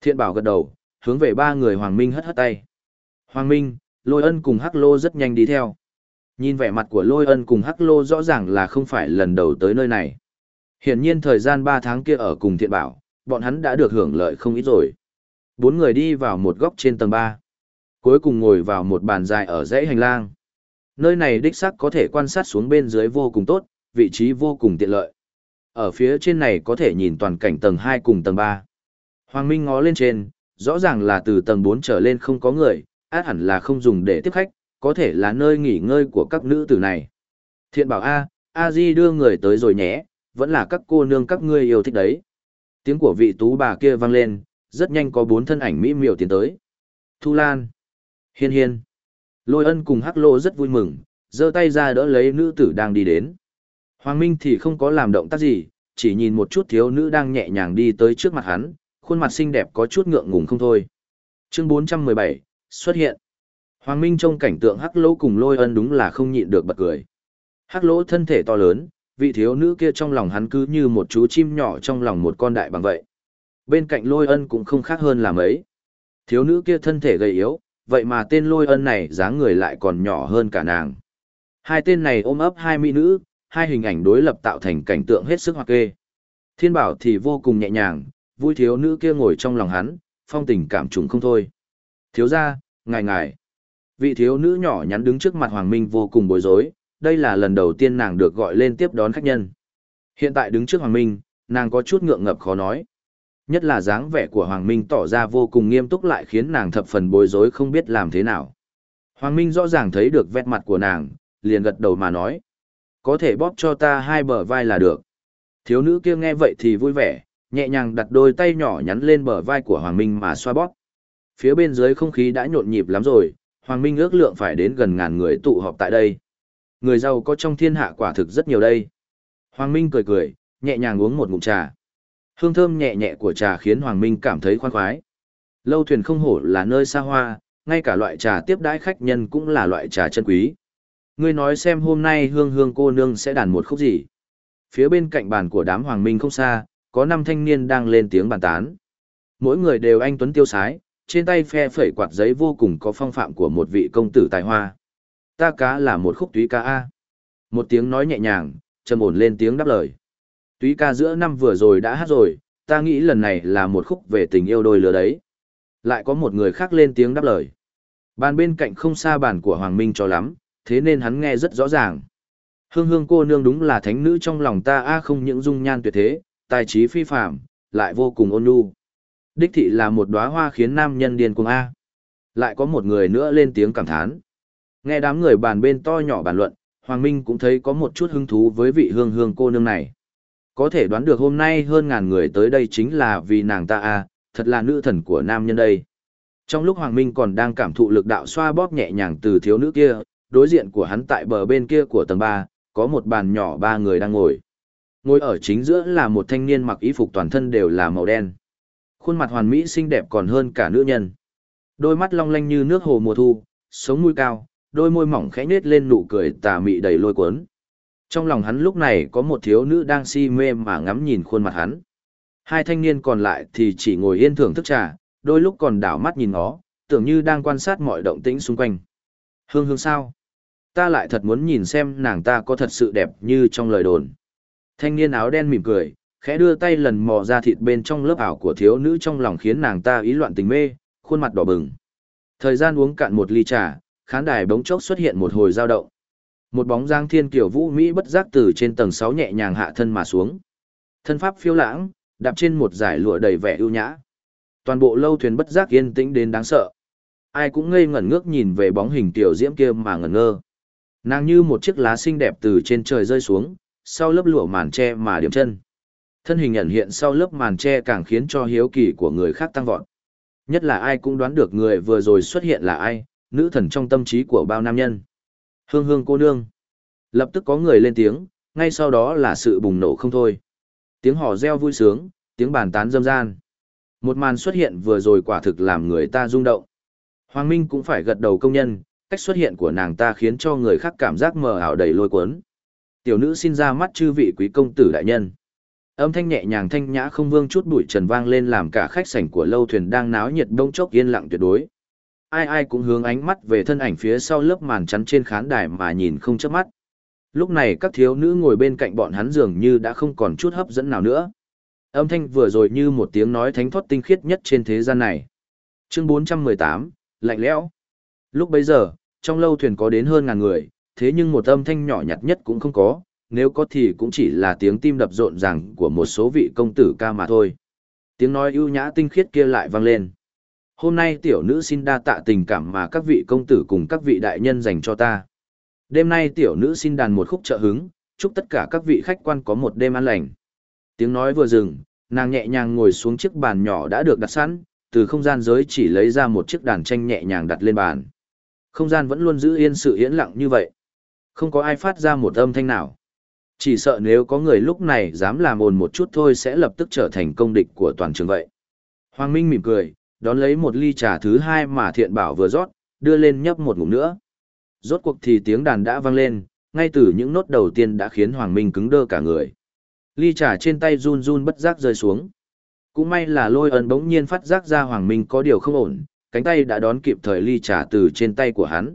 Thiện bảo gật đầu, hướng về ba người Hoàng Minh hất hất tay. Hoàng Minh, Lôi Ân cùng Hắc Lô rất nhanh đi theo. Nhìn vẻ mặt của Lôi Ân cùng Hắc Lô rõ ràng là không phải lần đầu tới nơi này. Hiển nhiên thời gian 3 tháng kia ở cùng Thiện Bảo, bọn hắn đã được hưởng lợi không ít rồi. Bốn người đi vào một góc trên tầng 3. Cuối cùng ngồi vào một bàn dài ở dãy hành lang. Nơi này đích xác có thể quan sát xuống bên dưới vô cùng tốt, vị trí vô cùng tiện lợi. Ở phía trên này có thể nhìn toàn cảnh tầng 2 cùng tầng 3. Hoàng Minh ngó lên trên, rõ ràng là từ tầng 4 trở lên không có người, át hẳn là không dùng để tiếp khách, có thể là nơi nghỉ ngơi của các nữ tử này. Thiện bảo A, A Di đưa người tới rồi nhé, vẫn là các cô nương các ngươi yêu thích đấy. Tiếng của vị tú bà kia vang lên, rất nhanh có bốn thân ảnh mỹ miều tiến tới. Thu Lan, Hiên Hiên, Lôi Ân cùng Hắc Lô rất vui mừng, giơ tay ra đỡ lấy nữ tử đang đi đến. Hoàng Minh thì không có làm động tác gì, chỉ nhìn một chút thiếu nữ đang nhẹ nhàng đi tới trước mặt hắn, khuôn mặt xinh đẹp có chút ngượng ngùng không thôi. Chương 417, xuất hiện. Hoàng Minh trông cảnh tượng Hắc Lỗ cùng Lôi Ân đúng là không nhịn được bật cười. Hắc Lỗ thân thể to lớn, vị thiếu nữ kia trong lòng hắn cứ như một chú chim nhỏ trong lòng một con đại bằng vậy. Bên cạnh Lôi Ân cũng không khác hơn là mấy. Thiếu nữ kia thân thể gầy yếu, vậy mà tên Lôi Ân này dáng người lại còn nhỏ hơn cả nàng. Hai tên này ôm ấp hai mỹ nữ, hai hình ảnh đối lập tạo thành cảnh tượng hết sức hoặc kê. Thiên bảo thì vô cùng nhẹ nhàng, vui thiếu nữ kia ngồi trong lòng hắn, phong tình cảm trùng không thôi. Thiếu ra, ngài ngài. Vị thiếu nữ nhỏ nhắn đứng trước mặt Hoàng Minh vô cùng bối rối, đây là lần đầu tiên nàng được gọi lên tiếp đón khách nhân. Hiện tại đứng trước Hoàng Minh, nàng có chút ngượng ngập khó nói. Nhất là dáng vẻ của Hoàng Minh tỏ ra vô cùng nghiêm túc lại khiến nàng thập phần bối rối không biết làm thế nào. Hoàng Minh rõ ràng thấy được vét mặt của nàng, liền gật đầu mà nói. Có thể bóp cho ta hai bờ vai là được. Thiếu nữ kia nghe vậy thì vui vẻ, nhẹ nhàng đặt đôi tay nhỏ nhắn lên bờ vai của Hoàng Minh mà xoa bóp. Phía bên dưới không khí đã nhộn nhịp lắm rồi, Hoàng Minh ước lượng phải đến gần ngàn người tụ họp tại đây. Người giàu có trong thiên hạ quả thực rất nhiều đây. Hoàng Minh cười cười, nhẹ nhàng uống một ngụm trà. Hương thơm nhẹ nhẹ của trà khiến Hoàng Minh cảm thấy khoan khoái. Lâu thuyền không hổ là nơi xa hoa, ngay cả loại trà tiếp đãi khách nhân cũng là loại trà chân quý. Ngươi nói xem hôm nay hương hương cô nương sẽ đàn một khúc gì. Phía bên cạnh bàn của đám Hoàng Minh không xa, có năm thanh niên đang lên tiếng bàn tán. Mỗi người đều anh tuấn tiêu sái, trên tay phe phẩy quạt giấy vô cùng có phong phạm của một vị công tử tài hoa. Ta cá là một khúc túy ca A. Một tiếng nói nhẹ nhàng, trầm ổn lên tiếng đáp lời. Túy ca giữa năm vừa rồi đã hát rồi, ta nghĩ lần này là một khúc về tình yêu đôi lứa đấy. Lại có một người khác lên tiếng đáp lời. Bàn bên cạnh không xa bàn của Hoàng Minh cho lắm, thế nên hắn nghe rất rõ ràng. Hương hương cô nương đúng là thánh nữ trong lòng ta a không những dung nhan tuyệt thế, tài trí phi phạm, lại vô cùng ôn nhu. Đích thị là một đóa hoa khiến nam nhân điên cuồng A. Lại có một người nữa lên tiếng cảm thán. Nghe đám người bàn bên to nhỏ bàn luận, Hoàng Minh cũng thấy có một chút hứng thú với vị hương hương cô nương này. Có thể đoán được hôm nay hơn ngàn người tới đây chính là vì nàng ta A, thật là nữ thần của nam nhân đây. Trong lúc Hoàng Minh còn đang cảm thụ lực đạo xoa bóp nhẹ nhàng từ thiếu nữ kia, đối diện của hắn tại bờ bên kia của tầng 3, có một bàn nhỏ ba người đang ngồi. Ngồi ở chính giữa là một thanh niên mặc y phục toàn thân đều là màu đen. Khuôn mặt hoàn mỹ xinh đẹp còn hơn cả nữ nhân. Đôi mắt long lanh như nước hồ mùa thu, sống mũi cao, đôi môi mỏng khẽ nết lên nụ cười tà mị đầy lôi cuốn. Trong lòng hắn lúc này có một thiếu nữ đang si mê mà ngắm nhìn khuôn mặt hắn. Hai thanh niên còn lại thì chỉ ngồi yên thưởng thức trà, đôi lúc còn đảo mắt nhìn nó, tưởng như đang quan sát mọi động tĩnh xung quanh. Hương hương sao? Ta lại thật muốn nhìn xem nàng ta có thật sự đẹp như trong lời đồn. Thanh niên áo đen mỉm cười, khẽ đưa tay lần mò ra thịt bên trong lớp ảo của thiếu nữ trong lòng khiến nàng ta ý loạn tình mê, khuôn mặt đỏ bừng. Thời gian uống cạn một ly trà, khán đài bỗng chốc xuất hiện một hồi dao động. Một bóng dáng thiên kiểu vũ mỹ bất giác từ trên tầng 6 nhẹ nhàng hạ thân mà xuống. Thân pháp phiêu lãng, đạp trên một giải lụa đầy vẻ ưu nhã. Toàn bộ lâu thuyền bất giác yên tĩnh đến đáng sợ. Ai cũng ngây ngẩn ngước nhìn về bóng hình tiểu diễm kia mà ngẩn ngơ. Nàng như một chiếc lá xinh đẹp từ trên trời rơi xuống, sau lớp lụa màn tre mà điểm chân. Thân hình ẩn hiện sau lớp màn tre càng khiến cho hiếu kỳ của người khác tăng vọt. Nhất là ai cũng đoán được người vừa rồi xuất hiện là ai, nữ thần trong tâm trí của bao nam nhân. Hương hương cô nương. Lập tức có người lên tiếng, ngay sau đó là sự bùng nổ không thôi. Tiếng hò reo vui sướng, tiếng bàn tán dâm gian. Một màn xuất hiện vừa rồi quả thực làm người ta rung động. Hoàng Minh cũng phải gật đầu công nhân, cách xuất hiện của nàng ta khiến cho người khác cảm giác mờ ảo đầy lôi cuốn. Tiểu nữ xin ra mắt chư vị quý công tử đại nhân. Âm thanh nhẹ nhàng thanh nhã không vương chút bụi trần vang lên làm cả khách sảnh của lâu thuyền đang náo nhiệt đông chốc yên lặng tuyệt đối. Ai ai cũng hướng ánh mắt về thân ảnh phía sau lớp màn chắn trên khán đài mà nhìn không chớp mắt. Lúc này các thiếu nữ ngồi bên cạnh bọn hắn dường như đã không còn chút hấp dẫn nào nữa. Âm thanh vừa rồi như một tiếng nói thánh thoát tinh khiết nhất trên thế gian này. Chương 418, lạnh lẽo. Lúc bấy giờ, trong lâu thuyền có đến hơn ngàn người, thế nhưng một âm thanh nhỏ nhặt nhất cũng không có, nếu có thì cũng chỉ là tiếng tim đập rộn ràng của một số vị công tử ca mà thôi. Tiếng nói ưu nhã tinh khiết kia lại vang lên. Hôm nay tiểu nữ xin đa tạ tình cảm mà các vị công tử cùng các vị đại nhân dành cho ta. Đêm nay tiểu nữ xin đàn một khúc trợ hứng, chúc tất cả các vị khách quan có một đêm an lành. Tiếng nói vừa dừng, nàng nhẹ nhàng ngồi xuống chiếc bàn nhỏ đã được đặt sẵn, từ không gian giới chỉ lấy ra một chiếc đàn tranh nhẹ nhàng đặt lên bàn. Không gian vẫn luôn giữ yên sự yên lặng như vậy. Không có ai phát ra một âm thanh nào. Chỉ sợ nếu có người lúc này dám làm ồn một chút thôi sẽ lập tức trở thành công địch của toàn trường vậy. Hoàng Minh mỉm cười, đón lấy một ly trà thứ hai mà thiện bảo vừa rót, đưa lên nhấp một ngụm nữa. Rốt cuộc thì tiếng đàn đã vang lên, ngay từ những nốt đầu tiên đã khiến Hoàng Minh cứng đơ cả người. Ly trà trên tay run run bất giác rơi xuống. Cũng may là lôi ẩn bỗng nhiên phát giác ra Hoàng Minh có điều không ổn, cánh tay đã đón kịp thời ly trà từ trên tay của hắn.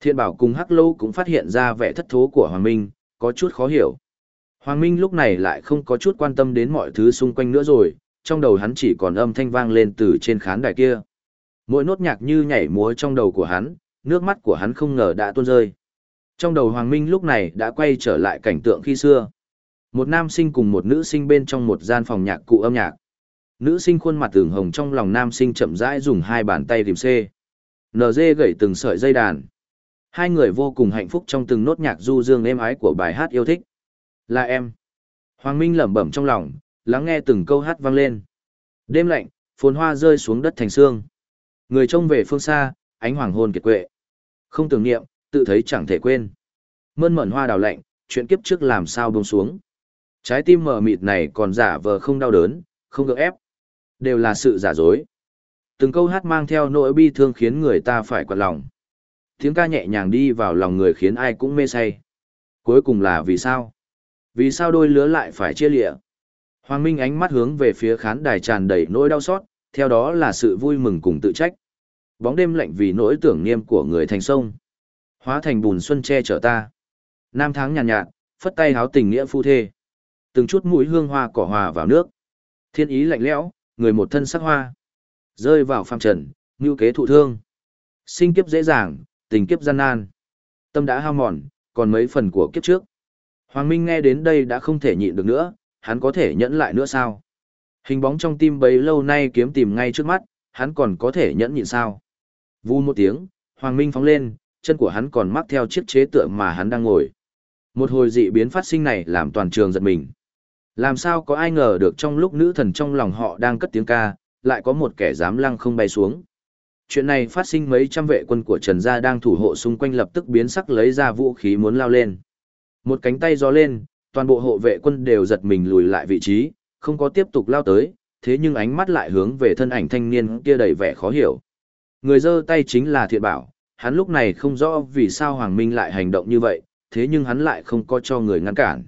Thiện bảo cùng Hắc Lâu cũng phát hiện ra vẻ thất thố của Hoàng Minh, có chút khó hiểu. Hoàng Minh lúc này lại không có chút quan tâm đến mọi thứ xung quanh nữa rồi, trong đầu hắn chỉ còn âm thanh vang lên từ trên khán đài kia. Mỗi nốt nhạc như nhảy múa trong đầu của hắn, nước mắt của hắn không ngờ đã tuôn rơi. Trong đầu Hoàng Minh lúc này đã quay trở lại cảnh tượng khi xưa. Một nam sinh cùng một nữ sinh bên trong một gian phòng nhạc cụ âm nhạc. Nữ sinh khuôn mặt tường hồng trong lòng nam sinh chậm rãi dùng hai bàn tay tìm xê. NG gãy từng sợi dây đàn. Hai người vô cùng hạnh phúc trong từng nốt nhạc du dương êm ái của bài hát yêu thích. Là em. Hoàng Minh lẩm bẩm trong lòng, lắng nghe từng câu hát vang lên. Đêm lạnh, phồn hoa rơi xuống đất thành xương. Người trông về phương xa, ánh hoàng hôn kiệt quệ. Không tưởng niệm, tự thấy chẳng thể quên. Mơn mởn hoa đào lạnh, chuyện kiếp trước làm sao buông xuống. Trái tim mờ mịt này còn giả vờ không đau đớn, không gượng ép. Đều là sự giả dối. Từng câu hát mang theo nỗi bi thương khiến người ta phải quặn lòng. Tiếng ca nhẹ nhàng đi vào lòng người khiến ai cũng mê say. Cuối cùng là vì sao? Vì sao đôi lứa lại phải chia lịa? Hoàng Minh ánh mắt hướng về phía khán đài tràn đầy nỗi đau xót, theo đó là sự vui mừng cùng tự trách. Bóng đêm lạnh vì nỗi tưởng niệm của người thành sông. Hóa thành bùn xuân che chở ta. Nam tháng nhàn nhạt, nhạt, phất tay háo tình nghĩa phu thê. Từng chút mũi hương hoa cỏ hòa vào nước. Thiên ý lạnh lẽo, người một thân sắc hoa. Rơi vào phàm trần, như kế thụ thương. Sinh kiếp dễ dàng, tình kiếp gian nan. Tâm đã hao mòn, còn mấy phần của kiếp trước. Hoàng Minh nghe đến đây đã không thể nhịn được nữa, hắn có thể nhẫn lại nữa sao? Hình bóng trong tim bấy lâu nay kiếm tìm ngay trước mắt, hắn còn có thể nhẫn nhịn sao? Vu một tiếng, Hoàng Minh phóng lên, chân của hắn còn mắc theo chiếc chế tượng mà hắn đang ngồi. Một hồi dị biến phát sinh này làm toàn trường giật mình. Làm sao có ai ngờ được trong lúc nữ thần trong lòng họ đang cất tiếng ca, lại có một kẻ dám lăng không bay xuống. Chuyện này phát sinh mấy trăm vệ quân của Trần Gia đang thủ hộ xung quanh lập tức biến sắc lấy ra vũ khí muốn lao lên. Một cánh tay gió lên, toàn bộ hộ vệ quân đều giật mình lùi lại vị trí, không có tiếp tục lao tới, thế nhưng ánh mắt lại hướng về thân ảnh thanh niên kia đầy vẻ khó hiểu. Người giơ tay chính là thiện bảo, hắn lúc này không rõ vì sao Hoàng Minh lại hành động như vậy, thế nhưng hắn lại không có cho người ngăn cản.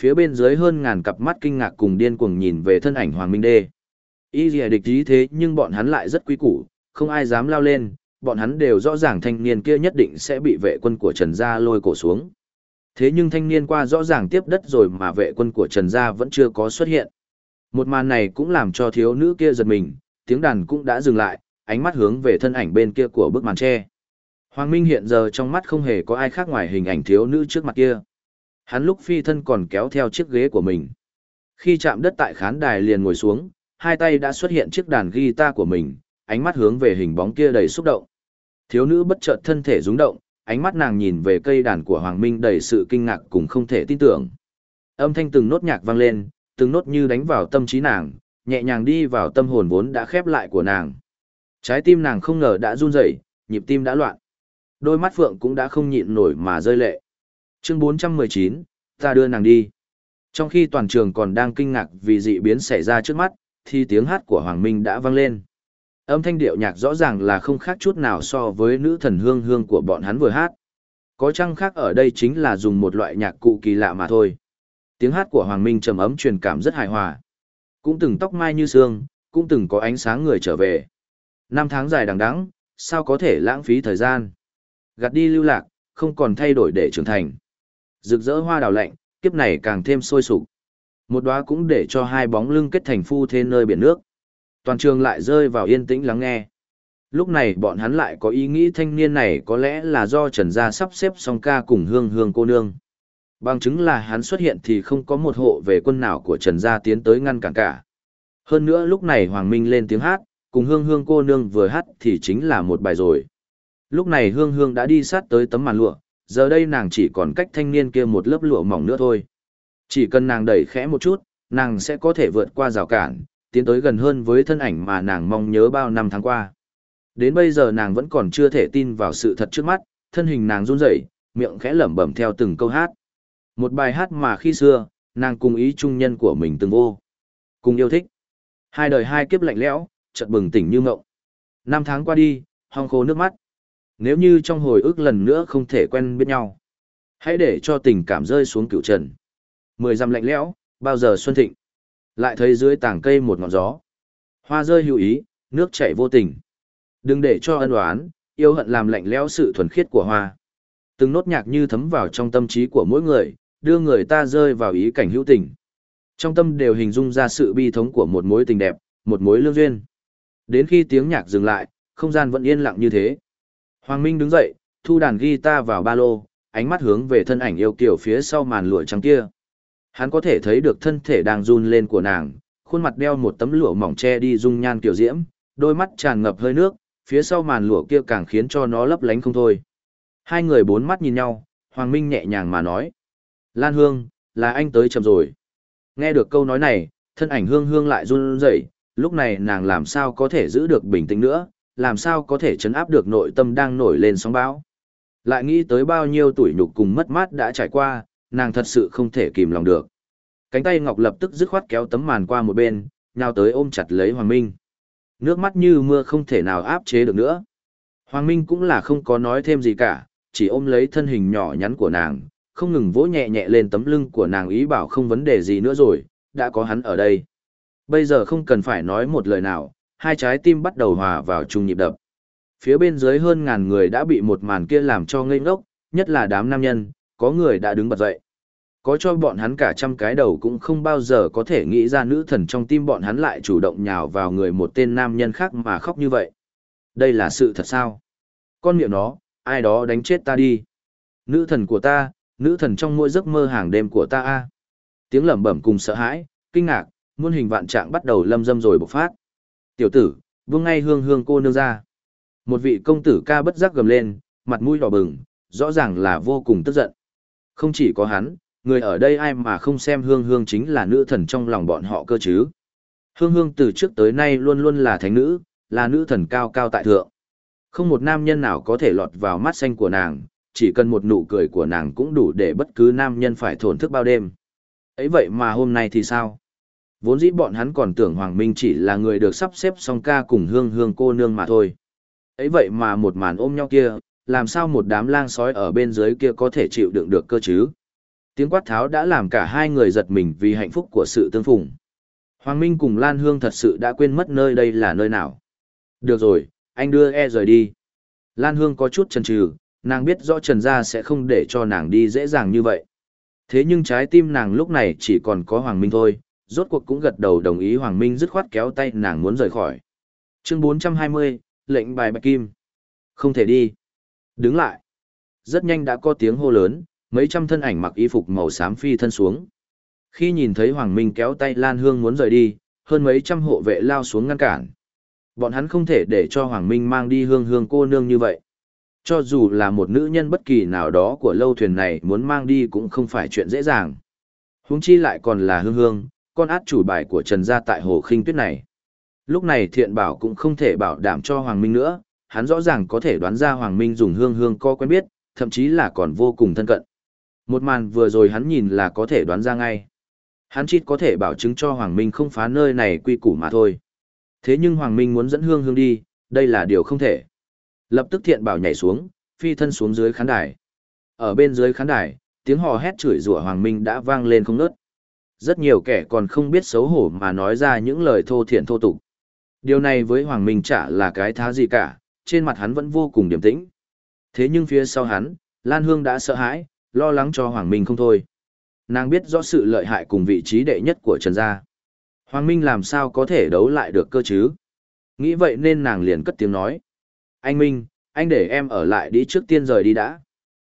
Phía bên dưới hơn ngàn cặp mắt kinh ngạc cùng điên cuồng nhìn về thân ảnh Hoàng Minh Đê. Y dì địch ý thế nhưng bọn hắn lại rất quý củ, không ai dám lao lên, bọn hắn đều rõ ràng thanh niên kia nhất định sẽ bị vệ quân của Trần Gia lôi cổ xuống. Thế nhưng thanh niên qua rõ ràng tiếp đất rồi mà vệ quân của Trần Gia vẫn chưa có xuất hiện. Một màn này cũng làm cho thiếu nữ kia giật mình, tiếng đàn cũng đã dừng lại, ánh mắt hướng về thân ảnh bên kia của bức màn tre. Hoàng Minh hiện giờ trong mắt không hề có ai khác ngoài hình ảnh thiếu nữ trước mặt kia. Hắn lúc phi thân còn kéo theo chiếc ghế của mình. Khi chạm đất tại khán đài liền ngồi xuống, hai tay đã xuất hiện chiếc đàn guitar của mình, ánh mắt hướng về hình bóng kia đầy xúc động. Thiếu nữ bất chợt thân thể rung động, ánh mắt nàng nhìn về cây đàn của Hoàng Minh đầy sự kinh ngạc cùng không thể tin tưởng. Âm thanh từng nốt nhạc vang lên, từng nốt như đánh vào tâm trí nàng, nhẹ nhàng đi vào tâm hồn vốn đã khép lại của nàng. Trái tim nàng không ngờ đã run rẩy, nhịp tim đã loạn. Đôi mắt phượng cũng đã không nhịn nổi mà rơi lệ. Chương 419, ta đưa nàng đi. Trong khi toàn trường còn đang kinh ngạc vì dị biến xảy ra trước mắt, thì tiếng hát của Hoàng Minh đã vang lên. Âm thanh điệu nhạc rõ ràng là không khác chút nào so với nữ thần hương hương của bọn hắn vừa hát. Có chăng khác ở đây chính là dùng một loại nhạc cụ kỳ lạ mà thôi. Tiếng hát của Hoàng Minh trầm ấm truyền cảm rất hài hòa. Cũng từng tóc mai như sương, cũng từng có ánh sáng người trở về. Năm tháng dài đằng đẵng, sao có thể lãng phí thời gian. Gạt đi lưu lạc, không còn thay đổi để trưởng thành. Rực rỡ hoa đào lạnh, kiếp này càng thêm sôi sục. Một đóa cũng để cho hai bóng lưng kết thành phu thế nơi biển nước. Toàn trường lại rơi vào yên tĩnh lắng nghe. Lúc này bọn hắn lại có ý nghĩ thanh niên này có lẽ là do Trần Gia sắp xếp xong ca cùng hương hương cô nương. Bằng chứng là hắn xuất hiện thì không có một hộ về quân nào của Trần Gia tiến tới ngăn cản cả. Hơn nữa lúc này Hoàng Minh lên tiếng hát, cùng hương hương cô nương vừa hát thì chính là một bài rồi. Lúc này hương hương đã đi sát tới tấm màn lụa, giờ đây nàng chỉ còn cách thanh niên kia một lớp lụa mỏng nữa thôi. Chỉ cần nàng đẩy khẽ một chút, nàng sẽ có thể vượt qua rào cản, tiến tới gần hơn với thân ảnh mà nàng mong nhớ bao năm tháng qua. Đến bây giờ nàng vẫn còn chưa thể tin vào sự thật trước mắt, thân hình nàng run rẩy, miệng khẽ lẩm bẩm theo từng câu hát. Một bài hát mà khi xưa, nàng cùng ý trung nhân của mình từng vô. Cùng yêu thích. Hai đời hai kiếp lạnh lẽo, chợt bừng tỉnh như ngộng. Năm tháng qua đi, hong khô nước mắt. Nếu như trong hồi ức lần nữa không thể quen biết nhau, hãy để cho tình cảm rơi xuống cửu trần. Mười dặm lạnh lẽo, bao giờ xuân thịnh. Lại thấy dưới tảng cây một ngọn gió. Hoa rơi hữu ý, nước chảy vô tình. Đừng để cho ân oán, yêu hận làm lạnh lẽo sự thuần khiết của hoa. Từng nốt nhạc như thấm vào trong tâm trí của mỗi người, đưa người ta rơi vào ý cảnh hữu tình. Trong tâm đều hình dung ra sự bi thống của một mối tình đẹp, một mối lương duyên. Đến khi tiếng nhạc dừng lại, không gian vẫn yên lặng như thế. Hoàng Minh đứng dậy, thu đàn guitar vào ba lô, ánh mắt hướng về thân ảnh yêu kiều phía sau màn lụa trắng kia. Hắn có thể thấy được thân thể đang run lên của nàng, khuôn mặt đeo một tấm lụa mỏng che đi dung nhan kiểu diễm, đôi mắt tràn ngập hơi nước, phía sau màn lụa kia càng khiến cho nó lấp lánh không thôi. Hai người bốn mắt nhìn nhau, Hoàng Minh nhẹ nhàng mà nói. Lan Hương, là anh tới chậm rồi. Nghe được câu nói này, thân ảnh Hương Hương lại run rẩy, lúc này nàng làm sao có thể giữ được bình tĩnh nữa, làm sao có thể chấn áp được nội tâm đang nổi lên sóng bão. Lại nghĩ tới bao nhiêu tuổi nhục cùng mất mát đã trải qua, nàng thật sự không thể kìm lòng được. Cánh tay Ngọc lập tức dứt khoát kéo tấm màn qua một bên, nhào tới ôm chặt lấy Hoàng Minh. Nước mắt như mưa không thể nào áp chế được nữa. Hoàng Minh cũng là không có nói thêm gì cả, chỉ ôm lấy thân hình nhỏ nhắn của nàng, không ngừng vỗ nhẹ nhẹ lên tấm lưng của nàng ý bảo không vấn đề gì nữa rồi, đã có hắn ở đây. Bây giờ không cần phải nói một lời nào, hai trái tim bắt đầu hòa vào chung nhịp đập. Phía bên dưới hơn ngàn người đã bị một màn kia làm cho ngây ngốc, nhất là đám nam nhân, có người đã đứng bật dậy. Có cho bọn hắn cả trăm cái đầu cũng không bao giờ có thể nghĩ ra nữ thần trong tim bọn hắn lại chủ động nhào vào người một tên nam nhân khác mà khóc như vậy. Đây là sự thật sao? Con miệng nó, ai đó đánh chết ta đi. Nữ thần của ta, nữ thần trong mỗi giấc mơ hàng đêm của ta a. Tiếng lẩm bẩm cùng sợ hãi, kinh ngạc, muôn hình vạn trạng bắt đầu lâm dâm rồi bộc phát. Tiểu tử, vương ngay hương hương cô nương ra. Một vị công tử ca bất giác gầm lên, mặt mũi đỏ bừng, rõ ràng là vô cùng tức giận. Không chỉ có hắn, người ở đây ai mà không xem hương hương chính là nữ thần trong lòng bọn họ cơ chứ. Hương hương từ trước tới nay luôn luôn là thánh nữ, là nữ thần cao cao tại thượng. Không một nam nhân nào có thể lọt vào mắt xanh của nàng, chỉ cần một nụ cười của nàng cũng đủ để bất cứ nam nhân phải thổn thức bao đêm. ấy vậy mà hôm nay thì sao? Vốn dĩ bọn hắn còn tưởng Hoàng Minh chỉ là người được sắp xếp xong ca cùng hương hương cô nương mà thôi. ấy vậy mà một màn ôm nhau kia, làm sao một đám lang sói ở bên dưới kia có thể chịu đựng được cơ chứ? Tiếng quát tháo đã làm cả hai người giật mình vì hạnh phúc của sự tương phùng. Hoàng Minh cùng Lan Hương thật sự đã quên mất nơi đây là nơi nào. Được rồi, anh đưa e rời đi. Lan Hương có chút chần chừ, nàng biết rõ Trần Gia sẽ không để cho nàng đi dễ dàng như vậy. Thế nhưng trái tim nàng lúc này chỉ còn có Hoàng Minh thôi, rốt cuộc cũng gật đầu đồng ý Hoàng Minh dứt khoát kéo tay nàng muốn rời khỏi. Chương 420, lệnh bài bạch kim. Không thể đi. Đứng lại. Rất nhanh đã có tiếng hô lớn, mấy trăm thân ảnh mặc y phục màu xám phi thân xuống. Khi nhìn thấy Hoàng Minh kéo tay Lan Hương muốn rời đi, hơn mấy trăm hộ vệ lao xuống ngăn cản. Bọn hắn không thể để cho Hoàng Minh mang đi hương hương cô nương như vậy. Cho dù là một nữ nhân bất kỳ nào đó của lâu thuyền này muốn mang đi cũng không phải chuyện dễ dàng. Huống chi lại còn là hương hương, con át chủ bài của Trần Gia tại hồ khinh tuyết này. Lúc này thiện bảo cũng không thể bảo đảm cho Hoàng Minh nữa, hắn rõ ràng có thể đoán ra Hoàng Minh dùng hương hương co quen biết, thậm chí là còn vô cùng thân cận. Một màn vừa rồi hắn nhìn là có thể đoán ra ngay. Hắn chỉ có thể bảo chứng cho Hoàng Minh không phá nơi này quy củ mà thôi. Thế nhưng Hoàng Minh muốn dẫn hương hương đi, đây là điều không thể. Lập tức thiện bảo nhảy xuống, phi thân xuống dưới khán đài. Ở bên dưới khán đài, tiếng hò hét chửi rủa Hoàng Minh đã vang lên không ngớt. rất nhiều kẻ còn không biết xấu hổ mà nói ra những lời thô thiển thô tục. Điều này với Hoàng Minh chả là cái thá gì cả, trên mặt hắn vẫn vô cùng điềm tĩnh. Thế nhưng phía sau hắn, Lan Hương đã sợ hãi, lo lắng cho Hoàng Minh không thôi. Nàng biết rõ sự lợi hại cùng vị trí đệ nhất của Trần Gia. Hoàng Minh làm sao có thể đấu lại được cơ chứ? Nghĩ vậy nên nàng liền cất tiếng nói. Anh Minh, anh để em ở lại đi trước tiên rời đi đã.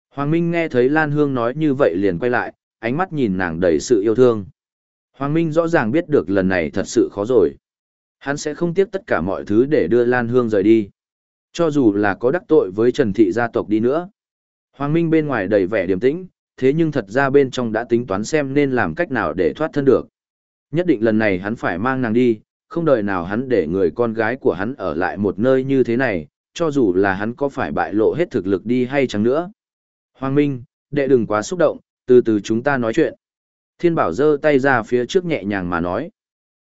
Hoàng Minh nghe thấy Lan Hương nói như vậy liền quay lại, ánh mắt nhìn nàng đầy sự yêu thương. Hoàng Minh rõ ràng biết được lần này thật sự khó rồi. Hắn sẽ không tiếc tất cả mọi thứ để đưa Lan Hương rời đi. Cho dù là có đắc tội với Trần Thị gia tộc đi nữa. Hoàng Minh bên ngoài đầy vẻ điềm tĩnh, thế nhưng thật ra bên trong đã tính toán xem nên làm cách nào để thoát thân được. Nhất định lần này hắn phải mang nàng đi, không đợi nào hắn để người con gái của hắn ở lại một nơi như thế này, cho dù là hắn có phải bại lộ hết thực lực đi hay chẳng nữa. Hoàng Minh, đệ đừng quá xúc động, từ từ chúng ta nói chuyện. Thiên bảo giơ tay ra phía trước nhẹ nhàng mà nói.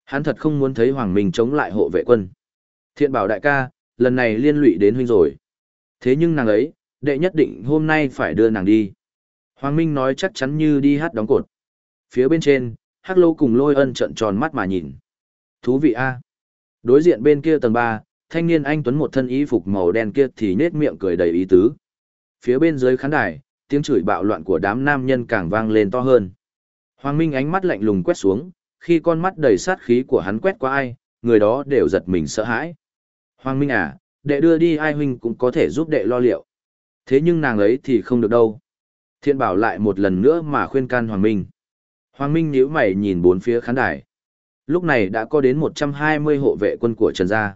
Hắn thật không muốn thấy Hoàng Minh chống lại hộ vệ quân. Thiện bảo đại ca, lần này liên lụy đến huynh rồi. Thế nhưng nàng ấy, đệ nhất định hôm nay phải đưa nàng đi. Hoàng Minh nói chắc chắn như đi hát đóng cột. Phía bên trên, Hắc Lô cùng lôi ân trợn tròn mắt mà nhìn. Thú vị a. Đối diện bên kia tầng 3, thanh niên anh Tuấn một thân y phục màu đen kia thì nhếch miệng cười đầy ý tứ. Phía bên dưới khán đài, tiếng chửi bạo loạn của đám nam nhân càng vang lên to hơn. Hoàng Minh ánh mắt lạnh lùng quét xuống, khi con mắt đầy sát khí của hắn quét qua ai, người đó đều giật mình sợ hãi. Hoàng Minh à, đệ đưa đi ai huynh cũng có thể giúp đệ lo liệu. Thế nhưng nàng ấy thì không được đâu. Thiện bảo lại một lần nữa mà khuyên can Hoàng Minh. Hoàng Minh nhíu mày nhìn bốn phía khán đài. Lúc này đã có đến 120 hộ vệ quân của Trần Gia.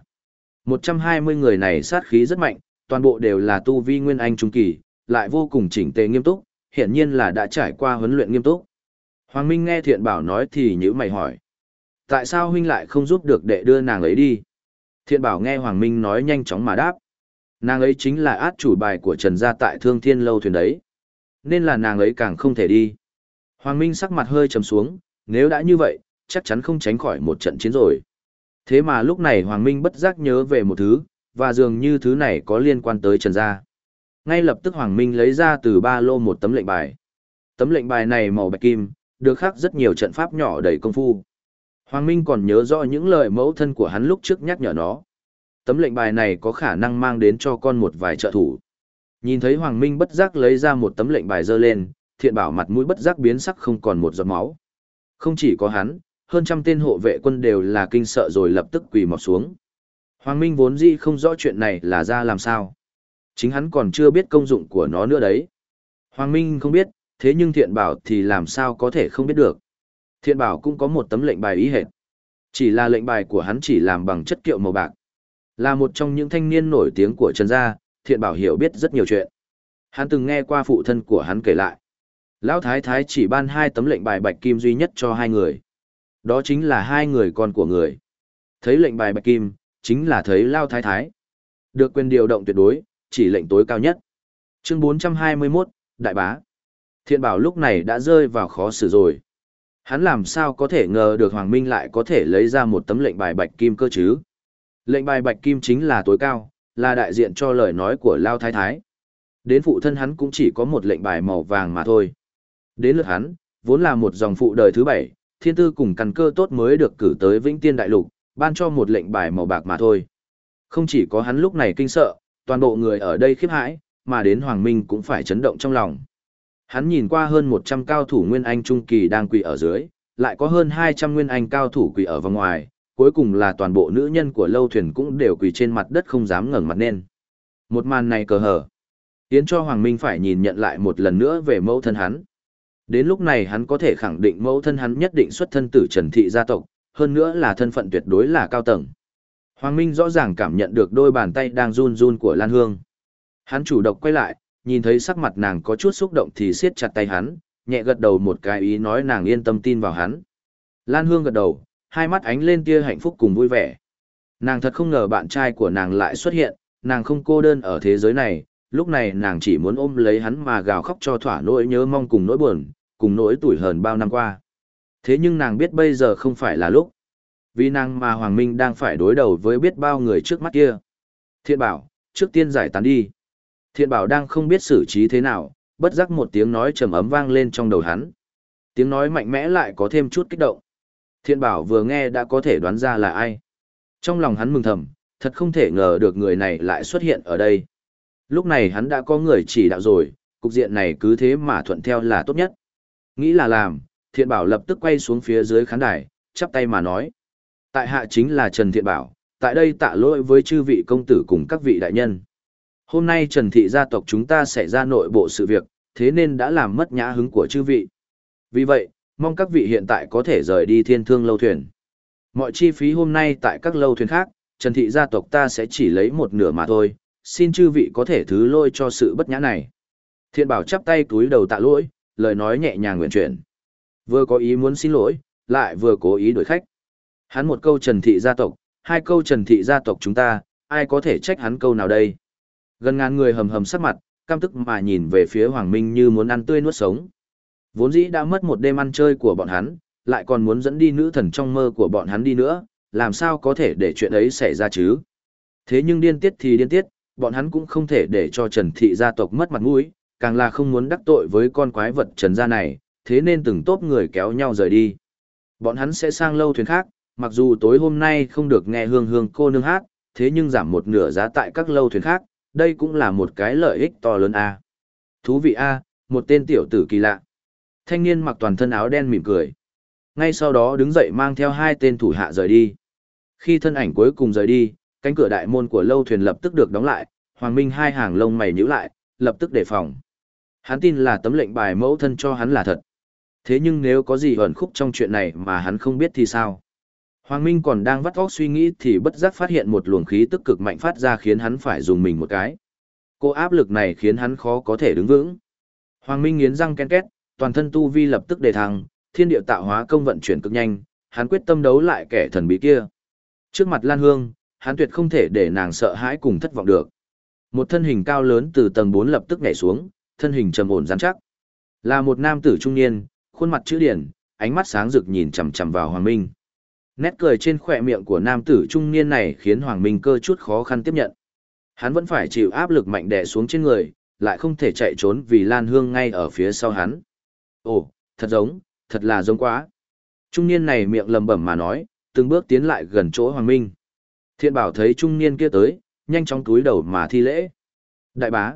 120 người này sát khí rất mạnh, toàn bộ đều là tu vi nguyên anh trung kỳ, lại vô cùng chỉnh tề nghiêm túc, hiển nhiên là đã trải qua huấn luyện nghiêm túc. Hoàng Minh nghe thiện bảo nói thì nhữ mày hỏi. Tại sao huynh lại không giúp được đệ đưa nàng ấy đi? Thiện bảo nghe Hoàng Minh nói nhanh chóng mà đáp. Nàng ấy chính là át chủ bài của Trần Gia tại Thương Thiên Lâu thuyền đấy. Nên là nàng ấy càng không thể đi. Hoàng Minh sắc mặt hơi trầm xuống, nếu đã như vậy, chắc chắn không tránh khỏi một trận chiến rồi. Thế mà lúc này Hoàng Minh bất giác nhớ về một thứ, và dường như thứ này có liên quan tới Trần Gia. Ngay lập tức Hoàng Minh lấy ra từ ba lô một tấm lệnh bài. Tấm lệnh bài này màu bạch kim, được khắc rất nhiều trận pháp nhỏ đầy công phu. Hoàng Minh còn nhớ rõ những lời mẫu thân của hắn lúc trước nhắc nhở nó. Tấm lệnh bài này có khả năng mang đến cho con một vài trợ thủ. Nhìn thấy Hoàng Minh bất giác lấy ra một tấm lệnh bài dơ lên, thiện bảo mặt mũi bất giác biến sắc không còn một giọt máu. Không chỉ có hắn, hơn trăm tên hộ vệ quân đều là kinh sợ rồi lập tức quỳ mọp xuống. Hoàng Minh vốn dĩ không rõ chuyện này là ra làm sao. Chính hắn còn chưa biết công dụng của nó nữa đấy. Hoàng Minh không biết, thế nhưng thiện bảo thì làm sao có thể không biết được. Thiện bảo cũng có một tấm lệnh bài ý hệt. Chỉ là lệnh bài của hắn chỉ làm bằng chất kiệu màu bạc. Là một trong những thanh niên nổi tiếng của Trần Gia, thiện bảo hiểu biết rất nhiều chuyện. Hắn từng nghe qua phụ thân của hắn kể lại. Lão Thái Thái chỉ ban hai tấm lệnh bài bạch kim duy nhất cho hai người. Đó chính là hai người con của người. Thấy lệnh bài bạch kim, chính là thấy Lao Thái Thái. Được quyền điều động tuyệt đối, chỉ lệnh tối cao nhất. Chương 421, Đại Bá. Thiện bảo lúc này đã rơi vào khó xử rồi. Hắn làm sao có thể ngờ được Hoàng Minh lại có thể lấy ra một tấm lệnh bài bạch kim cơ chứ? Lệnh bài bạch kim chính là tối cao, là đại diện cho lời nói của Lao Thái Thái. Đến phụ thân hắn cũng chỉ có một lệnh bài màu vàng mà thôi. Đến lượt hắn, vốn là một dòng phụ đời thứ bảy, thiên tư cùng căn cơ tốt mới được cử tới Vĩnh Tiên Đại Lục, ban cho một lệnh bài màu bạc mà thôi. Không chỉ có hắn lúc này kinh sợ, toàn bộ người ở đây khiếp hãi, mà đến Hoàng Minh cũng phải chấn động trong lòng. Hắn nhìn qua hơn 100 cao thủ Nguyên Anh Trung Kỳ đang quỳ ở dưới, lại có hơn 200 Nguyên Anh cao thủ quỳ ở vòng ngoài, cuối cùng là toàn bộ nữ nhân của lâu thuyền cũng đều quỳ trên mặt đất không dám ngẩng mặt lên. Một màn này cờ hở. Tiến cho Hoàng Minh phải nhìn nhận lại một lần nữa về mẫu thân hắn. Đến lúc này hắn có thể khẳng định mẫu thân hắn nhất định xuất thân tử Trần Thị gia tộc, hơn nữa là thân phận tuyệt đối là cao tầng. Hoàng Minh rõ ràng cảm nhận được đôi bàn tay đang run run của Lan Hương. Hắn chủ động quay lại, nhìn thấy sắc mặt nàng có chút xúc động thì siết chặt tay hắn, nhẹ gật đầu một cái ý nói nàng yên tâm tin vào hắn. Lan Hương gật đầu, hai mắt ánh lên tia hạnh phúc cùng vui vẻ. Nàng thật không ngờ bạn trai của nàng lại xuất hiện, nàng không cô đơn ở thế giới này, lúc này nàng chỉ muốn ôm lấy hắn mà gào khóc cho thỏa nỗi nhớ mong cùng nỗi buồn, cùng nỗi tủi hờn bao năm qua. Thế nhưng nàng biết bây giờ không phải là lúc. Vì nàng mà Hoàng Minh đang phải đối đầu với biết bao người trước mắt kia. Thiện bảo, trước tiên giải tán đi. Thiện bảo đang không biết xử trí thế nào, bất giác một tiếng nói trầm ấm vang lên trong đầu hắn. Tiếng nói mạnh mẽ lại có thêm chút kích động. Thiện bảo vừa nghe đã có thể đoán ra là ai. Trong lòng hắn mừng thầm, thật không thể ngờ được người này lại xuất hiện ở đây. Lúc này hắn đã có người chỉ đạo rồi, cục diện này cứ thế mà thuận theo là tốt nhất. Nghĩ là làm, thiện bảo lập tức quay xuống phía dưới khán đài, chắp tay mà nói. Tại hạ chính là Trần Thiện Bảo, tại đây tạ lỗi với chư vị công tử cùng các vị đại nhân. Hôm nay Trần Thị gia tộc chúng ta sẽ ra nội bộ sự việc, thế nên đã làm mất nhã hứng của chư vị. Vì vậy, mong các vị hiện tại có thể rời đi thiên thương lâu thuyền. Mọi chi phí hôm nay tại các lâu thuyền khác, Trần Thị gia tộc ta sẽ chỉ lấy một nửa mà thôi, xin chư vị có thể thứ lôi cho sự bất nhã này. Thiện bảo chắp tay túi đầu tạ lỗi, lời nói nhẹ nhàng nguyện chuyển. Vừa có ý muốn xin lỗi, lại vừa cố ý đuổi khách. Hắn một câu Trần Thị gia tộc, hai câu Trần Thị gia tộc chúng ta, ai có thể trách hắn câu nào đây? Gần ngàn người hầm hầm sắc mặt, căm tức mà nhìn về phía Hoàng Minh như muốn ăn tươi nuốt sống. Vốn dĩ đã mất một đêm ăn chơi của bọn hắn, lại còn muốn dẫn đi nữ thần trong mơ của bọn hắn đi nữa, làm sao có thể để chuyện ấy xảy ra chứ? Thế nhưng điên tiết thì điên tiết, bọn hắn cũng không thể để cho Trần Thị gia tộc mất mặt mũi, càng là không muốn đắc tội với con quái vật Trần gia này, thế nên từng tốp người kéo nhau rời đi. Bọn hắn sẽ sang lâu thuyền khác, mặc dù tối hôm nay không được nghe hương hương cô nương hát, thế nhưng giảm một nửa giá tại các lâu thuyền khác, đây cũng là một cái lợi ích to lớn a. Thú vị a, một tên tiểu tử kỳ lạ. Thanh niên mặc toàn thân áo đen mỉm cười. Ngay sau đó đứng dậy mang theo hai tên thủ hạ rời đi. Khi thân ảnh cuối cùng rời đi, cánh cửa đại môn của lâu thuyền lập tức được đóng lại, Hoàng Minh hai hàng lông mày nhíu lại, lập tức đề phòng. Hắn tin là tấm lệnh bài mẫu thân cho hắn là thật. Thế nhưng nếu có gì ẩn khúc trong chuyện này mà hắn không biết thì sao? Hoàng Minh còn đang vắt óc suy nghĩ thì bất giác phát hiện một luồng khí tức cực mạnh phát ra khiến hắn phải dùng mình một cái. Cô áp lực này khiến hắn khó có thể đứng vững. Hoàng Minh nghiến răng ken két, toàn thân tu vi lập tức đề thăng, thiên địa tạo hóa công vận chuyển cực nhanh, hắn quyết tâm đấu lại kẻ thần bí kia. Trước mặt Lan Hương, hắn tuyệt không thể để nàng sợ hãi cùng thất vọng được. Một thân hình cao lớn từ tầng 4 lập tức nhảy xuống, thân hình trầm ổn rắn chắc. Là một nam tử trung niên, khuôn mặt chữ điển, ánh mắt sáng rực nhìn chằm chằm vào Hoàng Minh. Nét cười trên khỏe miệng của nam tử trung niên này khiến Hoàng Minh cơ chút khó khăn tiếp nhận. Hắn vẫn phải chịu áp lực mạnh đè xuống trên người, lại không thể chạy trốn vì Lan Hương ngay ở phía sau hắn. Ồ, thật giống, thật là giống quá. Trung niên này miệng lầm bẩm mà nói, từng bước tiến lại gần chỗ Hoàng Minh. Thiện bảo thấy trung niên kia tới, nhanh chóng túi đầu mà thi lễ. Đại bá.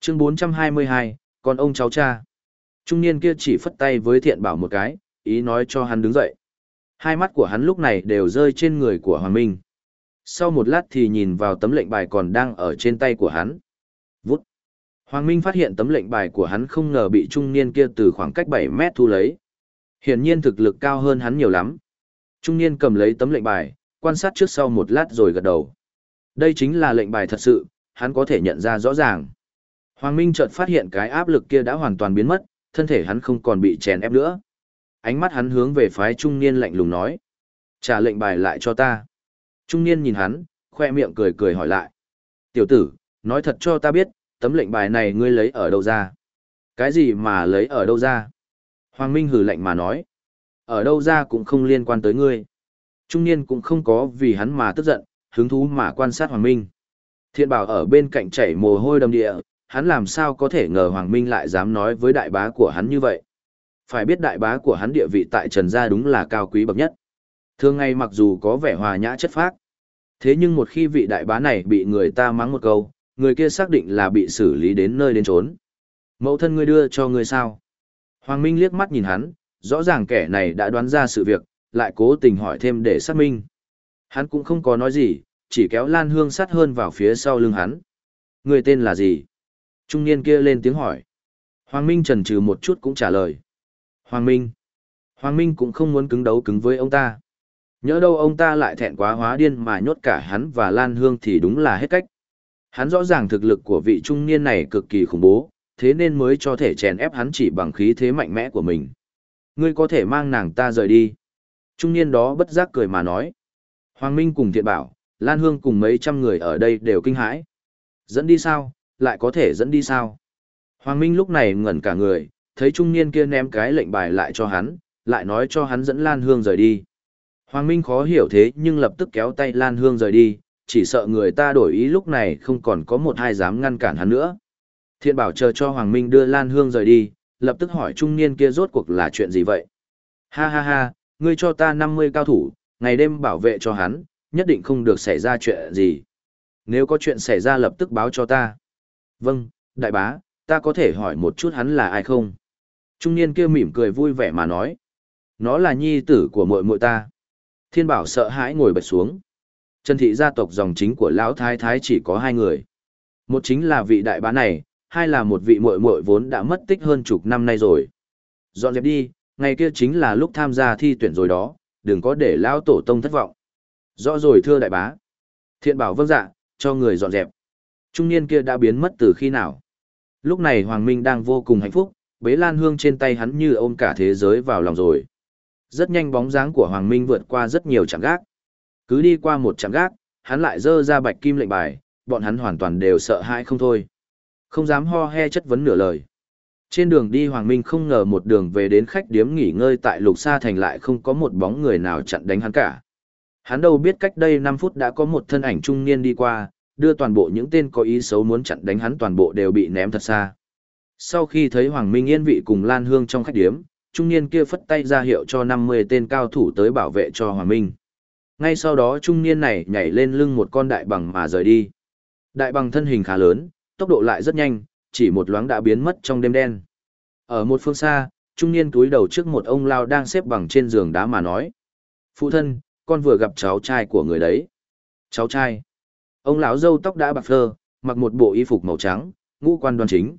Chương 422, còn ông cháu cha. Trung niên kia chỉ phất tay với thiện bảo một cái, ý nói cho hắn đứng dậy. Hai mắt của hắn lúc này đều rơi trên người của Hoàng Minh. Sau một lát thì nhìn vào tấm lệnh bài còn đang ở trên tay của hắn. Vút. Hoàng Minh phát hiện tấm lệnh bài của hắn không ngờ bị trung niên kia từ khoảng cách 7 mét thu lấy. Hiển nhiên thực lực cao hơn hắn nhiều lắm. Trung niên cầm lấy tấm lệnh bài, quan sát trước sau một lát rồi gật đầu. Đây chính là lệnh bài thật sự, hắn có thể nhận ra rõ ràng. Hoàng Minh chợt phát hiện cái áp lực kia đã hoàn toàn biến mất, thân thể hắn không còn bị chèn ép nữa. Ánh mắt hắn hướng về phái trung niên lạnh lùng nói. Trả lệnh bài lại cho ta. Trung niên nhìn hắn, khoe miệng cười cười hỏi lại. Tiểu tử, nói thật cho ta biết, tấm lệnh bài này ngươi lấy ở đâu ra? Cái gì mà lấy ở đâu ra? Hoàng Minh hử lạnh mà nói. Ở đâu ra cũng không liên quan tới ngươi. Trung niên cũng không có vì hắn mà tức giận, hứng thú mà quan sát Hoàng Minh. Thiện bảo ở bên cạnh chảy mồ hôi đầm địa, hắn làm sao có thể ngờ Hoàng Minh lại dám nói với đại bá của hắn như vậy. Phải biết đại bá của hắn địa vị tại Trần Gia đúng là cao quý bậc nhất. Thường ngày mặc dù có vẻ hòa nhã chất phác, thế nhưng một khi vị đại bá này bị người ta mắng một câu, người kia xác định là bị xử lý đến nơi đến trốn. Mẫu thân ngươi đưa cho ngươi sao? Hoàng Minh liếc mắt nhìn hắn, rõ ràng kẻ này đã đoán ra sự việc, lại cố tình hỏi thêm để xác minh. Hắn cũng không có nói gì, chỉ kéo Lan Hương sát hơn vào phía sau lưng hắn. Người tên là gì? Trung niên kia lên tiếng hỏi. Hoàng Minh trần trừ một chút cũng trả lời. Hoàng Minh. Hoàng Minh cũng không muốn cứng đấu cứng với ông ta. Nhớ đâu ông ta lại thẹn quá hóa điên mà nhốt cả hắn và Lan Hương thì đúng là hết cách. Hắn rõ ràng thực lực của vị trung niên này cực kỳ khủng bố, thế nên mới cho thể chèn ép hắn chỉ bằng khí thế mạnh mẽ của mình. Ngươi có thể mang nàng ta rời đi. Trung niên đó bất giác cười mà nói. Hoàng Minh cùng thiện bảo, Lan Hương cùng mấy trăm người ở đây đều kinh hãi. Dẫn đi sao, lại có thể dẫn đi sao? Hoàng Minh lúc này ngẩn cả người, thấy trung niên kia ném cái lệnh bài lại cho hắn, lại nói cho hắn dẫn Lan Hương rời đi. Hoàng Minh khó hiểu thế nhưng lập tức kéo tay Lan Hương rời đi, chỉ sợ người ta đổi ý lúc này không còn có một hai dám ngăn cản hắn nữa. Thiện bảo chờ cho Hoàng Minh đưa Lan Hương rời đi, lập tức hỏi trung niên kia rốt cuộc là chuyện gì vậy. Ha ha ha, ngươi cho ta 50 cao thủ, ngày đêm bảo vệ cho hắn, nhất định không được xảy ra chuyện gì. Nếu có chuyện xảy ra lập tức báo cho ta. Vâng, đại bá, ta có thể hỏi một chút hắn là ai không? Trung niên kia mỉm cười vui vẻ mà nói. Nó là nhi tử của muội muội ta. Thiên bảo sợ hãi ngồi bật xuống. Trần thị gia tộc dòng chính của lão thái thái chỉ có hai người. Một chính là vị đại bá này, hai là một vị muội muội vốn đã mất tích hơn chục năm nay rồi. Dọn dẹp đi, ngày kia chính là lúc tham gia thi tuyển rồi đó, đừng có để lão tổ tông thất vọng. Rõ rồi thưa đại bá. Thiện bảo vâng dạ, cho người dọn dẹp. Trung niên kia đã biến mất từ khi nào? Lúc này Hoàng Minh đang vô cùng hạnh phúc, bế lan hương trên tay hắn như ôm cả thế giới vào lòng rồi. Rất nhanh bóng dáng của Hoàng Minh vượt qua rất nhiều trạm gác. Cứ đi qua một trạm gác, hắn lại dơ ra bạch kim lệnh bài, bọn hắn hoàn toàn đều sợ hãi không thôi. Không dám ho he chất vấn nửa lời. Trên đường đi Hoàng Minh không ngờ một đường về đến khách điếm nghỉ ngơi tại Lục Sa Thành lại không có một bóng người nào chặn đánh hắn cả. Hắn đâu biết cách đây 5 phút đã có một thân ảnh trung niên đi qua, đưa toàn bộ những tên có ý xấu muốn chặn đánh hắn toàn bộ đều bị ném thật xa. Sau khi thấy Hoàng Minh yên vị cùng Lan Hương trong khách điếm, trung niên kia phất tay ra hiệu cho 50 tên cao thủ tới bảo vệ cho Hoàng Minh. Ngay sau đó trung niên này nhảy lên lưng một con đại bằng mà rời đi. Đại bằng thân hình khá lớn, tốc độ lại rất nhanh, chỉ một loáng đã biến mất trong đêm đen. Ở một phương xa, trung niên túi đầu trước một ông lao đang xếp bằng trên giường đá mà nói. Phụ thân, con vừa gặp cháu trai của người đấy. Cháu trai. Ông lão dâu tóc đã bạc phơ, mặc một bộ y phục màu trắng, ngũ quan đoan chính.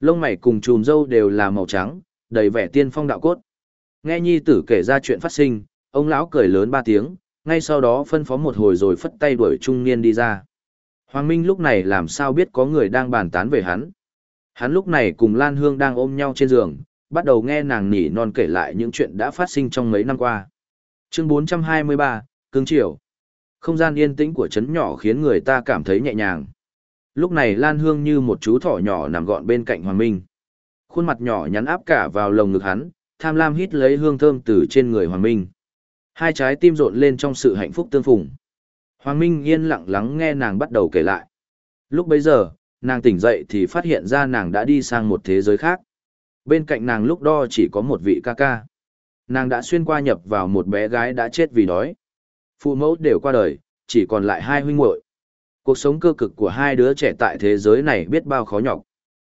Lông mày cùng chùm râu đều là màu trắng, đầy vẻ tiên phong đạo cốt. Nghe nhi tử kể ra chuyện phát sinh, ông lão cười lớn ba tiếng, ngay sau đó phân phó một hồi rồi phất tay đuổi trung niên đi ra. Hoàng Minh lúc này làm sao biết có người đang bàn tán về hắn. Hắn lúc này cùng Lan Hương đang ôm nhau trên giường, bắt đầu nghe nàng nỉ non kể lại những chuyện đã phát sinh trong mấy năm qua. Chương 423, Cương Triều. Không gian yên tĩnh của trấn nhỏ khiến người ta cảm thấy nhẹ nhàng. Lúc này Lan Hương như một chú thỏ nhỏ nằm gọn bên cạnh Hoàng Minh. Khuôn mặt nhỏ nhắn áp cả vào lồng ngực hắn, tham lam hít lấy hương thơm từ trên người Hoàng Minh. Hai trái tim rộn lên trong sự hạnh phúc tương phùng. Hoàng Minh yên lặng lắng nghe nàng bắt đầu kể lại. Lúc bấy giờ, nàng tỉnh dậy thì phát hiện ra nàng đã đi sang một thế giới khác. Bên cạnh nàng lúc đó chỉ có một vị ca ca. Nàng đã xuyên qua nhập vào một bé gái đã chết vì đói. Phụ mẫu đều qua đời, chỉ còn lại hai huynh muội. Cuộc sống cơ cực của hai đứa trẻ tại thế giới này biết bao khó nhọc.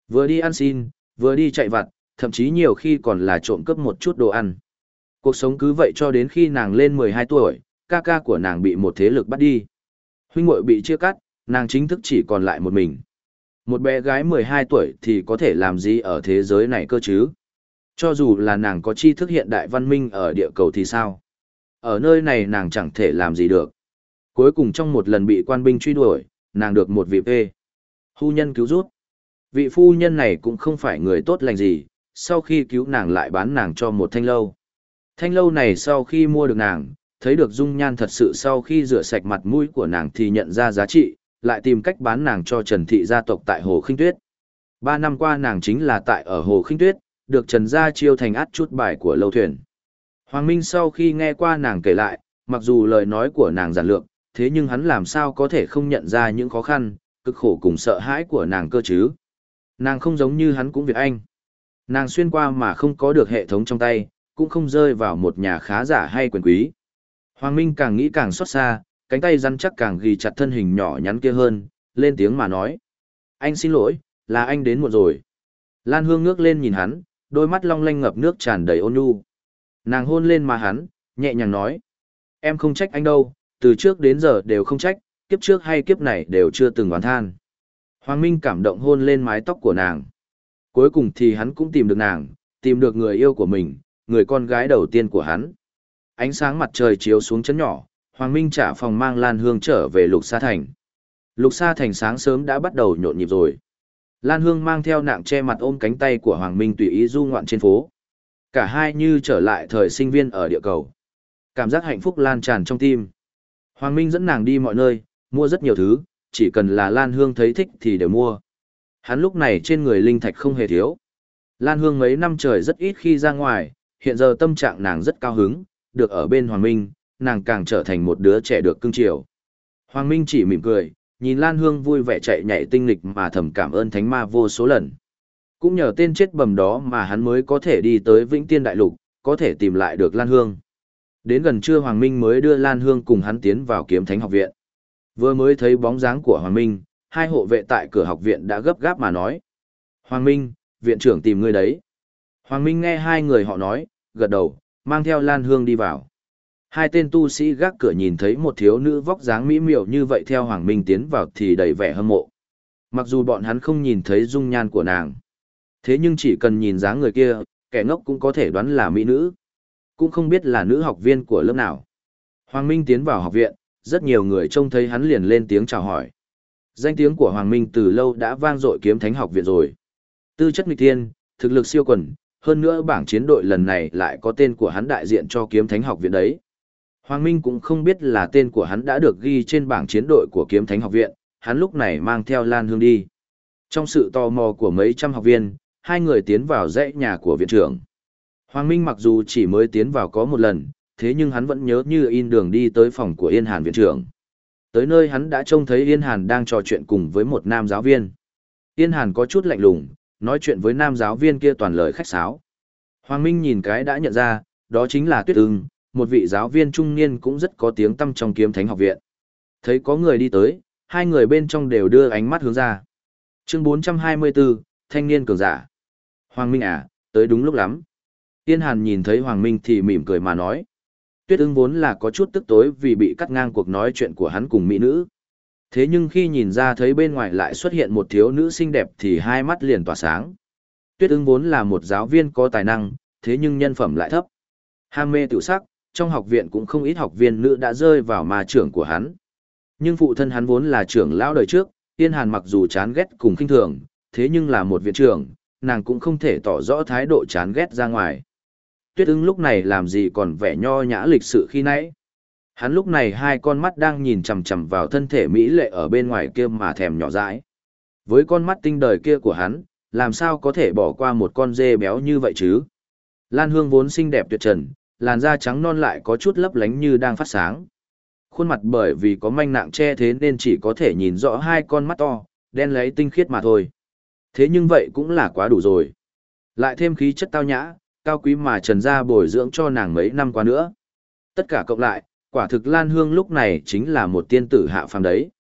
Vừa đi ăn xin, vừa đi chạy vặt, thậm chí nhiều khi còn là trộm cướp một chút đồ ăn. Cuộc sống cứ vậy cho đến khi nàng lên 12 tuổi, ca ca của nàng bị một thế lực bắt đi. Huynh muội bị chia cắt, nàng chính thức chỉ còn lại một mình. Một bé gái 12 tuổi thì có thể làm gì ở thế giới này cơ chứ? Cho dù là nàng có tri thức hiện đại văn minh ở địa cầu thì sao? Ở nơi này nàng chẳng thể làm gì được. Cuối cùng trong một lần bị quan binh truy đuổi, nàng được một vị phê. Phu nhân cứu rút. Vị phu nhân này cũng không phải người tốt lành gì, sau khi cứu nàng lại bán nàng cho một thanh lâu. Thanh lâu này sau khi mua được nàng, thấy được dung nhan thật sự sau khi rửa sạch mặt mũi của nàng thì nhận ra giá trị, lại tìm cách bán nàng cho Trần Thị gia tộc tại Hồ Khinh Tuyết. Ba năm qua nàng chính là tại ở Hồ Khinh Tuyết, được Trần Gia chiêu thành át chút bài của lâu thuyền. Hoàng Minh sau khi nghe qua nàng kể lại, mặc dù lời nói của nàng giản lược, thế nhưng hắn làm sao có thể không nhận ra những khó khăn, cực khổ cùng sợ hãi của nàng cơ chứ. Nàng không giống như hắn cũng Việt Anh. Nàng xuyên qua mà không có được hệ thống trong tay, cũng không rơi vào một nhà khá giả hay quyền quý. Hoàng Minh càng nghĩ càng xót xa, cánh tay rắn chắc càng ghi chặt thân hình nhỏ nhắn kia hơn, lên tiếng mà nói. Anh xin lỗi, là anh đến muộn rồi. Lan Hương ngước lên nhìn hắn, đôi mắt long lanh ngập nước tràn đầy ôn nhu. Nàng hôn lên mà hắn, nhẹ nhàng nói. Em không trách anh đâu, từ trước đến giờ đều không trách, kiếp trước hay kiếp này đều chưa từng oán than. Hoàng Minh cảm động hôn lên mái tóc của nàng. Cuối cùng thì hắn cũng tìm được nàng, tìm được người yêu của mình, người con gái đầu tiên của hắn. Ánh sáng mặt trời chiếu xuống chấn nhỏ, Hoàng Minh trả phòng mang Lan Hương trở về Lục Sa Thành. Lục Sa Thành sáng sớm đã bắt đầu nhộn nhịp rồi. Lan Hương mang theo nạng che mặt ôm cánh tay của Hoàng Minh tùy ý du ngoạn trên phố. Cả hai như trở lại thời sinh viên ở địa cầu. Cảm giác hạnh phúc lan tràn trong tim. Hoàng Minh dẫn nàng đi mọi nơi, mua rất nhiều thứ, chỉ cần là Lan Hương thấy thích thì đều mua. Hắn lúc này trên người linh thạch không hề thiếu. Lan Hương mấy năm trời rất ít khi ra ngoài, hiện giờ tâm trạng nàng rất cao hứng, được ở bên Hoàng Minh, nàng càng trở thành một đứa trẻ được cưng chiều. Hoàng Minh chỉ mỉm cười, nhìn Lan Hương vui vẻ chạy nhảy tinh lịch mà thầm cảm ơn thánh ma vô số lần. Cũng nhờ tên chết bầm đó mà hắn mới có thể đi tới Vĩnh Tiên Đại Lục, có thể tìm lại được Lan Hương. Đến gần trưa Hoàng Minh mới đưa Lan Hương cùng hắn tiến vào kiếm thánh học viện. Vừa mới thấy bóng dáng của Hoàng Minh, hai hộ vệ tại cửa học viện đã gấp gáp mà nói. Hoàng Minh, viện trưởng tìm ngươi đấy. Hoàng Minh nghe hai người họ nói, gật đầu, mang theo Lan Hương đi vào. Hai tên tu sĩ gác cửa nhìn thấy một thiếu nữ vóc dáng mỹ miều như vậy theo Hoàng Minh tiến vào thì đầy vẻ hâm mộ. Mặc dù bọn hắn không nhìn thấy dung nhan của nàng. Thế nhưng chỉ cần nhìn dáng người kia, kẻ ngốc cũng có thể đoán là mỹ nữ. Cũng không biết là nữ học viên của lớp nào. Hoàng Minh tiến vào học viện, rất nhiều người trông thấy hắn liền lên tiếng chào hỏi. Danh tiếng của Hoàng Minh từ lâu đã vang dội kiếm thánh học viện rồi. Tư chất nghịch thiên, thực lực siêu quần, hơn nữa bảng chiến đội lần này lại có tên của hắn đại diện cho kiếm thánh học viện đấy. Hoàng Minh cũng không biết là tên của hắn đã được ghi trên bảng chiến đội của kiếm thánh học viện, hắn lúc này mang theo Lan Hương đi. Trong sự tò mò của mấy trăm học viên, hai người tiến vào dãy nhà của viện trưởng. Hoàng Minh mặc dù chỉ mới tiến vào có một lần, thế nhưng hắn vẫn nhớ như in đường đi tới phòng của Yên Hàn viện trưởng. Tới nơi hắn đã trông thấy Yên Hàn đang trò chuyện cùng với một nam giáo viên. Yên Hàn có chút lạnh lùng, nói chuyện với nam giáo viên kia toàn lời khách sáo. Hoàng Minh nhìn cái đã nhận ra, đó chính là Tuyết Ưng, một vị giáo viên trung niên cũng rất có tiếng tăm trong kiếm thánh học viện. Thấy có người đi tới, hai người bên trong đều đưa ánh mắt hướng ra. Chương 424, Thanh niên cường giả. Hoàng Minh à, tới đúng lúc lắm. Tiên Hàn nhìn thấy Hoàng Minh thì mỉm cười mà nói. Tuyết ưng vốn là có chút tức tối vì bị cắt ngang cuộc nói chuyện của hắn cùng mỹ nữ. Thế nhưng khi nhìn ra thấy bên ngoài lại xuất hiện một thiếu nữ xinh đẹp thì hai mắt liền tỏa sáng. Tuyết ưng vốn là một giáo viên có tài năng, thế nhưng nhân phẩm lại thấp. Ham mê tự sắc, trong học viện cũng không ít học viên nữ đã rơi vào ma trưởng của hắn. Nhưng phụ thân hắn vốn là trưởng lão đời trước, Tiên Hàn mặc dù chán ghét cùng khinh thường, thế nhưng là một viện trưởng, nàng cũng không thể tỏ rõ thái độ chán ghét ra ngoài. Tuyết ưng lúc này làm gì còn vẻ nho nhã lịch sự khi nãy. Hắn lúc này hai con mắt đang nhìn chằm chằm vào thân thể mỹ lệ ở bên ngoài kia mà thèm nhỏ dãi. Với con mắt tinh đời kia của hắn, làm sao có thể bỏ qua một con dê béo như vậy chứ? Lan Hương vốn xinh đẹp tuyệt trần, làn da trắng non lại có chút lấp lánh như đang phát sáng. Khuôn mặt bởi vì có manh nạng che thế nên chỉ có thể nhìn rõ hai con mắt to, đen lấy tinh khiết mà thôi. Thế nhưng vậy cũng là quá đủ rồi. Lại thêm khí chất tao nhã, cao quý mà trần gia bồi dưỡng cho nàng mấy năm qua nữa. Tất cả cộng lại, quả thực Lan Hương lúc này chính là một tiên tử hạ phàm đấy.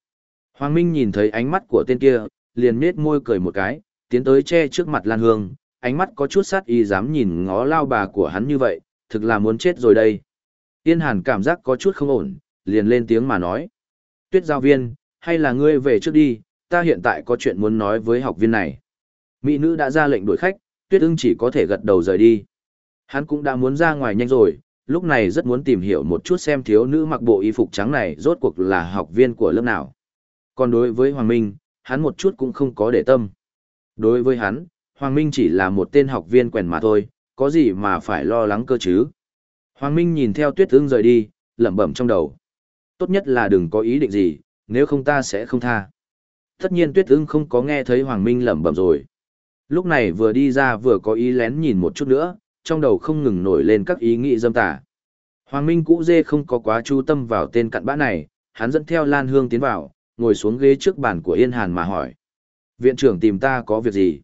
Hoàng Minh nhìn thấy ánh mắt của tên kia, liền nết môi cười một cái, tiến tới che trước mặt Lan Hương, ánh mắt có chút sát y dám nhìn ngó lao bà của hắn như vậy, thực là muốn chết rồi đây. Tiên Hàn cảm giác có chút không ổn, liền lên tiếng mà nói. Tuyết giáo viên, hay là ngươi về trước đi, ta hiện tại có chuyện muốn nói với học viên này. Mỹ nữ đã ra lệnh đuổi khách, Tuyết ưng chỉ có thể gật đầu rời đi. Hắn cũng đã muốn ra ngoài nhanh rồi, lúc này rất muốn tìm hiểu một chút xem thiếu nữ mặc bộ y phục trắng này rốt cuộc là học viên của lớp nào. Còn đối với Hoàng Minh, hắn một chút cũng không có để tâm. Đối với hắn, Hoàng Minh chỉ là một tên học viên quèn mà thôi, có gì mà phải lo lắng cơ chứ. Hoàng Minh nhìn theo tuyết ương rời đi, lẩm bẩm trong đầu. Tốt nhất là đừng có ý định gì, nếu không ta sẽ không tha. Tất nhiên tuyết ương không có nghe thấy Hoàng Minh lẩm bẩm rồi. Lúc này vừa đi ra vừa có ý lén nhìn một chút nữa, trong đầu không ngừng nổi lên các ý nghĩ dâm tà. Hoàng Minh cũ dê không có quá chú tâm vào tên cặn bã này, hắn dẫn theo Lan Hương tiến vào, ngồi xuống ghế trước bàn của Yên Hàn mà hỏi. Viện trưởng tìm ta có việc gì?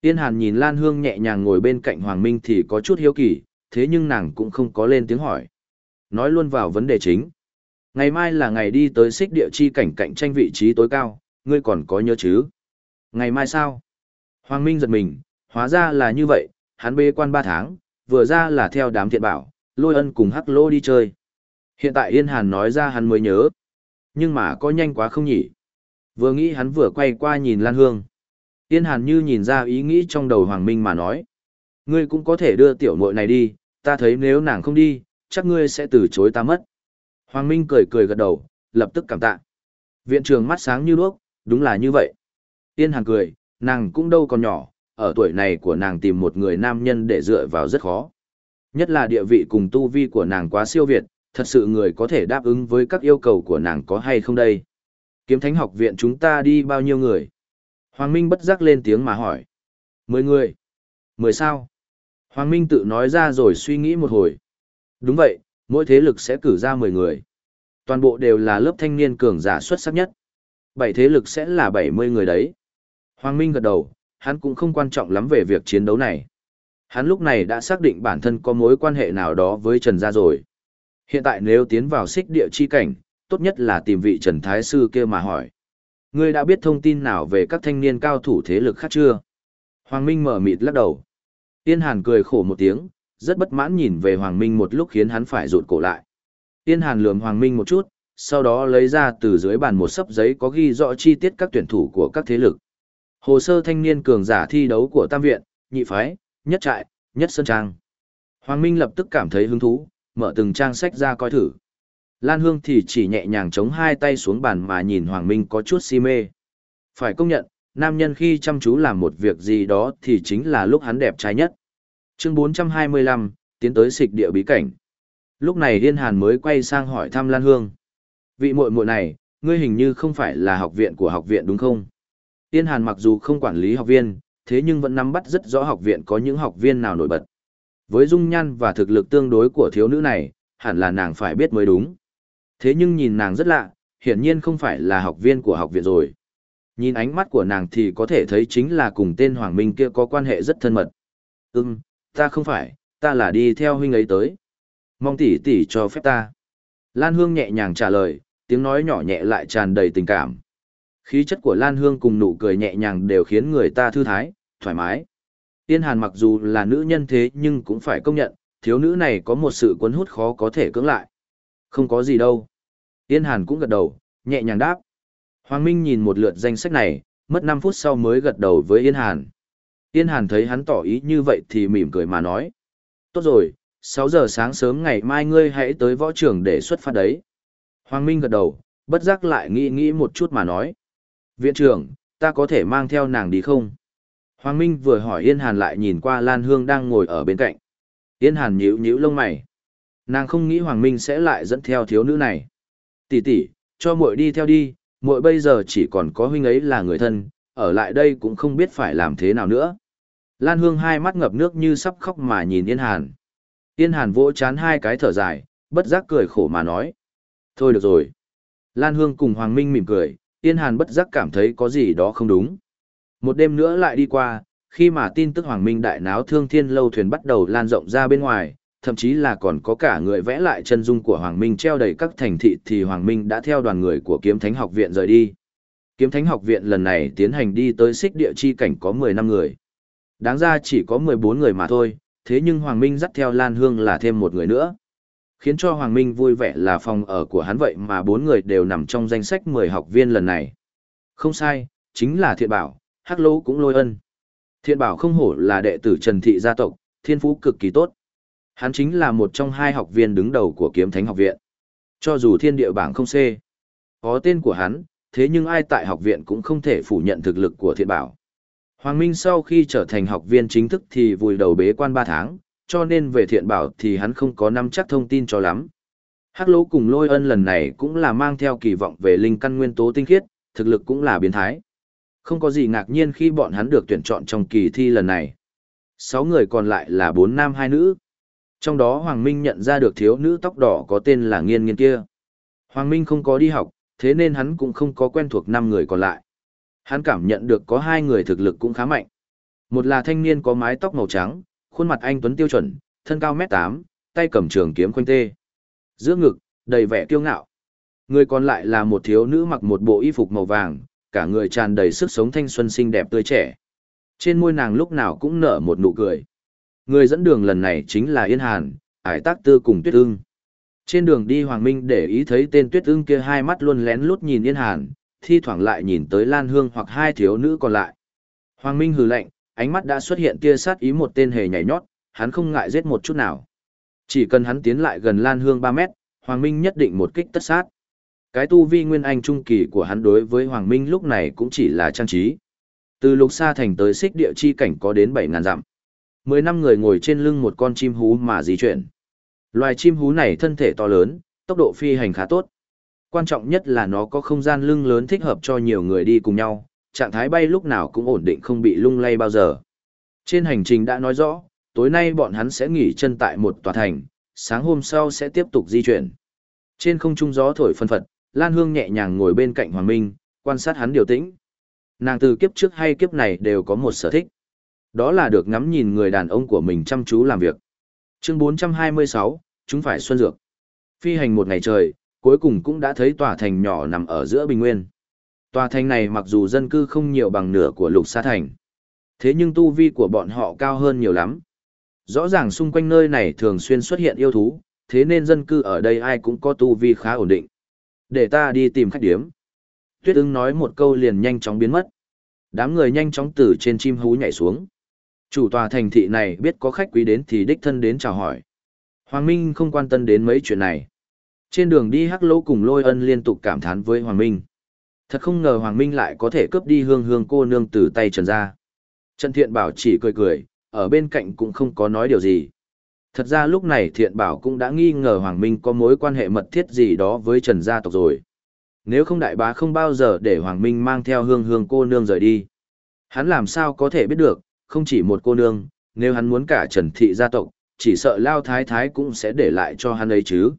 Yên Hàn nhìn Lan Hương nhẹ nhàng ngồi bên cạnh Hoàng Minh thì có chút hiếu kỳ, thế nhưng nàng cũng không có lên tiếng hỏi. Nói luôn vào vấn đề chính. Ngày mai là ngày đi tới xích địa chi cảnh cạnh tranh vị trí tối cao, ngươi còn có nhớ chứ? Ngày mai sao? Hoàng Minh giật mình, hóa ra là như vậy, hắn bê quan ba tháng, vừa ra là theo đám thiện bảo, lôi ân cùng hắc lô đi chơi. Hiện tại Yên Hàn nói ra hắn mới nhớ. Nhưng mà có nhanh quá không nhỉ? Vừa nghĩ hắn vừa quay qua nhìn Lan Hương. Yên Hàn như nhìn ra ý nghĩ trong đầu Hoàng Minh mà nói. Ngươi cũng có thể đưa tiểu muội này đi, ta thấy nếu nàng không đi, chắc ngươi sẽ từ chối ta mất. Hoàng Minh cười cười gật đầu, lập tức cảm tạ. Viện trường mắt sáng như đuốc, đúng là như vậy. Yên Hàn cười, nàng cũng đâu còn nhỏ, ở tuổi này của nàng tìm một người nam nhân để dựa vào rất khó. Nhất là địa vị cùng tu vi của nàng quá siêu việt, thật sự người có thể đáp ứng với các yêu cầu của nàng có hay không đây? Kiếm thánh học viện chúng ta đi bao nhiêu người? Hoàng Minh bất giác lên tiếng mà hỏi. Mười người. Mười sao? Hoàng Minh tự nói ra rồi suy nghĩ một hồi. Đúng vậy, mỗi thế lực sẽ cử ra mười người. Toàn bộ đều là lớp thanh niên cường giả xuất sắc nhất. Bảy thế lực sẽ là bảy mươi người đấy. Hoàng Minh gật đầu, hắn cũng không quan trọng lắm về việc chiến đấu này. Hắn lúc này đã xác định bản thân có mối quan hệ nào đó với Trần Gia rồi. Hiện tại nếu tiến vào xích địa chi cảnh, tốt nhất là tìm vị Trần Thái Sư kia mà hỏi. Ngươi đã biết thông tin nào về các thanh niên cao thủ thế lực khác chưa? Hoàng Minh mở mịt lắc đầu. Tiên Hàn cười khổ một tiếng, rất bất mãn nhìn về Hoàng Minh một lúc khiến hắn phải rụt cổ lại. Tiên Hàn lườm Hoàng Minh một chút, sau đó lấy ra từ dưới bàn một sấp giấy có ghi rõ chi tiết các tuyển thủ của các thế lực. Hồ sơ thanh niên cường giả thi đấu của Tam Viện, Nhị Phái, Nhất Trại, Nhất Sơn Trang. Hoàng Minh lập tức cảm thấy hứng thú, mở từng trang sách ra coi thử. Lan Hương thì chỉ nhẹ nhàng chống hai tay xuống bàn mà nhìn Hoàng Minh có chút si mê. Phải công nhận, nam nhân khi chăm chú làm một việc gì đó thì chính là lúc hắn đẹp trai nhất. Chương 425, tiến tới xịch địa bí cảnh. Lúc này liên Hàn mới quay sang hỏi thăm Lan Hương. Vị muội muội này, ngươi hình như không phải là học viện của học viện đúng không? Tiên Hàn mặc dù không quản lý học viên, thế nhưng vẫn nắm bắt rất rõ học viện có những học viên nào nổi bật. Với dung nhan và thực lực tương đối của thiếu nữ này, hẳn là nàng phải biết mới đúng. Thế nhưng nhìn nàng rất lạ, hiển nhiên không phải là học viên của học viện rồi. Nhìn ánh mắt của nàng thì có thể thấy chính là cùng tên Hoàng Minh kia có quan hệ rất thân mật. Ừm, ta không phải, ta là đi theo huynh ấy tới. Mong tỷ tỷ cho phép ta. Lan Hương nhẹ nhàng trả lời, tiếng nói nhỏ nhẹ lại tràn đầy tình cảm. Khí chất của Lan Hương cùng nụ cười nhẹ nhàng đều khiến người ta thư thái, thoải mái. Tiên Hàn mặc dù là nữ nhân thế nhưng cũng phải công nhận, thiếu nữ này có một sự cuốn hút khó có thể cưỡng lại. Không có gì đâu. Tiên Hàn cũng gật đầu, nhẹ nhàng đáp. Hoàng Minh nhìn một lượt danh sách này, mất 5 phút sau mới gật đầu với Yên Hàn. Yên Hàn thấy hắn tỏ ý như vậy thì mỉm cười mà nói. Tốt rồi, 6 giờ sáng sớm ngày mai ngươi hãy tới võ trường để xuất phát đấy. Hoàng Minh gật đầu, bất giác lại nghĩ nghĩ một chút mà nói. Viện trưởng, ta có thể mang theo nàng đi không? Hoàng Minh vừa hỏi Yên Hàn lại nhìn qua Lan Hương đang ngồi ở bên cạnh. Yên Hàn nhíu nhíu lông mày. Nàng không nghĩ Hoàng Minh sẽ lại dẫn theo thiếu nữ này. Tỷ tỷ, cho muội đi theo đi, muội bây giờ chỉ còn có huynh ấy là người thân, ở lại đây cũng không biết phải làm thế nào nữa. Lan Hương hai mắt ngập nước như sắp khóc mà nhìn Yên Hàn. Yên Hàn vỗ chán hai cái thở dài, bất giác cười khổ mà nói. Thôi được rồi. Lan Hương cùng Hoàng Minh mỉm cười, Yên Hàn bất giác cảm thấy có gì đó không đúng. Một đêm nữa lại đi qua, khi mà tin tức Hoàng Minh đại náo thương thiên lâu thuyền bắt đầu lan rộng ra bên ngoài, thậm chí là còn có cả người vẽ lại chân dung của Hoàng Minh treo đầy các thành thị thì Hoàng Minh đã theo đoàn người của Kiếm Thánh học viện rời đi. Kiếm Thánh học viện lần này tiến hành đi tới xích địa chi cảnh có 10 năm người. Đáng ra chỉ có 14 người mà thôi, thế nhưng Hoàng Minh dắt theo Lan Hương là thêm một người nữa. Khiến cho Hoàng Minh vui vẻ là phòng ở của hắn vậy mà bốn người đều nằm trong danh sách 10 học viên lần này. Không sai, chính là thiện bảo, hắc lỗ cũng lôi ân. Thiện bảo không hổ là đệ tử Trần Thị gia tộc, thiên phú cực kỳ tốt. Hắn chính là một trong hai học viên đứng đầu của kiếm thánh học viện. Cho dù thiên địa bảng không C, có tên của hắn, thế nhưng ai tại học viện cũng không thể phủ nhận thực lực của thiện bảo. Hoàng Minh sau khi trở thành học viên chính thức thì vùi đầu bế quan 3 tháng, cho nên về thiện bảo thì hắn không có nắm chắc thông tin cho lắm. Hắc lỗ cùng lôi ân lần này cũng là mang theo kỳ vọng về linh căn nguyên tố tinh khiết, thực lực cũng là biến thái. Không có gì ngạc nhiên khi bọn hắn được tuyển chọn trong kỳ thi lần này. Sáu người còn lại là bốn nam hai nữ. Trong đó Hoàng Minh nhận ra được thiếu nữ tóc đỏ có tên là Nghiên Nghiên kia. Hoàng Minh không có đi học, thế nên hắn cũng không có quen thuộc năm người còn lại. Hắn cảm nhận được có hai người thực lực cũng khá mạnh. Một là thanh niên có mái tóc màu trắng, khuôn mặt anh tuấn tiêu chuẩn, thân cao mét tám, tay cầm trường kiếm quanh tê. Giữa ngực, đầy vẻ kiêu ngạo. Người còn lại là một thiếu nữ mặc một bộ y phục màu vàng, cả người tràn đầy sức sống thanh xuân xinh đẹp tươi trẻ. Trên môi nàng lúc nào cũng nở một nụ cười. Người dẫn đường lần này chính là Yên Hàn, ải tác tư cùng Tuyết ưng. Trên đường đi Hoàng Minh để ý thấy tên Tuyết ưng kia hai mắt luôn lén lút nhìn Yên Hàn, thi thoảng lại nhìn tới Lan Hương hoặc hai thiếu nữ còn lại. Hoàng Minh hừ lạnh, ánh mắt đã xuất hiện tia sát ý một tên hề nhảy nhót, hắn không ngại giết một chút nào. Chỉ cần hắn tiến lại gần Lan Hương 3 mét, Hoàng Minh nhất định một kích tất sát. Cái tu vi nguyên anh trung kỳ của hắn đối với Hoàng Minh lúc này cũng chỉ là trang trí. Từ lục xa thành tới xích địa chi cảnh có đến 7.000 dặm. Mười năm người ngồi trên lưng một con chim hú mà di chuyển. Loài chim hú này thân thể to lớn, tốc độ phi hành khá tốt. Quan trọng nhất là nó có không gian lưng lớn thích hợp cho nhiều người đi cùng nhau, trạng thái bay lúc nào cũng ổn định không bị lung lay bao giờ. Trên hành trình đã nói rõ, tối nay bọn hắn sẽ nghỉ chân tại một tòa thành, sáng hôm sau sẽ tiếp tục di chuyển. Trên không trung gió thổi phân phật, Lan Hương nhẹ nhàng ngồi bên cạnh Hoàng Minh, quan sát hắn điều tĩnh. Nàng từ kiếp trước hay kiếp này đều có một sở thích. Đó là được ngắm nhìn người đàn ông của mình chăm chú làm việc. Chương 426, chúng phải xuân dược. Phi hành một ngày trời, cuối cùng cũng đã thấy tòa thành nhỏ nằm ở giữa bình nguyên. Tòa thành này mặc dù dân cư không nhiều bằng nửa của lục sa thành. Thế nhưng tu vi của bọn họ cao hơn nhiều lắm. Rõ ràng xung quanh nơi này thường xuyên xuất hiện yêu thú, thế nên dân cư ở đây ai cũng có tu vi khá ổn định. Để ta đi tìm khách điếm. Tuyết ưng nói một câu liền nhanh chóng biến mất. Đám người nhanh chóng từ trên chim hú nhảy xuống. Chủ tòa thành thị này biết có khách quý đến thì đích thân đến chào hỏi. Hoàng Minh không quan tâm đến mấy chuyện này. Trên đường đi hắc lỗ cùng lôi ân liên tục cảm thán với Hoàng Minh. Thật không ngờ Hoàng Minh lại có thể cướp đi hương hương cô nương từ tay Trần ra. Trần Thiện Bảo chỉ cười cười, ở bên cạnh cũng không có nói điều gì. Thật ra lúc này Thiện Bảo cũng đã nghi ngờ Hoàng Minh có mối quan hệ mật thiết gì đó với Trần gia tộc rồi. Nếu không đại bá không bao giờ để Hoàng Minh mang theo hương hương cô nương rời đi. Hắn làm sao có thể biết được, không chỉ một cô nương, nếu hắn muốn cả Trần Thị gia tộc, chỉ sợ Lao Thái Thái cũng sẽ để lại cho hắn ấy chứ.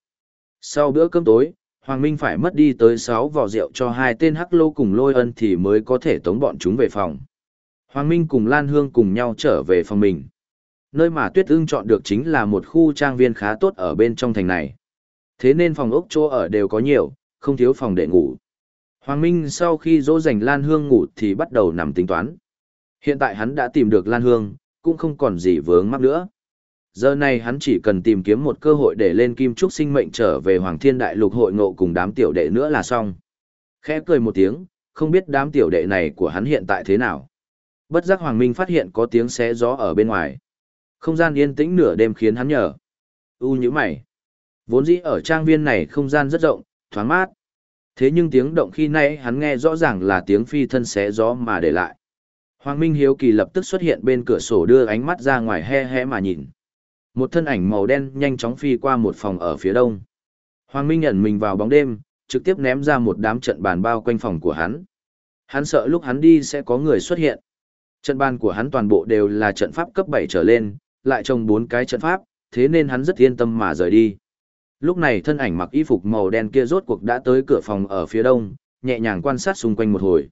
Sau bữa cơm tối, Hoàng Minh phải mất đi tới 6 vò rượu cho hai tên hắc lô cùng lôi ân thì mới có thể tống bọn chúng về phòng. Hoàng Minh cùng Lan Hương cùng nhau trở về phòng mình. Nơi mà Tuyết ưng chọn được chính là một khu trang viên khá tốt ở bên trong thành này. Thế nên phòng ốc chỗ ở đều có nhiều, không thiếu phòng để ngủ. Hoàng Minh sau khi dỗ dành Lan Hương ngủ thì bắt đầu nằm tính toán. Hiện tại hắn đã tìm được Lan Hương, cũng không còn gì vướng mắc nữa. Giờ này hắn chỉ cần tìm kiếm một cơ hội để lên kim trúc sinh mệnh trở về Hoàng Thiên Đại Lục hội ngộ cùng đám tiểu đệ nữa là xong. Khẽ cười một tiếng, không biết đám tiểu đệ này của hắn hiện tại thế nào. Bất giác Hoàng Minh phát hiện có tiếng xé gió ở bên ngoài. Không gian yên tĩnh nửa đêm khiến hắn nhờ. U như mày. Vốn dĩ ở trang viên này không gian rất rộng, thoáng mát. Thế nhưng tiếng động khi nãy hắn nghe rõ ràng là tiếng phi thân xé gió mà để lại. Hoàng Minh Hiếu Kỳ lập tức xuất hiện bên cửa sổ đưa ánh mắt ra ngoài he he mà nhìn. Một thân ảnh màu đen nhanh chóng phi qua một phòng ở phía đông. Hoàng Minh nhận mình vào bóng đêm, trực tiếp ném ra một đám trận bàn bao quanh phòng của hắn. Hắn sợ lúc hắn đi sẽ có người xuất hiện. Trận bàn của hắn toàn bộ đều là trận pháp cấp 7 trở lên, lại trồng bốn cái trận pháp, thế nên hắn rất yên tâm mà rời đi. Lúc này thân ảnh mặc y phục màu đen kia rốt cuộc đã tới cửa phòng ở phía đông, nhẹ nhàng quan sát xung quanh một hồi.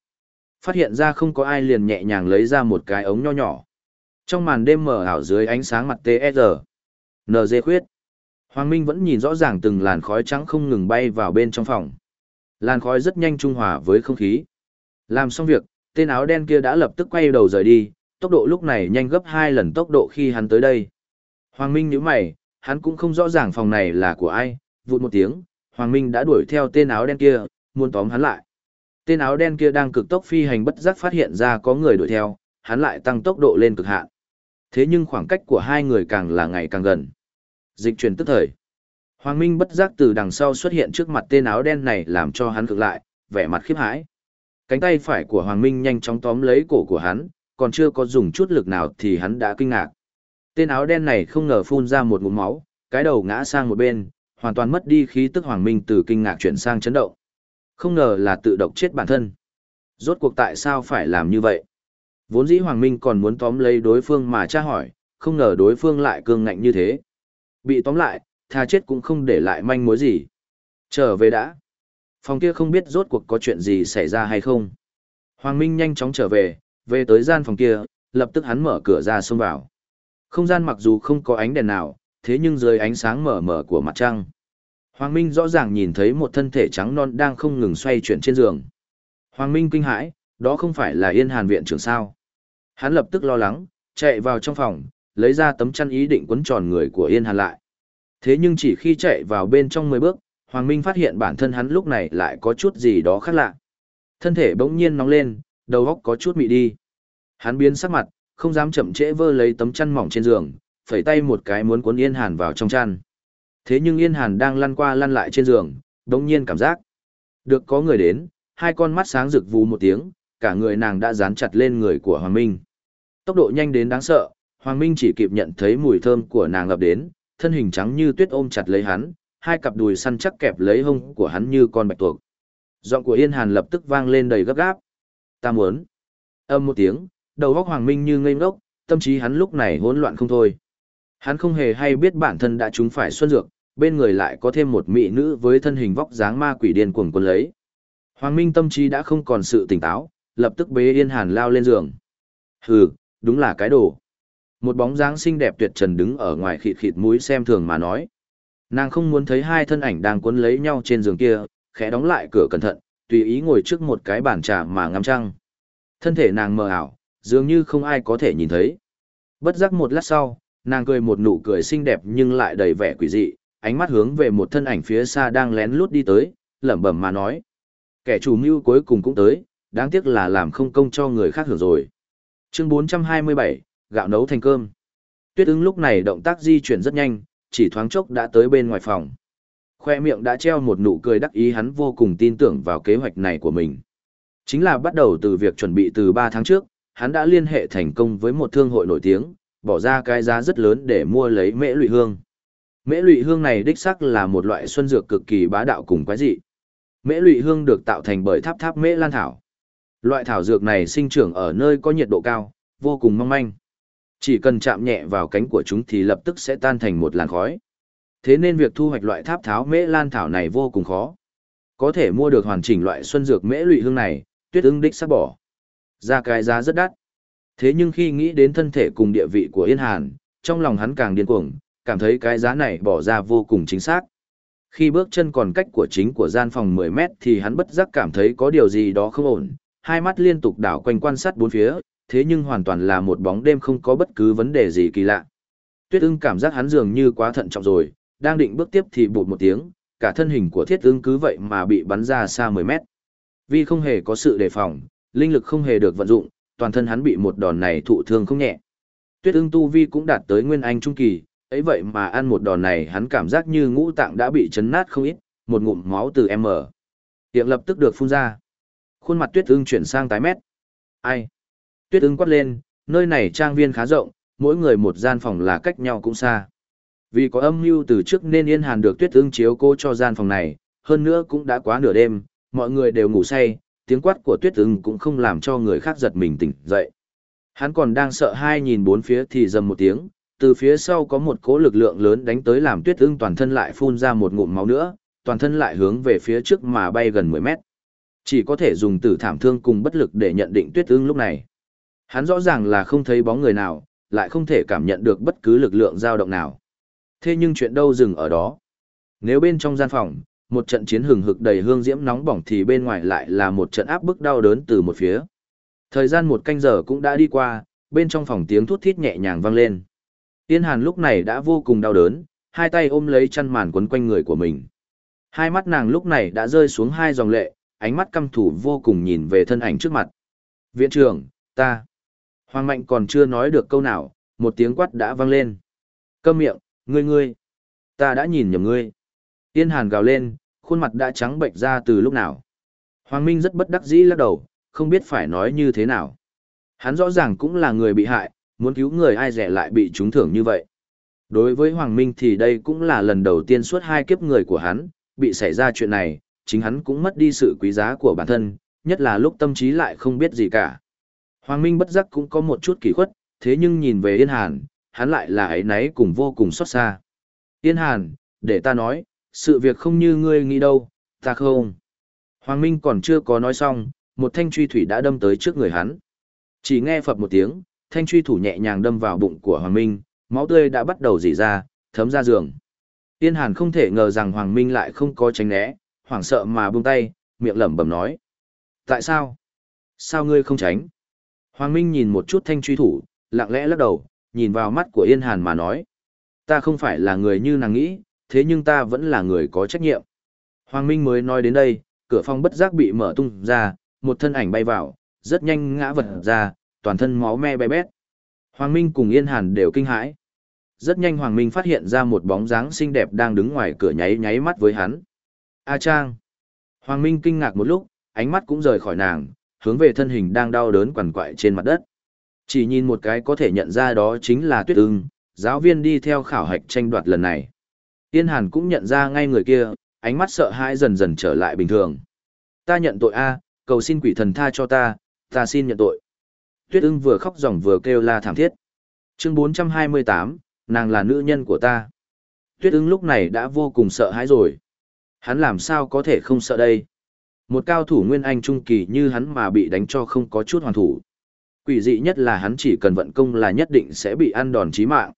Phát hiện ra không có ai liền nhẹ nhàng lấy ra một cái ống nho nhỏ. Trong màn đêm mở ảo dưới ánh sáng mặt TSR. NG khuyết. Hoàng Minh vẫn nhìn rõ ràng từng làn khói trắng không ngừng bay vào bên trong phòng. Làn khói rất nhanh trung hòa với không khí. Làm xong việc, tên áo đen kia đã lập tức quay đầu rời đi, tốc độ lúc này nhanh gấp hai lần tốc độ khi hắn tới đây. Hoàng Minh nhíu mày, hắn cũng không rõ ràng phòng này là của ai, vụt một tiếng, Hoàng Minh đã đuổi theo tên áo đen kia, muốn tóm hắn lại. Tên áo đen kia đang cực tốc phi hành bất giác phát hiện ra có người đuổi theo, hắn lại tăng tốc độ lên cực hạn. Thế nhưng khoảng cách của hai người càng là ngày càng gần. Dịch chuyển tức thời. Hoàng Minh bất giác từ đằng sau xuất hiện trước mặt tên áo đen này làm cho hắn cực lại, vẻ mặt khiếp hãi. Cánh tay phải của Hoàng Minh nhanh chóng tóm lấy cổ của hắn, còn chưa có dùng chút lực nào thì hắn đã kinh ngạc. Tên áo đen này không ngờ phun ra một ngụm máu, cái đầu ngã sang một bên, hoàn toàn mất đi khí tức Hoàng Minh từ kinh ngạc chuyển sang chấn động. Không ngờ là tự độc chết bản thân. Rốt cuộc tại sao phải làm như vậy? Vốn dĩ Hoàng Minh còn muốn tóm lấy đối phương mà tra hỏi, không ngờ đối phương lại cương ngạnh như thế. Bị tóm lại, tha chết cũng không để lại manh mối gì. Trở về đã. Phòng kia không biết rốt cuộc có chuyện gì xảy ra hay không. Hoàng Minh nhanh chóng trở về, về tới gian phòng kia, lập tức hắn mở cửa ra xông vào. Không gian mặc dù không có ánh đèn nào, thế nhưng dưới ánh sáng mờ mờ của mặt trăng. Hoàng Minh rõ ràng nhìn thấy một thân thể trắng non đang không ngừng xoay chuyển trên giường. Hoàng Minh kinh hãi, đó không phải là Yên Hàn viện trưởng sao. Hắn lập tức lo lắng, chạy vào trong phòng, lấy ra tấm chăn ý định quấn tròn người của Yên Hàn lại. Thế nhưng chỉ khi chạy vào bên trong 10 bước, Hoàng Minh phát hiện bản thân hắn lúc này lại có chút gì đó khác lạ. Thân thể bỗng nhiên nóng lên, đầu óc có chút mị đi. Hắn biến sắc mặt, không dám chậm trễ vơ lấy tấm chăn mỏng trên giường, phẩy tay một cái muốn cuốn Yên Hàn vào trong chăn. Thế nhưng Yên Hàn đang lăn qua lăn lại trên giường, bỗng nhiên cảm giác. Được có người đến, hai con mắt sáng rực vù một tiếng, cả người nàng đã dán chặt lên người của Hoàng Minh. Tốc độ nhanh đến đáng sợ, Hoàng Minh chỉ kịp nhận thấy mùi thơm của nàng ập đến, thân hình trắng như tuyết ôm chặt lấy hắn, hai cặp đùi săn chắc kẹp lấy hông của hắn như con bạch tuộc. Giọng của Yên Hàn lập tức vang lên đầy gấp gáp. Ta muốn. Âm một tiếng, đầu óc Hoàng Minh như ngây ngốc, tâm trí hắn lúc này hỗn loạn không thôi. Hắn không hề hay biết bản thân đã trúng phải xuân dược, bên người lại có thêm một mỹ nữ với thân hình vóc dáng ma quỷ điên cuồng cuốn lấy. Hoàng Minh tâm trí đã không còn sự tỉnh táo, lập tức bế Yên Hàn lao lên giường. Hừ, đúng là cái đồ. Một bóng dáng xinh đẹp tuyệt trần đứng ở ngoài khịt khịt mũi xem thường mà nói. Nàng không muốn thấy hai thân ảnh đang cuốn lấy nhau trên giường kia, khẽ đóng lại cửa cẩn thận, tùy ý ngồi trước một cái bàn trà mà ngắm trăng. Thân thể nàng mờ ảo, dường như không ai có thể nhìn thấy. Bất giác một lát sau, nàng cười một nụ cười xinh đẹp nhưng lại đầy vẻ quỷ dị, ánh mắt hướng về một thân ảnh phía xa đang lén lút đi tới, lẩm bẩm mà nói. Kẻ chủ mưu cuối cùng cũng tới, đáng tiếc là làm không công cho người khác hưởng rồi. Chương 427, gạo nấu thành cơm. Tuyết ứng lúc này động tác di chuyển rất nhanh, chỉ thoáng chốc đã tới bên ngoài phòng. Khoe miệng đã treo một nụ cười đắc ý hắn vô cùng tin tưởng vào kế hoạch này của mình. Chính là bắt đầu từ việc chuẩn bị từ 3 tháng trước, hắn đã liên hệ thành công với một thương hội nổi tiếng, bỏ ra cái giá rất lớn để mua lấy mễ lụy hương. Mễ lụy hương này đích sắc là một loại xuân dược cực kỳ bá đạo cùng quái dị. Mễ lụy hương được tạo thành bởi tháp tháp mễ lan thảo. Loại thảo dược này sinh trưởng ở nơi có nhiệt độ cao, vô cùng mong manh. Chỉ cần chạm nhẹ vào cánh của chúng thì lập tức sẽ tan thành một làn khói. Thế nên việc thu hoạch loại tháp tháo mễ lan thảo này vô cùng khó. Có thể mua được hoàn chỉnh loại xuân dược mễ lụy hương này, tuyết ưng đích sắp bỏ. Ra cái giá rất đắt. Thế nhưng khi nghĩ đến thân thể cùng địa vị của Yên Hàn, trong lòng hắn càng điên cuồng, cảm thấy cái giá này bỏ ra vô cùng chính xác. Khi bước chân còn cách của chính của gian phòng 10 mét thì hắn bất giác cảm thấy có điều gì đó không ổn, hai mắt liên tục đảo quanh quan sát bốn phía, thế nhưng hoàn toàn là một bóng đêm không có bất cứ vấn đề gì kỳ lạ. Tuyết ưng cảm giác hắn dường như quá thận trọng rồi, đang định bước tiếp thì bụt một tiếng, cả thân hình của thiết ưng cứ vậy mà bị bắn ra xa 10 mét. Vì không hề có sự đề phòng, linh lực không hề được vận dụng, toàn thân hắn bị một đòn này thụ thương không nhẹ. Tuyết ưng tu vi cũng đạt tới nguyên anh trung kỳ, ấy vậy mà ăn một đòn này hắn cảm giác như ngũ tạng đã bị chấn nát không ít, một ngụm máu từ em mở, Tiệm lập tức được phun ra. Khuôn mặt tuyết ưng chuyển sang tái mét. Ai? Tuyết ưng quát lên, nơi này trang viên khá rộng, mỗi người một gian phòng là cách nhau cũng xa. Vì có âm mưu từ trước nên Yên Hàn được tuyết ưng chiếu cô cho gian phòng này, hơn nữa cũng đã quá nửa đêm, mọi người đều ngủ say, tiếng quát của tuyết ưng cũng không làm cho người khác giật mình tỉnh dậy. Hắn còn đang sợ hai nhìn bốn phía thì dầm một tiếng, từ phía sau có một cỗ lực lượng lớn đánh tới làm tuyết ưng toàn thân lại phun ra một ngụm máu nữa, toàn thân lại hướng về phía trước mà bay gần 10 mét. Chỉ có thể dùng tử thảm thương cùng bất lực để nhận định tuyết ưng lúc này. Hắn rõ ràng là không thấy bóng người nào, lại không thể cảm nhận được bất cứ lực lượng dao động nào. Thế nhưng chuyện đâu dừng ở đó. Nếu bên trong gian phòng, một trận chiến hừng hực đầy hương diễm nóng bỏng thì bên ngoài lại là một trận áp bức đau đớn từ một phía. Thời gian một canh giờ cũng đã đi qua, bên trong phòng tiếng thút thít nhẹ nhàng vang lên. Yên Hàn lúc này đã vô cùng đau đớn, hai tay ôm lấy chăn màn quấn quanh người của mình. Hai mắt nàng lúc này đã rơi xuống hai dòng lệ, ánh mắt căm thủ vô cùng nhìn về thân ảnh trước mặt. Viện trưởng, ta. Hoàng Mạnh còn chưa nói được câu nào, một tiếng quát đã vang lên. Câm miệng, ngươi ngươi. Ta đã nhìn nhầm ngươi. Yên Hàn gào lên, khuôn mặt đã trắng bệnh ra từ lúc nào. Hoàng Minh rất bất đắc dĩ lắc đầu, không biết phải nói như thế nào. Hắn rõ ràng cũng là người bị hại, muốn cứu người ai rẻ lại bị trúng thưởng như vậy. Đối với Hoàng Minh thì đây cũng là lần đầu tiên suốt hai kiếp người của hắn, bị xảy ra chuyện này, chính hắn cũng mất đi sự quý giá của bản thân, nhất là lúc tâm trí lại không biết gì cả. Hoàng Minh bất giác cũng có một chút kỳ khuất, thế nhưng nhìn về Yên Hàn, hắn lại là ấy náy cùng vô cùng xót xa. Yên Hàn, để ta nói, sự việc không như ngươi nghĩ đâu, ta không. Hoàng Minh còn chưa có nói xong, một thanh truy thủy đã đâm tới trước người hắn. Chỉ nghe phập một tiếng, thanh truy thủ nhẹ nhàng đâm vào bụng của Hoàng Minh, máu tươi đã bắt đầu rỉ ra, thấm ra giường. Yên Hàn không thể ngờ rằng Hoàng Minh lại không có tránh né, hoảng sợ mà buông tay, miệng lẩm bẩm nói. Tại sao? Sao ngươi không tránh? Hoàng Minh nhìn một chút thanh truy thủ, lặng lẽ lắc đầu, nhìn vào mắt của Yên Hàn mà nói. Ta không phải là người như nàng nghĩ, thế nhưng ta vẫn là người có trách nhiệm. Hoàng Minh mới nói đến đây, cửa phòng bất giác bị mở tung ra, một thân ảnh bay vào, rất nhanh ngã vật ra, toàn thân máu me bé bét. Hoàng Minh cùng Yên Hàn đều kinh hãi. Rất nhanh Hoàng Minh phát hiện ra một bóng dáng xinh đẹp đang đứng ngoài cửa nháy nháy mắt với hắn. A Trang. Hoàng Minh kinh ngạc một lúc, ánh mắt cũng rời khỏi nàng, hướng về thân hình đang đau đớn quằn quại trên mặt đất. Chỉ nhìn một cái có thể nhận ra đó chính là Tuyết Ưng, giáo viên đi theo khảo hạch tranh đoạt lần này. Tiên Hàn cũng nhận ra ngay người kia, ánh mắt sợ hãi dần dần trở lại bình thường. Ta nhận tội a, cầu xin quỷ thần tha cho ta, ta xin nhận tội. Tuyết ưng vừa khóc ròng vừa kêu la thảm thiết. Chương 428, nàng là nữ nhân của ta. Tuyết ưng lúc này đã vô cùng sợ hãi rồi. Hắn làm sao có thể không sợ đây? Một cao thủ nguyên anh trung kỳ như hắn mà bị đánh cho không có chút hoàn thủ. Quỷ dị nhất là hắn chỉ cần vận công là nhất định sẽ bị ăn đòn chí mạng.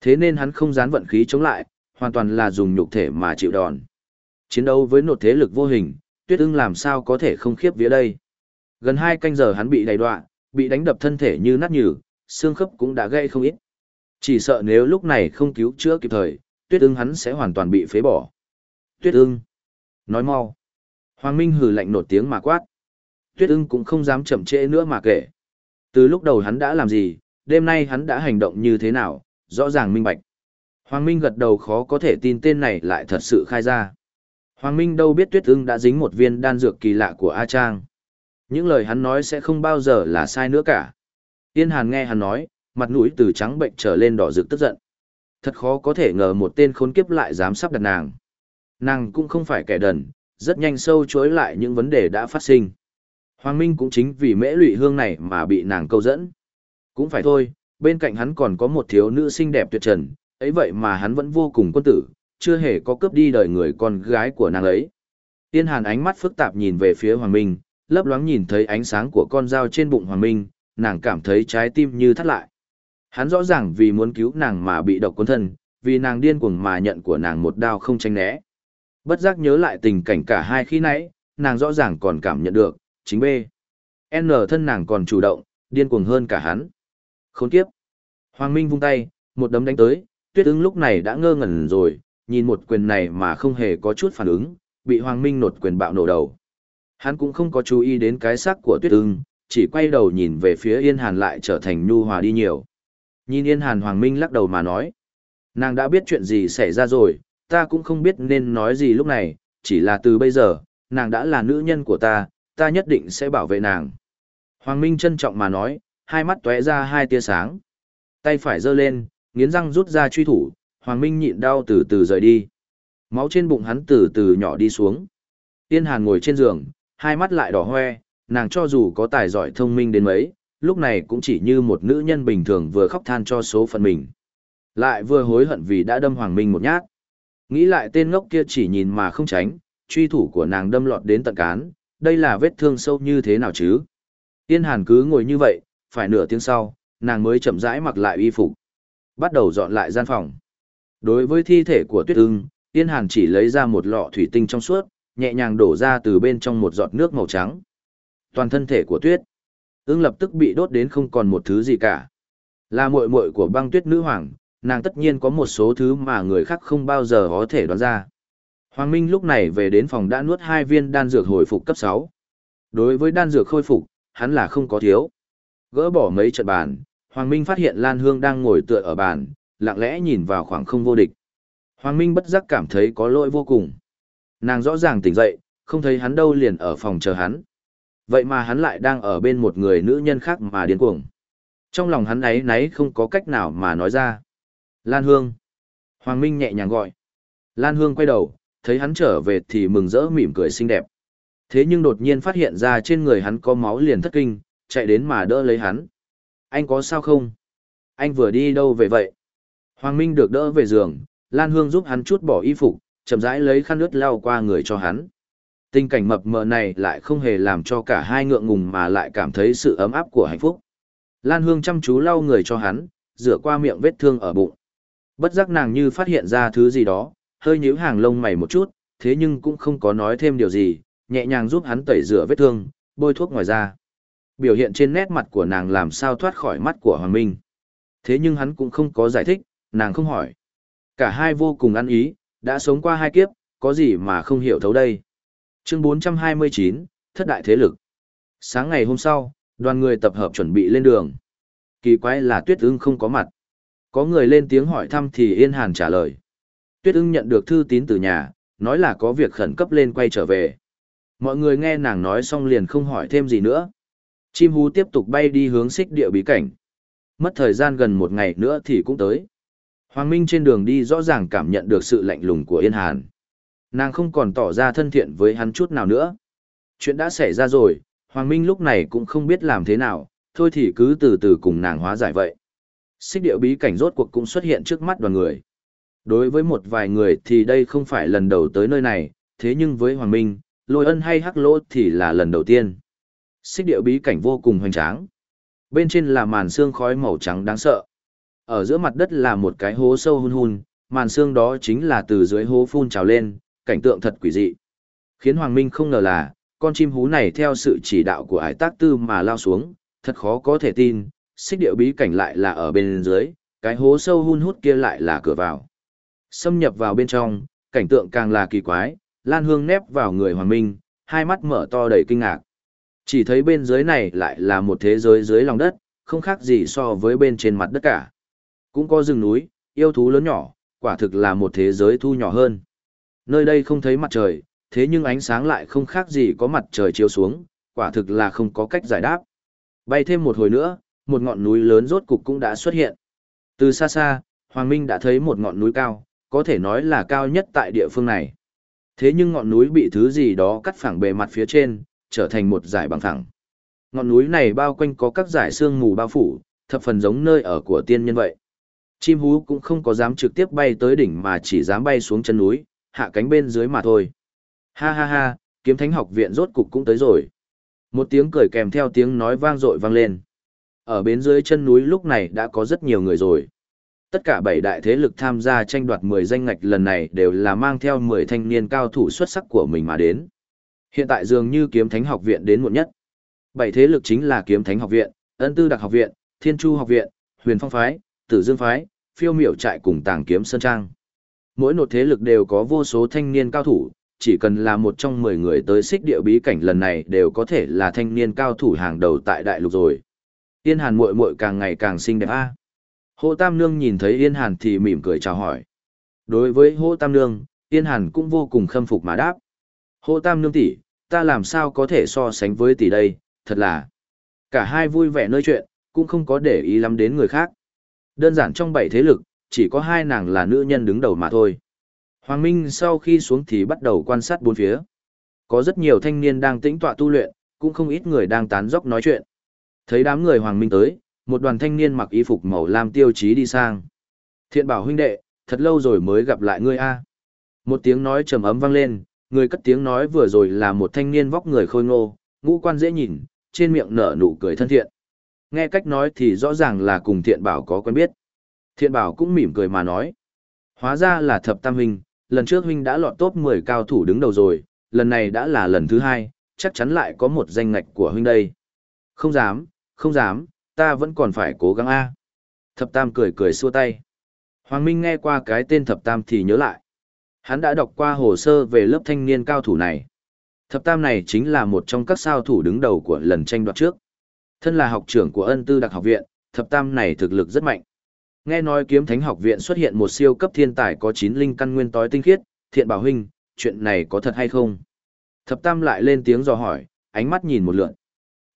Thế nên hắn không dán vận khí chống lại, hoàn toàn là dùng nhục thể mà chịu đòn. Chiến đấu với nột thế lực vô hình, tuyết ưng làm sao có thể không khiếp vía đây. Gần hai canh giờ hắn bị đầy đoạn, bị đánh đập thân thể như nát nhừ, xương khớp cũng đã gây không ít. Chỉ sợ nếu lúc này không cứu chữa kịp thời, tuyết ưng hắn sẽ hoàn toàn bị phế bỏ. Tuyết ưng. Nói mau. Hoàng Minh hừ lạnh nổi tiếng mà quát. Tuyết ưng cũng không dám chậm trễ nữa mà kể. Từ lúc đầu hắn đã làm gì, đêm nay hắn đã hành động như thế nào, rõ ràng minh bạch. Hoàng Minh gật đầu khó có thể tin tên này lại thật sự khai ra. Hoàng Minh đâu biết Tuyết ưng đã dính một viên đan dược kỳ lạ của A Trang. Những lời hắn nói sẽ không bao giờ là sai nữa cả. Yên Hàn nghe hắn nói, mặt mũi từ trắng bệnh trở lên đỏ rực tức giận. Thật khó có thể ngờ một tên khốn kiếp lại dám sắp đặt nàng. Nàng cũng không phải kẻ đần, rất nhanh sâu chối lại những vấn đề đã phát sinh. Hoàng Minh cũng chính vì mễ lụy hương này mà bị nàng câu dẫn. Cũng phải thôi, bên cạnh hắn còn có một thiếu nữ xinh đẹp tuyệt trần, ấy vậy mà hắn vẫn vô cùng quân tử, chưa hề có cướp đi đời người con gái của nàng ấy. Tiên Hàn ánh mắt phức tạp nhìn về phía Hoàng Minh, lấp loáng nhìn thấy ánh sáng của con dao trên bụng Hoàng Minh, nàng cảm thấy trái tim như thắt lại. Hắn rõ ràng vì muốn cứu nàng mà bị độc quân thân, vì nàng điên cuồng mà nhận của nàng một đao không tránh né. Bất giác nhớ lại tình cảnh cả hai khi nãy, nàng rõ ràng còn cảm nhận được, chính B. N thân nàng còn chủ động, điên cuồng hơn cả hắn. Khốn kiếp. Hoàng Minh vung tay, một đấm đánh tới, tuyết ứng lúc này đã ngơ ngẩn rồi, nhìn một quyền này mà không hề có chút phản ứng, bị Hoàng Minh nột quyền bạo nổ đầu. Hắn cũng không có chú ý đến cái xác của tuyết ưng, chỉ quay đầu nhìn về phía Yên Hàn lại trở thành nhu hòa đi nhiều. Nhìn Yên Hàn Hoàng Minh lắc đầu mà nói. Nàng đã biết chuyện gì xảy ra rồi, ta cũng không biết nên nói gì lúc này, chỉ là từ bây giờ, nàng đã là nữ nhân của ta, ta nhất định sẽ bảo vệ nàng. Hoàng Minh trân trọng mà nói, hai mắt tóe ra hai tia sáng. Tay phải giơ lên, nghiến răng rút ra truy thủ, Hoàng Minh nhịn đau từ từ rời đi. Máu trên bụng hắn từ từ nhỏ đi xuống. Tiên Hàn ngồi trên giường, hai mắt lại đỏ hoe, nàng cho dù có tài giỏi thông minh đến mấy, lúc này cũng chỉ như một nữ nhân bình thường vừa khóc than cho số phận mình. Lại vừa hối hận vì đã đâm Hoàng Minh một nhát. Nghĩ lại tên ngốc kia chỉ nhìn mà không tránh, truy thủ của nàng đâm lọt đến tận cán, đây là vết thương sâu như thế nào chứ? Tiên Hàn cứ ngồi như vậy, phải nửa tiếng sau, nàng mới chậm rãi mặc lại y phục. Bắt đầu dọn lại gian phòng. Đối với thi thể của Tuyết Ưng, Tiên Hàn chỉ lấy ra một lọ thủy tinh trong suốt, nhẹ nhàng đổ ra từ bên trong một giọt nước màu trắng. Toàn thân thể của Tuyết Ưng lập tức bị đốt đến không còn một thứ gì cả. Là muội muội của băng tuyết nữ hoàng, nàng tất nhiên có một số thứ mà người khác không bao giờ có thể đoán ra. Hoàng Minh lúc này về đến phòng đã nuốt hai viên đan dược hồi phục cấp 6. Đối với đan dược khôi phục, hắn là không có thiếu. Gỡ bỏ mấy trận bàn, Hoàng Minh phát hiện Lan Hương đang ngồi tựa ở bàn, lặng lẽ nhìn vào khoảng không vô địch. Hoàng Minh bất giác cảm thấy có lỗi vô cùng. Nàng rõ ràng tỉnh dậy, không thấy hắn đâu liền ở phòng chờ hắn. Vậy mà hắn lại đang ở bên một người nữ nhân khác mà điên cuồng. Trong lòng hắn ấy nấy không có cách nào mà nói ra. Lan Hương. Hoàng Minh nhẹ nhàng gọi. Lan Hương quay đầu, thấy hắn trở về thì mừng rỡ mỉm cười xinh đẹp. Thế nhưng đột nhiên phát hiện ra trên người hắn có máu liền thất kinh, chạy đến mà đỡ lấy hắn. Anh có sao không? Anh vừa đi đâu về vậy? Hoàng Minh được đỡ về giường, Lan Hương giúp hắn chút bỏ y phục, chậm rãi lấy khăn ướt lau qua người cho hắn. Tình cảnh mập mờ này lại không hề làm cho cả hai ngượng ngùng mà lại cảm thấy sự ấm áp của hạnh phúc. Lan Hương chăm chú lau người cho hắn, rửa qua miệng vết thương ở bụng. Bất giác nàng như phát hiện ra thứ gì đó, hơi nhíu hàng lông mày một chút, thế nhưng cũng không có nói thêm điều gì, nhẹ nhàng giúp hắn tẩy rửa vết thương, bôi thuốc ngoài da. Biểu hiện trên nét mặt của nàng làm sao thoát khỏi mắt của Hoàng Minh. Thế nhưng hắn cũng không có giải thích, nàng không hỏi. Cả hai vô cùng ăn ý, đã sống qua hai kiếp, có gì mà không hiểu thấu đây. Chương 429, Thất đại thế lực. Sáng ngày hôm sau, đoàn người tập hợp chuẩn bị lên đường. Kỳ quái là tuyết ưng không có mặt. Có người lên tiếng hỏi thăm thì Yên Hàn trả lời. Tuyết ưng nhận được thư tín từ nhà, nói là có việc khẩn cấp lên quay trở về. Mọi người nghe nàng nói xong liền không hỏi thêm gì nữa. Chim hú tiếp tục bay đi hướng xích địa bí cảnh. Mất thời gian gần một ngày nữa thì cũng tới. Hoàng Minh trên đường đi rõ ràng cảm nhận được sự lạnh lùng của Yên Hàn. Nàng không còn tỏ ra thân thiện với hắn chút nào nữa. Chuyện đã xảy ra rồi, Hoàng Minh lúc này cũng không biết làm thế nào, thôi thì cứ từ từ cùng nàng hóa giải vậy. Xích địa bí cảnh rốt cuộc cũng xuất hiện trước mắt đoàn người. Đối với một vài người thì đây không phải lần đầu tới nơi này, thế nhưng với Hoàng Minh, lôi ân hay hắc lỗ thì là lần đầu tiên. Xích điệu bí cảnh vô cùng hoành tráng. Bên trên là màn xương khói màu trắng đáng sợ. Ở giữa mặt đất là một cái hố sâu hun hun, màn xương đó chính là từ dưới hố phun trào lên, cảnh tượng thật quỷ dị. Khiến Hoàng Minh không ngờ là, con chim hú này theo sự chỉ đạo của ải tác tư mà lao xuống, thật khó có thể tin, xích điệu bí cảnh lại là ở bên dưới, cái hố sâu hun hút kia lại là cửa vào. Xâm nhập vào bên trong, cảnh tượng càng là kỳ quái, Lan Hương nép vào người Hoàng Minh, hai mắt mở to đầy kinh ngạc. Chỉ thấy bên dưới này lại là một thế giới dưới lòng đất, không khác gì so với bên trên mặt đất cả. Cũng có rừng núi, yêu thú lớn nhỏ, quả thực là một thế giới thu nhỏ hơn. Nơi đây không thấy mặt trời, thế nhưng ánh sáng lại không khác gì có mặt trời chiếu xuống, quả thực là không có cách giải đáp. Bay thêm một hồi nữa, một ngọn núi lớn rốt cục cũng đã xuất hiện. Từ xa xa, Hoàng Minh đã thấy một ngọn núi cao, có thể nói là cao nhất tại địa phương này. Thế nhưng ngọn núi bị thứ gì đó cắt phẳng bề mặt phía trên, trở thành một dải bằng phẳng. Ngọn núi này bao quanh có các dải sương mù bao phủ, thập phần giống nơi ở của tiên nhân vậy. Chim hú cũng không có dám trực tiếp bay tới đỉnh mà chỉ dám bay xuống chân núi, hạ cánh bên dưới mà thôi. Ha ha ha, kiếm thánh học viện rốt cục cũng tới rồi. Một tiếng cười kèm theo tiếng nói vang dội vang lên. Ở bên dưới chân núi lúc này đã có rất nhiều người rồi. Tất cả bảy đại thế lực tham gia tranh đoạt 10 danh ngạch lần này đều là mang theo 10 thanh niên cao thủ xuất sắc của mình mà đến. Hiện tại dường như kiếm thánh học viện đến muộn nhất. Bảy thế lực chính là kiếm thánh học viện, ân tư đặc học viện, thiên chu học viện, huyền phong phái, tử dương phái, phiêu miểu trại cùng tàng kiếm sơn trang. Mỗi nột thế lực đều có vô số thanh niên cao thủ, chỉ cần là một trong 10 người tới xích địa bí cảnh lần này đều có thể là thanh niên cao thủ hàng đầu tại đại lục rồi. Yên Hàn muội muội càng ngày càng xinh đẹp a. Hồ Tam Nương nhìn thấy Yên Hàn thì mỉm cười chào hỏi. Đối với Hồ Tam Nương, Yên Hàn cũng vô cùng khâm phục mà đáp. Hồ Tam Nương tỷ, ta làm sao có thể so sánh với tỷ đây, thật là. Cả hai vui vẻ nơi chuyện, cũng không có để ý lắm đến người khác. Đơn giản trong bảy thế lực, chỉ có hai nàng là nữ nhân đứng đầu mà thôi. Hoàng Minh sau khi xuống thì bắt đầu quan sát bốn phía. Có rất nhiều thanh niên đang tĩnh tọa tu luyện, cũng không ít người đang tán dốc nói chuyện. Thấy đám người Hoàng Minh tới, một đoàn thanh niên mặc y phục màu lam tiêu chí đi sang. Thiện bảo huynh đệ, thật lâu rồi mới gặp lại ngươi a. Một tiếng nói trầm ấm vang lên, người cất tiếng nói vừa rồi là một thanh niên vóc người khôi ngô, ngũ quan dễ nhìn, trên miệng nở nụ cười thân thiện. Nghe cách nói thì rõ ràng là cùng thiện bảo có quen biết. Thiện bảo cũng mỉm cười mà nói. Hóa ra là thập tam huynh, lần trước huynh đã lọt top 10 cao thủ đứng đầu rồi, lần này đã là lần thứ hai, chắc chắn lại có một danh ngạch của huynh đây. Không dám, không dám, ta vẫn còn phải cố gắng a. Thập Tam cười cười xua tay. Hoàng Minh nghe qua cái tên Thập Tam thì nhớ lại. Hắn đã đọc qua hồ sơ về lớp thanh niên cao thủ này. Thập Tam này chính là một trong các sao thủ đứng đầu của lần tranh đoạt trước. Thân là học trưởng của ân tư đặc học viện, Thập Tam này thực lực rất mạnh. Nghe nói kiếm thánh học viện xuất hiện một siêu cấp thiên tài có 9 linh căn nguyên tối tinh khiết, thiện bảo huynh, chuyện này có thật hay không? Thập Tam lại lên tiếng dò hỏi, ánh mắt nhìn một lượn.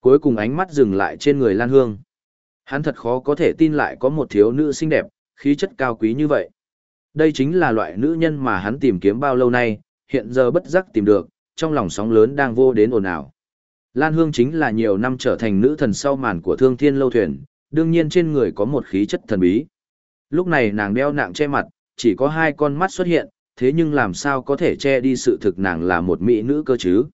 Cuối cùng ánh mắt dừng lại trên người Lan Hương. Hắn thật khó có thể tin lại có một thiếu nữ xinh đẹp, khí chất cao quý như vậy. Đây chính là loại nữ nhân mà hắn tìm kiếm bao lâu nay, hiện giờ bất giác tìm được, trong lòng sóng lớn đang vô đến ồn ào. Lan Hương chính là nhiều năm trở thành nữ thần sau màn của thương thiên lâu thuyền, đương nhiên trên người có một khí chất thần bí. Lúc này nàng đeo nạng che mặt, chỉ có hai con mắt xuất hiện, thế nhưng làm sao có thể che đi sự thực nàng là một mỹ nữ cơ chứ?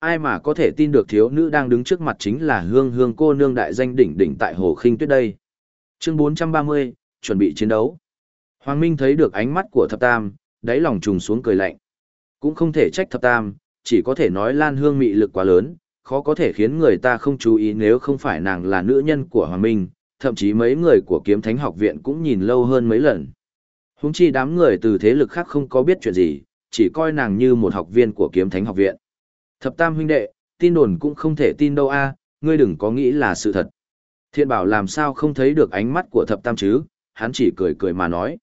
Ai mà có thể tin được thiếu nữ đang đứng trước mặt chính là hương hương cô nương đại danh đỉnh đỉnh tại hồ khinh tuyết đây. Chương 430, chuẩn bị chiến đấu. Hoàng Minh thấy được ánh mắt của thập tam, đáy lòng trùng xuống cười lạnh. Cũng không thể trách thập tam, chỉ có thể nói lan hương mị lực quá lớn, khó có thể khiến người ta không chú ý nếu không phải nàng là nữ nhân của Hoàng Minh, thậm chí mấy người của kiếm thánh học viện cũng nhìn lâu hơn mấy lần. Húng chi đám người từ thế lực khác không có biết chuyện gì, chỉ coi nàng như một học viên của kiếm thánh học viện. Thập tam huynh đệ, tin đồn cũng không thể tin đâu a, ngươi đừng có nghĩ là sự thật. Thiện bảo làm sao không thấy được ánh mắt của thập tam chứ, hắn chỉ cười cười mà nói.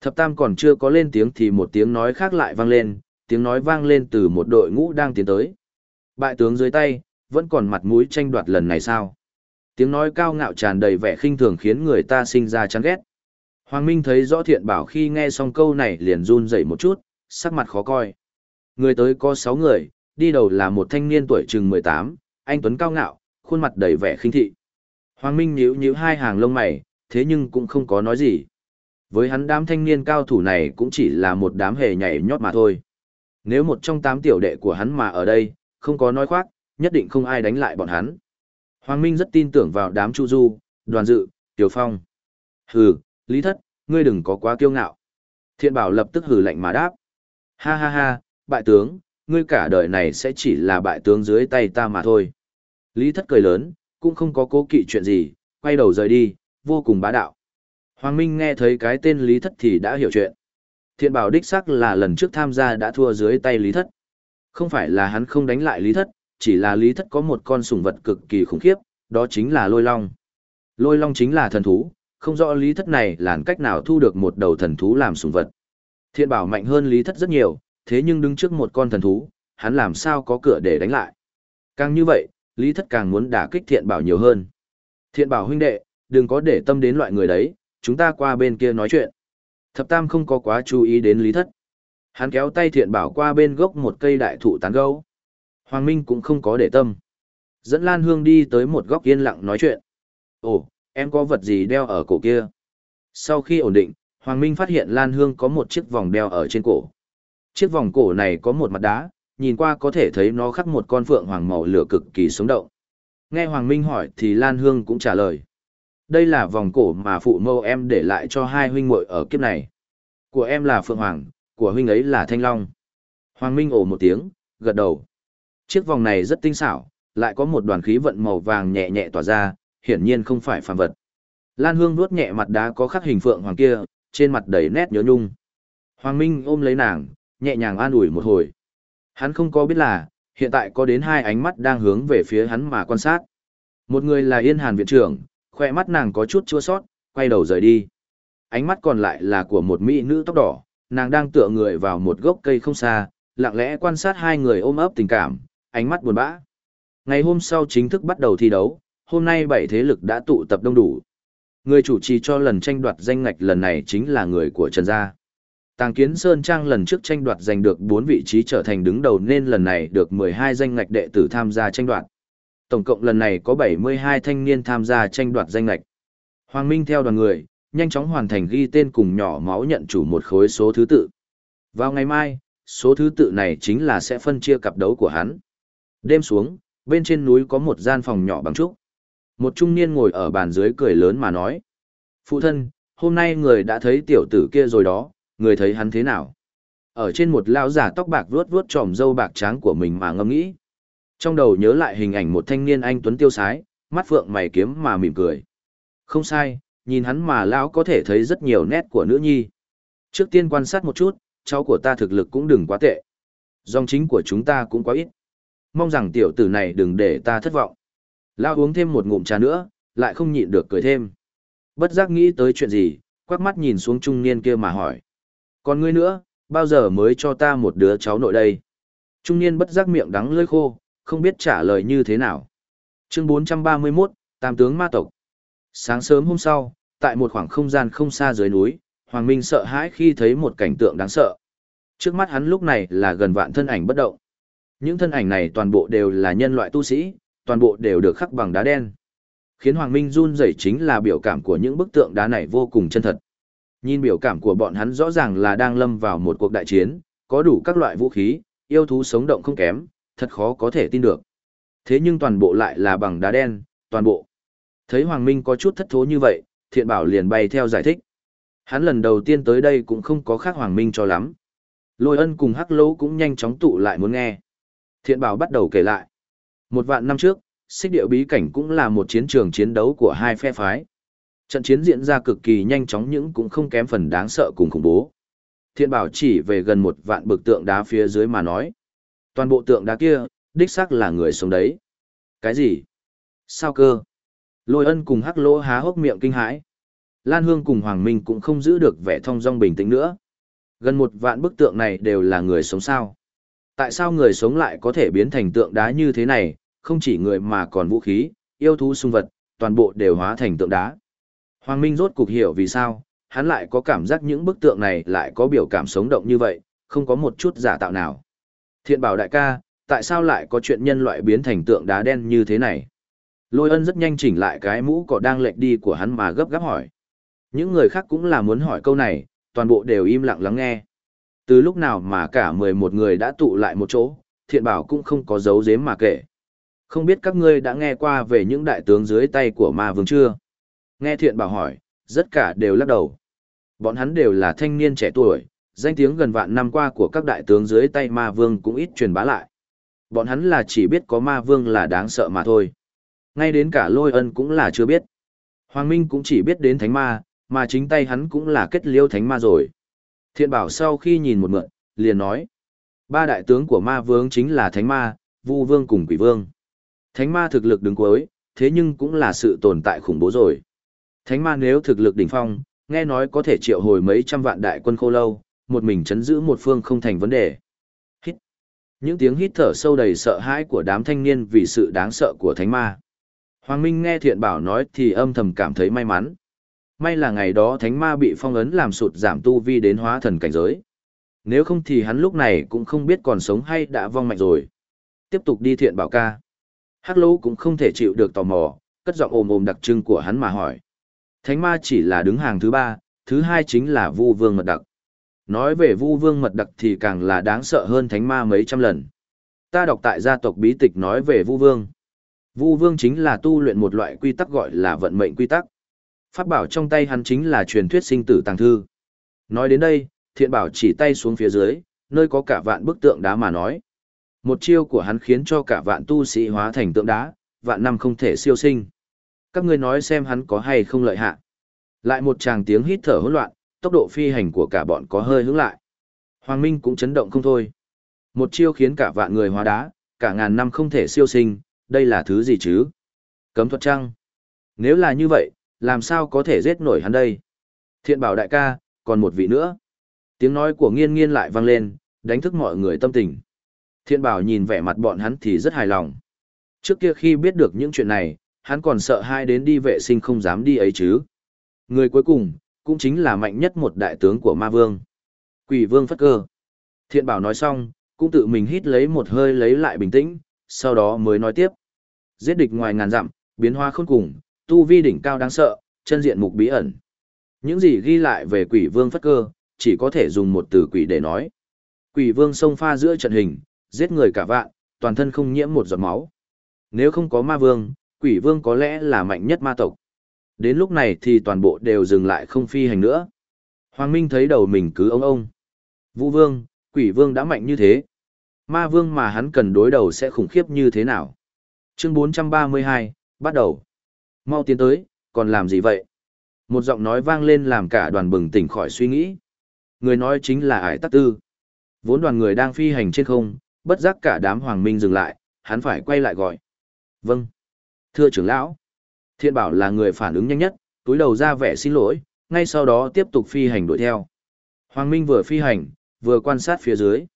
Thập tam còn chưa có lên tiếng thì một tiếng nói khác lại vang lên, tiếng nói vang lên từ một đội ngũ đang tiến tới. Bại tướng dưới tay, vẫn còn mặt mũi tranh đoạt lần này sao? Tiếng nói cao ngạo tràn đầy vẻ khinh thường khiến người ta sinh ra chán ghét. Hoàng Minh thấy rõ thiện bảo khi nghe xong câu này liền run dậy một chút, sắc mặt khó coi. Người tới có 6 người, đi đầu là một thanh niên tuổi chừng 18, anh Tuấn cao ngạo, khuôn mặt đầy vẻ khinh thị. Hoàng Minh nhíu nhíu hai hàng lông mày, thế nhưng cũng không có nói gì. Với hắn đám thanh niên cao thủ này cũng chỉ là một đám hề nhảy nhót mà thôi. Nếu một trong tám tiểu đệ của hắn mà ở đây, không có nói khoác, nhất định không ai đánh lại bọn hắn. Hoàng Minh rất tin tưởng vào đám Chu Du, Đoàn Dự, Tiểu Phong. Hừ, Lý Thất, ngươi đừng có quá kiêu ngạo. Thiện Bảo lập tức hừ lạnh mà đáp. Ha ha ha, bại tướng, ngươi cả đời này sẽ chỉ là bại tướng dưới tay ta mà thôi. Lý Thất cười lớn, cũng không có cố kỵ chuyện gì, quay đầu rời đi, vô cùng bá đạo. Hoàng Minh nghe thấy cái tên Lý Thất thì đã hiểu chuyện. Thiện bảo đích sắc là lần trước tham gia đã thua dưới tay Lý Thất. Không phải là hắn không đánh lại Lý Thất, chỉ là Lý Thất có một con sủng vật cực kỳ khủng khiếp, đó chính là lôi long. Lôi long chính là thần thú, không rõ Lý Thất này làm cách nào thu được một đầu thần thú làm sủng vật. Thiện bảo mạnh hơn Lý Thất rất nhiều, thế nhưng đứng trước một con thần thú, hắn làm sao có cửa để đánh lại. Càng như vậy, Lý Thất càng muốn đả kích thiện bảo nhiều hơn. Thiện bảo huynh đệ, đừng có để tâm đến loại người đấy, chúng ta qua bên kia nói chuyện. Thập Tam không có quá chú ý đến Lý Thất. Hắn kéo tay thiện bảo qua bên gốc một cây đại thụ tán gâu. Hoàng Minh cũng không có để tâm. Dẫn Lan Hương đi tới một góc yên lặng nói chuyện. Ồ, em có vật gì đeo ở cổ kia? Sau khi ổn định, Hoàng Minh phát hiện Lan Hương có một chiếc vòng đeo ở trên cổ. Chiếc vòng cổ này có một mặt đá, nhìn qua có thể thấy nó khắc một con phượng hoàng màu lửa cực kỳ sống động. Nghe Hoàng Minh hỏi thì Lan Hương cũng trả lời. Đây là vòng cổ mà phụ mâu em để lại cho hai huynh muội ở kiếp này. Của em là Phượng Hoàng, của huynh ấy là Thanh Long. Hoàng Minh ồ một tiếng, gật đầu. Chiếc vòng này rất tinh xảo, lại có một đoàn khí vận màu vàng nhẹ nhẹ tỏa ra, hiển nhiên không phải phàm vật. Lan Hương nuốt nhẹ mặt đá có khắc hình Phượng Hoàng kia, trên mặt đầy nét nhớ nhung. Hoàng Minh ôm lấy nàng, nhẹ nhàng an ủi một hồi. Hắn không có biết là, hiện tại có đến hai ánh mắt đang hướng về phía hắn mà quan sát. Một người là Yên Hàn viện trưởng, khoe mắt nàng có chút chua sót, quay đầu rời đi. Ánh mắt còn lại là của một mỹ nữ tóc đỏ, nàng đang tựa người vào một gốc cây không xa, lặng lẽ quan sát hai người ôm ấp tình cảm, ánh mắt buồn bã. Ngày hôm sau chính thức bắt đầu thi đấu, hôm nay bảy thế lực đã tụ tập đông đủ. Người chủ trì cho lần tranh đoạt danh ngạch lần này chính là người của Trần Gia. Tàng Kiến Sơn Trang lần trước tranh đoạt giành được 4 vị trí trở thành đứng đầu nên lần này được 12 danh ngạch đệ tử tham gia tranh đoạt. Tổng cộng lần này có 72 thanh niên tham gia tranh đoạt danh ngạch. Hoàng Minh theo đoàn người, nhanh chóng hoàn thành ghi tên cùng nhỏ máu nhận chủ một khối số thứ tự. Vào ngày mai, số thứ tự này chính là sẽ phân chia cặp đấu của hắn. Đêm xuống, bên trên núi có một gian phòng nhỏ bằng trúc. Một trung niên ngồi ở bàn dưới cười lớn mà nói. Phụ thân, hôm nay người đã thấy tiểu tử kia rồi đó, người thấy hắn thế nào? Ở trên một lão giả tóc bạc vuốt vuốt tròm râu bạc trắng của mình mà ngẫm nghĩ. Trong đầu nhớ lại hình ảnh một thanh niên anh tuấn tiêu sái, mắt phượng mày kiếm mà mỉm cười. Không sai, nhìn hắn mà lão có thể thấy rất nhiều nét của nữ nhi. Trước tiên quan sát một chút, cháu của ta thực lực cũng đừng quá tệ. Dòng chính của chúng ta cũng quá ít. Mong rằng tiểu tử này đừng để ta thất vọng. Lão uống thêm một ngụm trà nữa, lại không nhịn được cười thêm. Bất giác nghĩ tới chuyện gì, quắc mắt nhìn xuống trung niên kia mà hỏi. Còn ngươi nữa, bao giờ mới cho ta một đứa cháu nội đây? Trung niên bất giác miệng đắng lưỡi khô, không biết trả lời như thế nào. Chương 431, Tam tướng ma tộc. Sáng sớm hôm sau, tại một khoảng không gian không xa dưới núi, Hoàng Minh sợ hãi khi thấy một cảnh tượng đáng sợ. Trước mắt hắn lúc này là gần vạn thân ảnh bất động. Những thân ảnh này toàn bộ đều là nhân loại tu sĩ, toàn bộ đều được khắc bằng đá đen. Khiến Hoàng Minh run rẩy chính là biểu cảm của những bức tượng đá này vô cùng chân thật. Nhìn biểu cảm của bọn hắn rõ ràng là đang lâm vào một cuộc đại chiến, có đủ các loại vũ khí, yêu thú sống động không kém, thật khó có thể tin được. Thế nhưng toàn bộ lại là bằng đá đen, toàn bộ. Thấy Hoàng Minh có chút thất thố như vậy, thiện bảo liền bay theo giải thích. Hắn lần đầu tiên tới đây cũng không có khác Hoàng Minh cho lắm. Lôi ân cùng hắc lỗ cũng nhanh chóng tụ lại muốn nghe. Thiện bảo bắt đầu kể lại. Một vạn năm trước, xích điệu bí cảnh cũng là một chiến trường chiến đấu của hai phe phái. Trận chiến diễn ra cực kỳ nhanh chóng nhưng cũng không kém phần đáng sợ cùng khủng bố. Thiên bảo chỉ về gần một vạn bực tượng đá phía dưới mà nói. Toàn bộ tượng đá kia, đích xác là người sống đấy. Cái gì? Sao cơ? Lôi ân cùng hắc lỗ há hốc miệng kinh hãi. Lan Hương cùng Hoàng Minh cũng không giữ được vẻ thong dong bình tĩnh nữa. Gần một vạn bức tượng này đều là người sống sao. Tại sao người sống lại có thể biến thành tượng đá như thế này, không chỉ người mà còn vũ khí, yêu thú sung vật, toàn bộ đều hóa thành tượng đá. Hoàng Minh rốt cục hiểu vì sao, hắn lại có cảm giác những bức tượng này lại có biểu cảm sống động như vậy, không có một chút giả tạo nào. Thiện bảo đại ca, tại sao lại có chuyện nhân loại biến thành tượng đá đen như thế này? Lôi ân rất nhanh chỉnh lại cái mũ cỏ đang lệch đi của hắn mà gấp gáp hỏi. Những người khác cũng là muốn hỏi câu này, toàn bộ đều im lặng lắng nghe. Từ lúc nào mà cả 11 người đã tụ lại một chỗ, thiện bảo cũng không có dấu giếm mà kể. Không biết các ngươi đã nghe qua về những đại tướng dưới tay của ma vương chưa? Nghe thiện bảo hỏi, tất cả đều lắc đầu. Bọn hắn đều là thanh niên trẻ tuổi, danh tiếng gần vạn năm qua của các đại tướng dưới tay ma vương cũng ít truyền bá lại. Bọn hắn là chỉ biết có ma vương là đáng sợ mà thôi. Ngay đến cả lôi ân cũng là chưa biết. Hoàng Minh cũng chỉ biết đến thánh ma, mà chính tay hắn cũng là kết liêu thánh ma rồi. Thiện bảo sau khi nhìn một mượn, liền nói. Ba đại tướng của ma vương chính là thánh ma, vu vương cùng quỷ vương. Thánh ma thực lực đứng cuối, thế nhưng cũng là sự tồn tại khủng bố rồi. Thánh ma nếu thực lực đỉnh phong, nghe nói có thể triệu hồi mấy trăm vạn đại quân khô lâu, một mình chấn giữ một phương không thành vấn đề. Hít. Những tiếng hít thở sâu đầy sợ hãi của đám thanh niên vì sự đáng sợ của thánh ma. Hoàng Minh nghe thiện bảo nói thì âm thầm cảm thấy may mắn. May là ngày đó thánh ma bị phong ấn làm sụt giảm tu vi đến hóa thần cảnh giới. Nếu không thì hắn lúc này cũng không biết còn sống hay đã vong mạnh rồi. Tiếp tục đi thiện bảo ca. Hắc lỗ cũng không thể chịu được tò mò, cất giọng ồm ồm đặc trưng của hắn mà hỏi. Thánh ma chỉ là đứng hàng thứ ba, thứ hai chính là vu vương mật đặc. Nói về vu vương mật đặc thì càng là đáng sợ hơn thánh ma mấy trăm lần. Ta đọc tại gia tộc bí tịch nói về vu vương. Vu vương chính là tu luyện một loại quy tắc gọi là vận mệnh quy tắc. Pháp bảo trong tay hắn chính là truyền thuyết sinh tử tàng thư. Nói đến đây, thiện bảo chỉ tay xuống phía dưới, nơi có cả vạn bức tượng đá mà nói. Một chiêu của hắn khiến cho cả vạn tu sĩ hóa thành tượng đá, vạn năm không thể siêu sinh. Các ngươi nói xem hắn có hay không lợi hạ. Lại một tràng tiếng hít thở hỗn loạn, tốc độ phi hành của cả bọn có hơi hướng lại. Hoàng Minh cũng chấn động không thôi. Một chiêu khiến cả vạn người hóa đá, cả ngàn năm không thể siêu sinh, đây là thứ gì chứ? Cấm thuật trăng. Nếu là như vậy, làm sao có thể giết nổi hắn đây? Thiện bảo đại ca, còn một vị nữa. Tiếng nói của nghiên nghiên lại vang lên, đánh thức mọi người tâm tình. Thiện bảo nhìn vẻ mặt bọn hắn thì rất hài lòng. Trước kia khi biết được những chuyện này, hắn còn sợ hai đến đi vệ sinh không dám đi ấy chứ. Người cuối cùng, cũng chính là mạnh nhất một đại tướng của ma vương. Quỷ vương phất cơ. Thiện bảo nói xong, cũng tự mình hít lấy một hơi lấy lại bình tĩnh, sau đó mới nói tiếp. Giết địch ngoài ngàn dặm, biến hoa khôn cùng, tu vi đỉnh cao đáng sợ, chân diện mục bí ẩn. Những gì ghi lại về quỷ vương phất cơ, chỉ có thể dùng một từ quỷ để nói. Quỷ vương xông pha giữa trận hình, giết người cả vạn, toàn thân không nhiễm một giọt máu. Nếu không có ma vương, quỷ vương có lẽ là mạnh nhất ma tộc. Đến lúc này thì toàn bộ đều dừng lại không phi hành nữa. Hoàng Minh thấy đầu mình cứ ông ông. Vũ vương, quỷ vương đã mạnh như thế. Ma vương mà hắn cần đối đầu sẽ khủng khiếp như thế nào? Chương 432, bắt đầu. Mau tiến tới, còn làm gì vậy? Một giọng nói vang lên làm cả đoàn bừng tỉnh khỏi suy nghĩ. Người nói chính là Ải Tắc Tư. Vốn đoàn người đang phi hành trên không, bất giác cả đám hoàng minh dừng lại, hắn phải quay lại gọi. Vâng. Thưa trưởng lão. Thiện bảo là người phản ứng nhanh nhất, túi đầu ra vẻ xin lỗi, ngay sau đó tiếp tục phi hành đuổi theo. Hoàng Minh vừa phi hành, vừa quan sát phía dưới.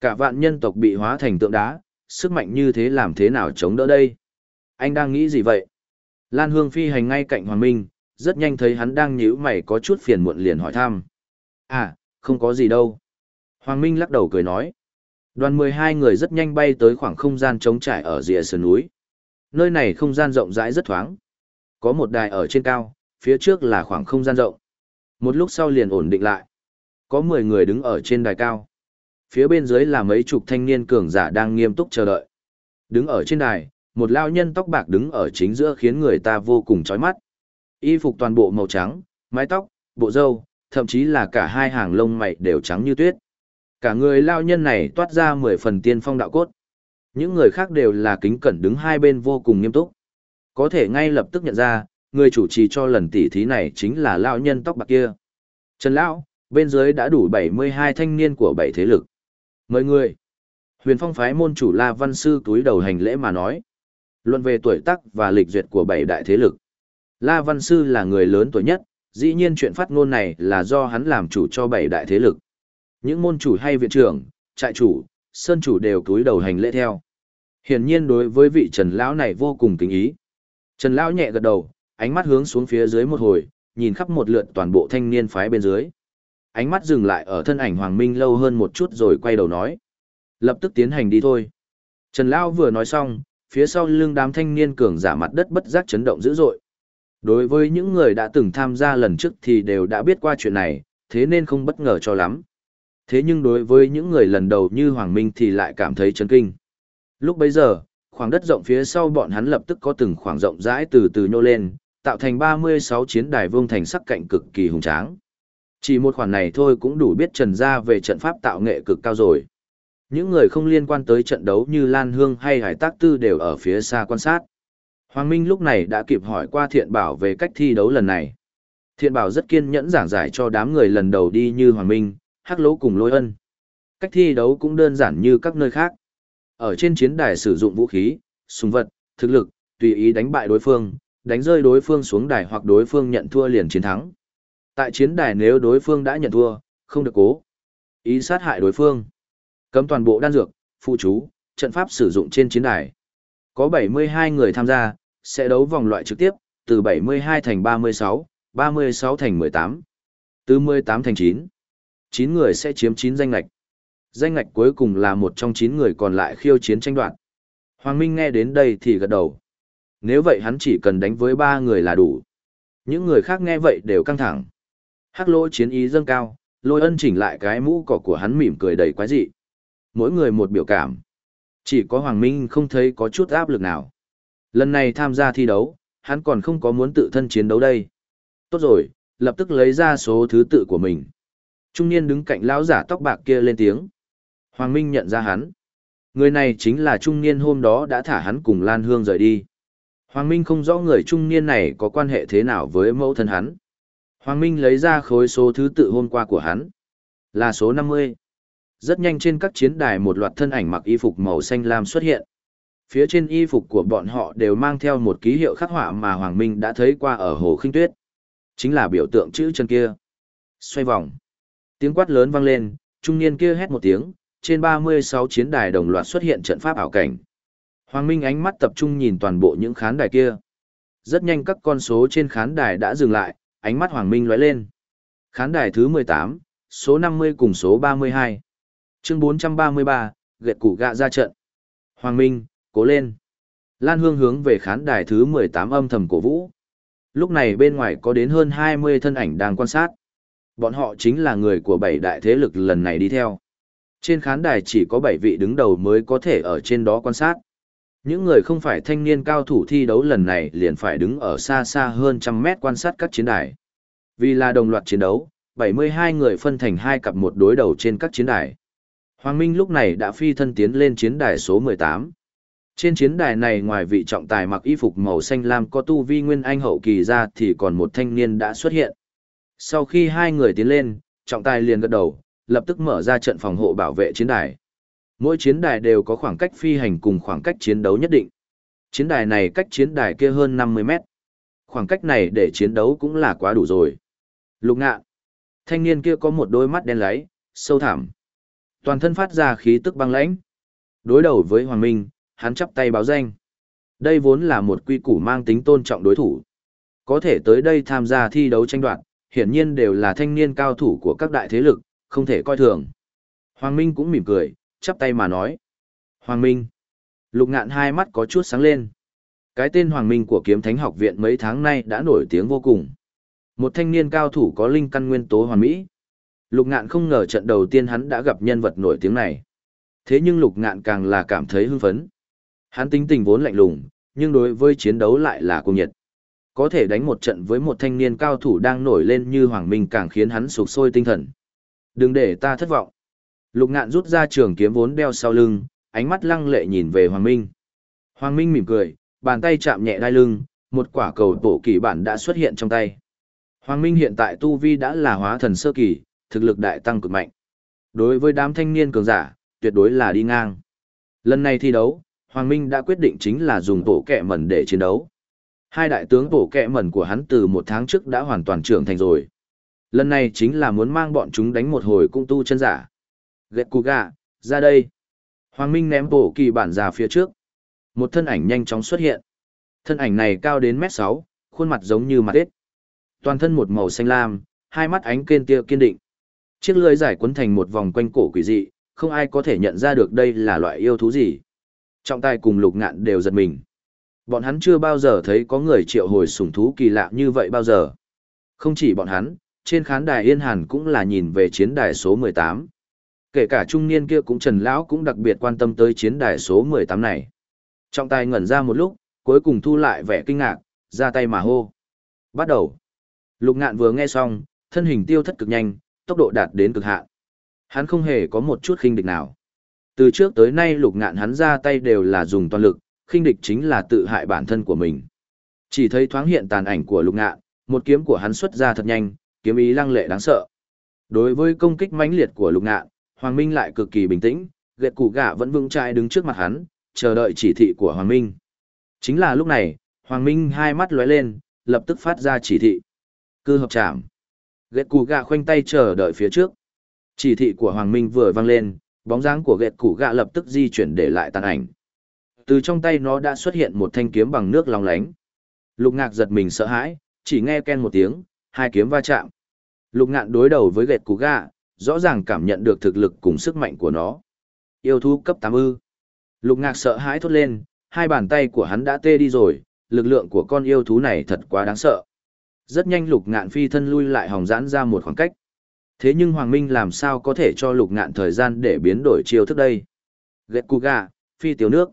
Cả vạn nhân tộc bị hóa thành tượng đá, sức mạnh như thế làm thế nào chống đỡ đây? Anh đang nghĩ gì vậy? Lan Hương phi hành ngay cạnh Hoàng Minh, rất nhanh thấy hắn đang nhíu mày có chút phiền muộn liền hỏi thăm. À, không có gì đâu. Hoàng Minh lắc đầu cười nói. Đoàn 12 người rất nhanh bay tới khoảng không gian trống trải ở rìa sườn núi. Nơi này không gian rộng rãi rất thoáng. Có một đài ở trên cao, phía trước là khoảng không gian rộng. Một lúc sau liền ổn định lại. Có 10 người đứng ở trên đài cao. Phía bên dưới là mấy chục thanh niên cường giả đang nghiêm túc chờ đợi. Đứng ở trên đài, một lao nhân tóc bạc đứng ở chính giữa khiến người ta vô cùng chói mắt. Y phục toàn bộ màu trắng, mái tóc, bộ râu, thậm chí là cả hai hàng lông mày đều trắng như tuyết. Cả người lao nhân này toát ra mười phần tiên phong đạo cốt. Những người khác đều là kính cẩn đứng hai bên vô cùng nghiêm túc. Có thể ngay lập tức nhận ra, người chủ trì cho lần tỉ thí này chính là lão nhân tóc bạc kia. Trần Lão, bên dưới đã đủ 72 thanh niên của bảy thế lực. Mời người. Huyền phong phái môn chủ La Văn Sư túi đầu hành lễ mà nói. Luận về tuổi tác và lịch duyệt của bảy đại thế lực. La Văn Sư là người lớn tuổi nhất, dĩ nhiên chuyện phát ngôn này là do hắn làm chủ cho bảy đại thế lực. Những môn chủ hay viện trưởng, trại chủ, sơn chủ đều túi đầu hành lễ theo. Hiển nhiên đối với vị Trần Lão này vô cùng kính ý. Trần Lão nhẹ gật đầu, ánh mắt hướng xuống phía dưới một hồi, nhìn khắp một lượt toàn bộ thanh niên phái bên dưới. Ánh mắt dừng lại ở thân ảnh Hoàng Minh lâu hơn một chút rồi quay đầu nói. Lập tức tiến hành đi thôi. Trần Lão vừa nói xong, phía sau lưng đám thanh niên cường giả mặt đất bất giác chấn động dữ dội. Đối với những người đã từng tham gia lần trước thì đều đã biết qua chuyện này, thế nên không bất ngờ cho lắm. Thế nhưng đối với những người lần đầu như Hoàng Minh thì lại cảm thấy chấn kinh. Lúc bấy giờ, khoảng đất rộng phía sau bọn hắn lập tức có từng khoảng rộng rãi từ từ nhô lên, tạo thành 36 chiến đài vương thành sắc cạnh cực kỳ hùng tráng. Chỉ một khoản này thôi cũng đủ biết trần ra về trận pháp tạo nghệ cực cao rồi. Những người không liên quan tới trận đấu như Lan Hương hay Hải Tác Tư đều ở phía xa quan sát. Hoàng Minh lúc này đã kịp hỏi qua Thiện Bảo về cách thi đấu lần này. Thiện Bảo rất kiên nhẫn giảng giải cho đám người lần đầu đi như Hoàng Minh, Hắc Lỗ cùng Lôi Ân. Cách thi đấu cũng đơn giản như các nơi khác. Ở trên chiến đài sử dụng vũ khí, súng vật, thực lực, tùy ý đánh bại đối phương, đánh rơi đối phương xuống đài hoặc đối phương nhận thua liền chiến thắng. Tại chiến đài nếu đối phương đã nhận thua, không được cố ý sát hại đối phương. Cấm toàn bộ đan dược, phụ chú, trận pháp sử dụng trên chiến đài. Có 72 người tham gia, sẽ đấu vòng loại trực tiếp, từ 72 thành 36, 36 thành 18, từ 18 thành 9. 9 người sẽ chiếm 9 danh lạch. Danh ngạch cuối cùng là một trong chín người còn lại khiêu chiến tranh đoạt. Hoàng Minh nghe đến đây thì gật đầu. Nếu vậy hắn chỉ cần đánh với ba người là đủ. Những người khác nghe vậy đều căng thẳng. Hắc lỗ chiến ý dâng cao, lôi ân chỉnh lại cái mũ cỏ của hắn mỉm cười đầy quái dị. Mỗi người một biểu cảm. Chỉ có Hoàng Minh không thấy có chút áp lực nào. Lần này tham gia thi đấu, hắn còn không có muốn tự thân chiến đấu đây. Tốt rồi, lập tức lấy ra số thứ tự của mình. Trung niên đứng cạnh lão giả tóc bạc kia lên tiếng. Hoàng Minh nhận ra hắn. Người này chính là trung niên hôm đó đã thả hắn cùng Lan Hương rời đi. Hoàng Minh không rõ người trung niên này có quan hệ thế nào với mẫu thân hắn. Hoàng Minh lấy ra khối số thứ tự hôm qua của hắn. Là số 50. Rất nhanh trên các chiến đài một loạt thân ảnh mặc y phục màu xanh lam xuất hiện. Phía trên y phục của bọn họ đều mang theo một ký hiệu khắc họa mà Hoàng Minh đã thấy qua ở Hồ Khinh Tuyết. Chính là biểu tượng chữ chân kia. Xoay vòng. Tiếng quát lớn vang lên, trung niên kia hét một tiếng, trên 36 chiến đài đồng loạt xuất hiện trận pháp ảo cảnh. Hoàng Minh ánh mắt tập trung nhìn toàn bộ những khán đài kia. Rất nhanh các con số trên khán đài đã dừng lại, ánh mắt Hoàng Minh lóe lên. Khán đài thứ 18, số 50 cùng số 32. Chương 433, gẹt củ gạ ra trận. Hoàng Minh, cố lên. Lan Hương hướng về khán đài thứ 18 âm thầm cổ vũ. Lúc này bên ngoài có đến hơn 20 thân ảnh đang quan sát. Bọn họ chính là người của bảy đại thế lực lần này đi theo. Trên khán đài chỉ có 7 vị đứng đầu mới có thể ở trên đó quan sát. Những người không phải thanh niên cao thủ thi đấu lần này liền phải đứng ở xa xa hơn trăm mét quan sát các chiến đài. Vì là đồng loạt chiến đấu, 72 người phân thành hai cặp một đối đầu trên các chiến đài. Hoàng Minh lúc này đã phi thân tiến lên chiến đài số 18. Trên chiến đài này ngoài vị trọng tài mặc y phục màu xanh lam có tu vi nguyên anh hậu kỳ ra thì còn một thanh niên đã xuất hiện. Sau khi hai người tiến lên, trọng tài liền gật đầu, lập tức mở ra trận phòng hộ bảo vệ chiến đài. Mỗi chiến đài đều có khoảng cách phi hành cùng khoảng cách chiến đấu nhất định. Chiến đài này cách chiến đài kia hơn 50 mét. Khoảng cách này để chiến đấu cũng là quá đủ rồi. Lục ngạn. Thanh niên kia có một đôi mắt đen láy, sâu thẳm. Toàn thân phát ra khí tức băng lãnh. Đối đầu với Hoàng Minh, hắn chắp tay báo danh. Đây vốn là một quy củ mang tính tôn trọng đối thủ. Có thể tới đây tham gia thi đấu tranh đoạt, hiển nhiên đều là thanh niên cao thủ của các đại thế lực, không thể coi thường. Hoàng Minh cũng mỉm cười, chắp tay mà nói. Hoàng Minh. Lục ngạn hai mắt có chút sáng lên. Cái tên Hoàng Minh của kiếm thánh học viện mấy tháng nay đã nổi tiếng vô cùng. Một thanh niên cao thủ có linh căn nguyên tố hoàn mỹ. Lục ngạn không ngờ trận đầu tiên hắn đã gặp nhân vật nổi tiếng này. Thế nhưng lục ngạn càng là cảm thấy hưng phấn. Hắn tính tình vốn lạnh lùng, nhưng đối với chiến đấu lại là cuồng nhiệt. Có thể đánh một trận với một thanh niên cao thủ đang nổi lên như Hoàng Minh càng khiến hắn sụp sôi tinh thần. Đừng để ta thất vọng. Lục ngạn rút ra trường kiếm vốn đeo sau lưng, ánh mắt lăng lệ nhìn về Hoàng Minh. Hoàng Minh mỉm cười, bàn tay chạm nhẹ đai lưng, một quả cầu tổ kỳ bản đã xuất hiện trong tay. Hoàng Minh hiện tại tu vi đã là hóa thần sơ kỳ, thực lực đại tăng cực mạnh. Đối với đám thanh niên cường giả, tuyệt đối là đi ngang. Lần này thi đấu, Hoàng Minh đã quyết định chính là dùng tổ kẹ mẩn để chiến đấu. Hai đại tướng tổ kẹ mẩn của hắn từ một tháng trước đã hoàn toàn trưởng thành rồi. Lần này chính là muốn mang bọn chúng đánh một hồi cung tu chân giả. Gẹt cù gà, ra đây. Hoàng Minh ném bổ kỳ bản ra phía trước. Một thân ảnh nhanh chóng xuất hiện. Thân ảnh này cao đến mét sáu, khuôn mặt giống như mặt tết. Toàn thân một màu xanh lam, hai mắt ánh kên tia kiên định. Chiếc lưới giải quấn thành một vòng quanh cổ quỷ dị, không ai có thể nhận ra được đây là loại yêu thú gì. Trọng tài cùng lục ngạn đều giật mình. Bọn hắn chưa bao giờ thấy có người triệu hồi sủng thú kỳ lạ như vậy bao giờ. Không chỉ bọn hắn, trên khán đài Yên Hàn cũng là nhìn về chiến đài số 18. Kể cả trung niên kia cũng Trần Lão cũng đặc biệt quan tâm tới chiến đài số 18 này. Trong tài ngẩn ra một lúc, cuối cùng thu lại vẻ kinh ngạc, ra tay mà hô. Bắt đầu. Lục ngạn vừa nghe xong, thân hình tiêu thất cực nhanh, tốc độ đạt đến cực hạn. Hắn không hề có một chút khinh địch nào. Từ trước tới nay lục ngạn hắn ra tay đều là dùng toàn lực, khinh địch chính là tự hại bản thân của mình. Chỉ thấy thoáng hiện tàn ảnh của lục ngạn, một kiếm của hắn xuất ra thật nhanh, kiếm ý lăng lệ đáng sợ. Đối với công kích mãnh liệt của lục ngạn, Hoàng Minh lại cực kỳ bình tĩnh, gẹt củ gạ vẫn vững chãi đứng trước mặt hắn, chờ đợi chỉ thị của Hoàng Minh. Chính là lúc này, Hoàng Minh hai mắt lóe lên, lập tức phát ra chỉ thị. Cư hợp chạm. Gẹt củ gạ khoanh tay chờ đợi phía trước. Chỉ thị của Hoàng Minh vừa vang lên, bóng dáng của gẹt củ gạ lập tức di chuyển để lại tàn ảnh. Từ trong tay nó đã xuất hiện một thanh kiếm bằng nước long lánh. Lục ngạc giật mình sợ hãi, chỉ nghe ken một tiếng, hai kiếm va chạm. Lục ngạn đối đầu với gẹt Cú gạ, rõ ràng cảm nhận được thực lực cùng sức mạnh của nó. Yêu thú cấp 8 ư. Lục ngạc sợ hãi thốt lên, hai bàn tay của hắn đã tê đi rồi, lực lượng của con yêu thú này thật quá đáng sợ. Rất nhanh lục ngạn phi thân lui lại hòng giãn ra một khoảng cách. Thế nhưng Hoàng Minh làm sao có thể cho lục ngạn thời gian để biến đổi chiêu thức đây? Gẹt cụ gà, phi tiểu nước.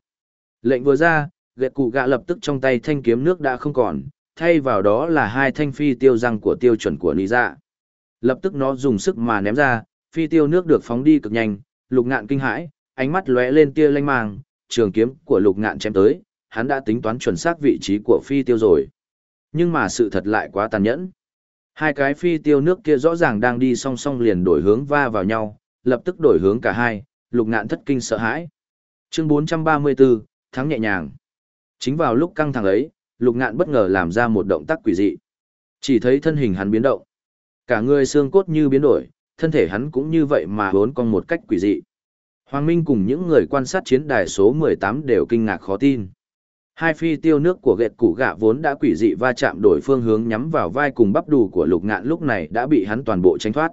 Lệnh vừa ra, gẹt cụ gà lập tức trong tay thanh kiếm nước đã không còn, thay vào đó là hai thanh phi tiêu răng của tiêu chuẩn của Lý Dạ. Lập tức nó dùng sức mà ném ra, phi tiêu nước được phóng đi cực nhanh, lục ngạn kinh hãi, ánh mắt lóe lên tia lanh mang, trường kiếm của lục ngạn chém tới, hắn đã tính toán chuẩn xác vị trí của phi tiêu rồi. Nhưng mà sự thật lại quá tàn nhẫn. Hai cái phi tiêu nước kia rõ ràng đang đi song song liền đổi hướng va vào nhau, lập tức đổi hướng cả hai, lục ngạn thất kinh sợ hãi. Chương 434, thắng nhẹ nhàng. Chính vào lúc căng thẳng ấy, lục ngạn bất ngờ làm ra một động tác quỷ dị. Chỉ thấy thân hình hắn biến động. Cả người xương cốt như biến đổi, thân thể hắn cũng như vậy mà vốn con một cách quỷ dị. Hoàng Minh cùng những người quan sát chiến đài số 18 đều kinh ngạc khó tin. Hai phi tiêu nước của gẹt củ gạ vốn đã quỷ dị va chạm đổi phương hướng nhắm vào vai cùng bắp đùi của lục ngạn lúc này đã bị hắn toàn bộ tránh thoát.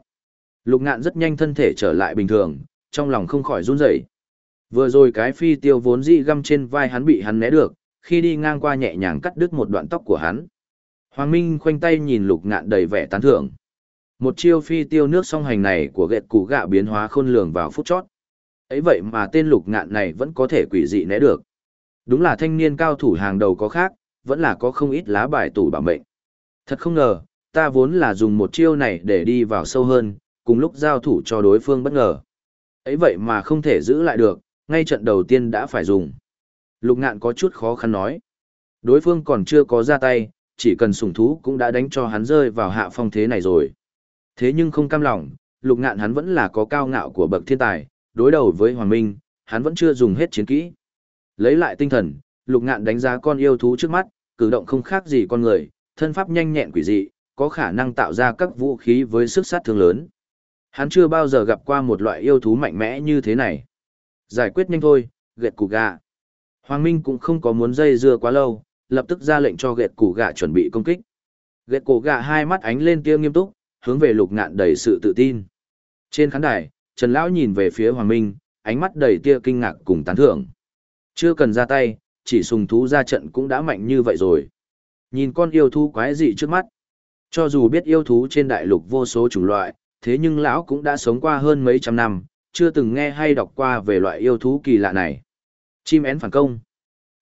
Lục ngạn rất nhanh thân thể trở lại bình thường, trong lòng không khỏi run rẩy. Vừa rồi cái phi tiêu vốn dị găm trên vai hắn bị hắn né được, khi đi ngang qua nhẹ nhàng cắt đứt một đoạn tóc của hắn. Hoàng Minh khoanh tay nhìn lục ngạn đầy vẻ tán thưởng. Một chiêu phi tiêu nước song hành này của gẹt củ gạ biến hóa khôn lường vào phút chót. ấy vậy mà tên lục ngạn này vẫn có thể quỷ dị né được. Đúng là thanh niên cao thủ hàng đầu có khác, vẫn là có không ít lá bài tủ bảo mệnh. Thật không ngờ, ta vốn là dùng một chiêu này để đi vào sâu hơn, cùng lúc giao thủ cho đối phương bất ngờ. ấy vậy mà không thể giữ lại được, ngay trận đầu tiên đã phải dùng. Lục ngạn có chút khó khăn nói. Đối phương còn chưa có ra tay, chỉ cần sủng thú cũng đã đánh cho hắn rơi vào hạ phong thế này rồi. Thế nhưng không cam lòng, lục ngạn hắn vẫn là có cao ngạo của bậc thiên tài, đối đầu với Hoàng Minh, hắn vẫn chưa dùng hết chiến kỹ. Lấy lại tinh thần, lục ngạn đánh giá con yêu thú trước mắt, cử động không khác gì con người, thân pháp nhanh nhẹn quỷ dị, có khả năng tạo ra các vũ khí với sức sát thương lớn. Hắn chưa bao giờ gặp qua một loại yêu thú mạnh mẽ như thế này. Giải quyết nhanh thôi, gệt củ gà. Hoàng Minh cũng không có muốn dây dưa quá lâu, lập tức ra lệnh cho gệt củ gà chuẩn bị công kích. Gệt củ gà hai mắt ánh lên tia nghiêm túc, hướng về lục ngạn đầy sự tự tin. Trên khán đài, Trần Lão nhìn về phía Hoàng Minh, ánh mắt đầy tia kinh ngạc cùng tán thưởng. Chưa cần ra tay, chỉ sùng thú ra trận cũng đã mạnh như vậy rồi. Nhìn con yêu thú quái dị trước mắt. Cho dù biết yêu thú trên đại lục vô số chủng loại, thế nhưng lão cũng đã sống qua hơn mấy trăm năm, chưa từng nghe hay đọc qua về loại yêu thú kỳ lạ này. Chim én phản công.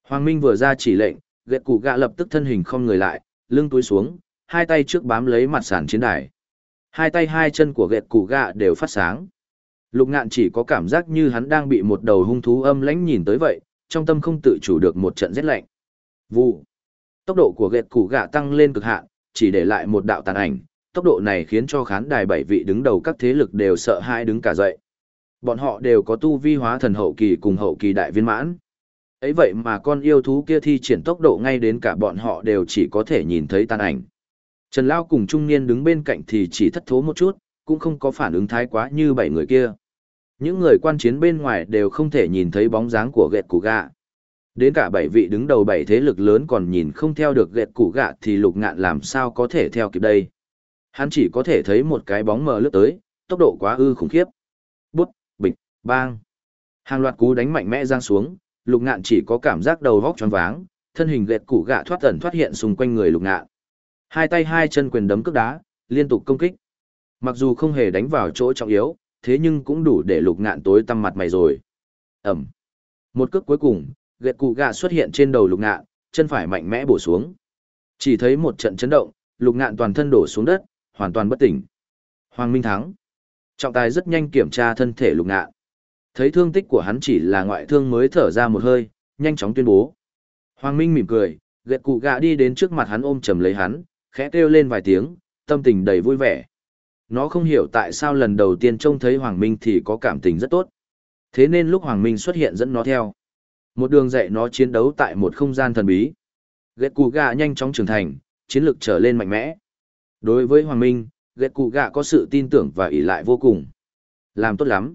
Hoàng Minh vừa ra chỉ lệnh, gẹt cụ gạ lập tức thân hình không người lại, lưng túi xuống, hai tay trước bám lấy mặt sàn chiến đài. Hai tay hai chân của gẹt cụ gạ đều phát sáng. Lục ngạn chỉ có cảm giác như hắn đang bị một đầu hung thú âm lãnh nhìn tới vậy, trong tâm không tự chủ được một trận rét lạnh. Vụ. Tốc độ của gẹt củ gạ tăng lên cực hạn, chỉ để lại một đạo tàn ảnh, tốc độ này khiến cho khán đài bảy vị đứng đầu các thế lực đều sợ hãi đứng cả dậy. Bọn họ đều có tu vi hóa thần hậu kỳ cùng hậu kỳ đại viên mãn. Ấy vậy mà con yêu thú kia thi triển tốc độ ngay đến cả bọn họ đều chỉ có thể nhìn thấy tàn ảnh. Trần Lao cùng trung niên đứng bên cạnh thì chỉ thất thố một chút, cũng không có phản ứng thái quá như bảy người kia. Những người quan chiến bên ngoài đều không thể nhìn thấy bóng dáng của gẹt củ gạ. Đến cả bảy vị đứng đầu bảy thế lực lớn còn nhìn không theo được gẹt củ gạ thì lục ngạn làm sao có thể theo kịp đây. Hắn chỉ có thể thấy một cái bóng mờ lướt tới, tốc độ quá ư khủng khiếp. Bút, bịch, bang. Hàng loạt cú đánh mạnh mẽ giang xuống, lục ngạn chỉ có cảm giác đầu vóc tròn váng, thân hình gẹt củ gạ thoát ẩn thoát hiện xung quanh người lục ngạn. Hai tay hai chân quyền đấm cước đá, liên tục công kích. Mặc dù không hề đánh vào chỗ trọng yếu, thế nhưng cũng đủ để lục ngạn tối tăm mặt mày rồi. Ẩm. Một cước cuối cùng, gẹt cụ gạ xuất hiện trên đầu lục ngạn, chân phải mạnh mẽ bổ xuống. Chỉ thấy một trận chấn động, lục ngạn toàn thân đổ xuống đất, hoàn toàn bất tỉnh. Hoàng Minh thắng. Trọng tài rất nhanh kiểm tra thân thể lục ngạn. Thấy thương tích của hắn chỉ là ngoại thương mới thở ra một hơi, nhanh chóng tuyên bố. Hoàng Minh mỉm cười, gẹt cụ gạ đi đến trước mặt hắn ôm chầm lấy hắn, khẽ kêu lên vài tiếng, tâm tình đầy vui vẻ. Nó không hiểu tại sao lần đầu tiên trông thấy Hoàng Minh thì có cảm tình rất tốt. Thế nên lúc Hoàng Minh xuất hiện dẫn nó theo. Một đường dạy nó chiến đấu tại một không gian thần bí. Ghét cụ gạ nhanh chóng trưởng thành, chiến lực trở lên mạnh mẽ. Đối với Hoàng Minh, ghét cụ gạ có sự tin tưởng và ỷ lại vô cùng. Làm tốt lắm.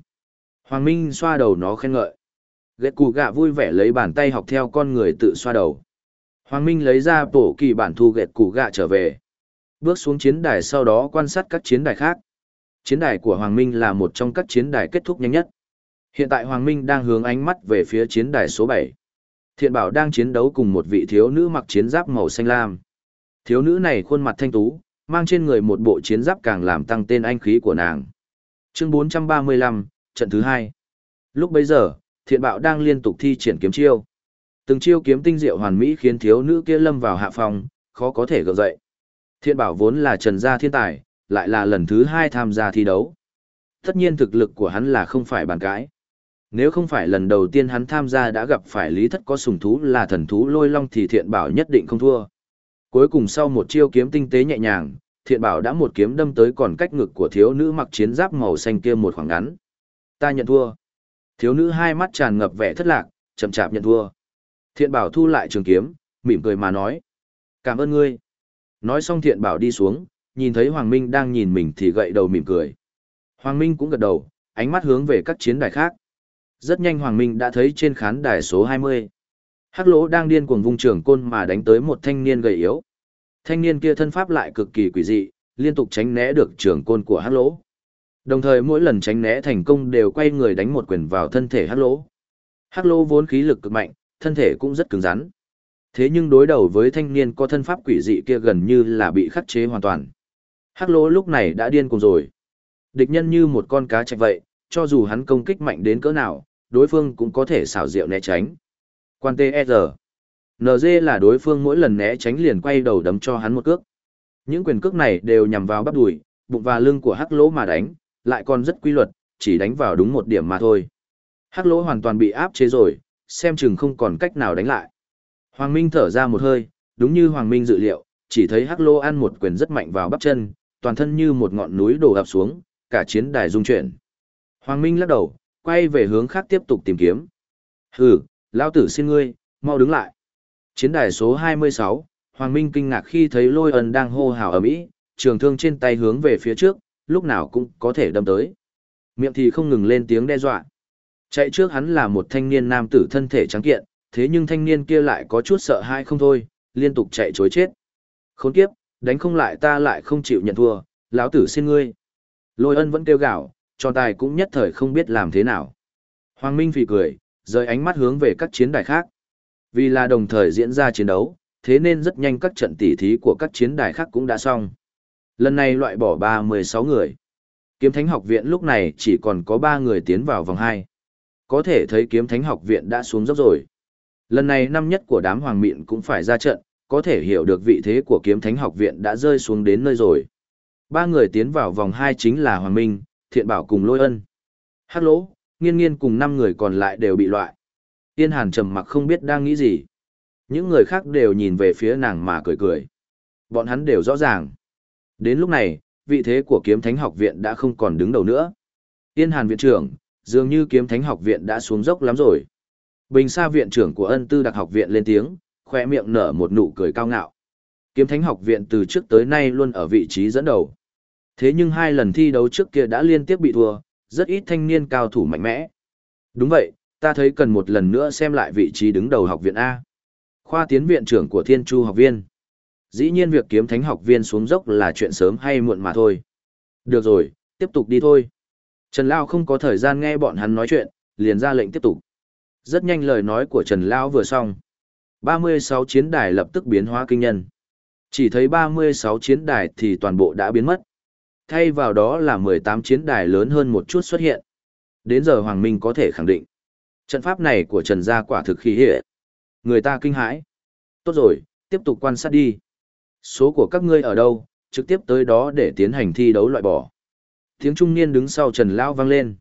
Hoàng Minh xoa đầu nó khen ngợi. Ghét cụ gạ vui vẻ lấy bàn tay học theo con người tự xoa đầu. Hoàng Minh lấy ra bổ kỳ bản thu gẹt củ gạ trở về. Bước xuống chiến đài sau đó quan sát các chiến đài khác. Chiến đài của Hoàng Minh là một trong các chiến đài kết thúc nhanh nhất. Hiện tại Hoàng Minh đang hướng ánh mắt về phía chiến đài số 7. Thiện Bảo đang chiến đấu cùng một vị thiếu nữ mặc chiến giáp màu xanh lam. Thiếu nữ này khuôn mặt thanh tú, mang trên người một bộ chiến giáp càng làm tăng tên anh khí của nàng. Chương 435, trận thứ 2. Lúc bấy giờ, Thiện Bảo đang liên tục thi triển kiếm chiêu. Từng chiêu kiếm tinh diệu hoàn mỹ khiến thiếu nữ kia lâm vào hạ phòng, khó có thể gượng dậy. Thiện Bảo vốn là trần gia thiên tài, lại là lần thứ hai tham gia thi đấu. Tất nhiên thực lực của hắn là không phải bàn cãi. Nếu không phải lần đầu tiên hắn tham gia đã gặp phải lý thất có sùng thú là thần thú lôi long thì thiện bảo nhất định không thua. Cuối cùng sau một chiêu kiếm tinh tế nhẹ nhàng, thiện bảo đã một kiếm đâm tới còn cách ngực của thiếu nữ mặc chiến giáp màu xanh kia một khoảng ngắn. Ta nhận thua. Thiếu nữ hai mắt tràn ngập vẻ thất lạc, chậm chạp nhận thua. Thiện bảo thu lại trường kiếm, mỉm cười mà nói. Cảm ơn ngươi. Nói xong thiện bảo đi xuống, nhìn thấy Hoàng Minh đang nhìn mình thì gậy đầu mỉm cười. Hoàng Minh cũng gật đầu, ánh mắt hướng về các chiến đài khác. Rất nhanh Hoàng Minh đã thấy trên khán đài số 20. Hắc lỗ đang điên cuồng vung trường côn mà đánh tới một thanh niên gầy yếu. Thanh niên kia thân pháp lại cực kỳ quỷ dị, liên tục tránh né được trường côn của Hắc lỗ. Đồng thời mỗi lần tránh né thành công đều quay người đánh một quyền vào thân thể Hắc lỗ. Hắc lỗ vốn khí lực cực mạnh, thân thể cũng rất cứng rắn. Thế nhưng đối đầu với thanh niên có thân pháp quỷ dị kia gần như là bị khắc chế hoàn toàn. Hắc lỗ lúc này đã điên cùng rồi. Địch nhân như một con cá chạy vậy, cho dù hắn công kích mạnh đến cỡ nào, đối phương cũng có thể xảo diệu né tránh. Quan TR. NG là đối phương mỗi lần né tránh liền quay đầu đấm cho hắn một cước. Những quyền cước này đều nhằm vào bắp đùi, bụng và lưng của hắc lỗ mà đánh, lại còn rất quy luật, chỉ đánh vào đúng một điểm mà thôi. Hắc lỗ hoàn toàn bị áp chế rồi, xem chừng không còn cách nào đánh lại. Hoàng Minh thở ra một hơi, đúng như Hoàng Minh dự liệu, chỉ thấy hắc Lô ăn một quyền rất mạnh vào bắp chân, toàn thân như một ngọn núi đổ ập xuống, cả chiến đài rung chuyển. Hoàng Minh lắc đầu, quay về hướng khác tiếp tục tìm kiếm. Hừ, lão tử xin ngươi, mau đứng lại. Chiến đài số 26, Hoàng Minh kinh ngạc khi thấy lôi ẩn đang hô hào ở mỹ, trường thương trên tay hướng về phía trước, lúc nào cũng có thể đâm tới. Miệng thì không ngừng lên tiếng đe dọa. Chạy trước hắn là một thanh niên nam tử thân thể trắng kiện, thế nhưng thanh niên kia lại có chút sợ hãi không thôi, liên tục chạy chối chết. Khốn kiếp, đánh không lại ta lại không chịu nhận thua, lão tử xin ngươi. Lôi ân vẫn kêu gào, tròn tài cũng nhất thời không biết làm thế nào. Hoàng Minh phì cười, rời ánh mắt hướng về các chiến đài khác. Vì là đồng thời diễn ra chiến đấu, thế nên rất nhanh các trận tỉ thí của các chiến đài khác cũng đã xong. Lần này loại bỏ 36 người. Kiếm Thánh học viện lúc này chỉ còn có 3 người tiến vào vòng 2. Có thể thấy Kiếm Thánh học viện đã xuống dốc rồi. Lần này năm nhất của đám hoàng mịn cũng phải ra trận, có thể hiểu được vị thế của Kiếm Thánh học viện đã rơi xuống đến nơi rồi. Ba người tiến vào vòng 2 chính là Hoàng Minh, thiện bảo cùng lôi ân. Hát lỗ, nghiên nghiên cùng năm người còn lại đều bị loại. Tiên hàn trầm mặc không biết đang nghĩ gì. Những người khác đều nhìn về phía nàng mà cười cười. Bọn hắn đều rõ ràng. Đến lúc này, vị thế của kiếm thánh học viện đã không còn đứng đầu nữa. Tiên hàn viện trưởng, dường như kiếm thánh học viện đã xuống dốc lắm rồi. Bình xa viện trưởng của ân tư đặc học viện lên tiếng, khoe miệng nở một nụ cười cao ngạo. Kiếm thánh học viện từ trước tới nay luôn ở vị trí dẫn đầu. Thế nhưng hai lần thi đấu trước kia đã liên tiếp bị thua, rất ít thanh niên cao thủ mạnh mẽ. Đúng vậy, ta thấy cần một lần nữa xem lại vị trí đứng đầu học viện A. Khoa tiến viện trưởng của Thiên Chu học viên. Dĩ nhiên việc kiếm thánh học viên xuống dốc là chuyện sớm hay muộn mà thôi. Được rồi, tiếp tục đi thôi. Trần Lao không có thời gian nghe bọn hắn nói chuyện, liền ra lệnh tiếp tục. Rất nhanh lời nói của Trần Lao vừa xong. 36 chiến đài lập tức biến hóa kinh nhân. Chỉ thấy 36 chiến đài thì toàn bộ đã biến mất Thay vào đó là 18 chiến đài lớn hơn một chút xuất hiện. Đến giờ Hoàng Minh có thể khẳng định. Trận pháp này của Trần Gia quả thực khí hệ. Người ta kinh hãi. Tốt rồi, tiếp tục quan sát đi. Số của các ngươi ở đâu, trực tiếp tới đó để tiến hành thi đấu loại bỏ. Tiếng trung niên đứng sau Trần Lao vang lên.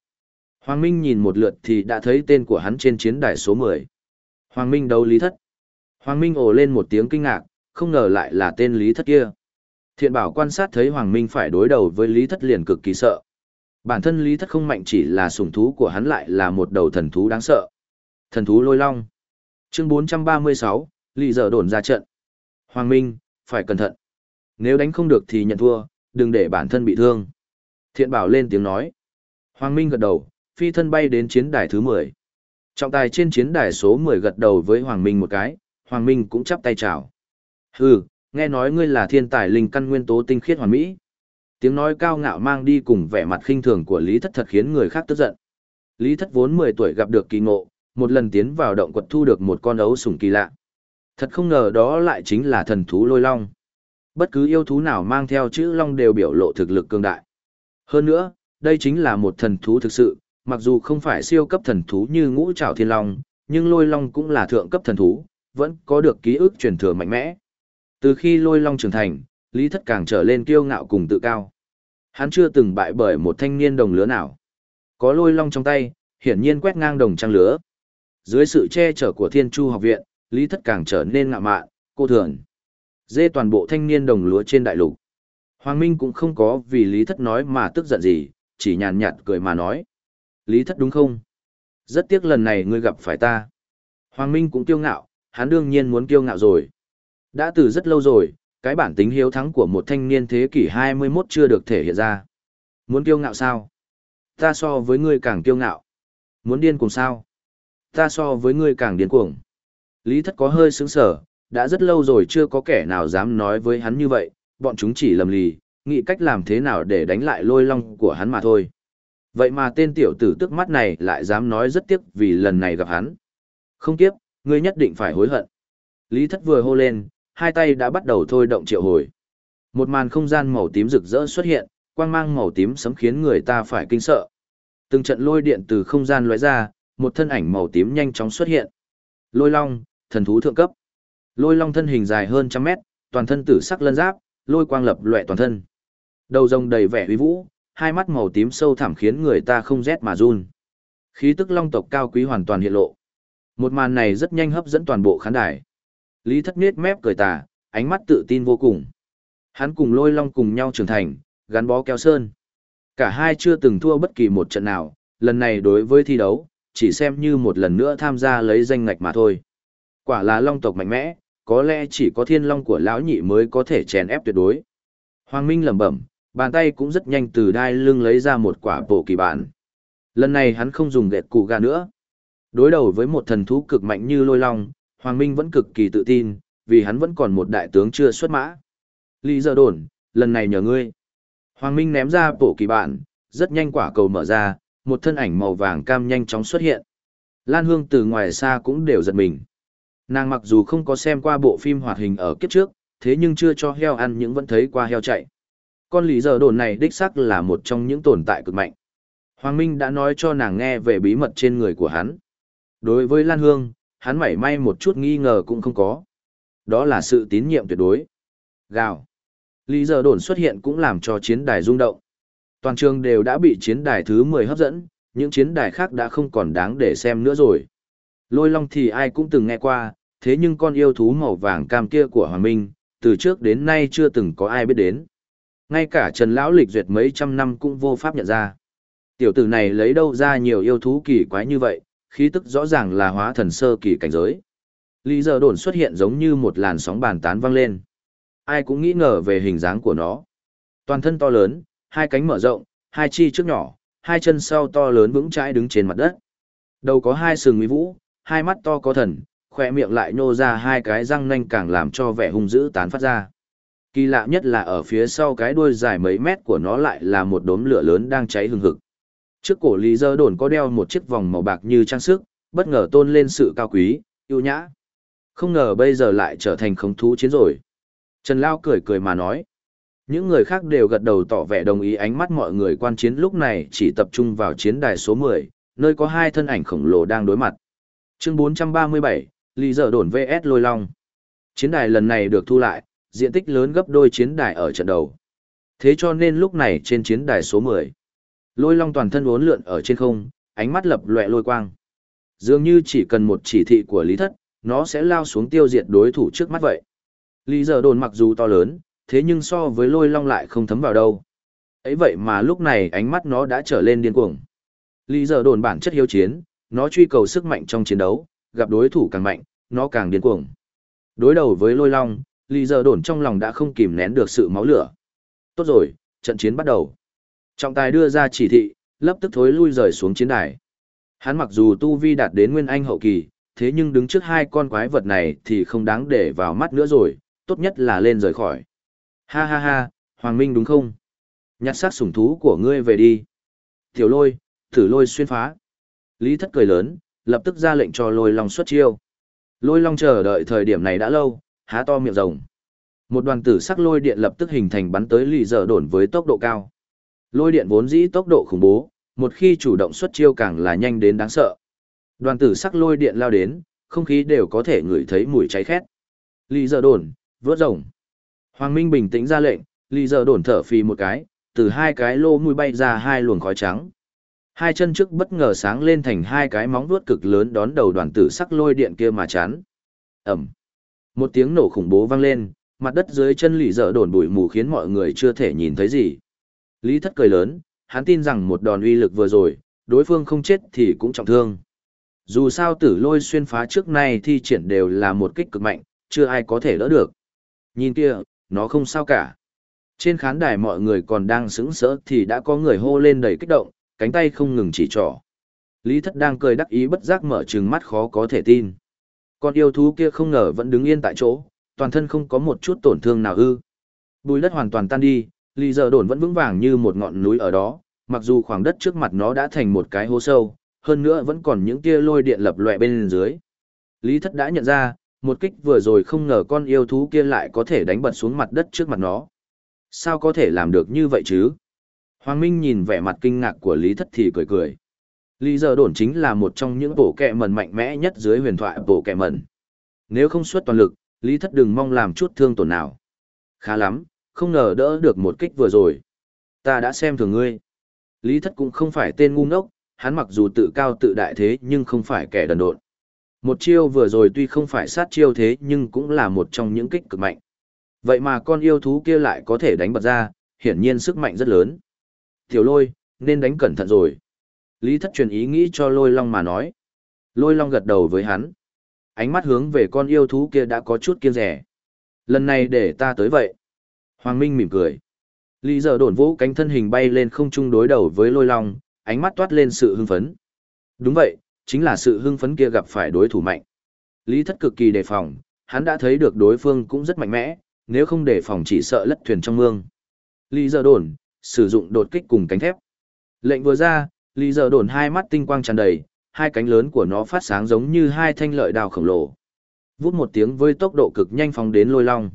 Hoàng Minh nhìn một lượt thì đã thấy tên của hắn trên chiến đài số 10. Hoàng Minh đấu lý thất. Hoàng Minh ồ lên một tiếng kinh ngạc, không ngờ lại là tên lý thất kia. Thiện bảo quan sát thấy Hoàng Minh phải đối đầu với lý thất liền cực kỳ sợ. Bản thân lý thất không mạnh chỉ là sủng thú của hắn lại là một đầu thần thú đáng sợ. Thần thú lôi long. Chương 436, lì giờ đồn ra trận. Hoàng Minh, phải cẩn thận. Nếu đánh không được thì nhận thua, đừng để bản thân bị thương. Thiện bảo lên tiếng nói. Hoàng Minh gật đầu, phi thân bay đến chiến đài thứ 10. Trọng tài trên chiến đài số 10 gật đầu với Hoàng Minh một cái, Hoàng Minh cũng chắp tay chào. Hừ, nghe nói ngươi là thiên tài linh căn nguyên tố tinh khiết hoàn mỹ. Tiếng nói cao ngạo mang đi cùng vẻ mặt khinh thường của Lý Thất thật khiến người khác tức giận. Lý Thất vốn 10 tuổi gặp được kỳ ngộ, một lần tiến vào động quật thu được một con ấu sủng kỳ lạ. Thật không ngờ đó lại chính là thần thú lôi long. Bất cứ yêu thú nào mang theo chữ long đều biểu lộ thực lực cường đại. Hơn nữa, đây chính là một thần thú thực sự, mặc dù không phải siêu cấp thần thú như ngũ trảo thiên long, nhưng lôi long cũng là thượng cấp thần thú, vẫn có được ký ức truyền thừa mạnh mẽ. Từ khi lôi long trưởng thành, Lý Thất càng trở lên kiêu ngạo cùng tự cao. Hắn chưa từng bại bởi một thanh niên đồng lứa nào. Có lôi long trong tay, hiển nhiên quét ngang đồng trang lứa. Dưới sự che chở của Thiên Chu học viện, Lý Thất càng trở nên ngạo mạn, cô thường. Dê toàn bộ thanh niên đồng lúa trên đại lục. Hoàng Minh cũng không có vì Lý Thất nói mà tức giận gì, chỉ nhàn nhạt cười mà nói. Lý Thất đúng không? Rất tiếc lần này ngươi gặp phải ta. Hoàng Minh cũng kiêu ngạo, hắn đương nhiên muốn kiêu ngạo rồi. Đã từ rất lâu rồi, cái bản tính hiếu thắng của một thanh niên thế kỷ 21 chưa được thể hiện ra. Muốn kiêu ngạo sao? Ta so với ngươi càng kiêu ngạo. Muốn điên cuồng sao? Ta so với ngươi càng điên cuồng. Lý thất có hơi sướng sở, đã rất lâu rồi chưa có kẻ nào dám nói với hắn như vậy, bọn chúng chỉ lầm lì, nghĩ cách làm thế nào để đánh lại lôi long của hắn mà thôi. Vậy mà tên tiểu tử tức mắt này lại dám nói rất tiếc vì lần này gặp hắn. Không tiếp, ngươi nhất định phải hối hận. Lý thất vừa hô lên, hai tay đã bắt đầu thôi động triệu hồi. Một màn không gian màu tím rực rỡ xuất hiện, quang mang màu tím sấm khiến người ta phải kinh sợ. Từng trận lôi điện từ không gian lóe ra, một thân ảnh màu tím nhanh chóng xuất hiện. Lôi long, thần thú thượng cấp. Lôi long thân hình dài hơn trăm mét, toàn thân tử sắc lân giáp, lôi quang lập loè toàn thân. Đầu rồng đầy vẻ uy vũ, hai mắt màu tím sâu thẳm khiến người ta không rét mà run. Khí tức long tộc cao quý hoàn toàn hiện lộ. Một màn này rất nhanh hấp dẫn toàn bộ khán đài. Lý thất Niết mép cười tà, ánh mắt tự tin vô cùng. Hắn cùng lôi long cùng nhau trưởng thành, gắn bó keo sơn. Cả hai chưa từng thua bất kỳ một trận nào, lần này đối với thi đấu, chỉ xem như một lần nữa tham gia lấy danh ngạch mà thôi. Quả là long tộc mạnh mẽ, có lẽ chỉ có thiên long của lão nhị mới có thể chèn ép tuyệt đối. Hoàng Minh lẩm bẩm, bàn tay cũng rất nhanh từ đai lưng lấy ra một quả bộ kỳ bản. Lần này hắn không dùng gẹt cụ gà nữa. Đối đầu với một thần thú cực mạnh như lôi long, Hoàng Minh vẫn cực kỳ tự tin, vì hắn vẫn còn một đại tướng chưa xuất mã. Lý giờ đồn, lần này nhờ ngươi. Hoàng Minh ném ra bộ kỳ bản, rất nhanh quả cầu mở ra, một thân ảnh màu vàng cam nhanh chóng xuất hiện. Lan Hương từ ngoài xa cũng đều giật mình. Nàng mặc dù không có xem qua bộ phim hoạt hình ở kiếp trước, thế nhưng chưa cho heo ăn những vẫn thấy qua heo chạy. Con lý giờ đồn này đích xác là một trong những tồn tại cực mạnh. Hoàng Minh đã nói cho nàng nghe về bí mật trên người của hắn. Đối với Lan Hương, hắn mảy may một chút nghi ngờ cũng không có. Đó là sự tín nhiệm tuyệt đối. Gào. Lý giờ đồn xuất hiện cũng làm cho chiến đài rung động. Toàn trường đều đã bị chiến đài thứ 10 hấp dẫn, những chiến đài khác đã không còn đáng để xem nữa rồi. Lôi long thì ai cũng từng nghe qua, thế nhưng con yêu thú màu vàng cam kia của Hoàng Minh, từ trước đến nay chưa từng có ai biết đến. Ngay cả Trần Lão lịch duyệt mấy trăm năm cũng vô pháp nhận ra. Tiểu tử này lấy đâu ra nhiều yêu thú kỳ quái như vậy, khí tức rõ ràng là hóa thần sơ kỳ cảnh giới. Lý giờ đồn xuất hiện giống như một làn sóng bàn tán vang lên. Ai cũng nghĩ ngờ về hình dáng của nó. Toàn thân to lớn, hai cánh mở rộng, hai chi trước nhỏ, hai chân sau to lớn vững chãi đứng trên mặt đất. Đầu có hai sừng mỹ vũ, hai mắt to có thần, khoe miệng lại nhô ra hai cái răng nanh càng làm cho vẻ hung dữ tán phát ra. Kỳ lạ nhất là ở phía sau cái đuôi dài mấy mét của nó lại là một đốm lửa lớn đang cháy hừng hực. Trước cổ Lý Dơ Đồn có đeo một chiếc vòng màu bạc như trang sức, bất ngờ tôn lên sự cao quý, yêu nhã. Không ngờ bây giờ lại trở thành khống thú chiến rồi. Trần Lao cười cười mà nói. Những người khác đều gật đầu tỏ vẻ đồng ý ánh mắt mọi người quan chiến lúc này chỉ tập trung vào chiến đài số 10, nơi có hai thân ảnh khổng lồ đang đối mặt. Chương 437, Lý Giờ Đồn VS Lôi Long. Chiến đài lần này được thu lại, diện tích lớn gấp đôi chiến đài ở trận đầu. Thế cho nên lúc này trên chiến đài số 10, Lôi Long toàn thân uốn lượn ở trên không, ánh mắt lập lòe lôi quang. Dường như chỉ cần một chỉ thị của Lý Thất, nó sẽ lao xuống tiêu diệt đối thủ trước mắt vậy. Lý Giờ Đồn mặc dù to lớn, thế nhưng so với Lôi Long lại không thấm vào đâu. Ấy vậy mà lúc này ánh mắt nó đã trở lên điên cuồng. Lý Giờ Đồn bản chất hiếu chiến, nó truy cầu sức mạnh trong chiến đấu, gặp đối thủ càng mạnh, nó càng điên cuồng. Đối đầu với Lôi Long, Lý Giờ Đồn trong lòng đã không kìm nén được sự máu lửa. Tốt rồi, trận chiến bắt đầu. Trọng tài đưa ra chỉ thị, lập tức thối lui rời xuống chiến đài. Hắn mặc dù tu vi đạt đến nguyên anh hậu kỳ, thế nhưng đứng trước hai con quái vật này thì không đáng để vào mắt nữa rồi, tốt nhất là lên rời khỏi. Ha ha ha, Hoàng Minh đúng không? Nhặt xác sủng thú của ngươi về đi. Tiểu lôi, thử lôi xuyên phá. Lý thất cười lớn, lập tức ra lệnh cho lôi long xuất chiêu. Lôi long chờ đợi thời điểm này đã lâu, há to miệng rồng. Một đoàn tử sắc lôi điện lập tức hình thành bắn tới lì dở đồn với tốc độ cao. Lôi điện vốn dĩ tốc độ khủng bố, một khi chủ động xuất chiêu càng là nhanh đến đáng sợ. Đoàn tử sắc lôi điện lao đến, không khí đều có thể ngửi thấy mùi cháy khét. Lý dở đồn, vớt rồng. Hoàng Minh bình tĩnh ra lệnh, Lý dở đồn thở phì một cái, từ hai cái lô mũi bay ra hai luồng khói trắng. Hai chân trước bất ngờ sáng lên thành hai cái móng vuốt cực lớn đón đầu đoàn tử sắc lôi điện kia mà chán. Ẩm. Một tiếng nổ khủng bố vang lên, mặt đất dưới chân lì dở đồn bụi mù khiến mọi người chưa thể nhìn thấy gì. Lý thất cười lớn, hắn tin rằng một đòn uy lực vừa rồi, đối phương không chết thì cũng trọng thương. Dù sao tử lôi xuyên phá trước nay thi triển đều là một kích cực mạnh, chưa ai có thể đỡ được. Nhìn kia, nó không sao cả. Trên khán đài mọi người còn đang sững sỡ thì đã có người hô lên đầy kích động, cánh tay không ngừng chỉ trỏ. Lý thất đang cười đắc ý bất giác mở trừng mắt khó có thể tin. Con yêu thú kia không ngờ vẫn đứng yên tại chỗ, toàn thân không có một chút tổn thương nào ư. Bùi đất hoàn toàn tan đi, Lý giờ đồn vẫn vững vàng như một ngọn núi ở đó, mặc dù khoảng đất trước mặt nó đã thành một cái hố sâu, hơn nữa vẫn còn những tia lôi điện lập lòe bên dưới. Lý thất đã nhận ra, một kích vừa rồi không ngờ con yêu thú kia lại có thể đánh bật xuống mặt đất trước mặt nó. Sao có thể làm được như vậy chứ? Hoàng Minh nhìn vẻ mặt kinh ngạc của Lý Thất thì cười cười. Lý giờ đồn chính là một trong những bổ kẹ mần mạnh mẽ nhất dưới huyền thoại bổ kẹ mần. Nếu không xuất toàn lực, Lý Thất đừng mong làm chút thương tổn nào. Khá lắm, không ngờ đỡ được một kích vừa rồi. Ta đã xem thường ngươi. Lý Thất cũng không phải tên ngu ngốc, hắn mặc dù tự cao tự đại thế nhưng không phải kẻ đần độn. Một chiêu vừa rồi tuy không phải sát chiêu thế nhưng cũng là một trong những kích cực mạnh. Vậy mà con yêu thú kia lại có thể đánh bật ra, hiển nhiên sức mạnh rất lớn. Tiểu lôi, nên đánh cẩn thận rồi. Lý thất truyền ý nghĩ cho lôi long mà nói. Lôi long gật đầu với hắn. Ánh mắt hướng về con yêu thú kia đã có chút kiêng rẻ. Lần này để ta tới vậy. Hoàng Minh mỉm cười. Lý giờ đổn vũ cánh thân hình bay lên không chung đối đầu với lôi long, ánh mắt toát lên sự hưng phấn. Đúng vậy, chính là sự hưng phấn kia gặp phải đối thủ mạnh. Lý thất cực kỳ đề phòng, hắn đã thấy được đối phương cũng rất mạnh mẽ, nếu không đề phòng chỉ sợ lất thuyền trong mương. Lý giờ đồn, sử dụng đột kích cùng cánh thép. Lệnh vừa ra, Lý giờ đồn hai mắt tinh quang tràn đầy, hai cánh lớn của nó phát sáng giống như hai thanh lợi đào khổng lồ. Vút một tiếng với tốc độ cực nhanh phóng đến lôi long.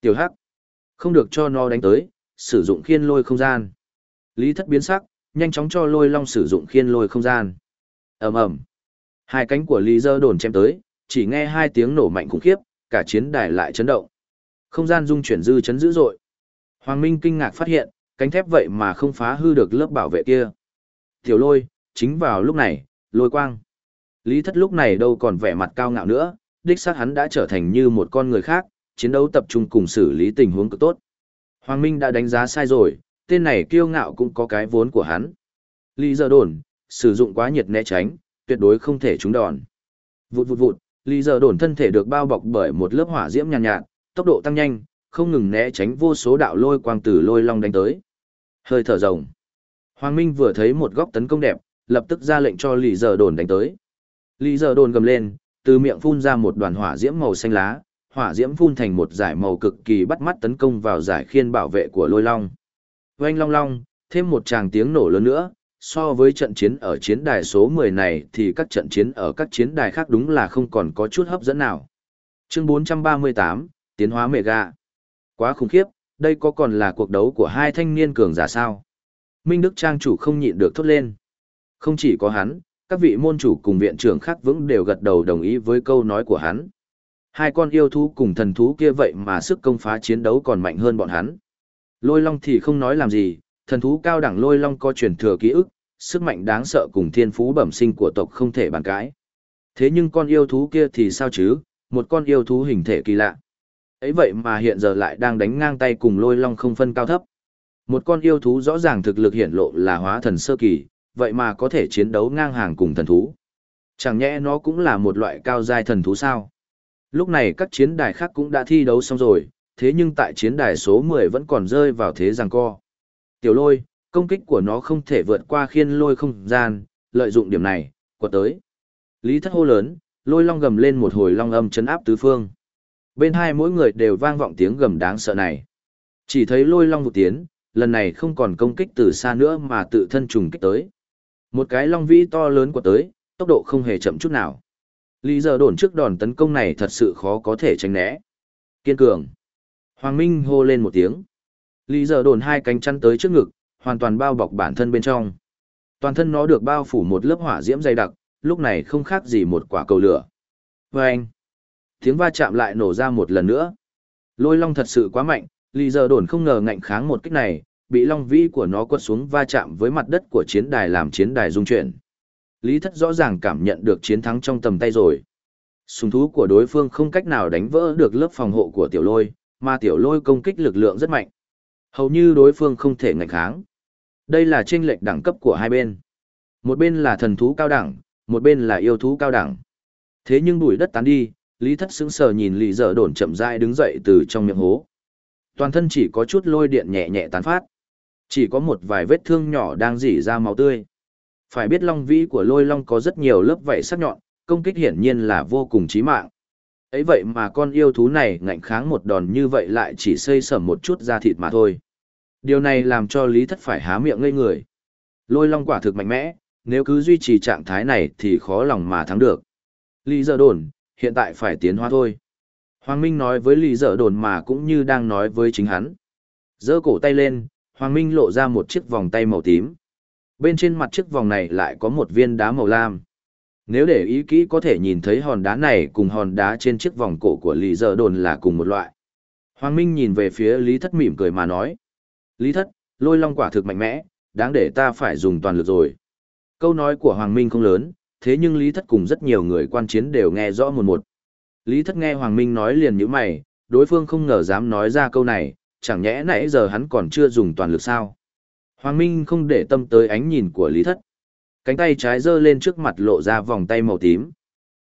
Tiểu hắc, không được cho nó đánh tới, sử dụng khiên lôi không gian. Lý thất biến sắc, nhanh chóng cho lôi long sử dụng khiên lôi không gian ầm ầm hai cánh của lý dơ đồn chém tới chỉ nghe hai tiếng nổ mạnh khủng khiếp cả chiến đài lại chấn động không gian dung chuyển dư chấn dữ dội hoàng minh kinh ngạc phát hiện cánh thép vậy mà không phá hư được lớp bảo vệ kia tiểu lôi chính vào lúc này lôi quang lý thất lúc này đâu còn vẻ mặt cao ngạo nữa đích xác hắn đã trở thành như một con người khác chiến đấu tập trung cùng xử lý tình huống cực tốt hoàng minh đã đánh giá sai rồi tên này kiêu ngạo cũng có cái vốn của hắn lý giờ đồn sử dụng quá nhiệt né tránh, tuyệt đối không thể trúng đòn. Vụt vụt vụt, Lý Giờ đồn thân thể được bao bọc bởi một lớp hỏa diễm nhàn nhạt, nhạt, tốc độ tăng nhanh, không ngừng né tránh vô số đạo lôi quang từ lôi long đánh tới. Hơi thở rồng. Hoàng Minh vừa thấy một góc tấn công đẹp, lập tức ra lệnh cho Lý Giờ đồn đánh tới. Lý Giờ đồn gầm lên, từ miệng phun ra một đoàn hỏa diễm màu xanh lá, hỏa diễm phun thành một giải màu cực kỳ bắt mắt tấn công vào giải khiên bảo vệ của lôi long. Oanh long long, thêm một tràng tiếng nổ lớn nữa, so với trận chiến ở chiến đài số 10 này thì các trận chiến ở các chiến đài khác đúng là không còn có chút hấp dẫn nào. Chương 438, Tiến hóa Mega. Quá khủng khiếp, đây có còn là cuộc đấu của hai thanh niên cường giả sao? Minh Đức Trang chủ không nhịn được thốt lên. Không chỉ có hắn, các vị môn chủ cùng viện trưởng khác vững đều gật đầu đồng ý với câu nói của hắn. Hai con yêu thú cùng thần thú kia vậy mà sức công phá chiến đấu còn mạnh hơn bọn hắn. Lôi long thì không nói làm gì, thần thú cao đẳng lôi long có truyền thừa ký ức, sức mạnh đáng sợ cùng thiên phú bẩm sinh của tộc không thể bàn cãi. Thế nhưng con yêu thú kia thì sao chứ, một con yêu thú hình thể kỳ lạ ấy vậy mà hiện giờ lại đang đánh ngang tay cùng lôi long không phân cao thấp. Một con yêu thú rõ ràng thực lực hiển lộ là hóa thần sơ kỳ, vậy mà có thể chiến đấu ngang hàng cùng thần thú. Chẳng nhẽ nó cũng là một loại cao giai thần thú sao? Lúc này các chiến đài khác cũng đã thi đấu xong rồi, thế nhưng tại chiến đài số 10 vẫn còn rơi vào thế giằng co. Tiểu lôi, công kích của nó không thể vượt qua khiên lôi không gian, lợi dụng điểm này, quật tới. Lý thất hô lớn, lôi long gầm lên một hồi long âm chấn áp tứ phương. Bên hai mỗi người đều vang vọng tiếng gầm đáng sợ này. Chỉ thấy lôi long vụ tiến, lần này không còn công kích từ xa nữa mà tự thân trùng kích tới. Một cái long vĩ to lớn của tới, tốc độ không hề chậm chút nào. Lý giờ đồn trước đòn tấn công này thật sự khó có thể tránh né. Kiên cường. Hoàng Minh hô lên một tiếng. Lý giờ đồn hai cánh chăn tới trước ngực, hoàn toàn bao bọc bản thân bên trong. Toàn thân nó được bao phủ một lớp hỏa diễm dày đặc, lúc này không khác gì một quả cầu lửa. Và anh, tiếng va chạm lại nổ ra một lần nữa. Lôi long thật sự quá mạnh, Lý giờ đồn không ngờ ngạnh kháng một kích này, bị long vĩ của nó quật xuống va chạm với mặt đất của chiến đài làm chiến đài rung chuyển. Lý thất rõ ràng cảm nhận được chiến thắng trong tầm tay rồi. Sùng thú của đối phương không cách nào đánh vỡ được lớp phòng hộ của tiểu lôi, mà tiểu lôi công kích lực lượng rất mạnh. Hầu như đối phương không thể ngạnh kháng. Đây là chênh lệch đẳng cấp của hai bên. Một bên là thần thú cao đẳng, một bên là yêu thú cao đẳng. Thế nhưng bụi đất tán đi, Lý Thất sững sờ nhìn Lý Dở Đồn chậm rãi đứng dậy từ trong miệng hố. Toàn thân chỉ có chút lôi điện nhẹ nhẹ tán phát. Chỉ có một vài vết thương nhỏ đang dỉ ra máu tươi. Phải biết long vĩ của lôi long có rất nhiều lớp vảy sắc nhọn, công kích hiển nhiên là vô cùng chí mạng. ấy vậy mà con yêu thú này ngạnh kháng một đòn như vậy lại chỉ xây sẩm một chút da thịt mà thôi. Điều này làm cho Lý Thất phải há miệng ngây người. Lôi long quả thực mạnh mẽ, nếu cứ duy trì trạng thái này thì khó lòng mà thắng được. Lý giờ đồn, hiện tại phải tiến hóa thôi. Hoàng Minh nói với Lý dở đồn mà cũng như đang nói với chính hắn. giơ cổ tay lên, Hoàng Minh lộ ra một chiếc vòng tay màu tím. Bên trên mặt chiếc vòng này lại có một viên đá màu lam. Nếu để ý kỹ có thể nhìn thấy hòn đá này cùng hòn đá trên chiếc vòng cổ của Lý dở đồn là cùng một loại. Hoàng Minh nhìn về phía Lý Thất mỉm cười mà nói. Lý Thất, lôi long quả thực mạnh mẽ, đáng để ta phải dùng toàn lực rồi. Câu nói của Hoàng Minh không lớn, thế nhưng Lý Thất cùng rất nhiều người quan chiến đều nghe rõ một một. Lý Thất nghe Hoàng Minh nói liền như mày, đối phương không ngờ dám nói ra câu này, chẳng nhẽ nãy giờ hắn còn chưa dùng toàn lực sao. Hoàng Minh không để tâm tới ánh nhìn của Lý Thất. Cánh tay trái giơ lên trước mặt lộ ra vòng tay màu tím.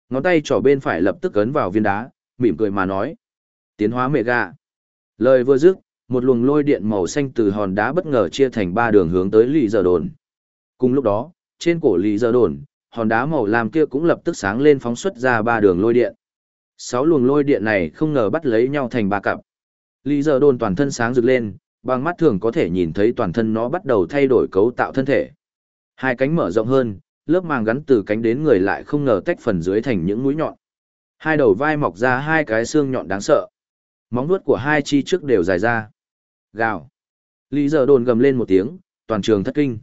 Ngón tay trỏ bên phải lập tức ấn vào viên đá, mỉm cười mà nói. Tiến hóa mẹ gà. Lời vừa dứt, một luồng lôi điện màu xanh từ hòn đá bất ngờ chia thành ba đường hướng tới lì giờ đồn. Cùng lúc đó, trên cổ lì giờ đồn, hòn đá màu lam kia cũng lập tức sáng lên phóng xuất ra ba đường lôi điện. Sáu luồng lôi điện này không ngờ bắt lấy nhau thành ba cặp. Lý giờ đồn toàn thân sáng rực lên, bằng mắt thường có thể nhìn thấy toàn thân nó bắt đầu thay đổi cấu tạo thân thể. Hai cánh mở rộng hơn, lớp màng gắn từ cánh đến người lại không ngờ tách phần dưới thành những mũi nhọn. Hai đầu vai mọc ra hai cái xương nhọn đáng sợ. Móng vuốt của hai chi trước đều dài ra. Gào. Lý giờ đồn gầm lên một tiếng, toàn trường thất kinh.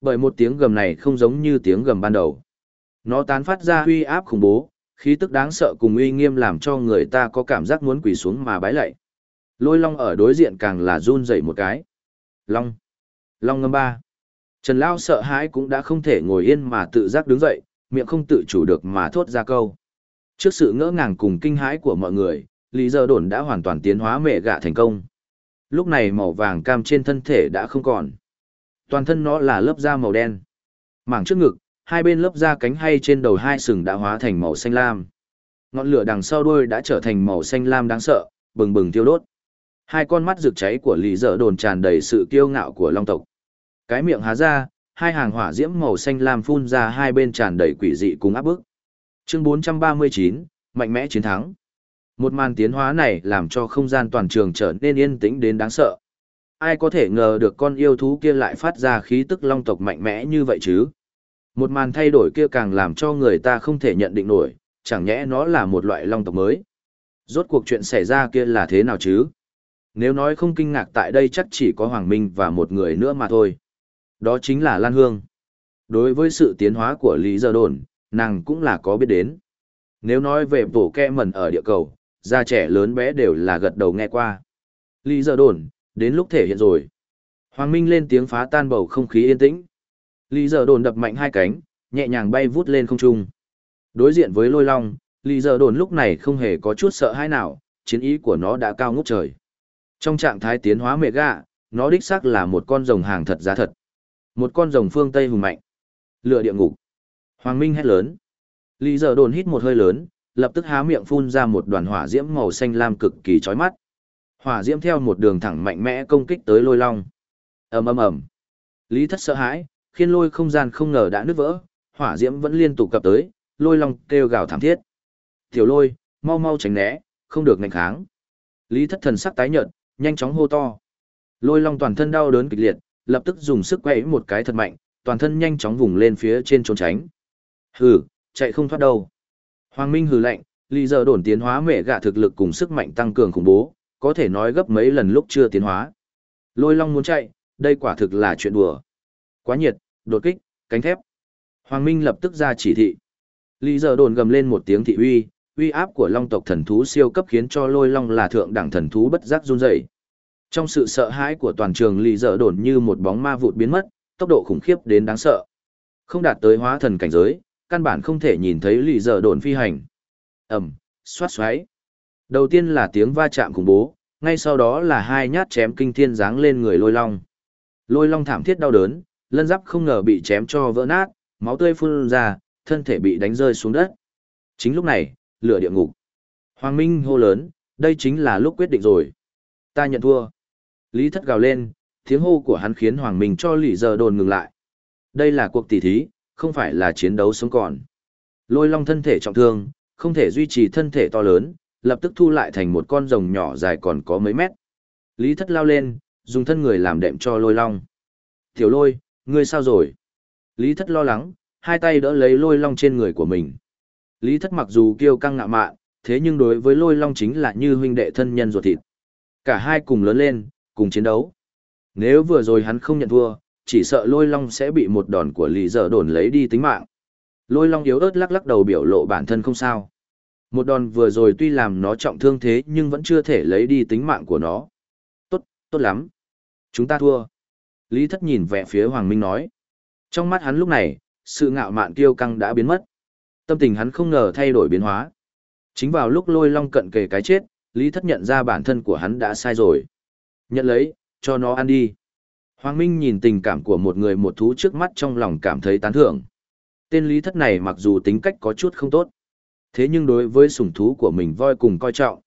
Bởi một tiếng gầm này không giống như tiếng gầm ban đầu. Nó tán phát ra uy áp khủng bố, khí tức đáng sợ cùng uy nghiêm làm cho người ta có cảm giác muốn quỳ xuống mà bái lạy. Lôi long ở đối diện càng là run dậy một cái. Long. Long ngâm ba. Trần Lao sợ hãi cũng đã không thể ngồi yên mà tự giác đứng dậy, miệng không tự chủ được mà thốt ra câu. Trước sự ngỡ ngàng cùng kinh hãi của mọi người, Lý Giờ Đồn đã hoàn toàn tiến hóa mẹ gạ thành công. Lúc này màu vàng cam trên thân thể đã không còn. Toàn thân nó là lớp da màu đen. Mảng trước ngực, hai bên lớp da cánh hay trên đầu hai sừng đã hóa thành màu xanh lam. Ngọn lửa đằng sau đuôi đã trở thành màu xanh lam đáng sợ, bừng bừng thiêu đốt. Hai con mắt rực cháy của Lý Dở Đồn tràn đầy sự kiêu ngạo của Long tộc. Cái miệng há ra, hai hàng hỏa diễm màu xanh lam phun ra hai bên tràn đầy quỷ dị cùng áp bức. Chương 439, mạnh mẽ chiến thắng. Một màn tiến hóa này làm cho không gian toàn trường trở nên yên tĩnh đến đáng sợ. Ai có thể ngờ được con yêu thú kia lại phát ra khí tức long tộc mạnh mẽ như vậy chứ? Một màn thay đổi kia càng làm cho người ta không thể nhận định nổi, chẳng nhẽ nó là một loại long tộc mới. Rốt cuộc chuyện xảy ra kia là thế nào chứ? Nếu nói không kinh ngạc tại đây chắc chỉ có Hoàng Minh và một người nữa mà thôi. Đó chính là Lan Hương. Đối với sự tiến hóa của Lý Giờ Đồn, nàng cũng là có biết đến. Nếu nói về bổ kẹ mẩn ở địa cầu, da trẻ lớn bé đều là gật đầu nghe qua. Lý Giờ Đồn, đến lúc thể hiện rồi. Hoàng Minh lên tiếng phá tan bầu không khí yên tĩnh. Lý Giờ Đồn đập mạnh hai cánh, nhẹ nhàng bay vút lên không trung. Đối diện với lôi long, Lý Giờ Đồn lúc này không hề có chút sợ hãi nào, chiến ý của nó đã cao ngút trời. Trong trạng thái tiến hóa mẹ gạ, nó đích xác là một con rồng hàng thật giá thật. Một con rồng phương Tây hùng mạnh. Lựa địa ngục. Hoàng Minh hét lớn. Lý giờ đồn hít một hơi lớn, lập tức há miệng phun ra một đoàn hỏa diễm màu xanh lam cực kỳ chói mắt. Hỏa diễm theo một đường thẳng mạnh mẽ công kích tới lôi long. ầm ầm ầm. Lý thất sợ hãi, khiến lôi không gian không ngờ đã nứt vỡ, hỏa diễm vẫn liên tục cập tới, lôi long kêu gào thảm thiết. Tiểu lôi, mau mau tránh né, không được ngạnh kháng. Lý thất thần sắc tái nhợt, nhanh chóng hô to. Lôi long toàn thân đau đớn kịch liệt, lập tức dùng sức quay một cái thật mạnh, toàn thân nhanh chóng vùng lên phía trên trốn tránh. Hừ, chạy không thoát đâu. Hoàng Minh hừ lạnh, lý giờ đổn tiến hóa mẹ gạ thực lực cùng sức mạnh tăng cường khủng bố, có thể nói gấp mấy lần lúc chưa tiến hóa. Lôi long muốn chạy, đây quả thực là chuyện đùa. Quá nhiệt, đột kích, cánh thép. Hoàng Minh lập tức ra chỉ thị. Lý giờ đồn gầm lên một tiếng thị uy, uy áp của long tộc thần thú siêu cấp khiến cho lôi long là thượng đẳng thần thú bất giác run rẩy. Trong sự sợ hãi của toàn trường lì dở đồn như một bóng ma vụt biến mất, tốc độ khủng khiếp đến đáng sợ. Không đạt tới hóa thần cảnh giới, căn bản không thể nhìn thấy lì dở đồn phi hành. Ẩm, xoát xoáy. Đầu tiên là tiếng va chạm khủng bố, ngay sau đó là hai nhát chém kinh thiên giáng lên người lôi long. Lôi long thảm thiết đau đớn, lân giáp không ngờ bị chém cho vỡ nát, máu tươi phun ra, thân thể bị đánh rơi xuống đất. Chính lúc này, lửa địa ngục. Hoàng Minh hô lớn, đây chính là lúc quyết định rồi. Ta nhận thua. Lý thất gào lên, tiếng hô của hắn khiến Hoàng Minh cho lì giờ đồn ngừng lại. Đây là cuộc tỷ thí, không phải là chiến đấu sống còn. Lôi long thân thể trọng thương, không thể duy trì thân thể to lớn, lập tức thu lại thành một con rồng nhỏ dài còn có mấy mét. Lý thất lao lên, dùng thân người làm đệm cho lôi long. Tiểu lôi, ngươi sao rồi? Lý thất lo lắng, hai tay đỡ lấy lôi long trên người của mình. Lý thất mặc dù kiêu căng ngạo mạn, thế nhưng đối với lôi long chính là như huynh đệ thân nhân ruột thịt. Cả hai cùng lớn lên, cùng chiến đấu. Nếu vừa rồi hắn không nhận thua, chỉ sợ lôi long sẽ bị một đòn của lý dở đồn lấy đi tính mạng. Lôi long yếu ớt lắc lắc đầu biểu lộ bản thân không sao. Một đòn vừa rồi tuy làm nó trọng thương thế nhưng vẫn chưa thể lấy đi tính mạng của nó. Tốt, tốt lắm. Chúng ta thua. Lý thất nhìn vẻ phía Hoàng Minh nói. Trong mắt hắn lúc này, sự ngạo mạn kiêu căng đã biến mất. Tâm tình hắn không ngờ thay đổi biến hóa. Chính vào lúc lôi long cận kề cái chết, Lý thất nhận ra bản thân của hắn đã sai rồi. Nhận lấy, cho nó ăn đi. Hoàng Minh nhìn tình cảm của một người một thú trước mắt trong lòng cảm thấy tán thưởng. Tên Lý Thất này mặc dù tính cách có chút không tốt, thế nhưng đối với sủng thú của mình voi cùng coi trọng.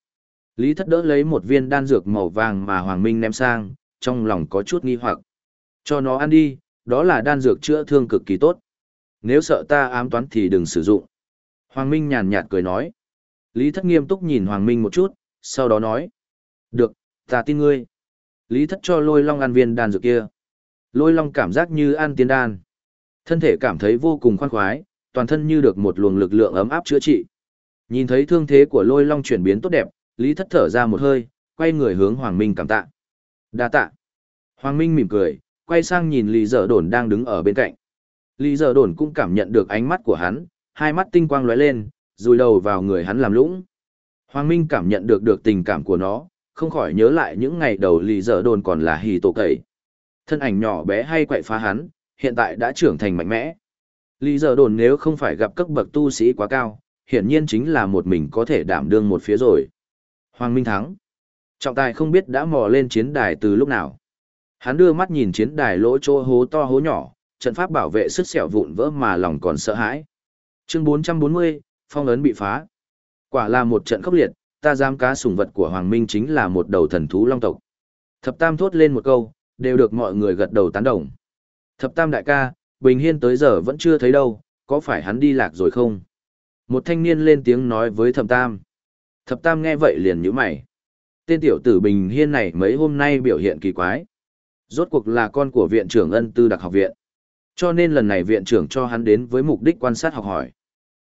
Lý Thất đỡ lấy một viên đan dược màu vàng mà Hoàng Minh ném sang, trong lòng có chút nghi hoặc. Cho nó ăn đi, đó là đan dược chữa thương cực kỳ tốt. Nếu sợ ta ám toán thì đừng sử dụng. Hoàng Minh nhàn nhạt cười nói. Lý Thất nghiêm túc nhìn Hoàng Minh một chút, sau đó nói. Được, ta tin ngươi. Lý thất cho lôi long ăn viên đan dược kia. Lôi long cảm giác như ăn tiên đan. Thân thể cảm thấy vô cùng khoan khoái, toàn thân như được một luồng lực lượng ấm áp chữa trị. Nhìn thấy thương thế của lôi long chuyển biến tốt đẹp, Lý thất thở ra một hơi, quay người hướng Hoàng Minh cảm tạ. đa tạ. Hoàng Minh mỉm cười, quay sang nhìn Lý dở đồn đang đứng ở bên cạnh. Lý dở đồn cũng cảm nhận được ánh mắt của hắn, hai mắt tinh quang lóe lên, rùi đầu vào người hắn làm lũng. Hoàng Minh cảm nhận được được tình cảm của nó, không khỏi nhớ lại những ngày đầu Lý dở đồn còn là hì tổ cậy. Thân ảnh nhỏ bé hay quậy phá hắn, hiện tại đã trưởng thành mạnh mẽ. Lý giờ đồn nếu không phải gặp cấp bậc tu sĩ quá cao, hiển nhiên chính là một mình có thể đảm đương một phía rồi. Hoàng Minh thắng. Trọng tài không biết đã mò lên chiến đài từ lúc nào. Hắn đưa mắt nhìn chiến đài lỗ chỗ hố to hố nhỏ, trận pháp bảo vệ sức sẹo vụn vỡ mà lòng còn sợ hãi. Chương 440, phong ấn bị phá. Quả là một trận khốc liệt, ta dám cá sủng vật của Hoàng Minh chính là một đầu thần thú long tộc. Thập Tam thốt lên một câu, đều được mọi người gật đầu tán đồng. Thập Tam đại ca, Bình Hiên tới giờ vẫn chưa thấy đâu, có phải hắn đi lạc rồi không? Một thanh niên lên tiếng nói với Thập Tam. Thập Tam nghe vậy liền nhíu mày. Tên tiểu tử Bình Hiên này mấy hôm nay biểu hiện kỳ quái. Rốt cuộc là con của viện trưởng ân tư đặc học viện. Cho nên lần này viện trưởng cho hắn đến với mục đích quan sát học hỏi.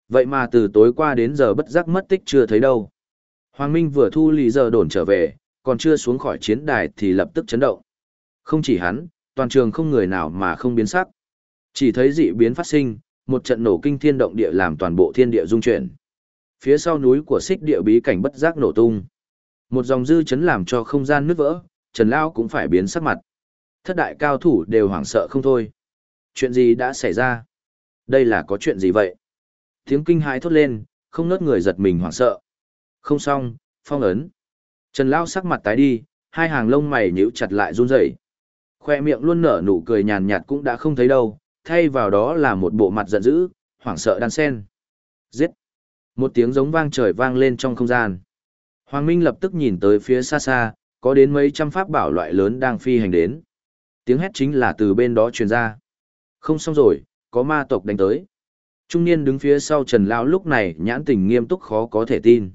Vậy mà từ tối qua đến giờ bất giác mất tích chưa thấy đâu. Hoàng Minh vừa thu lý giờ đồn trở về, còn chưa xuống khỏi chiến đài thì lập tức chấn động. Không chỉ hắn, toàn trường không người nào mà không biến sắc. Chỉ thấy dị biến phát sinh, một trận nổ kinh thiên động địa làm toàn bộ thiên địa rung chuyển. Phía sau núi của xích địa bí cảnh bất giác nổ tung. Một dòng dư chấn làm cho không gian nứt vỡ, Trần Lao cũng phải biến sắc mặt. Thất đại cao thủ đều hoảng sợ không thôi. Chuyện gì đã xảy ra? Đây là có chuyện gì vậy? Tiếng kinh hãi thốt lên, không nớt người giật mình hoảng sợ. Không xong, phong ấn. Trần Lao sắc mặt tái đi, hai hàng lông mày nhíu chặt lại run rẩy. Khoe miệng luôn nở nụ cười nhàn nhạt cũng đã không thấy đâu, thay vào đó là một bộ mặt giận dữ, hoảng sợ đan sen. Giết! Một tiếng giống vang trời vang lên trong không gian. Hoàng Minh lập tức nhìn tới phía xa xa, có đến mấy trăm pháp bảo loại lớn đang phi hành đến. Tiếng hét chính là từ bên đó truyền ra. Không xong rồi, có ma tộc đánh tới. Trung niên đứng phía sau Trần Lao lúc này nhãn tình nghiêm túc khó có thể tin.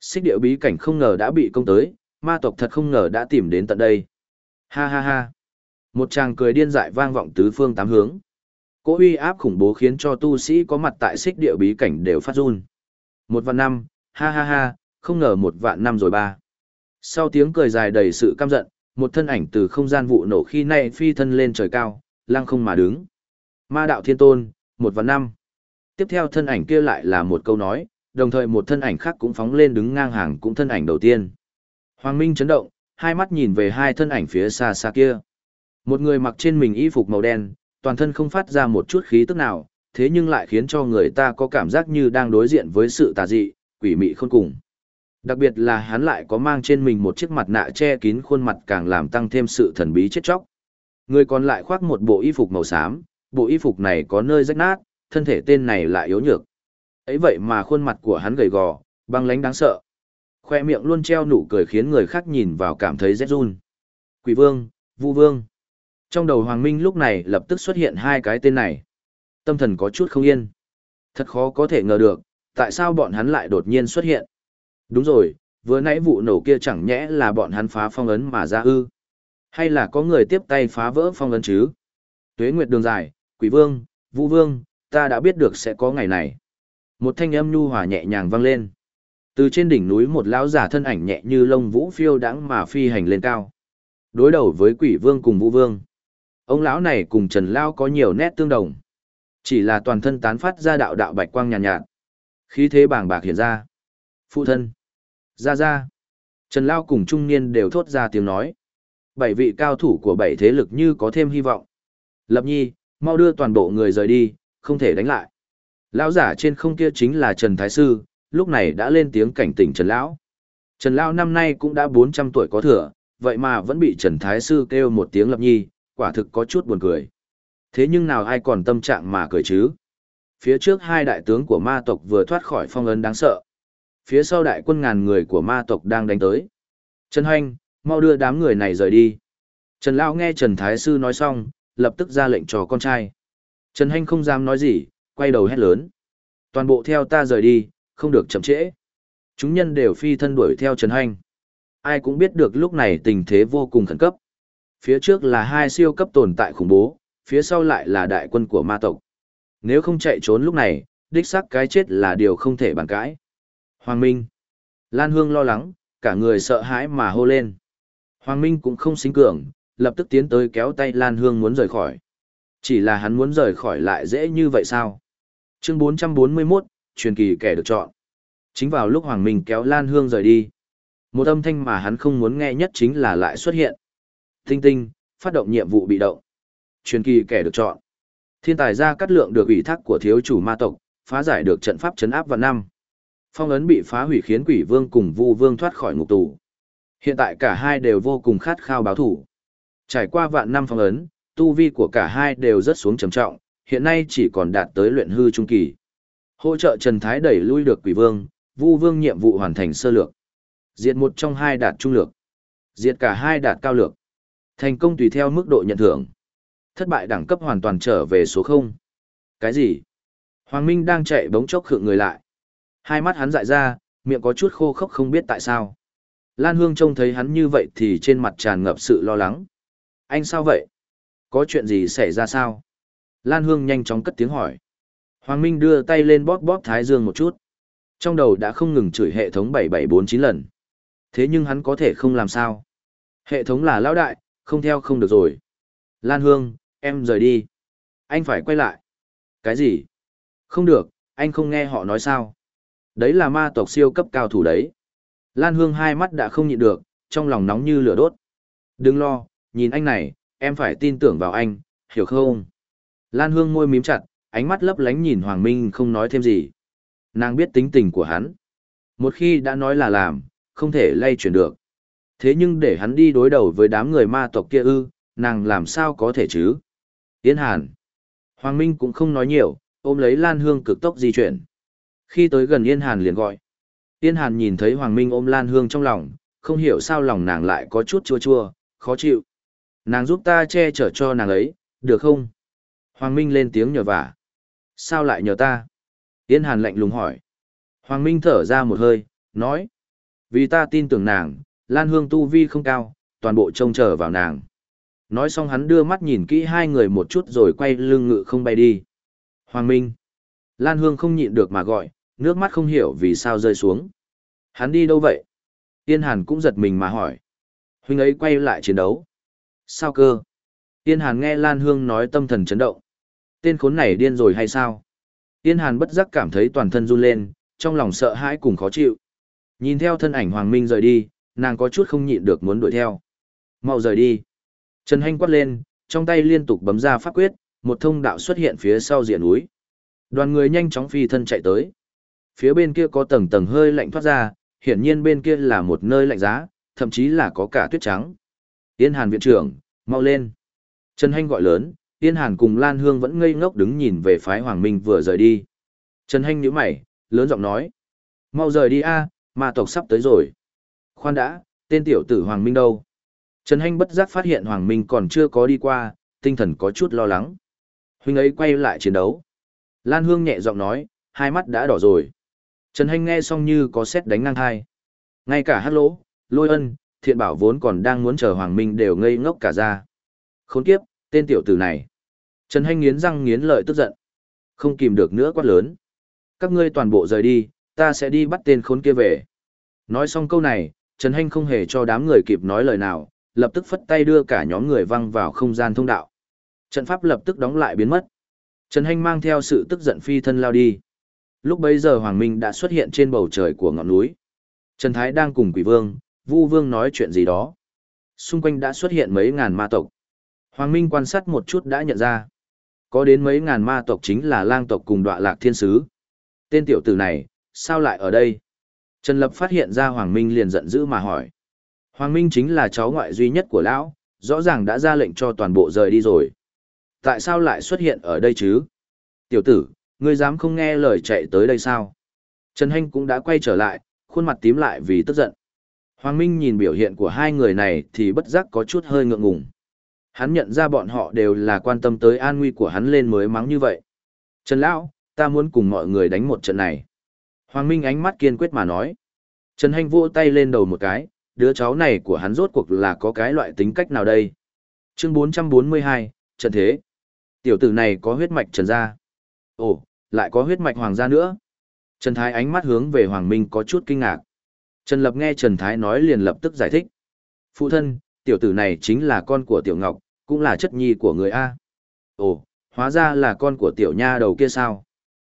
Xích điệu bí cảnh không ngờ đã bị công tới, ma tộc thật không ngờ đã tìm đến tận đây. Ha ha ha. Một chàng cười điên dại vang vọng tứ phương tám hướng. Cỗ uy áp khủng bố khiến cho tu sĩ có mặt tại xích địa bí cảnh đều phát run. Một vạn năm, ha ha ha, không ngờ một vạn năm rồi ba. Sau tiếng cười dài đầy sự căm giận, một thân ảnh từ không gian vụ nổ khi nay phi thân lên trời cao, lăng không mà đứng. Ma đạo thiên tôn, một vạn năm. Tiếp theo thân ảnh kia lại là một câu nói, đồng thời một thân ảnh khác cũng phóng lên đứng ngang hàng cũng thân ảnh đầu tiên. Hoàng Minh chấn động, hai mắt nhìn về hai thân ảnh phía xa xa kia. Một người mặc trên mình y phục màu đen, toàn thân không phát ra một chút khí tức nào, thế nhưng lại khiến cho người ta có cảm giác như đang đối diện với sự tà dị, quỷ mị khôn cùng. Đặc biệt là hắn lại có mang trên mình một chiếc mặt nạ che kín khuôn mặt càng làm tăng thêm sự thần bí chết chóc. Người còn lại khoác một bộ y phục màu xám, bộ y phục này có nơi rách nát, thân thể tên này lại yếu nhược. ấy vậy mà khuôn mặt của hắn gầy gò, băng lánh đáng sợ. Khoe miệng luôn treo nụ cười khiến người khác nhìn vào cảm thấy rét run. Quỷ vương, vu vương. Trong đầu Hoàng Minh lúc này lập tức xuất hiện hai cái tên này. Tâm thần có chút không yên. Thật khó có thể ngờ được, tại sao bọn hắn lại đột nhiên xuất hiện. Đúng rồi, vừa nãy vụ nổ kia chẳng nhẽ là bọn hắn phá phong ấn mà ra ư. Hay là có người tiếp tay phá vỡ phong ấn chứ? Tuế Nguyệt đường dài, Quỷ Vương, Vũ Vương, ta đã biết được sẽ có ngày này. Một thanh âm nhu hòa nhẹ nhàng vang lên. Từ trên đỉnh núi một lão giả thân ảnh nhẹ như lông vũ phiêu đãng mà phi hành lên cao. Đối đầu với Quỷ Vương cùng Vũ Vương. Ông lão này cùng Trần Lao có nhiều nét tương đồng. Chỉ là toàn thân tán phát ra đạo đạo bạch quang nhàn nhạt, nhạt. Khí thế bàng bạc hiện ra. Phụ thân. Ra ra. Trần Lao cùng trung niên đều thốt ra tiếng nói. Bảy vị cao thủ của bảy thế lực như có thêm hy vọng. Lập nhi, mau đưa toàn bộ người rời đi, không thể đánh lại. Lão giả trên không kia chính là Trần Thái Sư, lúc này đã lên tiếng cảnh tỉnh Trần Lão. Trần Lão năm nay cũng đã 400 tuổi có thừa, vậy mà vẫn bị Trần Thái Sư kêu một tiếng lập nhi, quả thực có chút buồn cười. Thế nhưng nào ai còn tâm trạng mà cười chứ? Phía trước hai đại tướng của ma tộc vừa thoát khỏi phong ấn đáng sợ. Phía sau đại quân ngàn người của ma tộc đang đánh tới. Trần Hoanh, mau đưa đám người này rời đi. Trần Lão nghe Trần Thái Sư nói xong, lập tức ra lệnh cho con trai. Trần Hoanh không dám nói gì, quay đầu hét lớn. Toàn bộ theo ta rời đi, không được chậm trễ. Chúng nhân đều phi thân đuổi theo Trần Hoanh. Ai cũng biết được lúc này tình thế vô cùng khẩn cấp. Phía trước là hai siêu cấp tồn tại khủng bố, phía sau lại là đại quân của ma tộc. Nếu không chạy trốn lúc này, đích xác cái chết là điều không thể bàn cãi. Hoàng Minh. Lan Hương lo lắng, cả người sợ hãi mà hô lên. Hoàng Minh cũng không xính cường, lập tức tiến tới kéo tay Lan Hương muốn rời khỏi. Chỉ là hắn muốn rời khỏi lại dễ như vậy sao? Chương 441, truyền kỳ kẻ được chọn. Chính vào lúc Hoàng Minh kéo Lan Hương rời đi. Một âm thanh mà hắn không muốn nghe nhất chính là lại xuất hiện. Tinh tinh, phát động nhiệm vụ bị động. Truyền kỳ kẻ được chọn. Thiên tài gia cắt lượng được ủy thác của thiếu chủ ma tộc, phá giải được trận pháp chấn áp vào năm. Phong ấn bị phá hủy khiến quỷ vương cùng vu vương thoát khỏi ngục tù. Hiện tại cả hai đều vô cùng khát khao báo thủ. Trải qua vạn năm phong ấn, tu vi của cả hai đều rất xuống trầm trọng, hiện nay chỉ còn đạt tới luyện hư trung kỳ. Hỗ trợ Trần Thái đẩy lui được quỷ vương, vu vương nhiệm vụ hoàn thành sơ lược. Diệt một trong hai đạt trung lược. Diệt cả hai đạt cao lược. Thành công tùy theo mức độ nhận thưởng. Thất bại đẳng cấp hoàn toàn trở về số 0. Cái gì? Hoàng Minh đang chạy bóng chốc khựng người lại. Hai mắt hắn dại ra, miệng có chút khô khốc không biết tại sao. Lan Hương trông thấy hắn như vậy thì trên mặt tràn ngập sự lo lắng. Anh sao vậy? Có chuyện gì xảy ra sao? Lan Hương nhanh chóng cất tiếng hỏi. Hoàng Minh đưa tay lên bóp bóp Thái Dương một chút. Trong đầu đã không ngừng chửi hệ thống 7749 lần. Thế nhưng hắn có thể không làm sao. Hệ thống là lão đại, không theo không được rồi. Lan Hương, em rời đi. Anh phải quay lại. Cái gì? Không được, anh không nghe họ nói sao. Đấy là ma tộc siêu cấp cao thủ đấy. Lan Hương hai mắt đã không nhịn được, trong lòng nóng như lửa đốt. Đừng lo, nhìn anh này, em phải tin tưởng vào anh, hiểu không? Lan Hương môi mím chặt, ánh mắt lấp lánh nhìn Hoàng Minh không nói thêm gì. Nàng biết tính tình của hắn. Một khi đã nói là làm, không thể lay chuyển được. Thế nhưng để hắn đi đối đầu với đám người ma tộc kia ư, nàng làm sao có thể chứ? Yên Hàn. Hoàng Minh cũng không nói nhiều, ôm lấy Lan Hương cực tốc di chuyển. Khi tới gần Yên Hàn liền gọi. Yên Hàn nhìn thấy Hoàng Minh ôm Lan Hương trong lòng, không hiểu sao lòng nàng lại có chút chua chua, khó chịu. Nàng giúp ta che chở cho nàng ấy, được không? Hoàng Minh lên tiếng nhờ vả. Sao lại nhờ ta? Yên Hàn lạnh lùng hỏi. Hoàng Minh thở ra một hơi, nói. Vì ta tin tưởng nàng, Lan Hương tu vi không cao, toàn bộ trông chờ vào nàng. Nói xong hắn đưa mắt nhìn kỹ hai người một chút rồi quay lưng ngự không bay đi. Hoàng Minh. Lan Hương không nhịn được mà gọi, nước mắt không hiểu vì sao rơi xuống. Hắn đi đâu vậy? Tiên Hàn cũng giật mình mà hỏi. Huynh ấy quay lại chiến đấu. Sao cơ? Tiên Hàn nghe Lan Hương nói tâm thần chấn động. Tên khốn này điên rồi hay sao? Tiên Hàn bất giác cảm thấy toàn thân run lên, trong lòng sợ hãi cùng khó chịu. Nhìn theo thân ảnh Hoàng Minh rời đi, nàng có chút không nhịn được muốn đuổi theo. Mau rời đi. Trần Hanh quát lên, trong tay liên tục bấm ra pháp quyết, một thông đạo xuất hiện phía sau diện núi. Đoàn người nhanh chóng phi thân chạy tới. Phía bên kia có tầng tầng hơi lạnh thoát ra, hiển nhiên bên kia là một nơi lạnh giá, thậm chí là có cả tuyết trắng. Yên Hàn viện trưởng, mau lên. Trần Hanh gọi lớn, Yên Hàn cùng Lan Hương vẫn ngây ngốc đứng nhìn về phái Hoàng Minh vừa rời đi. Trần Hanh nhíu mày, lớn giọng nói. Mau rời đi a, ma tộc sắp tới rồi. Khoan đã, tên tiểu tử Hoàng Minh đâu? Trần Hanh bất giác phát hiện Hoàng Minh còn chưa có đi qua, tinh thần có chút lo lắng. Huynh ấy quay lại chiến đấu. Lan Hương nhẹ giọng nói, hai mắt đã đỏ rồi. Trần Hanh nghe xong như có xét đánh ngang hai. Ngay cả hát lỗ, lôi ân, thiện bảo vốn còn đang muốn chờ Hoàng Minh đều ngây ngốc cả ra. Khốn kiếp, tên tiểu tử này. Trần Hanh nghiến răng nghiến lợi tức giận. Không kìm được nữa quát lớn. Các ngươi toàn bộ rời đi, ta sẽ đi bắt tên khốn kia về. Nói xong câu này, Trần Hanh không hề cho đám người kịp nói lời nào, lập tức phất tay đưa cả nhóm người văng vào không gian thông đạo. Trận pháp lập tức đóng lại biến mất. Trần Hanh mang theo sự tức giận phi thân lao đi. Lúc bấy giờ Hoàng Minh đã xuất hiện trên bầu trời của ngọn núi. Trần Thái đang cùng Quỷ Vương, Vu Vương nói chuyện gì đó. Xung quanh đã xuất hiện mấy ngàn ma tộc. Hoàng Minh quan sát một chút đã nhận ra. Có đến mấy ngàn ma tộc chính là lang tộc cùng đọa lạc thiên sứ. Tên tiểu tử này, sao lại ở đây? Trần Lập phát hiện ra Hoàng Minh liền giận dữ mà hỏi. Hoàng Minh chính là cháu ngoại duy nhất của lão, rõ ràng đã ra lệnh cho toàn bộ rời đi rồi. Tại sao lại xuất hiện ở đây chứ? Tiểu tử, ngươi dám không nghe lời chạy tới đây sao? Trần Hanh cũng đã quay trở lại, khuôn mặt tím lại vì tức giận. Hoàng Minh nhìn biểu hiện của hai người này thì bất giác có chút hơi ngượng ngùng. Hắn nhận ra bọn họ đều là quan tâm tới an nguy của hắn lên mới mắng như vậy. Trần Lão, ta muốn cùng mọi người đánh một trận này. Hoàng Minh ánh mắt kiên quyết mà nói. Trần Hành vỗ tay lên đầu một cái, đứa cháu này của hắn rốt cuộc là có cái loại tính cách nào đây? Chương 442, Trần Thế. Tiểu tử này có huyết mạch Trần gia. Ồ, lại có huyết mạch Hoàng gia nữa. Trần Thái ánh mắt hướng về Hoàng Minh có chút kinh ngạc. Trần Lập nghe Trần Thái nói liền lập tức giải thích. Phụ thân, tiểu tử này chính là con của Tiểu Ngọc, cũng là chất nhi của người A. Ồ, hóa ra là con của Tiểu Nha đầu kia sao?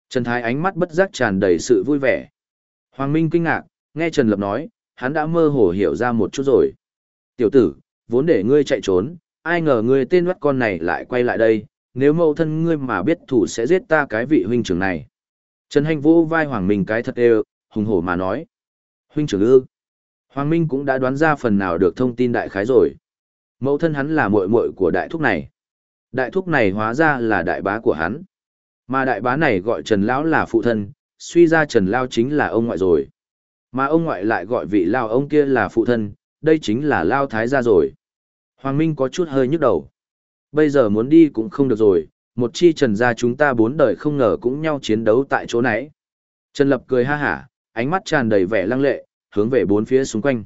Trần Thái ánh mắt bất giác tràn đầy sự vui vẻ. Hoàng Minh kinh ngạc, nghe Trần Lập nói, hắn đã mơ hồ hiểu ra một chút rồi. Tiểu tử, vốn để ngươi chạy trốn, ai ngờ ngươi tên mắt con này lại quay lại đây, nếu mẫu thân ngươi mà biết thủ sẽ giết ta cái vị huynh trưởng này. Trần Hành vô vai Hoàng Minh cái thật đều, hùng hổ mà nói. Huynh trưởng ư. Hoàng Minh cũng đã đoán ra phần nào được thông tin đại khái rồi. Mẫu thân hắn là muội muội của đại thúc này. Đại thúc này hóa ra là đại bá của hắn. Mà đại bá này gọi Trần Lão là phụ thân, suy ra Trần Lao chính là ông ngoại rồi. Mà ông ngoại lại gọi vị Lao ông kia là phụ thân, đây chính là Lao Thái gia rồi. Hoàng Minh có chút hơi nhức đầu. Bây giờ muốn đi cũng không được rồi, một chi Trần gia chúng ta bốn đời không ngờ cũng nhau chiến đấu tại chỗ này. Trần Lập cười ha hả, ánh mắt tràn đầy vẻ lăng lệ, hướng về bốn phía xung quanh.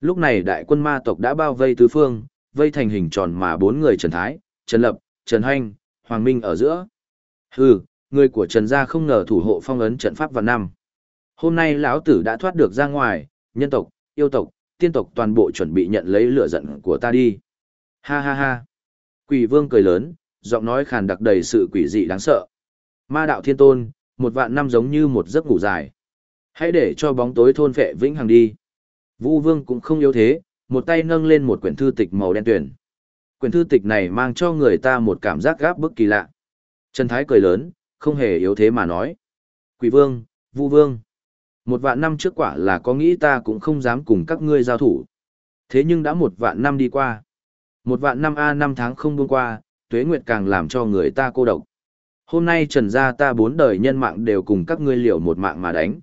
Lúc này đại quân ma tộc đã bao vây tứ phương, vây thành hình tròn mà bốn người Trần Thái, Trần Lập, Trần Hành, Hoàng Minh ở giữa. Hừ, người của Trần gia không ngờ thủ hộ phong ấn trận pháp vào năm. Hôm nay lão tử đã thoát được ra ngoài, nhân tộc, yêu tộc, tiên tộc toàn bộ chuẩn bị nhận lấy lửa giận của ta đi. Ha ha ha. Quỷ vương cười lớn, giọng nói khàn đặc đầy sự quỷ dị đáng sợ. Ma đạo thiên tôn, một vạn năm giống như một giấc ngủ dài. Hãy để cho bóng tối thôn phệ vĩnh hằng đi. Vũ vương cũng không yếu thế, một tay nâng lên một quyển thư tịch màu đen tuyển. Quyển thư tịch này mang cho người ta một cảm giác gáp bức kỳ lạ. Trần Thái cười lớn, không hề yếu thế mà nói. Quỷ vương, Vũ vương. Một vạn năm trước quả là có nghĩ ta cũng không dám cùng các ngươi giao thủ. Thế nhưng đã một vạn năm đi qua. Một vạn năm A năm tháng không buông qua, tuế nguyệt càng làm cho người ta cô độc. Hôm nay trần gia ta bốn đời nhân mạng đều cùng các ngươi liều một mạng mà đánh.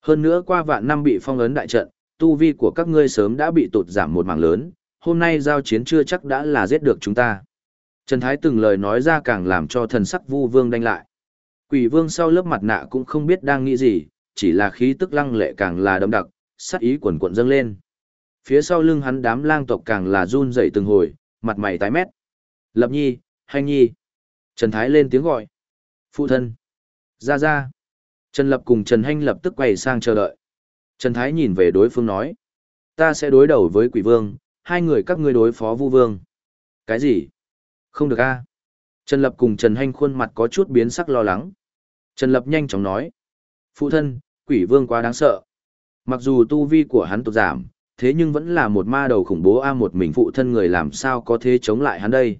Hơn nữa qua vạn năm bị phong ấn đại trận, tu vi của các ngươi sớm đã bị tụt giảm một mạng lớn, hôm nay giao chiến chưa chắc đã là giết được chúng ta. Trần Thái từng lời nói ra càng làm cho thần sắc vu vương đanh lại. Quỷ vương sau lớp mặt nạ cũng không biết đang nghĩ gì, chỉ là khí tức lăng lệ càng là đậm đặc, sát ý quần cuộn dâng lên. Phía sau lưng hắn đám lang tộc càng là run rẩy từng hồi, mặt mày tái mét. Lập nhi, hành nhi. Trần Thái lên tiếng gọi. Phụ thân. Ra ra. Trần Lập cùng Trần Hành lập tức quay sang chờ đợi. Trần Thái nhìn về đối phương nói. Ta sẽ đối đầu với quỷ vương, hai người các ngươi đối phó vu vương. Cái gì? Không được a. Trần Lập cùng Trần Hanh khuôn mặt có chút biến sắc lo lắng. Trần Lập nhanh chóng nói. Phụ thân, quỷ vương quá đáng sợ. Mặc dù tu vi của hắn tụt giảm, thế nhưng vẫn là một ma đầu khủng bố a một mình phụ thân người làm sao có thể chống lại hắn đây.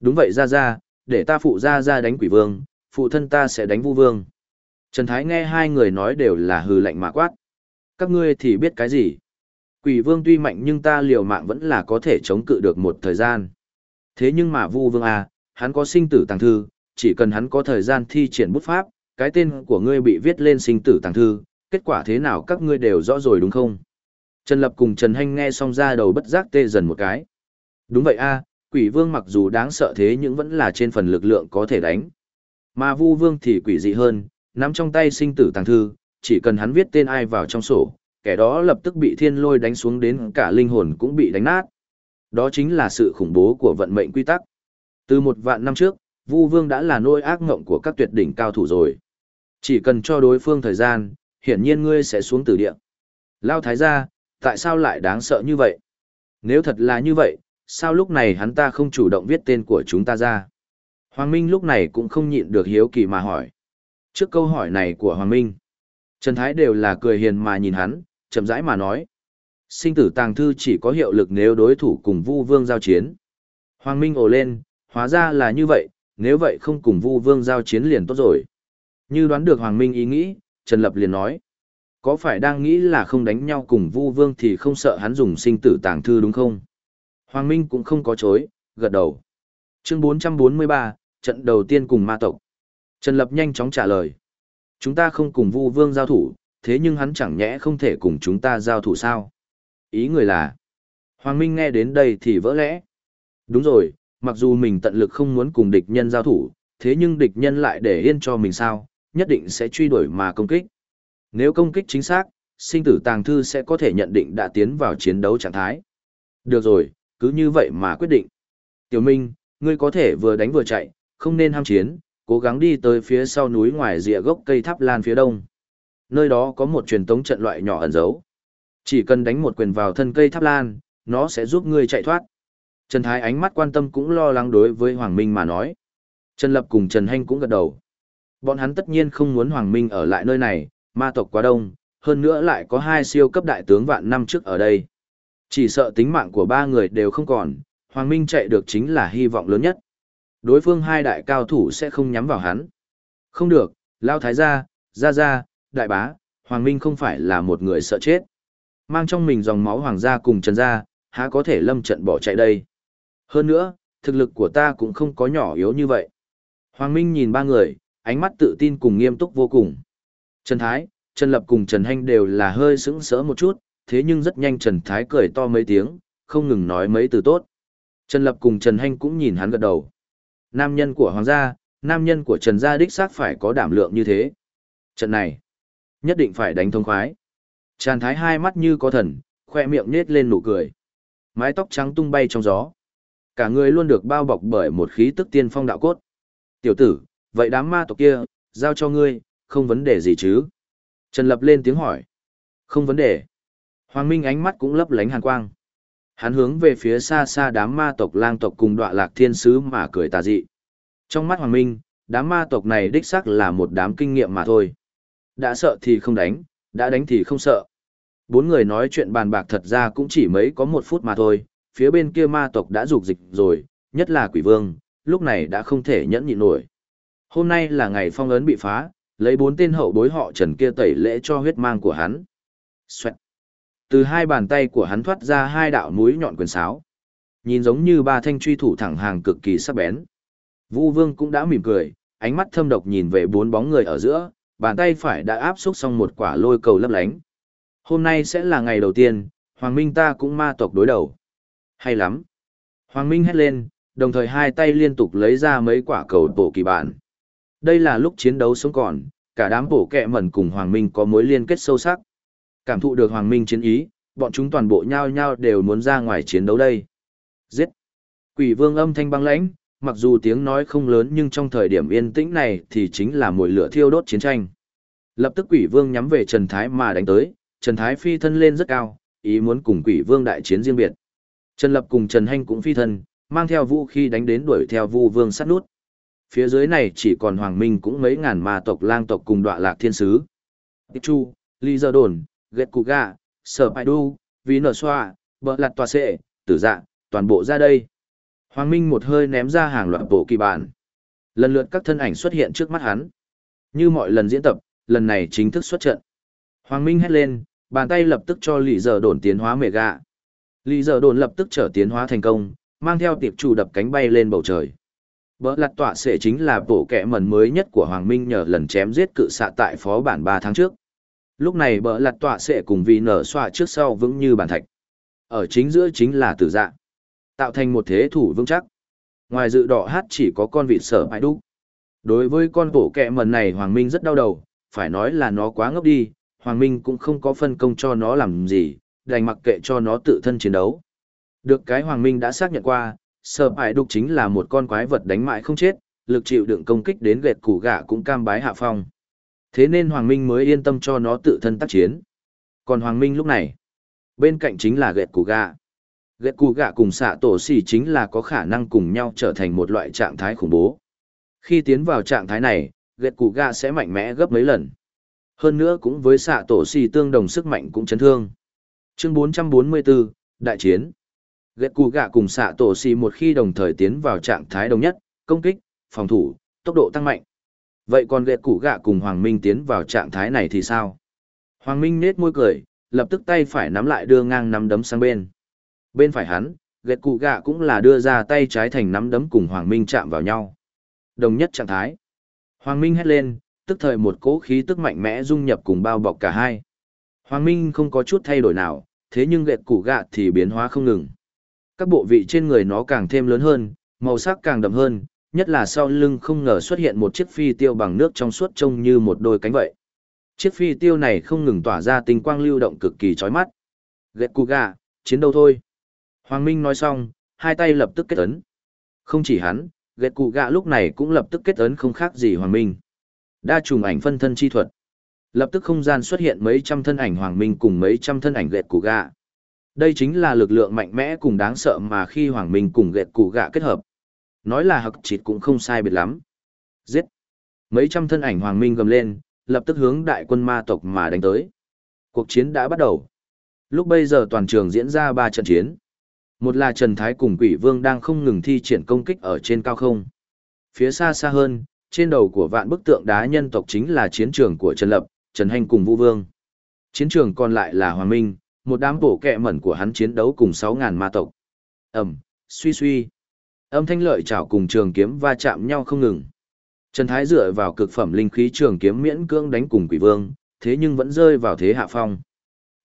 Đúng vậy ra ra, để ta phụ ra ra đánh quỷ vương, phụ thân ta sẽ đánh vu vương. Trần Thái nghe hai người nói đều là hừ lạnh mạ quát. Các ngươi thì biết cái gì? Quỷ vương tuy mạnh nhưng ta liều mạng vẫn là có thể chống cự được một thời gian. Thế nhưng mà vu vương à, hắn có sinh tử tàng thư, chỉ cần hắn có thời gian thi triển bút pháp, cái tên của ngươi bị viết lên sinh tử tàng thư, kết quả thế nào các ngươi đều rõ rồi đúng không? Trần Lập cùng Trần Hanh nghe xong ra đầu bất giác tê dần một cái. Đúng vậy a, quỷ vương mặc dù đáng sợ thế nhưng vẫn là trên phần lực lượng có thể đánh. Mà vu vương thì quỷ dị hơn, nắm trong tay sinh tử tàng thư, chỉ cần hắn viết tên ai vào trong sổ, kẻ đó lập tức bị thiên lôi đánh xuống đến cả linh hồn cũng bị đánh nát. Đó chính là sự khủng bố của vận mệnh quy tắc. Từ một vạn năm trước, Vu Vương đã là nỗi ác ngộng của các tuyệt đỉnh cao thủ rồi. Chỉ cần cho đối phương thời gian, hiển nhiên ngươi sẽ xuống tử địa. Lao thái gia, tại sao lại đáng sợ như vậy? Nếu thật là như vậy, sao lúc này hắn ta không chủ động viết tên của chúng ta ra? Hoàng Minh lúc này cũng không nhịn được hiếu kỳ mà hỏi. Trước câu hỏi này của Hoàng Minh, Trần Thái đều là cười hiền mà nhìn hắn, chậm rãi mà nói. Sinh tử tàng thư chỉ có hiệu lực nếu đối thủ cùng Vu Vương giao chiến. Hoàng Minh ồ lên, hóa ra là như vậy, nếu vậy không cùng Vu Vương giao chiến liền tốt rồi. Như đoán được Hoàng Minh ý nghĩ, Trần Lập liền nói. Có phải đang nghĩ là không đánh nhau cùng Vu Vương thì không sợ hắn dùng sinh tử tàng thư đúng không? Hoàng Minh cũng không có chối, gật đầu. Chương 443, trận đầu tiên cùng ma tộc. Trần Lập nhanh chóng trả lời. Chúng ta không cùng Vu Vương giao thủ, thế nhưng hắn chẳng nhẽ không thể cùng chúng ta giao thủ sao? Ý người là, Hoàng Minh nghe đến đây thì vỡ lẽ. Đúng rồi, mặc dù mình tận lực không muốn cùng địch nhân giao thủ, thế nhưng địch nhân lại để yên cho mình sao, nhất định sẽ truy đuổi mà công kích. Nếu công kích chính xác, sinh tử tàng thư sẽ có thể nhận định đã tiến vào chiến đấu trạng thái. Được rồi, cứ như vậy mà quyết định. Tiểu Minh, ngươi có thể vừa đánh vừa chạy, không nên ham chiến, cố gắng đi tới phía sau núi ngoài rìa gốc cây tháp lan phía đông. Nơi đó có một truyền tống trận loại nhỏ ẩn giấu. Chỉ cần đánh một quyền vào thân cây tháp lan, nó sẽ giúp ngươi chạy thoát. Trần Thái ánh mắt quan tâm cũng lo lắng đối với Hoàng Minh mà nói. Trần Lập cùng Trần Hanh cũng gật đầu. Bọn hắn tất nhiên không muốn Hoàng Minh ở lại nơi này, ma tộc quá đông, hơn nữa lại có hai siêu cấp đại tướng vạn năm trước ở đây. Chỉ sợ tính mạng của ba người đều không còn, Hoàng Minh chạy được chính là hy vọng lớn nhất. Đối phương hai đại cao thủ sẽ không nhắm vào hắn. Không được, Lao Thái gia, Gia Gia, Đại Bá, Hoàng Minh không phải là một người sợ chết. Mang trong mình dòng máu Hoàng gia cùng Trần gia, há có thể lâm trận bỏ chạy đây. Hơn nữa, thực lực của ta cũng không có nhỏ yếu như vậy. Hoàng Minh nhìn ba người, ánh mắt tự tin cùng nghiêm túc vô cùng. Trần Thái, Trần Lập cùng Trần Hanh đều là hơi sững sỡ một chút, thế nhưng rất nhanh Trần Thái cười to mấy tiếng, không ngừng nói mấy từ tốt. Trần Lập cùng Trần Hanh cũng nhìn hắn gật đầu. Nam nhân của Hoàng gia, nam nhân của Trần gia đích xác phải có đảm lượng như thế. Trận này, nhất định phải đánh thông khoái. Tràn Thái hai mắt như có thần, khoe miệng nết lên nụ cười. Mái tóc trắng tung bay trong gió. Cả người luôn được bao bọc bởi một khí tức tiên phong đạo cốt. Tiểu tử, vậy đám ma tộc kia, giao cho ngươi, không vấn đề gì chứ? Trần Lập lên tiếng hỏi. Không vấn đề. Hoàng Minh ánh mắt cũng lấp lánh hàn quang. Hắn hướng về phía xa xa đám ma tộc lang tộc cùng đọa lạc thiên sứ mà cười tà dị. Trong mắt Hoàng Minh, đám ma tộc này đích xác là một đám kinh nghiệm mà thôi. Đã sợ thì không đánh, đã đánh thì không sợ. Bốn người nói chuyện bàn bạc thật ra cũng chỉ mấy có một phút mà thôi, phía bên kia ma tộc đã rục dịch rồi, nhất là quỷ vương, lúc này đã không thể nhẫn nhịn nổi. Hôm nay là ngày phong ấn bị phá, lấy bốn tên hậu bối họ trần kia tẩy lễ cho huyết mang của hắn. Xoẹt. Từ hai bàn tay của hắn thoát ra hai đạo mũi nhọn quyền sáo. Nhìn giống như ba thanh truy thủ thẳng hàng cực kỳ sắc bén. Vu Vương cũng đã mỉm cười, ánh mắt thâm độc nhìn về bốn bóng người ở giữa, bàn tay phải đã áp xúc xong một quả lôi cầu lấp lánh. Hôm nay sẽ là ngày đầu tiên, Hoàng Minh ta cũng ma tộc đối đầu. Hay lắm. Hoàng Minh hét lên, đồng thời hai tay liên tục lấy ra mấy quả cầu bổ kỳ bản. Đây là lúc chiến đấu sống còn, cả đám bổ kẹ mẩn cùng Hoàng Minh có mối liên kết sâu sắc. Cảm thụ được Hoàng Minh chiến ý, bọn chúng toàn bộ nhao nhao đều muốn ra ngoài chiến đấu đây. Giết! Quỷ vương âm thanh băng lãnh, mặc dù tiếng nói không lớn nhưng trong thời điểm yên tĩnh này thì chính là mùi lửa thiêu đốt chiến tranh. Lập tức quỷ vương nhắm về Trần Thái mà đánh tới, Trần Thái phi thân lên rất cao, ý muốn cùng quỷ vương đại chiến riêng biệt. Trần Lập cùng Trần Hanh cũng phi thân, mang theo vũ khí đánh đến đuổi theo vu vương sát nút. Phía dưới này chỉ còn Hoàng Minh cũng mấy ngàn ma tộc lang tộc cùng đọa lạc thiên sứ. Tích Chu, Lý Giờ Đồn, Gẹt Cụ Gà, Sở Bài Đu, Ví Nở Xoa, Bờ Lạt Tòa Sệ, Tử Dạ, toàn bộ ra đây. Hoàng Minh một hơi ném ra hàng loạt bộ kỳ bản. Lần lượt các thân ảnh xuất hiện trước mắt hắn. Như mọi lần diễn tập, lần này chính thức xuất trận. Hoàng Minh hét lên, bàn tay lập tức cho lì Giờ Đồn tiến hóa mẹ gạ. Lì Giờ Đồn lập tức trở tiến hóa thành công, mang theo tiệp chủ đập cánh bay lên bầu trời. Bỡ lặt tọa sẽ chính là bộ kẻ mần mới nhất của Hoàng Minh nhờ lần chém giết cự xạ tại phó bản ba tháng trước. Lúc này bỡ lặt tọa sẽ cùng vì nở xoa trước sau vững như bàn thạch. Ở chính giữa chính là tử dạ. Tạo thành một thế thủ vững chắc. Ngoài dự đỏ hát chỉ có con vịt sở bãi đúc. Đối với con bộ kẻ mần này Hoàng Minh rất đau đầu, phải nói là nó quá ngốc đi, Hoàng Minh cũng không có phân công cho nó làm gì, đành mặc kệ cho nó tự thân chiến đấu. Được cái Hoàng Minh đã xác nhận qua, Sở Hải Đục chính là một con quái vật đánh mãi không chết, lực chịu đựng công kích đến gẹt củ gạ cũng cam bái hạ phong. Thế nên Hoàng Minh mới yên tâm cho nó tự thân tác chiến. Còn Hoàng Minh lúc này, bên cạnh chính là gẹt củ gạ. Gẹt củ gạ cùng xạ tổ xỉ chính là có khả năng cùng nhau trở thành một loại trạng thái khủng bố. Khi tiến vào trạng thái này, gẹt củ gạ sẽ mạnh mẽ gấp mấy lần. Hơn nữa cũng với xạ tổ xì tương đồng sức mạnh cũng chấn thương. Chương 444, Đại chiến. Ghét cụ gạ cùng xạ tổ xì một khi đồng thời tiến vào trạng thái đồng nhất công kích phòng thủ tốc độ tăng mạnh. Vậy còn ghét cụ gạ cùng hoàng minh tiến vào trạng thái này thì sao? Hoàng minh nết môi cười lập tức tay phải nắm lại đưa ngang nắm đấm sang bên. Bên phải hắn ghét cụ gạ cũng là đưa ra tay trái thành nắm đấm cùng hoàng minh chạm vào nhau. Đồng nhất trạng thái. Hoàng minh hét lên tức thời một cỗ khí tức mạnh mẽ dung nhập cùng bao bọc cả hai hoàng minh không có chút thay đổi nào thế nhưng gẹt củ gạ thì biến hóa không ngừng các bộ vị trên người nó càng thêm lớn hơn, màu sắc càng đậm hơn, nhất là sau lưng không ngờ xuất hiện một chiếc phi tiêu bằng nước trong suốt trông như một đôi cánh vậy. Chiếc phi tiêu này không ngừng tỏa ra tinh quang lưu động cực kỳ chói mắt. Gẹt củ gạ, chiến đấu thôi. Hoàng Minh nói xong, hai tay lập tức kết ấn. Không chỉ hắn, gẹt cụ gạ lúc này cũng lập tức kết ấn không khác gì Hoàng Minh. Đa trùng ảnh phân thân chi thuật. Lập tức không gian xuất hiện mấy trăm thân ảnh Hoàng Minh cùng mấy trăm thân ảnh gẹt củ gạ. Đây chính là lực lượng mạnh mẽ cùng đáng sợ mà khi Hoàng Minh cùng gẹt củ gạ kết hợp. Nói là hặc chịt cũng không sai biệt lắm. Giết! Mấy trăm thân ảnh Hoàng Minh gầm lên, lập tức hướng đại quân ma tộc mà đánh tới. Cuộc chiến đã bắt đầu. Lúc bây giờ toàn trường diễn ra ba trận chiến. Một là Trần Thái cùng Quỷ Vương đang không ngừng thi triển công kích ở trên cao không. Phía xa xa hơn, trên đầu của vạn bức tượng đá nhân tộc chính là chiến trường của Trần Lập, Trần Hành cùng Vũ Vương. Chiến trường còn lại là Hoàng Minh, một đám bổ kẹ mẩn của hắn chiến đấu cùng sáu ngàn ma tộc. Ẩm, suy suy. Âm thanh lợi chảo cùng trường kiếm va chạm nhau không ngừng. Trần Thái dựa vào cực phẩm linh khí trường kiếm miễn cưỡng đánh cùng quỷ vương, thế nhưng vẫn rơi vào thế hạ phong.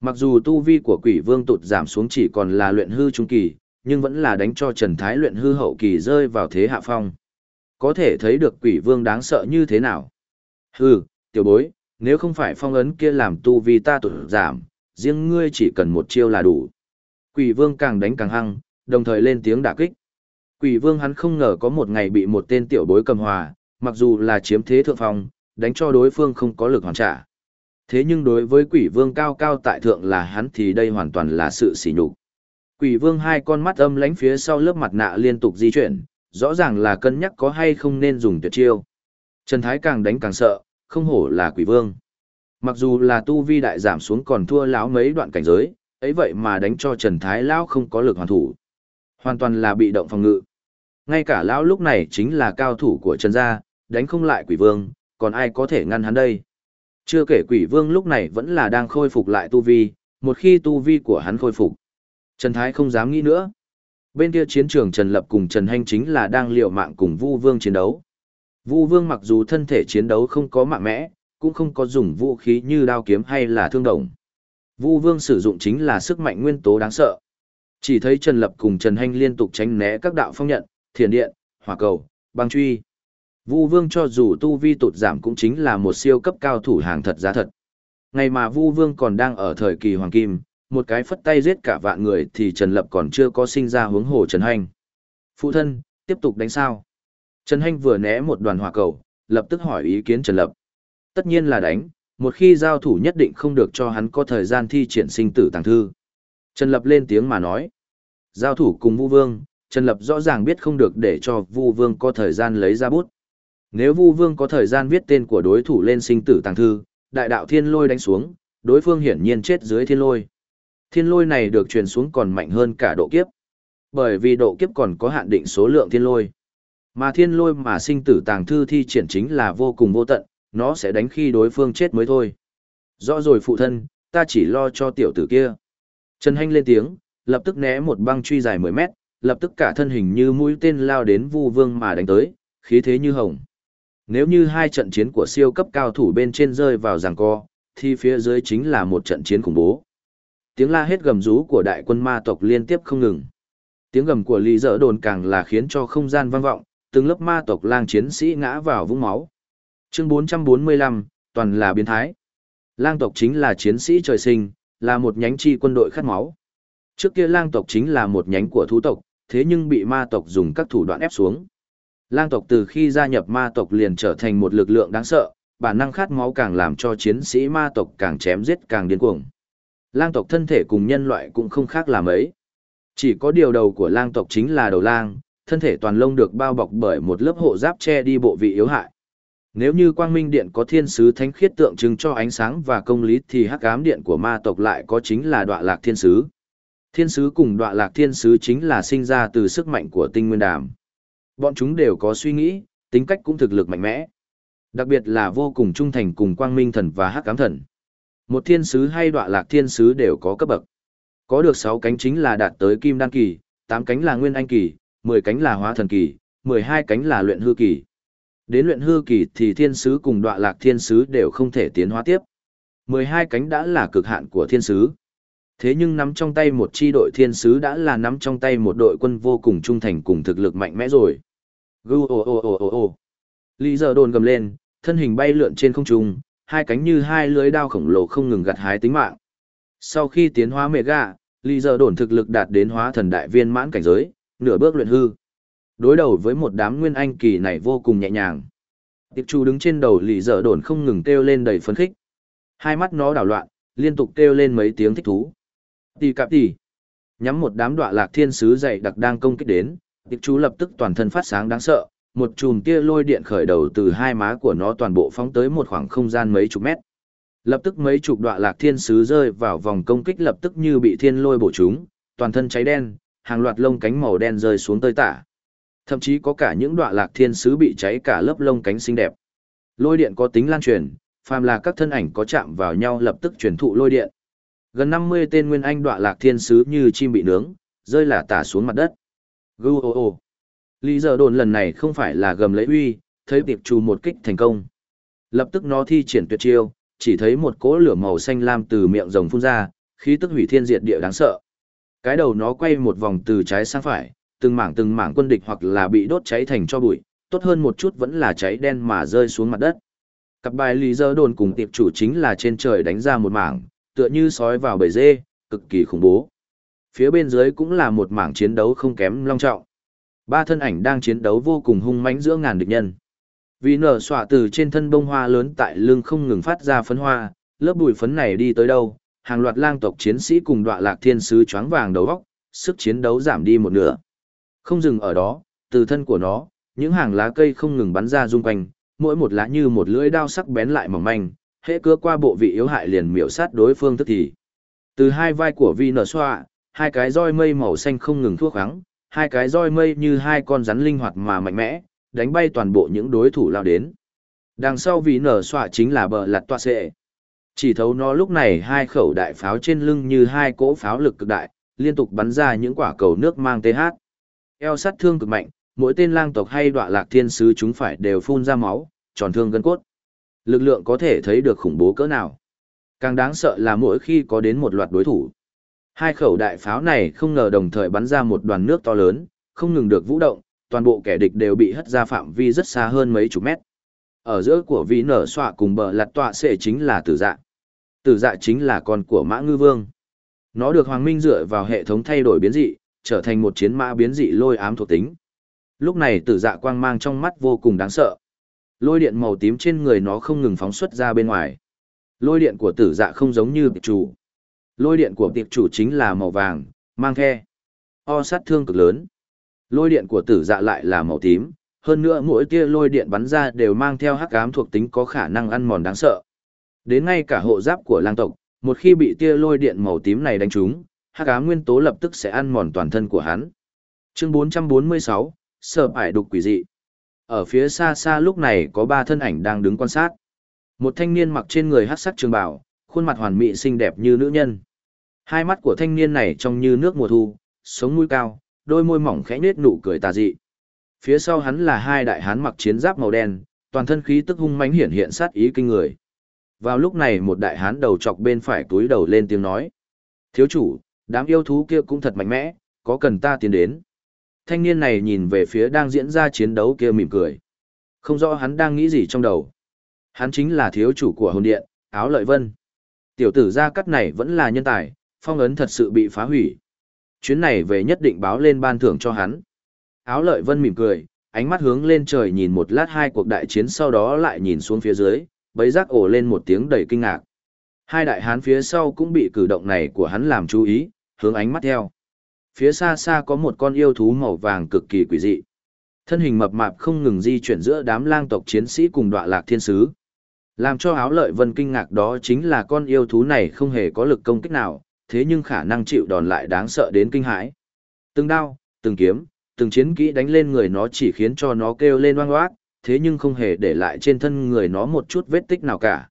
Mặc dù tu vi của quỷ vương tụt giảm xuống chỉ còn là luyện hư trung kỳ, nhưng vẫn là đánh cho Trần Thái luyện hư hậu kỳ rơi vào thế hạ phong. Có thể thấy được quỷ vương đáng sợ như thế nào. Hư, tiểu bối, nếu không phải phong ấn kia làm tu vi ta tụt giảm, riêng ngươi chỉ cần một chiêu là đủ. Quỷ vương càng đánh càng hăng, đồng thời lên tiếng đả kích. Quỷ vương hắn không ngờ có một ngày bị một tên tiểu bối cầm hòa, mặc dù là chiếm thế thượng phong, đánh cho đối phương không có lực hoàn trả. Thế nhưng đối với quỷ vương cao cao tại thượng là hắn thì đây hoàn toàn là sự sỉ nhục. Quỷ vương hai con mắt âm lánh phía sau lớp mặt nạ liên tục di chuyển, rõ ràng là cân nhắc có hay không nên dùng tuyệt chiêu. Trần Thái càng đánh càng sợ, không hổ là quỷ vương. Mặc dù là tu vi đại giảm xuống còn thua lão mấy đoạn cảnh giới, ấy vậy mà đánh cho Trần Thái lão không có lực hoàn thủ. Hoàn toàn là bị động phòng ngự. Ngay cả lão lúc này chính là cao thủ của Trần gia, đánh không lại quỷ vương, còn ai có thể ngăn hắn đây? Chưa kể quỷ vương lúc này vẫn là đang khôi phục lại tu vi, một khi tu vi của hắn khôi phục. Trần Thái không dám nghĩ nữa. Bên kia chiến trường Trần Lập cùng Trần Hanh chính là đang liều mạng cùng Vu Vương chiến đấu. Vu Vương mặc dù thân thể chiến đấu không có mạnh mẽ, cũng không có dùng vũ khí như đao kiếm hay là thương đồng. Vu Vương sử dụng chính là sức mạnh nguyên tố đáng sợ. Chỉ thấy Trần Lập cùng Trần Hanh liên tục tránh né các đạo phong nhận, thiền điện, hỏa cầu, băng truy. Vu Vương cho dù tu vi tụt giảm cũng chính là một siêu cấp cao thủ hàng thật giá thật. Ngày mà Vu Vương còn đang ở thời kỳ hoàng kim, một cái phất tay giết cả vạn người thì Trần Lập còn chưa có sinh ra hướng hồ Trần Hành. Phụ thân, tiếp tục đánh sao? Trần Hành vừa né một đoàn hỏa cầu, lập tức hỏi ý kiến Trần Lập. Tất nhiên là đánh, một khi giao thủ nhất định không được cho hắn có thời gian thi triển sinh tử tàng thư. Trần Lập lên tiếng mà nói. Giao thủ cùng Vu Vương, Trần Lập rõ ràng biết không được để cho Vu Vương có thời gian lấy ra bút. Nếu Vu Vương có thời gian viết tên của đối thủ lên sinh tử tàng thư, đại đạo thiên lôi đánh xuống, đối phương hiển nhiên chết dưới thiên lôi. Thiên lôi này được truyền xuống còn mạnh hơn cả độ kiếp. Bởi vì độ kiếp còn có hạn định số lượng thiên lôi. Mà thiên lôi mà sinh tử tàng thư thi triển chính là vô cùng vô tận, nó sẽ đánh khi đối phương chết mới thôi. Rõ rồi phụ thân, ta chỉ lo cho tiểu tử kia. Trần Hanh lên tiếng, lập tức né một băng truy dài 10 mét, lập tức cả thân hình như mũi tên lao đến Vu Vương mà đánh tới, khí thế như hồng. Nếu như hai trận chiến của siêu cấp cao thủ bên trên rơi vào giằng co, thì phía dưới chính là một trận chiến khủng bố. Tiếng la hết gầm rú của đại quân ma tộc liên tiếp không ngừng. Tiếng gầm của Lý Dở Đồn càng là khiến cho không gian vang vọng, từng lớp ma tộc lang chiến sĩ ngã vào vũng máu. Chương 445, toàn là biến thái. Lang tộc chính là chiến sĩ trời sinh, là một nhánh chi quân đội khát máu. Trước kia lang tộc chính là một nhánh của thú tộc, thế nhưng bị ma tộc dùng các thủ đoạn ép xuống. Lang tộc từ khi gia nhập ma tộc liền trở thành một lực lượng đáng sợ, bản năng khát máu càng làm cho chiến sĩ ma tộc càng chém giết càng điên cuồng. Lang tộc thân thể cùng nhân loại cũng không khác là mấy. Chỉ có điều đầu của lang tộc chính là đầu lang, thân thể toàn lông được bao bọc bởi một lớp hộ giáp che đi bộ vị yếu hại. Nếu như quang minh điện có thiên sứ thánh khiết tượng trưng cho ánh sáng và công lý thì hắc ám điện của ma tộc lại có chính là đọa lạc thiên sứ. Thiên sứ cùng đọa lạc thiên sứ chính là sinh ra từ sức mạnh của tinh nguyên đàm. Bọn chúng đều có suy nghĩ, tính cách cũng thực lực mạnh mẽ. Đặc biệt là vô cùng trung thành cùng quang minh thần và hắc ám thần. Một thiên sứ hay đọa lạc thiên sứ đều có cấp bậc. Có được 6 cánh chính là đạt tới kim đan kỳ, 8 cánh là nguyên anh kỳ, 10 cánh là hóa thần kỳ, 12 cánh là luyện hư kỳ. Đến luyện hư kỳ thì thiên sứ cùng đọa lạc thiên sứ đều không thể tiến hóa tiếp. 12 cánh đã là cực hạn của thiên sứ. Thế nhưng nắm trong tay một chi đội thiên sứ đã là nắm trong tay một đội quân vô cùng trung thành cùng thực lực mạnh mẽ rồi. Gu ồ ồ ồ ồ ồ. Lý giờ đồn gầm lên, thân hình bay lượn trên không trung, hai cánh như hai lưới đao khổng lồ không ngừng gặt hái tính mạng. Sau khi tiến hóa mẹ gà, Lý giờ đồn thực lực đạt đến hóa thần đại viên mãn cảnh giới, nửa bước luyện hư. Đối đầu với một đám nguyên anh kỳ này vô cùng nhẹ nhàng. Tiệp chu đứng trên đầu Lý giờ đồn không ngừng kêu lên đầy phấn khích. Hai mắt nó đảo loạn, liên tục kêu lên mấy tiếng thích thú. Tì cạp tì. Nhắm một đám đọa lạc thiên sứ dày đặc đang công kích đến, tiệp Chu lập tức toàn thân phát sáng đáng sợ, một chùm tia lôi điện khởi đầu từ hai má của nó toàn bộ phóng tới một khoảng không gian mấy chục mét. Lập tức mấy chục đọa lạc thiên sứ rơi vào vòng công kích lập tức như bị thiên lôi bổ chúng, toàn thân cháy đen, hàng loạt lông cánh màu đen rơi xuống tơi tả. Thậm chí có cả những đọa lạc thiên sứ bị cháy cả lớp lông cánh xinh đẹp. Lôi điện có tính lan truyền, phàm là các thân ảnh có chạm vào nhau lập tức truyền thụ lôi điện. Gần 50 tên nguyên anh đọa lạc thiên sứ như chim bị nướng, rơi lả tả xuống mặt đất. Gu -o -o Lý giờ đồn lần này không phải là gầm lấy uy, thấy tiệp trù một kích thành công. Lập tức nó thi triển tuyệt chiêu, chỉ thấy một cỗ lửa màu xanh lam từ miệng rồng phun ra, khí tức hủy thiên diệt địa đáng sợ. Cái đầu nó quay một vòng từ trái sang phải, từng mảng từng mảng quân địch hoặc là bị đốt cháy thành cho bụi, tốt hơn một chút vẫn là cháy đen mà rơi xuống mặt đất. Cặp bài lý dơ đồn cùng tiệp chủ chính là trên trời đánh ra một mảng, tựa như sói vào bầy dê, cực kỳ khủng bố. Phía bên dưới cũng là một mảng chiến đấu không kém long trọng. Ba thân ảnh đang chiến đấu vô cùng hung mãnh giữa ngàn địch nhân. Vì nở xỏa từ trên thân bông hoa lớn tại lưng không ngừng phát ra phấn hoa, lớp bụi phấn này đi tới đâu, hàng loạt lang tộc chiến sĩ cùng đọa lạc thiên sứ choáng vàng đầu góc, sức chiến đấu giảm đi một nửa. Không dừng ở đó, từ thân của nó, những hàng lá cây không ngừng bắn ra rung quanh, mỗi một lá như một lưỡi đao sắc bén lại mỏng manh, hệ cưa qua bộ vị yếu hại liền miểu sát đối phương tức thì. Từ hai vai của Vi nở xoa, hai cái roi mây màu xanh không ngừng thuốc kháng, hai cái roi mây như hai con rắn linh hoạt mà mạnh mẽ, đánh bay toàn bộ những đối thủ lao đến. Đằng sau vì nở xoa chính là bờ lặt toa xệ. Chỉ thấu nó lúc này hai khẩu đại pháo trên lưng như hai cỗ pháo lực cực đại, liên tục bắn ra những quả cầu nước mang TH. Eo sát thương cực mạnh, mỗi tên lang tộc hay đọa lạc thiên sứ chúng phải đều phun ra máu, tròn thương gân cốt. Lực lượng có thể thấy được khủng bố cỡ nào. Càng đáng sợ là mỗi khi có đến một loạt đối thủ. Hai khẩu đại pháo này không ngờ đồng thời bắn ra một đoàn nước to lớn, không ngừng được vũ động, toàn bộ kẻ địch đều bị hất ra phạm vi rất xa hơn mấy chục mét. Ở giữa của vị nở xoa cùng bờ lặt tọa sẽ chính là tử dạ. Tử dạ chính là con của mã ngư vương. Nó được Hoàng Minh dựa vào hệ thống thay đổi biến dị, trở thành một chiến mã biến dị lôi ám thuộc tính. Lúc này tử dạ quang mang trong mắt vô cùng đáng sợ. Lôi điện màu tím trên người nó không ngừng phóng xuất ra bên ngoài. Lôi điện của tử dạ không giống như tiệp chủ. Lôi điện của tiệp chủ chính là màu vàng, mang the. O sát thương cực lớn. Lôi điện của tử dạ lại là màu tím, hơn nữa mỗi tia lôi điện bắn ra đều mang theo hắc ám thuộc tính có khả năng ăn mòn đáng sợ. Đến ngay cả hộ giáp của lang tộc, một khi bị tia lôi điện màu tím này đánh trúng, hắc ám nguyên tố lập tức sẽ ăn mòn toàn thân của hắn. Chương 446, sợ ải đục quỷ dị. Ở phía xa xa lúc này có ba thân ảnh đang đứng quan sát. Một thanh niên mặc trên người hắc sắc trường bào, khuôn mặt hoàn mỹ xinh đẹp như nữ nhân. Hai mắt của thanh niên này trông như nước mùa thu, sống mũi cao, đôi môi mỏng khẽ nết nụ cười tà dị. Phía sau hắn là hai đại hán mặc chiến giáp màu đen, toàn thân khí tức hung mãnh hiển hiện sát ý kinh người. Vào lúc này một đại hán đầu chọc bên phải túi đầu lên tiếng nói. Thiếu chủ, đám yêu thú kia cũng thật mạnh mẽ, có cần ta tiến đến. Thanh niên này nhìn về phía đang diễn ra chiến đấu kia mỉm cười. Không rõ hắn đang nghĩ gì trong đầu. Hắn chính là thiếu chủ của hồn điện, áo lợi vân. Tiểu tử gia cắt này vẫn là nhân tài, phong ấn thật sự bị phá hủy. Chuyến này về nhất định báo lên ban thưởng cho hắn. Áo lợi vân mỉm cười, ánh mắt hướng lên trời nhìn một lát hai cuộc đại chiến sau đó lại nhìn xuống phía dưới, bấy giác ổ lên một tiếng đầy kinh ngạc. Hai đại hán phía sau cũng bị cử động này của hắn làm chú ý, hướng ánh mắt theo. Phía xa xa có một con yêu thú màu vàng cực kỳ quỷ dị. Thân hình mập mạp không ngừng di chuyển giữa đám lang tộc chiến sĩ cùng đọa lạc thiên sứ. Làm cho áo lợi vân kinh ngạc đó chính là con yêu thú này không hề có lực công kích nào, thế nhưng khả năng chịu đòn lại đáng sợ đến kinh hãi. Từng đao, từng kiếm, từng chiến kỹ đánh lên người nó chỉ khiến cho nó kêu lên oang oác, thế nhưng không hề để lại trên thân người nó một chút vết tích nào cả.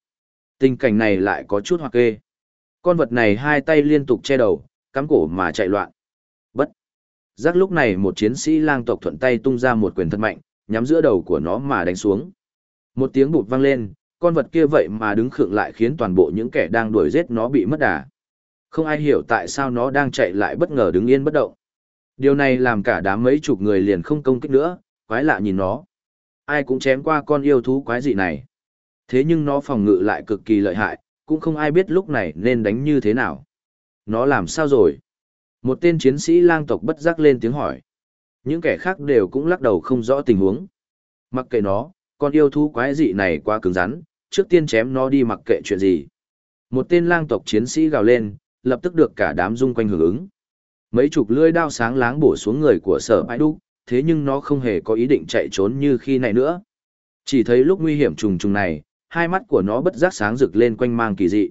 Tình cảnh này lại có chút hoặc kê. Con vật này hai tay liên tục che đầu, cắm cổ mà chạy loạn. Bất. Giác lúc này một chiến sĩ lang tộc thuận tay tung ra một quyền thật mạnh, nhắm giữa đầu của nó mà đánh xuống. Một tiếng bụt vang lên, con vật kia vậy mà đứng khượng lại khiến toàn bộ những kẻ đang đuổi giết nó bị mất đà. Không ai hiểu tại sao nó đang chạy lại bất ngờ đứng yên bất động. Điều này làm cả đám mấy chục người liền không công kích nữa, quái lạ nhìn nó. Ai cũng chém qua con yêu thú quái dị này. Thế nhưng nó phòng ngự lại cực kỳ lợi hại, cũng không ai biết lúc này nên đánh như thế nào. Nó làm sao rồi? Một tên chiến sĩ lang tộc bất giác lên tiếng hỏi. Những kẻ khác đều cũng lắc đầu không rõ tình huống. Mặc kệ nó, con yêu thú quái dị này quá cứng rắn, trước tiên chém nó đi mặc kệ chuyện gì. Một tên lang tộc chiến sĩ gào lên, lập tức được cả đám dung quanh hưởng ứng. Mấy chục lưỡi đao sáng láng bổ xuống người của sở bãi đúc, thế nhưng nó không hề có ý định chạy trốn như khi này nữa. Chỉ thấy lúc nguy hiểm trùng trùng này, hai mắt của nó bất giác sáng rực lên quanh mang kỳ dị.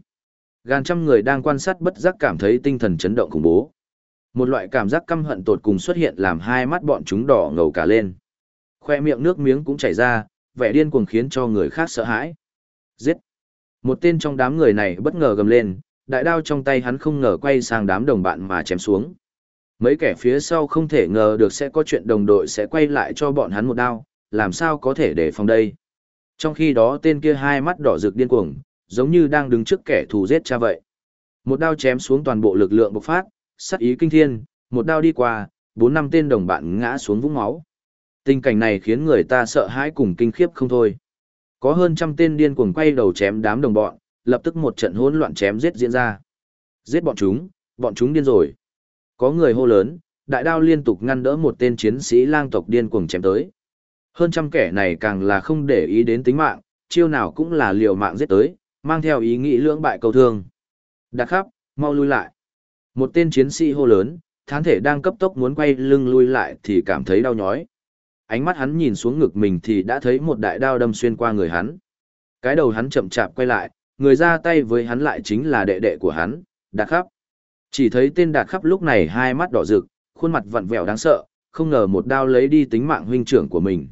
Gàn trăm người đang quan sát bất giác cảm thấy tinh thần chấn động khủng bố. Một loại cảm giác căm hận tột cùng xuất hiện làm hai mắt bọn chúng đỏ ngầu cả lên. Khoe miệng nước miếng cũng chảy ra, vẻ điên cuồng khiến cho người khác sợ hãi. Giết! Một tên trong đám người này bất ngờ gầm lên, đại đao trong tay hắn không ngờ quay sang đám đồng bạn mà chém xuống. Mấy kẻ phía sau không thể ngờ được sẽ có chuyện đồng đội sẽ quay lại cho bọn hắn một đao, làm sao có thể để phòng đây. Trong khi đó tên kia hai mắt đỏ rực điên cuồng, giống như đang đứng trước kẻ thù giết cha vậy. Một đao chém xuống toàn bộ lực lượng bộc phát, sát ý kinh thiên, một đao đi qua, bốn năm tên đồng bạn ngã xuống vũng máu. Tình cảnh này khiến người ta sợ hãi cùng kinh khiếp không thôi. Có hơn trăm tên điên cuồng quay đầu chém đám đồng bọn, lập tức một trận hỗn loạn chém giết diễn ra. Giết bọn chúng, bọn chúng điên rồi. Có người hô lớn, đại đao liên tục ngăn đỡ một tên chiến sĩ lang tộc điên cuồng chém tới. Hơn trăm kẻ này càng là không để ý đến tính mạng, chiêu nào cũng là liều mạng giết tới, Mang theo ý nghĩ lưỡng bại cầu thương. Đạt khắp, mau lui lại. Một tên chiến sĩ hô lớn, thán thể đang cấp tốc muốn quay lưng lui lại thì cảm thấy đau nhói. Ánh mắt hắn nhìn xuống ngực mình thì đã thấy một đại đao đâm xuyên qua người hắn. Cái đầu hắn chậm chạp quay lại, người ra tay với hắn lại chính là đệ đệ của hắn, Đạt Khắp. Chỉ thấy tên Đạt Khắp lúc này hai mắt đỏ rực, khuôn mặt vặn vẹo đáng sợ, không ngờ một đao lấy đi tính mạng huynh trưởng của mình.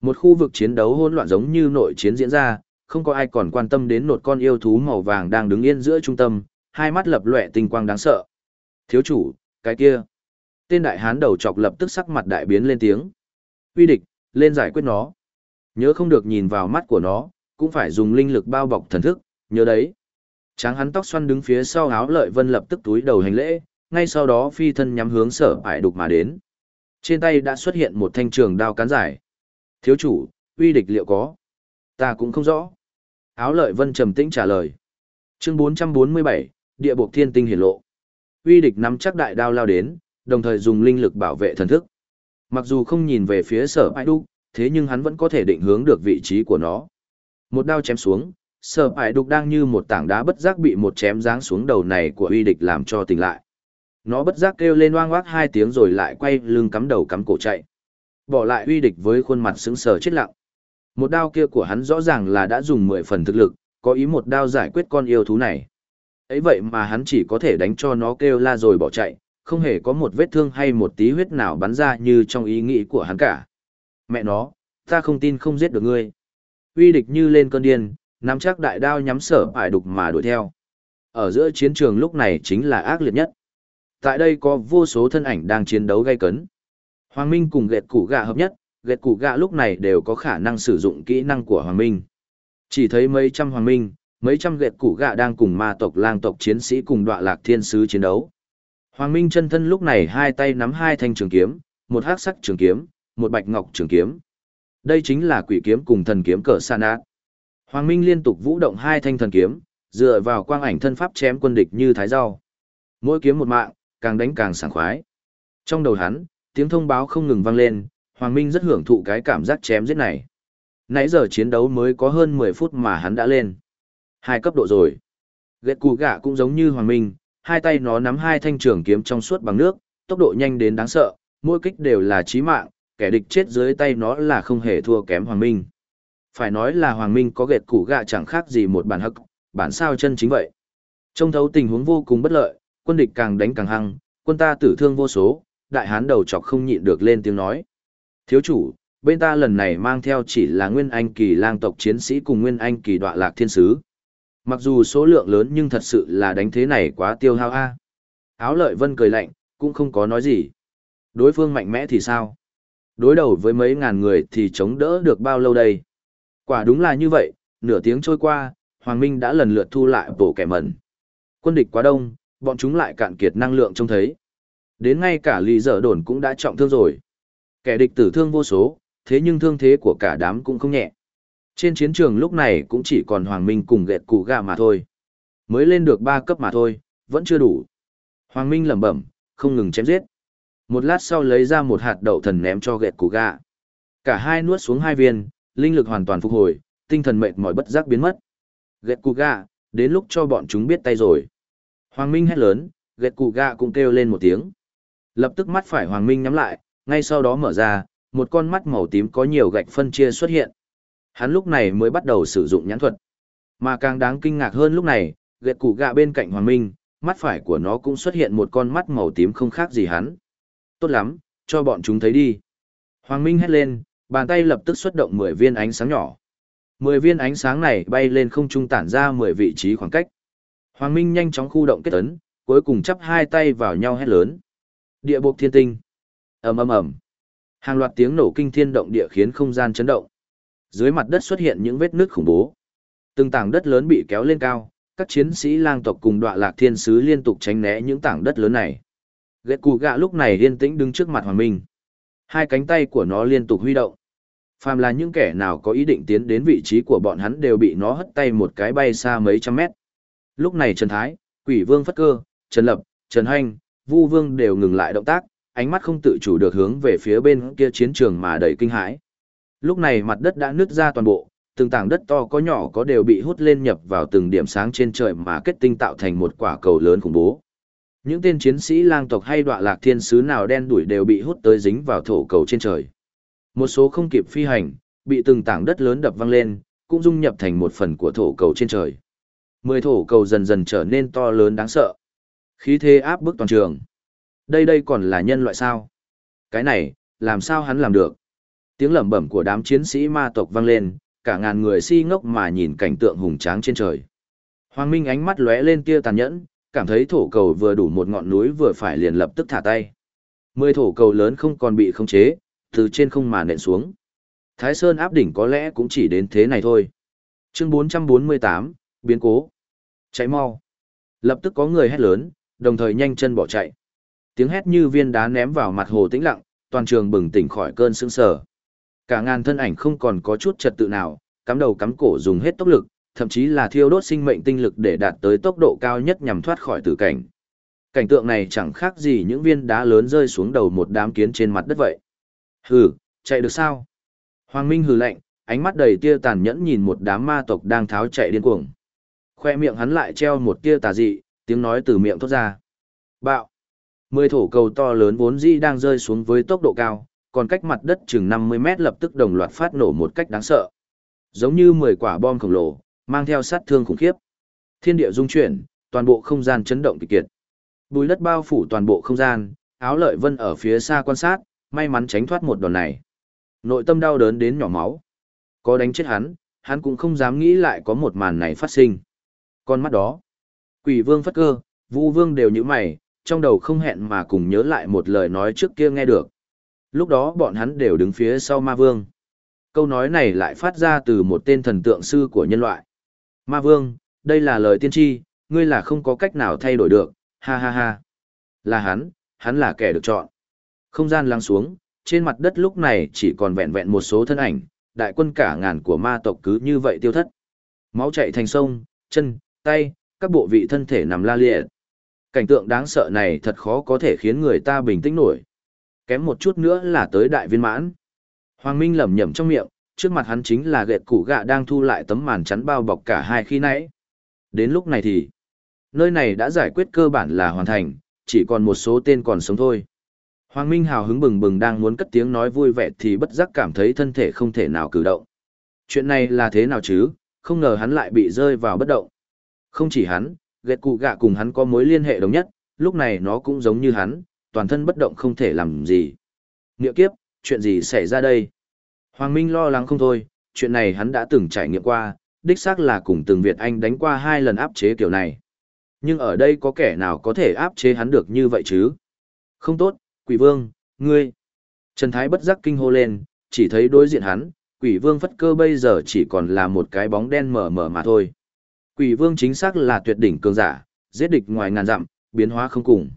Một khu vực chiến đấu hỗn loạn giống như nội chiến diễn ra, không có ai còn quan tâm đến nột con yêu thú màu vàng đang đứng yên giữa trung tâm, hai mắt lập lòe tinh quang đáng sợ. Thiếu chủ, cái kia. Tên đại hán đầu chọc lập tức sắc mặt đại biến lên tiếng. Uy địch, lên giải quyết nó. Nhớ không được nhìn vào mắt của nó, cũng phải dùng linh lực bao bọc thần thức, nhớ đấy. Tráng hắn tóc xoăn đứng phía sau áo lợi vân lập tức túi đầu hành lễ, ngay sau đó phi thân nhắm hướng sở ải đục mà đến. Trên tay đã xuất hiện một thanh trường đao cán giải. Thiếu chủ, uy địch liệu có? Ta cũng không rõ. Áo lợi vân trầm tĩnh trả lời. Chương 447, địa bộ thiên tinh hiển lộ. Uy địch nắm chắc đại đao lao đến, đồng thời dùng linh lực bảo vệ thần thức. Mặc dù không nhìn về phía sở bãi đục, thế nhưng hắn vẫn có thể định hướng được vị trí của nó. Một đao chém xuống, sở bãi đục đang như một tảng đá bất giác bị một chém giáng xuống đầu này của uy địch làm cho tỉnh lại. Nó bất giác kêu lên oang oác hai tiếng rồi lại quay lưng cắm đầu cắm cổ chạy. Bỏ lại uy địch với khuôn mặt sững sờ chết lặng. Một đao kia của hắn rõ ràng là đã dùng mười phần thực lực, có ý một đao giải quyết con yêu thú này. ấy vậy mà hắn chỉ có thể đánh cho nó kêu la rồi bỏ chạy, không hề có một vết thương hay một tí huyết nào bắn ra như trong ý nghĩ của hắn cả. Mẹ nó, ta không tin không giết được ngươi. Uy địch như lên cơn điên, nắm chắc đại đao nhắm sở phải đục mà đuổi theo. Ở giữa chiến trường lúc này chính là ác liệt nhất. Tại đây có vô số thân ảnh đang chiến đấu gay cấn. Hoàng Minh cùng gẹt củ gạ hợp nhất, gẹt củ gạ lúc này đều có khả năng sử dụng kỹ năng của Hoàng Minh. Chỉ thấy mấy trăm Hoàng Minh, mấy trăm gẹt củ gạ đang cùng ma tộc lang tộc chiến sĩ cùng đọa lạc thiên sứ chiến đấu. Hoàng Minh chân thân lúc này hai tay nắm hai thanh trường kiếm, một hắc sắc trường kiếm, một bạch ngọc trường kiếm. Đây chính là quỷ kiếm cùng thần kiếm cỡ sa nát. Hoàng Minh liên tục vũ động hai thanh thần kiếm, dựa vào quang ảnh thân pháp chém quân địch như thái rau. Mỗi kiếm một mạng, càng đánh càng sảng khoái. Trong đầu hắn, tiếng thông báo không ngừng vang lên, Hoàng Minh rất hưởng thụ cái cảm giác chém giết này. Nãy giờ chiến đấu mới có hơn 10 phút mà hắn đã lên. Hai cấp độ rồi. Ghét cù gạ cũng giống như Hoàng Minh, hai tay nó nắm hai thanh trường kiếm trong suốt bằng nước, tốc độ nhanh đến đáng sợ, mỗi kích đều là chí mạng, kẻ địch chết dưới tay nó là không hề thua kém Hoàng Minh. Phải nói là Hoàng Minh có gệt củ gạ chẳng khác gì một bản hắc, bản sao chân chính vậy. Trông thấu tình huống vô cùng bất lợi, quân địch càng đánh càng hăng, quân ta tử thương vô số, đại hán đầu chọc không nhịn được lên tiếng nói. Thiếu chủ, bên ta lần này mang theo chỉ là nguyên anh kỳ lang tộc chiến sĩ cùng nguyên anh kỳ đọa lạc thiên sứ. Mặc dù số lượng lớn nhưng thật sự là đánh thế này quá tiêu hao a. Áo lợi vân cười lạnh, cũng không có nói gì. Đối phương mạnh mẽ thì sao? Đối đầu với mấy ngàn người thì chống đỡ được bao lâu đây? Quả đúng là như vậy, nửa tiếng trôi qua, Hoàng Minh đã lần lượt thu lại bổ kẻ mẩn. Quân địch quá đông, bọn chúng lại cạn kiệt năng lượng trông thấy. Đến ngay cả lì dở đồn cũng đã trọng thương rồi. Kẻ địch tử thương vô số, thế nhưng thương thế của cả đám cũng không nhẹ. Trên chiến trường lúc này cũng chỉ còn Hoàng Minh cùng gẹt cụ gà mà thôi. Mới lên được 3 cấp mà thôi, vẫn chưa đủ. Hoàng Minh lẩm bẩm, không ngừng chém giết. Một lát sau lấy ra một hạt đậu thần ném cho gẹt cụ gà. Cả hai nuốt xuống hai viên, linh lực hoàn toàn phục hồi, tinh thần mệt mỏi bất giác biến mất. Gẹt cụ gà, đến lúc cho bọn chúng biết tay rồi. Hoàng Minh hét lớn, gẹt cụ gà cũng kêu lên một tiếng. Lập tức mắt phải Hoàng Minh nhắm lại, ngay sau đó mở ra, một con mắt màu tím có nhiều gạch phân chia xuất hiện. Hắn lúc này mới bắt đầu sử dụng nhãn thuật. Mà càng đáng kinh ngạc hơn lúc này, gẹt cụ gạ bên cạnh Hoàng Minh, mắt phải của nó cũng xuất hiện một con mắt màu tím không khác gì hắn. Tốt lắm, cho bọn chúng thấy đi. Hoàng Minh hét lên, bàn tay lập tức xuất động 10 viên ánh sáng nhỏ. 10 viên ánh sáng này bay lên không trung tản ra 10 vị trí khoảng cách. Hoàng Minh nhanh chóng khu động kết ấn, cuối cùng chắp hai tay vào nhau hét lớn. Địa bộ thiên tinh. ầm ầm ầm. Hàng loạt tiếng nổ kinh thiên động địa khiến không gian chấn động. Dưới mặt đất xuất hiện những vết nước khủng bố. Từng tảng đất lớn bị kéo lên cao, các chiến sĩ lang tộc cùng đọa lạc thiên sứ liên tục tránh né những tảng đất lớn này. Ghét cù gạ lúc này yên tĩnh đứng trước mặt Hoàng Minh. Hai cánh tay của nó liên tục huy động. Phàm là những kẻ nào có ý định tiến đến vị trí của bọn hắn đều bị nó hất tay một cái bay xa mấy trăm mét. Lúc này Trần Thái, Quỷ Vương Phất Cơ, Trần Lập, Trần Hành, Vu Vương đều ngừng lại động tác, ánh mắt không tự chủ được hướng về phía bên kia chiến trường mà đầy kinh hãi. Lúc này mặt đất đã nứt ra toàn bộ, từng tảng đất to có nhỏ có đều bị hút lên nhập vào từng điểm sáng trên trời mà kết tinh tạo thành một quả cầu lớn khủng bố. Những tên chiến sĩ lang tộc hay đọa lạc thiên sứ nào đen đuổi đều bị hút tới dính vào thổ cầu trên trời. Một số không kịp phi hành, bị từng tảng đất lớn đập văng lên, cũng dung nhập thành một phần của thổ cầu trên trời. Mười thổ cầu dần dần trở nên to lớn đáng sợ. Khí thế áp bức toàn trường. Đây đây còn là nhân loại sao? Cái này, làm sao hắn làm được? Tiếng lẩm bẩm của đám chiến sĩ ma tộc vang lên, cả ngàn người si ngốc mà nhìn cảnh tượng hùng tráng trên trời. Hoàng Minh ánh mắt lóe lên tia tàn nhẫn, cảm thấy thổ cầu vừa đủ một ngọn núi vừa phải liền lập tức thả tay. Mười thổ cầu lớn không còn bị khống chế, từ trên không mà nện xuống. Thái Sơn áp đỉnh có lẽ cũng chỉ đến thế này thôi. Chương 448, biến cố. Cháy mau. Lập tức có người hét lớn, đồng thời nhanh chân bỏ chạy. Tiếng hét như viên đá ném vào mặt hồ tĩnh lặng, toàn trường bừng tỉnh khỏi cơn sững sờ. Cả ngàn thân ảnh không còn có chút trật tự nào, cắm đầu cắm cổ dùng hết tốc lực, thậm chí là thiêu đốt sinh mệnh tinh lực để đạt tới tốc độ cao nhất nhằm thoát khỏi tử cảnh. Cảnh tượng này chẳng khác gì những viên đá lớn rơi xuống đầu một đám kiến trên mặt đất vậy. Hừ, chạy được sao? Hoàng Minh hừ lạnh, ánh mắt đầy tia tàn nhẫn nhìn một đám ma tộc đang tháo chạy điên cuồng. Khoe miệng hắn lại treo một tia tà dị, tiếng nói từ miệng thoát ra. Bạo! Mười thổ cầu to lớn vốn dĩ đang rơi xuống với tốc độ cao, còn cách mặt đất chừng 50 mét lập tức đồng loạt phát nổ một cách đáng sợ. Giống như 10 quả bom khổng lồ, mang theo sát thương khủng khiếp. Thiên địa rung chuyển, toàn bộ không gian chấn động kịch kiệt. Bùi đất bao phủ toàn bộ không gian, áo lợi vân ở phía xa quan sát, may mắn tránh thoát một đòn này. Nội tâm đau đớn đến nhỏ máu. Có đánh chết hắn, hắn cũng không dám nghĩ lại có một màn này phát sinh. Con mắt đó, quỷ vương phất cơ, vũ vương đều như mày, trong đầu không hẹn mà cùng nhớ lại một lời nói trước kia nghe được. Lúc đó bọn hắn đều đứng phía sau ma vương. Câu nói này lại phát ra từ một tên thần tượng sư của nhân loại. Ma vương, đây là lời tiên tri, ngươi là không có cách nào thay đổi được, ha ha ha. Là hắn, hắn là kẻ được chọn. Không gian lắng xuống, trên mặt đất lúc này chỉ còn vẹn vẹn một số thân ảnh, đại quân cả ngàn của ma tộc cứ như vậy tiêu thất. Máu chạy thành sông, chân, tay, các bộ vị thân thể nằm la liệt. Cảnh tượng đáng sợ này thật khó có thể khiến người ta bình tĩnh nổi. Kém một chút nữa là tới đại viên mãn. Hoàng Minh lẩm nhẩm trong miệng, trước mặt hắn chính là gẹt củ gạ đang thu lại tấm màn chắn bao bọc cả hai khi nãy. Đến lúc này thì, nơi này đã giải quyết cơ bản là hoàn thành, chỉ còn một số tên còn sống thôi. Hoàng Minh hào hứng bừng bừng đang muốn cất tiếng nói vui vẻ thì bất giác cảm thấy thân thể không thể nào cử động. Chuyện này là thế nào chứ, không ngờ hắn lại bị rơi vào bất động. Không chỉ hắn, gẹt cụ gạ cùng hắn có mối liên hệ đồng nhất, lúc này nó cũng giống như hắn, toàn thân bất động không thể làm gì. Nghĩa kiếp, chuyện gì xảy ra đây? Hoàng Minh lo lắng không thôi, chuyện này hắn đã từng trải nghiệm qua, đích xác là cùng từng Việt Anh đánh qua hai lần áp chế kiểu này. Nhưng ở đây có kẻ nào có thể áp chế hắn được như vậy chứ? Không tốt, quỷ vương, ngươi. Trần Thái bất giác kinh hô lên, chỉ thấy đối diện hắn, quỷ vương phất cơ bây giờ chỉ còn là một cái bóng đen mờ mờ mà thôi. Quỷ vương chính xác là tuyệt đỉnh cường giả, giết địch ngoài ngàn dặm, biến hóa không cùng.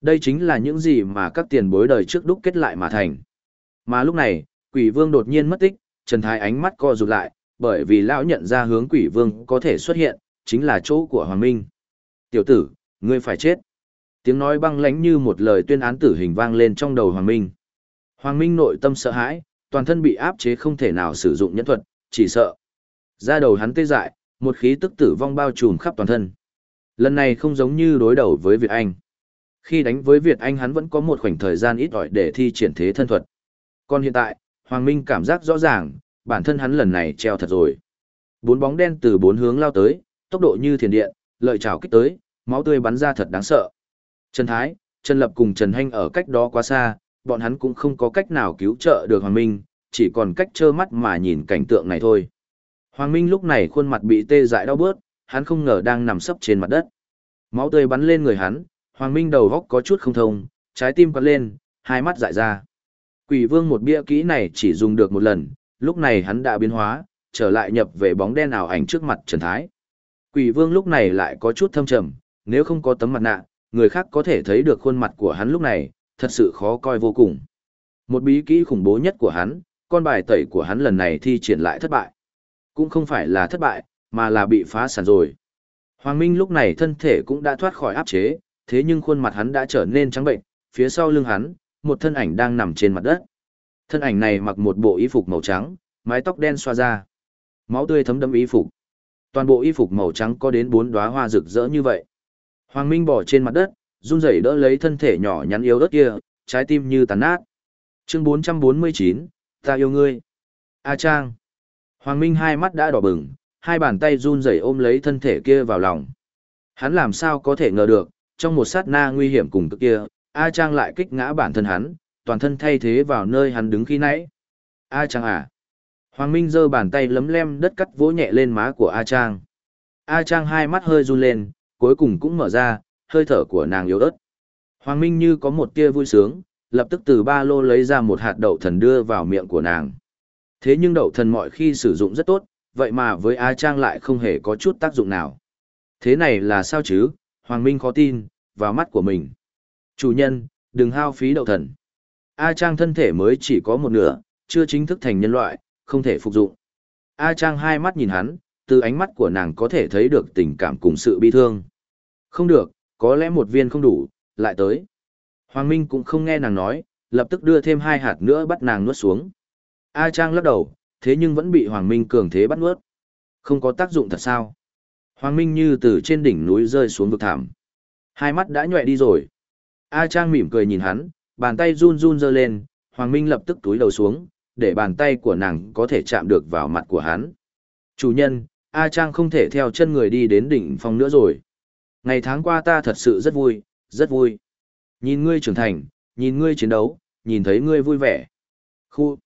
Đây chính là những gì mà các tiền bối đời trước đúc kết lại mà thành. Mà lúc này, quỷ vương đột nhiên mất tích, Trần Thái ánh mắt co rụt lại, bởi vì lão nhận ra hướng quỷ vương có thể xuất hiện, chính là chỗ của Hoàng Minh. Tiểu tử, ngươi phải chết. Tiếng nói băng lãnh như một lời tuyên án tử hình vang lên trong đầu Hoàng Minh. Hoàng Minh nội tâm sợ hãi, toàn thân bị áp chế không thể nào sử dụng nhẫn thuật, chỉ sợ. Ra đầu hắn tê dại, một khí tức tử vong bao trùm khắp toàn thân. Lần này không giống như đối đầu với Việt Anh. Khi đánh với Việt Anh hắn vẫn có một khoảng thời gian ít ỏi để thi triển thế thân thuật. Còn hiện tại, Hoàng Minh cảm giác rõ ràng, bản thân hắn lần này treo thật rồi. Bốn bóng đen từ bốn hướng lao tới, tốc độ như thiền điện, lợi trảo kích tới, máu tươi bắn ra thật đáng sợ. Trần Thái, Trần Lập cùng Trần Hanh ở cách đó quá xa, bọn hắn cũng không có cách nào cứu trợ được Hoàng Minh, chỉ còn cách trơ mắt mà nhìn cảnh tượng này thôi. Hoàng Minh lúc này khuôn mặt bị tê dại đau bớt, hắn không ngờ đang nằm sấp trên mặt đất. Máu tươi bắn lên người hắn, Hoàng Minh đầu góc có chút không thông, trái tim quặn lên, hai mắt dại ra. Quỷ vương một bia kỹ này chỉ dùng được một lần, lúc này hắn đã biến hóa, trở lại nhập về bóng đen ảo ảnh trước mặt Trần Thái. Quỷ vương lúc này lại có chút thâm trầm, nếu không có tấm mặt nạ, người khác có thể thấy được khuôn mặt của hắn lúc này, thật sự khó coi vô cùng. Một bí kỹ khủng bố nhất của hắn, con bài tẩy của hắn lần này thi triển lại thất bại. Cũng không phải là thất bại, mà là bị phá sản rồi. Hoàng Minh lúc này thân thể cũng đã thoát khỏi áp chế, thế nhưng khuôn mặt hắn đã trở nên trắng bệnh, phía sau lưng hắn, một thân ảnh đang nằm trên mặt đất. Thân ảnh này mặc một bộ y phục màu trắng, mái tóc đen xoa ra. Máu tươi thấm đẫm y phục. Toàn bộ y phục màu trắng có đến bốn đóa hoa rực rỡ như vậy. Hoàng Minh bỏ trên mặt đất, run rẩy đỡ lấy thân thể nhỏ nhắn yếu ớt kia, trái tim như tàn nát. Chương 449, ta yêu ngươi. A Trang. Hoàng Minh hai mắt đã đỏ bừng, hai bàn tay run rẩy ôm lấy thân thể kia vào lòng. Hắn làm sao có thể ngờ được, trong một sát na nguy hiểm cùng cực kia, A Trang lại kích ngã bản thân hắn, toàn thân thay thế vào nơi hắn đứng khi nãy. A Trang à. Hoàng Minh giơ bàn tay lấm lem đất cắt vỗ nhẹ lên má của A Trang. A Trang hai mắt hơi run lên, cuối cùng cũng mở ra, hơi thở của nàng yếu ớt. Hoàng Minh như có một tia vui sướng, lập tức từ ba lô lấy ra một hạt đậu thần đưa vào miệng của nàng. Thế nhưng đậu thần mọi khi sử dụng rất tốt, vậy mà với A Trang lại không hề có chút tác dụng nào. Thế này là sao chứ, Hoàng Minh khó tin, vào mắt của mình. Chủ nhân, đừng hao phí đậu thần. A Trang thân thể mới chỉ có một nửa, chưa chính thức thành nhân loại, không thể phục dụng. A Trang hai mắt nhìn hắn, từ ánh mắt của nàng có thể thấy được tình cảm cùng sự bi thương. Không được, có lẽ một viên không đủ, lại tới. Hoàng Minh cũng không nghe nàng nói, lập tức đưa thêm hai hạt nữa bắt nàng nuốt xuống. A Trang lắc đầu, thế nhưng vẫn bị Hoàng Minh cường thế bắt nuốt. Không có tác dụng thật sao? Hoàng Minh như từ trên đỉnh núi rơi xuống vực thảm. Hai mắt đã nhòe đi rồi. A Trang mỉm cười nhìn hắn, bàn tay run run giơ lên, Hoàng Minh lập tức túi đầu xuống, để bàn tay của nàng có thể chạm được vào mặt của hắn. Chủ nhân, A Trang không thể theo chân người đi đến đỉnh phong nữa rồi. Ngày tháng qua ta thật sự rất vui, rất vui. Nhìn ngươi trưởng thành, nhìn ngươi chiến đấu, nhìn thấy ngươi vui vẻ. Khu.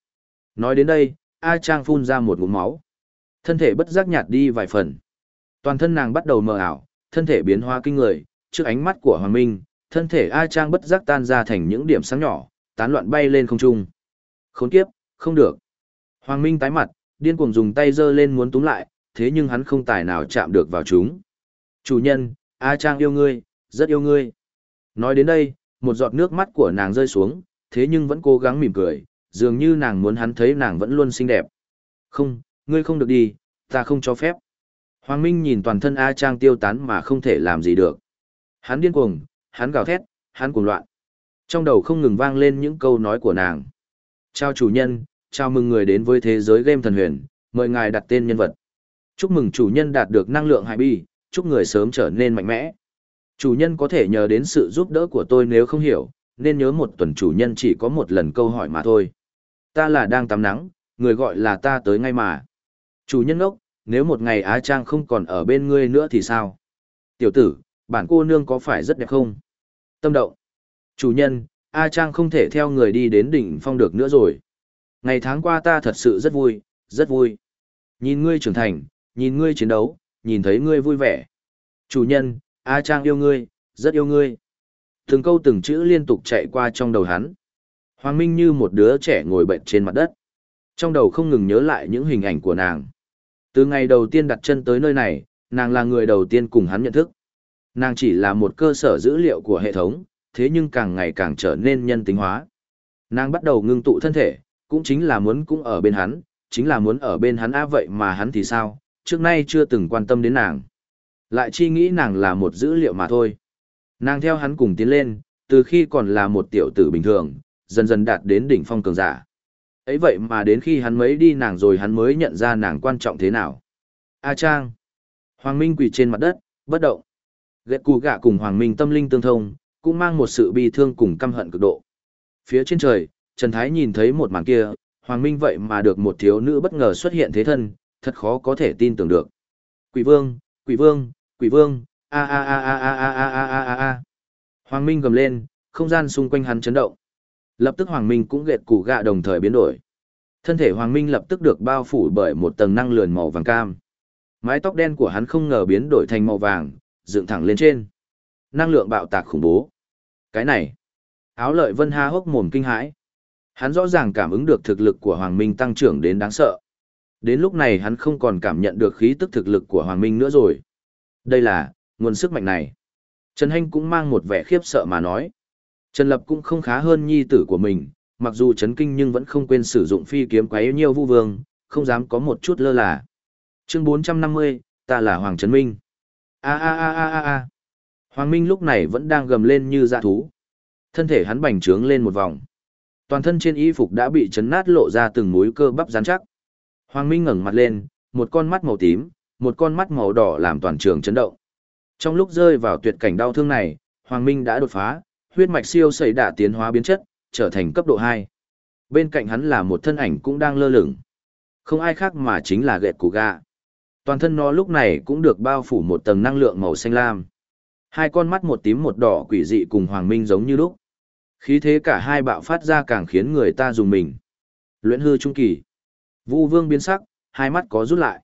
Nói đến đây, A Trang phun ra một ngụm máu. Thân thể bất giác nhạt đi vài phần. Toàn thân nàng bắt đầu mờ ảo, thân thể biến hóa kinh người, trước ánh mắt của Hoàng Minh, thân thể A Trang bất giác tan ra thành những điểm sáng nhỏ, tán loạn bay lên không trung. Khốn kiếp, không được. Hoàng Minh tái mặt, điên cuồng dùng tay giơ lên muốn túm lại, thế nhưng hắn không tài nào chạm được vào chúng. Chủ nhân, A Trang yêu ngươi, rất yêu ngươi. Nói đến đây, một giọt nước mắt của nàng rơi xuống, thế nhưng vẫn cố gắng mỉm cười, dường như nàng muốn hắn thấy nàng vẫn luôn xinh đẹp. Không, ngươi không được đi, ta không cho phép. Hoàng Minh nhìn toàn thân A Trang tiêu tán mà không thể làm gì được. Hắn điên cuồng, hắn gào thét, hắn cuồng loạn. Trong đầu không ngừng vang lên những câu nói của nàng. Chào chủ nhân, chào mừng người đến với thế giới game thần huyền, mời ngài đặt tên nhân vật. Chúc mừng chủ nhân đạt được năng lượng hải bi, chúc người sớm trở nên mạnh mẽ. Chủ nhân có thể nhờ đến sự giúp đỡ của tôi nếu không hiểu, nên nhớ một tuần chủ nhân chỉ có một lần câu hỏi mà thôi. Ta là đang tắm nắng, người gọi là ta tới ngay mà. Chủ nhân ốc, nếu một ngày Á Trang không còn ở bên ngươi nữa thì sao? Tiểu tử, bản cô nương có phải rất đẹp không? Tâm động. Chủ nhân, A Trang không thể theo người đi đến đỉnh phong được nữa rồi. Ngày tháng qua ta thật sự rất vui, rất vui. Nhìn ngươi trưởng thành, nhìn ngươi chiến đấu, nhìn thấy ngươi vui vẻ. Chủ nhân, A Trang yêu ngươi, rất yêu ngươi. Từng câu từng chữ liên tục chạy qua trong đầu hắn. Hoàng Minh như một đứa trẻ ngồi bệnh trên mặt đất. Trong đầu không ngừng nhớ lại những hình ảnh của nàng. Từ ngày đầu tiên đặt chân tới nơi này, nàng là người đầu tiên cùng hắn nhận thức. Nàng chỉ là một cơ sở dữ liệu của hệ thống, thế nhưng càng ngày càng trở nên nhân tính hóa. Nàng bắt đầu ngưng tụ thân thể, cũng chính là muốn cũng ở bên hắn, chính là muốn ở bên hắn á vậy mà hắn thì sao, trước nay chưa từng quan tâm đến nàng. Lại chi nghĩ nàng là một dữ liệu mà thôi. Nàng theo hắn cùng tiến lên, từ khi còn là một tiểu tử bình thường, dần dần đạt đến đỉnh phong cường giả ấy vậy mà đến khi hắn mấy đi nàng rồi hắn mới nhận ra nàng quan trọng thế nào. A Trang. Hoàng Minh quỳ trên mặt đất, bất động. Ghét cù gạ cùng Hoàng Minh tâm linh tương thông, cũng mang một sự bi thương cùng căm hận cực độ. Phía trên trời, Trần Thái nhìn thấy một màn kia, Hoàng Minh vậy mà được một thiếu nữ bất ngờ xuất hiện thế thân, thật khó có thể tin tưởng được. Quỷ vương, quỷ vương, quỷ vương, a a a a a a a a a a. Hoàng Minh gầm lên, không gian xung quanh hắn chấn động. Lập tức Hoàng Minh cũng gệt củ gạ đồng thời biến đổi. Thân thể Hoàng Minh lập tức được bao phủ bởi một tầng năng lườn màu vàng cam. Mái tóc đen của hắn không ngờ biến đổi thành màu vàng, dựng thẳng lên trên. Năng lượng bạo tạc khủng bố. Cái này, áo lợi vân ha hốc mồm kinh hãi. Hắn rõ ràng cảm ứng được thực lực của Hoàng Minh tăng trưởng đến đáng sợ. Đến lúc này hắn không còn cảm nhận được khí tức thực lực của Hoàng Minh nữa rồi. Đây là, nguồn sức mạnh này. Trần Hanh cũng mang một vẻ khiếp sợ mà nói. Trần Lập cũng không khá hơn nhi tử của mình, mặc dù chấn kinh nhưng vẫn không quên sử dụng phi kiếm quấy nhiều vu vương, không dám có một chút lơ là. Chương 450, ta là Hoàng Trấn Minh. A a a a a a. Hoàng Minh lúc này vẫn đang gầm lên như dạ thú. Thân thể hắn bành trướng lên một vòng. Toàn thân trên y phục đã bị chấn nát lộ ra từng múi cơ bắp rắn chắc. Hoàng Minh ngẩng mặt lên, một con mắt màu tím, một con mắt màu đỏ làm toàn trường chấn động. Trong lúc rơi vào tuyệt cảnh đau thương này, Hoàng Minh đã đột phá, huyết mạch siêu sẩy đã tiến hóa biến chất, trở thành cấp độ 2. Bên cạnh hắn là một thân ảnh cũng đang lơ lửng. Không ai khác mà chính là gẹt củ gà. Toàn thân nó lúc này cũng được bao phủ một tầng năng lượng màu xanh lam. Hai con mắt một tím một đỏ quỷ dị cùng Hoàng Minh giống như lúc. Khí thế cả hai bạo phát ra càng khiến người ta dùng mình. Luyện hư trung kỳ. Vu Vương biến sắc, hai mắt có rút lại.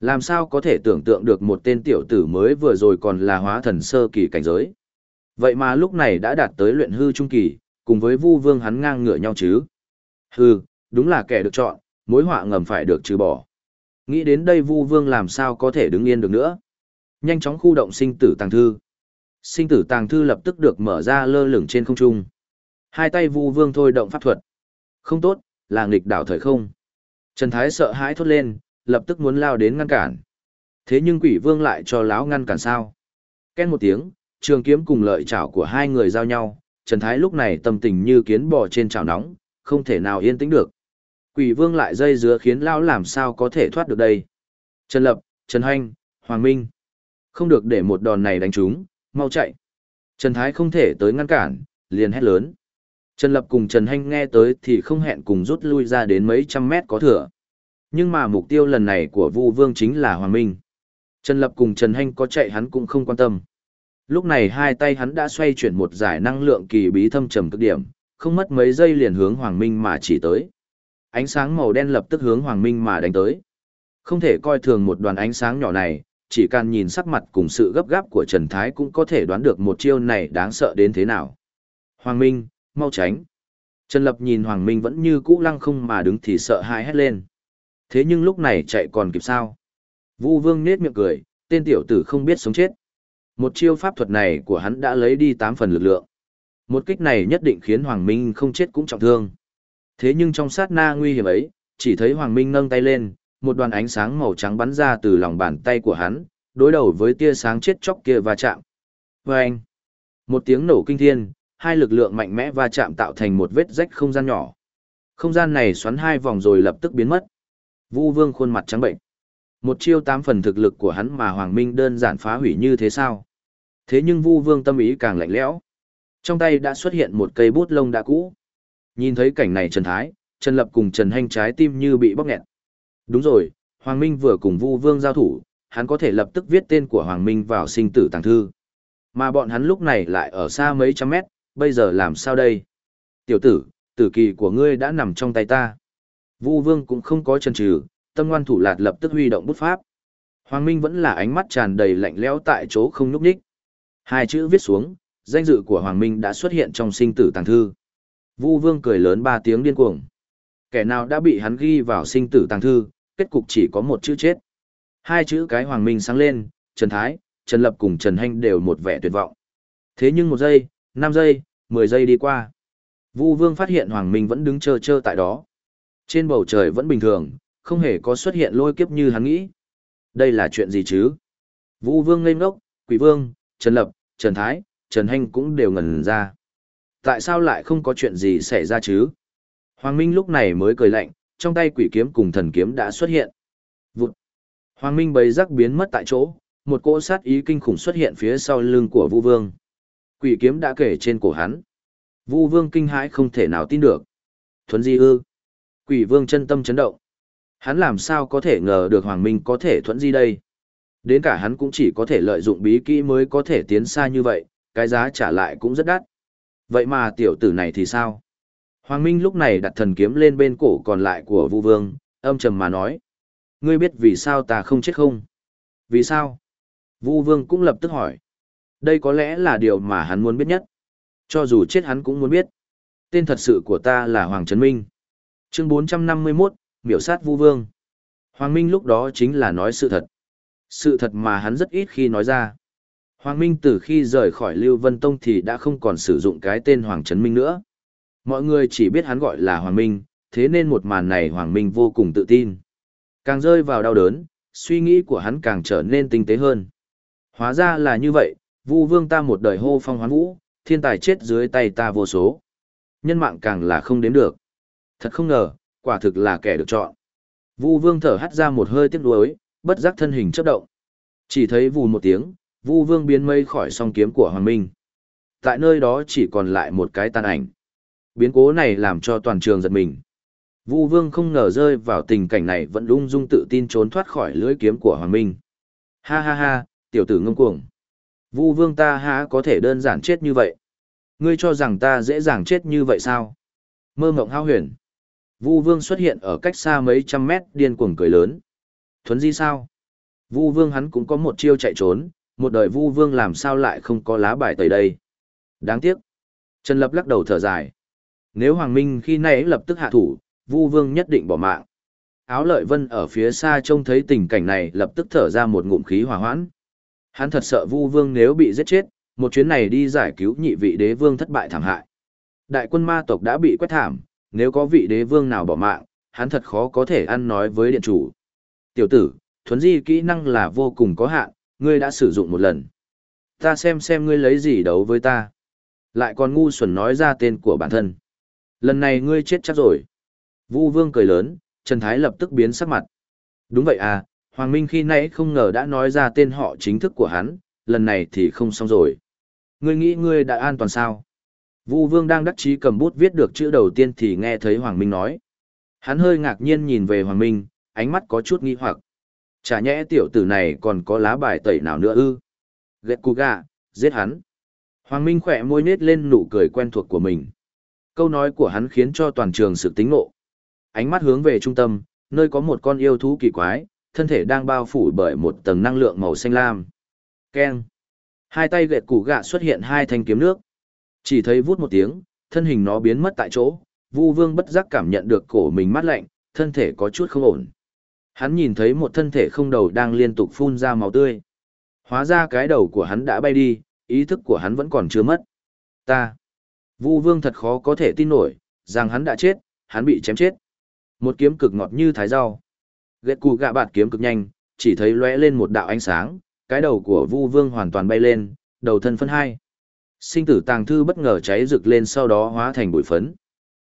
Làm sao có thể tưởng tượng được một tên tiểu tử mới vừa rồi còn là hóa thần sơ kỳ cảnh giới. Vậy mà lúc này đã đạt tới luyện hư trung kỳ, cùng với Vu Vương hắn ngang ngửa nhau chứ. Hừ, đúng là kẻ được chọn, mối họa ngầm phải được trừ bỏ. Nghĩ đến đây Vu Vương làm sao có thể đứng yên được nữa. Nhanh chóng khu động sinh tử tàng thư. Sinh tử tàng thư lập tức được mở ra lơ lửng trên không trung. Hai tay Vu Vương thôi động pháp thuật. Không tốt, là nghịch đảo thời không. Trần Thái sợ hãi thốt lên, lập tức muốn lao đến ngăn cản. Thế nhưng quỷ vương lại cho lão ngăn cản sao. Ken một tiếng, trường kiếm cùng lợi chảo của hai người giao nhau, Trần Thái lúc này tâm tình như kiến bò trên chảo nóng, không thể nào yên tĩnh được. Quỷ vương lại dây dứa khiến lão làm sao có thể thoát được đây. Trần Lập, Trần Hành, Hoàng Minh. Không được để một đòn này đánh trúng, mau chạy. Trần Thái không thể tới ngăn cản, liền hét lớn. Trần Lập cùng Trần Hanh nghe tới thì không hẹn cùng rút lui ra đến mấy trăm mét có thừa. Nhưng mà mục tiêu lần này của Vu Vương chính là Hoàng Minh. Trần Lập cùng Trần Hanh có chạy hắn cũng không quan tâm. Lúc này hai tay hắn đã xoay chuyển một giải năng lượng kỳ bí thâm trầm cực điểm, không mất mấy giây liền hướng Hoàng Minh mà chỉ tới. Ánh sáng màu đen lập tức hướng Hoàng Minh mà đánh tới. Không thể coi thường một đoàn ánh sáng nhỏ này, chỉ cần nhìn sắc mặt cùng sự gấp gáp của Trần Thái cũng có thể đoán được một chiêu này đáng sợ đến thế nào. Hoàng Minh, mau tránh. Trần Lập nhìn Hoàng Minh vẫn như cũ lăng không mà đứng thì sợ hãi hét lên. Thế nhưng lúc này chạy còn kịp sao? Vu Vương nết miệng cười, tên tiểu tử không biết sống chết. Một chiêu pháp thuật này của hắn đã lấy đi 8 phần lực lượng. Một kích này nhất định khiến Hoàng Minh không chết cũng trọng thương. Thế nhưng trong sát na nguy hiểm ấy, chỉ thấy Hoàng Minh nâng tay lên, một đoàn ánh sáng màu trắng bắn ra từ lòng bàn tay của hắn, đối đầu với tia sáng chết chóc kia va chạm. Và anh, một tiếng nổ kinh thiên, hai lực lượng mạnh mẽ va chạm tạo thành một vết rách không gian nhỏ. Không gian này xoắn hai vòng rồi lập tức biến mất. Vu Vương khuôn mặt trắng bệnh. Một chiêu tám phần thực lực của hắn mà Hoàng Minh đơn giản phá hủy như thế sao? Thế nhưng Vu Vương tâm ý càng lạnh lẽo. Trong tay đã xuất hiện một cây bút lông đã cũ. Nhìn thấy cảnh này Trần Thái, Trần Lập cùng Trần Hành trái tim như bị bóp nghẹt. Đúng rồi, Hoàng Minh vừa cùng Vu Vương giao thủ, hắn có thể lập tức viết tên của Hoàng Minh vào sinh tử tàng thư. Mà bọn hắn lúc này lại ở xa mấy trăm mét, bây giờ làm sao đây? Tiểu tử, tử kỳ của ngươi đã nằm trong tay ta. Vu Vương cũng không có chần chừ, tâm ngoan thủ lạt lập tức huy động bút pháp. Hoàng Minh vẫn là ánh mắt tràn đầy lạnh lẽo tại chỗ không nhúc nhích. Hai chữ viết xuống, danh dự của Hoàng Minh đã xuất hiện trong sinh tử tàng thư. Vu Vương cười lớn ba tiếng điên cuồng. Kẻ nào đã bị hắn ghi vào sinh tử tàng thư, kết cục chỉ có một chữ chết. Hai chữ cái Hoàng Minh sáng lên, Trần Thái, Trần Lập cùng Trần hanh đều một vẻ tuyệt vọng. Thế nhưng một giây, năm giây, mười giây đi qua. Vu Vương phát hiện Hoàng Minh vẫn đứng chờ chờ tại đó. Trên bầu trời vẫn bình thường, không hề có xuất hiện lôi kiếp như hắn nghĩ. Đây là chuyện gì chứ? Vũ Vương ngây ngốc, Quỷ Vương, Trần Lập, Trần Thái, Trần Hành cũng đều ngẩn ra. Tại sao lại không có chuyện gì xảy ra chứ? Hoàng Minh lúc này mới cười lạnh, trong tay quỷ kiếm cùng thần kiếm đã xuất hiện. Vụt. Hoàng Minh bấy rắc biến mất tại chỗ, một cỗ sát ý kinh khủng xuất hiện phía sau lưng của Vu Vương. Quỷ kiếm đã kể trên cổ hắn. Vu Vương kinh hãi không thể nào tin được. Thuấn di ư. Quỷ vương chân tâm chấn động. Hắn làm sao có thể ngờ được Hoàng Minh có thể thuẫn di đây. Đến cả hắn cũng chỉ có thể lợi dụng bí kỹ mới có thể tiến xa như vậy, cái giá trả lại cũng rất đắt. Vậy mà tiểu tử này thì sao? Hoàng Minh lúc này đặt thần kiếm lên bên cổ còn lại của Vu Vương, âm trầm mà nói. Ngươi biết vì sao ta không chết không? Vì sao? Vu Vương cũng lập tức hỏi. Đây có lẽ là điều mà hắn muốn biết nhất. Cho dù chết hắn cũng muốn biết. Tên thật sự của ta là Hoàng Trấn Minh. Chương 451, miểu sát Vu Vương. Hoàng Minh lúc đó chính là nói sự thật. Sự thật mà hắn rất ít khi nói ra. Hoàng Minh từ khi rời khỏi Lưu Vân Tông thì đã không còn sử dụng cái tên Hoàng Trấn Minh nữa. Mọi người chỉ biết hắn gọi là Hoàng Minh, thế nên một màn này Hoàng Minh vô cùng tự tin. Càng rơi vào đau đớn, suy nghĩ của hắn càng trở nên tinh tế hơn. Hóa ra là như vậy, Vu Vương ta một đời hô phong hoán vũ, thiên tài chết dưới tay ta vô số. Nhân mạng càng là không đếm được. Thật không ngờ, quả thực là kẻ được chọn. Vu Vương thở hắt ra một hơi tiếc nuối, bất giác thân hình chớp động. Chỉ thấy vù một tiếng, Vu Vương biến mây khỏi song kiếm của Hoàng Minh. Tại nơi đó chỉ còn lại một cái tàn ảnh. Biến cố này làm cho toàn trường giật mình. Vu Vương không ngờ rơi vào tình cảnh này vẫn lung dung tự tin trốn thoát khỏi lưỡi kiếm của Hoàng Minh. Ha ha ha, tiểu tử ngông cuồng. Vu Vương ta há có thể đơn giản chết như vậy? Ngươi cho rằng ta dễ dàng chết như vậy sao? Mơ mộng hao huyền. Vu Vương xuất hiện ở cách xa mấy trăm mét điên cuồng cười lớn. Thuấn di sao? Vu Vương hắn cũng có một chiêu chạy trốn, một đời Vu Vương làm sao lại không có lá bài tẩy đây? Đáng tiếc. Trần Lập lắc đầu thở dài. Nếu Hoàng Minh khi nãy lập tức hạ thủ, Vu Vương nhất định bỏ mạng. Áo lợi vân ở phía xa trông thấy tình cảnh này lập tức thở ra một ngụm khí hòa hoãn. Hắn thật sợ Vu Vương nếu bị giết chết, một chuyến này đi giải cứu nhị vị đế vương thất bại thảm hại. Đại quân ma tộc đã bị quét thảm, nếu có vị đế vương nào bỏ mạng, hắn thật khó có thể ăn nói với điện chủ. Tiểu tử, thuấn di kỹ năng là vô cùng có hạn, ngươi đã sử dụng một lần. Ta xem xem ngươi lấy gì đấu với ta. Lại còn ngu xuẩn nói ra tên của bản thân. Lần này ngươi chết chắc rồi. Vu Vương cười lớn, Trần Thái lập tức biến sắc mặt. Đúng vậy à, Hoàng Minh khi nãy không ngờ đã nói ra tên họ chính thức của hắn, lần này thì không xong rồi. Ngươi nghĩ ngươi đã an toàn sao? Vu Vương đang đắc chí cầm bút viết được chữ đầu tiên thì nghe thấy Hoàng Minh nói. Hắn hơi ngạc nhiên nhìn về Hoàng Minh, ánh mắt có chút nghi hoặc. Chả nhẽ tiểu tử này còn có lá bài tẩy nào nữa ư? Ghét cú gà, giết hắn. Hoàng Minh khỏe môi nết lên nụ cười quen thuộc của mình. Câu nói của hắn khiến cho toàn trường sự tính ngộ. Ánh mắt hướng về trung tâm, nơi có một con yêu thú kỳ quái, thân thể đang bao phủ bởi một tầng năng lượng màu xanh lam. Keng. Hai tay gẹt củ gạ xuất hiện hai thanh kiếm nước. Chỉ thấy vút một tiếng, thân hình nó biến mất tại chỗ, Vu Vương bất giác cảm nhận được cổ mình mát lạnh, thân thể có chút không ổn. Hắn nhìn thấy một thân thể không đầu đang liên tục phun ra máu tươi. Hóa ra cái đầu của hắn đã bay đi, ý thức của hắn vẫn còn chưa mất. Ta. Vu Vương thật khó có thể tin nổi, rằng hắn đã chết, hắn bị chém chết. Một kiếm cực ngọt như thái rau. Ghét cù gạ bạt kiếm cực nhanh, chỉ thấy lóe lên một đạo ánh sáng, cái đầu của Vu Vương hoàn toàn bay lên, đầu thân phân hai. Sinh tử tàng thư bất ngờ cháy rực lên sau đó hóa thành bụi phấn.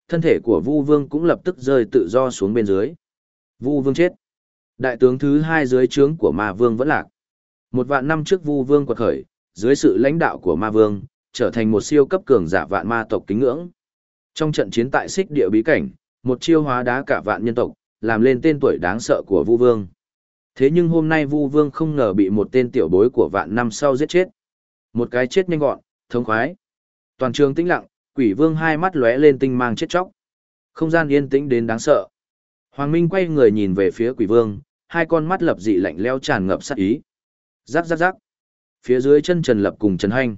Thân thể của Vu Vương cũng lập tức rơi tự do xuống bên dưới. Vu Vương chết. Đại tướng thứ hai dưới trướng của Ma Vương vẫn lạc. Một vạn năm trước Vu Vương quật khởi, dưới sự lãnh đạo của Ma Vương, trở thành một siêu cấp cường giả vạn ma tộc kính ngưỡng. Trong trận chiến tại xích địa bí cảnh, một chiêu hóa đá cả vạn nhân tộc, làm lên tên tuổi đáng sợ của Vu Vương. Thế nhưng hôm nay Vu Vương không ngờ bị một tên tiểu bối của vạn năm sau giết chết. Một cái chết nhanh gọn, thống khoái. Toàn trường tĩnh lặng, Quỷ Vương hai mắt lóe lên tinh mang chết chóc. Không gian yên tĩnh đến đáng sợ. Hoàng Minh quay người nhìn về phía Quỷ Vương, hai con mắt lập dị lạnh leo tràn ngập sát ý. Rắc rắc rắc. Phía dưới chân Trần Lập cùng Trần Hành.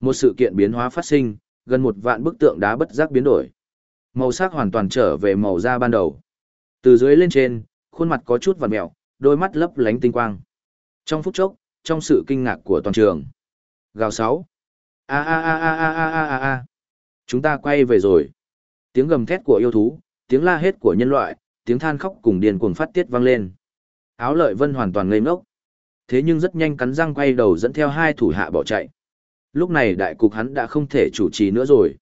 Một sự kiện biến hóa phát sinh, gần một vạn bức tượng đá bất giác biến đổi. Màu sắc hoàn toàn trở về màu da ban đầu. Từ dưới lên trên, khuôn mặt có chút vằn mẹo, đôi mắt lấp lánh tinh quang. Trong phút chốc, trong sự kinh ngạc của toàn trường. Gào sáu. A a a a a a a a a. Chúng ta quay về rồi. Tiếng gầm thét của yêu thú, tiếng la hét của nhân loại, tiếng than khóc cùng điền cuồng phát tiết vang lên. Áo lợi vân hoàn toàn ngây ngốc. Thế nhưng rất nhanh cắn răng quay đầu dẫn theo hai thủ hạ bỏ chạy. Lúc này đại cục hắn đã không thể chủ trì nữa rồi.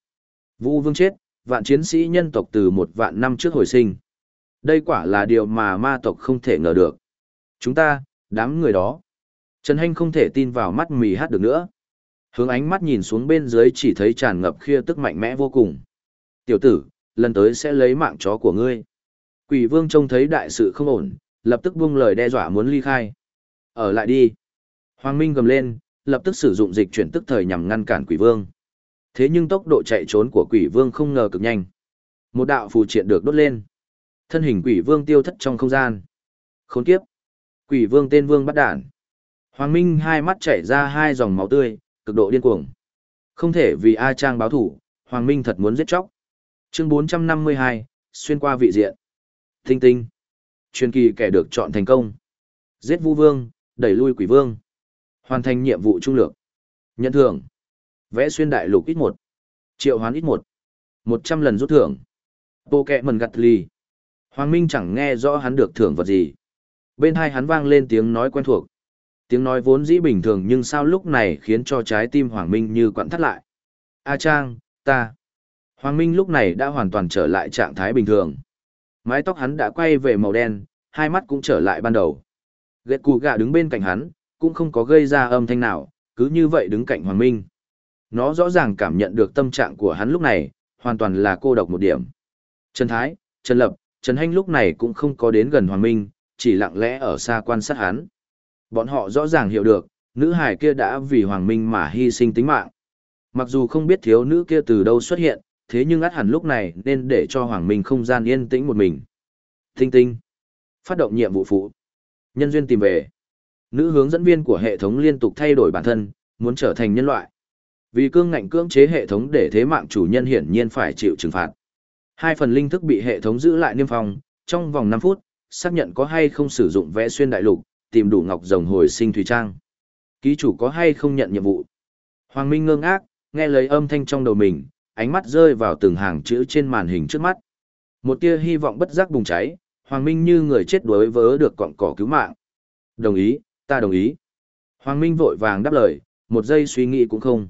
Vu vương chết, vạn chiến sĩ nhân tộc từ một vạn năm trước hồi sinh. Đây quả là điều mà ma tộc không thể ngờ được. Chúng ta, đám người đó. Trần Hanh không thể tin vào mắt mì hát được nữa. Hướng ánh mắt nhìn xuống bên dưới chỉ thấy tràn ngập khia tức mạnh mẽ vô cùng. Tiểu tử, lần tới sẽ lấy mạng chó của ngươi. Quỷ vương trông thấy đại sự không ổn, lập tức buông lời đe dọa muốn ly khai. Ở lại đi. Hoàng Minh gầm lên, lập tức sử dụng dịch chuyển tức thời nhằm ngăn cản quỷ vương. Thế nhưng tốc độ chạy trốn của quỷ vương không ngờ cực nhanh. Một đạo phù triện được đốt lên. Thân hình quỷ vương tiêu thất trong không gian. Khốn kiếp. Quỷ vương tên vương bắt đản. Hoàng Minh hai mắt chảy ra hai dòng máu tươi, cực độ điên cuồng. Không thể vì A Trang báo thủ, Hoàng Minh thật muốn giết chóc. Chương 452, xuyên qua vị diện. Tinh tinh. Truyền kỳ kẻ được chọn thành công. Giết Vu Vương, đẩy lui Quỷ Vương. Hoàn thành nhiệm vụ trung lược. Nhận thưởng. Vẽ xuyên đại lục ít một. Triệu hoán ít một. Một trăm lần rút thưởng. Bộ kẹ mần gặt lì. Hoàng Minh chẳng nghe rõ hắn được thưởng vật gì. Bên hai hắn vang lên tiếng nói quen thuộc. Tiếng nói vốn dĩ bình thường nhưng sao lúc này khiến cho trái tim Hoàng Minh như quặn thắt lại. A Trang, ta. Hoàng Minh lúc này đã hoàn toàn trở lại trạng thái bình thường. Mái tóc hắn đã quay về màu đen, hai mắt cũng trở lại ban đầu. Ghét cù gạ đứng bên cạnh hắn, cũng không có gây ra âm thanh nào, cứ như vậy đứng cạnh Hoàng Minh. Nó rõ ràng cảm nhận được tâm trạng của hắn lúc này, hoàn toàn là cô độc một điểm. Trần Thái, Trần Lập, Trần Hanh lúc này cũng không có đến gần Hoàng Minh, chỉ lặng lẽ ở xa quan sát hắn. Bọn họ rõ ràng hiểu được, nữ hải kia đã vì Hoàng Minh mà hy sinh tính mạng. Mặc dù không biết thiếu nữ kia từ đâu xuất hiện, thế nhưng át hẳn lúc này nên để cho Hoàng Minh không gian yên tĩnh một mình. Tinh tinh. Phát động nhiệm vụ phụ. Nhân duyên tìm về. Nữ hướng dẫn viên của hệ thống liên tục thay đổi bản thân, muốn trở thành nhân loại. Vì cương ngạnh cưỡng chế hệ thống để thế mạng chủ nhân hiển nhiên phải chịu trừng phạt. Hai phần linh thức bị hệ thống giữ lại niêm phong, trong vòng 5 phút, xác nhận có hay không sử dụng vẽ xuyên đại lục, tìm đủ ngọc rồng hồi sinh thủy trang. Ký chủ có hay không nhận nhiệm vụ. Hoàng Minh ngơ ngác, nghe lấy âm thanh trong đầu mình, ánh mắt rơi vào từng hàng chữ trên màn hình trước mắt. Một tia hy vọng bất giác bùng cháy, Hoàng Minh như người chết đuối vớ được cọng cỏ cứu mạng. Đồng ý, ta đồng ý. Hoàng Minh vội vàng đáp lời, một giây suy nghĩ cũng không.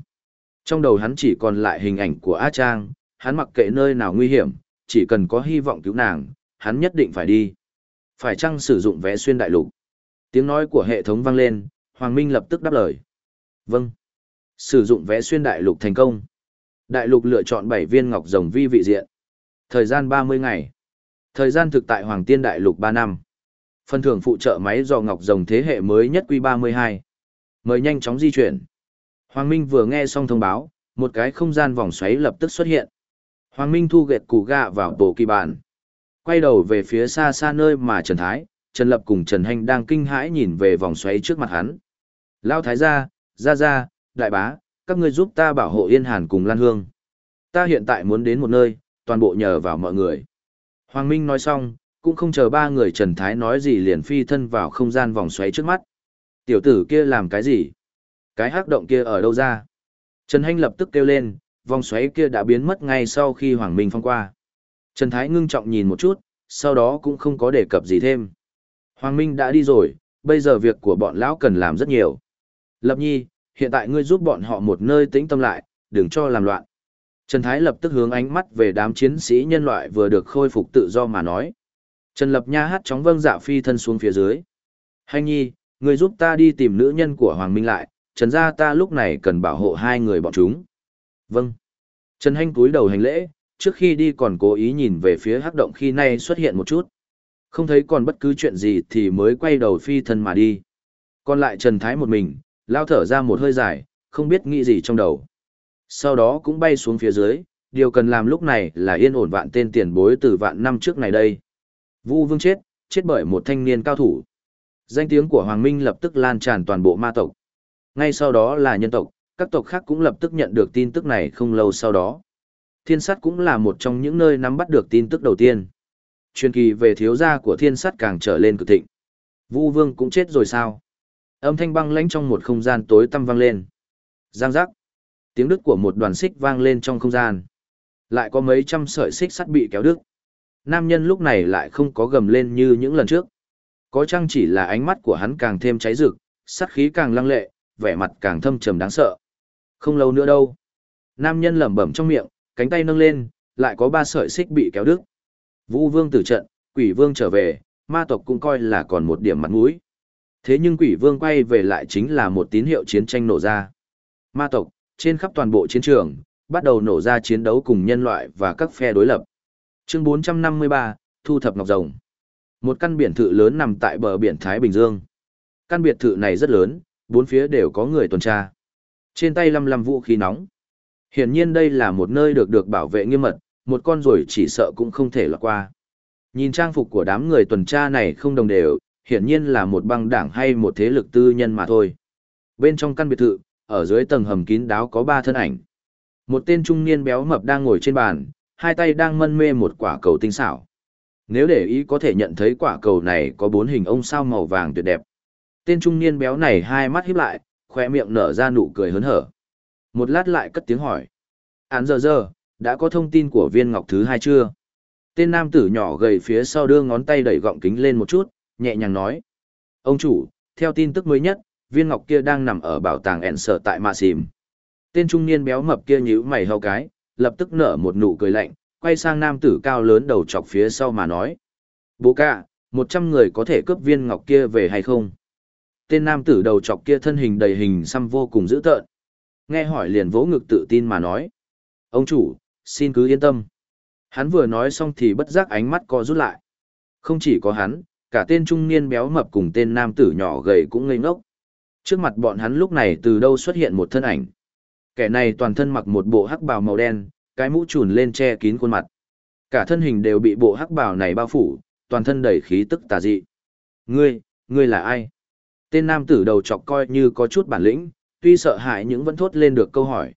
Trong đầu hắn chỉ còn lại hình ảnh của A Trang, hắn mặc kệ nơi nào nguy hiểm, chỉ cần có hy vọng cứu nàng, hắn nhất định phải đi. Phải chăng sử dụng vé xuyên đại lục? Tiếng nói của hệ thống vang lên, Hoàng Minh lập tức đáp lời. Vâng. Sử dụng vé xuyên đại lục thành công. Đại lục lựa chọn 7 viên ngọc rồng vi vị diện. Thời gian 30 ngày. Thời gian thực tại Hoàng Tiên Đại Lục 3 năm. Phần thưởng phụ trợ máy do ngọc rồng thế hệ mới nhất Q32. Mời nhanh chóng di chuyển. Hoàng Minh vừa nghe xong thông báo, một cái không gian vòng xoáy lập tức xuất hiện. Hoàng Minh thu gẹt củ gạ vào bộ kỳ bản. Quay đầu về phía xa xa nơi mà Trần Thái, Trần Lập cùng Trần Hành đang kinh hãi nhìn về vòng xoáy trước mặt hắn. Lao Thái gia, gia gia, đại bá, các ngươi giúp ta bảo hộ Yên Hàn cùng Lan Hương. Ta hiện tại muốn đến một nơi, toàn bộ nhờ vào mọi người. Hoàng Minh nói xong, cũng không chờ ba người Trần Thái nói gì liền phi thân vào không gian vòng xoáy trước mắt. Tiểu tử kia làm cái gì? Cái hắc động kia ở đâu ra? Trần Hanh lập tức kêu lên, vòng xoáy kia đã biến mất ngay sau khi Hoàng Minh phong qua. Trần Thái ngưng trọng nhìn một chút, sau đó cũng không có đề cập gì thêm. Hoàng Minh đã đi rồi, bây giờ việc của bọn lão cần làm rất nhiều. Lập nhi, hiện tại ngươi giúp bọn họ một nơi tĩnh tâm lại, đừng cho làm loạn. Trần Thái lập tức hướng ánh mắt về đám chiến sĩ nhân loại vừa được khôi phục tự do mà nói. Trần Lập Nha hát chóng vâng dạ phi thân xuống phía dưới. Hành nhi, ngươi giúp ta đi tìm nữ nhân của Hoàng Minh lại, Trần gia ta lúc này cần bảo hộ hai người bọn chúng. Vâng. Trần Hanh cúi đầu hành lễ, trước khi đi còn cố ý nhìn về phía hắc động khi nay xuất hiện một chút. Không thấy còn bất cứ chuyện gì thì mới quay đầu phi thân mà đi. Còn lại Trần Thái một mình, lao thở ra một hơi dài, không biết nghĩ gì trong đầu. Sau đó cũng bay xuống phía dưới, điều cần làm lúc này là yên ổn vạn tên tiền bối từ vạn năm trước này đây. Vu Vương chết, chết bởi một thanh niên cao thủ. Danh tiếng của Hoàng Minh lập tức lan tràn toàn bộ ma tộc. Ngay sau đó là nhân tộc, các tộc khác cũng lập tức nhận được tin tức này không lâu sau đó. Thiên sát cũng là một trong những nơi nắm bắt được tin tức đầu tiên. Truyền kỳ về thiếu gia của thiên sát càng trở lên cực thịnh. Vu Vương cũng chết rồi sao? Âm thanh băng lãnh trong một không gian tối tăm vang lên. Giang giác. Tiếng đứt của một đoàn xích vang lên trong không gian. Lại có mấy trăm sợi xích sắt bị kéo đứt. Nam nhân lúc này lại không có gầm lên như những lần trước. Có chăng chỉ là ánh mắt của hắn càng thêm cháy rực, sát khí càng lăng lệ, vẻ mặt càng thâm trầm đáng sợ. Không lâu nữa đâu. Nam nhân lẩm bẩm trong miệng, cánh tay nâng lên, lại có ba sợi xích bị kéo đứt. Vũ vương tử trận, quỷ vương trở về, ma tộc cũng coi là còn một điểm mặt mũi. Thế nhưng quỷ vương quay về lại chính là một tín hiệu chiến tranh nổ ra. Ma tộc, trên khắp toàn bộ chiến trường, bắt đầu nổ ra chiến đấu cùng nhân loại và các phe đối lập. Chương 453, Thu thập Ngọc Rồng. Một căn biệt thự lớn nằm tại bờ biển Thái Bình Dương. Căn biệt thự này rất lớn, bốn phía đều có người tuần tra. Trên tay lăm lăm vũ khí nóng. Hiển nhiên đây là một nơi được được bảo vệ nghiêm mật, một con rồi chỉ sợ cũng không thể lọt qua. Nhìn trang phục của đám người tuần tra này không đồng đều, hiển nhiên là một băng đảng hay một thế lực tư nhân mà thôi. Bên trong căn biệt thự, ở dưới tầng hầm kín đáo có ba thân ảnh. Một tên trung niên béo mập đang ngồi trên bàn, hai tay đang mân mê một quả cầu tinh xảo. Nếu để ý có thể nhận thấy quả cầu này có bốn hình ông sao màu vàng tuyệt đẹp. Tên trung niên béo này hai mắt híp lại, khoe miệng nở ra nụ cười hớn hở. Một lát lại cất tiếng hỏi. Án giờ giờ, đã có thông tin của viên ngọc thứ hai chưa? Tên nam tử nhỏ gầy phía sau đưa ngón tay đẩy gọng kính lên một chút, nhẹ nhàng nói. Ông chủ, theo tin tức mới nhất, viên ngọc kia đang nằm ở bảo tàng ẻn sở tại mạ xìm. Tên trung niên béo mập kia nhíu mày hâu cái, lập tức nở một nụ cười lạnh, quay sang nam tử cao lớn đầu chọc phía sau mà nói. Bố ca, Một trăm người có thể cướp viên ngọc kia về hay không? Tên nam tử đầu chọc kia thân hình đầy hình xăm vô cùng dữ tợn. Nghe hỏi liền vỗ ngực tự tin mà nói. Ông chủ, xin cứ yên tâm. Hắn vừa nói xong thì bất giác ánh mắt co rút lại. Không chỉ có hắn, cả tên trung niên béo mập cùng tên nam tử nhỏ gầy cũng ngây ngốc. Trước mặt bọn hắn lúc này từ đâu xuất hiện một thân ảnh. Kẻ này toàn thân mặc một bộ hắc bào màu đen, cái mũ trùn lên che kín khuôn mặt. Cả thân hình đều bị bộ hắc bào này bao phủ, toàn thân đầy khí tức tà dị. Ngươi, ngươi là ai? Tên nam tử đầu chọc coi như có chút bản lĩnh, tuy sợ hãi nhưng vẫn thốt lên được câu hỏi.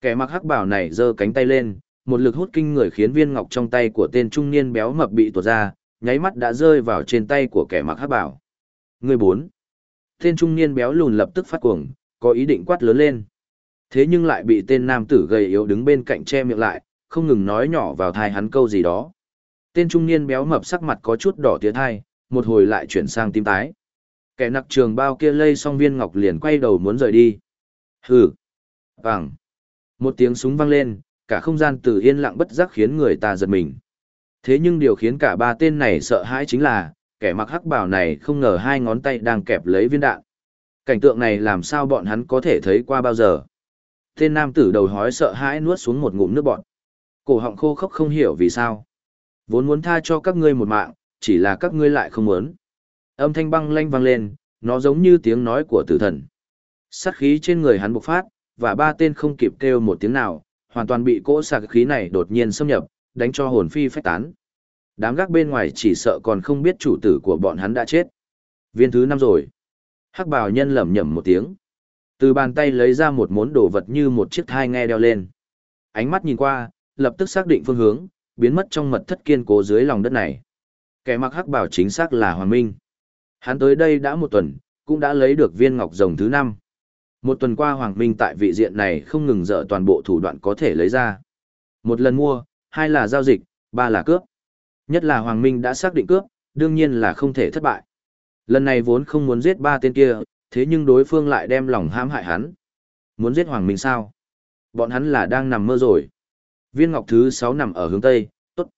Kẻ mặc hắc bào này giơ cánh tay lên, một lực hút kinh người khiến viên ngọc trong tay của tên trung niên béo mập bị tuột ra, nháy mắt đã rơi vào trên tay của kẻ mặc hắc bảo. Người bốn. Tên trung niên béo lùn lập tức phát cuồng, có ý định quát lớn lên. Thế nhưng lại bị tên nam tử gầy yếu đứng bên cạnh che miệng lại, không ngừng nói nhỏ vào thai hắn câu gì đó. Tên trung niên béo mập sắc mặt có chút đỏ tía thai, một hồi lại chuyển sang tím tái. Kẻ nặc trường bao kia lây xong viên ngọc liền quay đầu muốn rời đi. Hừ. Vàng. Một tiếng súng vang lên, cả không gian từ yên lặng bất giác khiến người ta giật mình. Thế nhưng điều khiến cả ba tên này sợ hãi chính là, kẻ mặc hắc bào này không ngờ hai ngón tay đang kẹp lấy viên đạn. Cảnh tượng này làm sao bọn hắn có thể thấy qua bao giờ. Tên nam tử đầu hói sợ hãi nuốt xuống một ngụm nước bọt. Cổ họng khô khốc không hiểu vì sao. Vốn muốn tha cho các ngươi một mạng, chỉ là các ngươi lại không muốn. Âm thanh băng lanh vang lên, nó giống như tiếng nói của tử thần. Sát khí trên người hắn bộc phát, và ba tên không kịp kêu một tiếng nào, hoàn toàn bị cỗ sạc khí này đột nhiên xâm nhập, đánh cho hồn phi phách tán. Đám gác bên ngoài chỉ sợ còn không biết chủ tử của bọn hắn đã chết. Viên thứ năm rồi. Hắc bào nhân lẩm nhẩm một tiếng. Từ bàn tay lấy ra một món đồ vật như một chiếc thai nghe đeo lên. Ánh mắt nhìn qua, lập tức xác định phương hướng, biến mất trong mật thất kiên cố dưới lòng đất này. Kẻ mặc hắc bào chính xác là Hoàng Minh. Hắn tới đây đã một tuần, cũng đã lấy được viên ngọc rồng thứ năm. Một tuần qua Hoàng Minh tại vị diện này không ngừng dở toàn bộ thủ đoạn có thể lấy ra. Một lần mua, hai là giao dịch, ba là cướp. Nhất là Hoàng Minh đã xác định cướp, đương nhiên là không thể thất bại. Lần này vốn không muốn giết ba tên kia, thế nhưng đối phương lại đem lòng hãm hại hắn. Muốn giết Hoàng Minh sao? Bọn hắn là đang nằm mơ rồi. Viên ngọc thứ sáu nằm ở hướng Tây, tốt.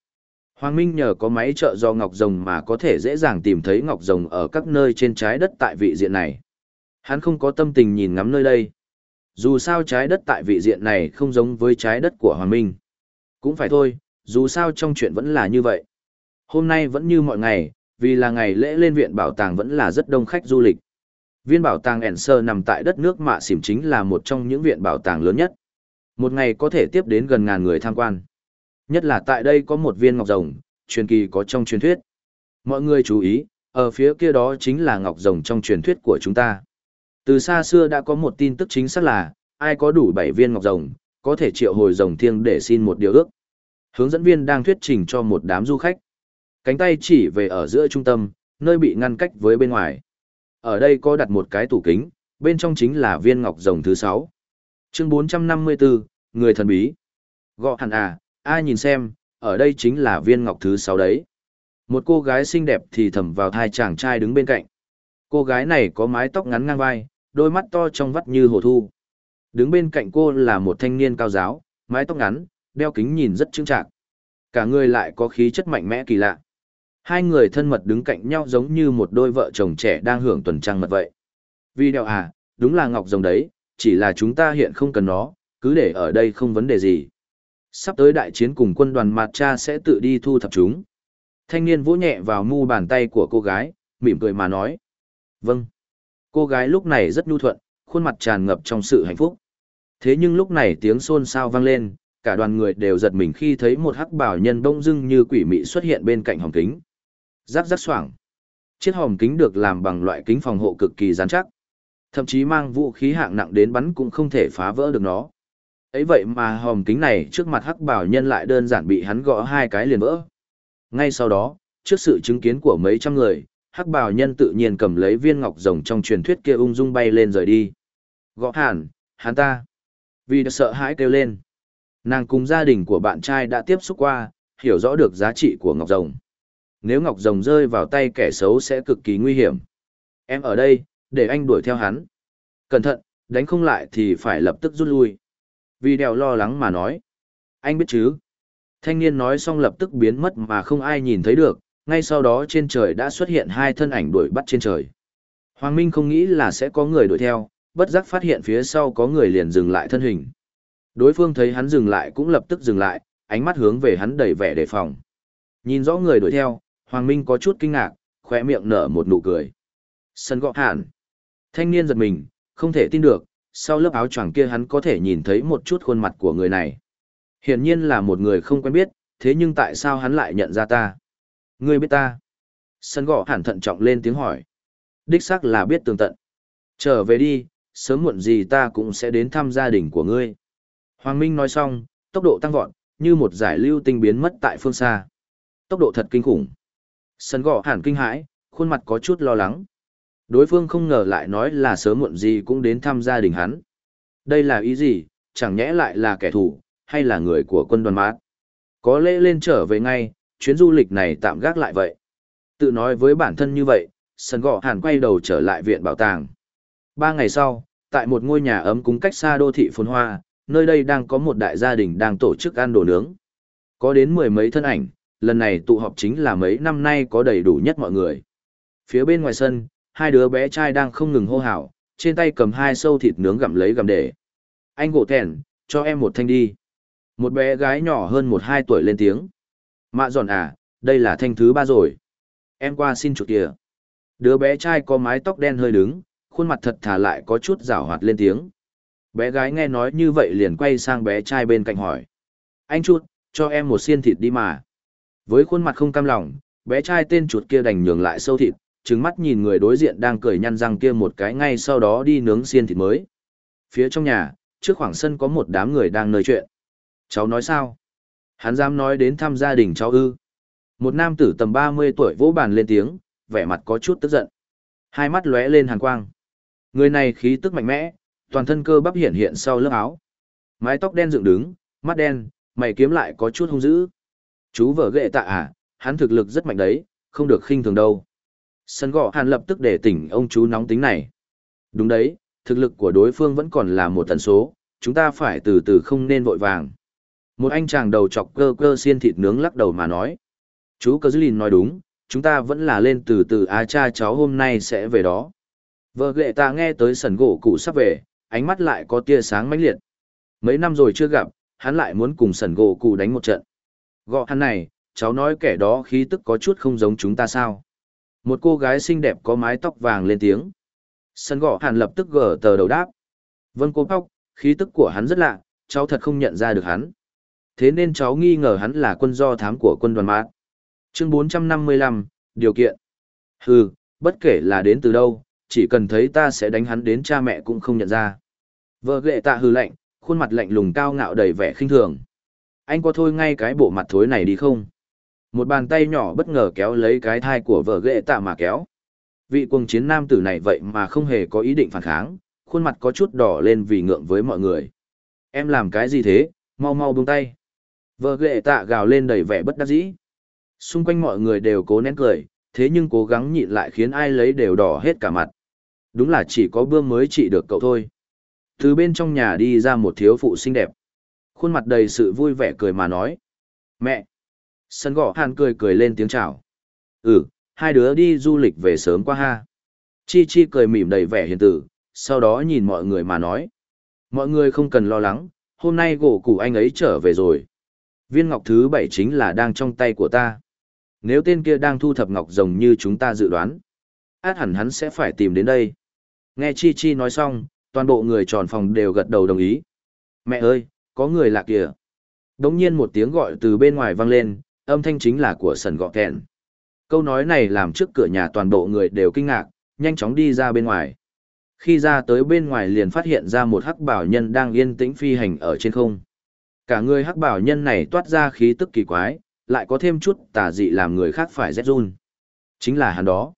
Hoàng Minh nhờ có máy trợ do ngọc rồng mà có thể dễ dàng tìm thấy ngọc rồng ở các nơi trên trái đất tại vị diện này. Hắn không có tâm tình nhìn ngắm nơi đây. Dù sao trái đất tại vị diện này không giống với trái đất của Hoàng Minh. Cũng phải thôi, dù sao trong chuyện vẫn là như vậy. Hôm nay vẫn như mọi ngày, vì là ngày lễ lên viện bảo tàng vẫn là rất đông khách du lịch. Viên bảo tàng Enser nằm tại đất nước Mạ Xỉm chính là một trong những viện bảo tàng lớn nhất. Một ngày có thể tiếp đến gần ngàn người tham quan. Nhất là tại đây có một viên ngọc rồng, truyền kỳ có trong truyền thuyết. Mọi người chú ý, ở phía kia đó chính là ngọc rồng trong truyền thuyết của chúng ta. Từ xa xưa đã có một tin tức chính xác là, ai có đủ 7 viên ngọc rồng, có thể triệu hồi rồng thiêng để xin một điều ước. Hướng dẫn viên đang thuyết trình cho một đám du khách. Cánh tay chỉ về ở giữa trung tâm, nơi bị ngăn cách với bên ngoài. Ở đây có đặt một cái tủ kính, bên trong chính là viên ngọc rồng thứ 6. Chương 454, Người thần bí. Gọ hẳn à, ai nhìn xem, ở đây chính là viên ngọc thứ 6 đấy. Một cô gái xinh đẹp thì thầm vào thai chàng trai đứng bên cạnh. Cô gái này có mái tóc ngắn ngang vai, đôi mắt to trong vắt như hồ thu. Đứng bên cạnh cô là một thanh niên cao giáo, mái tóc ngắn, đeo kính nhìn rất trưng trạc. Cả người lại có khí chất mạnh mẽ kỳ lạ. Hai người thân mật đứng cạnh nhau giống như một đôi vợ chồng trẻ đang hưởng tuần trăng mật vậy. Vì đeo à, đúng là ngọc rồng đấy, chỉ là chúng ta hiện không cần nó, cứ để ở đây không vấn đề gì. Sắp tới đại chiến cùng quân đoàn Mạt Cha sẽ tự đi thu thập chúng. Thanh niên vỗ nhẹ vào mu bàn tay của cô gái, mỉm cười mà nói. Vâng. Cô gái lúc này rất nhu thuận, khuôn mặt tràn ngập trong sự hạnh phúc. Thế nhưng lúc này tiếng xôn xao vang lên, cả đoàn người đều giật mình khi thấy một hắc bảo nhân bỗng dưng như quỷ mị xuất hiện bên cạnh hòm kính. Rắc rắc xoảng. Chiếc hòm kính được làm bằng loại kính phòng hộ cực kỳ rắn chắc. Thậm chí mang vũ khí hạng nặng đến bắn cũng không thể phá vỡ được nó. ấy vậy mà hòm kính này trước mặt hắc bảo nhân lại đơn giản bị hắn gõ hai cái liền vỡ. Ngay sau đó, trước sự chứng kiến của mấy trăm người, hắc bảo nhân tự nhiên cầm lấy viên ngọc rồng trong truyền thuyết kia ung dung bay lên rời đi. Gõ hàn, hắn ta. Vì đã sợ hãi kêu lên. Nàng cùng gia đình của bạn trai đã tiếp xúc qua, hiểu rõ được giá trị của ngọc rồng. Nếu ngọc rồng rơi vào tay kẻ xấu sẽ cực kỳ nguy hiểm. Em ở đây, để anh đuổi theo hắn. Cẩn thận, đánh không lại thì phải lập tức rút lui. Vì đèo lo lắng mà nói. Anh biết chứ. Thanh niên nói xong lập tức biến mất mà không ai nhìn thấy được, Ngay sau đó trên trời đã xuất hiện hai thân ảnh đuổi bắt trên trời. Hoàng Minh không nghĩ là sẽ có người đuổi theo, bất giác phát hiện phía sau có người liền dừng lại thân hình. Đối phương thấy hắn dừng lại cũng lập tức dừng lại, ánh mắt hướng về hắn đầy vẻ đề phòng. Nhìn rõ người đuổi theo, Hoàng Minh có chút kinh ngạc, khỏe miệng nở một nụ cười. Sân gọ hạn. Thanh niên giật mình, không thể tin được, sau lớp áo choàng kia hắn có thể nhìn thấy một chút khuôn mặt của người này. Hiển nhiên là một người không quen biết, thế nhưng tại sao hắn lại nhận ra ta? Ngươi biết ta? Sân gọ hẳn thận trọng lên tiếng hỏi. Đích xác là biết tường tận. Trở về đi, sớm muộn gì ta cũng sẽ đến thăm gia đình của ngươi. Hoàng Minh nói xong, tốc độ tăng vọt, như một giải lưu tinh biến mất tại phương xa. Tốc độ thật kinh khủng. Sân Gõ hẳn kinh hãi, khuôn mặt có chút lo lắng. Đối phương không ngờ lại nói là sớm muộn gì cũng đến thăm gia đình hắn. Đây là ý gì, chẳng nhẽ lại là kẻ thù, hay là người của quân đoàn mát. Có lẽ lên trở về ngay, chuyến du lịch này tạm gác lại vậy. Tự nói với bản thân như vậy, sân Gõ hẳn quay đầu trở lại viện bảo tàng. Ba ngày sau, tại một ngôi nhà ấm cúng cách xa đô thị phồn hoa, nơi đây đang có một đại gia đình đang tổ chức ăn đồ nướng. Có đến mười mấy thân ảnh, lần này tụ họp chính là mấy năm nay có đầy đủ nhất mọi người. Phía bên ngoài sân, hai đứa bé trai đang không ngừng hô hào, trên tay cầm hai sâu thịt nướng gặm lấy gặm để. Anh gỗ thèn, cho em một thanh đi. Một bé gái nhỏ hơn một hai tuổi lên tiếng. Mạ giòn à, đây là thanh thứ ba rồi. Em qua xin chuột kìa. Đứa bé trai có mái tóc đen hơi đứng, khuôn mặt thật thà lại có chút rảo hoạt lên tiếng. Bé gái nghe nói như vậy liền quay sang bé trai bên cạnh hỏi. Anh chuột, cho em một xiên thịt đi mà. Với khuôn mặt không cam lòng, bé trai tên chuột kia đành nhường lại sâu thịt, trừng mắt nhìn người đối diện đang cười nhăn răng kia một cái ngay sau đó đi nướng xiên thịt mới. Phía trong nhà, trước khoảng sân có một đám người đang nơi chuyện. Cháu nói sao? Hắn dám nói đến thăm gia đình cháu ư. Một nam tử tầm 30 tuổi vỗ bàn lên tiếng, vẻ mặt có chút tức giận. Hai mắt lóe lên hàn quang. Người này khí tức mạnh mẽ, toàn thân cơ bắp hiện hiện sau lớp áo. Mái tóc đen dựng đứng, mắt đen, mày kiếm lại có chút hung dữ. Chú vợ ghệ tạ à, hắn thực lực rất mạnh đấy, không được khinh thường đâu. Sân gọ hàn lập tức để tỉnh ông chú nóng tính này. Đúng đấy, thực lực của đối phương vẫn còn là một tần số, chúng ta phải từ từ không nên vội vàng. Một anh chàng đầu chọc cơ cơ xiên thịt nướng lắc đầu mà nói. Chú cơ dư lìn nói đúng, chúng ta vẫn là lên từ từ à cha cháu hôm nay sẽ về đó. Vợ ghệ ta nghe tới sần gỗ cụ sắp về, ánh mắt lại có tia sáng mãnh liệt. Mấy năm rồi chưa gặp, hắn lại muốn cùng sần gỗ cụ đánh một trận. Gọ hắn này, cháu nói kẻ đó khí tức có chút không giống chúng ta sao. Một cô gái xinh đẹp có mái tóc vàng lên tiếng. Sần gọ hàn lập tức gở tờ đầu đáp. Vâng cô tóc, khí tức của hắn rất lạ, cháu thật không nhận ra được hắn. Thế nên cháu nghi ngờ hắn là quân do thám của quân đoàn mát. Chương 455, điều kiện. Hừ, bất kể là đến từ đâu, chỉ cần thấy ta sẽ đánh hắn đến cha mẹ cũng không nhận ra. Vợ ghệ tạ hừ lạnh, khuôn mặt lạnh lùng cao ngạo đầy vẻ khinh thường. Anh có thôi ngay cái bộ mặt thối này đi không? Một bàn tay nhỏ bất ngờ kéo lấy cái thai của vợ ghệ tạ mà kéo. Vị cuồng chiến nam tử này vậy mà không hề có ý định phản kháng, khuôn mặt có chút đỏ lên vì ngượng với mọi người. Em làm cái gì thế, mau mau buông tay. Vợ ghệ tạ gào lên đầy vẻ bất đắc dĩ. Xung quanh mọi người đều cố nén cười, thế nhưng cố gắng nhịn lại khiến ai lấy đều đỏ hết cả mặt. Đúng là chỉ có bươm mới trị được cậu thôi. Từ bên trong nhà đi ra một thiếu phụ xinh đẹp. Khuôn mặt đầy sự vui vẻ cười mà nói. Mẹ! Sân gõ hàn cười cười lên tiếng chào. Ừ, hai đứa đi du lịch về sớm qua ha. Chi Chi cười mỉm đầy vẻ hiền tử, sau đó nhìn mọi người mà nói. Mọi người không cần lo lắng, hôm nay gỗ củ anh ấy trở về rồi. Viên ngọc thứ bảy chính là đang trong tay của ta. Nếu tên kia đang thu thập ngọc rồng như chúng ta dự đoán, át hẳn hắn sẽ phải tìm đến đây. Nghe Chi Chi nói xong, toàn bộ người tròn phòng đều gật đầu đồng ý. Mẹ ơi, có người lạ kìa. Đống nhiên một tiếng gọi từ bên ngoài vang lên, âm thanh chính là của sần gọ kẹn. Câu nói này làm trước cửa nhà toàn bộ người đều kinh ngạc, nhanh chóng đi ra bên ngoài. Khi ra tới bên ngoài liền phát hiện ra một hắc bảo nhân đang yên tĩnh phi hành ở trên không. Cả người hắc bảo nhân này toát ra khí tức kỳ quái, lại có thêm chút tà dị làm người khác phải rét run. Chính là hắn đó.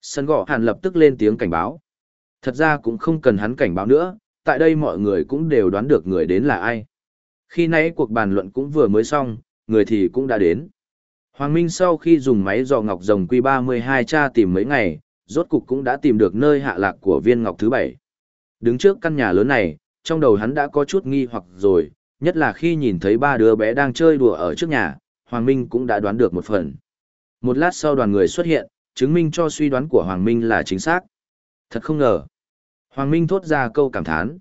Sân gọ hàn lập tức lên tiếng cảnh báo. Thật ra cũng không cần hắn cảnh báo nữa, tại đây mọi người cũng đều đoán được người đến là ai. Khi nãy cuộc bàn luận cũng vừa mới xong, người thì cũng đã đến. Hoàng Minh sau khi dùng máy dò ngọc rồng Q32 tra tìm mấy ngày, rốt cục cũng đã tìm được nơi hạ lạc của viên ngọc thứ bảy. Đứng trước căn nhà lớn này, trong đầu hắn đã có chút nghi hoặc rồi, nhất là khi nhìn thấy ba đứa bé đang chơi đùa ở trước nhà, Hoàng Minh cũng đã đoán được một phần. Một lát sau đoàn người xuất hiện, chứng minh cho suy đoán của Hoàng Minh là chính xác. Thật không ngờ. Hoàng Minh thốt ra câu cảm thán.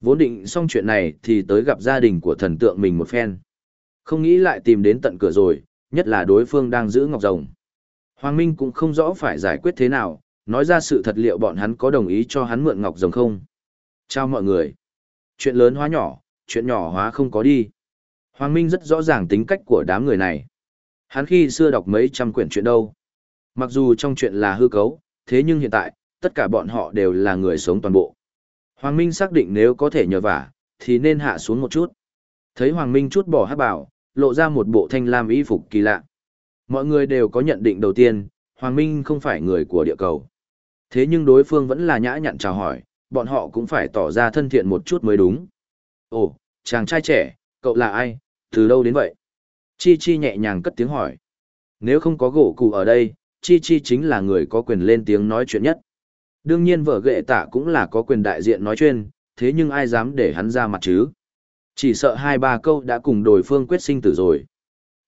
Vốn định xong chuyện này thì tới gặp gia đình của thần tượng mình một phen. Không nghĩ lại tìm đến tận cửa rồi, nhất là đối phương đang giữ ngọc rồng. Hoàng Minh cũng không rõ phải giải quyết thế nào, nói ra sự thật liệu bọn hắn có đồng ý cho hắn mượn ngọc rồng không. Chào mọi người. Chuyện lớn hóa nhỏ, chuyện nhỏ hóa không có đi. Hoàng Minh rất rõ ràng tính cách của đám người này. Hắn khi xưa đọc mấy trăm quyển chuyện đâu. Mặc dù trong chuyện là hư cấu, thế nhưng hiện tại, tất cả bọn họ đều là người sống toàn bộ. Hoàng Minh xác định nếu có thể nhờ vả, thì nên hạ xuống một chút. Thấy Hoàng Minh chút bỏ hát bảo, lộ ra một bộ thanh lam y phục kỳ lạ. Mọi người đều có nhận định đầu tiên, Hoàng Minh không phải người của địa cầu. Thế nhưng đối phương vẫn là nhã nhặn chào hỏi, bọn họ cũng phải tỏ ra thân thiện một chút mới đúng. Ồ, chàng trai trẻ, cậu là ai, từ đâu đến vậy? Chi Chi nhẹ nhàng cất tiếng hỏi. Nếu không có gỗ cụ ở đây, Chi Chi chính là người có quyền lên tiếng nói chuyện nhất. Đương nhiên vợ ghệ tạ cũng là có quyền đại diện nói chuyên, thế nhưng ai dám để hắn ra mặt chứ? Chỉ sợ hai ba câu đã cùng đối phương quyết sinh tử rồi.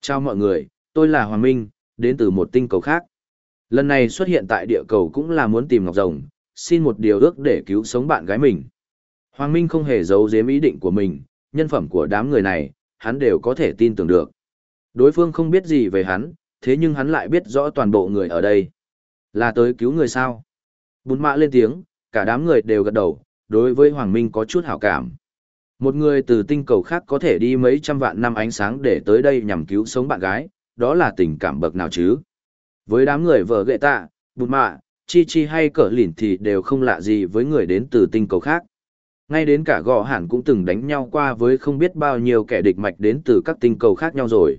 Chào mọi người, tôi là Hoàng Minh, đến từ một tinh cầu khác. Lần này xuất hiện tại địa cầu cũng là muốn tìm Ngọc Rồng, xin một điều ước để cứu sống bạn gái mình. Hoàng Minh không hề giấu giếm ý định của mình, nhân phẩm của đám người này, hắn đều có thể tin tưởng được. Đối phương không biết gì về hắn, thế nhưng hắn lại biết rõ toàn bộ người ở đây. Là tới cứu người sao? Bùn mạ lên tiếng, cả đám người đều gật đầu, đối với Hoàng Minh có chút hảo cảm. Một người từ tinh cầu khác có thể đi mấy trăm vạn năm ánh sáng để tới đây nhằm cứu sống bạn gái, đó là tình cảm bậc nào chứ? Với đám người vợ gệ tạ, bùn mạ, chi chi hay cỡ lỉn thì đều không lạ gì với người đến từ tinh cầu khác. Ngay đến cả gò hẳn cũng từng đánh nhau qua với không biết bao nhiêu kẻ địch mạch đến từ các tinh cầu khác nhau rồi.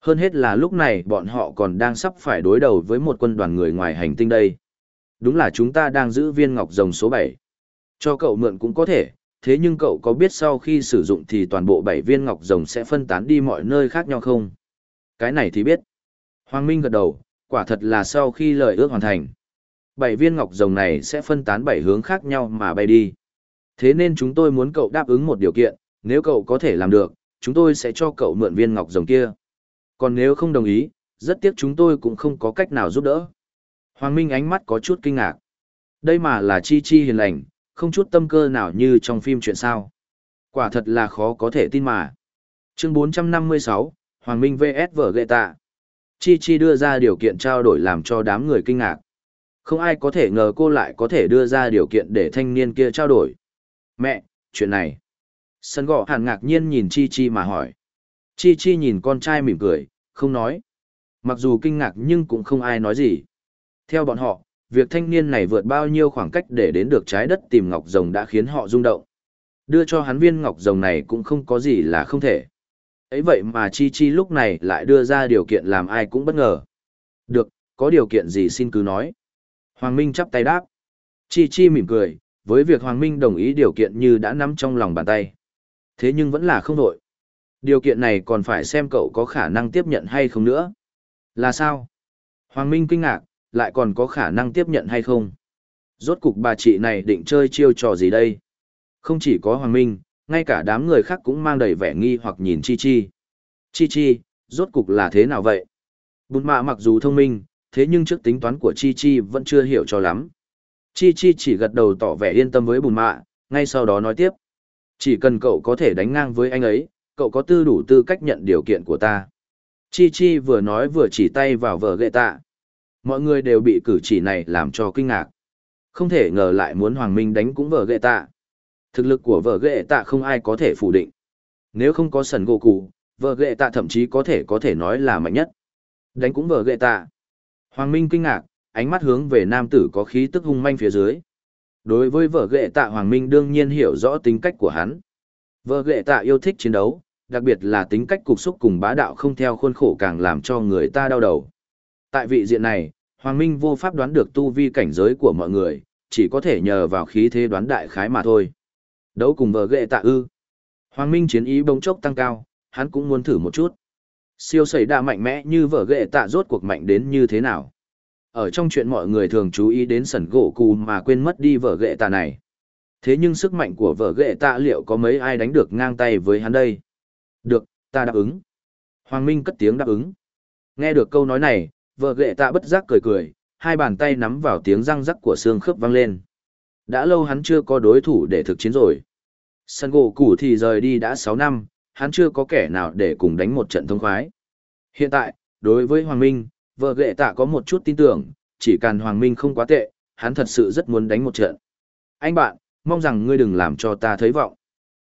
Hơn hết là lúc này bọn họ còn đang sắp phải đối đầu với một quân đoàn người ngoài hành tinh đây. Đúng là chúng ta đang giữ viên ngọc rồng số 7. Cho cậu mượn cũng có thể, thế nhưng cậu có biết sau khi sử dụng thì toàn bộ 7 viên ngọc rồng sẽ phân tán đi mọi nơi khác nhau không? Cái này thì biết. Hoàng Minh gật đầu, quả thật là sau khi lời ước hoàn thành. 7 viên ngọc rồng này sẽ phân tán 7 hướng khác nhau mà bay đi. Thế nên chúng tôi muốn cậu đáp ứng một điều kiện, nếu cậu có thể làm được, chúng tôi sẽ cho cậu mượn viên ngọc rồng kia. Còn nếu không đồng ý, rất tiếc chúng tôi cũng không có cách nào giúp đỡ. Hoàng Minh ánh mắt có chút kinh ngạc. Đây mà là chi chi hiền lành, không chút tâm cơ nào như trong phim chuyện sao. Quả thật là khó có thể tin mà. Chương 456, Hoàng Minh vs vở gệ tạ. Chi Chi đưa ra điều kiện trao đổi làm cho đám người kinh ngạc. Không ai có thể ngờ cô lại có thể đưa ra điều kiện để thanh niên kia trao đổi. Mẹ, chuyện này. Sân gọ hàn ngạc nhiên nhìn Chi Chi mà hỏi. Chi Chi nhìn con trai mỉm cười, không nói. Mặc dù kinh ngạc nhưng cũng không ai nói gì. Theo bọn họ, việc thanh niên này vượt bao nhiêu khoảng cách để đến được trái đất tìm ngọc rồng đã khiến họ rung động. Đưa cho hắn viên ngọc rồng này cũng không có gì là không thể. ấy vậy mà Chi Chi lúc này lại đưa ra điều kiện làm ai cũng bất ngờ. Được, có điều kiện gì xin cứ nói. Hoàng Minh chắp tay đáp. Chi Chi mỉm cười, với việc Hoàng Minh đồng ý điều kiện như đã nắm trong lòng bàn tay. Thế nhưng vẫn là không đổi. Điều kiện này còn phải xem cậu có khả năng tiếp nhận hay không nữa. Là sao? Hoàng Minh kinh ngạc, lại còn có khả năng tiếp nhận hay không? Rốt cục bà chị này định chơi chiêu trò gì đây? Không chỉ có Hoàng Minh, ngay cả đám người khác cũng mang đầy vẻ nghi hoặc nhìn Chi Chi. Chi Chi, rốt cục là thế nào vậy? Bùn mạ mặc dù thông minh, thế nhưng trước tính toán của Chi Chi vẫn chưa hiểu cho lắm. Chi Chi chỉ gật đầu tỏ vẻ yên tâm với bùn mạ, ngay sau đó nói tiếp. Chỉ cần cậu có thể đánh ngang với anh ấy, cậu có tư đủ tư cách nhận điều kiện của ta. Chi Chi vừa nói vừa chỉ tay vào vợ gệ tạ. Mọi người đều bị cử chỉ này làm cho kinh ngạc. Không thể ngờ lại muốn Hoàng Minh đánh cũng vợ ghệ tạ. Thực lực của vợ ghệ tạ không ai có thể phủ định. Nếu không có sần gỗ cụ, vợ ghệ tạ thậm chí có thể có thể nói là mạnh nhất. Đánh cũng vợ ghệ tạ. Hoàng Minh kinh ngạc, ánh mắt hướng về nam tử có khí tức hung manh phía dưới. Đối với vợ ghệ tạ Hoàng Minh đương nhiên hiểu rõ tính cách của hắn. Vợ ghệ tạ yêu thích chiến đấu, đặc biệt là tính cách cục xúc cùng bá đạo không theo khuôn khổ càng làm cho người ta đau đầu. Tại vị diện này, Hoàng Minh vô pháp đoán được tu vi cảnh giới của mọi người, chỉ có thể nhờ vào khí thế đoán đại khái mà thôi. Đấu cùng vợ ghệ tạ ư. Hoàng Minh chiến ý bỗng chốc tăng cao, hắn cũng muốn thử một chút. Siêu sẩy đa mạnh mẽ như vợ ghệ tạ rốt cuộc mạnh đến như thế nào. Ở trong chuyện mọi người thường chú ý đến sẩn gỗ cù mà quên mất đi vợ ghệ tạ này. Thế nhưng sức mạnh của vợ ghệ tạ liệu có mấy ai đánh được ngang tay với hắn đây? Được, ta đáp ứng. Hoàng Minh cất tiếng đáp ứng. Nghe được câu nói này, Vợ ghệ tạ bất giác cười cười, hai bàn tay nắm vào tiếng răng rắc của xương khớp vang lên. Đã lâu hắn chưa có đối thủ để thực chiến rồi. Sân gỗ củ thì rời đi đã 6 năm, hắn chưa có kẻ nào để cùng đánh một trận thông khoái. Hiện tại, đối với Hoàng Minh, vợ ghệ tạ có một chút tin tưởng, chỉ cần Hoàng Minh không quá tệ, hắn thật sự rất muốn đánh một trận. Anh bạn, mong rằng ngươi đừng làm cho ta thấy vọng.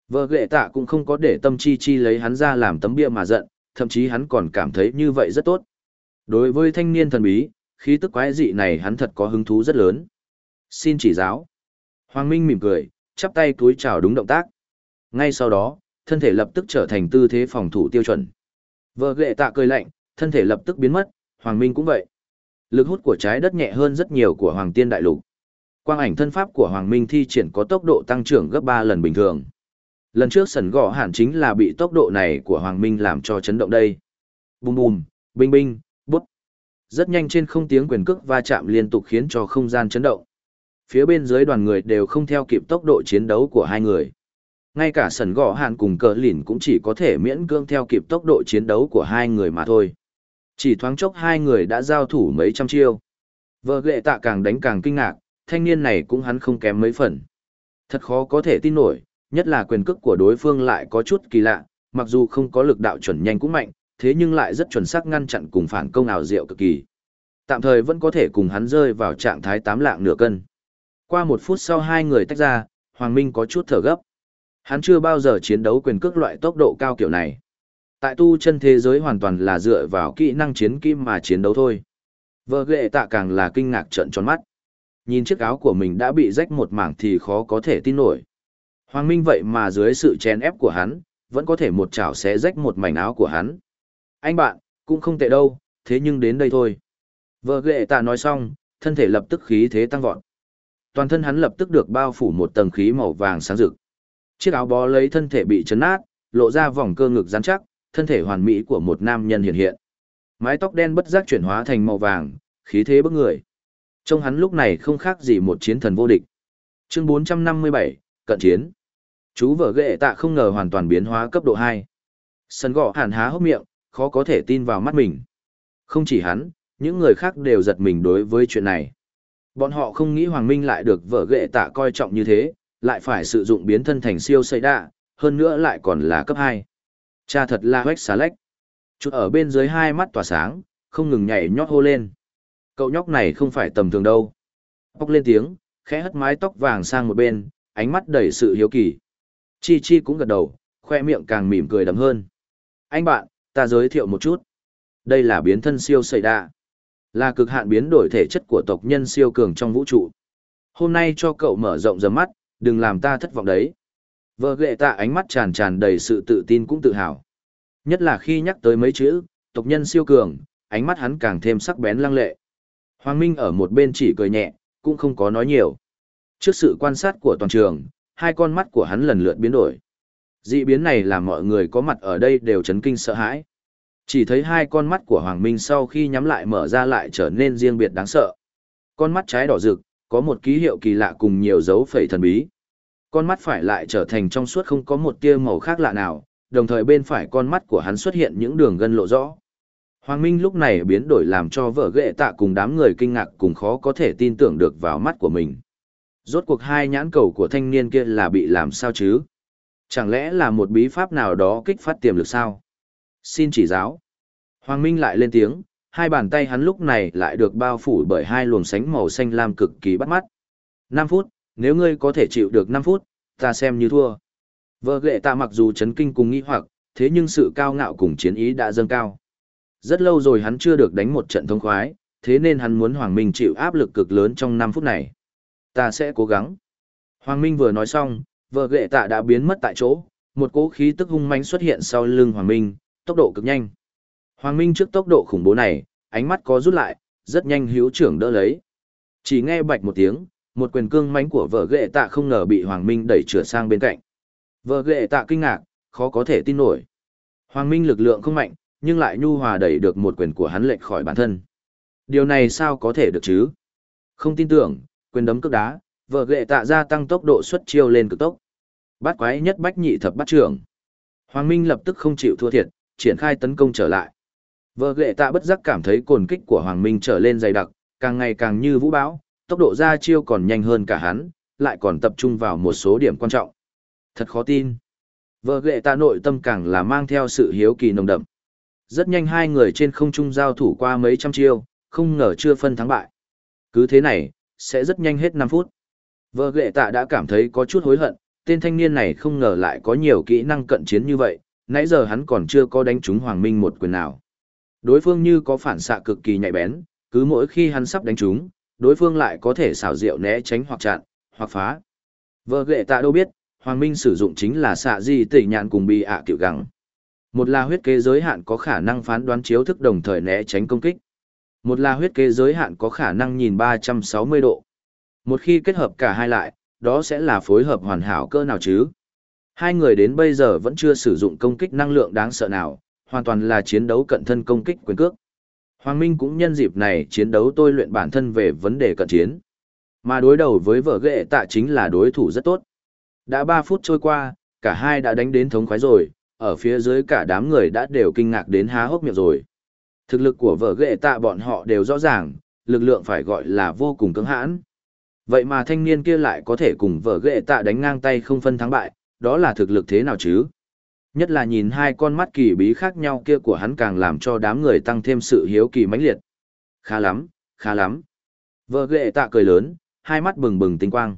Vợ ghệ tạ cũng không có để tâm chi chi lấy hắn ra làm tấm bia mà giận, thậm chí hắn còn cảm thấy như vậy rất tốt. Đối với thanh niên thần bí, khí tức quái dị này hắn thật có hứng thú rất lớn. Xin chỉ giáo. Hoàng Minh mỉm cười, chắp tay túi chào đúng động tác. Ngay sau đó, thân thể lập tức trở thành tư thế phòng thủ tiêu chuẩn. Vợ ghệ tạ cười lạnh, thân thể lập tức biến mất, Hoàng Minh cũng vậy. Lực hút của trái đất nhẹ hơn rất nhiều của Hoàng Tiên Đại Lục. Quang ảnh thân pháp của Hoàng Minh thi triển có tốc độ tăng trưởng gấp 3 lần bình thường. Lần trước sần gõ hẳn chính là bị tốc độ này của Hoàng Minh làm cho chấn động đây. Bùm bùm, binh binh, bút. Rất nhanh trên không tiếng quyền cước va chạm liên tục khiến cho không gian chấn động. Phía bên dưới đoàn người đều không theo kịp tốc độ chiến đấu của hai người. Ngay cả sần gõ hàn cùng cờ lìn cũng chỉ có thể miễn cưỡng theo kịp tốc độ chiến đấu của hai người mà thôi. Chỉ thoáng chốc hai người đã giao thủ mấy trăm chiêu. Vợ lệ tạ càng đánh càng kinh ngạc, thanh niên này cũng hắn không kém mấy phần. Thật khó có thể tin nổi, nhất là quyền cước của đối phương lại có chút kỳ lạ, mặc dù không có lực đạo chuẩn nhanh cũng mạnh, thế nhưng lại rất chuẩn xác ngăn chặn cùng phản công ảo diệu cực kỳ. Tạm thời vẫn có thể cùng hắn rơi vào trạng thái tám lạng nửa cân. Qua một phút sau hai người tách ra, Hoàng Minh có chút thở gấp. Hắn chưa bao giờ chiến đấu quyền cước loại tốc độ cao kiểu này. Tại tu chân thế giới hoàn toàn là dựa vào kỹ năng chiến kim mà chiến đấu thôi. Vợ ghệ tạ càng là kinh ngạc trợn tròn mắt. Nhìn chiếc áo của mình đã bị rách một mảng thì khó có thể tin nổi. Hoàng Minh vậy mà dưới sự chèn ép của hắn, vẫn có thể một chảo xé rách một mảnh áo của hắn. Anh bạn, cũng không tệ đâu, thế nhưng đến đây thôi. Vợ ghệ tạ nói xong, thân thể lập tức khí thế tăng vọt. Toàn thân hắn lập tức được bao phủ một tầng khí màu vàng sáng rực. Chiếc áo bó lấy thân thể bị chấn nát, lộ ra vòng cơ ngực rắn chắc, thân thể hoàn mỹ của một nam nhân hiện hiện. Mái tóc đen bất giác chuyển hóa thành màu vàng, khí thế bức người. Trông hắn lúc này không khác gì một chiến thần vô địch. Chương 457, cận chiến. Chú vợ ghệ tạ không ngờ hoàn toàn biến hóa cấp độ 2. Sân gọ hàn há hốc miệng, khó có thể tin vào mắt mình. Không chỉ hắn, những người khác đều giật mình đối với chuyện này. Bọn họ không nghĩ Hoàng Minh lại được vợ ghệ tạ coi trọng như thế, lại phải sử dụng biến thân thành siêu xây đạ, hơn nữa lại còn là cấp 2. Cha thật là hoách xá lách. Chút ở bên dưới hai mắt tỏa sáng, không ngừng nhảy nhót hô lên. Cậu nhóc này không phải tầm thường đâu. Bóc lên tiếng, khẽ hất mái tóc vàng sang một bên, ánh mắt đầy sự hiếu kỳ. Chi Chi cũng gật đầu, khoe miệng càng mỉm cười đậm hơn. Anh bạn, ta giới thiệu một chút. Đây là biến thân siêu sợi đa. Là cực hạn biến đổi thể chất của tộc nhân siêu cường trong vũ trụ. Hôm nay cho cậu mở rộng dầm mắt, đừng làm ta thất vọng đấy. Vợ ghệ tạ ánh mắt tràn tràn đầy sự tự tin cũng tự hào. Nhất là khi nhắc tới mấy chữ, tộc nhân siêu cường, ánh mắt hắn càng thêm sắc bén lăng lệ. Hoàng Minh ở một bên chỉ cười nhẹ, cũng không có nói nhiều. Trước sự quan sát của toàn trường, hai con mắt của hắn lần lượt biến đổi. Dị biến này làm mọi người có mặt ở đây đều chấn kinh sợ hãi. Chỉ thấy hai con mắt của Hoàng Minh sau khi nhắm lại mở ra lại trở nên riêng biệt đáng sợ. Con mắt trái đỏ rực, có một ký hiệu kỳ lạ cùng nhiều dấu phẩy thần bí. Con mắt phải lại trở thành trong suốt không có một tia màu khác lạ nào, đồng thời bên phải con mắt của hắn xuất hiện những đường gân lộ rõ. Hoàng Minh lúc này biến đổi làm cho vợ ghệ tạ cùng đám người kinh ngạc cùng khó có thể tin tưởng được vào mắt của mình. Rốt cuộc hai nhãn cầu của thanh niên kia là bị làm sao chứ? Chẳng lẽ là một bí pháp nào đó kích phát tiềm lực sao? Xin chỉ giáo. Hoàng Minh lại lên tiếng, hai bàn tay hắn lúc này lại được bao phủ bởi hai luồng sánh màu xanh lam cực kỳ bắt mắt. 5 phút, nếu ngươi có thể chịu được 5 phút, ta xem như thua. Vợ lệ tạ mặc dù chấn kinh cùng nghi hoặc, thế nhưng sự cao ngạo cùng chiến ý đã dâng cao. Rất lâu rồi hắn chưa được đánh một trận thông khoái, thế nên hắn muốn Hoàng Minh chịu áp lực cực lớn trong 5 phút này. Ta sẽ cố gắng. Hoàng Minh vừa nói xong, vợ ghệ tạ đã biến mất tại chỗ, một cỗ khí tức hung mãnh xuất hiện sau lưng Hoàng Minh, tốc độ cực nhanh. Hoàng Minh trước tốc độ khủng bố này, ánh mắt có rút lại, rất nhanh hữu trưởng đỡ lấy. Chỉ nghe bạch một tiếng, một quyền cương mãnh của vợ ghệ tạ không ngờ bị Hoàng Minh đẩy trở sang bên cạnh. Vợ ghệ tạ kinh ngạc, khó có thể tin nổi. Hoàng Minh lực lượng không mạnh, nhưng lại nhu hòa đẩy được một quyền của hắn lệch khỏi bản thân. Điều này sao có thể được chứ? Không tin tưởng, quyền đấm cước đá, vợ ghệ tạ gia tăng tốc độ xuất chiêu lên cực tốc. Bát quái nhất bách nhị thập bát trưởng. Hoàng Minh lập tức không chịu thua thiệt, triển khai tấn công trở lại. Vợ lệ tạ bất giác cảm thấy cồn kích của Hoàng Minh trở lên dày đặc, càng ngày càng như vũ bão, tốc độ ra chiêu còn nhanh hơn cả hắn, lại còn tập trung vào một số điểm quan trọng. Thật khó tin. Vợ lệ tạ nội tâm càng là mang theo sự hiếu kỳ nồng đậm. Rất nhanh hai người trên không trung giao thủ qua mấy trăm chiêu, không ngờ chưa phân thắng bại. Cứ thế này, sẽ rất nhanh hết 5 phút. Vợ lệ tạ đã cảm thấy có chút hối hận, tên thanh niên này không ngờ lại có nhiều kỹ năng cận chiến như vậy, nãy giờ hắn còn chưa có đánh trúng Hoàng Minh một quyền nào. Đối phương như có phản xạ cực kỳ nhạy bén, cứ mỗi khi hắn sắp đánh trúng, đối phương lại có thể xảo diệu né tránh hoặc chặn, hoặc phá. Vợ ghệ tạ đâu biết, Hoàng Minh sử dụng chính là xạ di tỉ nhạn cùng bị ạ à kiểu gắng. Một là huyết kế giới hạn có khả năng phán đoán chiếu thức đồng thời né tránh công kích. Một là huyết kế giới hạn có khả năng nhìn 360 độ. Một khi kết hợp cả hai lại, đó sẽ là phối hợp hoàn hảo cơ nào chứ? Hai người đến bây giờ vẫn chưa sử dụng công kích năng lượng đáng sợ nào, hoàn toàn là chiến đấu cận thân công kích quyền cước. Hoàng Minh cũng nhân dịp này chiến đấu tôi luyện bản thân về vấn đề cận chiến. Mà đối đầu với vợ ghệ tạ chính là đối thủ rất tốt. Đã 3 phút trôi qua, cả hai đã đánh đến thống khoái rồi, ở phía dưới cả đám người đã đều kinh ngạc đến há hốc miệng rồi. Thực lực của vợ ghệ tạ bọn họ đều rõ ràng, lực lượng phải gọi là vô cùng cứng hãn. Vậy mà thanh niên kia lại có thể cùng vợ ghệ tạ đánh ngang tay không phân thắng bại, đó là thực lực thế nào chứ? Nhất là nhìn hai con mắt kỳ bí khác nhau kia của hắn càng làm cho đám người tăng thêm sự hiếu kỳ mãnh liệt. Khá lắm, khá lắm. Vợ ghệ tạ cười lớn, hai mắt bừng bừng tinh quang.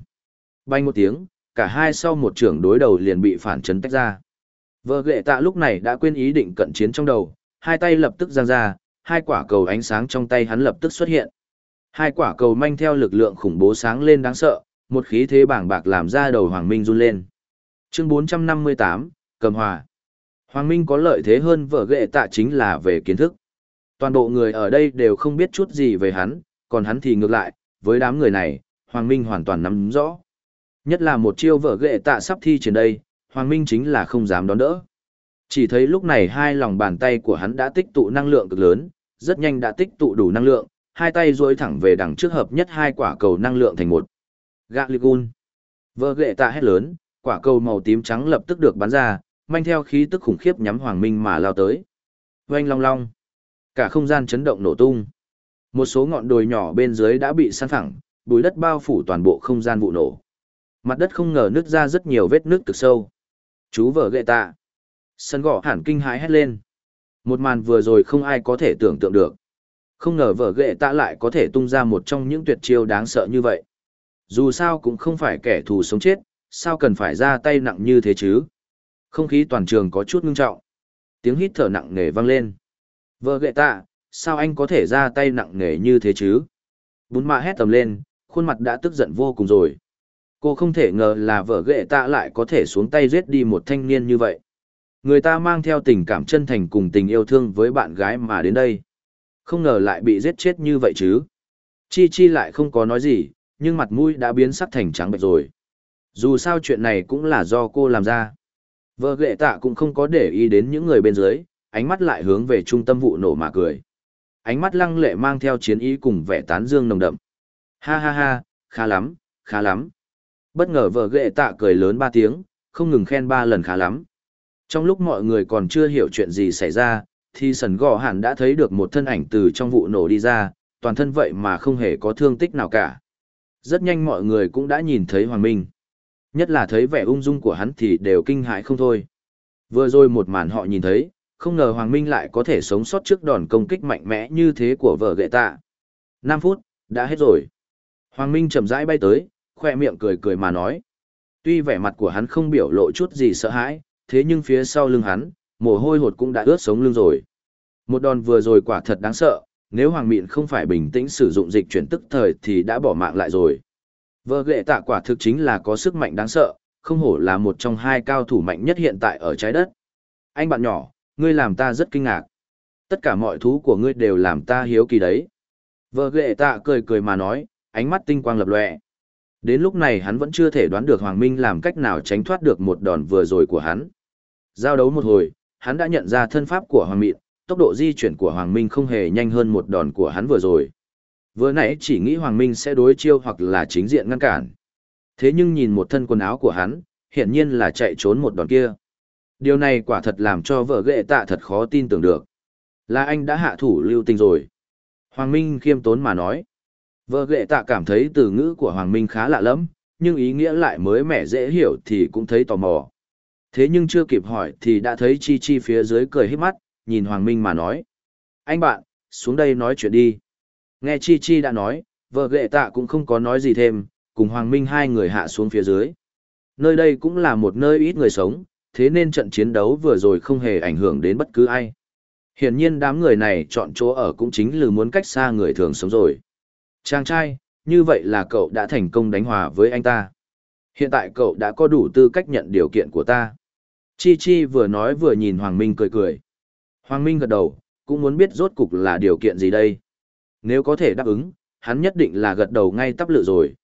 Bay một tiếng, cả hai sau một trưởng đối đầu liền bị phản chấn tách ra. Vợ ghệ tạ lúc này đã quên ý định cận chiến trong đầu, hai tay lập tức giang ra, hai quả cầu ánh sáng trong tay hắn lập tức xuất hiện. Hai quả cầu manh theo lực lượng khủng bố sáng lên đáng sợ, một khí thế bảng bạc làm ra đầu Hoàng Minh run lên. Chương 458, Cầm Hòa. Hoàng Minh có lợi thế hơn vợ ghệ tạ chính là về kiến thức. Toàn bộ người ở đây đều không biết chút gì về hắn, còn hắn thì ngược lại, với đám người này, Hoàng Minh hoàn toàn nắm rõ. Nhất là một chiêu vợ ghệ tạ sắp thi trên đây, Hoàng Minh chính là không dám đón đỡ. Chỉ thấy lúc này hai lòng bàn tay của hắn đã tích tụ năng lượng cực lớn, rất nhanh đã tích tụ đủ năng lượng, hai tay duỗi thẳng về đằng trước hợp nhất hai quả cầu năng lượng thành một. Gạ Ligun. Vợ ghệ tạ hét lớn, quả cầu màu tím trắng lập tức được bắn ra, manh theo khí tức khủng khiếp nhắm Hoàng Minh mà lao tới. Oanh long long. Cả không gian chấn động nổ tung. Một số ngọn đồi nhỏ bên dưới đã bị san phẳng, bùi đất bao phủ toàn bộ không gian vụ nổ. Mặt đất không ngờ nứt ra rất nhiều vết nước cực sâu. Chú vợ ghệ tạ. Sân gõ hẳn kinh hãi hét lên. Một màn vừa rồi không ai có thể tưởng tượng được. Không ngờ vợ ghệ tạ lại có thể tung ra một trong những tuyệt chiêu đáng sợ như vậy. Dù sao cũng không phải kẻ thù sống chết, sao cần phải ra tay nặng như thế chứ? Không khí toàn trường có chút ngưng trọng. Tiếng hít thở nặng nề vang lên. Vợ ghệ tạ, sao anh có thể ra tay nặng nề như thế chứ? Bún mạ hét tầm lên, khuôn mặt đã tức giận vô cùng rồi. Cô không thể ngờ là vợ ghệ tạ lại có thể xuống tay giết đi một thanh niên như vậy. Người ta mang theo tình cảm chân thành cùng tình yêu thương với bạn gái mà đến đây. Không ngờ lại bị giết chết như vậy chứ. Chi Chi lại không có nói gì, nhưng mặt mũi đã biến sắc thành trắng bệch rồi. Dù sao chuyện này cũng là do cô làm ra. Vợ ghệ tạ cũng không có để ý đến những người bên dưới, ánh mắt lại hướng về trung tâm vụ nổ mà cười. Ánh mắt lăng lệ mang theo chiến ý cùng vẻ tán dương nồng đậm. Ha ha ha, khá lắm, khá lắm. Bất ngờ vợ ghệ tạ cười lớn ba tiếng, không ngừng khen ba lần khá lắm. Trong lúc mọi người còn chưa hiểu chuyện gì xảy ra, thì sần gò hẳn đã thấy được một thân ảnh từ trong vụ nổ đi ra, toàn thân vậy mà không hề có thương tích nào cả. Rất nhanh mọi người cũng đã nhìn thấy Hoàng Minh. Nhất là thấy vẻ ung dung của hắn thì đều kinh hãi không thôi. Vừa rồi một màn họ nhìn thấy, không ngờ Hoàng Minh lại có thể sống sót trước đòn công kích mạnh mẽ như thế của vợ gệ tạ. 5 phút, đã hết rồi. Hoàng Minh chậm rãi bay tới, khoe miệng cười cười mà nói. Tuy vẻ mặt của hắn không biểu lộ chút gì sợ hãi, thế nhưng phía sau lưng hắn, mồ hôi hột cũng đã ướt sống lưng rồi. Một đòn vừa rồi quả thật đáng sợ, nếu Hoàng Mịn không phải bình tĩnh sử dụng dịch chuyển tức thời thì đã bỏ mạng lại rồi. Vợ ghệ tạ quả thực chính là có sức mạnh đáng sợ, không hổ là một trong hai cao thủ mạnh nhất hiện tại ở trái đất. Anh bạn nhỏ, ngươi làm ta rất kinh ngạc. Tất cả mọi thú của ngươi đều làm ta hiếu kỳ đấy. Vợ ghệ tạ cười cười mà nói, ánh mắt tinh quang lập lòe. Đến lúc này hắn vẫn chưa thể đoán được Hoàng Minh làm cách nào tránh thoát được một đòn vừa rồi của hắn. Giao đấu một hồi, hắn đã nhận ra thân pháp của Hoàng Mịn, tốc độ di chuyển của Hoàng Minh không hề nhanh hơn một đòn của hắn vừa rồi. Vừa nãy chỉ nghĩ Hoàng Minh sẽ đối chiêu hoặc là chính diện ngăn cản. Thế nhưng nhìn một thân quần áo của hắn, hiển nhiên là chạy trốn một đòn kia. Điều này quả thật làm cho vợ ghệ tạ thật khó tin tưởng được. Là anh đã hạ thủ lưu tình rồi. Hoàng Minh khiêm tốn mà nói. Vợ ghệ tạ cảm thấy từ ngữ của Hoàng Minh khá lạ lắm, nhưng ý nghĩa lại mới mẻ dễ hiểu thì cũng thấy tò mò. Thế nhưng chưa kịp hỏi thì đã thấy Chi Chi phía dưới cười hít mắt, nhìn Hoàng Minh mà nói. Anh bạn, xuống đây nói chuyện đi. Nghe Chi Chi đã nói, vợ ghệ tạ cũng không có nói gì thêm, cùng Hoàng Minh hai người hạ xuống phía dưới. Nơi đây cũng là một nơi ít người sống, thế nên trận chiến đấu vừa rồi không hề ảnh hưởng đến bất cứ ai. Hiển nhiên đám người này chọn chỗ ở cũng chính là muốn cách xa người thường sống rồi. Chàng trai, như vậy là cậu đã thành công đánh hòa với anh ta. Hiện tại cậu đã có đủ tư cách nhận điều kiện của ta. Chi Chi vừa nói vừa nhìn Hoàng Minh cười cười. Hoàng Minh gật đầu, cũng muốn biết rốt cục là điều kiện gì đây. Nếu có thể đáp ứng, hắn nhất định là gật đầu ngay tắp lự rồi.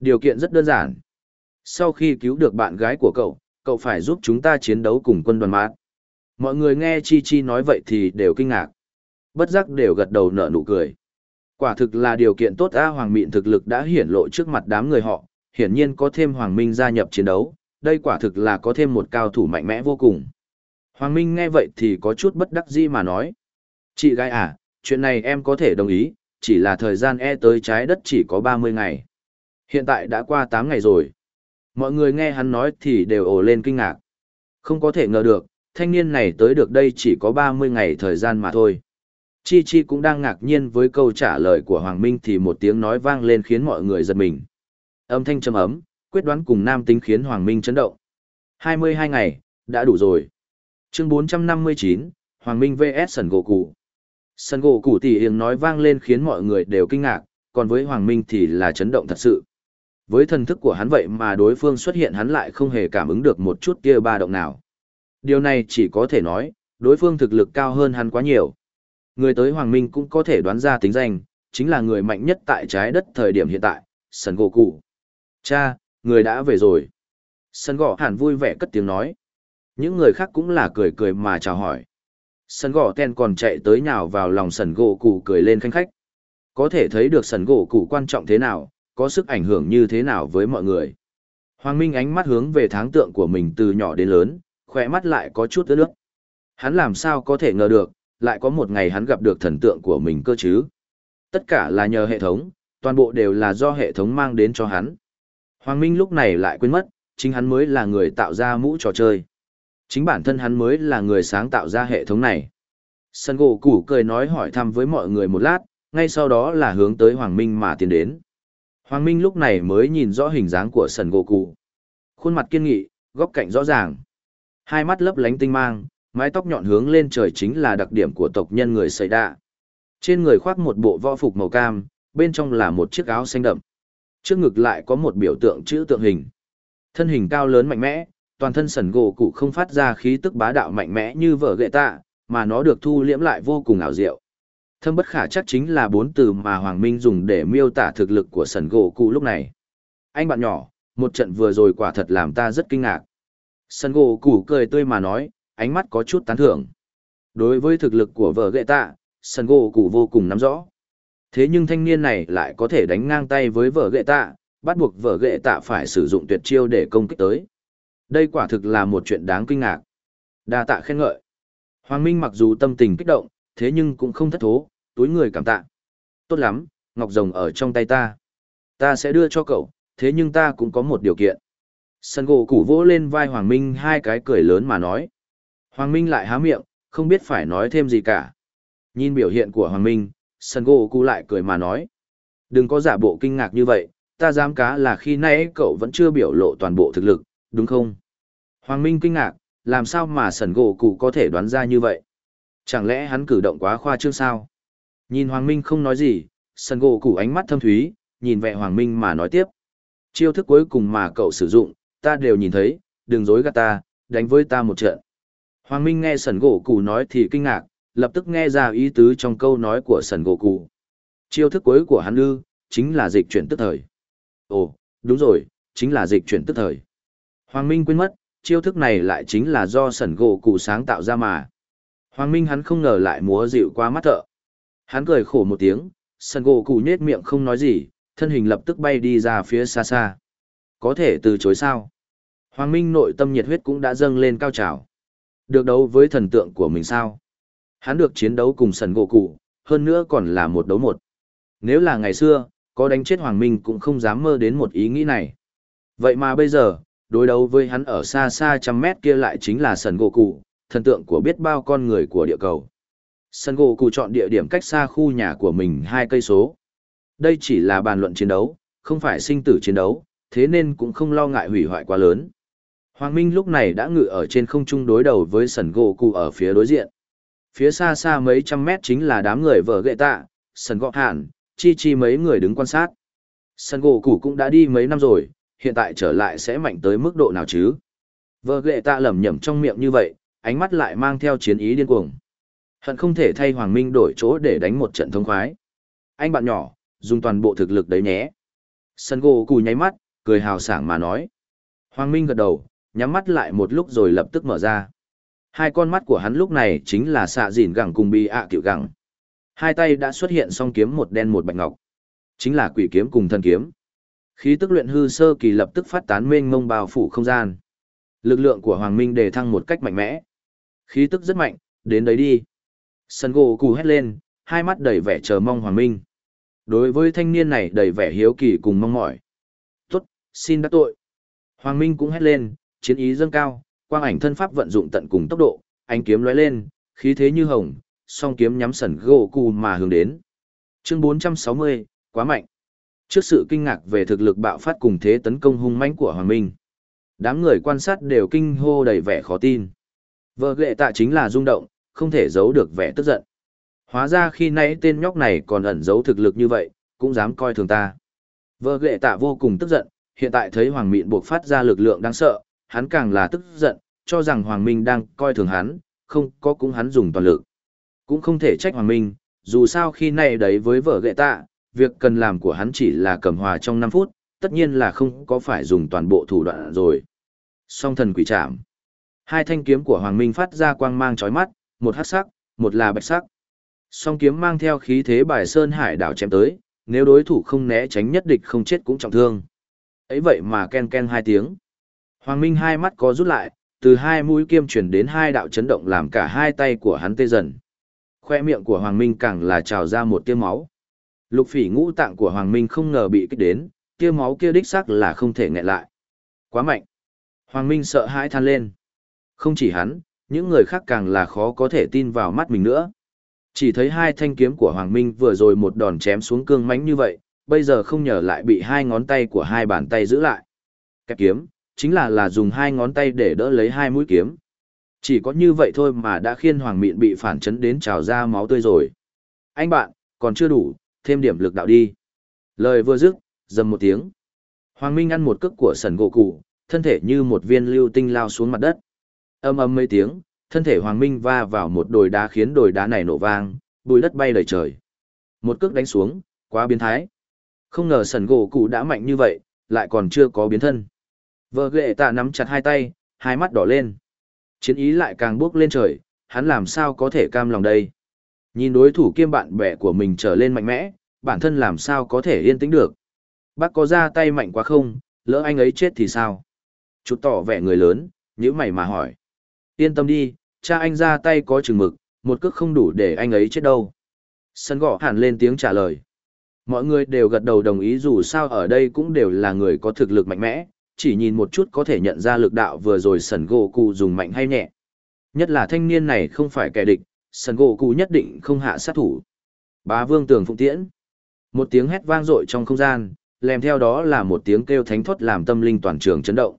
Điều kiện rất đơn giản. Sau khi cứu được bạn gái của cậu, cậu phải giúp chúng ta chiến đấu cùng quân đoàn mát. Mọi người nghe Chi Chi nói vậy thì đều kinh ngạc. Bất giác đều gật đầu nở nụ cười. Quả thực là điều kiện tốt A Hoàng Mịn thực lực đã hiển lộ trước mặt đám người họ, hiển nhiên có thêm Hoàng Minh gia nhập chiến đấu, đây quả thực là có thêm một cao thủ mạnh mẽ vô cùng. Hoàng Minh nghe vậy thì có chút bất đắc dĩ mà nói. Chị gái à, chuyện này em có thể đồng ý, chỉ là thời gian e tới trái đất chỉ có 30 ngày. Hiện tại đã qua 8 ngày rồi. Mọi người nghe hắn nói thì đều ồ lên kinh ngạc. Không có thể ngờ được, thanh niên này tới được đây chỉ có 30 ngày thời gian mà thôi. Chi Chi cũng đang ngạc nhiên với câu trả lời của Hoàng Minh thì một tiếng nói vang lên khiến mọi người giật mình. Âm thanh trầm ấm, quyết đoán cùng nam tính khiến Hoàng Minh chấn động. 22 ngày, đã đủ rồi. Chương 459, Hoàng Minh vs Sần Gỗ Cụ. Sần Gỗ Cụ tỷ hiền nói vang lên khiến mọi người đều kinh ngạc, còn với Hoàng Minh thì là chấn động thật sự. Với thần thức của hắn vậy mà đối phương xuất hiện hắn lại không hề cảm ứng được một chút kia ba động nào. Điều này chỉ có thể nói, đối phương thực lực cao hơn hắn quá nhiều. Người tới Hoàng Minh cũng có thể đoán ra tính danh, chính là người mạnh nhất tại trái đất thời điểm hiện tại, Sần Gỗ Cụ. Cha, người đã về rồi. Sần Gõ hẳn vui vẻ cất tiếng nói. Những người khác cũng là cười cười mà chào hỏi. Sần Gõ ten còn chạy tới nhào vào lòng Sần Gỗ Cụ cười lên khanh khách. Có thể thấy được Sần Gỗ Cụ quan trọng thế nào, có sức ảnh hưởng như thế nào với mọi người. Hoàng Minh ánh mắt hướng về tháng tượng của mình từ nhỏ đến lớn, khỏe mắt lại có chút ướt nước. Hắn làm sao có thể ngờ được, lại có một ngày hắn gặp được thần tượng của mình cơ chứ. Tất cả là nhờ hệ thống, toàn bộ đều là do hệ thống mang đến cho hắn. Hoàng Minh lúc này lại quên mất, chính hắn mới là người tạo ra mũ trò chơi. Chính bản thân hắn mới là người sáng tạo ra hệ thống này. Sân gỗ củ cười nói hỏi thăm với mọi người một lát, ngay sau đó là hướng tới Hoàng Minh mà tiến đến. Hoàng Minh lúc này mới nhìn rõ hình dáng của sần gỗ cụ. Khuôn mặt kiên nghị, góc cạnh rõ ràng. Hai mắt lấp lánh tinh mang, mái tóc nhọn hướng lên trời chính là đặc điểm của tộc nhân người Sầy Đạ. Trên người khoác một bộ võ phục màu cam, bên trong là một chiếc áo xanh đậm. Trước ngực lại có một biểu tượng chữ tượng hình. Thân hình cao lớn mạnh mẽ, toàn thân sần gỗ cụ không phát ra khí tức bá đạo mạnh mẽ như vở gệ tạ, mà nó được thu liễm lại vô cùng ảo diệu. Thâm bất khả chắc chính là bốn từ mà Hoàng Minh dùng để miêu tả thực lực của sần gỗ cụ lúc này. Anh bạn nhỏ, một trận vừa rồi quả thật làm ta rất kinh ngạc. Sần gỗ cụ cười tươi mà nói, ánh mắt có chút tán thưởng. Đối với thực lực của vợ gệ tạ, sần gỗ cụ vô cùng nắm rõ. Thế nhưng thanh niên này lại có thể đánh ngang tay với vợ gệ tạ, bắt buộc vợ gệ tạ phải sử dụng tuyệt chiêu để công kích tới. Đây quả thực là một chuyện đáng kinh ngạc. Đa tạ khen ngợi. Hoàng Minh mặc dù tâm tình kích động, thế nhưng cũng không thất thố, túi người cảm tạ. Tốt lắm, ngọc rồng ở trong tay ta. Ta sẽ đưa cho cậu, thế nhưng ta cũng có một điều kiện. Sân gỗ củ vỗ lên vai Hoàng Minh hai cái cười lớn mà nói. Hoàng Minh lại há miệng, không biết phải nói thêm gì cả. Nhìn biểu hiện của Hoàng Minh, sần gỗ cụ lại cười mà nói. Đừng có giả bộ kinh ngạc như vậy, ta dám cá là khi nãy cậu vẫn chưa biểu lộ toàn bộ thực lực, đúng không? Hoàng Minh kinh ngạc, làm sao mà sần gỗ cụ có thể đoán ra như vậy? Chẳng lẽ hắn cử động quá khoa trương sao? Nhìn Hoàng Minh không nói gì, sần gỗ cụ ánh mắt thâm thúy, nhìn vẻ Hoàng Minh mà nói tiếp. Chiêu thức cuối cùng mà cậu sử dụng, ta đều nhìn thấy, đừng dối gạt ta, đánh với ta một trận. Hoàng Minh nghe sần gỗ cụ nói thì kinh ngạc, lập tức nghe ra ý tứ trong câu nói của sần gỗ cụ Chiêu thức cuối của hắn ư, chính là dịch chuyển tức thời. Ồ, đúng rồi, chính là dịch chuyển tức thời. Hoàng Minh quên mất, chiêu thức này lại chính là do sần gỗ cụ sáng tạo ra mà. Hoàng Minh hắn không ngờ lại múa dịu qua mắt thợ. Hắn cười khổ một tiếng, sần gỗ cụ nhết miệng không nói gì, thân hình lập tức bay đi ra phía xa xa. Có thể từ chối sao? Hoàng Minh nội tâm nhiệt huyết cũng đã dâng lên cao trào. Được đấu với thần tượng của mình sao? Hắn được chiến đấu cùng sần gỗ cụ, hơn nữa còn là một đấu một. Nếu là ngày xưa, có đánh chết Hoàng Minh cũng không dám mơ đến một ý nghĩ này. Vậy mà bây giờ, đối đấu với hắn ở xa xa trăm mét kia lại chính là sần gỗ cụ, thần tượng của biết bao con người của địa cầu. Sân gỗ cụ chọn địa điểm cách xa khu nhà của mình hai cây số. Đây chỉ là bàn luận chiến đấu, không phải sinh tử chiến đấu, thế nên cũng không lo ngại hủy hoại quá lớn. Hoàng Minh lúc này đã ngự ở trên không trung đối đầu với sần gỗ cụ ở phía đối diện. Phía xa xa mấy trăm mét chính là đám người vợ gệ tạ, sần gọ hạn, chi chi mấy người đứng quan sát. Sần gỗ củ cũng đã đi mấy năm rồi, hiện tại trở lại sẽ mạnh tới mức độ nào chứ? Vợ gệ tạ lẩm nhẩm trong miệng như vậy, ánh mắt lại mang theo chiến ý điên cuồng. Hận không thể thay Hoàng Minh đổi chỗ để đánh một trận thông khoái. Anh bạn nhỏ, dùng toàn bộ thực lực đấy nhé. Sân gỗ cù nháy mắt, cười hào sảng mà nói. Hoàng Minh gật đầu, nhắm mắt lại một lúc rồi lập tức mở ra. Hai con mắt của hắn lúc này chính là xạ dìn gẳng cùng bị ạ à cựu gẳng. Hai tay đã xuất hiện song kiếm một đen một bạch ngọc. Chính là quỷ kiếm cùng thân kiếm. Khí tức luyện hư sơ kỳ lập tức phát tán mênh mông bao phủ không gian. Lực lượng của Hoàng Minh đề thăng một cách mạnh mẽ. Khí tức rất mạnh, đến đấy đi. Sân gỗ cù hét lên, hai mắt đầy vẻ chờ mong Hoàng Minh. Đối với thanh niên này đầy vẻ hiếu kỳ cùng mong mỏi. Tốt, xin đắc tội. Hoàng Minh cũng hét lên, chiến ý dâng cao, quang ảnh thân pháp vận dụng tận cùng tốc độ, ánh kiếm lóe lên, khí thế như hồng, song kiếm nhắm sần gỗ cù mà hướng đến. Chương 460, quá mạnh. Trước sự kinh ngạc về thực lực bạo phát cùng thế tấn công hung mãnh của Hoàng Minh, đám người quan sát đều kinh hô đầy vẻ khó tin. Vợ lệ tạ chính là rung động, không thể giấu được vẻ tức giận. Hóa ra khi nãy tên nhóc này còn ẩn giấu thực lực như vậy, cũng dám coi thường ta. Vợ lệ tạ vô cùng tức giận, hiện tại thấy Hoàng Mịn buộc phát ra lực lượng đáng sợ, hắn càng là tức giận, cho rằng Hoàng Minh đang coi thường hắn, không có cũng hắn dùng toàn lực. Cũng không thể trách Hoàng Minh, dù sao khi này đấy với vợ ghệ tạ, việc cần làm của hắn chỉ là cầm hòa trong 5 phút, tất nhiên là không có phải dùng toàn bộ thủ đoạn rồi. Song thần quỷ trảm. Hai thanh kiếm của Hoàng Minh phát ra quang mang chói mắt, một hắc sắc, một là bạch sắc. Song kiếm mang theo khí thế bài sơn hải đảo chém tới, nếu đối thủ không né tránh nhất địch không chết cũng trọng thương. Ấy vậy mà ken ken hai tiếng. Hoàng Minh hai mắt có rút lại, từ hai mũi kiếm chuyển đến hai đạo chấn động làm cả hai tay của hắn tê dần. Khoe miệng của Hoàng Minh càng là trào ra một tia máu. Lục phỉ ngũ tạng của Hoàng Minh không ngờ bị kích đến, tia máu kia đích xác là không thể nghẹn lại. Quá mạnh. Hoàng Minh sợ hãi than lên. Không chỉ hắn, những người khác càng là khó có thể tin vào mắt mình nữa. Chỉ thấy hai thanh kiếm của Hoàng Minh vừa rồi một đòn chém xuống cương mãnh như vậy, bây giờ không nhờ lại bị hai ngón tay của hai bàn tay giữ lại. Kẹp kiếm, chính là là dùng hai ngón tay để đỡ lấy hai mũi kiếm. Chỉ có như vậy thôi mà đã khiến Hoàng Mịn bị phản chấn đến trào ra máu tươi rồi. Anh bạn, còn chưa đủ, thêm điểm lực đạo đi. Lời vừa dứt, dầm một tiếng. Hoàng Minh ăn một cước của sần gỗ cụ, thân thể như một viên lưu tinh lao xuống mặt đất. Âm âm mấy tiếng, thân thể Hoàng Minh va vào một đồi đá khiến đồi đá này nổ vang, bùi đất bay đầy trời. Một cước đánh xuống, quá biến thái. Không ngờ sần gỗ cụ đã mạnh như vậy, lại còn chưa có biến thân. Vợ ghệ tạ nắm chặt hai tay, hai mắt đỏ lên. Chiến ý lại càng bước lên trời, hắn làm sao có thể cam lòng đây. Nhìn đối thủ kiêm bạn bè của mình trở lên mạnh mẽ, bản thân làm sao có thể yên tĩnh được. Bác có ra tay mạnh quá không, lỡ anh ấy chết thì sao? Chút tỏ vẻ người lớn, nhữ mày mà hỏi. Yên tâm đi, cha anh ra tay có chừng mực, một cước không đủ để anh ấy chết đâu. Sân gõ hẳn lên tiếng trả lời. Mọi người đều gật đầu đồng ý dù sao ở đây cũng đều là người có thực lực mạnh mẽ, chỉ nhìn một chút có thể nhận ra lực đạo vừa rồi sần gỗ cụ dùng mạnh hay nhẹ. Nhất là thanh niên này không phải kẻ địch, sần gỗ cụ nhất định không hạ sát thủ. Bá vương tường phụng tiễn. Một tiếng hét vang dội trong không gian, lèm theo đó là một tiếng kêu thánh thoát làm tâm linh toàn trường chấn động.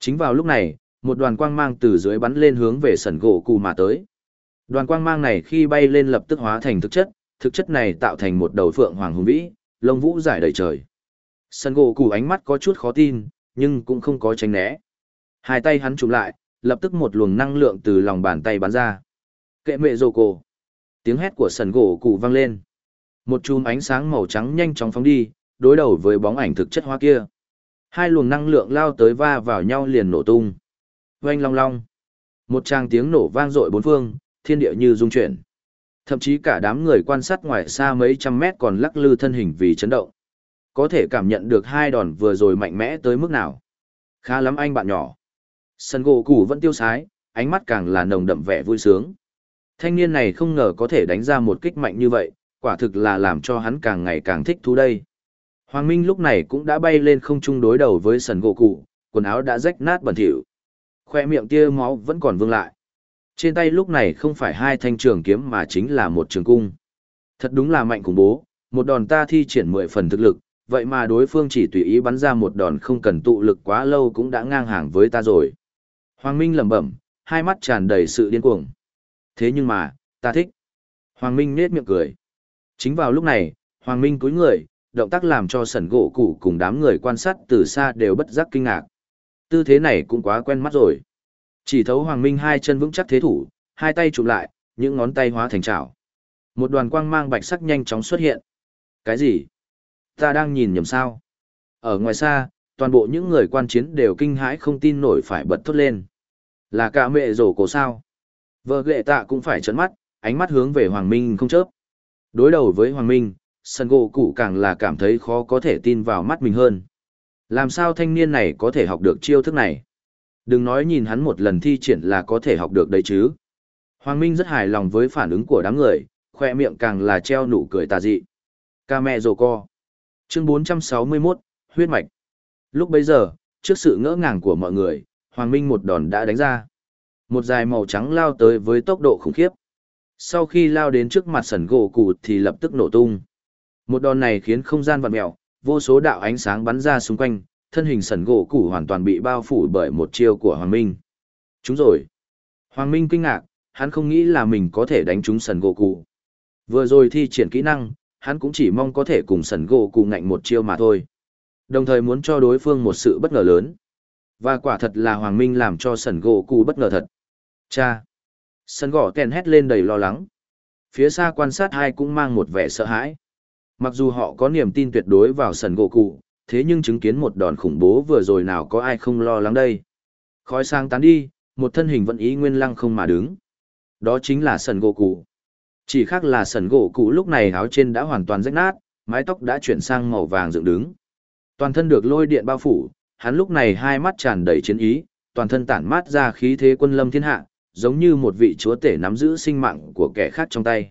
Chính vào lúc này, một đoàn quang mang từ dưới bắn lên hướng về sần gỗ cụ mà tới. Đoàn quang mang này khi bay lên lập tức hóa thành thực chất, thực chất này tạo thành một đầu phượng hoàng hùng vĩ, lông vũ giải đầy trời. Sần gỗ cụ ánh mắt có chút khó tin, nhưng cũng không có tránh né. Hai tay hắn chụp lại, lập tức một luồng năng lượng từ lòng bàn tay bắn ra. Kệ mệ rồ cổ. Tiếng hét của sần gỗ cụ vang lên. Một chùm ánh sáng màu trắng nhanh chóng phóng đi, đối đầu với bóng ảnh thực chất hoa kia. Hai luồng năng lượng lao tới va vào nhau liền nổ tung. Oanh long long. Một tràng tiếng nổ vang dội bốn phương, thiên địa như rung chuyển. Thậm chí cả đám người quan sát ngoài xa mấy trăm mét còn lắc lư thân hình vì chấn động. Có thể cảm nhận được hai đòn vừa rồi mạnh mẽ tới mức nào. Khá lắm anh bạn nhỏ. Sân gỗ củ vẫn tiêu sái, ánh mắt càng là nồng đậm vẻ vui sướng. Thanh niên này không ngờ có thể đánh ra một kích mạnh như vậy, quả thực là làm cho hắn càng ngày càng thích thú đây. Hoàng Minh lúc này cũng đã bay lên không trung đối đầu với sần gỗ cụ, quần áo đã rách nát bẩn thỉu. Khoe miệng tia máu vẫn còn vương lại. Trên tay lúc này không phải hai thanh trường kiếm mà chính là một trường cung. Thật đúng là mạnh khủng bố, một đòn ta thi triển mười phần thực lực, vậy mà đối phương chỉ tùy ý bắn ra một đòn không cần tụ lực quá lâu cũng đã ngang hàng với ta rồi. Hoàng Minh lẩm bẩm, hai mắt tràn đầy sự điên cuồng. Thế nhưng mà, ta thích. Hoàng Minh nết miệng cười. Chính vào lúc này, Hoàng Minh cúi người, động tác làm cho sẩn gỗ cụ cùng đám người quan sát từ xa đều bất giác kinh ngạc. Tư thế này cũng quá quen mắt rồi. Chỉ thấu Hoàng Minh hai chân vững chắc thế thủ, hai tay chụp lại, những ngón tay hóa thành chảo. Một đoàn quang mang bạch sắc nhanh chóng xuất hiện. Cái gì? Ta đang nhìn nhầm sao? Ở ngoài xa, toàn bộ những người quan chiến đều kinh hãi không tin nổi phải bật thốt lên. Là cả mẹ rổ cổ sao? Vợ ghệ tạ cũng phải trấn mắt, ánh mắt hướng về Hoàng Minh không chớp. Đối đầu với Hoàng Minh, sân gỗ cụ càng là cảm thấy khó có thể tin vào mắt mình hơn. Làm sao thanh niên này có thể học được chiêu thức này? Đừng nói nhìn hắn một lần thi triển là có thể học được đấy chứ. Hoàng Minh rất hài lòng với phản ứng của đám người, khoe miệng càng là treo nụ cười tà dị. Ca mẹ rồ co. Chương 461, huyết mạch. Lúc bấy giờ, trước sự ngỡ ngàng của mọi người, Hoàng Minh một đòn đã đánh ra. Một dài màu trắng lao tới với tốc độ khủng khiếp. Sau khi lao đến trước mặt sần gỗ cụ thì lập tức nổ tung. Một đòn này khiến không gian vặn mèo, vô số đạo ánh sáng bắn ra xung quanh, thân hình sần gỗ cụ hoàn toàn bị bao phủ bởi một chiêu của Hoàng Minh. Chúng rồi. Hoàng Minh kinh ngạc, hắn không nghĩ là mình có thể đánh trúng sần gỗ cụ. Vừa rồi thi triển kỹ năng, hắn cũng chỉ mong có thể cùng sần gỗ cụ ngạnh một chiêu mà thôi. Đồng thời muốn cho đối phương một sự bất ngờ lớn. Và quả thật là Hoàng Minh làm cho sần gỗ cụ bất ngờ thật. Cha! Sần gỗ kèn hét lên đầy lo lắng. Phía xa quan sát hai cũng mang một vẻ sợ hãi. Mặc dù họ có niềm tin tuyệt đối vào sần gỗ cụ, thế nhưng chứng kiến một đòn khủng bố vừa rồi nào có ai không lo lắng đây. Khói sang tán đi, một thân hình vẫn ý nguyên lăng không mà đứng. Đó chính là sần gỗ cụ. Chỉ khác là sần gỗ cụ lúc này áo trên đã hoàn toàn rách nát, mái tóc đã chuyển sang màu vàng dựng đứng. Toàn thân được lôi điện bao phủ, hắn lúc này hai mắt tràn đầy chiến ý, toàn thân tản mát ra khí thế quân lâm thiên hạ, giống như một vị chúa tể nắm giữ sinh mạng của kẻ khác trong tay.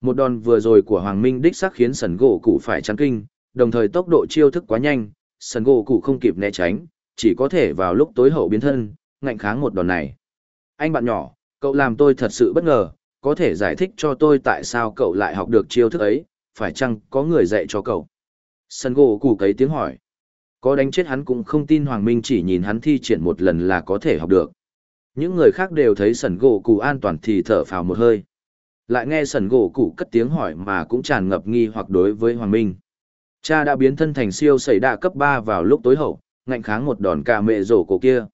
Một đòn vừa rồi của Hoàng Minh đích xác khiến sần gỗ cụ phải chấn kinh, đồng thời tốc độ chiêu thức quá nhanh, sần gỗ cụ không kịp né tránh, chỉ có thể vào lúc tối hậu biến thân, ngạnh kháng một đòn này. Anh bạn nhỏ, cậu làm tôi thật sự bất ngờ, có thể giải thích cho tôi tại sao cậu lại học được chiêu thức ấy, phải chăng có người dạy cho cậu? Sân gỗ Củ cấy tiếng hỏi. Có đánh chết hắn cũng không tin Hoàng Minh chỉ nhìn hắn thi triển một lần là có thể học được. Những người khác đều thấy sần gỗ cụ an toàn thì thở phào một hơi. Lại nghe sần gỗ cụ cất tiếng hỏi mà cũng tràn ngập nghi hoặc đối với Hoàng Minh. Cha đã biến thân thành siêu xảy đa cấp 3 vào lúc tối hậu, ngạnh kháng một đòn cà mẹ rổ cổ kia.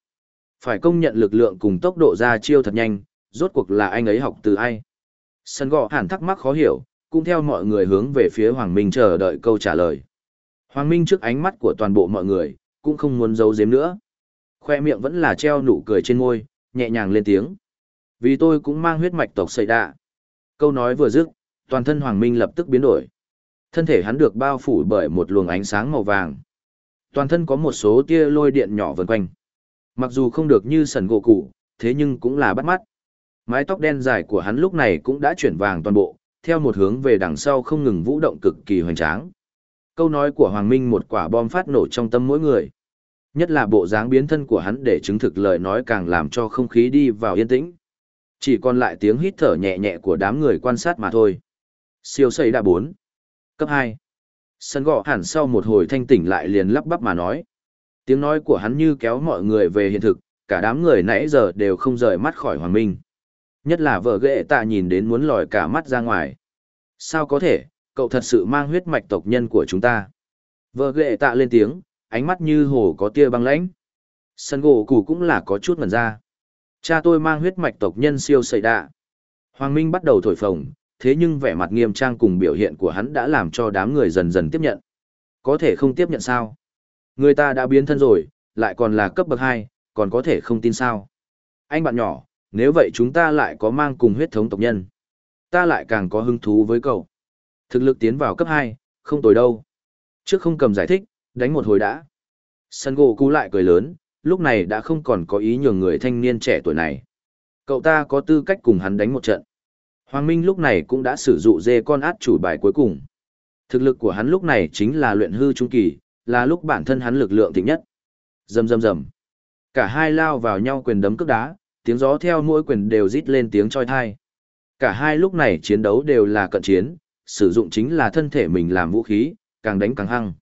Phải công nhận lực lượng cùng tốc độ ra chiêu thật nhanh, rốt cuộc là anh ấy học từ ai. Sân gọ hẳn thắc mắc khó hiểu, cũng theo mọi người hướng về phía Hoàng Minh chờ đợi câu trả lời. Hoàng Minh trước ánh mắt của toàn bộ mọi người, cũng không muốn giấu giếm nữa. Khoe miệng vẫn là treo nụ cười trên môi, nhẹ nhàng lên tiếng. Vì tôi cũng mang huyết mạch tộc sợi đạ. Câu nói vừa dứt, toàn thân Hoàng Minh lập tức biến đổi. Thân thể hắn được bao phủ bởi một luồng ánh sáng màu vàng. Toàn thân có một số tia lôi điện nhỏ vần quanh. Mặc dù không được như sần gỗ cụ, thế nhưng cũng là bắt mắt. Mái tóc đen dài của hắn lúc này cũng đã chuyển vàng toàn bộ, theo một hướng về đằng sau không ngừng vũ động cực kỳ hoành tráng. Câu nói của Hoàng Minh một quả bom phát nổ trong tâm mỗi người. Nhất là bộ dáng biến thân của hắn để chứng thực lời nói càng làm cho không khí đi vào yên tĩnh. Chỉ còn lại tiếng hít thở nhẹ nhẹ của đám người quan sát mà thôi. Siêu xây đã bốn Cấp hai Sân gọ hẳn sau một hồi thanh tỉnh lại liền lắp bắp mà nói. Tiếng nói của hắn như kéo mọi người về hiện thực, cả đám người nãy giờ đều không rời mắt khỏi Hoàng Minh. Nhất là vợ ghệ tạ nhìn đến muốn lòi cả mắt ra ngoài. Sao có thể, cậu thật sự mang huyết mạch tộc nhân của chúng ta. Vợ ghệ tạ lên tiếng, ánh mắt như hồ có tia băng lãnh. Sân gỗ củ cũng là có chút ngần ra. Cha tôi mang huyết mạch tộc nhân siêu sợi đạ. Hoàng Minh bắt đầu thổi phồng, thế nhưng vẻ mặt nghiêm trang cùng biểu hiện của hắn đã làm cho đám người dần dần tiếp nhận. Có thể không tiếp nhận sao? Người ta đã biến thân rồi, lại còn là cấp bậc 2, còn có thể không tin sao? Anh bạn nhỏ, nếu vậy chúng ta lại có mang cùng huyết thống tộc nhân. Ta lại càng có hứng thú với cậu. Thực lực tiến vào cấp 2, không tồi đâu. Trước không cầm giải thích, đánh một hồi đã. Sân gỗ cú lại cười lớn, lúc này đã không còn có ý nhường người thanh niên trẻ tuổi này. Cậu ta có tư cách cùng hắn đánh một trận. Hoàng Minh lúc này cũng đã sử dụng dê con át chủ bài cuối cùng. Thực lực của hắn lúc này chính là luyện hư trung kỳ, là lúc bản thân hắn lực lượng thịnh nhất. Rầm rầm rầm. Cả hai lao vào nhau quyền đấm cước đá, tiếng gió theo mỗi quyền đều rít lên tiếng choi tai. Cả hai lúc này chiến đấu đều là cận chiến, sử dụng chính là thân thể mình làm vũ khí, càng đánh càng hăng.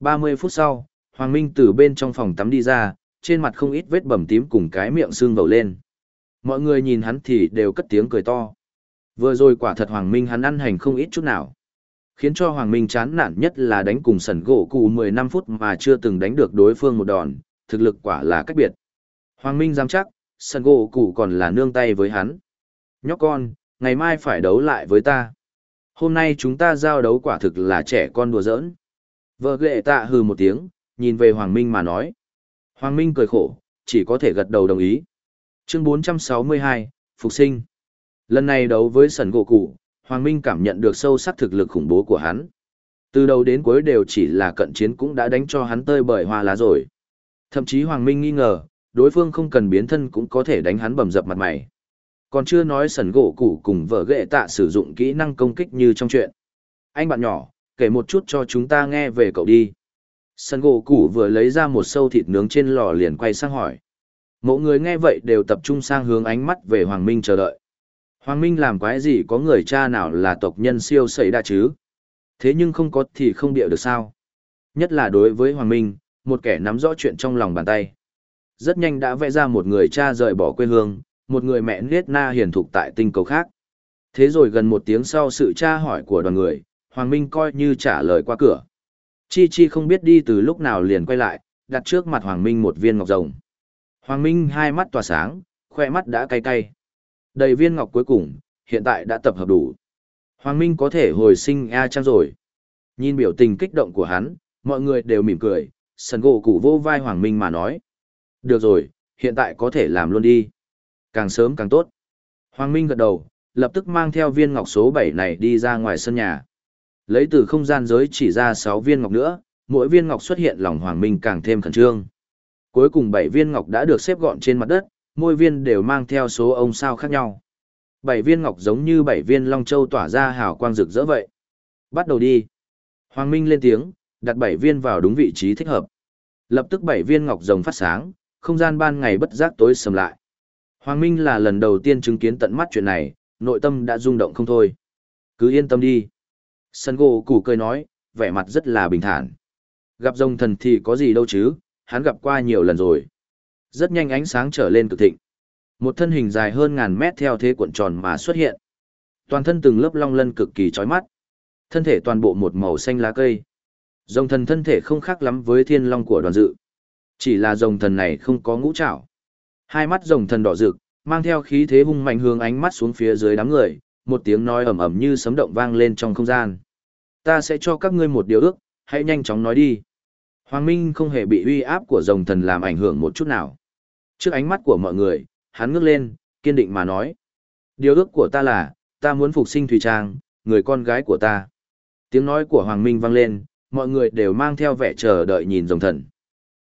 30 phút sau, Hoàng Minh từ bên trong phòng tắm đi ra, trên mặt không ít vết bầm tím cùng cái miệng sưng vầu lên. Mọi người nhìn hắn thì đều cất tiếng cười to. Vừa rồi quả thật Hoàng Minh hắn ăn hành không ít chút nào. Khiến cho Hoàng Minh chán nản nhất là đánh cùng sần gỗ cụ 15 phút mà chưa từng đánh được đối phương một đòn, thực lực quả là cách biệt. Hoàng Minh dám chắc, sân gỗ cụ còn là nương tay với hắn. Nhóc con, ngày mai phải đấu lại với ta. Hôm nay chúng ta giao đấu quả thực là trẻ con đùa giỡn. Vợ ghệ tạ hừ một tiếng, nhìn về Hoàng Minh mà nói. Hoàng Minh cười khổ, chỉ có thể gật đầu đồng ý. Chương 462, Phục sinh. Lần này đấu với sần gỗ cụ, Hoàng Minh cảm nhận được sâu sắc thực lực khủng bố của hắn. Từ đầu đến cuối đều chỉ là cận chiến cũng đã đánh cho hắn tơi bởi hoa lá rồi. Thậm chí Hoàng Minh nghi ngờ, đối phương không cần biến thân cũng có thể đánh hắn bầm dập mặt mày. Còn chưa nói sần gỗ củ cùng vợ ghệ tạ sử dụng kỹ năng công kích như trong chuyện. Anh bạn nhỏ, kể một chút cho chúng ta nghe về cậu đi. Sần gỗ củ vừa lấy ra một sâu thịt nướng trên lò liền quay sang hỏi. Mọi người nghe vậy đều tập trung sang hướng ánh mắt về Hoàng Minh chờ đợi. Hoàng Minh làm quái gì có người cha nào là tộc nhân siêu sẩy đa chứ? Thế nhưng không có thì không điệu được sao? Nhất là đối với Hoàng Minh, một kẻ nắm rõ chuyện trong lòng bàn tay. Rất nhanh đã vẽ ra một người cha rời bỏ quê hương, một người mẹ nết na hiền thục tại tinh cầu khác. Thế rồi gần một tiếng sau sự tra hỏi của đoàn người, Hoàng Minh coi như trả lời qua cửa. Chi Chi không biết đi từ lúc nào liền quay lại, đặt trước mặt Hoàng Minh một viên ngọc rồng. Hoàng Minh hai mắt tỏa sáng, khoe mắt đã cay cay. Đầy viên ngọc cuối cùng, hiện tại đã tập hợp đủ. Hoàng Minh có thể hồi sinh A Trang rồi. Nhìn biểu tình kích động của hắn, mọi người đều mỉm cười, sần gỗ cụ vô vai Hoàng Minh mà nói. Được rồi, hiện tại có thể làm luôn đi. Càng sớm càng tốt. Hoàng Minh gật đầu, lập tức mang theo viên ngọc số 7 này đi ra ngoài sân nhà. Lấy từ không gian giới chỉ ra 6 viên ngọc nữa, mỗi viên ngọc xuất hiện lòng Hoàng Minh càng thêm khẩn trương. Cuối cùng 7 viên ngọc đã được xếp gọn trên mặt đất, mỗi viên đều mang theo số ông sao khác nhau. 7 viên ngọc giống như 7 viên long châu tỏa ra hào quang rực rỡ vậy. Bắt đầu đi. Hoàng Minh lên tiếng, đặt 7 viên vào đúng vị trí thích hợp. Lập tức 7 viên ngọc rồng phát sáng, không gian ban ngày bất giác tối sầm lại. Hoàng Minh là lần đầu tiên chứng kiến tận mắt chuyện này, nội tâm đã rung động không thôi. Cứ yên tâm đi. Sân gỗ củ cười nói, vẻ mặt rất là bình thản. Gặp rồng thần thì có gì đâu chứ, hắn gặp qua nhiều lần rồi. Rất nhanh ánh sáng trở lên cực thịnh. Một thân hình dài hơn ngàn mét theo thế cuộn tròn mà xuất hiện. Toàn thân từng lớp long lân cực kỳ chói mắt. Thân thể toàn bộ một màu xanh lá cây. Rồng thần thân thể không khác lắm với thiên long của đoàn dự. Chỉ là rồng thần này không có ngũ trảo. Hai mắt rồng thần đỏ rực, mang theo khí thế hung mạnh hướng ánh mắt xuống phía dưới đám người, một tiếng nói ầm ầm như sấm động vang lên trong không gian. Ta sẽ cho các ngươi một điều ước, hãy nhanh chóng nói đi. Hoàng Minh không hề bị uy áp của rồng thần làm ảnh hưởng một chút nào. Trước ánh mắt của mọi người, hắn ngước lên, kiên định mà nói. Điều ước của ta là, ta muốn phục sinh Thùy Trang, người con gái của ta. Tiếng nói của Hoàng Minh vang lên, mọi người đều mang theo vẻ chờ đợi nhìn rồng thần.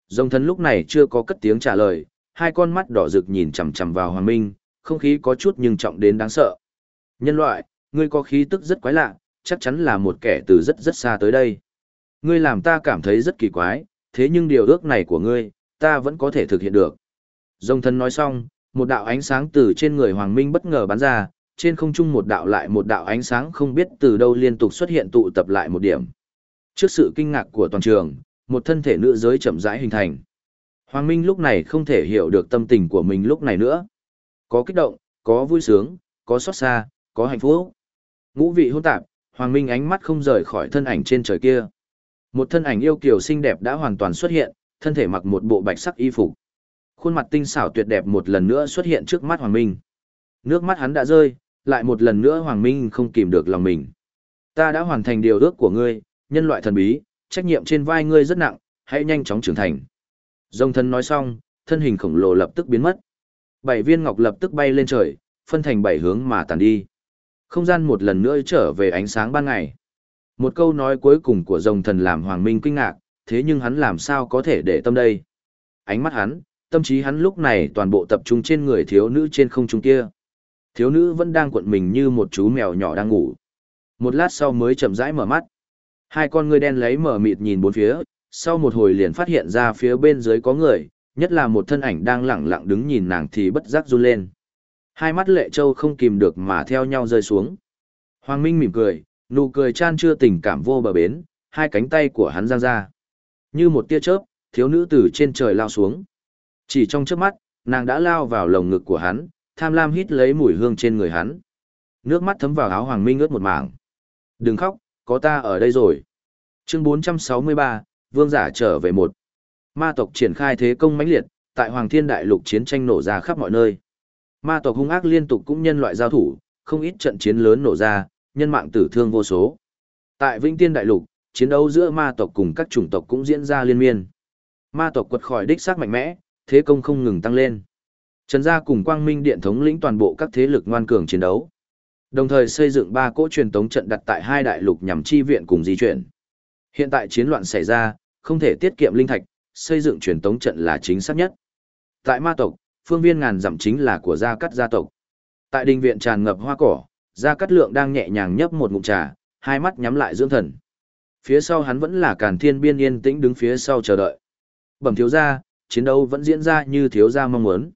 Rồng thần lúc này chưa có cất tiếng trả lời, hai con mắt đỏ rực nhìn chằm chằm vào Hoàng Minh, không khí có chút nhưng trọng đến đáng sợ. Nhân loại, ngươi có khí tức rất quái lạ, chắc chắn là một kẻ từ rất rất xa tới đây. Ngươi làm ta cảm thấy rất kỳ quái, thế nhưng điều ước này của ngươi, ta vẫn có thể thực hiện được. Dòng thần nói xong, một đạo ánh sáng từ trên người Hoàng Minh bất ngờ bắn ra, trên không trung một đạo lại một đạo ánh sáng không biết từ đâu liên tục xuất hiện tụ tập lại một điểm. Trước sự kinh ngạc của toàn trường, một thân thể nữ giới chậm rãi hình thành. Hoàng Minh lúc này không thể hiểu được tâm tình của mình lúc này nữa. Có kích động, có vui sướng, có xót xa, có hạnh phúc. Ngũ vị hôn tạp, Hoàng Minh ánh mắt không rời khỏi thân ảnh trên trời kia. Một thân ảnh yêu kiều xinh đẹp đã hoàn toàn xuất hiện, thân thể mặc một bộ bạch sắc y phục. Khuôn mặt tinh xảo tuyệt đẹp một lần nữa xuất hiện trước mắt Hoàng Minh. Nước mắt hắn đã rơi, lại một lần nữa Hoàng Minh không kìm được lòng mình. Ta đã hoàn thành điều ước của ngươi, nhân loại thần bí, trách nhiệm trên vai ngươi rất nặng, hãy nhanh chóng trưởng thành. Dông thân nói xong, thân hình khổng lồ lập tức biến mất. Bảy viên ngọc lập tức bay lên trời, phân thành bảy hướng mà tàn đi. Không gian một lần nữa trở về ánh sáng ban ngày. Một câu nói cuối cùng của rồng thần làm Hoàng Minh kinh ngạc, thế nhưng hắn làm sao có thể để tâm đây? Ánh mắt hắn, tâm trí hắn lúc này toàn bộ tập trung trên người thiếu nữ trên không trung kia. Thiếu nữ vẫn đang cuộn mình như một chú mèo nhỏ đang ngủ. Một lát sau mới chậm rãi mở mắt. Hai con ngươi đen lấy mở mịt nhìn bốn phía, sau một hồi liền phát hiện ra phía bên dưới có người, nhất là một thân ảnh đang lẳng lặng đứng nhìn nàng thì bất giác run lên. Hai mắt lệ châu không kìm được mà theo nhau rơi xuống. Hoàng Minh mỉm cười, nụ cười chan chưa tình cảm vô bờ bến, hai cánh tay của hắn giang ra. Như một tia chớp, thiếu nữ từ trên trời lao xuống. Chỉ trong chớp mắt, nàng đã lao vào lồng ngực của hắn, tham lam hít lấy mùi hương trên người hắn. Nước mắt thấm vào áo Hoàng Minh ướt một mảng. Đừng khóc, có ta ở đây rồi. Chương 463, Vương giả trở về một. Ma tộc triển khai thế công mãnh liệt, tại Hoàng Thiên Đại Lục chiến tranh nổ ra khắp mọi nơi. Ma tộc hung ác liên tục cũng nhân loại giao thủ, không ít trận chiến lớn nổ ra, nhân mạng tử thương vô số. Tại Vĩnh Tiên Đại Lục, chiến đấu giữa ma tộc cùng các chủng tộc cũng diễn ra liên miên. Ma tộc quật khỏi đích xác mạnh mẽ, thế công không ngừng tăng lên. Trần gia cùng Quang Minh Điện thống lĩnh toàn bộ các thế lực ngoan cường chiến đấu. Đồng thời xây dựng ba cỗ truyền tống trận đặt tại hai đại lục nhằm chi viện cùng di chuyển. Hiện tại chiến loạn xảy ra, không thể tiết kiệm linh thạch, xây dựng truyền tống trận là chính xác nhất. Tại ma tộc, phương viên ngàn dặm chính là của gia cắt gia tộc. Tại đình viện tràn ngập hoa cỏ, gia cắt lượng đang nhẹ nhàng nhấp một ngụm trà, hai mắt nhắm lại dưỡng thần. Phía sau hắn vẫn là càn thiên biên yên tĩnh đứng phía sau chờ đợi. Bẩm thiếu gia, chiến đấu vẫn diễn ra như thiếu gia mong muốn.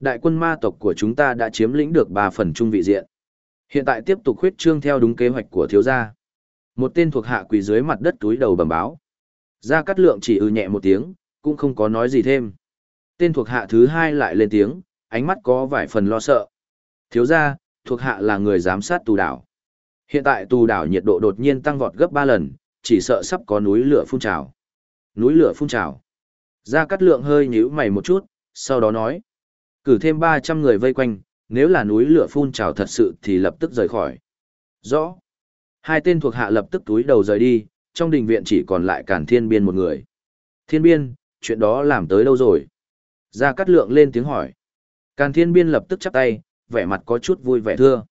Đại quân ma tộc của chúng ta đã chiếm lĩnh được 3 phần trung vị diện. Hiện tại tiếp tục khuyết trương theo đúng kế hoạch của thiếu gia. Một tên thuộc hạ quỳ dưới mặt đất túi đầu bẩm báo. Gia Cát Lượng chỉ ư nhẹ một tiếng, cũng không có nói gì thêm. Tên thuộc hạ thứ hai lại lên tiếng, ánh mắt có vài phần lo sợ. Thiếu gia, thuộc hạ là người giám sát tù đảo. Hiện tại tù đảo nhiệt độ đột nhiên tăng vọt gấp 3 lần, chỉ sợ sắp có núi lửa phun trào. Núi lửa phun trào. Gia Cát Lượng hơi nhíu mày một chút, sau đó nói. Cử thêm 300 người vây quanh, nếu là núi lửa phun trào thật sự thì lập tức rời khỏi. Rõ. Hai tên thuộc hạ lập tức túi đầu rời đi, trong đình viện chỉ còn lại càn thiên biên một người. Thiên biên, chuyện đó làm tới đâu rồi? Gia Cát Lượng lên tiếng hỏi. Càn thiên biên lập tức chắp tay, vẻ mặt có chút vui vẻ thưa.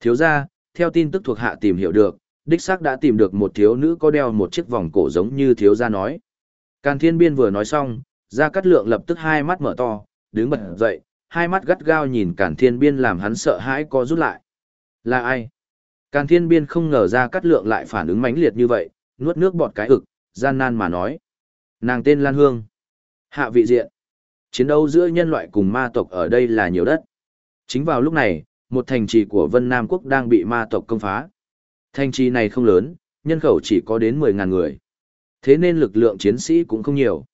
Thiếu gia, theo tin tức thuộc hạ tìm hiểu được, đích xác đã tìm được một thiếu nữ có đeo một chiếc vòng cổ giống như thiếu gia nói. Càn thiên biên vừa nói xong, Gia Cát Lượng lập tức hai mắt mở to, đứng bật dậy, hai mắt gắt gao nhìn Càn thiên biên làm hắn sợ hãi co rút lại. Là ai? Càn thiên biên không ngờ ra Cát Lượng lại phản ứng mãnh liệt như vậy, nuốt nước bọt cái ực, gian nan mà nói. Nàng tên Lan Hương. Hạ vị diện. Chiến đấu giữa nhân loại cùng ma tộc ở đây là nhiều đất. Chính vào lúc này, một thành trì của Vân Nam Quốc đang bị ma tộc công phá. Thành trì này không lớn, nhân khẩu chỉ có đến 10.000 người. Thế nên lực lượng chiến sĩ cũng không nhiều.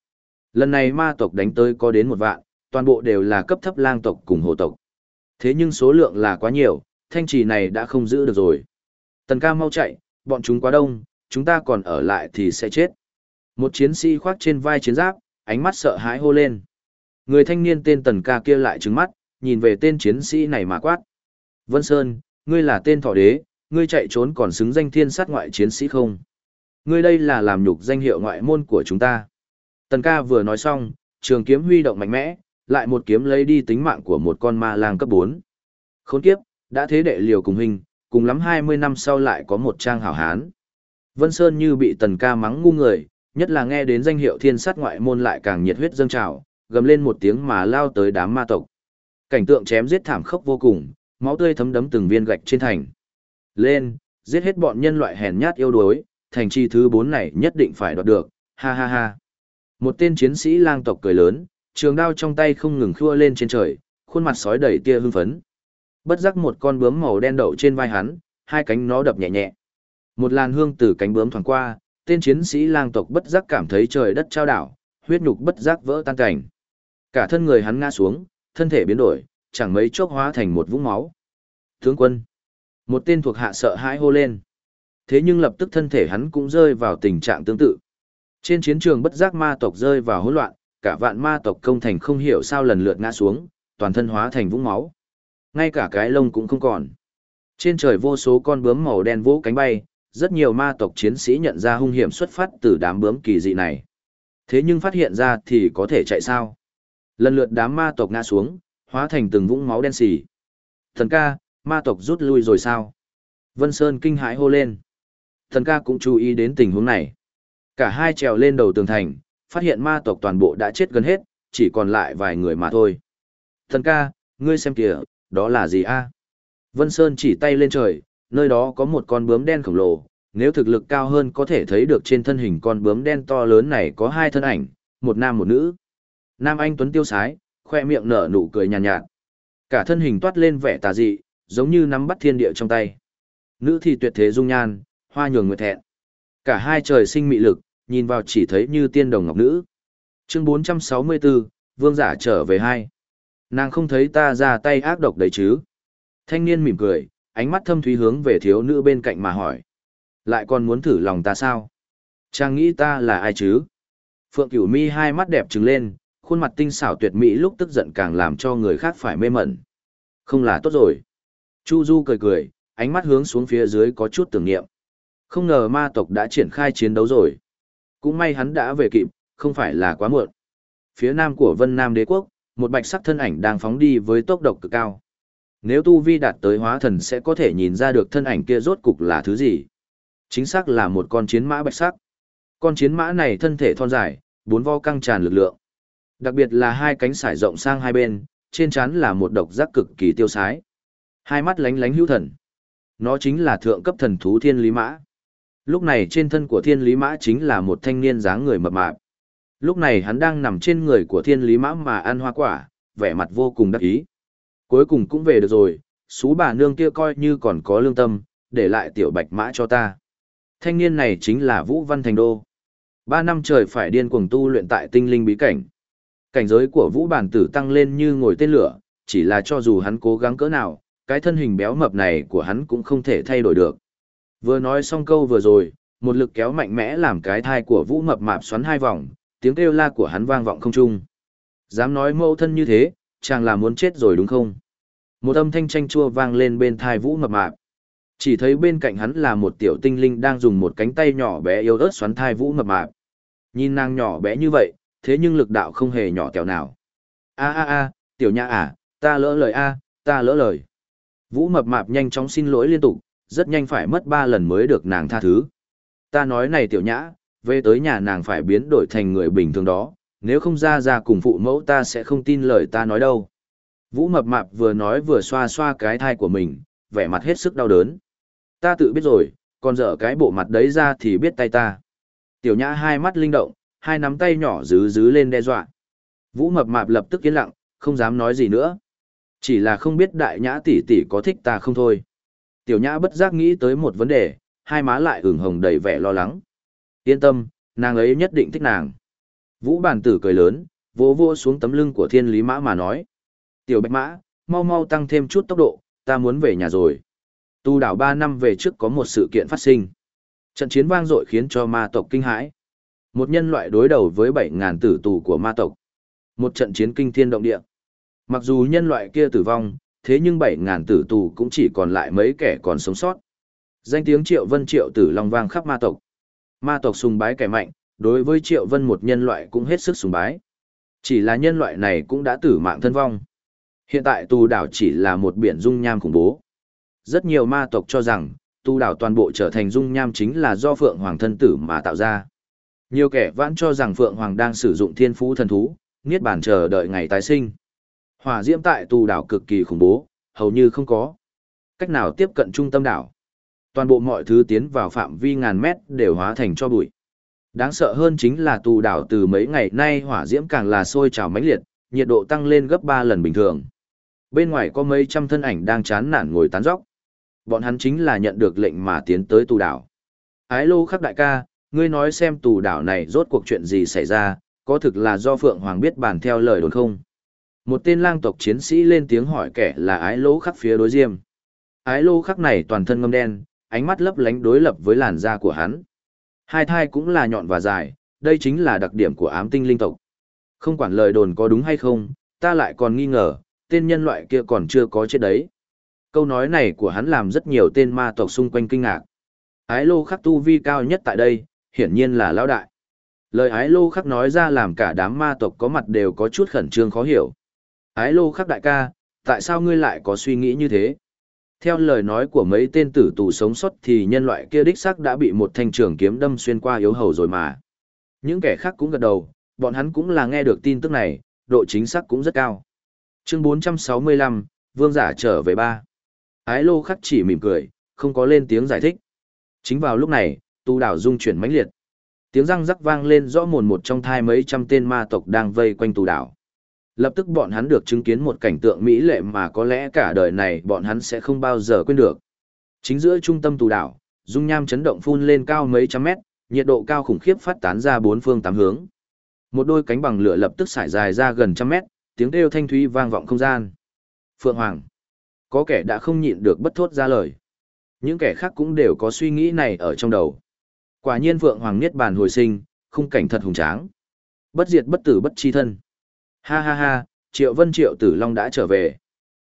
Lần này ma tộc đánh tới có đến một vạn, toàn bộ đều là cấp thấp lang tộc cùng hồ tộc. Thế nhưng số lượng là quá nhiều, thanh trì này đã không giữ được rồi. Tần ca mau chạy, bọn chúng quá đông, chúng ta còn ở lại thì sẽ chết. Một chiến sĩ khoác trên vai chiến giáp, ánh mắt sợ hãi hô lên. Người thanh niên tên Tần ca kia lại trừng mắt, nhìn về tên chiến sĩ này mà quát. Vân Sơn, ngươi là tên thọ đế, ngươi chạy trốn còn xứng danh thiên sát ngoại chiến sĩ không? Ngươi đây là làm nhục danh hiệu ngoại môn của chúng ta. Tần ca vừa nói xong, trường kiếm huy động mạnh mẽ, lại một kiếm lấy đi tính mạng của một con ma lang cấp 4. Khốn kiếp, đã thế đệ liều cùng hình, cùng lắm 20 năm sau lại có một trang hảo hán. Vân Sơn như bị tần ca mắng ngu người, nhất là nghe đến danh hiệu thiên sát ngoại môn lại càng nhiệt huyết dâng trào, gầm lên một tiếng mà lao tới đám ma tộc. Cảnh tượng chém giết thảm khốc vô cùng, máu tươi thấm đấm từng viên gạch trên thành. Lên, giết hết bọn nhân loại hèn nhát yêu đuối, thành chi thứ bốn này nhất định phải đoạt được, ha ha ha. Một tên chiến sĩ lang tộc cười lớn, trường đao trong tay không ngừng khua lên trên trời, khuôn mặt sói đầy tia hưng phấn. Bất giác một con bướm màu đen đậu trên vai hắn, hai cánh nó đập nhẹ nhẹ. Một làn hương từ cánh bướm thoảng qua, tên chiến sĩ lang tộc bất giác cảm thấy trời đất trao đảo, huyết nhục bất giác vỡ tan cảnh. Cả thân người hắn ngã xuống, thân thể biến đổi, chẳng mấy chốc hóa thành một vũng máu. Tướng quân. Một tên thuộc hạ sợ hãi hô lên. Thế nhưng lập tức thân thể hắn cũng rơi vào tình trạng tương tự. Trên chiến trường bất giác ma tộc rơi vào hỗn loạn, cả vạn ma tộc công thành không hiểu sao lần lượt ngã xuống, toàn thân hóa thành vũng máu. Ngay cả cái lông cũng không còn. Trên trời vô số con bướm màu đen vỗ cánh bay, rất nhiều ma tộc chiến sĩ nhận ra hung hiểm xuất phát từ đám bướm kỳ dị này. Thế nhưng phát hiện ra thì có thể chạy sao? Lần lượt đám ma tộc ngã xuống, hóa thành từng vũng máu đen xì. Thần ca, ma tộc rút lui rồi sao? Vân Sơn kinh hãi hô lên. Thần ca cũng chú ý đến tình huống này. Cả hai trèo lên đầu tường thành, phát hiện ma tộc toàn bộ đã chết gần hết, chỉ còn lại vài người mà thôi. Thần ca, ngươi xem kìa, đó là gì a? Vân Sơn chỉ tay lên trời, nơi đó có một con bướm đen khổng lồ, nếu thực lực cao hơn có thể thấy được trên thân hình con bướm đen to lớn này có hai thân ảnh, một nam một nữ. Nam anh tuấn tiêu sái, khoe miệng nở nụ cười nhàn nhạt, nhạt. Cả thân hình toát lên vẻ tà dị, giống như nắm bắt thiên địa trong tay. Nữ thì tuyệt thế dung nhan, hoa nhường nguyệt thẹn. Cả hai trời sinh mị lực, nhìn vào chỉ thấy như tiên đồng ngọc nữ. Chương 464, Vương giả trở về hai. Nàng không thấy ta ra tay ác độc đấy chứ. Thanh niên mỉm cười, ánh mắt thâm thúy hướng về thiếu nữ bên cạnh mà hỏi. Lại còn muốn thử lòng ta sao? Chàng nghĩ ta là ai chứ? Phượng Cửu Mi hai mắt đẹp trừng lên, khuôn mặt tinh xảo tuyệt mỹ lúc tức giận càng làm cho người khác phải mê mẩn. Không là tốt rồi. Chu Du cười cười, ánh mắt hướng xuống phía dưới có chút tưởng niệm. Không ngờ ma tộc đã triển khai chiến đấu rồi. Cũng may hắn đã về kịp, không phải là quá muộn. Phía nam của Vân Nam Đế quốc, một bạch sắc thân ảnh đang phóng đi với tốc độ cực cao. Nếu tu vi đạt tới hóa thần sẽ có thể nhìn ra được thân ảnh kia rốt cục là thứ gì. Chính xác là một con chiến mã bạch sắc. Con chiến mã này thân thể thon dài, bốn vo căng tràn lực lượng. Đặc biệt là hai cánh sải rộng sang hai bên, trên trán là một độc giác cực kỳ tiêu sái. Hai mắt lánh lánh hữu thần. Nó chính là thượng cấp thần thú thiên lý mã. Lúc này trên thân của thiên lý mã chính là một thanh niên dáng người mập mạp. Lúc này hắn đang nằm trên người của thiên lý mã mà ăn hoa quả, vẻ mặt vô cùng đắc ý. Cuối cùng cũng về được rồi, xú bà nương kia coi như còn có lương tâm, để lại tiểu bạch mã cho ta. Thanh niên này chính là Vũ Văn Thành Đô. Ba năm trời phải điên cuồng tu luyện tại tinh linh bí cảnh. Cảnh giới của Vũ Bản Tử tăng lên như ngồi tên lửa, chỉ là cho dù hắn cố gắng cỡ nào, cái thân hình béo mập này của hắn cũng không thể thay đổi được. Vừa nói xong câu vừa rồi, một lực kéo mạnh mẽ làm cái thai của Vũ mập mạp xoắn hai vòng, tiếng kêu la của hắn vang vọng không trung. Dám nói mẫu thân như thế, chàng là muốn chết rồi đúng không? Một âm thanh chanh chua vang lên bên thai Vũ mập mạp. Chỉ thấy bên cạnh hắn là một tiểu tinh linh đang dùng một cánh tay nhỏ bé yếu ớt xoắn thai Vũ mập mạp. Nhìn nàng nhỏ bé như vậy, thế nhưng lực đạo không hề nhỏ tẹo nào. A a a, tiểu nhã à, ta lỡ lời a, ta lỡ lời. Vũ mập mạp nhanh chóng xin lỗi liên tục, rất nhanh phải mất ba lần mới được nàng tha thứ. Ta nói này tiểu nhã, về tới nhà nàng phải biến đổi thành người bình thường đó, nếu không ra ra cùng phụ mẫu ta sẽ không tin lời ta nói đâu. Vũ mập mạp vừa nói vừa xoa xoa cái thai của mình, vẻ mặt hết sức đau đớn. Ta tự biết rồi, còn dở cái bộ mặt đấy ra thì biết tay ta. Tiểu nhã hai mắt linh động, hai nắm tay nhỏ dứ dứ lên đe dọa. Vũ mập mạp lập tức yên lặng, không dám nói gì nữa. Chỉ là không biết đại nhã tỷ tỷ có thích ta không thôi. Tiểu nhã bất giác nghĩ tới một vấn đề, hai má lại ửng hồng đầy vẻ lo lắng. Yên tâm, nàng ấy nhất định thích nàng. Vũ bản tử cười lớn, vỗ vỗ xuống tấm lưng của thiên lý mã mà nói. Tiểu bạch mã, mau mau tăng thêm chút tốc độ, ta muốn về nhà rồi. Tu đảo ba năm về trước có một sự kiện phát sinh. Trận chiến vang dội khiến cho ma tộc kinh hãi. Một nhân loại đối đầu với 7.000 tử tù của ma tộc. Một trận chiến kinh thiên động địa. Mặc dù nhân loại kia tử vong, thế nhưng bảy ngàn tử tù cũng chỉ còn lại mấy kẻ còn sống sót. Danh tiếng Triệu Vân Triệu tử long vang khắp ma tộc. Ma tộc sùng bái kẻ mạnh, đối với Triệu Vân một nhân loại cũng hết sức sùng bái. Chỉ là nhân loại này cũng đã tử mạng thân vong. Hiện tại tù đảo chỉ là một biển dung nham khủng bố. Rất nhiều ma tộc cho rằng, tù đảo toàn bộ trở thành dung nham chính là do Phượng Hoàng thân tử mà tạo ra. Nhiều kẻ vãn cho rằng Phượng Hoàng đang sử dụng thiên phú thần thú, niết bàn chờ đợi ngày tái sinh. Hỏa diễm tại tù đảo cực kỳ khủng bố, hầu như không có. Cách nào tiếp cận trung tâm đảo. Toàn bộ mọi thứ tiến vào phạm vi ngàn mét đều hóa thành cho bụi. Đáng sợ hơn chính là tù đảo từ mấy ngày nay hỏa diễm càng là sôi trào mãnh liệt, nhiệt độ tăng lên gấp 3 lần bình thường. Bên ngoài có mấy trăm thân ảnh đang chán nản ngồi tán dóc. Bọn hắn chính là nhận được lệnh mà tiến tới tù đảo. Ái lô khắc đại ca, ngươi nói xem tù đảo này rốt cuộc chuyện gì xảy ra, có thực là do Phượng Hoàng biết bàn theo lời đồn không? Một tên lang tộc chiến sĩ lên tiếng hỏi kẻ là ái lô khắc phía đối diêm. Ái lô khắc này toàn thân ngâm đen, ánh mắt lấp lánh đối lập với làn da của hắn. Hai thai cũng là nhọn và dài, đây chính là đặc điểm của ám tinh linh tộc. Không quản lời đồn có đúng hay không, ta lại còn nghi ngờ, tên nhân loại kia còn chưa có chết đấy. Câu nói này của hắn làm rất nhiều tên ma tộc xung quanh kinh ngạc. Ái lô khắc tu vi cao nhất tại đây, hiển nhiên là lão đại. Lời ái lô khắc nói ra làm cả đám ma tộc có mặt đều có chút khẩn trương khó hiểu. Ái lô khắc đại ca, tại sao ngươi lại có suy nghĩ như thế? Theo lời nói của mấy tên tử tù sống sót thì nhân loại kia đích xác đã bị một thanh trường kiếm đâm xuyên qua yếu hầu rồi mà. Những kẻ khác cũng gật đầu, bọn hắn cũng là nghe được tin tức này, độ chính xác cũng rất cao. Chương 465, Vương giả trở về ba. Ái lô khắc chỉ mỉm cười, không có lên tiếng giải thích. Chính vào lúc này, tu đảo dung chuyển mãnh liệt. Tiếng răng rắc vang lên rõ mồn một trong thai mấy trăm tên ma tộc đang vây quanh tù đảo. Lập tức bọn hắn được chứng kiến một cảnh tượng mỹ lệ mà có lẽ cả đời này bọn hắn sẽ không bao giờ quên được. Chính giữa trung tâm tù đảo, dung nham chấn động phun lên cao mấy trăm mét, nhiệt độ cao khủng khiếp phát tán ra bốn phương tám hướng. Một đôi cánh bằng lửa lập tức xải dài ra gần trăm mét, tiếng kêu thanh thúy vang vọng không gian. Phượng Hoàng. Có kẻ đã không nhịn được bất thốt ra lời. Những kẻ khác cũng đều có suy nghĩ này ở trong đầu. Quả nhiên Phượng Hoàng Niết Bàn hồi sinh, khung cảnh thật hùng tráng. Bất diệt bất tử bất chi thân. Ha ha ha, Triệu Vân Triệu Tử Long đã trở về.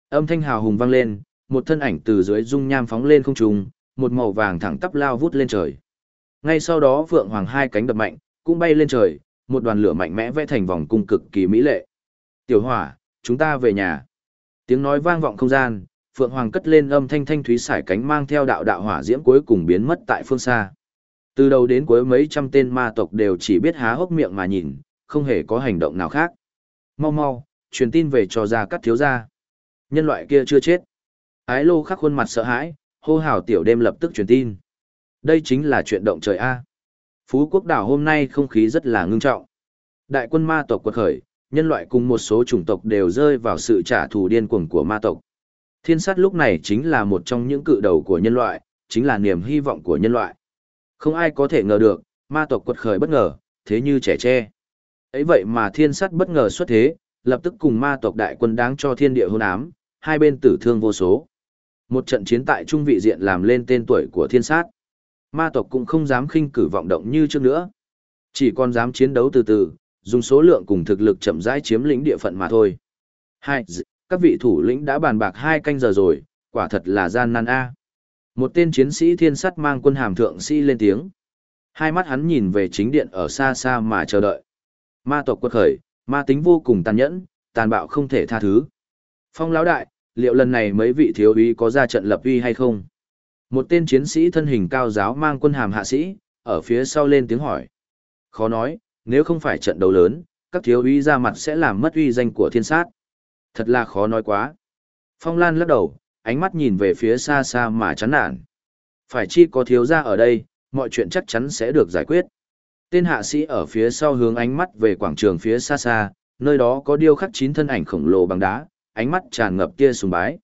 Âm thanh hào hùng vang lên, một thân ảnh từ dưới dung nham phóng lên không trung, một màu vàng thẳng tắp lao vút lên trời. Ngay sau đó Phượng Hoàng hai cánh đập mạnh, cũng bay lên trời, một đoàn lửa mạnh mẽ vẽ thành vòng cung cực kỳ mỹ lệ. Tiểu Hỏa, chúng ta về nhà. Tiếng nói vang vọng không gian, Phượng Hoàng cất lên âm thanh thanh thúy sải cánh mang theo đạo đạo hỏa diễm cuối cùng biến mất tại phương xa. Từ đầu đến cuối mấy trăm tên ma tộc đều chỉ biết há hốc miệng mà nhìn, không hề có hành động nào khác. Mau mau, truyền tin về cho ra cắt thiếu gia. Nhân loại kia chưa chết. Ái lô khắc khuôn mặt sợ hãi, hô hào tiểu đêm lập tức truyền tin. Đây chính là chuyện động trời A. Phú quốc đảo hôm nay không khí rất là ngưng trọng. Đại quân ma tộc quật khởi, nhân loại cùng một số chủng tộc đều rơi vào sự trả thù điên cuồng của ma tộc. Thiên sát lúc này chính là một trong những cự đầu của nhân loại, chính là niềm hy vọng của nhân loại. Không ai có thể ngờ được, ma tộc quật khởi bất ngờ, thế như trẻ tre ấy vậy mà thiên sát bất ngờ xuất thế, lập tức cùng ma tộc đại quân đáng cho thiên địa hôn ám, hai bên tử thương vô số. Một trận chiến tại trung vị diện làm lên tên tuổi của thiên sát. Ma tộc cũng không dám khinh cử vọng động như trước nữa. Chỉ còn dám chiến đấu từ từ, dùng số lượng cùng thực lực chậm rãi chiếm lĩnh địa phận mà thôi. Hai, các vị thủ lĩnh đã bàn bạc hai canh giờ rồi, quả thật là gian nan a. Một tên chiến sĩ thiên sắt mang quân hàm thượng sĩ lên tiếng. Hai mắt hắn nhìn về chính điện ở xa xa mà chờ đợi. Ma tộc quật khởi, ma tính vô cùng tàn nhẫn, tàn bạo không thể tha thứ. Phong lão đại, liệu lần này mấy vị thiếu úy có ra trận lập uy hay không? Một tên chiến sĩ thân hình cao giáo mang quân hàm hạ sĩ, ở phía sau lên tiếng hỏi. Khó nói, nếu không phải trận đấu lớn, các thiếu úy ra mặt sẽ làm mất uy danh của thiên sát. Thật là khó nói quá. Phong Lan lắc đầu, ánh mắt nhìn về phía xa xa mà chán nản. Phải chi có thiếu gia ở đây, mọi chuyện chắc chắn sẽ được giải quyết. Tên hạ sĩ ở phía sau hướng ánh mắt về quảng trường phía xa xa, nơi đó có điêu khắc chín thân ảnh khổng lồ bằng đá, ánh mắt tràn ngập kia sùng bái.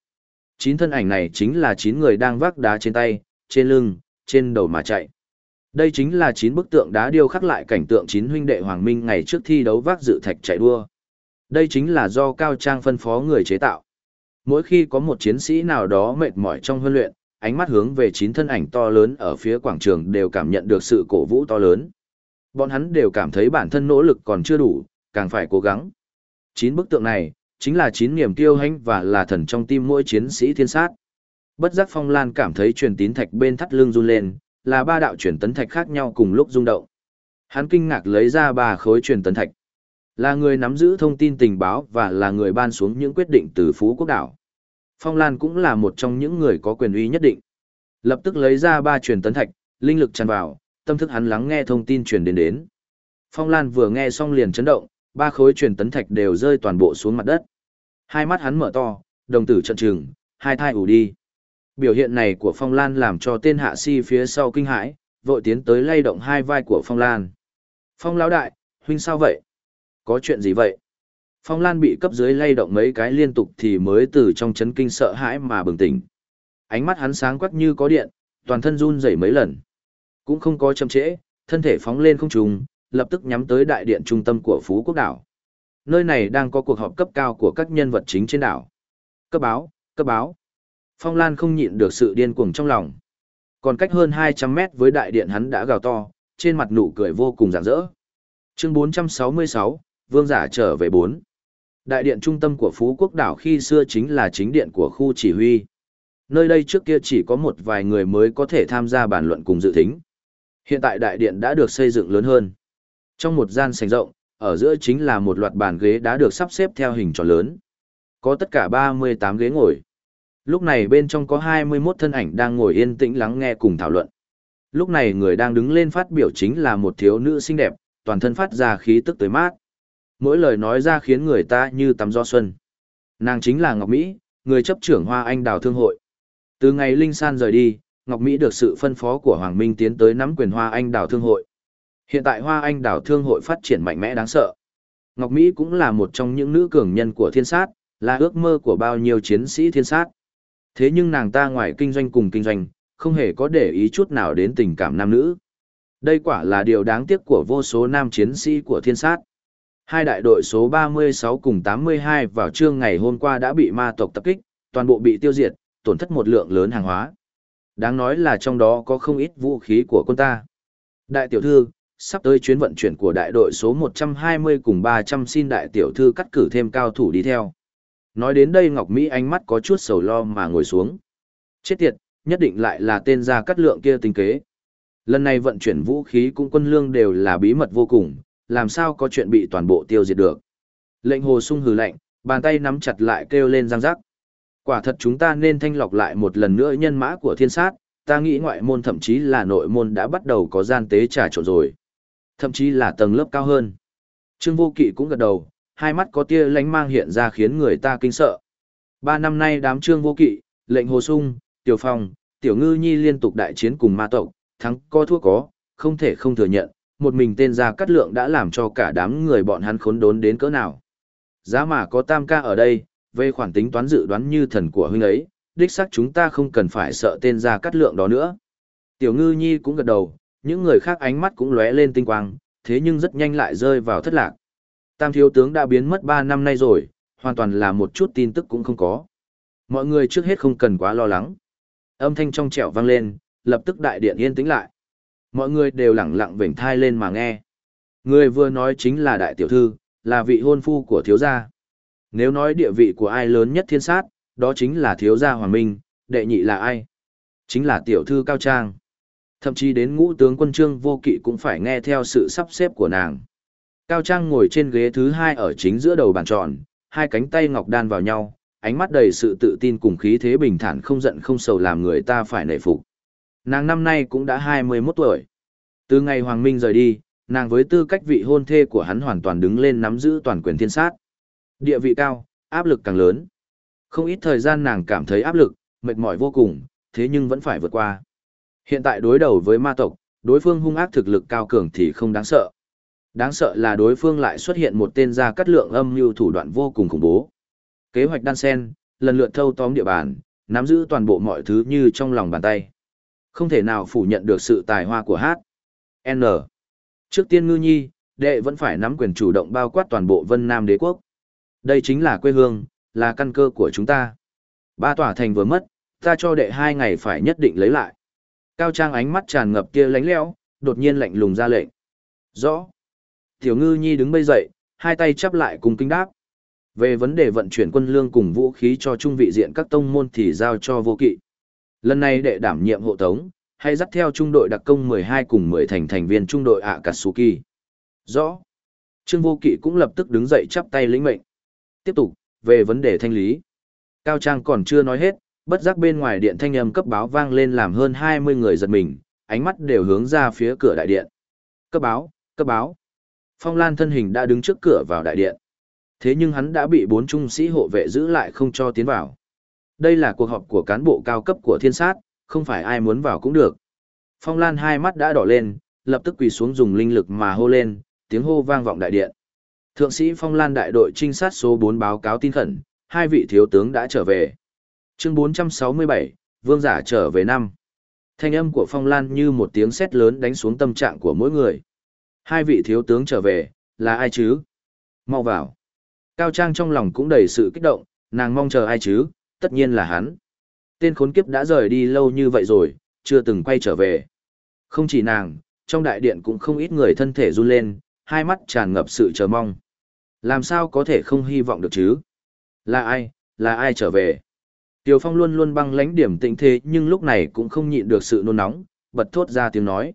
Chín thân ảnh này chính là chín người đang vác đá trên tay, trên lưng, trên đầu mà chạy. Đây chính là chín bức tượng đá điêu khắc lại cảnh tượng chín huynh đệ Hoàng Minh ngày trước thi đấu vác dự thạch chạy đua. Đây chính là do Cao Trang phân phó người chế tạo. Mỗi khi có một chiến sĩ nào đó mệt mỏi trong huấn luyện, ánh mắt hướng về chín thân ảnh to lớn ở phía quảng trường đều cảm nhận được sự cổ vũ to lớn. Bọn hắn đều cảm thấy bản thân nỗ lực còn chưa đủ, càng phải cố gắng. Chín bức tượng này, chính là chín niềm tiêu hãnh và là thần trong tim mỗi chiến sĩ thiên sát. Bất giác Phong Lan cảm thấy truyền tín thạch bên thắt lưng run lên, là ba đạo truyền tấn thạch khác nhau cùng lúc rung động. Hắn kinh ngạc lấy ra ba khối truyền tấn thạch. Là người nắm giữ thông tin tình báo và là người ban xuống những quyết định từ Phú Quốc đảo. Phong Lan cũng là một trong những người có quyền uy nhất định. Lập tức lấy ra ba truyền tấn thạch, linh lực tràn vào, tâm thức hắn lắng nghe thông tin truyền đến đến. Phong Lan vừa nghe xong liền chấn động, ba khối truyền tấn thạch đều rơi toàn bộ xuống mặt đất. Hai mắt hắn mở to, đồng tử trận trừng, hai thai ủ đi. Biểu hiện này của Phong Lan làm cho tên hạ si phía sau kinh hãi, vội tiến tới lay động hai vai của Phong Lan. Phong lão đại, huynh sao vậy? Có chuyện gì vậy? Phong Lan bị cấp dưới lay động mấy cái liên tục thì mới từ trong chấn kinh sợ hãi mà bừng tỉnh. Ánh mắt hắn sáng quắc như có điện, toàn thân run rẩy mấy lần. Cũng không có chậm trễ, thân thể phóng lên không trùng, lập tức nhắm tới đại điện trung tâm của Phú Quốc đảo. Nơi này đang có cuộc họp cấp cao của các nhân vật chính trên đảo. Cấp báo, cấp báo. Phong Lan không nhịn được sự điên cuồng trong lòng. Còn cách hơn 200 mét với đại điện hắn đã gào to, trên mặt nụ cười vô cùng rạng rỡ. Chương 466, Vương giả trở về 4. Đại điện trung tâm của Phú Quốc đảo khi xưa chính là chính điện của khu chỉ huy. Nơi đây trước kia chỉ có một vài người mới có thể tham gia bàn luận cùng dự thính. Hiện tại đại điện đã được xây dựng lớn hơn. Trong một gian sảnh rộng, ở giữa chính là một loạt bàn ghế đã được sắp xếp theo hình tròn lớn. Có tất cả 38 ghế ngồi. Lúc này bên trong có 21 thân ảnh đang ngồi yên tĩnh lắng nghe cùng thảo luận. Lúc này người đang đứng lên phát biểu chính là một thiếu nữ xinh đẹp, toàn thân phát ra khí tức tới mát. Mỗi lời nói ra khiến người ta như tắm gió xuân. Nàng chính là Ngọc Mỹ, người chấp trưởng Hoa Anh Đào Thương hội. Từ ngày Linh San rời đi, Ngọc Mỹ được sự phân phó của Hoàng Minh tiến tới nắm quyền Hoa Anh Đào Thương hội. Hiện tại Hoa Anh Đào Thương hội phát triển mạnh mẽ đáng sợ. Ngọc Mỹ cũng là một trong những nữ cường nhân của thiên sát, là ước mơ của bao nhiêu chiến sĩ thiên sát. Thế nhưng nàng ta ngoài kinh doanh cùng kinh doanh, không hề có để ý chút nào đến tình cảm nam nữ. Đây quả là điều đáng tiếc của vô số nam chiến sĩ của thiên sát. Hai đại đội số 36 cùng 82 vào trưa ngày hôm qua đã bị ma tộc tập kích, toàn bộ bị tiêu diệt, tổn thất một lượng lớn hàng hóa. Đáng nói là trong đó có không ít vũ khí của quân ta. Đại tiểu thư, sắp tới chuyến vận chuyển của đại đội số 120 cùng 300 xin đại tiểu thư cắt cử thêm cao thủ đi theo. Nói đến đây Ngọc Mỹ ánh mắt có chút sầu lo mà ngồi xuống. Chết tiệt, nhất định lại là tên gia cắt lượng kia tính kế. Lần này vận chuyển vũ khí cũng quân lương đều là bí mật vô cùng, làm sao có chuyện bị toàn bộ tiêu diệt được. Lệnh hồ sung hừ lạnh, bàn tay nắm chặt lại kêu lên răng rắc. Quả thật chúng ta nên thanh lọc lại một lần nữa nhân mã của thiên sát, ta nghĩ ngoại môn thậm chí là nội môn đã bắt đầu có gian tế trà trộn rồi. Thậm chí là tầng lớp cao hơn. Trương Vô Kỵ cũng gật đầu, hai mắt có tia lánh mang hiện ra khiến người ta kinh sợ. Ba năm nay đám Trương Vô Kỵ, lệnh Hồ Sung, Tiểu Phong, Tiểu Ngư Nhi liên tục đại chiến cùng ma tộc, thắng có thua có, không thể không thừa nhận, một mình tên gia cắt lượng đã làm cho cả đám người bọn hắn khốn đốn đến cỡ nào. Giá mà có tam ca ở đây, về khoản tính toán dự đoán như thần của huynh ấy, đích xác chúng ta không cần phải sợ tên gia cắt lượng đó nữa. Tiểu ngư nhi cũng gật đầu, những người khác ánh mắt cũng lóe lên tinh quang, thế nhưng rất nhanh lại rơi vào thất lạc. Tam thiếu tướng đã biến mất 3 năm nay rồi, hoàn toàn là một chút tin tức cũng không có. Mọi người trước hết không cần quá lo lắng. Âm thanh trong trẻo vang lên, lập tức đại điện yên tĩnh lại. Mọi người đều lặng lặng vểnh thai lên mà nghe. Người vừa nói chính là đại tiểu thư, là vị hôn phu của thiếu gia. Nếu nói địa vị của ai lớn nhất thiên sát, đó chính là thiếu gia Hoàng Minh, đệ nhị là ai? Chính là tiểu thư Cao Trang. Thậm chí đến ngũ tướng quân trương vô kỵ cũng phải nghe theo sự sắp xếp của nàng. Cao Trang ngồi trên ghế thứ hai ở chính giữa đầu bàn tròn, hai cánh tay ngọc đan vào nhau, ánh mắt đầy sự tự tin cùng khí thế bình thản không giận không sầu làm người ta phải nể phục. Nàng năm nay cũng đã 21 tuổi. Từ ngày Hoàng Minh rời đi, nàng với tư cách vị hôn thê của hắn hoàn toàn đứng lên nắm giữ toàn quyền thiên sát. Địa vị cao, áp lực càng lớn. Không ít thời gian nàng cảm thấy áp lực, mệt mỏi vô cùng, thế nhưng vẫn phải vượt qua. Hiện tại đối đầu với ma tộc, đối phương hung ác thực lực cao cường thì không đáng sợ. Đáng sợ là đối phương lại xuất hiện một tên gia cắt lượng âm mưu thủ đoạn vô cùng khủng bố. Kế hoạch đan sen, lần lượt thâu tóm địa bàn, nắm giữ toàn bộ mọi thứ như trong lòng bàn tay. Không thể nào phủ nhận được sự tài hoa của hát. N. Trước tiên ngư nhi, đệ vẫn phải nắm quyền chủ động bao quát toàn bộ vân nam đế quốc. Đây chính là quê hương, là căn cơ của chúng ta. Ba tòa thành vừa mất, ta cho đệ hai ngày phải nhất định lấy lại. Cao Trang ánh mắt tràn ngập kia lánh lẽo, đột nhiên lạnh lùng ra lệnh. Rõ. Tiểu ngư nhi đứng bây dậy, hai tay chắp lại cùng kinh đáp. Về vấn đề vận chuyển quân lương cùng vũ khí cho trung vị diện các tông môn thì giao cho vô kỵ. Lần này đệ đảm nhiệm hộ tống, hay dắt theo trung đội đặc công 12 cùng 10 thành thành viên trung đội ạ Akatsuki. Rõ. Trương Vô Kỵ cũng lập tức đứng dậy chắp tay lĩnh mệnh. Tiếp tục, về vấn đề thanh lý. Cao Trang còn chưa nói hết, bất giác bên ngoài điện thanh âm cấp báo vang lên làm hơn 20 người giật mình, ánh mắt đều hướng ra phía cửa đại điện. Cấp báo, cấp báo. Phong Lan thân hình đã đứng trước cửa vào đại điện. Thế nhưng hắn đã bị bốn trung sĩ hộ vệ giữ lại không cho tiến vào. Đây là cuộc họp của cán bộ cao cấp của thiên sát, không phải ai muốn vào cũng được. Phong Lan hai mắt đã đỏ lên, lập tức quỳ xuống dùng linh lực mà hô lên, tiếng hô vang vọng đại điện. Thượng sĩ Phong Lan đại đội trinh sát số 4 báo cáo tin khẩn, hai vị thiếu tướng đã trở về. Chương 467, Vương giả trở về năm. Thanh âm của Phong Lan như một tiếng sét lớn đánh xuống tâm trạng của mỗi người. Hai vị thiếu tướng trở về, là ai chứ? Mau vào. Cao Trang trong lòng cũng đầy sự kích động, nàng mong chờ ai chứ, tất nhiên là hắn. Tên khốn kiếp đã rời đi lâu như vậy rồi, chưa từng quay trở về. Không chỉ nàng, trong đại điện cũng không ít người thân thể run lên, hai mắt tràn ngập sự chờ mong. Làm sao có thể không hy vọng được chứ? Là ai, là ai trở về? Tiều Phong luôn luôn băng lãnh điểm tĩnh thế nhưng lúc này cũng không nhịn được sự nôn nóng, bật thốt ra tiếng nói.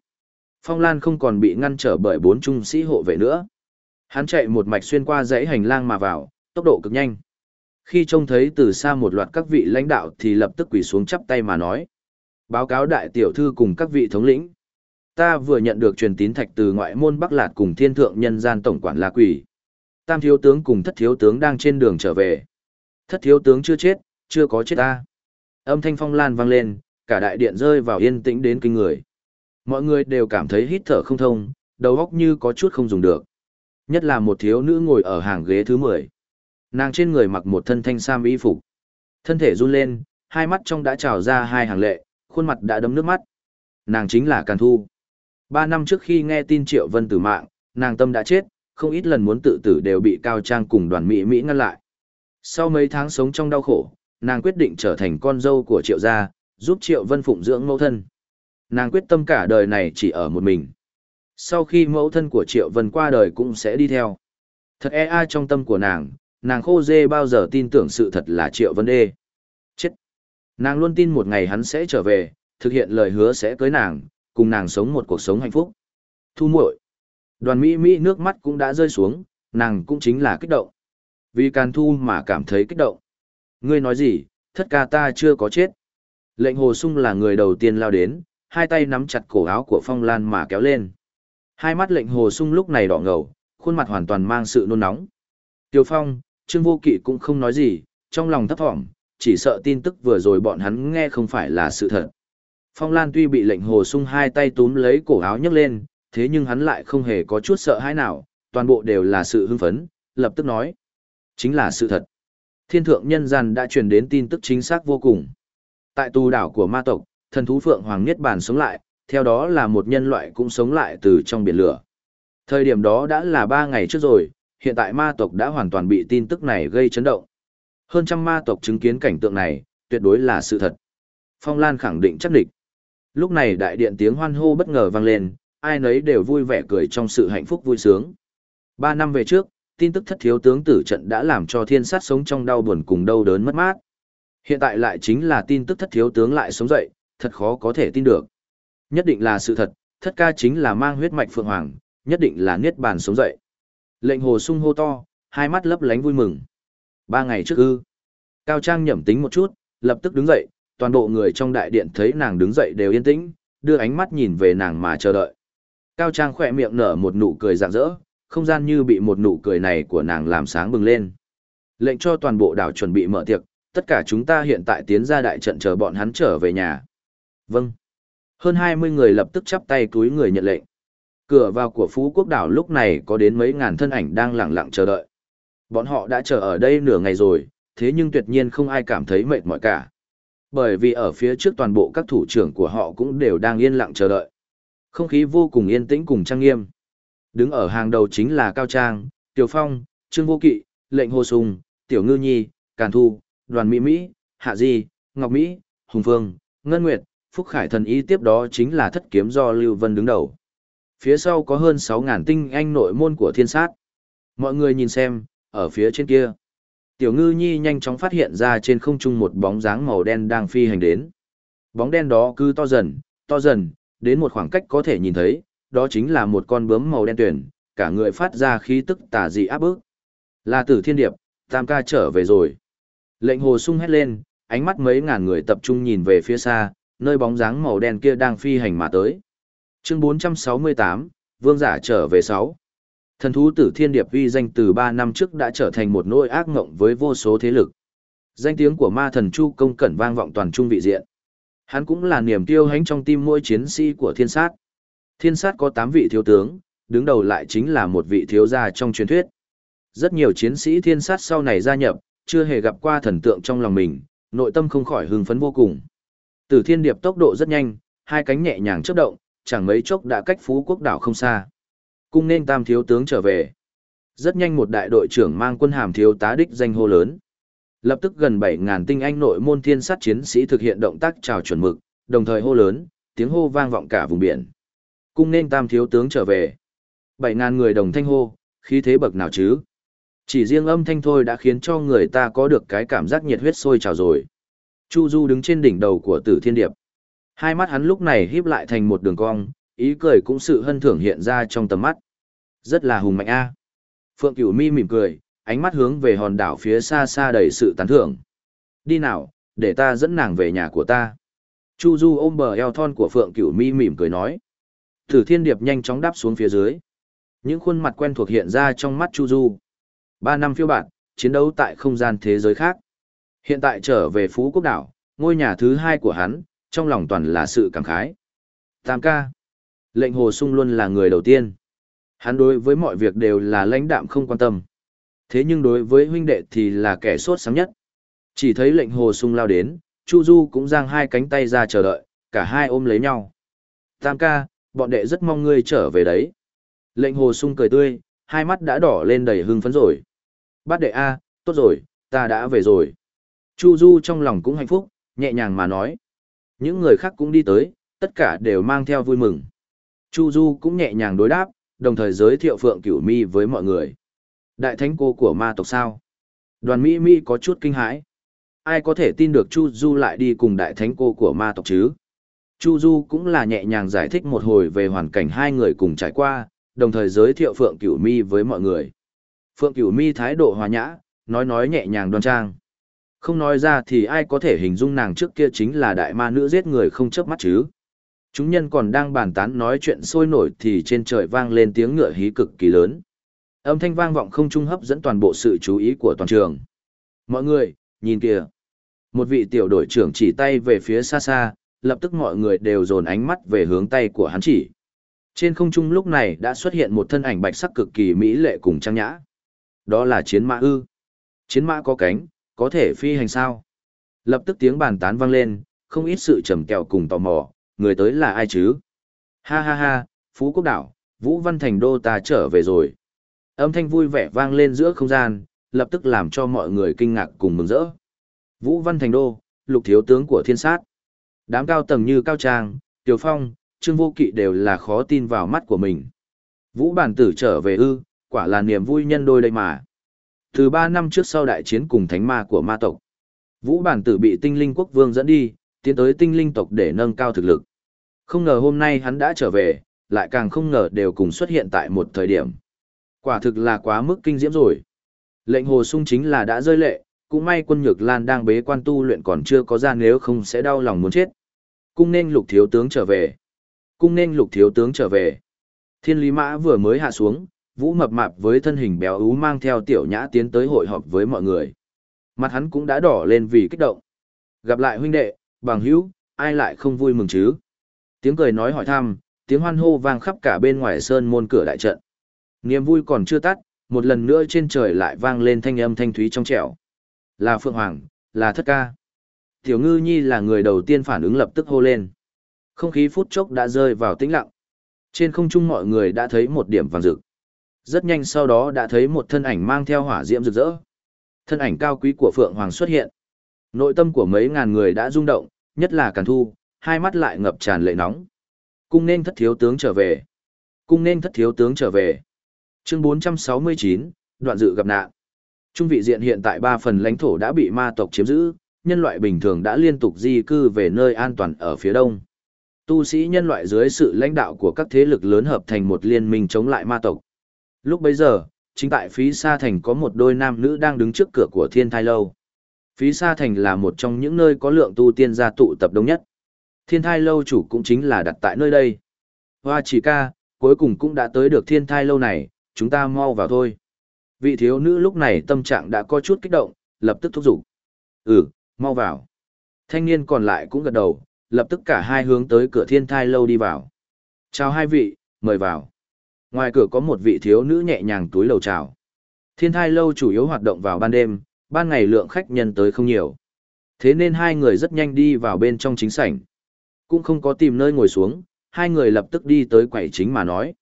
Phong Lan không còn bị ngăn trở bởi bốn trung sĩ hộ vệ nữa. Hắn chạy một mạch xuyên qua dãy hành lang mà vào, tốc độ cực nhanh. Khi trông thấy từ xa một loạt các vị lãnh đạo thì lập tức quỳ xuống chắp tay mà nói. Báo cáo đại tiểu thư cùng các vị thống lĩnh. Ta vừa nhận được truyền tín thạch từ ngoại môn Bắc Lạt cùng thiên thượng nhân gian tổng quản La Quỷ. Tam thiếu tướng cùng thất thiếu tướng đang trên đường trở về. Thất thiếu tướng chưa chết, chưa có chết ta. Âm thanh phong lan vang lên, cả đại điện rơi vào yên tĩnh đến kinh người. Mọi người đều cảm thấy hít thở không thông, đầu óc như có chút không dùng được. Nhất là một thiếu nữ ngồi ở hàng ghế thứ 10. Nàng trên người mặc một thân thanh sam y phục. Thân thể run lên, hai mắt trong đã trào ra hai hàng lệ, khuôn mặt đã đấm nước mắt. Nàng chính là Càn Thu. Ba năm trước khi nghe tin Triệu Vân tử mạng, nàng tâm đã chết, không ít lần muốn tự tử đều bị Cao Trang cùng đoàn Mỹ Mỹ ngăn lại. Sau mấy tháng sống trong đau khổ, nàng quyết định trở thành con dâu của Triệu gia, giúp Triệu Vân phụng dưỡng mẫu thân. Nàng quyết tâm cả đời này chỉ ở một mình. Sau khi mẫu thân của Triệu Vân qua đời cũng sẽ đi theo. Thật e ai trong tâm của nàng, nàng khô dê bao giờ tin tưởng sự thật là Triệu Vân đê. Chết! Nàng luôn tin một ngày hắn sẽ trở về, thực hiện lời hứa sẽ cưới nàng, cùng nàng sống một cuộc sống hạnh phúc. Thu muội. Đoàn Mỹ Mỹ nước mắt cũng đã rơi xuống, nàng cũng chính là kích động. Vì Càn Thu mà cảm thấy kích động. Ngươi nói gì, thất ca ta chưa có chết. Lệnh Hồ Sung là người đầu tiên lao đến, hai tay nắm chặt cổ áo của Phong Lan mà kéo lên. Hai mắt lệnh Hồ Sung lúc này đỏ ngầu, khuôn mặt hoàn toàn mang sự nôn nóng. Tiêu Phong, Trương Vô Kỵ cũng không nói gì, trong lòng thấp thỏm, chỉ sợ tin tức vừa rồi bọn hắn nghe không phải là sự thật. Phong Lan tuy bị lệnh Hồ Sung hai tay túm lấy cổ áo nhấc lên, thế nhưng hắn lại không hề có chút sợ hãi nào, toàn bộ đều là sự hưng phấn, lập tức nói. Chính là sự thật. Thiên thượng nhân gian đã truyền đến tin tức chính xác vô cùng. Tại tu đảo của ma tộc, thần thú Phượng Hoàng Niết Bàn sống lại, theo đó là một nhân loại cũng sống lại từ trong biển lửa. Thời điểm đó đã là ba ngày trước rồi, hiện tại ma tộc đã hoàn toàn bị tin tức này gây chấn động. Hơn trăm ma tộc chứng kiến cảnh tượng này, tuyệt đối là sự thật. Phong Lan khẳng định chắc địch. Lúc này đại điện tiếng hoan hô bất ngờ vang lên, ai nấy đều vui vẻ cười trong sự hạnh phúc vui sướng. Ba năm về trước, tin tức thất thiếu tướng tử trận đã làm cho thiên sát sống trong đau buồn cùng đau đớn mất mát. Hiện tại lại chính là tin tức thất thiếu tướng lại sống dậy, thật khó có thể tin được. Nhất định là sự thật, thất ca chính là mang huyết mạch phượng hoàng, nhất định là niết bàn sống dậy. Lệnh hồ sung hô to, hai mắt lấp lánh vui mừng. Ba ngày trước ư. Cao Trang nhẩm tính một chút, lập tức đứng dậy, toàn bộ người trong đại điện thấy nàng đứng dậy đều yên tĩnh, đưa ánh mắt nhìn về nàng mà chờ đợi. Cao Trang khỏe miệng nở một nụ cười rạng rỡ, không gian như bị một nụ cười này của nàng làm sáng bừng lên. Lệnh cho toàn bộ đảo chuẩn bị mở tiệc, tất cả chúng ta hiện tại tiến ra đại trận chờ bọn hắn trở về nhà. Vâng. Hơn 20 người lập tức chắp tay túi người nhận lệnh. Cửa vào của Phú Quốc đảo lúc này có đến mấy ngàn thân ảnh đang lặng lặng chờ đợi. Bọn họ đã chờ ở đây nửa ngày rồi, thế nhưng tuyệt nhiên không ai cảm thấy mệt mỏi cả. Bởi vì ở phía trước toàn bộ các thủ trưởng của họ cũng đều đang yên lặng chờ đợi. Không khí vô cùng yên tĩnh cùng trang nghiêm. Đứng ở hàng đầu chính là Cao Trang, Tiểu Phong, Trương Vô Kỵ, Lệnh Hồ Sùng, Tiểu Ngư Nhi, Càn Thu, Đoàn Mỹ Mỹ, Hạ Di, Ngọc Mỹ, Hùng Phương, Ngân Nguyệt, Phúc Khải thần ý tiếp đó chính là thất kiếm do Lưu Vân đứng đầu. Phía sau có hơn 6.000 tinh anh nội môn của thiên sát. Mọi người nhìn xem, ở phía trên kia. Tiểu ngư nhi nhanh chóng phát hiện ra trên không trung một bóng dáng màu đen đang phi hành đến. Bóng đen đó cứ to dần, to dần, đến một khoảng cách có thể nhìn thấy, đó chính là một con bướm màu đen tuyển, cả người phát ra khí tức tà dị áp bức. Là tử thiên điệp, tam ca trở về rồi. Lệnh hồ sung hét lên, ánh mắt mấy ngàn người tập trung nhìn về phía xa, nơi bóng dáng màu đen kia đang phi hành mà tới. Chương 468, Vương giả trở về 6. Thần thú tử thiên điệp vi danh từ 3 năm trước đã trở thành một nỗi ác ngộng với vô số thế lực. Danh tiếng của ma thần Chu Công Cẩn vang vọng toàn trung vị diện. Hắn cũng là niềm tiêu hãnh trong tim mỗi chiến sĩ của thiên sát. Thiên sát có 8 vị thiếu tướng, đứng đầu lại chính là một vị thiếu gia trong truyền thuyết. Rất nhiều chiến sĩ thiên sát sau này gia nhập, chưa hề gặp qua thần tượng trong lòng mình, nội tâm không khỏi hưng phấn vô cùng. Tử thiên điệp tốc độ rất nhanh, hai cánh nhẹ nhàng chớp động, chẳng mấy chốc đã cách phú quốc đảo không xa. Cung nên tam thiếu tướng trở về. Rất nhanh một đại đội trưởng mang quân hàm thiếu tá đích danh hô lớn. Lập tức gần 7.000 tinh anh nội môn thiên sát chiến sĩ thực hiện động tác chào chuẩn mực, đồng thời hô lớn, tiếng hô vang vọng cả vùng biển. Cung nên tam thiếu tướng trở về. 7.000 người đồng thanh hô, khí thế bậc nào chứ? Chỉ riêng âm thanh thôi đã khiến cho người ta có được cái cảm giác nhiệt huyết sôi trào rồi. Chu Du đứng trên đỉnh đầu của tử thiên điệp. Hai mắt hắn lúc này híp lại thành một đường cong, ý cười cũng sự hân thưởng hiện ra trong tầm mắt. Rất là hùng mạnh a. Phượng Cửu Mi mỉm cười, ánh mắt hướng về hòn đảo phía xa xa đầy sự tán thưởng. Đi nào, để ta dẫn nàng về nhà của ta. Chu Du ôm bờ eo thon của Phượng Cửu Mi mỉm cười nói. Thử Thiên Điệp nhanh chóng đáp xuống phía dưới. Những khuôn mặt quen thuộc hiện ra trong mắt Chu Du. Ba năm phiêu bạt, chiến đấu tại không gian thế giới khác. Hiện tại trở về Phú Quốc đảo, Ngôi nhà thứ hai của hắn, trong lòng toàn là sự cảm khái. Tam ca. Lệnh hồ sung luôn là người đầu tiên. Hắn đối với mọi việc đều là lãnh đạm không quan tâm. Thế nhưng đối với huynh đệ thì là kẻ sốt sáng nhất. Chỉ thấy lệnh hồ sung lao đến, Chu Du cũng giang hai cánh tay ra chờ đợi, cả hai ôm lấy nhau. Tam ca, bọn đệ rất mong ngươi trở về đấy. Lệnh hồ sung cười tươi, hai mắt đã đỏ lên đầy hưng phấn rồi. Bát đệ A, tốt rồi, ta đã về rồi. Chu Du trong lòng cũng hạnh phúc, nhẹ nhàng mà nói. Những người khác cũng đi tới, tất cả đều mang theo vui mừng. Chu Du cũng nhẹ nhàng đối đáp, đồng thời giới thiệu Phượng Cửu Mi với mọi người. Đại thánh cô của ma tộc sao? Đoàn Mỹ Mỹ có chút kinh hãi. Ai có thể tin được Chu Du lại đi cùng đại thánh cô của ma tộc chứ? Chu Du cũng là nhẹ nhàng giải thích một hồi về hoàn cảnh hai người cùng trải qua, đồng thời giới thiệu Phượng Cửu Mi với mọi người. Phượng Cửu Mi thái độ hòa nhã, nói nói nhẹ nhàng đoan trang. Không nói ra thì ai có thể hình dung nàng trước kia chính là đại ma nữ giết người không chớp mắt chứ. Chúng nhân còn đang bàn tán nói chuyện sôi nổi thì trên trời vang lên tiếng ngựa hí cực kỳ lớn. Âm thanh vang vọng không trung hấp dẫn toàn bộ sự chú ý của toàn trường. Mọi người, nhìn kìa. Một vị tiểu đội trưởng chỉ tay về phía xa xa, lập tức mọi người đều dồn ánh mắt về hướng tay của hắn chỉ. Trên không trung lúc này đã xuất hiện một thân ảnh bạch sắc cực kỳ mỹ lệ cùng trang nhã. Đó là chiến mã ư. Chiến mã có cánh, có thể phi hành sao? Lập tức tiếng bàn tán vang lên, không ít sự trầm kẹo cùng tò mò, người tới là ai chứ? Ha ha ha, Phú Quốc Đảo, Vũ Văn Thành Đô ta trở về rồi. Âm thanh vui vẻ vang lên giữa không gian, lập tức làm cho mọi người kinh ngạc cùng mừng rỡ. Vũ Văn Thành Đô, lục thiếu tướng của thiên sát. Đám cao tầng như Cao Trang, Tiểu Phong, Trương Vô Kỵ đều là khó tin vào mắt của mình. Vũ bản tử trở về ư, quả là niềm vui nhân đôi đây mà. Từ ba năm trước sau đại chiến cùng thánh ma của ma tộc, Vũ bản tử bị tinh linh quốc vương dẫn đi, tiến tới tinh linh tộc để nâng cao thực lực. Không ngờ hôm nay hắn đã trở về, lại càng không ngờ đều cùng xuất hiện tại một thời điểm. Quả thực là quá mức kinh diễm rồi. Lệnh hồ sung chính là đã rơi lệ, cũng may quân nhược lan đang bế quan tu luyện còn chưa có ra nếu không sẽ đau lòng muốn chết. Cung nên lục thiếu tướng trở về. Cung nên lục thiếu tướng trở về. Thiên lý mã vừa mới hạ xuống, vũ mập mạp với thân hình béo ú mang theo tiểu nhã tiến tới hội họp với mọi người. Mặt hắn cũng đã đỏ lên vì kích động. Gặp lại huynh đệ, bằng hữu, ai lại không vui mừng chứ? Tiếng cười nói hỏi thăm, tiếng hoan hô vang khắp cả bên ngoài sơn môn cửa đại trận. Niềm vui còn chưa tắt, một lần nữa trên trời lại vang lên thanh âm thanh thúy trong trẻo. Là Phượng Hoàng, là thất ca. Tiểu ngư nhi là người đầu tiên phản ứng lập tức hô lên. Không khí phút chốc đã rơi vào tĩnh lặng. Trên không trung mọi người đã thấy một điểm vàng rực. Rất nhanh sau đó đã thấy một thân ảnh mang theo hỏa diễm rực rỡ. Thân ảnh cao quý của Phượng Hoàng xuất hiện. Nội tâm của mấy ngàn người đã rung động, nhất là Càn Thu, hai mắt lại ngập tràn lệ nóng. Cung nên thất thiếu tướng trở về. Cung nên thất thiếu tướng trở về. Chương 469, đoạn dự gặp nạn. Trung vị diện hiện tại ba phần lãnh thổ đã bị ma tộc chiếm giữ, nhân loại bình thường đã liên tục di cư về nơi an toàn ở phía đông. Tu sĩ nhân loại dưới sự lãnh đạo của các thế lực lớn hợp thành một liên minh chống lại ma tộc. Lúc bấy giờ, chính tại phí Sa Thành có một đôi nam nữ đang đứng trước cửa của Thiên Thai Lâu. Phí Sa Thành là một trong những nơi có lượng tu tiên gia tụ tập đông nhất. Thiên Thai Lâu chủ cũng chính là đặt tại nơi đây. Hoa chỉ ca, cuối cùng cũng đã tới được Thiên Thai Lâu này, chúng ta mau vào thôi. Vị thiếu nữ lúc này tâm trạng đã có chút kích động, lập tức thúc giục. Ừ, mau vào. Thanh niên còn lại cũng gật đầu, lập tức cả hai hướng tới cửa thiên thai lâu đi vào. Chào hai vị, mời vào. Ngoài cửa có một vị thiếu nữ nhẹ nhàng túi lầu chào. Thiên thai lâu chủ yếu hoạt động vào ban đêm, ban ngày lượng khách nhân tới không nhiều. Thế nên hai người rất nhanh đi vào bên trong chính sảnh. Cũng không có tìm nơi ngồi xuống, hai người lập tức đi tới quầy chính mà nói.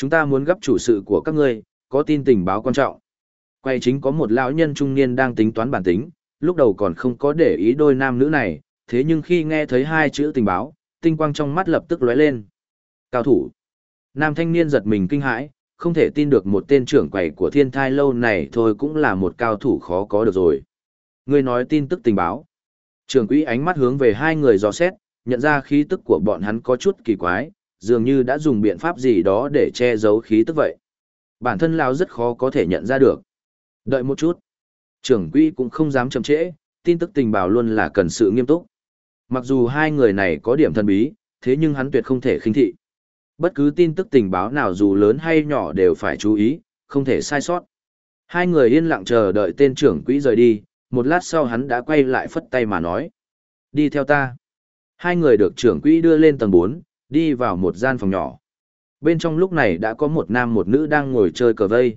Chúng ta muốn gấp chủ sự của các ngươi, có tin tình báo quan trọng. Quầy chính có một lão nhân trung niên đang tính toán bản tính, lúc đầu còn không có để ý đôi nam nữ này, thế nhưng khi nghe thấy hai chữ tình báo, tinh quang trong mắt lập tức lóe lên. Cao thủ. Nam thanh niên giật mình kinh hãi, không thể tin được một tên trưởng quầy của thiên thai lâu này thôi cũng là một cao thủ khó có được rồi. Người nói tin tức tình báo. trưởng quỹ ánh mắt hướng về hai người dò xét, nhận ra khí tức của bọn hắn có chút kỳ quái, dường như đã dùng biện pháp gì đó để che giấu khí tức vậy. Bản thân lão rất khó có thể nhận ra được. Đợi một chút. Trưởng quỹ cũng không dám chậm trễ, tin tức tình báo luôn là cần sự nghiêm túc. Mặc dù hai người này có điểm thần bí, thế nhưng hắn tuyệt không thể khinh thị. Bất cứ tin tức tình báo nào dù lớn hay nhỏ đều phải chú ý, không thể sai sót. Hai người yên lặng chờ đợi tên trưởng quỹ rời đi, một lát sau hắn đã quay lại phất tay mà nói. Đi theo ta. Hai người được trưởng quỹ đưa lên tầng 4, đi vào một gian phòng nhỏ. Bên trong lúc này đã có một nam một nữ đang ngồi chơi cờ vây.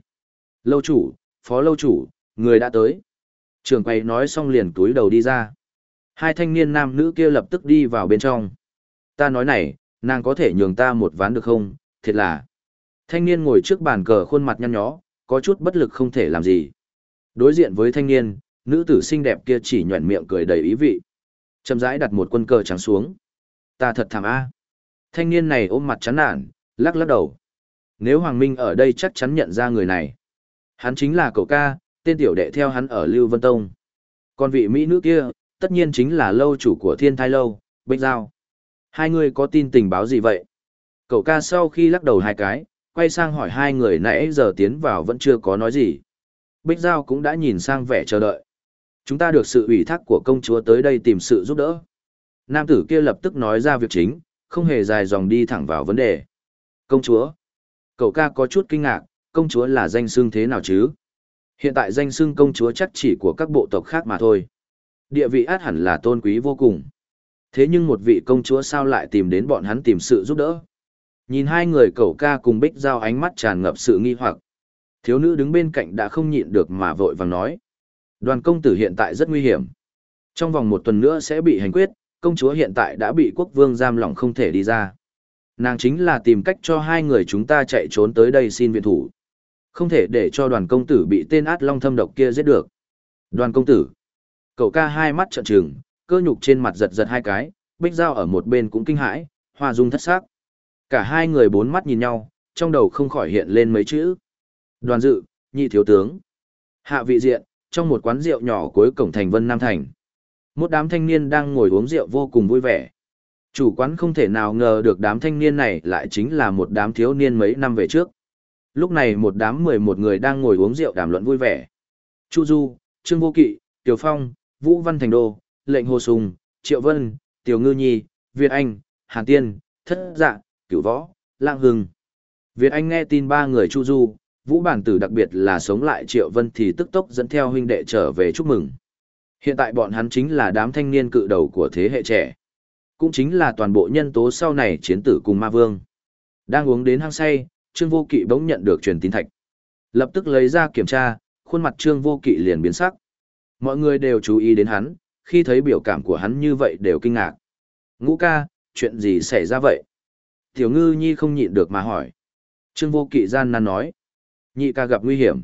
Lâu chủ, phó lâu chủ, người đã tới. Trưởng quầy nói xong liền túi đầu đi ra. Hai thanh niên nam nữ kia lập tức đi vào bên trong. Ta nói này, nàng có thể nhường ta một ván được không, thiệt là. Thanh niên ngồi trước bàn cờ khuôn mặt nhăn nhó, có chút bất lực không thể làm gì. Đối diện với thanh niên, nữ tử xinh đẹp kia chỉ nhuẩn miệng cười đầy ý vị. Chậm rãi đặt một quân cờ trắng xuống. Ta thật thảm a. Thanh niên này ôm mặt chán nản, lắc lắc đầu. Nếu Hoàng Minh ở đây chắc chắn nhận ra người này. Hắn chính là cậu ca, tên tiểu đệ theo hắn ở Lưu Vân Tông. Còn vị Mỹ nữ kia, tất nhiên chính là lâu chủ của thiên thai lâu, Bích Giao. Hai người có tin tình báo gì vậy? Cậu ca sau khi lắc đầu hai cái, quay sang hỏi hai người nãy giờ tiến vào vẫn chưa có nói gì. Bích Giao cũng đã nhìn sang vẻ chờ đợi. Chúng ta được sự ủy thác của công chúa tới đây tìm sự giúp đỡ. Nam tử kia lập tức nói ra việc chính, không hề dài dòng đi thẳng vào vấn đề. Công chúa. Cậu ca có chút kinh ngạc, công chúa là danh xưng thế nào chứ? Hiện tại danh xưng công chúa chắc chỉ của các bộ tộc khác mà thôi. Địa vị át hẳn là tôn quý vô cùng. Thế nhưng một vị công chúa sao lại tìm đến bọn hắn tìm sự giúp đỡ? Nhìn hai người cậu ca cùng bích giao ánh mắt tràn ngập sự nghi hoặc. Thiếu nữ đứng bên cạnh đã không nhịn được mà vội vàng nói. Đoàn công tử hiện tại rất nguy hiểm. Trong vòng một tuần nữa sẽ bị hành quyết, công chúa hiện tại đã bị quốc vương giam lỏng không thể đi ra. Nàng chính là tìm cách cho hai người chúng ta chạy trốn tới đây xin viện thủ. Không thể để cho đoàn công tử bị tên át long thâm độc kia giết được. Đoàn công tử. Cậu ca hai mắt trợn trừng, cơ nhục trên mặt giật giật hai cái, bích dao ở một bên cũng kinh hãi, hoa dung thất xác. Cả hai người bốn mắt nhìn nhau, trong đầu không khỏi hiện lên mấy chữ. Đoàn dự, nhị thiếu tướng. Hạ vị diện, trong một quán rượu nhỏ cuối cổng thành Vân Nam Thành. Một đám thanh niên đang ngồi uống rượu vô cùng vui vẻ. Chủ quán không thể nào ngờ được đám thanh niên này lại chính là một đám thiếu niên mấy năm về trước. Lúc này một đám mười một người đang ngồi uống rượu đàm luận vui vẻ. Chu Du, Trương Vô Kỵ, Tiểu Phong, Vũ Văn Thành Đô, Lệnh Hồ Sùng, Triệu Vân, Tiểu Ngư Nhi, Việt Anh, Hàn Tiên, Thất Dạ, Cửu Võ, Lạng Hưng. Việt Anh nghe tin ba người Chu Du, Vũ Bản Tử đặc biệt là sống lại Triệu Vân thì tức tốc dẫn theo huynh đệ trở về chúc mừng. Hiện tại bọn hắn chính là đám thanh niên cự đầu của thế hệ trẻ. Cũng chính là toàn bộ nhân tố sau này chiến tử cùng ma vương. Đang uống đến hang say, Trương Vô Kỵ bỗng nhận được truyền tin thạch. Lập tức lấy ra kiểm tra, khuôn mặt Trương Vô Kỵ liền biến sắc. Mọi người đều chú ý đến hắn, khi thấy biểu cảm của hắn như vậy đều kinh ngạc. Ngũ ca, chuyện gì xảy ra vậy? Tiểu ngư nhi không nhịn được mà hỏi. Trương Vô Kỵ gian nan nói. Nhị ca gặp nguy hiểm.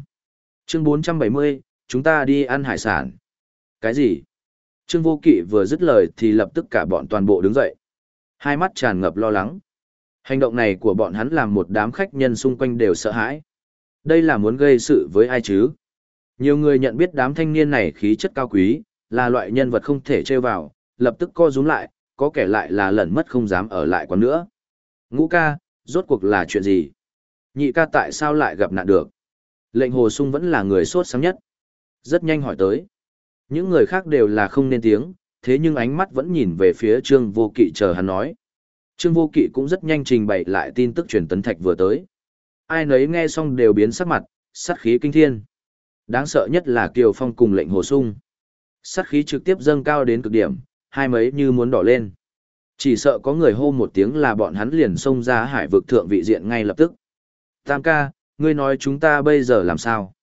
Chương 470, chúng ta đi ăn hải sản. Cái gì? Trương Vô Kỵ vừa dứt lời thì lập tức cả bọn toàn bộ đứng dậy. Hai mắt tràn ngập lo lắng. Hành động này của bọn hắn làm một đám khách nhân xung quanh đều sợ hãi. Đây là muốn gây sự với ai chứ? Nhiều người nhận biết đám thanh niên này khí chất cao quý, là loại nhân vật không thể trêu vào, lập tức co rúm lại, có kẻ lại là lẩn mất không dám ở lại quán nữa. Ngũ ca, rốt cuộc là chuyện gì? Nhị ca tại sao lại gặp nạn được? Lệnh hồ sung vẫn là người sốt sáng nhất. Rất nhanh hỏi tới. Những người khác đều là không nên tiếng, thế nhưng ánh mắt vẫn nhìn về phía Trương Vô Kỵ chờ hắn nói. Trương Vô Kỵ cũng rất nhanh trình bày lại tin tức truyền tấn thạch vừa tới. Ai nấy nghe xong đều biến sắc mặt, sát khí kinh thiên. Đáng sợ nhất là Kiều Phong cùng lệnh hồ sung. Sát khí trực tiếp dâng cao đến cực điểm, hai mấy như muốn đỏ lên. Chỉ sợ có người hô một tiếng là bọn hắn liền xông ra hải vực thượng vị diện ngay lập tức. Tam ca, ngươi nói chúng ta bây giờ làm sao?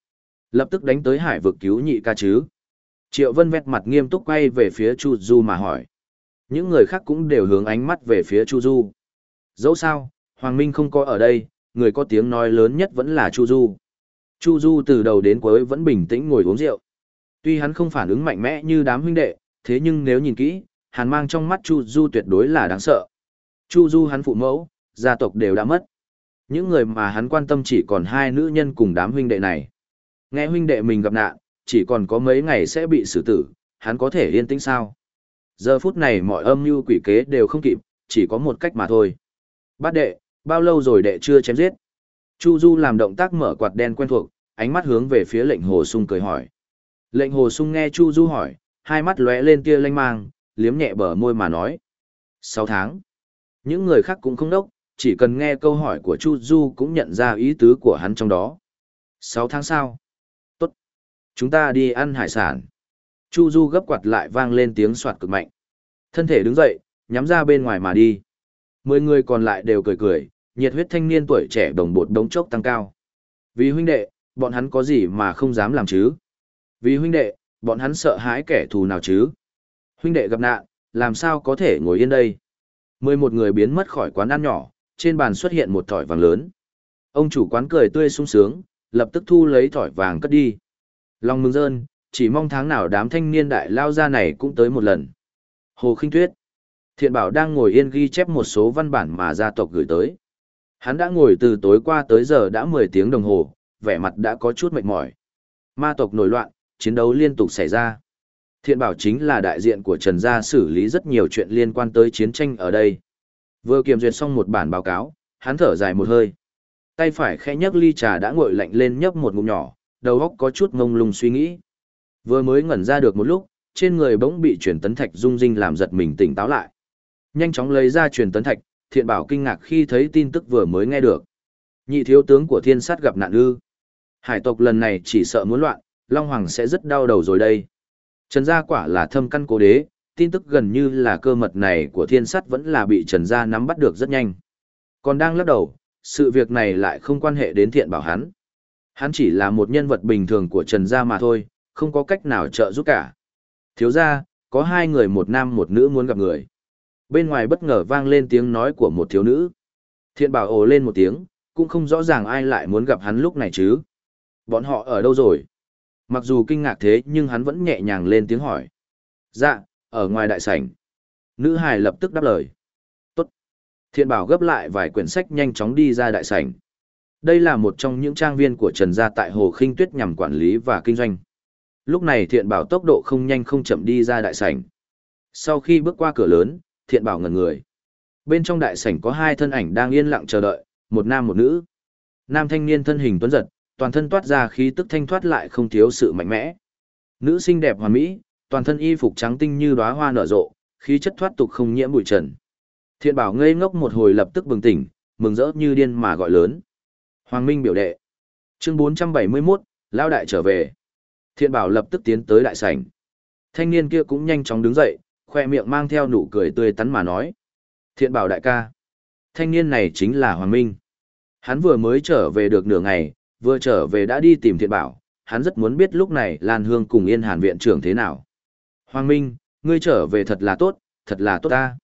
Lập tức đánh tới hải vực cứu nhị ca chứ? Triệu Vân vét mặt nghiêm túc quay về phía Chu Du mà hỏi. Những người khác cũng đều hướng ánh mắt về phía Chu Du. Dẫu sao, Hoàng Minh không có ở đây, người có tiếng nói lớn nhất vẫn là Chu Du. Chu Du từ đầu đến cuối vẫn bình tĩnh ngồi uống rượu. Tuy hắn không phản ứng mạnh mẽ như đám huynh đệ, thế nhưng nếu nhìn kỹ, hàn mang trong mắt Chu Du tuyệt đối là đáng sợ. Chu Du hắn phụ mẫu, gia tộc đều đã mất. Những người mà hắn quan tâm chỉ còn hai nữ nhân cùng đám huynh đệ này. Nghe huynh đệ mình gặp nạn, chỉ còn có mấy ngày sẽ bị xử tử, hắn có thể yên tĩnh sao? Giờ phút này mọi âm mưu quỷ kế đều không kịp, chỉ có một cách mà thôi. Bát đệ, bao lâu rồi đệ chưa chém giết? Chu Du làm động tác mở quạt đen quen thuộc, ánh mắt hướng về phía lệnh hồ sung cười hỏi. Lệnh hồ sung nghe Chu Du hỏi, hai mắt lóe lên tia lanh mang, liếm nhẹ bờ môi mà nói. Sáu tháng. Những người khác cũng không đốc, chỉ cần nghe câu hỏi của Chu Du cũng nhận ra ý tứ của hắn trong đó. Sáu tháng sau. Chúng ta đi ăn hải sản. Chu Du gấp quạt lại vang lên tiếng soạt cực mạnh. Thân thể đứng dậy, nhắm ra bên ngoài mà đi. Mười người còn lại đều cười cười, nhiệt huyết thanh niên tuổi trẻ đồng bột đống chốc tăng cao. Vì huynh đệ, bọn hắn có gì mà không dám làm chứ? Vì huynh đệ, bọn hắn sợ hãi kẻ thù nào chứ? Huynh đệ gặp nạn, làm sao có thể ngồi yên đây? Mười một người biến mất khỏi quán ăn nhỏ, trên bàn xuất hiện một thỏi vàng lớn. Ông chủ quán cười tươi sung sướng, lập tức thu lấy thỏi vàng cất đi. Long mừng rơn, chỉ mong tháng nào đám thanh niên đại lao ra này cũng tới một lần. Hồ Kinh Tuyết. Thiện bảo đang ngồi yên ghi chép một số văn bản mà gia tộc gửi tới. Hắn đã ngồi từ tối qua tới giờ đã 10 tiếng đồng hồ, vẻ mặt đã có chút mệt mỏi. Ma tộc nổi loạn, chiến đấu liên tục xảy ra. Thiện bảo chính là đại diện của Trần Gia xử lý rất nhiều chuyện liên quan tới chiến tranh ở đây. Vừa kiểm duyệt xong một bản báo cáo, hắn thở dài một hơi. Tay phải khẽ nhấc ly trà đã nguội lạnh lên nhấp một ngụm nhỏ, đầu óc có chút ngông lung suy nghĩ. Vừa mới ngẩn ra được một lúc, trên người bỗng bị truyền tấn thạch rung rinh làm giật mình tỉnh táo lại. Nhanh chóng lấy ra truyền tấn thạch, thiện bảo kinh ngạc khi thấy tin tức vừa mới nghe được. Nhị thiếu tướng của thiên sát gặp nạn ư. Hải tộc lần này chỉ sợ muốn loạn, Long Hoàng sẽ rất đau đầu rồi đây. Trần gia quả là thâm căn cố đế, tin tức gần như là cơ mật này của thiên sát vẫn là bị Trần gia nắm bắt được rất nhanh. Còn đang lắc đầu, sự việc này lại không quan hệ đến thiện bảo hắn. Hắn chỉ là một nhân vật bình thường của Trần gia mà thôi, không có cách nào trợ giúp cả. Thiếu gia, có hai người một nam một nữ muốn gặp người. Bên ngoài bất ngờ vang lên tiếng nói của một thiếu nữ. Thiện bảo ồ lên một tiếng, cũng không rõ ràng ai lại muốn gặp hắn lúc này chứ. Bọn họ ở đâu rồi? Mặc dù kinh ngạc thế nhưng hắn vẫn nhẹ nhàng lên tiếng hỏi. Dạ, ở ngoài đại sảnh. Nữ hài lập tức đáp lời. Tốt. Thiện bảo gấp lại vài quyển sách nhanh chóng đi ra đại sảnh. Đây là một trong những trang viên của Trần Gia tại Hồ Khinh Tuyết nhằm quản lý và kinh doanh. Lúc này thiện bảo tốc độ không nhanh không chậm đi ra đại sảnh. Sau khi bước qua cửa lớn, thiện bảo ngẩn người. Bên trong đại sảnh có hai thân ảnh đang yên lặng chờ đợi, một nam một nữ. Nam thanh niên thân hình tuấn giật, toàn thân toát ra khí tức thanh thoát lại không thiếu sự mạnh mẽ. Nữ xinh đẹp hoàn mỹ, toàn thân y phục trắng tinh như đóa hoa nở rộ, khí chất thoát tục không nhiễm bụi trần. Thiện bảo ngây ngốc một hồi lập tức bừng tỉnh, mừng rỡ như điên mà gọi lớn. Hoàng Minh biểu đệ. Chương 471, Lao đại trở về. Thiện bảo lập tức tiến tới đại sảnh. Thanh niên kia cũng nhanh chóng đứng dậy, khoe miệng mang theo nụ cười tươi tắn mà nói. Thiện bảo đại ca. Thanh niên này chính là Hoàng Minh. Hắn vừa mới trở về được nửa ngày, vừa trở về đã đi tìm thiện bảo, hắn rất muốn biết lúc này Lan Hương cùng Yên Hàn viện trưởng thế nào. Hoàng Minh, ngươi trở về thật là tốt, thật là tốt ta.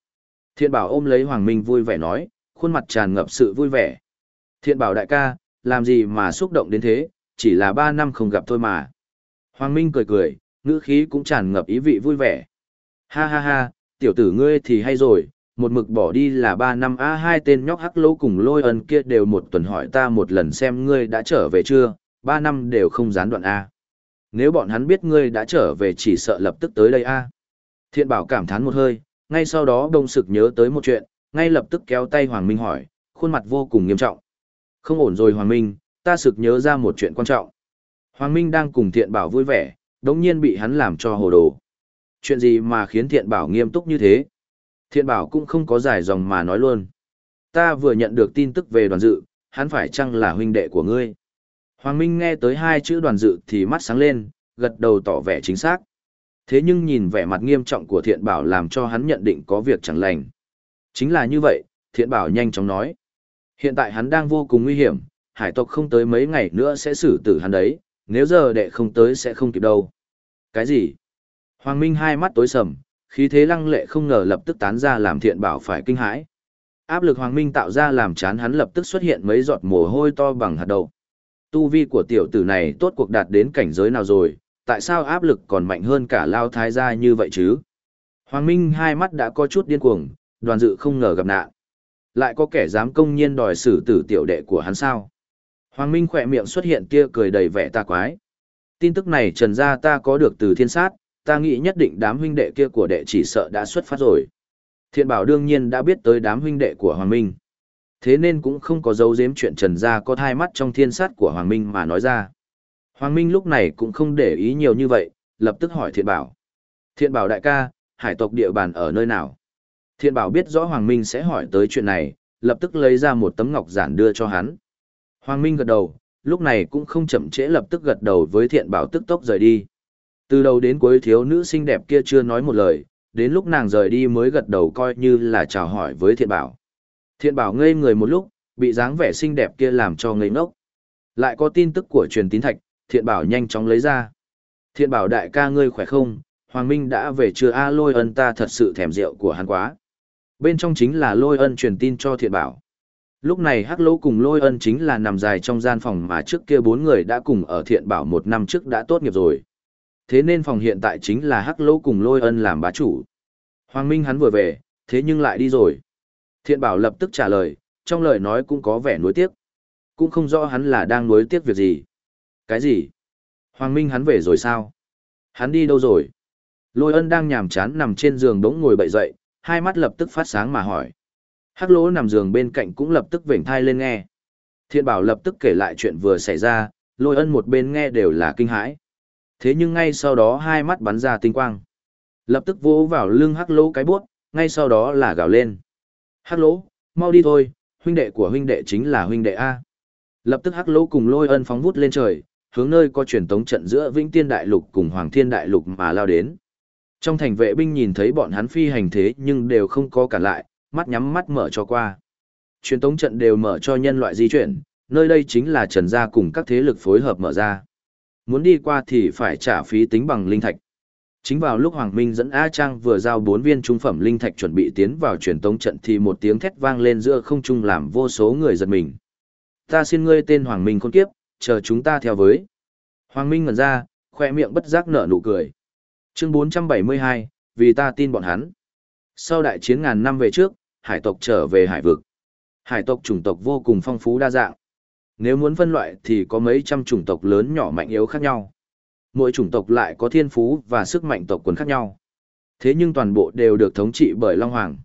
Thiện bảo ôm lấy Hoàng Minh vui vẻ nói, khuôn mặt tràn ngập sự vui vẻ. Thiện bảo đại ca, làm gì mà xúc động đến thế, chỉ là ba năm không gặp thôi mà. Hoàng Minh cười cười, ngữ khí cũng tràn ngập ý vị vui vẻ. Ha ha ha, tiểu tử ngươi thì hay rồi, một mực bỏ đi là ba năm a hai tên nhóc hắc lỗ cùng lôi ân kia đều một tuần hỏi ta một lần xem ngươi đã trở về chưa, ba năm đều không gián đoạn a. Nếu bọn hắn biết ngươi đã trở về chỉ sợ lập tức tới đây a. Thiện bảo cảm thán một hơi, ngay sau đó đông sực nhớ tới một chuyện, ngay lập tức kéo tay Hoàng Minh hỏi, khuôn mặt vô cùng nghiêm trọng. Không ổn rồi Hoàng Minh, ta sực nhớ ra một chuyện quan trọng. Hoàng Minh đang cùng thiện bảo vui vẻ, đống nhiên bị hắn làm cho hồ đồ. Chuyện gì mà khiến thiện bảo nghiêm túc như thế? Thiện bảo cũng không có giải dòng mà nói luôn. Ta vừa nhận được tin tức về đoàn dự, hắn phải chăng là huynh đệ của ngươi? Hoàng Minh nghe tới hai chữ đoàn dự thì mắt sáng lên, gật đầu tỏ vẻ chính xác. Thế nhưng nhìn vẻ mặt nghiêm trọng của thiện bảo làm cho hắn nhận định có việc chẳng lành. Chính là như vậy, thiện bảo nhanh chóng nói. Hiện tại hắn đang vô cùng nguy hiểm, hải tộc không tới mấy ngày nữa sẽ xử tử hắn đấy, nếu giờ đệ không tới sẽ không kịp đâu. Cái gì? Hoàng Minh hai mắt tối sầm, khí thế lăng lệ không ngờ lập tức tán ra làm thiện bảo phải kinh hãi. Áp lực Hoàng Minh tạo ra làm chán hắn lập tức xuất hiện mấy giọt mồ hôi to bằng hạt đậu. Tu vi của tiểu tử này tốt cuộc đạt đến cảnh giới nào rồi, tại sao áp lực còn mạnh hơn cả lao thái gia như vậy chứ? Hoàng Minh hai mắt đã có chút điên cuồng, đoàn dự không ngờ gặp nạn. Lại có kẻ dám công nhiên đòi xử tử tiểu đệ của hắn sao? Hoàng Minh khỏe miệng xuất hiện kia cười đầy vẻ ta quái. Tin tức này trần ra ta có được từ thiên sát, ta nghĩ nhất định đám huynh đệ kia của đệ chỉ sợ đã xuất phát rồi. Thiện bảo đương nhiên đã biết tới đám huynh đệ của Hoàng Minh. Thế nên cũng không có dấu giếm chuyện trần ra có thai mắt trong thiên sát của Hoàng Minh mà nói ra. Hoàng Minh lúc này cũng không để ý nhiều như vậy, lập tức hỏi thiện bảo. Thiện bảo đại ca, hải tộc địa bàn ở nơi nào? Thiện bảo biết rõ Hoàng Minh sẽ hỏi tới chuyện này, lập tức lấy ra một tấm ngọc giản đưa cho hắn. Hoàng Minh gật đầu, lúc này cũng không chậm trễ lập tức gật đầu với thiện bảo tức tốc rời đi. Từ đầu đến cuối thiếu nữ xinh đẹp kia chưa nói một lời, đến lúc nàng rời đi mới gật đầu coi như là chào hỏi với thiện bảo. Thiện bảo ngây người một lúc, bị dáng vẻ xinh đẹp kia làm cho ngây ngốc. Lại có tin tức của truyền tín thạch, thiện bảo nhanh chóng lấy ra. Thiện bảo đại ca ngươi khỏe không, Hoàng Minh đã về chưa a lôi ân ta thật sự thèm rượu của hắn quá. Bên trong chính là lôi ân truyền tin cho thiện bảo. Lúc này Hắc Lỗ cùng Lôi Ân chính là nằm dài trong gian phòng mà trước kia bốn người đã cùng ở thiện bảo một năm trước đã tốt nghiệp rồi. Thế nên phòng hiện tại chính là Hắc Lỗ cùng Lôi Ân làm bá chủ. Hoàng Minh hắn vừa về, thế nhưng lại đi rồi. Thiện bảo lập tức trả lời, trong lời nói cũng có vẻ nuối tiếc. Cũng không rõ hắn là đang nuối tiếc việc gì. Cái gì? Hoàng Minh hắn về rồi sao? Hắn đi đâu rồi? Lôi ân đang nhàm chán nằm trên giường bỗng ngồi bậy dậy, hai mắt lập tức phát sáng mà hỏi. Hắc lỗ nằm giường bên cạnh cũng lập tức vểnh thai lên nghe. Thiện bảo lập tức kể lại chuyện vừa xảy ra, lôi ân một bên nghe đều là kinh hãi. Thế nhưng ngay sau đó hai mắt bắn ra tinh quang. Lập tức vỗ vào lưng hắc lỗ cái buốt, ngay sau đó là gào lên. Hắc lỗ, mau đi thôi, huynh đệ của huynh đệ chính là huynh đệ A. Lập tức hắc lỗ cùng lôi ân phóng vút lên trời, hướng nơi có truyền tống trận giữa Vĩnh Tiên Đại Lục cùng Hoàng Thiên Đại Lục mà lao đến. Trong thành vệ binh nhìn thấy bọn hắn phi hành thế nhưng đều không có cản lại, mắt nhắm mắt mở cho qua. Truyền tống trận đều mở cho nhân loại di chuyển, nơi đây chính là trần gia cùng các thế lực phối hợp mở ra. Muốn đi qua thì phải trả phí tính bằng linh thạch. Chính vào lúc Hoàng Minh dẫn A Trang vừa giao bốn viên trung phẩm linh thạch chuẩn bị tiến vào truyền tống trận thì một tiếng thét vang lên giữa không trung làm vô số người giật mình. Ta xin ngươi tên Hoàng Minh khôn kiếp, chờ chúng ta theo với. Hoàng Minh ngẩn ra, khoe miệng bất giác nở nụ cười. Chương 472, vì ta tin bọn hắn. Sau đại chiến ngàn năm về trước, hải tộc trở về hải vực. Hải tộc chủng tộc vô cùng phong phú đa dạng. Nếu muốn phân loại thì có mấy trăm chủng tộc lớn nhỏ mạnh yếu khác nhau. Mỗi chủng tộc lại có thiên phú và sức mạnh tộc quần khác nhau. Thế nhưng toàn bộ đều được thống trị bởi Long Hoàng.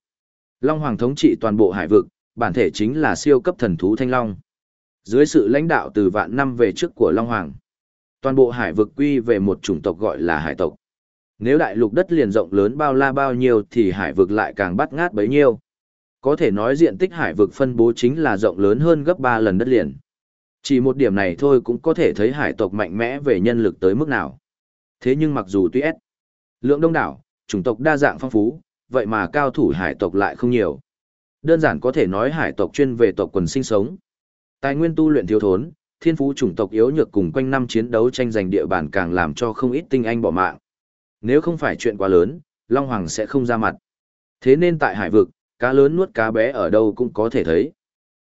Long Hoàng thống trị toàn bộ hải vực, bản thể chính là siêu cấp thần thú Thanh Long. Dưới sự lãnh đạo từ vạn năm về trước của Long Hoàng, toàn bộ hải vực quy về một chủng tộc gọi là hải tộc. Nếu đại lục đất liền rộng lớn bao la bao nhiêu thì hải vực lại càng bắt ngát bấy nhiêu. Có thể nói diện tích hải vực phân bố chính là rộng lớn hơn gấp 3 lần đất liền. Chỉ một điểm này thôi cũng có thể thấy hải tộc mạnh mẽ về nhân lực tới mức nào. Thế nhưng mặc dù tuy S, lượng đông đảo, chủng tộc đa dạng phong phú, vậy mà cao thủ hải tộc lại không nhiều. Đơn giản có thể nói hải tộc chuyên về tộc quần sinh sống. Tài nguyên tu luyện thiếu thốn, thiên phú chủng tộc yếu nhược cùng quanh năm chiến đấu tranh giành địa bàn càng làm cho không ít tinh anh bỏ mạng. Nếu không phải chuyện quá lớn, Long Hoàng sẽ không ra mặt. Thế nên tại hải vực, cá lớn nuốt cá bé ở đâu cũng có thể thấy.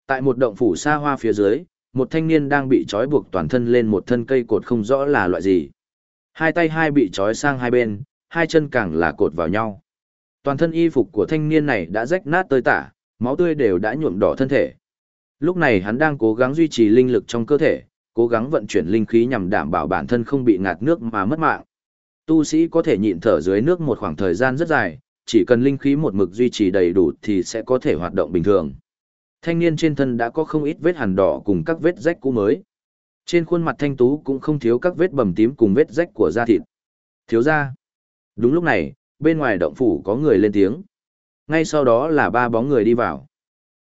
Tại một động phủ xa hoa phía dưới, một thanh niên đang bị trói buộc toàn thân lên một thân cây cột không rõ là loại gì. Hai tay hai bị trói sang hai bên, hai chân càng là cột vào nhau. Toàn thân y phục của thanh niên này đã rách nát tơi tả, máu tươi đều đã nhuộm đỏ thân thể. Lúc này hắn đang cố gắng duy trì linh lực trong cơ thể, cố gắng vận chuyển linh khí nhằm đảm bảo bản thân không bị ngạt nước mà mất mạng. Tu sĩ có thể nhịn thở dưới nước một khoảng thời gian rất dài, chỉ cần linh khí một mực duy trì đầy đủ thì sẽ có thể hoạt động bình thường. Thanh niên trên thân đã có không ít vết hằn đỏ cùng các vết rách cũ mới. Trên khuôn mặt thanh tú cũng không thiếu các vết bầm tím cùng vết rách của da thịt. Thiếu ra. Đúng lúc này, bên ngoài động phủ có người lên tiếng. Ngay sau đó là ba bóng người đi vào.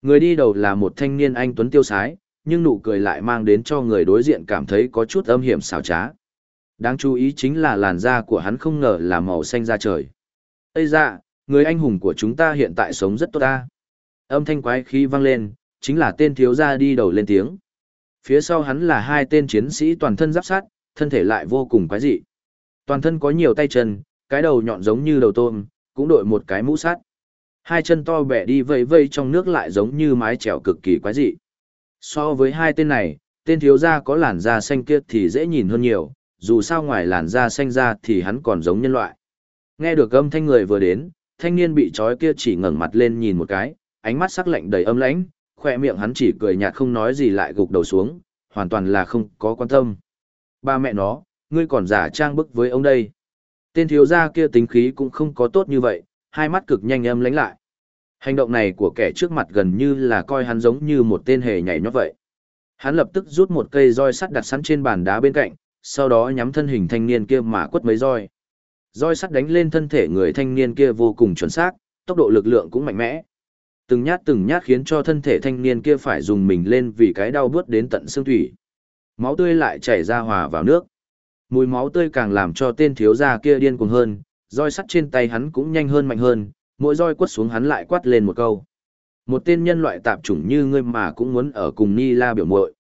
Người đi đầu là một thanh niên anh tuấn tiêu sái, nhưng nụ cười lại mang đến cho người đối diện cảm thấy có chút âm hiểm xảo trá. Đáng chú ý chính là làn da của hắn không ngờ là màu xanh da trời. Ây dạ, người anh hùng của chúng ta hiện tại sống rất tốt ta. Âm thanh quái khí vang lên, chính là tên thiếu gia đi đầu lên tiếng. Phía sau hắn là hai tên chiến sĩ toàn thân giáp sát, thân thể lại vô cùng quái dị. Toàn thân có nhiều tay chân, cái đầu nhọn giống như đầu tôm, cũng đội một cái mũ sắt. Hai chân to bẻ đi vây vây trong nước lại giống như mái chèo cực kỳ quái dị. So với hai tên này, tên thiếu gia có làn da xanh kia thì dễ nhìn hơn nhiều, dù sao ngoài làn da xanh ra thì hắn còn giống nhân loại. Nghe được âm thanh người vừa đến, thanh niên bị trói kia chỉ ngẩng mặt lên nhìn một cái, ánh mắt sắc lạnh đầy âm lãnh, khỏe miệng hắn chỉ cười nhạt không nói gì lại gục đầu xuống, hoàn toàn là không có quan tâm. Ba mẹ nó, ngươi còn giả trang bức với ông đây. Tên thiếu gia kia tính khí cũng không có tốt như vậy, hai mắt cực nhanh âm lãnh lại. Hành động này của kẻ trước mặt gần như là coi hắn giống như một tên hề nhảy nhót vậy. Hắn lập tức rút một cây roi sắt đặt sẵn trên bàn đá bên cạnh, sau đó nhắm thân hình thanh niên kia mà quất mấy roi. Roi sắt đánh lên thân thể người thanh niên kia vô cùng chuẩn xác, tốc độ lực lượng cũng mạnh mẽ. Từng nhát từng nhát khiến cho thân thể thanh niên kia phải dùng mình lên vì cái đau bước đến tận xương thủy. Máu tươi lại chảy ra hòa vào nước. Mùi máu tươi càng làm cho tên thiếu gia kia điên cuồng hơn, roi sắt trên tay hắn cũng nhanh hơn mạnh hơn, mỗi roi quất xuống hắn lại quát lên một câu. Một tên nhân loại tạp chủng như ngươi mà cũng muốn ở cùng Ni La biểu muội.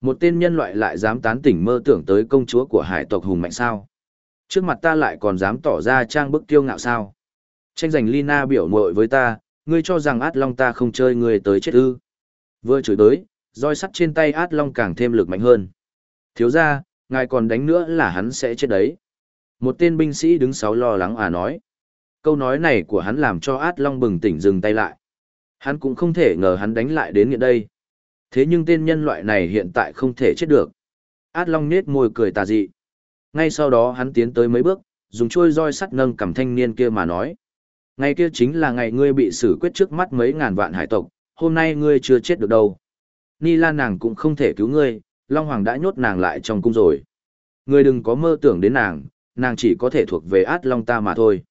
Một tên nhân loại lại dám tán tỉnh mơ tưởng tới công chúa của hải tộc hùng mạnh sao? Trước mặt ta lại còn dám tỏ ra trang bức tiêu ngạo sao? Tranh giành Lina biểu muội với ta, ngươi cho rằng át long ta không chơi ngươi tới chết ư. Vừa chửi tới, roi sắt trên tay át long càng thêm lực mạnh hơn. Thiếu ra, ngài còn đánh nữa là hắn sẽ chết đấy. Một tên binh sĩ đứng sáu lo lắng à nói. Câu nói này của hắn làm cho át long bừng tỉnh dừng tay lại. Hắn cũng không thể ngờ hắn đánh lại đến nghiện đây. Thế nhưng tên nhân loại này hiện tại không thể chết được. Át long nết môi cười tà dị. Ngay sau đó hắn tiến tới mấy bước, dùng chuôi roi sắt nâng cầm thanh niên kia mà nói. Ngày kia chính là ngày ngươi bị xử quyết trước mắt mấy ngàn vạn hải tộc, hôm nay ngươi chưa chết được đâu. Ni Lan nàng cũng không thể cứu ngươi, Long Hoàng đã nhốt nàng lại trong cung rồi. Ngươi đừng có mơ tưởng đến nàng, nàng chỉ có thể thuộc về át Long ta mà thôi.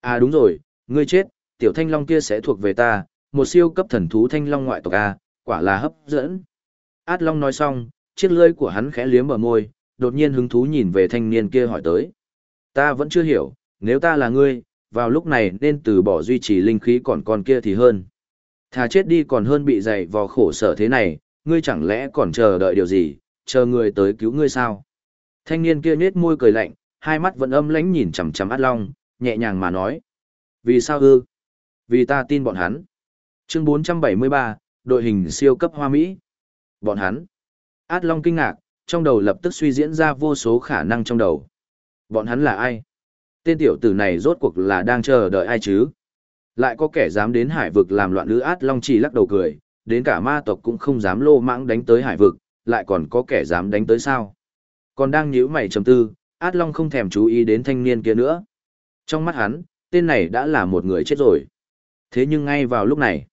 À đúng rồi, ngươi chết, tiểu thanh Long kia sẽ thuộc về ta, một siêu cấp thần thú thanh Long ngoại tộc A, quả là hấp dẫn. Át Long nói xong, chiếc lưỡi của hắn khẽ liếm bờ môi, đột nhiên hứng thú nhìn về thanh niên kia hỏi tới. Ta vẫn chưa hiểu, nếu ta là ngươi, vào lúc này nên từ bỏ duy trì linh khí còn con kia thì hơn. Thà chết đi còn hơn bị dày vò khổ sở thế này, ngươi chẳng lẽ còn chờ đợi điều gì, chờ người tới cứu ngươi sao? Thanh niên kia nhếch môi cười lạnh, hai mắt vẫn âm lãnh nhìn chằm chằm Át Long, nhẹ nhàng mà nói. Vì sao ư? Vì ta tin bọn hắn. Chương 473, đội hình siêu cấp hoa Mỹ. Bọn hắn. Át Long kinh ngạc, trong đầu lập tức suy diễn ra vô số khả năng trong đầu. Bọn hắn là ai? Tên tiểu tử này rốt cuộc là đang chờ đợi ai chứ? Lại có kẻ dám đến hải vực làm loạn lữ át long chỉ lắc đầu cười, đến cả ma tộc cũng không dám lô mãng đánh tới hải vực, lại còn có kẻ dám đánh tới sao? Còn đang nhíu mày trầm tư, át long không thèm chú ý đến thanh niên kia nữa. Trong mắt hắn, tên này đã là một người chết rồi. Thế nhưng ngay vào lúc này,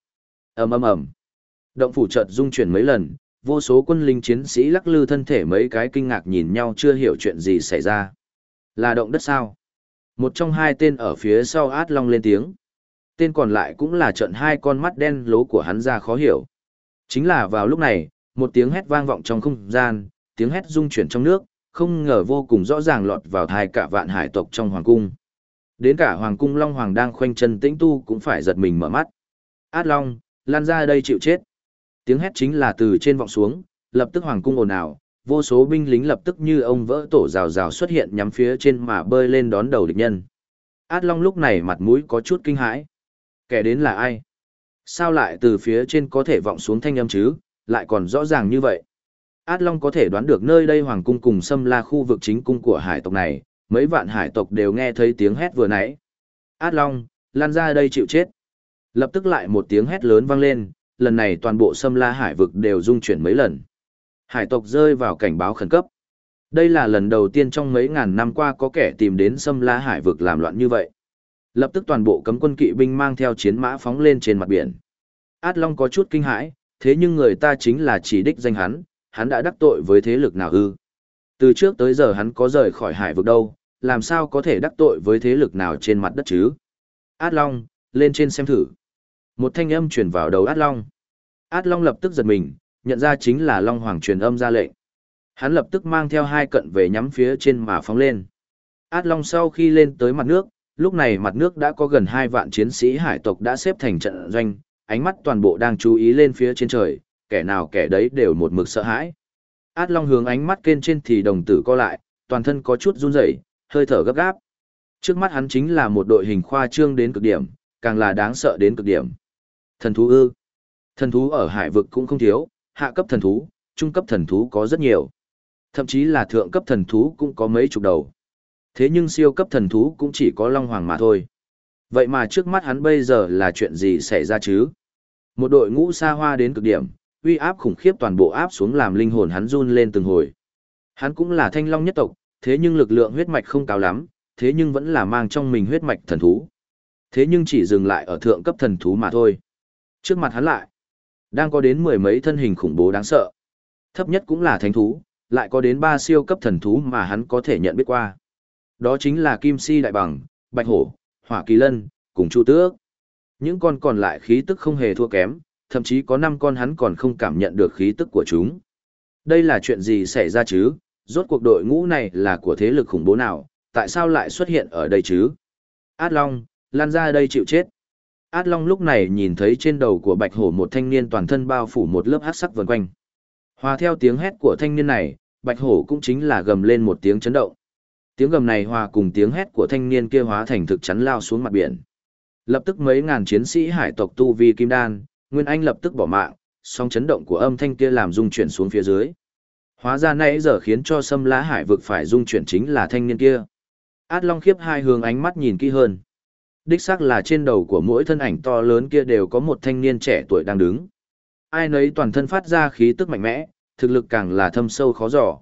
ầm ầm ầm, động phủ chợt dung chuyển mấy lần, vô số quân linh chiến sĩ lắc lư thân thể mấy cái kinh ngạc nhìn nhau chưa hiểu chuyện gì xảy ra. Là động đất sao? Một trong hai tên ở phía sau át long lên tiếng. Tên còn lại cũng là trận hai con mắt đen lố của hắn ra khó hiểu. Chính là vào lúc này, một tiếng hét vang vọng trong không gian, tiếng hét rung chuyển trong nước, không ngờ vô cùng rõ ràng lọt vào thai cả vạn hải tộc trong hoàng cung. Đến cả hoàng cung Long Hoàng đang khoanh chân tĩnh tu cũng phải giật mình mở mắt. Át Long, lan ra đây chịu chết. Tiếng hét chính là từ trên vọng xuống, lập tức hoàng cung ồn ào, vô số binh lính lập tức như ông vỡ tổ rào rào xuất hiện nhắm phía trên mà bơi lên đón đầu địch nhân. Át Long lúc này mặt mũi có chút kinh hãi. Kẻ đến là ai? Sao lại từ phía trên có thể vọng xuống thanh âm chứ, lại còn rõ ràng như vậy? Át Long có thể đoán được nơi đây hoàng cung cùng xâm la khu vực chính cung của hải tộc này, mấy vạn hải tộc đều nghe thấy tiếng hét vừa nãy. Át Long, lan ra đây chịu chết. Lập tức lại một tiếng hét lớn vang lên, lần này toàn bộ xâm la hải vực đều dung chuyển mấy lần. Hải tộc rơi vào cảnh báo khẩn cấp. Đây là lần đầu tiên trong mấy ngàn năm qua có kẻ tìm đến xâm la hải vực làm loạn như vậy. Lập tức toàn bộ cấm quân kỵ binh mang theo chiến mã phóng lên trên mặt biển. Át Long có chút kinh hãi, thế nhưng người ta chính là chỉ đích danh hắn, hắn đã đắc tội với thế lực nào ư. Từ trước tới giờ hắn có rời khỏi hải vực đâu, làm sao có thể đắc tội với thế lực nào trên mặt đất chứ. Át Long, lên trên xem thử. Một thanh âm truyền vào đầu Át Long. Át Long lập tức giật mình, nhận ra chính là Long Hoàng truyền âm ra lệnh. Hắn lập tức mang theo hai cận về nhắm phía trên mà phóng lên. Át Long sau khi lên tới mặt nước, lúc này mặt nước đã có gần hai vạn chiến sĩ hải tộc đã xếp thành trận doanh, ánh mắt toàn bộ đang chú ý lên phía trên trời, kẻ nào kẻ đấy đều một mực sợ hãi. Át Long hướng ánh mắt kên trên thì đồng tử co lại, toàn thân có chút run rẩy, hơi thở gấp gáp. Trước mắt hắn chính là một đội hình khoa trương đến cực điểm, càng là đáng sợ đến cực điểm. Thần thú ư? Thần thú ở hải vực cũng không thiếu, hạ cấp thần thú, trung cấp thần thú có rất nhiều. Thậm chí là thượng cấp thần thú cũng có mấy chục đầu. Thế nhưng siêu cấp thần thú cũng chỉ có Long Hoàng mà thôi. Vậy mà trước mắt hắn bây giờ là chuyện gì xảy ra chứ? Một đội ngũ xa hoa đến cực điểm, uy áp khủng khiếp toàn bộ áp xuống làm linh hồn hắn run lên từng hồi. Hắn cũng là thanh long nhất tộc, thế nhưng lực lượng huyết mạch không cao lắm, thế nhưng vẫn là mang trong mình huyết mạch thần thú. Thế nhưng chỉ dừng lại ở thượng cấp thần thú mà thôi. Trước mặt hắn lại, đang có đến mười mấy thân hình khủng bố đáng sợ. Thấp nhất cũng là thánh thú, lại có đến ba siêu cấp thần thú mà hắn có thể nhận biết qua. Đó chính là Kim Si Đại Bằng, Bạch Hổ, Hỏa Kỳ Lân, cùng Chu Tước. Những con còn lại khí tức không hề thua kém, thậm chí có năm con hắn còn không cảm nhận được khí tức của chúng. Đây là chuyện gì xảy ra chứ? Rốt cuộc đội ngũ này là của thế lực khủng bố nào, tại sao lại xuất hiện ở đây chứ? Át Long, lan ra đây chịu chết. Át Long lúc này nhìn thấy trên đầu của bạch hổ một thanh niên toàn thân bao phủ một lớp hắc sắc vần quanh. Hòa theo tiếng hét của thanh niên này, bạch hổ cũng chính là gầm lên một tiếng chấn động. Tiếng gầm này hòa cùng tiếng hét của thanh niên kia hóa thành thực chắn lao xuống mặt biển. Lập tức mấy ngàn chiến sĩ hải tộc tu vi kim đan, Nguyên Anh lập tức bỏ mạng, song chấn động của âm thanh kia làm rung chuyển xuống phía dưới. Hóa ra nãy giờ khiến cho sâm lá hải vực phải rung chuyển chính là thanh niên kia. Át Long khiếp hai hướng ánh mắt nhìn kỹ hơn. Đích xác là trên đầu của mỗi thân ảnh to lớn kia đều có một thanh niên trẻ tuổi đang đứng. Ai nấy toàn thân phát ra khí tức mạnh mẽ, thực lực càng là thâm sâu khó dò.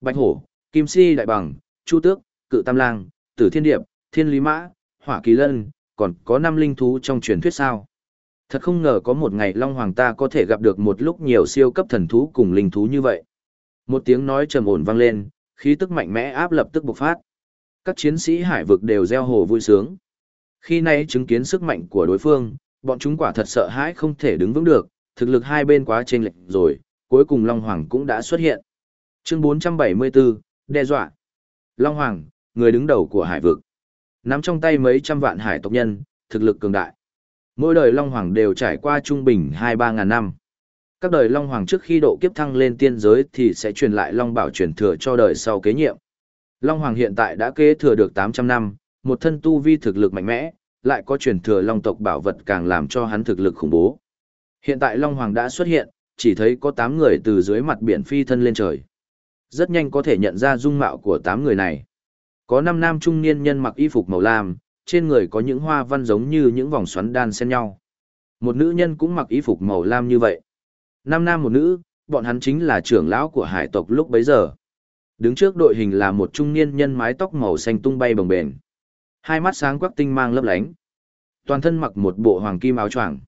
Bạch hổ, kim si đại bằng, chu tước, cự tam lang, tử thiên điệp, thiên lý mã, hỏa kỳ lân, còn có năm linh thú trong truyền thuyết sao. Thật không ngờ có một ngày Long Hoàng ta có thể gặp được một lúc nhiều siêu cấp thần thú cùng linh thú như vậy. Một tiếng nói trầm ổn vang lên, khí tức mạnh mẽ áp lập tức bộc phát. Các chiến sĩ hải vực đều gieo hồ vui sướng. Khi nay chứng kiến sức mạnh của đối phương, bọn chúng quả thật sợ hãi không thể đứng vững được, thực lực hai bên quá chênh lệch rồi, cuối cùng Long Hoàng cũng đã xuất hiện. Chương 474, đe dọa. Long Hoàng, người đứng đầu của hải vực. Nắm trong tay mấy trăm vạn hải tộc nhân, thực lực cường đại. Mỗi đời Long Hoàng đều trải qua trung bình 2-3 ngàn năm. Các đời Long Hoàng trước khi độ kiếp thăng lên tiên giới thì sẽ truyền lại Long Bảo truyền thừa cho đời sau kế nhiệm. Long Hoàng hiện tại đã kế thừa được 800 năm, một thân tu vi thực lực mạnh mẽ, lại có truyền thừa Long tộc bảo vật càng làm cho hắn thực lực khủng bố. Hiện tại Long Hoàng đã xuất hiện, chỉ thấy có 8 người từ dưới mặt biển phi thân lên trời. Rất nhanh có thể nhận ra dung mạo của 8 người này. Có 5 nam trung niên nhân mặc y phục màu lam, trên người có những hoa văn giống như những vòng xoắn đan xen nhau. Một nữ nhân cũng mặc y phục màu lam như vậy. 5 nam một nữ, bọn hắn chính là trưởng lão của hải tộc lúc bấy giờ. Đứng trước đội hình là một trung niên nhân mái tóc màu xanh tung bay bồng bềnh. Hai mắt sáng quắc tinh mang lấp lánh. Toàn thân mặc một bộ hoàng kim áo choàng.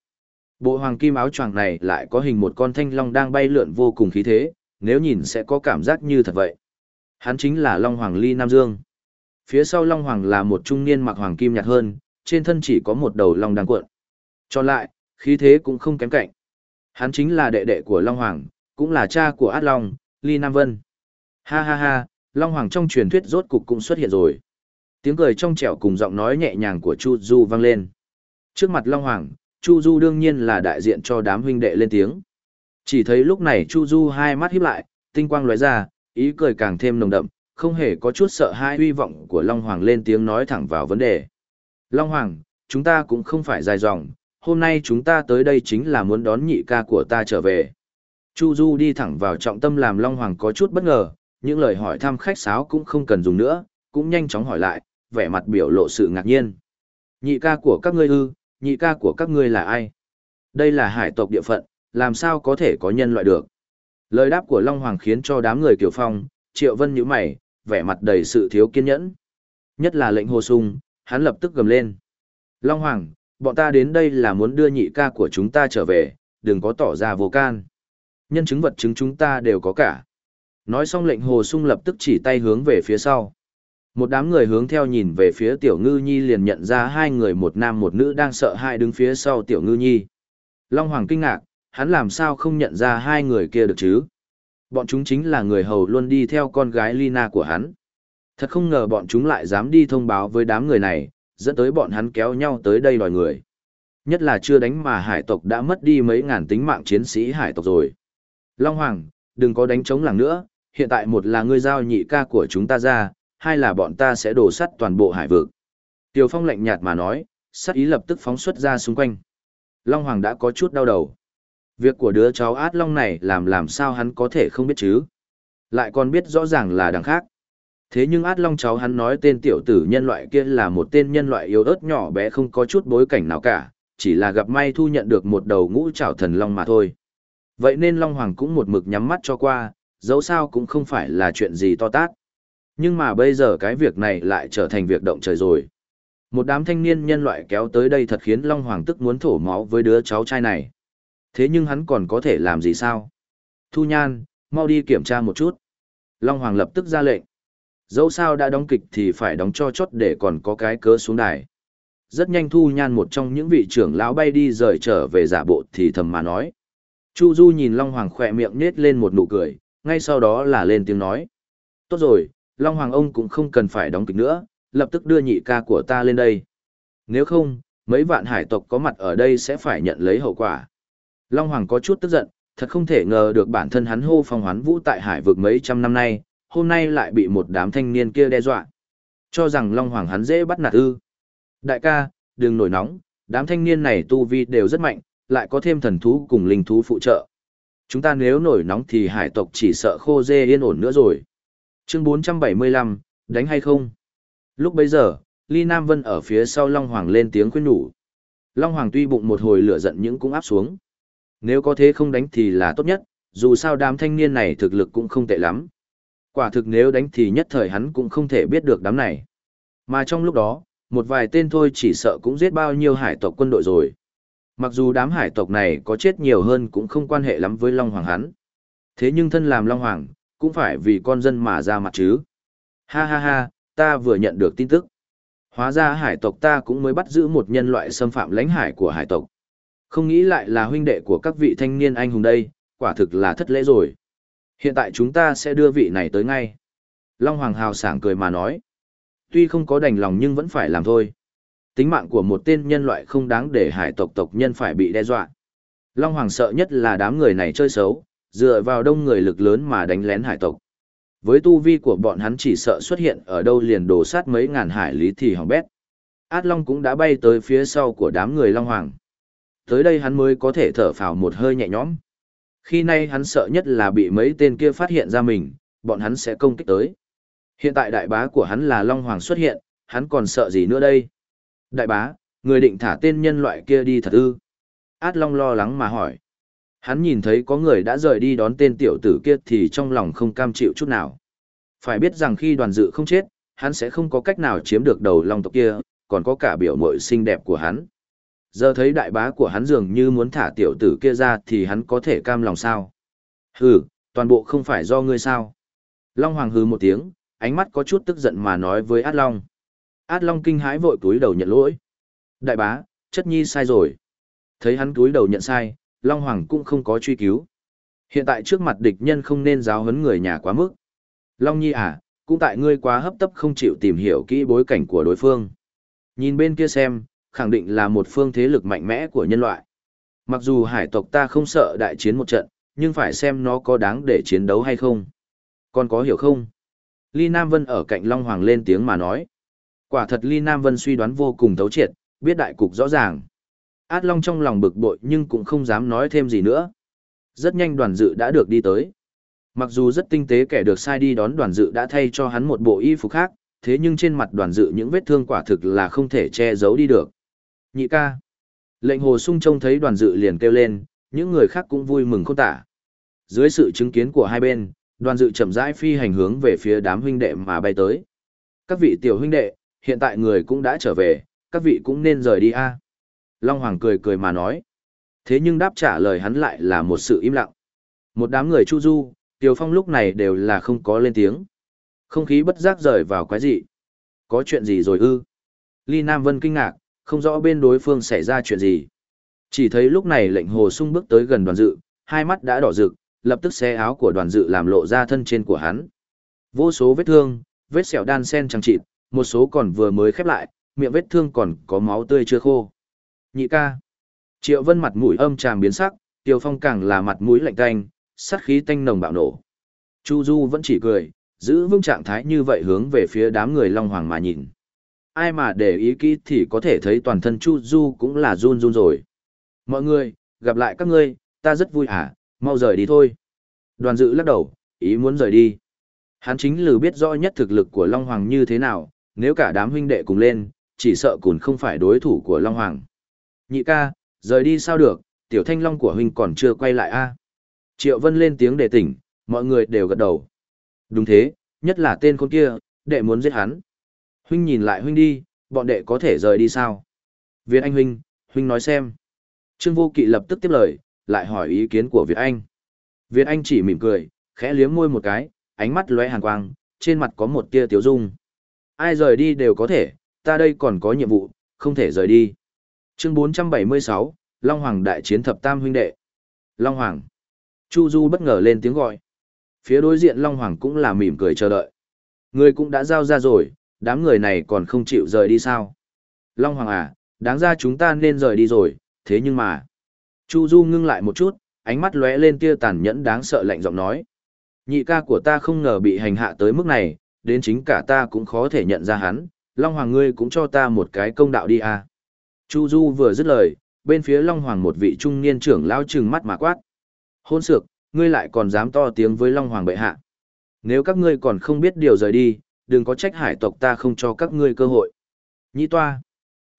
Bộ hoàng kim áo choàng này lại có hình một con thanh long đang bay lượn vô cùng khí thế, nếu nhìn sẽ có cảm giác như thật vậy. Hắn chính là Long Hoàng Ly Nam Dương. Phía sau Long Hoàng là một trung niên mặc hoàng kim nhạt hơn, trên thân chỉ có một đầu long đang cuộn. Cho lại, khí thế cũng không kém cạnh. Hắn chính là đệ đệ của Long Hoàng, cũng là cha của Át Long, Ly Nam Vân. Ha ha ha, Long Hoàng trong truyền thuyết rốt cục cũng xuất hiện rồi. Tiếng cười trong trẻo cùng giọng nói nhẹ nhàng của Chu Du vang lên. Trước mặt Long Hoàng, Chu Du đương nhiên là đại diện cho đám huynh đệ lên tiếng. Chỉ thấy lúc này Chu Du hai mắt híp lại, tinh quang lóe ra, ý cười càng thêm nồng đậm, không hề có chút sợ hãi Hy vọng của Long Hoàng lên tiếng nói thẳng vào vấn đề. Long Hoàng, chúng ta cũng không phải dài dòng, hôm nay chúng ta tới đây chính là muốn đón nhị ca của ta trở về. Chu Du đi thẳng vào trọng tâm làm Long Hoàng có chút bất ngờ, những lời hỏi thăm khách sáo cũng không cần dùng nữa, cũng nhanh chóng hỏi lại, vẻ mặt biểu lộ sự ngạc nhiên. Nhị ca của các ngươi ư, nhị ca của các ngươi là ai? Đây là hải tộc địa phận, làm sao có thể có nhân loại được? Lời đáp của Long Hoàng khiến cho đám người Kiều Phong, Triệu Vân nhíu mày, vẻ mặt đầy sự thiếu kiên nhẫn. Nhất là lệnh hồ sung, hắn lập tức gầm lên. Long Hoàng, bọn ta đến đây là muốn đưa nhị ca của chúng ta trở về, đừng có tỏ ra vô can. Nhân chứng vật chứng chúng ta đều có cả. Nói xong lệnh hồ sung lập tức chỉ tay hướng về phía sau. Một đám người hướng theo nhìn về phía tiểu ngư nhi liền nhận ra hai người một nam một nữ đang sợ hai đứng phía sau tiểu ngư nhi. Long Hoàng kinh ngạc, hắn làm sao không nhận ra hai người kia được chứ? Bọn chúng chính là người hầu luôn đi theo con gái Lina của hắn. Thật không ngờ bọn chúng lại dám đi thông báo với đám người này, dẫn tới bọn hắn kéo nhau tới đây đòi người. Nhất là chưa đánh mà hải tộc đã mất đi mấy ngàn tính mạng chiến sĩ hải tộc rồi. Long Hoàng, đừng có đánh chống làng nữa, hiện tại một là ngươi giao nhị ca của chúng ta ra, hai là bọn ta sẽ đổ sắt toàn bộ hải vực. Tiểu Phong lạnh nhạt mà nói, sát ý lập tức phóng xuất ra xung quanh. Long Hoàng đã có chút đau đầu. Việc của đứa cháu át long này làm làm sao hắn có thể không biết chứ. Lại còn biết rõ ràng là đằng khác. Thế nhưng át long cháu hắn nói tên tiểu tử nhân loại kia là một tên nhân loại yếu ớt nhỏ bé không có chút bối cảnh nào cả, chỉ là gặp may thu nhận được một đầu ngũ trảo thần long mà thôi. Vậy nên Long Hoàng cũng một mực nhắm mắt cho qua, dẫu sao cũng không phải là chuyện gì to tát. Nhưng mà bây giờ cái việc này lại trở thành việc động trời rồi. Một đám thanh niên nhân loại kéo tới đây thật khiến Long Hoàng tức muốn thổ máu với đứa cháu trai này. Thế nhưng hắn còn có thể làm gì sao? Thu Nhan, mau đi kiểm tra một chút. Long Hoàng lập tức ra lệnh. Dẫu sao đã đóng kịch thì phải đóng cho chốt để còn có cái cớ xuống đài. Rất nhanh Thu Nhan một trong những vị trưởng lão bay đi rời trở về giả bộ thì thầm mà nói. Chu Du nhìn Long Hoàng khỏe miệng nết lên một nụ cười, ngay sau đó là lên tiếng nói. Tốt rồi, Long Hoàng ông cũng không cần phải đóng kịch nữa, lập tức đưa nhị ca của ta lên đây. Nếu không, mấy vạn hải tộc có mặt ở đây sẽ phải nhận lấy hậu quả. Long Hoàng có chút tức giận, thật không thể ngờ được bản thân hắn hô phong hoán vũ tại hải vực mấy trăm năm nay, hôm nay lại bị một đám thanh niên kia đe dọa. Cho rằng Long Hoàng hắn dễ bắt nạt ư. Đại ca, đừng nổi nóng, đám thanh niên này tu vi đều rất mạnh, lại có thêm thần thú cùng linh thú phụ trợ. Chúng ta nếu nổi nóng thì hải tộc chỉ sợ khô dê yên ổn nữa rồi. Chương 475, đánh hay không? Lúc bấy giờ, Ly Nam Vân ở phía sau Long Hoàng lên tiếng khuyên nhủ. Long Hoàng tuy bụng một hồi lửa giận nhưng cũng áp xuống. Nếu có thế không đánh thì là tốt nhất, dù sao đám thanh niên này thực lực cũng không tệ lắm. Quả thực nếu đánh thì nhất thời hắn cũng không thể biết được đám này. Mà trong lúc đó, một vài tên thôi chỉ sợ cũng giết bao nhiêu hải tộc quân đội rồi. Mặc dù đám hải tộc này có chết nhiều hơn cũng không quan hệ lắm với Long Hoàng hắn. Thế nhưng thân làm Long Hoàng, cũng phải vì con dân mà ra mặt chứ. Ha ha ha, ta vừa nhận được tin tức. Hóa ra hải tộc ta cũng mới bắt giữ một nhân loại xâm phạm lãnh hải của hải tộc. Không nghĩ lại là huynh đệ của các vị thanh niên anh hùng đây, quả thực là thất lễ rồi. Hiện tại chúng ta sẽ đưa vị này tới ngay. Long Hoàng hào sảng cười mà nói. Tuy không có đành lòng nhưng vẫn phải làm thôi. Tính mạng của một tên nhân loại không đáng để hải tộc tộc nhân phải bị đe dọa. Long Hoàng sợ nhất là đám người này chơi xấu, dựa vào đông người lực lớn mà đánh lén hải tộc. Với tu vi của bọn hắn chỉ sợ xuất hiện ở đâu liền đổ sát mấy ngàn hải lý thì hỏng bét. Át Long cũng đã bay tới phía sau của đám người Long Hoàng. Tới đây hắn mới có thể thở phào một hơi nhẹ nhõm. Khi nay hắn sợ nhất là bị mấy tên kia phát hiện ra mình, bọn hắn sẽ công kích tới. Hiện tại đại bá của hắn là Long Hoàng xuất hiện, hắn còn sợ gì nữa đây? Đại bá, người định thả tên nhân loại kia đi thật ư? Át Long lo lắng mà hỏi. Hắn nhìn thấy có người đã rời đi đón tên tiểu tử kia thì trong lòng không cam chịu chút nào. Phải biết rằng khi đoàn dự không chết, hắn sẽ không có cách nào chiếm được đầu long tộc kia, còn có cả biểu mội xinh đẹp của hắn. Giờ thấy đại bá của hắn dường như muốn thả tiểu tử kia ra thì hắn có thể cam lòng sao. Hừ, toàn bộ không phải do ngươi sao. Long Hoàng hừ một tiếng, ánh mắt có chút tức giận mà nói với Át Long. Át Long kinh hãi vội túi đầu nhận lỗi. Đại bá, chất nhi sai rồi. Thấy hắn túi đầu nhận sai, Long Hoàng cũng không có truy cứu. Hiện tại trước mặt địch nhân không nên giáo huấn người nhà quá mức. Long Nhi à, cũng tại ngươi quá hấp tấp không chịu tìm hiểu kỹ bối cảnh của đối phương. Nhìn bên kia xem, khẳng định là một phương thế lực mạnh mẽ của nhân loại. Mặc dù hải tộc ta không sợ đại chiến một trận, nhưng phải xem nó có đáng để chiến đấu hay không. Con có hiểu không? Ly Nam Vân ở cạnh Long Hoàng lên tiếng mà nói. Quả thật Ly Nam Vân suy đoán vô cùng thấu triệt, biết đại cục rõ ràng. Át Long trong lòng bực bội nhưng cũng không dám nói thêm gì nữa. Rất nhanh đoàn dự đã được đi tới. Mặc dù rất tinh tế kẻ được sai đi đón đoàn dự đã thay cho hắn một bộ y phục khác, thế nhưng trên mặt đoàn dự những vết thương quả thực là không thể che giấu đi được. Nhị ca. Lệnh hồ sung trông thấy đoàn dự liền kêu lên, những người khác cũng vui mừng khôn tả. Dưới sự chứng kiến của hai bên, đoàn dự chậm rãi phi hành hướng về phía đám huynh đệ mà bay tới. Các vị tiểu huynh đệ, hiện tại người cũng đã trở về, các vị cũng nên rời đi a. Long Hoàng cười cười mà nói. Thế nhưng đáp trả lời hắn lại là một sự im lặng. Một đám người chu du, Tiểu Phong lúc này đều là không có lên tiếng. Không khí bất giác rời vào quái dị. Có chuyện gì rồi ư? Ly Nam Vân kinh ngạc, không rõ bên đối phương xảy ra chuyện gì. Chỉ thấy lúc này lệnh hồ sung bước tới gần đoàn dự, hai mắt đã đỏ rực, lập tức xé áo của đoàn dự làm lộ ra thân trên của hắn. Vô số vết thương, vết sẹo đan sen chẳng chịt, một số còn vừa mới khép lại, miệng vết thương còn có máu tươi chưa khô. Nhị ca. Triệu Vân mặt mũi âm tràm biến sắc, Tiêu Phong càng là mặt mũi lạnh tanh, sát khí tanh nồng bạo nổ. Chu Du vẫn chỉ cười, giữ vững trạng thái như vậy hướng về phía đám người Long Hoàng mà nhìn. Ai mà để ý kỹ thì có thể thấy toàn thân Chu Du cũng là run run rồi. Mọi người, gặp lại các ngươi, ta rất vui hả, mau rời đi thôi. Đoàn dự lắc đầu, ý muốn rời đi. Hắn chính lử biết rõ nhất thực lực của Long Hoàng như thế nào, nếu cả đám huynh đệ cùng lên, chỉ sợ cũng không phải đối thủ của Long Hoàng. Nhị ca, rời đi sao được, tiểu thanh long của huynh còn chưa quay lại a Triệu Vân lên tiếng để tỉnh, mọi người đều gật đầu. Đúng thế, nhất là tên con kia, đệ muốn giết hắn. Huynh nhìn lại huynh đi, bọn đệ có thể rời đi sao? Việt Anh huynh, huynh nói xem. Trương Vô Kỵ lập tức tiếp lời, lại hỏi ý kiến của Việt Anh. Việt Anh chỉ mỉm cười, khẽ liếm môi một cái, ánh mắt lóe hàn quang, trên mặt có một tia tiếu dung. Ai rời đi đều có thể, ta đây còn có nhiệm vụ, không thể rời đi. Chương 476, Long Hoàng đại chiến thập tam huynh đệ. Long Hoàng. Chu Du bất ngờ lên tiếng gọi. Phía đối diện Long Hoàng cũng là mỉm cười chờ đợi. Người cũng đã giao ra rồi, đám người này còn không chịu rời đi sao. Long Hoàng à, đáng ra chúng ta nên rời đi rồi, thế nhưng mà... Chu Du ngưng lại một chút, ánh mắt lóe lên tia tàn nhẫn đáng sợ lạnh giọng nói. Nhị ca của ta không ngờ bị hành hạ tới mức này, đến chính cả ta cũng khó thể nhận ra hắn, Long Hoàng ngươi cũng cho ta một cái công đạo đi à. Chu Du vừa dứt lời, bên phía Long Hoàng một vị trung niên trưởng lao trừng mắt mà quát. Hôn sược, ngươi lại còn dám to tiếng với Long Hoàng bệ hạ. Nếu các ngươi còn không biết điều rời đi, đừng có trách hải tộc ta không cho các ngươi cơ hội. Nhĩ toa.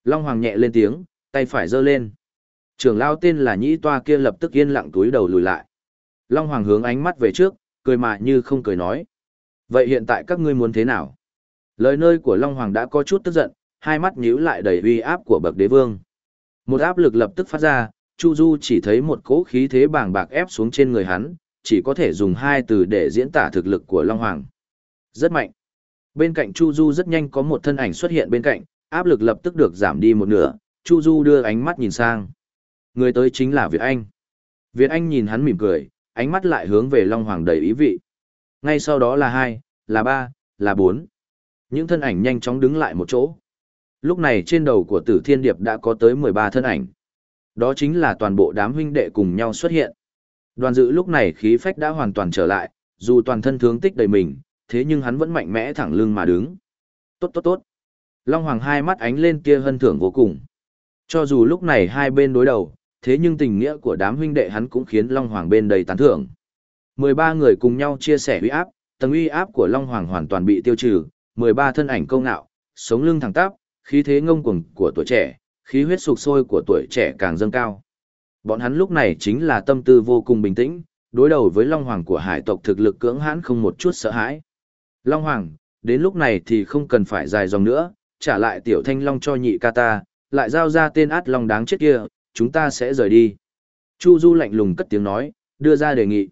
Long Hoàng nhẹ lên tiếng, tay phải giơ lên. Trưởng lao tên là Nhĩ toa kia lập tức yên lặng túi đầu lùi lại. Long Hoàng hướng ánh mắt về trước, cười mà như không cười nói. Vậy hiện tại các ngươi muốn thế nào? Lời nơi của Long Hoàng đã có chút tức giận, hai mắt nhíu lại đầy uy áp của bậc đế vương. Một áp lực lập tức phát ra, Chu Du chỉ thấy một cỗ khí thế bàng bạc ép xuống trên người hắn, chỉ có thể dùng hai từ để diễn tả thực lực của Long Hoàng. Rất mạnh. Bên cạnh Chu Du rất nhanh có một thân ảnh xuất hiện bên cạnh, áp lực lập tức được giảm đi một nửa, Chu Du đưa ánh mắt nhìn sang. Người tới chính là Việt Anh. Việt Anh nhìn hắn mỉm cười, ánh mắt lại hướng về Long Hoàng đầy ý vị. Ngay sau đó là hai, là ba, là bốn. Những thân ảnh nhanh chóng đứng lại một chỗ. Lúc này trên đầu của tử thiên điệp đã có tới 13 thân ảnh. Đó chính là toàn bộ đám huynh đệ cùng nhau xuất hiện. Đoàn dự lúc này khí phách đã hoàn toàn trở lại, dù toàn thân thương tích đầy mình, thế nhưng hắn vẫn mạnh mẽ thẳng lưng mà đứng. Tốt tốt tốt. Long Hoàng hai mắt ánh lên kia hân thưởng vô cùng. Cho dù lúc này hai bên đối đầu, thế nhưng tình nghĩa của đám huynh đệ hắn cũng khiến Long Hoàng bên đầy tán thưởng. 13 người cùng nhau chia sẻ uy áp, tầng uy áp của Long Hoàng hoàn toàn bị tiêu trừ, 13 thân ảnh công ngạo, sống lưng thẳng tắp, khí thế ngông cuồng của tuổi trẻ, khí huyết sục sôi của tuổi trẻ càng dâng cao. Bọn hắn lúc này chính là tâm tư vô cùng bình tĩnh, đối đầu với Long Hoàng của hải tộc thực lực cưỡng hãn không một chút sợ hãi. Long Hoàng, đến lúc này thì không cần phải dài dòng nữa, trả lại tiểu thanh long cho nhị ca ta, lại giao ra tên át long đáng chết kia, chúng ta sẽ rời đi. Chu Du lạnh lùng cất tiếng nói, đưa ra đề nghị.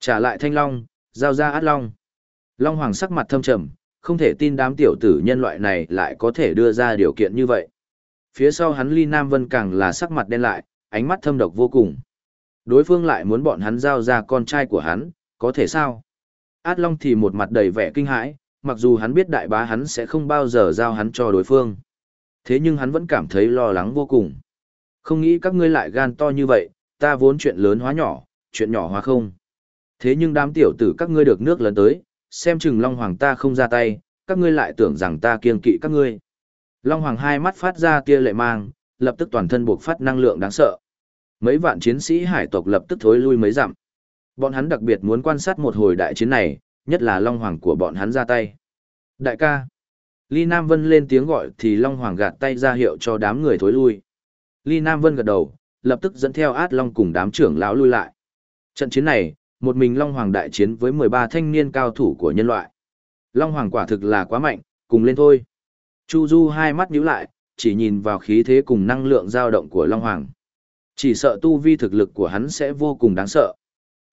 Trả lại thanh long, giao ra át long. Long Hoàng sắc mặt thâm trầm, không thể tin đám tiểu tử nhân loại này lại có thể đưa ra điều kiện như vậy. Phía sau hắn Ly Nam Vân càng là sắc mặt đen lại, ánh mắt thâm độc vô cùng. Đối phương lại muốn bọn hắn giao ra con trai của hắn, có thể sao? Át Long thì một mặt đầy vẻ kinh hãi, mặc dù hắn biết đại bá hắn sẽ không bao giờ giao hắn cho đối phương. Thế nhưng hắn vẫn cảm thấy lo lắng vô cùng. Không nghĩ các ngươi lại gan to như vậy, ta vốn chuyện lớn hóa nhỏ, chuyện nhỏ hóa không. Thế nhưng đám tiểu tử các ngươi được nước lớn tới, xem chừng Long Hoàng ta không ra tay, các ngươi lại tưởng rằng ta kiêng kỵ các ngươi. Long Hoàng hai mắt phát ra tia lệ mang, lập tức toàn thân buộc phát năng lượng đáng sợ. Mấy vạn chiến sĩ hải tộc lập tức thối lui mấy dặm. Bọn hắn đặc biệt muốn quan sát một hồi đại chiến này, nhất là Long Hoàng của bọn hắn ra tay. Đại ca. Ly Nam Vân lên tiếng gọi thì Long Hoàng gạt tay ra hiệu cho đám người thối lui. Ly Nam Vân gật đầu, lập tức dẫn theo át Long cùng đám trưởng lão lui lại. Trận chiến này, một mình Long Hoàng đại chiến với 13 thanh niên cao thủ của nhân loại. Long Hoàng quả thực là quá mạnh, cùng lên thôi. Chu Du hai mắt nhíu lại, chỉ nhìn vào khí thế cùng năng lượng dao động của Long Hoàng. Chỉ sợ tu vi thực lực của hắn sẽ vô cùng đáng sợ.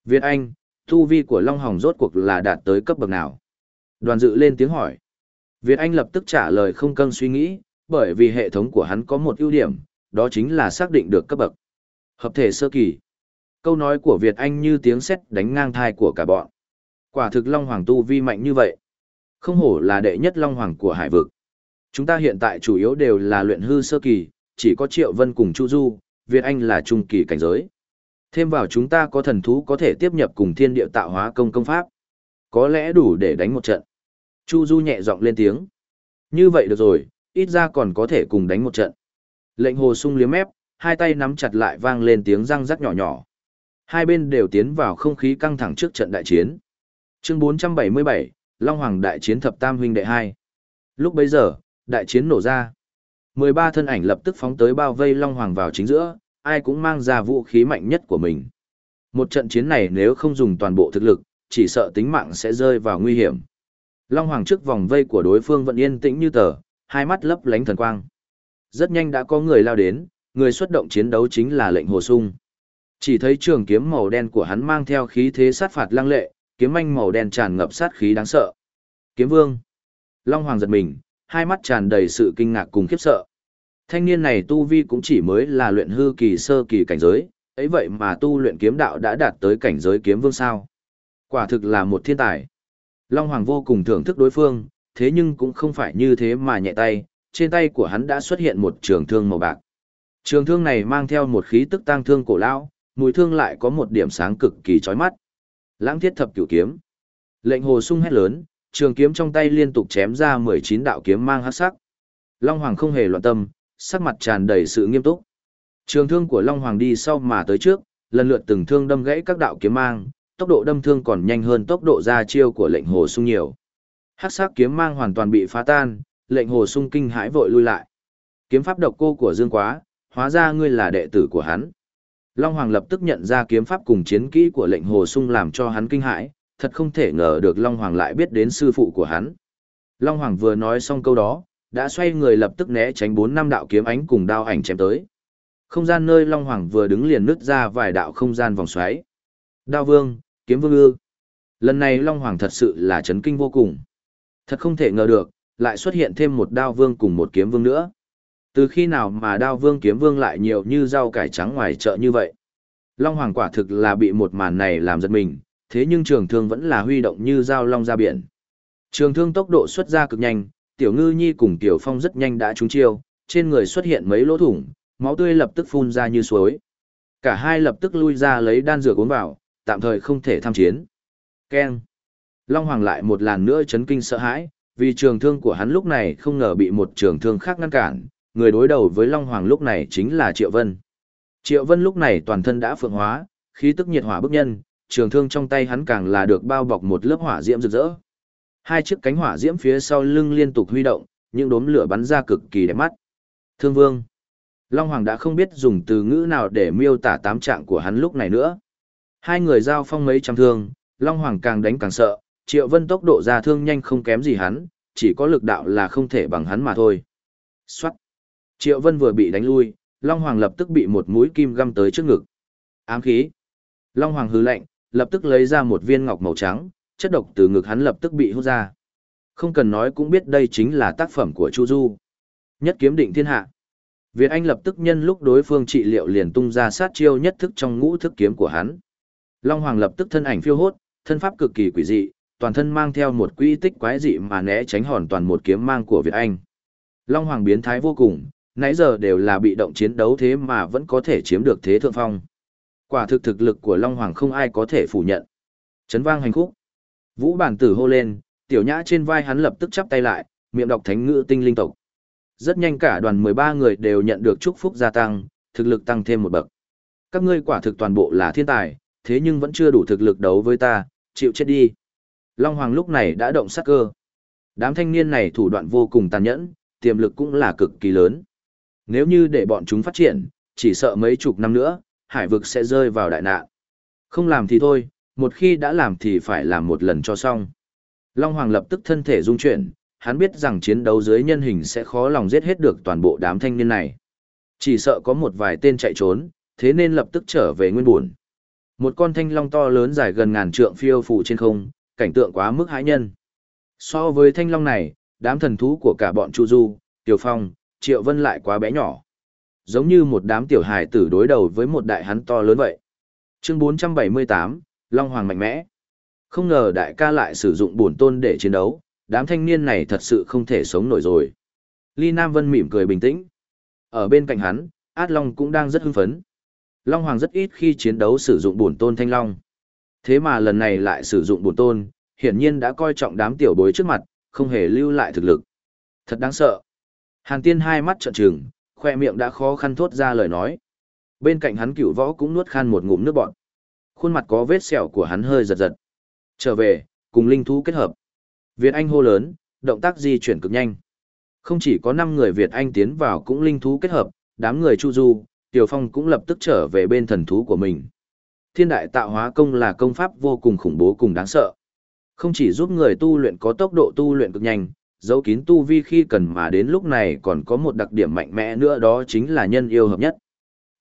Việt Anh, tu vi của Long Hoàng rốt cuộc là đạt tới cấp bậc nào? Đoàn dự lên tiếng hỏi. Việt Anh lập tức trả lời không cân suy nghĩ, bởi vì hệ thống của hắn có một ưu điểm, đó chính là xác định được cấp bậc. Hợp thể sơ kỳ. Câu nói của Việt Anh như tiếng sét đánh ngang thai của cả bọn. Quả thực Long Hoàng tu vi mạnh như vậy. Không hổ là đệ nhất Long Hoàng của hải vực. Chúng ta hiện tại chủ yếu đều là luyện hư sơ kỳ, chỉ có Triệu Vân cùng Chu Du, Việt Anh là trung kỳ cảnh giới. Thêm vào chúng ta có thần thú có thể tiếp nhập cùng thiên địa tạo hóa công công pháp. Có lẽ đủ để đánh một trận. Chu Du nhẹ giọng lên tiếng. Như vậy được rồi, ít ra còn có thể cùng đánh một trận. Lệnh hồ sung liếm mép, hai tay nắm chặt lại vang lên tiếng răng rắc nhỏ nhỏ. Hai bên đều tiến vào không khí căng thẳng trước trận đại chiến. Chương 477, Long Hoàng đại chiến thập tam huynh đệ hai. Lúc bấy giờ, đại chiến nổ ra. 13 thân ảnh lập tức phóng tới bao vây Long Hoàng vào chính giữa, ai cũng mang ra vũ khí mạnh nhất của mình. Một trận chiến này nếu không dùng toàn bộ thực lực, chỉ sợ tính mạng sẽ rơi vào nguy hiểm. Long Hoàng trước vòng vây của đối phương vẫn yên tĩnh như tờ, hai mắt lấp lánh thần quang. Rất nhanh đã có người lao đến, người xuất động chiến đấu chính là lệnh hồ sung. Chỉ thấy trường kiếm màu đen của hắn mang theo khí thế sát phạt lăng lệ, kiếm anh màu đen tràn ngập sát khí đáng sợ. Kiếm vương. Long Hoàng giật mình, hai mắt tràn đầy sự kinh ngạc cùng khiếp sợ. Thanh niên này tu vi cũng chỉ mới là luyện hư kỳ sơ kỳ cảnh giới, ấy vậy mà tu luyện kiếm đạo đã đạt tới cảnh giới kiếm vương sao. Quả thực là một thiên tài. Long Hoàng vô cùng thưởng thức đối phương, thế nhưng cũng không phải như thế mà nhẹ tay, trên tay của hắn đã xuất hiện một trường thương màu bạc. Trường thương này mang theo một khí tức tăng thương cổ lão, mùi thương lại có một điểm sáng cực kỳ chói mắt. Lãng thiết thập cửu kiếm. Lệnh hồ sung hét lớn, trường kiếm trong tay liên tục chém ra 19 đạo kiếm mang hắc sắc. Long Hoàng không hề loạn tâm, sắc mặt tràn đầy sự nghiêm túc. Trường thương của Long Hoàng đi sau mà tới trước, lần lượt từng thương đâm gãy các đạo kiếm mang, tốc độ đâm thương còn nhanh hơn tốc độ ra chiêu của lệnh hồ sung nhiều. Hắc sắc kiếm mang hoàn toàn bị phá tan, lệnh hồ sung kinh hãi vội lui lại. Kiếm pháp độc cô của Dương Quá, hóa ra ngươi là đệ tử của hắn. Long Hoàng lập tức nhận ra kiếm pháp cùng chiến kỹ của lệnh hồ sung làm cho hắn kinh hãi, thật không thể ngờ được Long Hoàng lại biết đến sư phụ của hắn. Long Hoàng vừa nói xong câu đó, đã xoay người lập tức né tránh bốn năm đạo kiếm ánh cùng đao ảnh chém tới. Không gian nơi Long Hoàng vừa đứng liền nứt ra vài đạo không gian vòng xoáy. Đao Vương, Kiếm Vương ư. Lần này Long Hoàng thật sự là chấn kinh vô cùng. Thật không thể ngờ được, lại xuất hiện thêm một đao vương cùng một kiếm vương nữa. Từ khi nào mà đao vương kiếm vương lại nhiều như rau cải trắng ngoài chợ như vậy? Long Hoàng quả thực là bị một màn này làm giật mình, thế nhưng trường thương vẫn là huy động như dao long ra biển. Trường thương tốc độ xuất ra cực nhanh, tiểu ngư nhi cùng tiểu phong rất nhanh đã trúng chiêu, trên người xuất hiện mấy lỗ thủng, máu tươi lập tức phun ra như suối. Cả hai lập tức lui ra lấy đan dược uống vào, tạm thời không thể tham chiến. Keng. Long Hoàng lại một lần nữa chấn kinh sợ hãi, vì trường thương của hắn lúc này không ngờ bị một trường thương khác ngăn cản, người đối đầu với Long Hoàng lúc này chính là Triệu Vân. Triệu Vân lúc này toàn thân đã phượng hóa, khí tức nhiệt hỏa bức nhân, trường thương trong tay hắn càng là được bao bọc một lớp hỏa diễm rực rỡ. Hai chiếc cánh hỏa diễm phía sau lưng liên tục huy động, những đốm lửa bắn ra cực kỳ đẹp mắt. Thương Vương. Long Hoàng đã không biết dùng từ ngữ nào để miêu tả tám trạng của hắn lúc này nữa. Hai người giao phong mấy trăm thương, Long Hoàng càng đánh càng sợ, Triệu Vân tốc độ ra thương nhanh không kém gì hắn, chỉ có lực đạo là không thể bằng hắn mà thôi. Xoát. Triệu Vân vừa bị đánh lui, Long Hoàng lập tức bị một mũi kim găm tới trước ngực. Ám khí. Long Hoàng hứ lạnh, lập tức lấy ra một viên ngọc màu trắng, chất độc từ ngực hắn lập tức bị hút ra. Không cần nói cũng biết đây chính là tác phẩm của Chu Du. Nhất kiếm định thiên hạ. Việt Anh lập tức nhân lúc đối phương trị liệu liền tung ra sát chiêu nhất thức trong ngũ thức kiếm của hắn. Long Hoàng lập tức thân ảnh phiêu hốt, thân pháp cực kỳ quỷ dị, toàn thân mang theo một quy tích quái dị mà né tránh hoàn toàn một kiếm mang của Việt Anh. Long Hoàng biến thái vô cùng, nãy giờ đều là bị động chiến đấu thế mà vẫn có thể chiếm được thế thượng phong. Quả thực thực lực của Long Hoàng không ai có thể phủ nhận. Chấn vang hành khúc. Vũ bản tử hô lên, tiểu nhã trên vai hắn lập tức chắp tay lại, miệng đọc thánh ngữ tinh linh tộc. Rất nhanh cả đoàn 13 người đều nhận được chúc phúc gia tăng, thực lực tăng thêm một bậc. Các ngươi quả thực toàn bộ là thiên tài, thế nhưng vẫn chưa đủ thực lực đấu với ta, chịu chết đi. Long Hoàng lúc này đã động sát cơ. Đám thanh niên này thủ đoạn vô cùng tàn nhẫn, tiềm lực cũng là cực kỳ lớn. Nếu như để bọn chúng phát triển, chỉ sợ mấy chục năm nữa, hải vực sẽ rơi vào đại nạn. Không làm thì thôi, một khi đã làm thì phải làm một lần cho xong. Long Hoàng lập tức thân thể rung chuyển, hắn biết rằng chiến đấu dưới nhân hình sẽ khó lòng giết hết được toàn bộ đám thanh niên này. Chỉ sợ có một vài tên chạy trốn, thế nên lập tức trở về nguyên buồn. Một con thanh long to lớn dài gần ngàn trượng phiêu phù trên không, cảnh tượng quá mức hãi nhân. So với thanh long này, đám thần thú của cả bọn Chu Du, Tiểu Phong, Triệu Vân lại quá bé nhỏ. Giống như một đám tiểu hài tử đối đầu với một đại hắn to lớn vậy. Chương 478, Long Hoàng mạnh mẽ. Không ngờ đại ca lại sử dụng bổn tôn để chiến đấu, đám thanh niên này thật sự không thể sống nổi rồi. Ly Nam Vân mỉm cười bình tĩnh. Ở bên cạnh hắn, Át Long cũng đang rất hưng phấn. Long Hoàng rất ít khi chiến đấu sử dụng bổn tôn thanh long. Thế mà lần này lại sử dụng bổn tôn, hiển nhiên đã coi trọng đám tiểu bối trước mặt, không hề lưu lại thực lực. Thật đáng sợ. Hàn Tiên hai mắt trợn trừng, khoe miệng đã khó khăn thốt ra lời nói. Bên cạnh hắn cửu võ cũng nuốt khan một ngụm nước bọt. Khuôn mặt có vết sẹo của hắn hơi giật giật. Trở về, cùng linh thú kết hợp. Việt Anh hô lớn, động tác di chuyển cực nhanh. Không chỉ có 5 người Việt Anh tiến vào cũng linh thú kết hợp, đám người Chu Du, Tiểu Phong cũng lập tức trở về bên thần thú của mình. Thiên đại tạo hóa công là công pháp vô cùng khủng bố cùng đáng sợ. Không chỉ giúp người tu luyện có tốc độ tu luyện cực nhanh, giấu kín tu vi khi cần mà đến lúc này còn có một đặc điểm mạnh mẽ nữa đó chính là nhân yêu hợp nhất.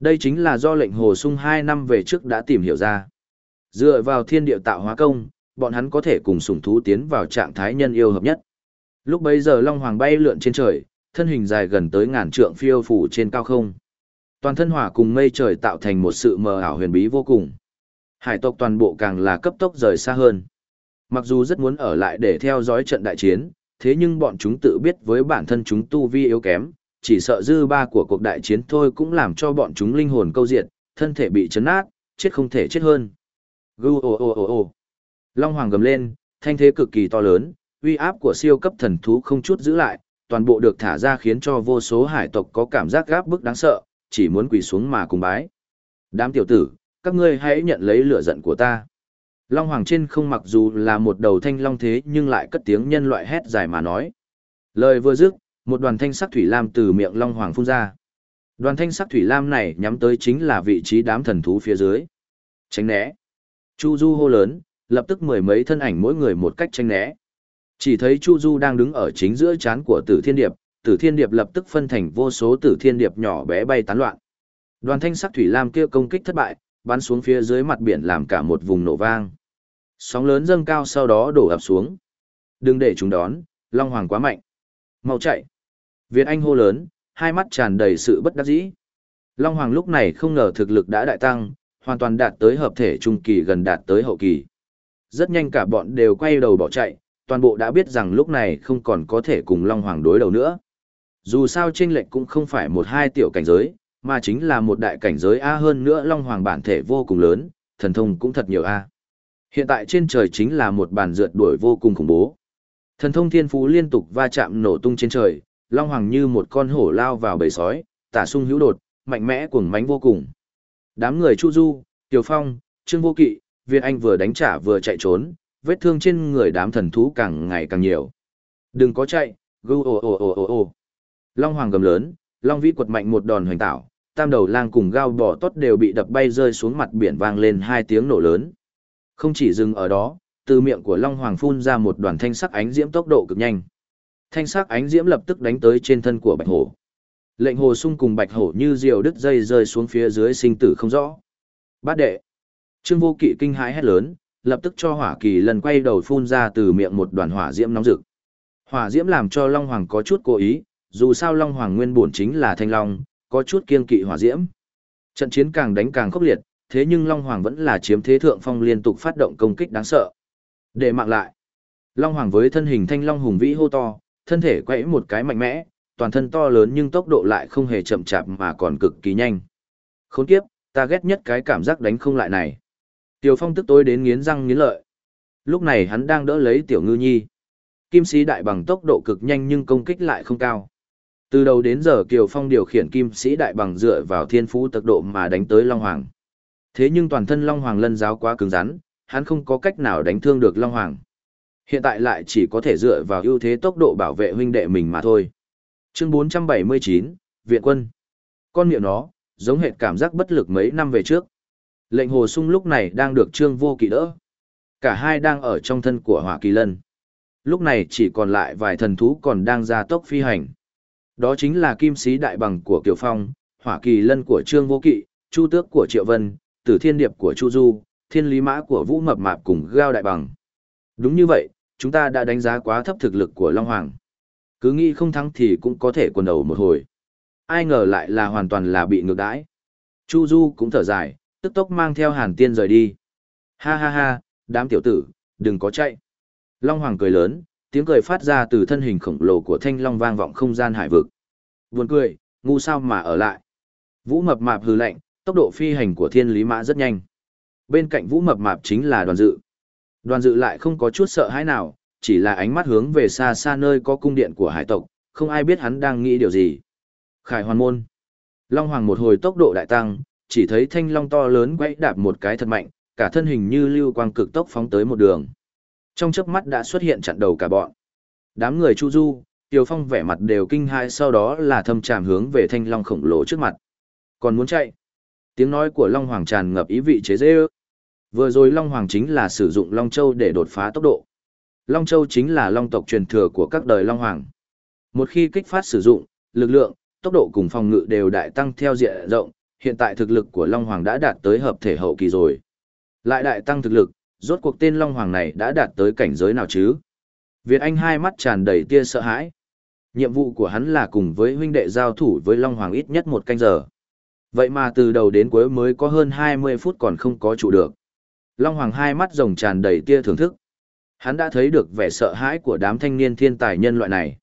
Đây chính là do lệnh hồ sung 2 năm về trước đã tìm hiểu ra. Dựa vào thiên địa tạo hóa công, bọn hắn có thể cùng sủng thú tiến vào trạng thái nhân yêu hợp nhất. Lúc bấy giờ Long Hoàng bay lượn trên trời, thân hình dài gần tới ngàn trượng phiêu phủ trên cao không. Toàn thân hỏa cùng mây trời tạo thành một sự mờ ảo huyền bí vô cùng. Hải tộc toàn bộ càng là cấp tốc rời xa hơn. Mặc dù rất muốn ở lại để theo dõi trận đại chiến, thế nhưng bọn chúng tự biết với bản thân chúng tu vi yếu kém, chỉ sợ dư ba của cuộc đại chiến thôi cũng làm cho bọn chúng linh hồn câu diệt, thân thể bị chấn nát, chết không thể chết hơn. Gu ồ ồ ồ ồ. Long Hoàng gầm lên, thanh thế cực kỳ to lớn, uy áp của siêu cấp thần thú không chút giữ lại, toàn bộ được thả ra khiến cho vô số hải tộc có cảm giác gáp bức đáng sợ, chỉ muốn quỳ xuống mà cùng bái. Đám tiểu tử, các ngươi hãy nhận lấy lửa giận của ta. Long Hoàng trên không mặc dù là một đầu thanh long thế nhưng lại cất tiếng nhân loại hét dài mà nói. Lời vừa dứt, một đoàn thanh sắc thủy lam từ miệng Long Hoàng phun ra. Đoàn thanh sắc thủy lam này nhắm tới chính là vị trí đám thần thú phía dưới. Tránh né. Chu Du hô lớn, lập tức mười mấy thân ảnh mỗi người một cách tránh né. Chỉ thấy Chu Du đang đứng ở chính giữa chán của Tử Thiên Điệp, Tử Thiên Điệp lập tức phân thành vô số Tử Thiên Điệp nhỏ bé bay tán loạn. Đoàn thanh sắc thủy lam kia công kích thất bại, bắn xuống phía dưới mặt biển làm cả một vùng nổ vang. Sóng lớn dâng cao sau đó đổ ập xuống. Đừng để chúng đón, Long Hoàng quá mạnh. Mau chạy. Việt Anh hô lớn, hai mắt tràn đầy sự bất đắc dĩ. Long Hoàng lúc này không ngờ thực lực đã đại tăng, hoàn toàn đạt tới hợp thể trung kỳ gần đạt tới hậu kỳ. Rất nhanh cả bọn đều quay đầu bỏ chạy, toàn bộ đã biết rằng lúc này không còn có thể cùng Long Hoàng đối đầu nữa. Dù sao chênh lệch cũng không phải một hai tiểu cảnh giới, mà chính là một đại cảnh giới A hơn nữa Long Hoàng bản thể vô cùng lớn, thần thông cũng thật nhiều A. Hiện tại trên trời chính là một bàn rượt đuổi vô cùng khủng bố. Thần thông thiên phú liên tục va chạm nổ tung trên trời, Long Hoàng như một con hổ lao vào bầy sói, tả sung hữu đột, mạnh mẽ cuồng mánh vô cùng. Đám người Chu Du, Tiểu Phong, Trương Vô Kỵ, Việt Anh vừa đánh trả vừa chạy trốn, vết thương trên người đám thần thú càng ngày càng nhiều. Đừng có chạy, gâu ồ ồ ồ ồ ồ. Long Hoàng gầm lớn, Long Vĩ quật mạnh một đòn hoành tạo, tam đầu lang cùng gao bò tốt đều bị đập bay rơi xuống mặt biển vang lên hai tiếng nổ lớn. Không chỉ dừng ở đó, từ miệng của Long Hoàng phun ra một đoàn thanh sắc ánh diễm tốc độ cực nhanh. Thanh sắc ánh diễm lập tức đánh tới trên thân của Bạch Hổ. Lệnh Hồ Sung cùng Bạch Hổ như diều đứt dây rơi xuống phía dưới sinh tử không rõ. Bát đệ. Trương Vô Kỵ kinh hãi hét lớn, lập tức cho Hỏa Kỳ lần quay đầu phun ra từ miệng một đoàn hỏa diễm nóng rực. Hỏa diễm làm cho Long Hoàng có chút cố ý, dù sao Long Hoàng nguyên bổn chính là thanh long, có chút kiên kỵ hỏa diễm. Trận chiến càng đánh càng khốc liệt, thế nhưng Long Hoàng vẫn là chiếm thế thượng phong liên tục phát động công kích đáng sợ. Để mạng lại. Long Hoàng với thân hình thanh long hùng vĩ hô to, thân thể quẫy một cái mạnh mẽ, toàn thân to lớn nhưng tốc độ lại không hề chậm chạp mà còn cực kỳ nhanh. Khốn kiếp, ta ghét nhất cái cảm giác đánh không lại này. Tiểu Phong tức tối đến nghiến răng nghiến lợi. Lúc này hắn đang đỡ lấy Tiểu Ngư Nhi. Kim sĩ đại bằng tốc độ cực nhanh nhưng công kích lại không cao. Từ đầu đến giờ Kiều Phong điều khiển kim sĩ đại bằng dựa vào thiên phú tốc độ mà đánh tới Long Hoàng. Thế nhưng toàn thân Long Hoàng lân giáo quá cứng rắn, hắn không có cách nào đánh thương được Long Hoàng. Hiện tại lại chỉ có thể dựa vào ưu thế tốc độ bảo vệ huynh đệ mình mà thôi. Chương 479, Viện quân. Con miệng nó, giống hệt cảm giác bất lực mấy năm về trước. Lệnh hồ sung lúc này đang được trương vô kỵ đỡ. Cả hai đang ở trong thân của hỏa kỳ lân. Lúc này chỉ còn lại vài thần thú còn đang ra tốc phi hành. Đó chính là kim sĩ đại bằng của Kiều Phong, hỏa kỳ lân của trương vô kỵ, chu tước của triệu vân, tử thiên điệp của chu du, thiên lý mã của vũ mập mạp cùng gao đại bằng. Đúng như vậy, chúng ta đã đánh giá quá thấp thực lực của Long Hoàng. Cứ nghĩ không thắng thì cũng có thể quần đầu một hồi. Ai ngờ lại là hoàn toàn là bị ngược đãi. Chu Du cũng thở dài, tức tốc mang theo hàn tiên rời đi. Ha ha ha, đám tiểu tử, đừng có chạy. Long Hoàng cười lớn, tiếng cười phát ra từ thân hình khổng lồ của thanh long vang vọng không gian hải vực. Buồn cười, ngu sao mà ở lại. Vũ mập mạp hừ lạnh, tốc độ phi hành của thiên lý mã rất nhanh. Bên cạnh vũ mập mạp chính là đoàn dự. Đoàn dự lại không có chút sợ hãi nào, chỉ là ánh mắt hướng về xa xa nơi có cung điện của hải tộc, không ai biết hắn đang nghĩ điều gì. Khải hoàn môn. Long Hoàng một hồi tốc độ đại tăng, chỉ thấy thanh long to lớn quẫy đạp một cái thật mạnh, cả thân hình như lưu quang cực tốc phóng tới một đường. Trong chớp mắt đã xuất hiện chặn đầu cả bọn. Đám người Chu Du, Tiêu Phong vẻ mặt đều kinh hãi sau đó là thâm tràm hướng về thanh long khổng lồ trước mặt. Còn muốn chạy? Tiếng nói của Long Hoàng tràn ngập ý vị chế dễ ước. Vừa rồi Long Hoàng chính là sử dụng Long Châu để đột phá tốc độ. Long Châu chính là Long tộc truyền thừa của các đời Long Hoàng. Một khi kích phát sử dụng, lực lượng, tốc độ cùng phòng ngự đều đại tăng theo diện rộng, hiện tại thực lực của Long Hoàng đã đạt tới hợp thể hậu kỳ rồi. Lại đại tăng thực lực, rốt cuộc tên Long Hoàng này đã đạt tới cảnh giới nào chứ? Việt Anh hai mắt tràn đầy tia sợ hãi. Nhiệm vụ của hắn là cùng với huynh đệ giao thủ với Long Hoàng ít nhất một canh giờ. Vậy mà từ đầu đến cuối mới có hơn 20 phút còn không có trụ được. Long Hoàng hai mắt rồng tràn đầy tia thưởng thức. Hắn đã thấy được vẻ sợ hãi của đám thanh niên thiên tài nhân loại này.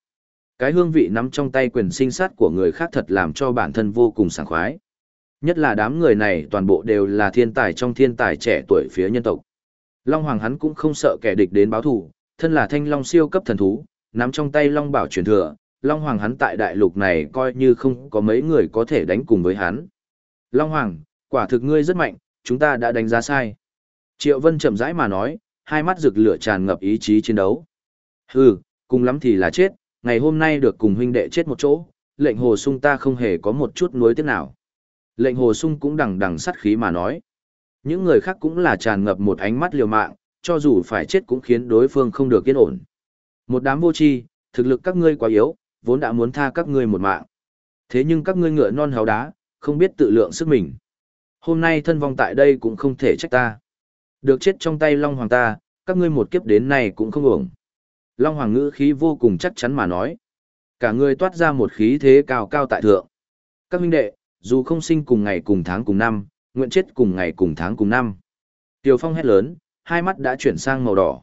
Cái hương vị nắm trong tay quyền sinh sát của người khác thật làm cho bản thân vô cùng sảng khoái. Nhất là đám người này toàn bộ đều là thiên tài trong thiên tài trẻ tuổi phía nhân tộc. Long Hoàng hắn cũng không sợ kẻ địch đến báo thù, thân là thanh long siêu cấp thần thú, nắm trong tay Long Bảo truyền thừa, Long Hoàng hắn tại đại lục này coi như không có mấy người có thể đánh cùng với hắn. Long Hoàng, quả thực ngươi rất mạnh, chúng ta đã đánh giá sai. Triệu Vân chậm rãi mà nói, hai mắt rực lửa tràn ngập ý chí chiến đấu. Hừ, cùng lắm thì là chết, ngày hôm nay được cùng huynh đệ chết một chỗ, lệnh hồ sung ta không hề có một chút nuối tiếc nào. Lệnh hồ sung cũng đằng đằng sắt khí mà nói. Những người khác cũng là tràn ngập một ánh mắt liều mạng, cho dù phải chết cũng khiến đối phương không được yên ổn. Một đám vô tri, thực lực các ngươi quá yếu, vốn đã muốn tha các ngươi một mạng. Thế nhưng các ngươi ngựa non háo đá, không biết tự lượng sức mình. Hôm nay thân vong tại đây cũng không thể trách ta. Được chết trong tay Long Hoàng ta, các ngươi một kiếp đến này cũng không ổng. Long Hoàng ngữ khí vô cùng chắc chắn mà nói. Cả người toát ra một khí thế cao cao tại thượng. Các huynh đệ, dù không sinh cùng ngày cùng tháng cùng năm, nguyện chết cùng ngày cùng tháng cùng năm. Tiểu Phong hét lớn, hai mắt đã chuyển sang màu đỏ.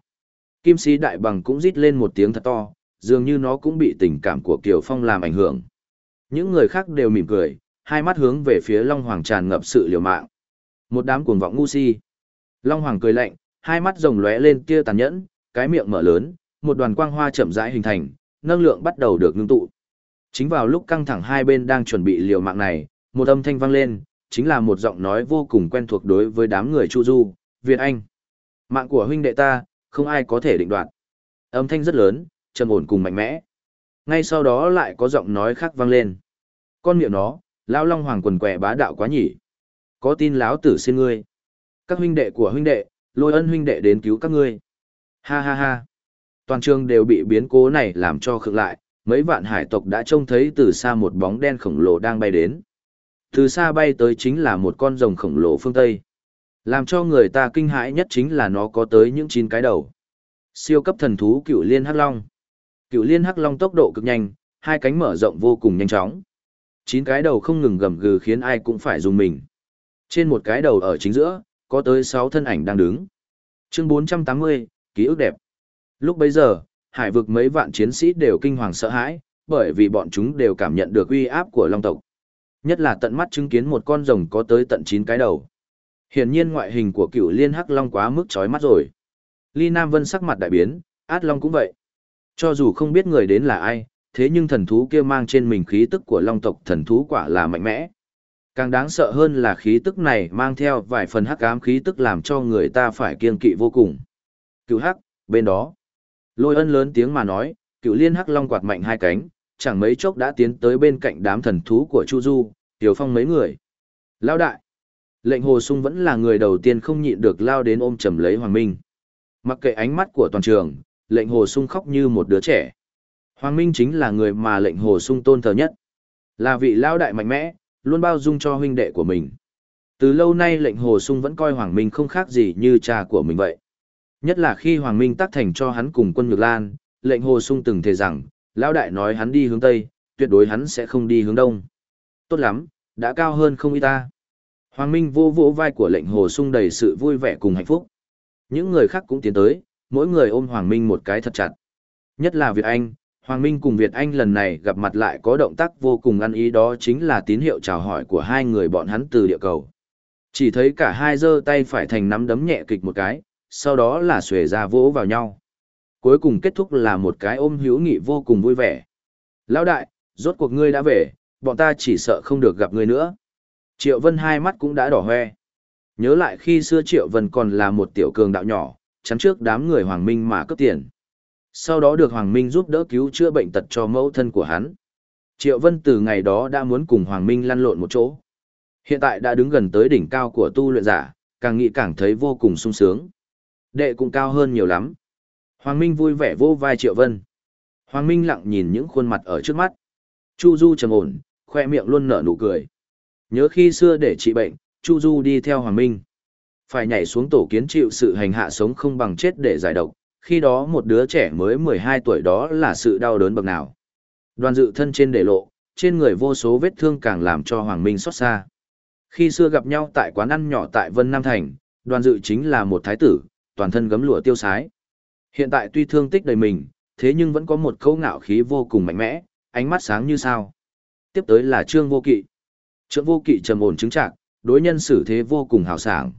Kim sĩ đại bằng cũng rít lên một tiếng thật to, dường như nó cũng bị tình cảm của Kiều Phong làm ảnh hưởng. Những người khác đều mỉm cười, hai mắt hướng về phía Long Hoàng tràn ngập sự liều mạng. Một đám cuồng vọng ngu si. Long Hoàng cười lạnh, hai mắt rồng lóe lên tia tàn nhẫn, cái miệng mở lớn, một đoàn quang hoa chậm rãi hình thành, năng lượng bắt đầu được ngưng tụ. Chính vào lúc căng thẳng hai bên đang chuẩn bị liều mạng này, một âm thanh vang lên, chính là một giọng nói vô cùng quen thuộc đối với đám người Chu Du, Việt Anh. Mạng của huynh đệ ta, không ai có thể định đoạt. Âm thanh rất lớn, trầm ổn cùng mạnh mẽ. Ngay sau đó lại có giọng nói khác vang lên. Con miệng nó, lão long hoàng quần quẻ bá đạo quá nhỉ. Có tin lão tử xin ngươi. Các huynh đệ của huynh đệ, lôi ân huynh đệ đến cứu các ngươi. Ha ha ha. Toàn trường đều bị biến cố này làm cho khựng lại, mấy vạn hải tộc đã trông thấy từ xa một bóng đen khổng lồ đang bay đến. Từ xa bay tới chính là một con rồng khổng lồ phương Tây. Làm cho người ta kinh hãi nhất chính là nó có tới những chín cái đầu. Siêu cấp thần thú cựu liên hắc long. Cựu liên hắc long tốc độ cực nhanh, hai cánh mở rộng vô cùng nhanh chóng. Chín cái đầu không ngừng gầm gừ khiến ai cũng phải dùng mình. Trên một cái đầu ở chính giữa, có tới sáu thân ảnh đang đứng. Chương 480, ký ức đẹp. Lúc bấy giờ, hải vực mấy vạn chiến sĩ đều kinh hoàng sợ hãi, bởi vì bọn chúng đều cảm nhận được uy áp của long tộc. Nhất là tận mắt chứng kiến một con rồng có tới tận 9 cái đầu. Hiển nhiên ngoại hình của cựu liên hắc long quá mức chói mắt rồi. Ly Nam Vân sắc mặt đại biến, át long cũng vậy. Cho dù không biết người đến là ai, thế nhưng thần thú kia mang trên mình khí tức của long tộc thần thú quả là mạnh mẽ. Càng đáng sợ hơn là khí tức này mang theo vài phần hắc ám khí tức làm cho người ta phải kiên kỵ vô cùng. Cựu hắc, bên đó. Lôi ân lớn tiếng mà nói, cựu liên hắc long quạt mạnh hai cánh, chẳng mấy chốc đã tiến tới bên cạnh đám thần thú của Chu Du, Tiểu Phong mấy người. Lao đại. Lệnh Hồ Sung vẫn là người đầu tiên không nhịn được lao đến ôm chầm lấy Hoàng Minh. Mặc kệ ánh mắt của toàn trường, lệnh Hồ Sung khóc như một đứa trẻ. Hoàng Minh chính là người mà lệnh Hồ Sung tôn thờ nhất. Là vị lao đại mạnh mẽ, luôn bao dung cho huynh đệ của mình. Từ lâu nay lệnh Hồ Sung vẫn coi Hoàng Minh không khác gì như cha của mình vậy. Nhất là khi Hoàng Minh tác thành cho hắn cùng quân Nhược Lan, lệnh Hồ Sung từng thề rằng, lão đại nói hắn đi hướng Tây, tuyệt đối hắn sẽ không đi hướng Đông. Tốt lắm, đã cao hơn không y ta. Hoàng Minh vô vỗ vai của lệnh Hồ Sung đầy sự vui vẻ cùng hạnh phúc. Những người khác cũng tiến tới, mỗi người ôm Hoàng Minh một cái thật chặt. Nhất là Việt Anh, Hoàng Minh cùng Việt Anh lần này gặp mặt lại có động tác vô cùng ăn ý đó chính là tín hiệu chào hỏi của hai người bọn hắn từ địa cầu. Chỉ thấy cả hai giơ tay phải thành nắm đấm nhẹ kịch một cái, sau đó là xuề ra vỗ vào nhau. Cuối cùng kết thúc là một cái ôm hữu nghị vô cùng vui vẻ. Lão đại, rốt cuộc ngươi đã về, bọn ta chỉ sợ không được gặp ngươi nữa. Triệu Vân hai mắt cũng đã đỏ hoe. Nhớ lại khi xưa Triệu Vân còn là một tiểu cường đạo nhỏ, chắn trước đám người Hoàng Minh mà cấp tiền. Sau đó được Hoàng Minh giúp đỡ cứu chữa bệnh tật cho mẫu thân của hắn. Triệu Vân từ ngày đó đã muốn cùng Hoàng Minh lăn lộn một chỗ. Hiện tại đã đứng gần tới đỉnh cao của tu luyện giả, càng nghĩ càng thấy vô cùng sung sướng. Đệ cũng cao hơn nhiều lắm. Hoàng Minh vui vẻ vô vai Triệu Vân. Hoàng Minh lặng nhìn những khuôn mặt ở trước mắt. Chu Du trầm ổn, khoe miệng luôn nở nụ cười. Nhớ khi xưa để trị bệnh, Chu Du đi theo Hoàng Minh. Phải nhảy xuống tổ kiến chịu sự hành hạ sống không bằng chết để giải độc, khi đó một đứa trẻ mới 12 tuổi đó là sự đau đớn bậc nào. Đoàn dự thân trên để lộ, trên người vô số vết thương càng làm cho Hoàng Minh xót xa. Khi xưa gặp nhau tại quán ăn nhỏ tại Vân Nam Thành, đoàn dự chính là một thái tử, toàn thân gấm lụa tiêu sái. Hiện tại tuy thương tích đầy mình, thế nhưng vẫn có một câu ngạo khí vô cùng mạnh mẽ, ánh mắt sáng như sao. Tiếp tới là Trương Vô Kỵ. Trương Vô Kỵ trầm ổn chứng trạng, đối nhân xử thế vô cùng hào sảng.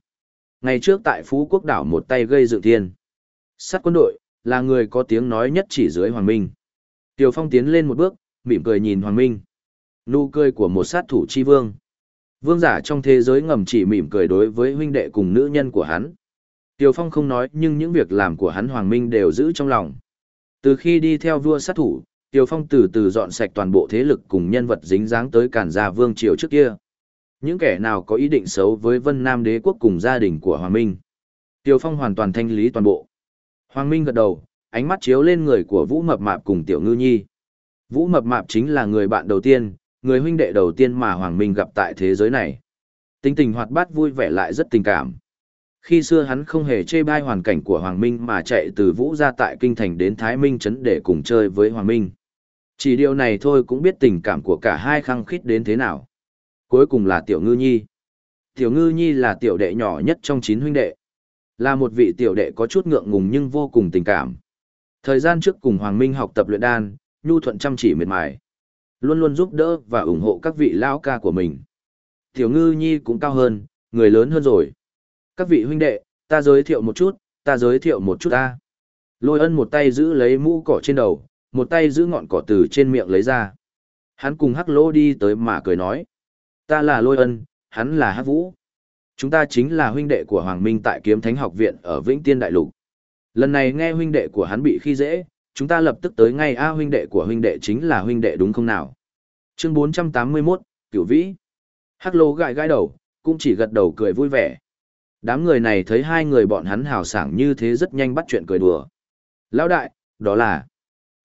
Ngày trước tại Phú Quốc đảo một tay gây dựng thiên. Sát quân đội, là người có tiếng nói nhất chỉ dưới Hoàng Minh. Tiều Phong tiến lên một bước, mỉm cười nhìn Hoàng Minh. Nụ cười của một sát thủ chi vương. Vương giả trong thế giới ngầm chỉ mỉm cười đối với huynh đệ cùng nữ nhân của hắn. Tiều Phong không nói nhưng những việc làm của hắn Hoàng Minh đều giữ trong lòng. Từ khi đi theo vua sát thủ, Tiều Phong từ từ dọn sạch toàn bộ thế lực cùng nhân vật dính dáng tới cản gia vương triều trước kia. Những kẻ nào có ý định xấu với Vân Nam đế quốc cùng gia đình của Hoàng Minh. Tiều Phong hoàn toàn thanh lý toàn bộ. Hoàng Minh gật đầu, ánh mắt chiếu lên người của Vũ Mập Mạp cùng Tiểu Ngư Nhi. Vũ Mập Mạp chính là người bạn đầu tiên, người huynh đệ đầu tiên mà Hoàng Minh gặp tại thế giới này. Tính tình hoạt bát vui vẻ lại rất tình cảm. Khi xưa hắn không hề chê bai hoàn cảnh của Hoàng Minh mà chạy từ Vũ ra tại Kinh Thành đến Thái Minh Trấn để cùng chơi với Hoàng Minh. Chỉ điều này thôi cũng biết tình cảm của cả hai khăng khít đến thế nào. Cuối cùng là Tiểu Ngư Nhi. Tiểu Ngư Nhi là tiểu đệ nhỏ nhất trong chín huynh đệ. Là một vị tiểu đệ có chút ngượng ngùng nhưng vô cùng tình cảm. Thời gian trước cùng Hoàng Minh học tập luyện đan, nhu thuận chăm chỉ miệt mài. Luôn luôn giúp đỡ và ủng hộ các vị lão ca của mình. Tiểu Ngư Nhi cũng cao hơn, người lớn hơn rồi. Các vị huynh đệ, ta giới thiệu một chút, ta giới thiệu một chút ta. Lôi ân một tay giữ lấy mũ cỏ trên đầu, một tay giữ ngọn cỏ từ trên miệng lấy ra. Hắn cùng hắc lô đi tới mà cười nói. Ta là lôi ân, hắn là hắc vũ. Chúng ta chính là huynh đệ của Hoàng Minh tại kiếm thánh học viện ở Vĩnh Tiên Đại Lục. Lần này nghe huynh đệ của hắn bị khi dễ, chúng ta lập tức tới ngay A huynh đệ của huynh đệ chính là huynh đệ đúng không nào? Chương 481, Cửu Vĩ. Hắc lô gãi gãi đầu, cũng chỉ gật đầu cười vui vẻ. Đám người này thấy hai người bọn hắn hào sảng như thế rất nhanh bắt chuyện cười đùa. Lão đại, đó là...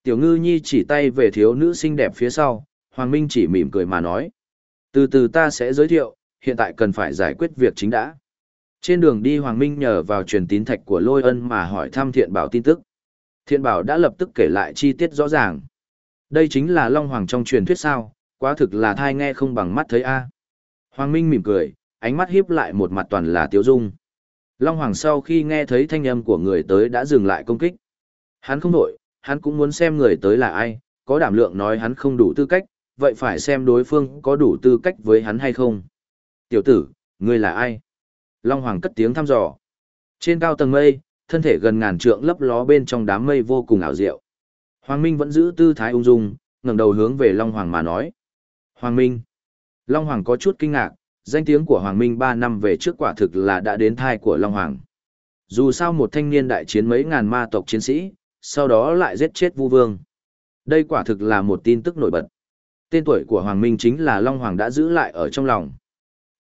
Tiểu ngư nhi chỉ tay về thiếu nữ xinh đẹp phía sau, Hoàng Minh chỉ mỉm cười mà nói. Từ từ ta sẽ giới thiệu, hiện tại cần phải giải quyết việc chính đã. Trên đường đi Hoàng Minh nhờ vào truyền tín thạch của Lôi Ân mà hỏi thăm Thiện Bảo tin tức. Thiện Bảo đã lập tức kể lại chi tiết rõ ràng. Đây chính là Long Hoàng trong truyền thuyết sao, quá thực là thai nghe không bằng mắt thấy a. Hoàng Minh mỉm cười, ánh mắt hiếp lại một mặt toàn là tiếu dung. Long Hoàng sau khi nghe thấy thanh âm của người tới đã dừng lại công kích. Hắn không đổi, hắn cũng muốn xem người tới là ai, có đảm lượng nói hắn không đủ tư cách, vậy phải xem đối phương có đủ tư cách với hắn hay không. Tiểu tử, ngươi là ai? Long Hoàng cất tiếng thăm dò. Trên cao tầng mây, thân thể gần ngàn trượng lấp ló bên trong đám mây vô cùng ảo diệu. Hoàng Minh vẫn giữ tư thái ung dung, ngẩng đầu hướng về Long Hoàng mà nói. Hoàng Minh. Long Hoàng có chút kinh ngạc, danh tiếng của Hoàng Minh 3 năm về trước quả thực là đã đến thai của Long Hoàng. Dù sao một thanh niên đại chiến mấy ngàn ma tộc chiến sĩ, sau đó lại giết chết Vu Vương. Đây quả thực là một tin tức nổi bật. Tên tuổi của Hoàng Minh chính là Long Hoàng đã giữ lại ở trong lòng.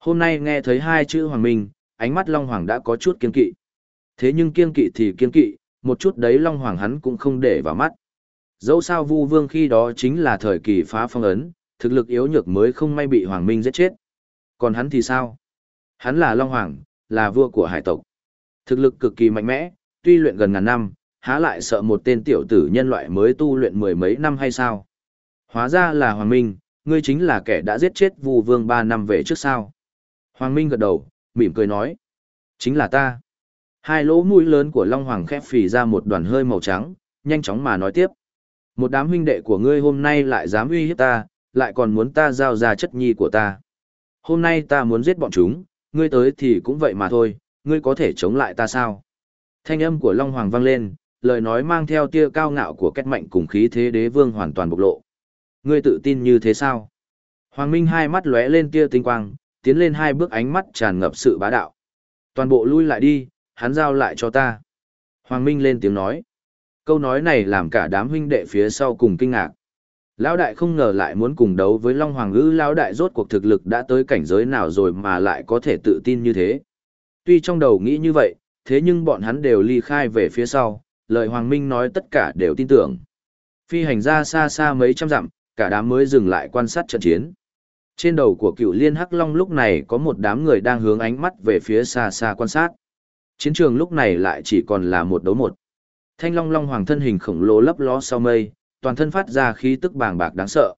Hôm nay nghe thấy hai chữ Hoàng Minh, ánh mắt Long Hoàng đã có chút kiên kỵ. Thế nhưng kiên kỵ thì kiên kỵ, một chút đấy Long Hoàng hắn cũng không để vào mắt. Dẫu sao Vu Vương khi đó chính là thời kỳ phá phong ấn, thực lực yếu nhược mới không may bị Hoàng Minh giết chết. Còn hắn thì sao? Hắn là Long Hoàng, là vua của hải tộc. Thực lực cực kỳ mạnh mẽ, tuy luyện gần ngàn năm, há lại sợ một tên tiểu tử nhân loại mới tu luyện mười mấy năm hay sao? Hóa ra là Hoàng Minh, ngươi chính là kẻ đã giết chết Vu Vương ba năm về trước sao? Hoàng Minh gật đầu, mỉm cười nói. Chính là ta. Hai lỗ mũi lớn của Long Hoàng khép phì ra một đoàn hơi màu trắng, nhanh chóng mà nói tiếp. Một đám huynh đệ của ngươi hôm nay lại dám uy hiếp ta, lại còn muốn ta giao ra chất nhi của ta. Hôm nay ta muốn giết bọn chúng, ngươi tới thì cũng vậy mà thôi, ngươi có thể chống lại ta sao? Thanh âm của Long Hoàng vang lên, lời nói mang theo tia cao ngạo của kết mạnh cùng khí thế đế vương hoàn toàn bộc lộ. Ngươi tự tin như thế sao? Hoàng Minh hai mắt lóe lên tia tinh quang, tiến lên hai bước ánh mắt tràn ngập sự bá đạo. Toàn bộ lui lại đi, hắn giao lại cho ta. Hoàng Minh lên tiếng nói. Câu nói này làm cả đám huynh đệ phía sau cùng kinh ngạc. Lão đại không ngờ lại muốn cùng đấu với Long Hoàng ngữ lão đại rốt cuộc thực lực đã tới cảnh giới nào rồi mà lại có thể tự tin như thế. Tuy trong đầu nghĩ như vậy, thế nhưng bọn hắn đều ly khai về phía sau, lời Hoàng Minh nói tất cả đều tin tưởng. Phi hành ra xa xa mấy trăm dặm, cả đám mới dừng lại quan sát trận chiến. Trên đầu của cựu liên hắc long lúc này có một đám người đang hướng ánh mắt về phía xa xa quan sát. Chiến trường lúc này lại chỉ còn là một đấu một. Thanh long long hoàng thân hình khổng lồ lấp ló sau mây, toàn thân phát ra khí tức bàng bạc đáng sợ.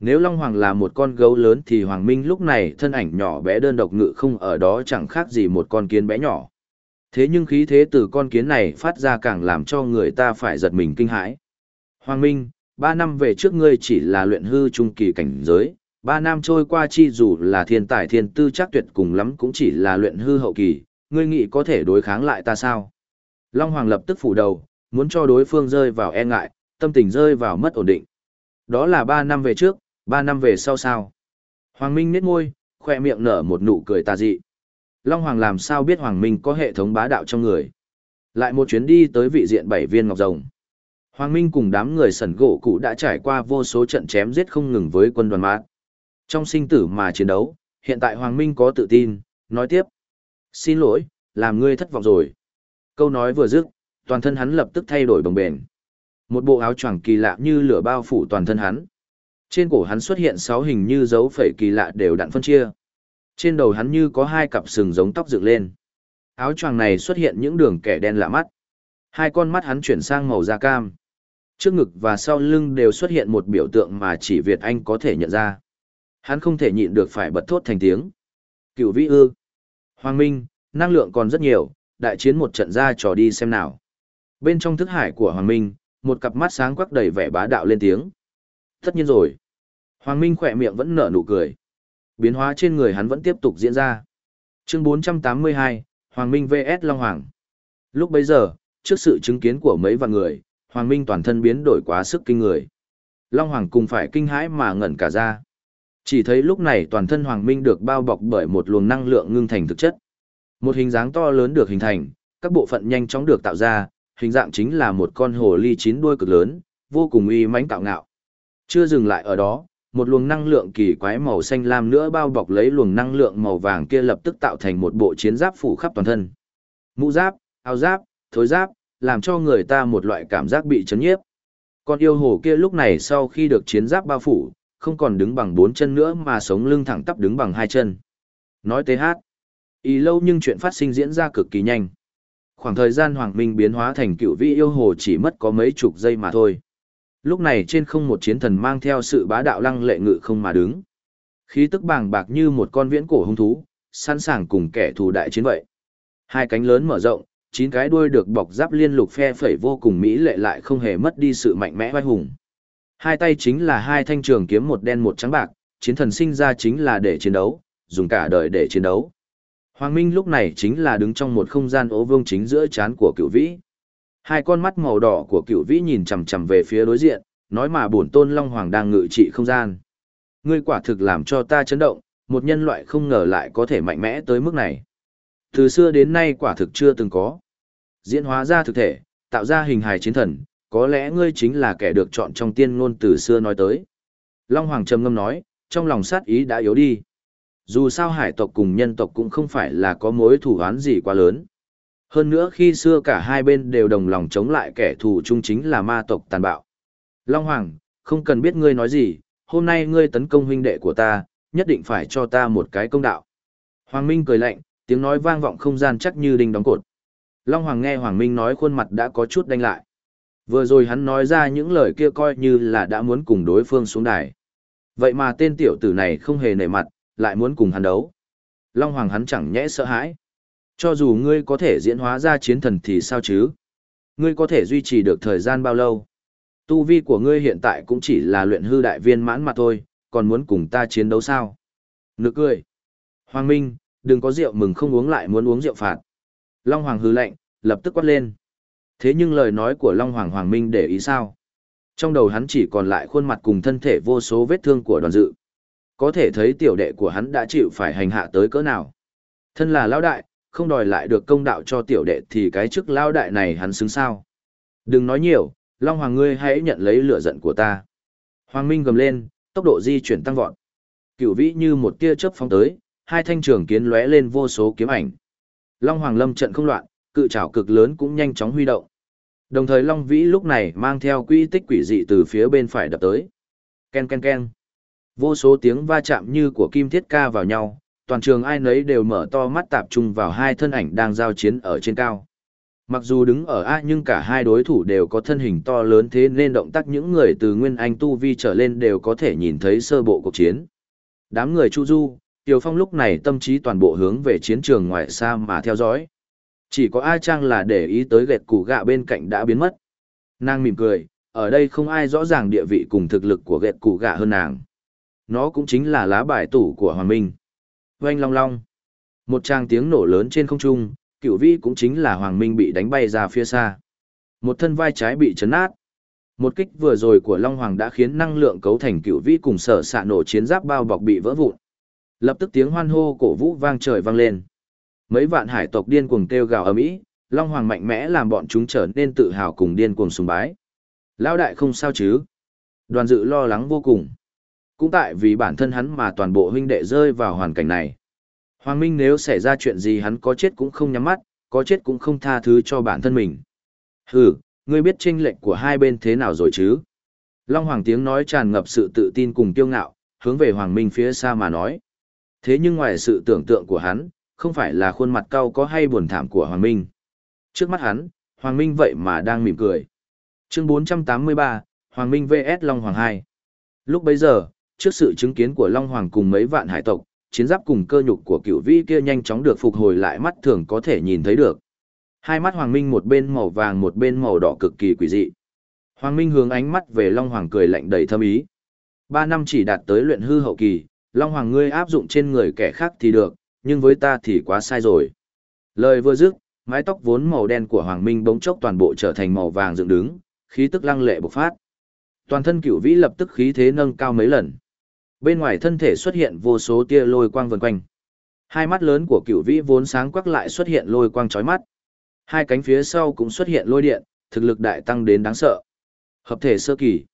Nếu long hoàng là một con gấu lớn thì hoàng minh lúc này thân ảnh nhỏ bé đơn độc ngự không ở đó chẳng khác gì một con kiến bé nhỏ. Thế nhưng khí thế từ con kiến này phát ra càng làm cho người ta phải giật mình kinh hãi. Hoàng Minh, ba năm về trước ngươi chỉ là luyện hư trung kỳ cảnh giới, ba năm trôi qua chi dù là thiên tài thiên tư chắc tuyệt cùng lắm cũng chỉ là luyện hư hậu kỳ, ngươi nghĩ có thể đối kháng lại ta sao? Long Hoàng lập tức phủ đầu, muốn cho đối phương rơi vào e ngại, tâm tình rơi vào mất ổn định. Đó là ba năm về trước, ba năm về sau sao? Hoàng Minh nhếch môi, khoe miệng nở một nụ cười tà dị. Long Hoàng làm sao biết Hoàng Minh có hệ thống bá đạo trong người? Lại một chuyến đi tới vị diện bảy viên ngọc rồng. Hoàng Minh cùng đám người sẩn gỗ cụ đã trải qua vô số trận chém giết không ngừng với quân đoàn mát. Trong sinh tử mà chiến đấu, hiện tại Hoàng Minh có tự tin, nói tiếp. Xin lỗi, làm ngươi thất vọng rồi. Câu nói vừa dứt, toàn thân hắn lập tức thay đổi bồng bền. Một bộ áo choàng kỳ lạ như lửa bao phủ toàn thân hắn. Trên cổ hắn xuất hiện sáu hình như dấu phẩy kỳ lạ đều đặn phân chia. Trên đầu hắn như có hai cặp sừng giống tóc dựng lên. Áo choàng này xuất hiện những đường kẻ đen lạ mắt. Hai con mắt hắn chuyển sang màu da cam. Trước ngực và sau lưng đều xuất hiện một biểu tượng mà chỉ Việt Anh có thể nhận ra. Hắn không thể nhịn được phải bật thốt thành tiếng. Cựu vĩ ư. Hoàng Minh, năng lượng còn rất nhiều, đại chiến một trận ra trò đi xem nào. Bên trong thức hải của Hoàng Minh, một cặp mắt sáng quắc đầy vẻ bá đạo lên tiếng. Tất nhiên rồi. Hoàng Minh khỏe miệng vẫn nở nụ cười. Biến hóa trên người hắn vẫn tiếp tục diễn ra. Chương 482, Hoàng Minh vs Long Hoàng. Lúc bấy giờ, trước sự chứng kiến của mấy vạn người, Hoàng Minh toàn thân biến đổi quá sức kinh người. Long Hoàng cùng phải kinh hãi mà ngẩn cả ra. Chỉ thấy lúc này toàn thân Hoàng Minh được bao bọc bởi một luồng năng lượng ngưng thành thực chất. Một hình dáng to lớn được hình thành, các bộ phận nhanh chóng được tạo ra, hình dạng chính là một con hồ ly chín đuôi cực lớn, vô cùng uy mãnh tạo ngạo. Chưa dừng lại ở đó, một luồng năng lượng kỳ quái màu xanh lam nữa bao bọc lấy luồng năng lượng màu vàng kia lập tức tạo thành một bộ chiến giáp phủ khắp toàn thân. Mũ giáp, áo giáp, thối giáp, làm cho người ta một loại cảm giác bị chấn nhiếp. Con yêu hồ kia lúc này sau khi được chiến giáp bao phủ, không còn đứng bằng bốn chân nữa mà sống lưng thẳng tắp đứng bằng hai chân. Nói tế hát. Ý lâu nhưng chuyện phát sinh diễn ra cực kỳ nhanh. Khoảng thời gian Hoàng Minh biến hóa thành cựu vị yêu hồ chỉ mất có mấy chục giây mà thôi. Lúc này trên không một chiến thần mang theo sự bá đạo lăng lệ ngự không mà đứng. Khí tức bàng bạc như một con viễn cổ hung thú, sẵn sàng cùng kẻ thù đại chiến vậy. Hai cánh lớn mở rộng, chín cái đuôi được bọc giáp liên lục phe phẩy vô cùng mỹ lệ lại không hề mất đi sự mạnh mẽ vai hùng. Hai tay chính là hai thanh trường kiếm một đen một trắng bạc, chiến thần sinh ra chính là để chiến đấu, dùng cả đời để chiến đấu. Hoàng Minh lúc này chính là đứng trong một không gian ố vương chính giữa chán của cựu vĩ. Hai con mắt màu đỏ của cựu vĩ nhìn chằm chằm về phía đối diện, nói mà bổn tôn Long Hoàng đang ngự trị không gian. Ngươi quả thực làm cho ta chấn động, một nhân loại không ngờ lại có thể mạnh mẽ tới mức này. Từ xưa đến nay quả thực chưa từng có. Diễn hóa ra thực thể, tạo ra hình hài chiến thần, có lẽ ngươi chính là kẻ được chọn trong tiên ngôn từ xưa nói tới. Long Hoàng trầm ngâm nói, trong lòng sát ý đã yếu đi. Dù sao hải tộc cùng nhân tộc cũng không phải là có mối thủ án gì quá lớn. Hơn nữa khi xưa cả hai bên đều đồng lòng chống lại kẻ thù chung chính là ma tộc tàn bạo. Long Hoàng, không cần biết ngươi nói gì, hôm nay ngươi tấn công huynh đệ của ta, nhất định phải cho ta một cái công đạo. Hoàng Minh cười lạnh, tiếng nói vang vọng không gian chắc như đinh đóng cột. Long Hoàng nghe Hoàng Minh nói khuôn mặt đã có chút đanh lại. Vừa rồi hắn nói ra những lời kia coi như là đã muốn cùng đối phương xuống đài. Vậy mà tên tiểu tử này không hề nể mặt, lại muốn cùng hắn đấu. Long Hoàng hắn chẳng nhẽ sợ hãi. Cho dù ngươi có thể diễn hóa ra chiến thần thì sao chứ? Ngươi có thể duy trì được thời gian bao lâu? Tu vi của ngươi hiện tại cũng chỉ là luyện hư đại viên mãn mà thôi, còn muốn cùng ta chiến đấu sao? Nực cười. Hoàng Minh, đừng có rượu mừng không uống lại muốn uống rượu phạt. Long Hoàng hư lạnh, lập tức quát lên. Thế nhưng lời nói của Long Hoàng Hoàng Minh để ý sao? Trong đầu hắn chỉ còn lại khuôn mặt cùng thân thể vô số vết thương của đoàn dự. Có thể thấy tiểu đệ của hắn đã chịu phải hành hạ tới cỡ nào. Thân là lão đại, không đòi lại được công đạo cho tiểu đệ thì cái chức lão đại này hắn xứng sao. Đừng nói nhiều, Long Hoàng ngươi hãy nhận lấy lửa giận của ta. Hoàng Minh gầm lên, tốc độ di chuyển tăng vọt. Cửu vĩ như một tia chớp phóng tới, hai thanh trường kiến lóe lên vô số kiếm ảnh. Long Hoàng lâm trận không loạn, cự trảo cực lớn cũng nhanh chóng huy động. Đồng thời Long Vĩ lúc này mang theo quy tích quỷ dị từ phía bên phải đập tới. Ken ken ken. Vô số tiếng va chạm như của kim thiết ca vào nhau, toàn trường ai nấy đều mở to mắt tập trung vào hai thân ảnh đang giao chiến ở trên cao. Mặc dù đứng ở A nhưng cả hai đối thủ đều có thân hình to lớn thế nên động tác những người từ Nguyên Anh Tu Vi trở lên đều có thể nhìn thấy sơ bộ cuộc chiến. Đám người Chu Du, Tiều Phong lúc này tâm trí toàn bộ hướng về chiến trường ngoài xa mà theo dõi. Chỉ có A Trang là để ý tới gẹt củ gạ bên cạnh đã biến mất. Nàng mỉm cười, ở đây không ai rõ ràng địa vị cùng thực lực của gẹt củ gạ hơn nàng. Nó cũng chính là lá bài tủ của Hoàng Minh. Oanh long long. Một tràng tiếng nổ lớn trên không trung, cửu vi cũng chính là Hoàng Minh bị đánh bay ra phía xa. Một thân vai trái bị chấn nát. Một kích vừa rồi của Long Hoàng đã khiến năng lượng cấu thành cửu vi cùng sở xạ nổ chiến giáp bao bọc bị vỡ vụn. Lập tức tiếng hoan hô cổ vũ vang trời vang lên. Mấy vạn hải tộc điên cuồng kêu gào ầm ĩ, Long Hoàng mạnh mẽ làm bọn chúng trở nên tự hào cùng điên cuồng sùng bái. Lão đại không sao chứ? Đoàn dự lo lắng vô cùng. Cũng tại vì bản thân hắn mà toàn bộ huynh đệ rơi vào hoàn cảnh này. Hoàng Minh nếu xảy ra chuyện gì hắn có chết cũng không nhắm mắt, có chết cũng không tha thứ cho bản thân mình. Hừ, ngươi biết tranh lệch của hai bên thế nào rồi chứ? Long Hoàng tiếng nói tràn ngập sự tự tin cùng kiêu ngạo, hướng về Hoàng Minh phía xa mà nói. Thế nhưng ngoài sự tưởng tượng của hắn, không phải là khuôn mặt cau có hay buồn thảm của Hoàng Minh. Trước mắt hắn, Hoàng Minh vậy mà đang mỉm cười. Chương 483, Hoàng Minh vs Long Hoàng 2. Lúc bấy giờ, trước sự chứng kiến của Long Hoàng cùng mấy vạn hải tộc, chiến giáp cùng cơ nhục của cựu vĩ kia nhanh chóng được phục hồi lại mắt thường có thể nhìn thấy được. Hai mắt Hoàng Minh một bên màu vàng một bên màu đỏ cực kỳ quỷ dị. Hoàng Minh hướng ánh mắt về Long Hoàng cười lạnh đầy thâm ý. Ba năm chỉ đạt tới luyện hư hậu kỳ, Long Hoàng ngươi áp dụng trên người kẻ khác thì được, nhưng với ta thì quá sai rồi. Lời vừa dứt, mái tóc vốn màu đen của Hoàng Minh bỗng chốc toàn bộ trở thành màu vàng dựng đứng, khí tức lăng lệ bộc phát. Toàn thân cửu vĩ lập tức khí thế nâng cao mấy lần. Bên ngoài thân thể xuất hiện vô số tia lôi quang vần quanh. Hai mắt lớn của cửu vĩ vốn sáng quắc lại xuất hiện lôi quang chói mắt. Hai cánh phía sau cũng xuất hiện lôi điện, thực lực đại tăng đến đáng sợ. Hợp thể sơ kỳ,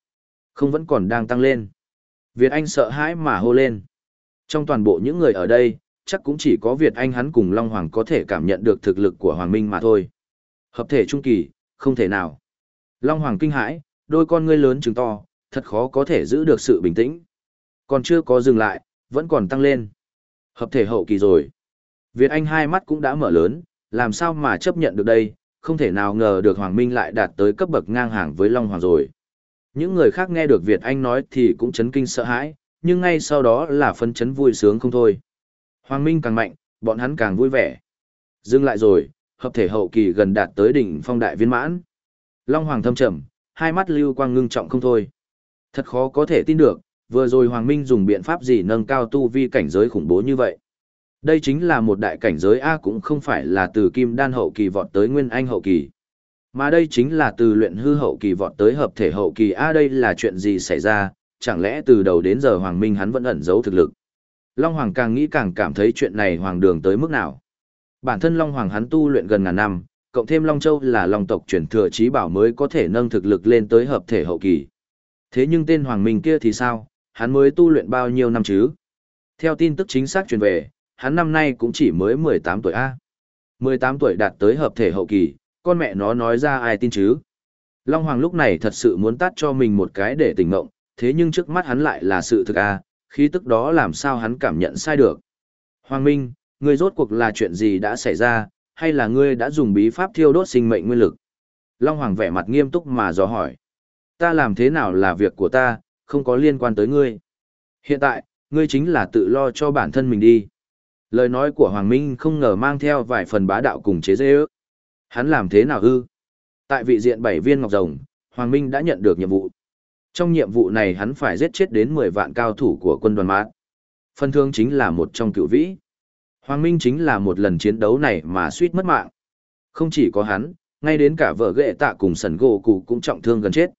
không vẫn còn đang tăng lên. Việt Anh sợ hãi mà hô lên. Trong toàn bộ những người ở đây, chắc cũng chỉ có Việt Anh hắn cùng Long Hoàng có thể cảm nhận được thực lực của Hoàng Minh mà thôi. Hợp thể trung kỳ, không thể nào. Long Hoàng kinh hãi, đôi con ngươi lớn trừng to, thật khó có thể giữ được sự bình tĩnh. Còn chưa có dừng lại, vẫn còn tăng lên. Hợp thể hậu kỳ rồi. Việt Anh hai mắt cũng đã mở lớn, làm sao mà chấp nhận được đây, không thể nào ngờ được Hoàng Minh lại đạt tới cấp bậc ngang hàng với Long Hoàng rồi. Những người khác nghe được Việt Anh nói thì cũng chấn kinh sợ hãi, nhưng ngay sau đó là phân chấn vui sướng không thôi. Hoàng Minh càng mạnh, bọn hắn càng vui vẻ. Dừng lại rồi, hợp thể hậu kỳ gần đạt tới đỉnh phong đại viên mãn. Long Hoàng thâm trầm, hai mắt lưu quang ngưng trọng không thôi. Thật khó có thể tin được, vừa rồi Hoàng Minh dùng biện pháp gì nâng cao tu vi cảnh giới khủng bố như vậy. Đây chính là một đại cảnh giới A cũng không phải là từ kim đan hậu kỳ vọt tới nguyên anh hậu kỳ. Mà đây chính là từ luyện hư hậu kỳ vọt tới hợp thể hậu kỳ A đây là chuyện gì xảy ra, chẳng lẽ từ đầu đến giờ Hoàng Minh hắn vẫn ẩn giấu thực lực. Long Hoàng càng nghĩ càng cảm thấy chuyện này Hoàng đường tới mức nào. Bản thân Long Hoàng hắn tu luyện gần ngàn năm, cộng thêm Long Châu là Long tộc truyền thừa trí bảo mới có thể nâng thực lực lên tới hợp thể hậu kỳ. Thế nhưng tên Hoàng Minh kia thì sao, hắn mới tu luyện bao nhiêu năm chứ? Theo tin tức chính xác truyền về, hắn năm nay cũng chỉ mới 18 tuổi A. 18 tuổi đạt tới hợp thể hậu kỳ, con mẹ nó nói ra ai tin chứ? Long Hoàng lúc này thật sự muốn tắt cho mình một cái để tỉnh ngộng, thế nhưng trước mắt hắn lại là sự thực A, khí tức đó làm sao hắn cảm nhận sai được. Hoàng Minh, ngươi rốt cuộc là chuyện gì đã xảy ra, hay là ngươi đã dùng bí pháp thiêu đốt sinh mệnh nguyên lực? Long Hoàng vẻ mặt nghiêm túc mà dò hỏi. Ta làm thế nào là việc của ta, không có liên quan tới ngươi. Hiện tại, ngươi chính là tự lo cho bản thân mình đi. Lời nói của Hoàng Minh không ngờ mang theo vài phần bá đạo cùng chế dê ước. Hắn làm thế nào ư? Tại vị diện bảy viên ngọc rồng, Hoàng Minh đã nhận được nhiệm vụ. Trong nhiệm vụ này hắn phải giết chết đến 10 vạn cao thủ của quân đoàn mát. Phần thương chính là một trong cựu vĩ. Hoàng Minh chính là một lần chiến đấu này mà suýt mất mạng. Không chỉ có hắn, ngay đến cả vợ ghệ tạ cùng sần gỗ cụ cũng trọng thương gần chết.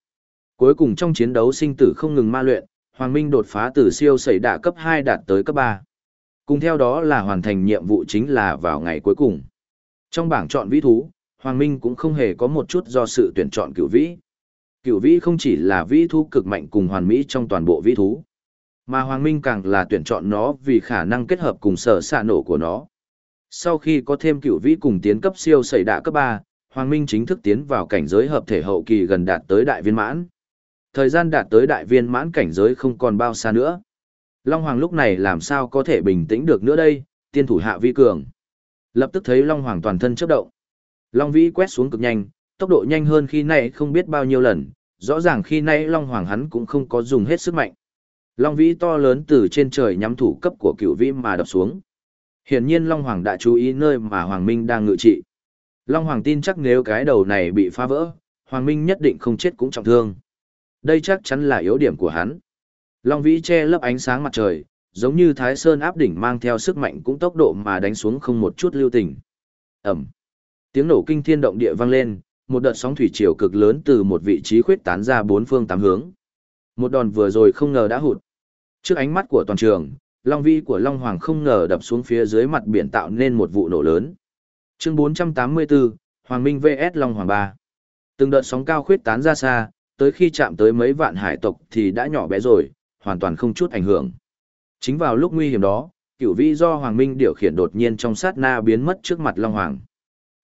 Cuối cùng trong chiến đấu sinh tử không ngừng ma luyện, Hoàng Minh đột phá từ siêu sẩy đạ cấp 2 đạt tới cấp 3. Cùng theo đó là hoàn thành nhiệm vụ chính là vào ngày cuối cùng. Trong bảng chọn vĩ thú, Hoàng Minh cũng không hề có một chút do sự tuyển chọn cựu vĩ. Cửu vĩ không chỉ là vĩ thú cực mạnh cùng hoàn mỹ trong toàn bộ vĩ thú, mà Hoàng Minh càng là tuyển chọn nó vì khả năng kết hợp cùng sở xạ nổ của nó. Sau khi có thêm Cửu vĩ cùng tiến cấp siêu sẩy đạ cấp 3, Hoàng Minh chính thức tiến vào cảnh giới hợp thể hậu kỳ gần đạt tới đại viên mãn. Thời gian đạt tới đại viên mãn cảnh giới không còn bao xa nữa. Long Hoàng lúc này làm sao có thể bình tĩnh được nữa đây, tiên thủ hạ vi cường. Lập tức thấy Long Hoàng toàn thân chớp động. Long Vĩ quét xuống cực nhanh, tốc độ nhanh hơn khi nãy không biết bao nhiêu lần, rõ ràng khi nãy Long Hoàng hắn cũng không có dùng hết sức mạnh. Long Vĩ to lớn từ trên trời nhắm thủ cấp của cựu vĩ mà đập xuống. Hiển nhiên Long Hoàng đã chú ý nơi mà Hoàng Minh đang ngự trị. Long Hoàng tin chắc nếu cái đầu này bị phá vỡ, Hoàng Minh nhất định không chết cũng trọng thương. Đây chắc chắn là yếu điểm của hắn. Long Vĩ che lấp ánh sáng mặt trời, giống như Thái Sơn áp đỉnh mang theo sức mạnh cũng tốc độ mà đánh xuống không một chút lưu tình. Ẩm. Tiếng nổ kinh thiên động địa vang lên, một đợt sóng thủy triều cực lớn từ một vị trí khuyết tán ra bốn phương tám hướng. Một đòn vừa rồi không ngờ đã hụt. Trước ánh mắt của toàn trường, Long Vi của Long Hoàng không ngờ đập xuống phía dưới mặt biển tạo nên một vụ nổ lớn. Chương 484, Hoàng Minh vs Long Hoàng 3. Từng đợt sóng cao khuyết tán ra xa, tới khi chạm tới mấy vạn hải tộc thì đã nhỏ bé rồi, hoàn toàn không chút ảnh hưởng. Chính vào lúc nguy hiểm đó, cửu vĩ do Hoàng Minh điều khiển đột nhiên trong sát na biến mất trước mặt Long Hoàng.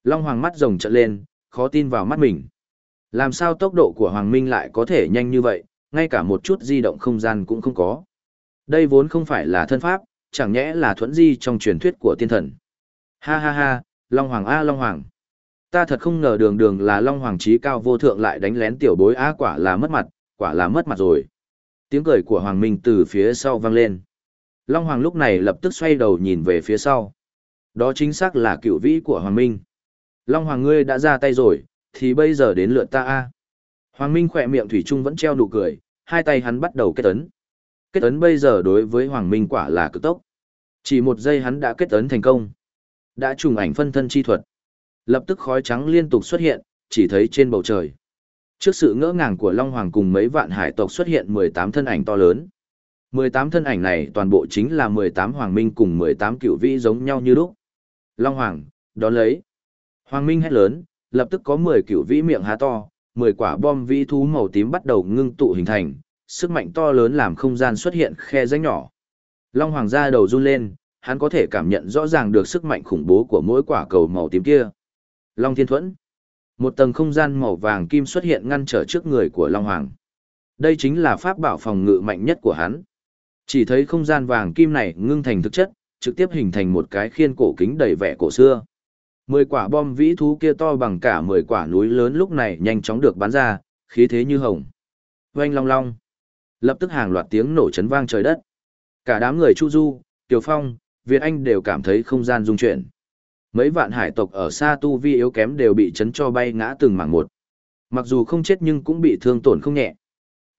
Long Hoàng mắt rồng trợn lên, khó tin vào mắt mình. Làm sao tốc độ của Hoàng Minh lại có thể nhanh như vậy, ngay cả một chút di động không gian cũng không có. Đây vốn không phải là thân pháp, chẳng nhẽ là thuẫn di trong truyền thuyết của tiên thần. Ha ha ha, Long Hoàng A Long Hoàng. Ta thật không ngờ đường đường là Long Hoàng trí cao vô thượng lại đánh lén tiểu bối A quả là mất mặt, quả là mất mặt rồi. Tiếng cười của Hoàng Minh từ phía sau vang lên. Long Hoàng lúc này lập tức xoay đầu nhìn về phía sau. Đó chính xác là cựu vĩ của Hoàng Minh. Long Hoàng ngươi đã ra tay rồi, thì bây giờ đến lượt ta a. Hoàng Minh khỏe miệng Thủy Trung vẫn treo nụ cười, hai tay hắn bắt đầu kết ấn. Kết ấn bây giờ đối với Hoàng Minh quả là cực tốc. Chỉ một giây hắn đã kết ấn thành công. Đã trùng ảnh phân thân chi thuật. Lập tức khói trắng liên tục xuất hiện, chỉ thấy trên bầu trời. Trước sự ngỡ ngàng của Long Hoàng cùng mấy vạn hải tộc xuất hiện 18 thân ảnh to lớn. 18 thân ảnh này toàn bộ chính là 18 Hoàng Minh cùng 18 cựu vĩ giống nhau như lúc. Long Hoàng, đón lấy. Hoàng Minh hét lớn, lập tức có 10 cửu vĩ miệng há to, 10 quả bom vĩ thú màu tím bắt đầu ngưng tụ hình thành, sức mạnh to lớn làm không gian xuất hiện khe rãnh nhỏ. Long Hoàng ra đầu run lên, hắn có thể cảm nhận rõ ràng được sức mạnh khủng bố của mỗi quả cầu màu tím kia. Long Thiên Thuẫn. Một tầng không gian màu vàng kim xuất hiện ngăn trở trước người của Long Hoàng. Đây chính là pháp bảo phòng ngự mạnh nhất của hắn. Chỉ thấy không gian vàng kim này ngưng thành thực chất, trực tiếp hình thành một cái khiên cổ kính đầy vẻ cổ xưa. Mười quả bom vĩ thú kia to bằng cả mười quả núi lớn lúc này nhanh chóng được bắn ra, khí thế như hồng. Oanh long long. Lập tức hàng loạt tiếng nổ chấn vang trời đất. Cả đám người Chu Du, Tiểu Phong, Việt Anh đều cảm thấy không gian rung chuyển. Mấy vạn hải tộc ở xa tu vi yếu kém đều bị chấn cho bay ngã từng mảng một. Mặc dù không chết nhưng cũng bị thương tổn không nhẹ.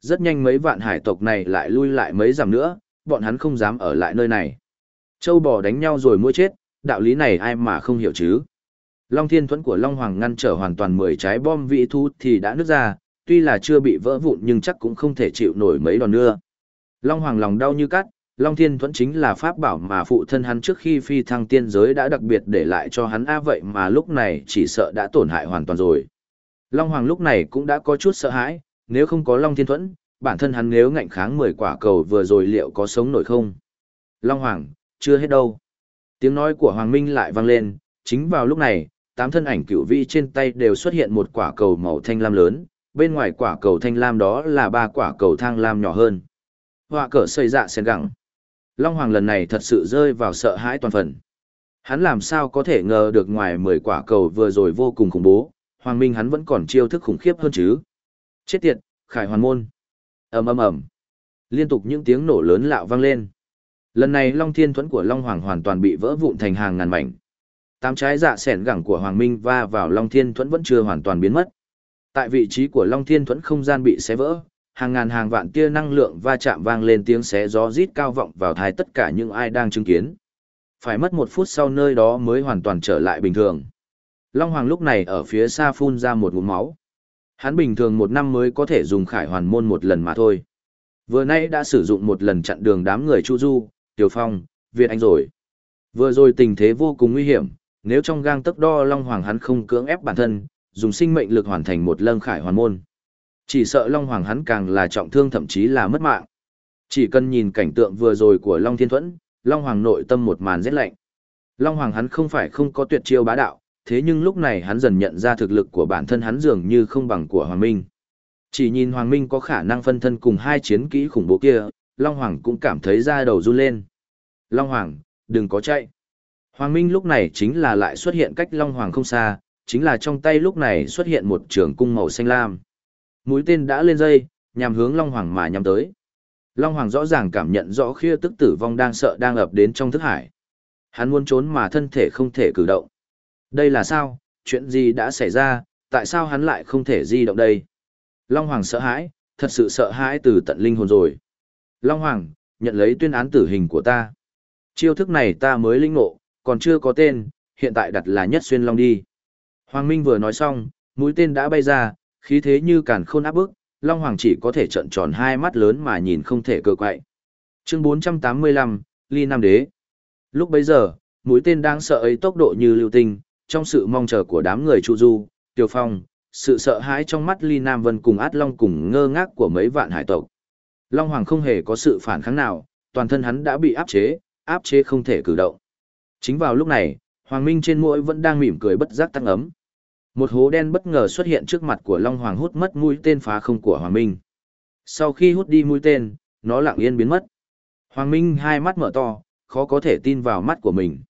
Rất nhanh mấy vạn hải tộc này lại lui lại mấy dặm nữa, bọn hắn không dám ở lại nơi này. Châu bò đánh nhau rồi mua chết, đạo lý này ai mà không hiểu chứ. Long thiên thuẫn của Long Hoàng ngăn trở hoàn toàn 10 trái bom vị thu thì đã nứt ra, tuy là chưa bị vỡ vụn nhưng chắc cũng không thể chịu nổi mấy đòn nữa. Long Hoàng lòng đau như cắt, Long Thiên Thuẫn chính là pháp bảo mà phụ thân hắn trước khi phi thăng tiên giới đã đặc biệt để lại cho hắn a vậy mà lúc này chỉ sợ đã tổn hại hoàn toàn rồi. Long Hoàng lúc này cũng đã có chút sợ hãi, nếu không có Long Thiên Thuẫn, bản thân hắn nếu ngạnh kháng 10 quả cầu vừa rồi liệu có sống nổi không? Long Hoàng, chưa hết đâu. Tiếng nói của Hoàng Minh lại vang lên, chính vào lúc này, tám thân ảnh cựu vi trên tay đều xuất hiện một quả cầu màu thanh lam lớn, bên ngoài quả cầu thanh lam đó là ba quả cầu thang lam nhỏ hơn. Họa cỡ xây dạ sen gẳng. Long Hoàng lần này thật sự rơi vào sợ hãi toàn phần. Hắn làm sao có thể ngờ được ngoài 10 quả cầu vừa rồi vô cùng khủng bố, Hoàng Minh hắn vẫn còn chiêu thức khủng khiếp hơn chứ. Chết tiệt, khải hoàn môn. ầm ầm ầm Liên tục những tiếng nổ lớn lạo vang lên. Lần này Long Thiên Thuẫn của Long Hoàng hoàn toàn bị vỡ vụn thành hàng ngàn mảnh. Tám trái dạ sẻn gẳng của Hoàng Minh va vào Long Thiên Thuẫn vẫn chưa hoàn toàn biến mất. Tại vị trí của Long Thiên Thuẫn không gian bị xé vỡ, hàng ngàn hàng vạn tia năng lượng va chạm vang lên tiếng xé gió rít cao vọng vào thai tất cả những ai đang chứng kiến. Phải mất một phút sau nơi đó mới hoàn toàn trở lại bình thường. Long Hoàng lúc này ở phía xa phun ra một ngụm máu. Hắn bình thường một năm mới có thể dùng khải hoàn môn một lần mà thôi. Vừa nãy đã sử dụng một lần chặn đường đám người Chu Du, Tiểu Phong, Việt Anh rồi. Vừa rồi tình thế vô cùng nguy hiểm, nếu trong gang tấc đo Long Hoàng hắn không cưỡng ép bản thân, dùng sinh mệnh lực hoàn thành một lâng khải hoàn môn. Chỉ sợ Long Hoàng hắn càng là trọng thương thậm chí là mất mạng. Chỉ cần nhìn cảnh tượng vừa rồi của Long Thiên Thuẫn, Long Hoàng nội tâm một màn rét lạnh. Long Hoàng hắn không phải không có tuyệt chiêu bá đạo, thế nhưng lúc này hắn dần nhận ra thực lực của bản thân hắn dường như không bằng của Hoàng Minh. Chỉ nhìn Hoàng Minh có khả năng phân thân cùng hai chiến kỹ khủng bố kia, Long Hoàng cũng cảm thấy da đầu run lên. Long Hoàng, đừng có chạy. Hoàng Minh lúc này chính là lại xuất hiện cách Long Hoàng không xa, chính là trong tay lúc này xuất hiện một trường cung màu xanh lam. Mũi tên đã lên dây, nhằm hướng Long Hoàng mà nhắm tới. Long Hoàng rõ ràng cảm nhận rõ khia tức tử vong đang sợ đang ập đến trong thức hải. Hắn muốn trốn mà thân thể không thể cử động. Đây là sao, Chuyện gì đã xảy ra, tại sao hắn lại không thể di động đây? Long Hoàng sợ hãi, thật sự sợ hãi từ tận linh hồn rồi. Long Hoàng, nhận lấy tuyên án tử hình của ta. Chiêu thức này ta mới linh ngộ, còn chưa có tên, hiện tại đặt là nhất xuyên long đi. Hoàng Minh vừa nói xong, mũi tên đã bay ra, khí thế như càn khôn áp bức, Long Hoàng chỉ có thể trợn tròn hai mắt lớn mà nhìn không thể cơ quậy. Chương 485, Ly Nam Đế. Lúc bấy giờ, mũi tên đang sợ ấy tốc độ như lưu tinh, trong sự mong chờ của đám người Chu Du, Tiêu Phong, sự sợ hãi trong mắt Ly Nam Vân cùng Át Long cùng ngơ ngác của mấy vạn hải tộc. Long Hoàng không hề có sự phản kháng nào, toàn thân hắn đã bị áp chế, áp chế không thể cử động. Chính vào lúc này, Hoàng Minh trên mũi vẫn đang mỉm cười bất giác tăng ấm. Một hố đen bất ngờ xuất hiện trước mặt của Long Hoàng hút mất mũi tên phá không của Hoàng Minh. Sau khi hút đi mũi tên, nó lặng yên biến mất. Hoàng Minh hai mắt mở to, khó có thể tin vào mắt của mình.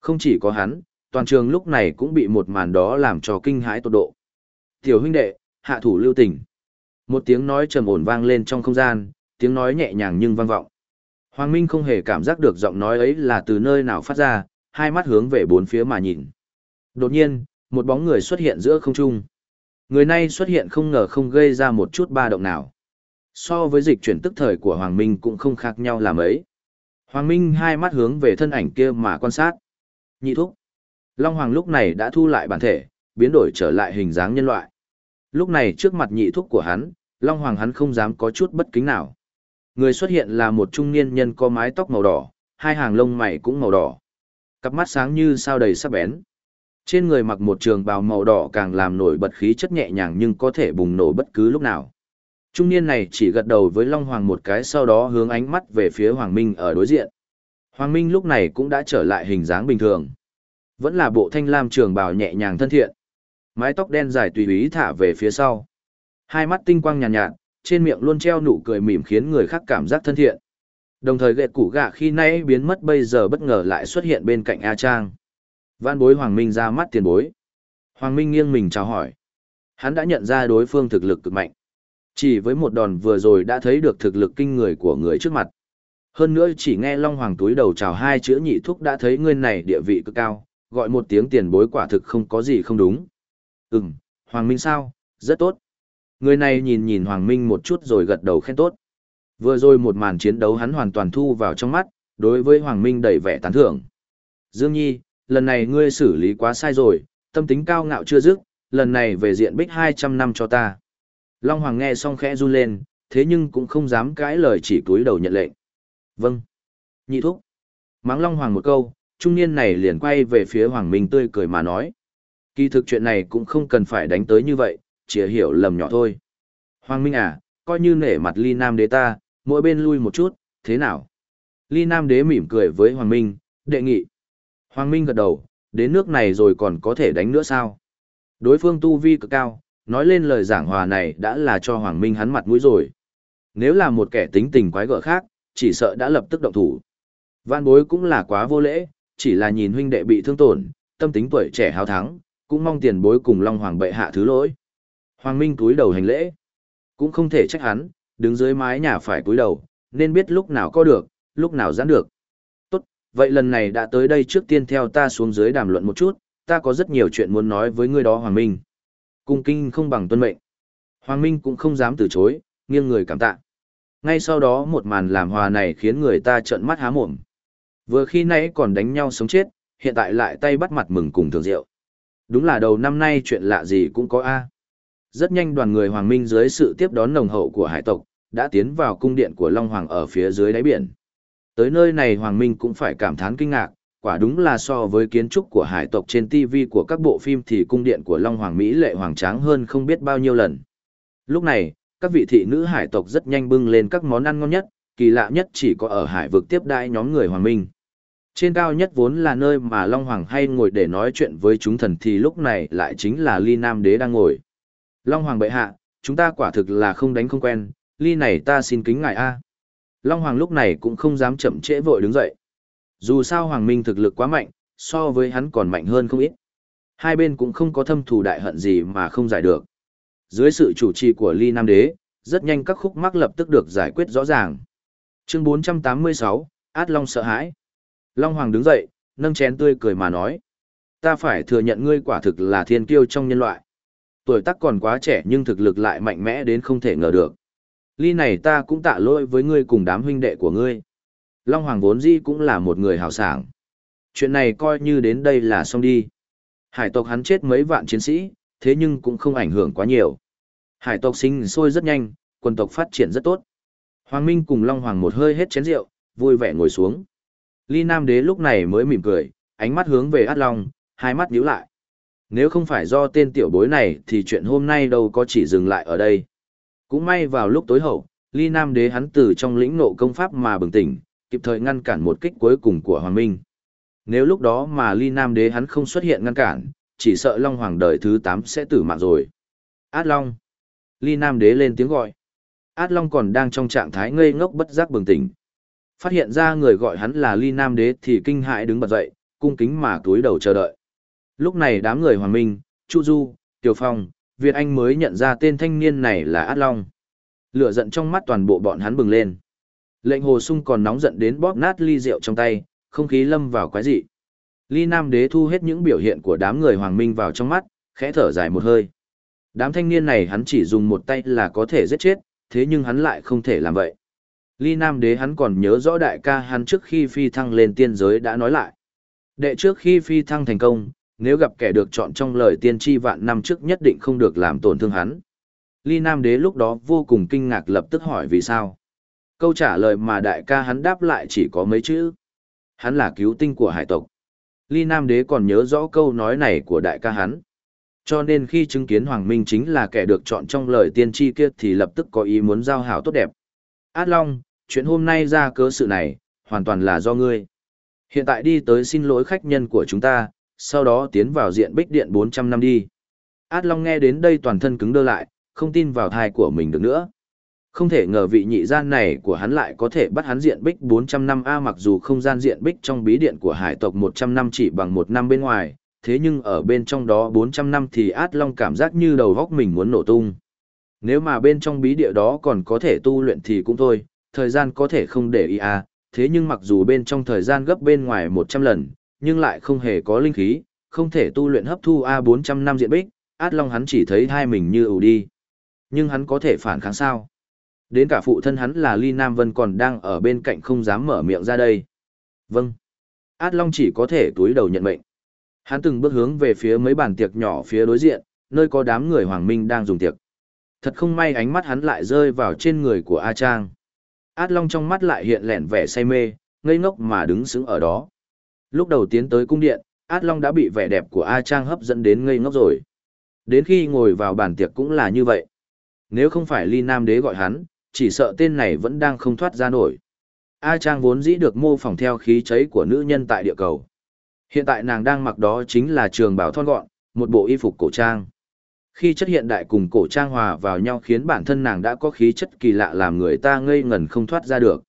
Không chỉ có hắn, toàn trường lúc này cũng bị một màn đó làm cho kinh hãi tột độ. Tiểu huynh đệ, hạ thủ lưu tình. Một tiếng nói trầm ổn vang lên trong không gian, tiếng nói nhẹ nhàng nhưng vang vọng. Hoàng Minh không hề cảm giác được giọng nói ấy là từ nơi nào phát ra, hai mắt hướng về bốn phía mà nhìn. Đột nhiên, một bóng người xuất hiện giữa không trung. Người này xuất hiện không ngờ không gây ra một chút ba động nào. So với dịch chuyển tức thời của Hoàng Minh cũng không khác nhau là mấy. Hoàng Minh hai mắt hướng về thân ảnh kia mà quan sát. Nhị thúc. Long Hoàng lúc này đã thu lại bản thể, biến đổi trở lại hình dáng nhân loại. Lúc này trước mặt nhị thúc của hắn, Long Hoàng hắn không dám có chút bất kính nào. Người xuất hiện là một trung niên nhân có mái tóc màu đỏ, hai hàng lông mày cũng màu đỏ. Cặp mắt sáng như sao đầy sắc bén. Trên người mặc một trường bào màu đỏ càng làm nổi bật khí chất nhẹ nhàng nhưng có thể bùng nổ bất cứ lúc nào. Trung niên này chỉ gật đầu với Long Hoàng một cái sau đó hướng ánh mắt về phía Hoàng Minh ở đối diện. Hoàng Minh lúc này cũng đã trở lại hình dáng bình thường. Vẫn là bộ thanh lam trường bào nhẹ nhàng thân thiện. Mái tóc đen dài tùy ý thả về phía sau. Hai mắt tinh quang nhàn nhạt, nhạt, trên miệng luôn treo nụ cười mỉm khiến người khác cảm giác thân thiện. Đồng thời gẹt củ gạ khi nãy biến mất bây giờ bất ngờ lại xuất hiện bên cạnh A Trang. Văn bối Hoàng Minh ra mắt tiền bối. Hoàng Minh nghiêng mình chào hỏi. Hắn đã nhận ra đối phương thực lực cực mạnh. Chỉ với một đòn vừa rồi đã thấy được thực lực kinh người của người trước mặt. Hơn nữa chỉ nghe Long Hoàng túi đầu chào hai chữ nhị thúc đã thấy người này địa vị cực cao, gọi một tiếng tiền bối quả thực không có gì không đúng. Ừm, Hoàng Minh sao, rất tốt. Người này nhìn nhìn Hoàng Minh một chút rồi gật đầu khen tốt. Vừa rồi một màn chiến đấu hắn hoàn toàn thu vào trong mắt, đối với Hoàng Minh đầy vẻ tán thưởng. Dương Nhi, lần này ngươi xử lý quá sai rồi, tâm tính cao ngạo chưa dứt, lần này về diện bích 200 năm cho ta. Long Hoàng nghe xong khẽ run lên, thế nhưng cũng không dám cãi lời chỉ túi đầu nhận lệnh. Vâng. Nhị thúc. Mắng Long Hoàng một câu, trung niên này liền quay về phía Hoàng Minh tươi cười mà nói. Kỳ thực chuyện này cũng không cần phải đánh tới như vậy, chỉ hiểu lầm nhỏ thôi. Hoàng Minh à, coi như nể mặt ly nam đế ta, mỗi bên lui một chút, thế nào? Ly nam đế mỉm cười với Hoàng Minh, đệ nghị. Hoàng Minh gật đầu, đến nước này rồi còn có thể đánh nữa sao? Đối phương tu vi cực cao, nói lên lời giảng hòa này đã là cho Hoàng Minh hắn mặt mũi rồi. Nếu là một kẻ tính tình quái gở khác, chỉ sợ đã lập tức động thủ. Văn bối cũng là quá vô lễ, chỉ là nhìn huynh đệ bị thương tổn, tâm tính tuổi trẻ hào thắng, cũng mong tiền bối cùng Long Hoàng bệ hạ thứ lỗi. Hoàng Minh túi đầu hành lễ. Cũng không thể trách hắn, đứng dưới mái nhà phải túi đầu, nên biết lúc nào có được, lúc nào giãn được. Tốt, vậy lần này đã tới đây trước tiên theo ta xuống dưới đàm luận một chút, ta có rất nhiều chuyện muốn nói với ngươi đó Hoàng Minh. Cung kinh không bằng tuân mệnh. Hoàng Minh cũng không dám từ chối, nghiêng người cảm tạ. Ngay sau đó một màn làm hòa này khiến người ta trợn mắt há mồm. Vừa khi nãy còn đánh nhau sống chết, hiện tại lại tay bắt mặt mừng cùng thường rượu. Đúng là đầu năm nay chuyện lạ gì cũng có A. Rất nhanh đoàn người Hoàng Minh dưới sự tiếp đón nồng hậu của hải tộc, đã tiến vào cung điện của Long Hoàng ở phía dưới đáy biển. Tới nơi này Hoàng Minh cũng phải cảm thán kinh ngạc, quả đúng là so với kiến trúc của hải tộc trên TV của các bộ phim thì cung điện của Long Hoàng Mỹ lệ hoàng tráng hơn không biết bao nhiêu lần. Lúc này, các vị thị nữ hải tộc rất nhanh bưng lên các món ăn ngon nhất, kỳ lạ nhất chỉ có ở hải vực tiếp đãi nhóm người Hoàng Minh. Trên cao nhất vốn là nơi mà Long Hoàng hay ngồi để nói chuyện với chúng thần thì lúc này lại chính là Ly Nam Đế đang ngồi. Long Hoàng bệ hạ, chúng ta quả thực là không đánh không quen, Ly này ta xin kính ngài A. Long Hoàng lúc này cũng không dám chậm trễ vội đứng dậy. Dù sao Hoàng Minh thực lực quá mạnh, so với hắn còn mạnh hơn không ít. Hai bên cũng không có thâm thù đại hận gì mà không giải được. Dưới sự chủ trì của Ly Nam Đế, rất nhanh các khúc mắc lập tức được giải quyết rõ ràng. Chương 486, Át Long sợ hãi. Long Hoàng đứng dậy, nâng chén tươi cười mà nói. Ta phải thừa nhận ngươi quả thực là thiên kiêu trong nhân loại. Tuổi tác còn quá trẻ nhưng thực lực lại mạnh mẽ đến không thể ngờ được. Ly này ta cũng tạ lỗi với ngươi cùng đám huynh đệ của ngươi. Long Hoàng vốn dĩ cũng là một người hào sảng. Chuyện này coi như đến đây là xong đi. Hải tộc hắn chết mấy vạn chiến sĩ, thế nhưng cũng không ảnh hưởng quá nhiều. Hải tộc sinh sôi rất nhanh, quân tộc phát triển rất tốt. Hoàng Minh cùng Long Hoàng một hơi hết chén rượu, vui vẻ ngồi xuống. Ly Nam Đế lúc này mới mỉm cười, ánh mắt hướng về Át Long, hai mắt nhíu lại. Nếu không phải do tên tiểu bối này thì chuyện hôm nay đâu có chỉ dừng lại ở đây. Cũng may vào lúc tối hậu, Ly Nam Đế hắn từ trong lĩnh nộ công pháp mà bừng tỉnh, kịp thời ngăn cản một kích cuối cùng của Hoàng Minh. Nếu lúc đó mà Ly Nam Đế hắn không xuất hiện ngăn cản, chỉ sợ Long Hoàng đời thứ 8 sẽ tử mạng rồi. Át Long. Ly Nam Đế lên tiếng gọi. Át Long còn đang trong trạng thái ngây ngốc bất giác bừng tỉnh. Phát hiện ra người gọi hắn là Ly Nam Đế thì kinh hãi đứng bật dậy, cung kính mà túi đầu chờ đợi. Lúc này đám người Hoàng Minh, Chu Du, Tiểu Phong, Việt Anh mới nhận ra tên thanh niên này là Át Long. Lửa giận trong mắt toàn bộ bọn hắn bừng lên. Lệnh hồ sung còn nóng giận đến bóp nát ly rượu trong tay, không khí lâm vào quái dị. Ly Nam Đế thu hết những biểu hiện của đám người Hoàng Minh vào trong mắt, khẽ thở dài một hơi. Đám thanh niên này hắn chỉ dùng một tay là có thể giết chết, thế nhưng hắn lại không thể làm vậy. Ly Nam Đế hắn còn nhớ rõ đại ca hắn trước khi phi thăng lên tiên giới đã nói lại. Đệ trước khi phi thăng thành công, nếu gặp kẻ được chọn trong lời tiên tri vạn năm trước nhất định không được làm tổn thương hắn. Ly Nam Đế lúc đó vô cùng kinh ngạc lập tức hỏi vì sao. Câu trả lời mà đại ca hắn đáp lại chỉ có mấy chữ. Hắn là cứu tinh của hải tộc. Ly Nam Đế còn nhớ rõ câu nói này của đại ca hắn. Cho nên khi chứng kiến Hoàng Minh chính là kẻ được chọn trong lời tiên tri kia thì lập tức có ý muốn giao hảo tốt đẹp. Át Long, chuyện hôm nay ra cớ sự này, hoàn toàn là do ngươi. Hiện tại đi tới xin lỗi khách nhân của chúng ta, sau đó tiến vào diện bích điện 400 năm đi. Át Long nghe đến đây toàn thân cứng đơ lại, không tin vào thai của mình được nữa. Không thể ngờ vị nhị gian này của hắn lại có thể bắt hắn diện bích 400 năm A mặc dù không gian diện bích trong bí điện của hải tộc 100 năm chỉ bằng một năm bên ngoài, thế nhưng ở bên trong đó 400 năm thì át long cảm giác như đầu góc mình muốn nổ tung. Nếu mà bên trong bí địa đó còn có thể tu luyện thì cũng thôi, thời gian có thể không để ý à, thế nhưng mặc dù bên trong thời gian gấp bên ngoài 100 lần, nhưng lại không hề có linh khí, không thể tu luyện hấp thu A400 năm diện bích, át long hắn chỉ thấy hai mình như ủ đi. Nhưng hắn có thể phản kháng sao? Đến cả phụ thân hắn là Ly Nam Vân còn đang ở bên cạnh không dám mở miệng ra đây. Vâng. Át Long chỉ có thể túi đầu nhận mệnh. Hắn từng bước hướng về phía mấy bàn tiệc nhỏ phía đối diện, nơi có đám người Hoàng Minh đang dùng tiệc. Thật không may ánh mắt hắn lại rơi vào trên người của A Trang. Át Long trong mắt lại hiện lẹn vẻ say mê, ngây ngốc mà đứng sững ở đó. Lúc đầu tiến tới cung điện, Át Long đã bị vẻ đẹp của A Trang hấp dẫn đến ngây ngốc rồi. Đến khi ngồi vào bàn tiệc cũng là như vậy. Nếu không phải Ly Nam Đế gọi hắn, chỉ sợ tên này vẫn đang không thoát ra nổi. A Trang vốn dĩ được mô phỏng theo khí cháy của nữ nhân tại địa cầu. Hiện tại nàng đang mặc đó chính là trường bảo thon gọn, một bộ y phục cổ trang. Khi chất hiện đại cùng cổ trang hòa vào nhau khiến bản thân nàng đã có khí chất kỳ lạ làm người ta ngây ngần không thoát ra được.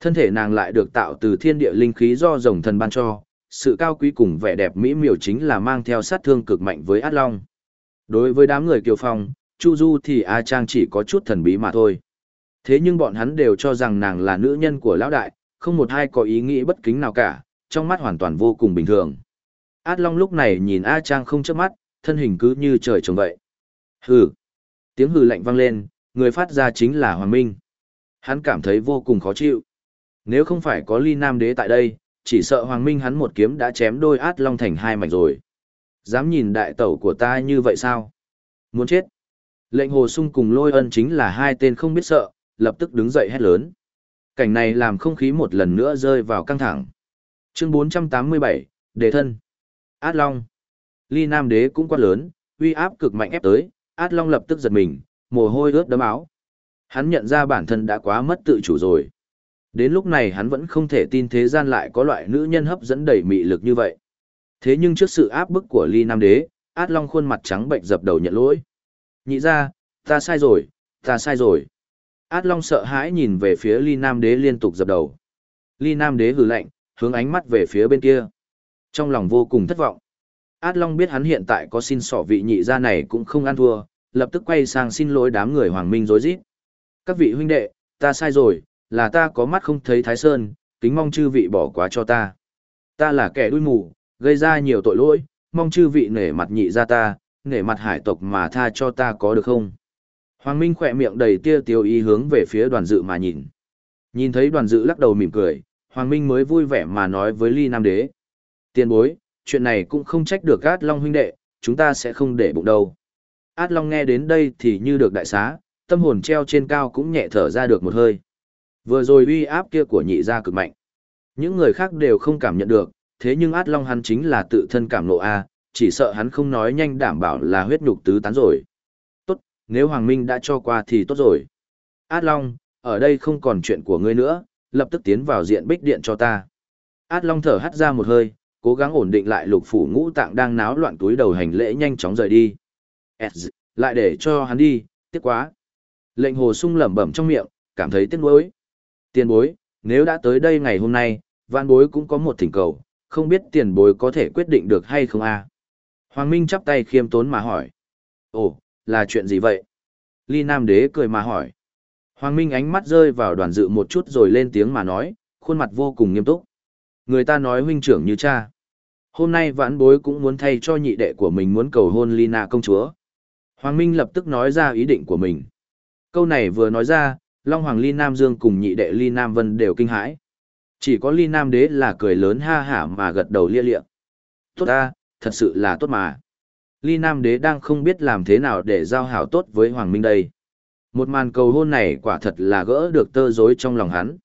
Thân thể nàng lại được tạo từ thiên địa linh khí do rồng thần ban cho, sự cao quý cùng vẻ đẹp mỹ miều chính là mang theo sát thương cực mạnh với Át Long. Đối với đám người kiều phong, Chu Du thì A Trang chỉ có chút thần bí mà thôi. Thế nhưng bọn hắn đều cho rằng nàng là nữ nhân của lão đại, không một ai có ý nghĩ bất kính nào cả, trong mắt hoàn toàn vô cùng bình thường. Át Long lúc này nhìn A Trang không chớp mắt, thân hình cứ như trời trồng vậy. Hừ. Tiếng hừ lạnh vang lên, người phát ra chính là Hoàng Minh. Hắn cảm thấy vô cùng khó chịu. Nếu không phải có ly nam đế tại đây, chỉ sợ Hoàng Minh hắn một kiếm đã chém đôi Át Long thành hai mảnh rồi. Dám nhìn đại tẩu của ta như vậy sao? Muốn chết. Lệnh hồ sung cùng lôi ân chính là hai tên không biết sợ, lập tức đứng dậy hét lớn. Cảnh này làm không khí một lần nữa rơi vào căng thẳng. Chương 487, Đề thân. Át Long. Ly Nam Đế cũng quát lớn, uy áp cực mạnh ép tới, Át Long lập tức giật mình, mồ hôi ướt đấm áo. Hắn nhận ra bản thân đã quá mất tự chủ rồi. Đến lúc này hắn vẫn không thể tin thế gian lại có loại nữ nhân hấp dẫn đầy mị lực như vậy. Thế nhưng trước sự áp bức của Ly Nam Đế, Át Long khuôn mặt trắng bệnh dập đầu nhận lỗi. Nhị ra, ta sai rồi, ta sai rồi. Át Long sợ hãi nhìn về phía Ly Nam Đế liên tục dập đầu. Ly Nam Đế hừ lạnh, hướng ánh mắt về phía bên kia. Trong lòng vô cùng thất vọng. Át Long biết hắn hiện tại có xin sỏ vị nhị gia này cũng không ăn thua, lập tức quay sang xin lỗi đám người Hoàng Minh rối rít. Các vị huynh đệ, ta sai rồi, là ta có mắt không thấy Thái Sơn, kính mong chư vị bỏ quá cho ta. Ta là kẻ đuôi mù, gây ra nhiều tội lỗi, mong chư vị nể mặt nhị ra ta, nể mặt hải tộc mà tha cho ta có được không? Hoàng Minh khỏe miệng đầy tia tiêu ý hướng về phía đoàn dự mà nhìn. Nhìn thấy đoàn dự lắc đầu mỉm cười, Hoàng Minh mới vui vẻ mà nói với Ly Nam Đế. Tiên bối, chuyện này cũng không trách được Át Long huynh đệ, chúng ta sẽ không để bụng đâu. Át Long nghe đến đây thì như được đại xá, tâm hồn treo trên cao cũng nhẹ thở ra được một hơi. Vừa rồi uy áp kia của nhị gia cực mạnh. Những người khác đều không cảm nhận được, thế nhưng Át Long hắn chính là tự thân cảm nộ A, chỉ sợ hắn không nói nhanh đảm bảo là huyết nhục tứ tán rồi. Tốt, nếu Hoàng Minh đã cho qua thì tốt rồi. Át Long, ở đây không còn chuyện của ngươi nữa, lập tức tiến vào diện bích điện cho ta. Át Long thở hắt ra một hơi, cố gắng ổn định lại lục phủ ngũ tạng đang náo loạn túi đầu hành lễ nhanh chóng rời đi. Ẹt, lại để cho hắn đi, tiếc quá. Lệnh hồ sung lẩm bẩm trong miệng, cảm thấy tiếc nuối. Tiền bối, nếu đã tới đây ngày hôm nay, vạn bối cũng có một thỉnh cầu, không biết tiền bối có thể quyết định được hay không a Hoàng Minh chắp tay khiêm tốn mà hỏi. Ồ, là chuyện gì vậy? Ly Nam Đế cười mà hỏi. Hoàng Minh ánh mắt rơi vào đoàn dự một chút rồi lên tiếng mà nói, khuôn mặt vô cùng nghiêm túc. Người ta nói huynh trưởng như cha. Hôm nay vãn bối cũng muốn thay cho nhị đệ của mình muốn cầu hôn Lina công chúa. Hoàng Minh lập tức nói ra ý định của mình. Câu này vừa nói ra, Long Hoàng Ly Nam Dương cùng nhị đệ Ly Nam Vân đều kinh hãi. Chỉ có Ly Nam Đế là cười lớn ha hả mà gật đầu lia lịa. Tốt ta, thật sự là tốt mà. Ly Nam Đế đang không biết làm thế nào để giao hảo tốt với Hoàng Minh đây. Một màn cầu hôn này quả thật là gỡ được tơ rối trong lòng hắn.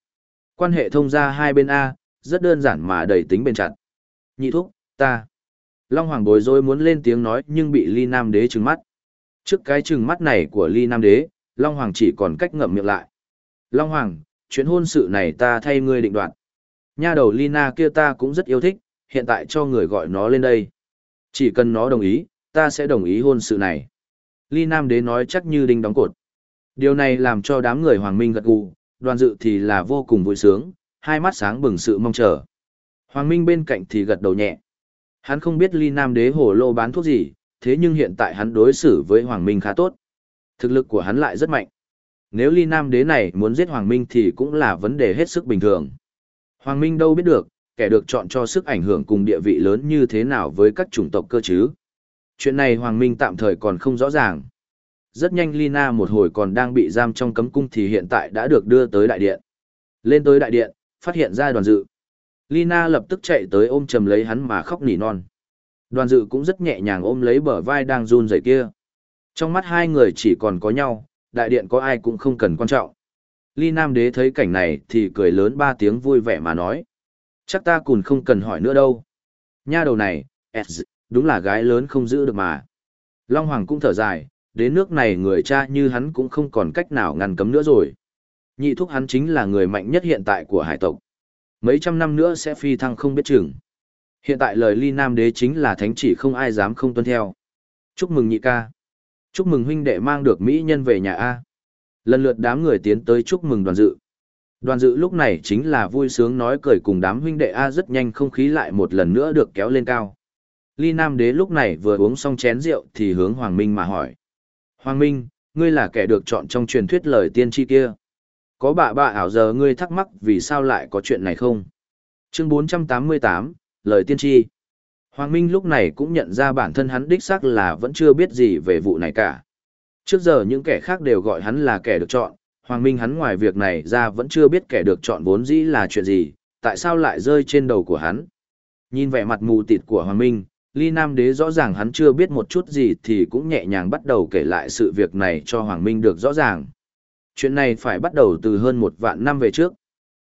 Quan hệ thông gia hai bên A, rất đơn giản mà đầy tính bền chặt. Nhị thúc, ta. Long Hoàng bối rối muốn lên tiếng nói nhưng bị Ly Nam Đế trừng mắt. Trước cái trừng mắt này của Ly Nam Đế, Long Hoàng chỉ còn cách ngậm miệng lại. Long Hoàng, chuyện hôn sự này ta thay ngươi định đoạt. Nha đầu Lina kia ta cũng rất yêu thích, hiện tại cho người gọi nó lên đây. Chỉ cần nó đồng ý, ta sẽ đồng ý hôn sự này. Ly Nam Đế nói chắc như đinh đóng cột. Điều này làm cho đám người Hoàng Minh gật gù, đoàn dự thì là vô cùng vui sướng, hai mắt sáng bừng sự mong chờ. Hoàng Minh bên cạnh thì gật đầu nhẹ. Hắn không biết Ly Nam Đế hồ lô bán thuốc gì, thế nhưng hiện tại hắn đối xử với Hoàng Minh khá tốt. Thực lực của hắn lại rất mạnh. Nếu Ly Nam Đế này muốn giết Hoàng Minh thì cũng là vấn đề hết sức bình thường. Hoàng Minh đâu biết được, kẻ được chọn cho sức ảnh hưởng cùng địa vị lớn như thế nào với các chủng tộc cơ chứ. Chuyện này Hoàng Minh tạm thời còn không rõ ràng. Rất nhanh Lina một hồi còn đang bị giam trong cấm cung thì hiện tại đã được đưa tới đại điện. Lên tới đại điện, phát hiện ra đoàn dự. Lina lập tức chạy tới ôm chầm lấy hắn mà khóc nỉ non. Đoàn dự cũng rất nhẹ nhàng ôm lấy bờ vai đang run rẩy kia. Trong mắt hai người chỉ còn có nhau, đại điện có ai cũng không cần quan trọng. Ly Nam Đế thấy cảnh này thì cười lớn ba tiếng vui vẻ mà nói. Chắc ta cũng không cần hỏi nữa đâu. Nha đầu này, đúng là gái lớn không giữ được mà. Long Hoàng cũng thở dài, đến nước này người cha như hắn cũng không còn cách nào ngăn cấm nữa rồi. Nhị thúc hắn chính là người mạnh nhất hiện tại của hải tộc. Mấy trăm năm nữa sẽ phi thăng không biết chừng. Hiện tại lời ly nam đế chính là thánh chỉ không ai dám không tuân theo. Chúc mừng nhị ca. Chúc mừng huynh đệ mang được mỹ nhân về nhà A. Lần lượt đám người tiến tới chúc mừng đoàn dự. Đoàn dự lúc này chính là vui sướng nói cười cùng đám huynh đệ A rất nhanh không khí lại một lần nữa được kéo lên cao. Ly Nam Đế lúc này vừa uống xong chén rượu thì hướng Hoàng Minh mà hỏi. Hoàng Minh, ngươi là kẻ được chọn trong truyền thuyết lời tiên tri kia. Có bà bà ảo giờ ngươi thắc mắc vì sao lại có chuyện này không? Chương 488, lời tiên tri. Hoàng Minh lúc này cũng nhận ra bản thân hắn đích xác là vẫn chưa biết gì về vụ này cả. Trước giờ những kẻ khác đều gọi hắn là kẻ được chọn, Hoàng Minh hắn ngoài việc này ra vẫn chưa biết kẻ được chọn vốn dĩ là chuyện gì, tại sao lại rơi trên đầu của hắn. Nhìn vẻ mặt mù tịt của Hoàng Minh, Ly Nam Đế rõ ràng hắn chưa biết một chút gì thì cũng nhẹ nhàng bắt đầu kể lại sự việc này cho Hoàng Minh được rõ ràng. Chuyện này phải bắt đầu từ hơn một vạn năm về trước.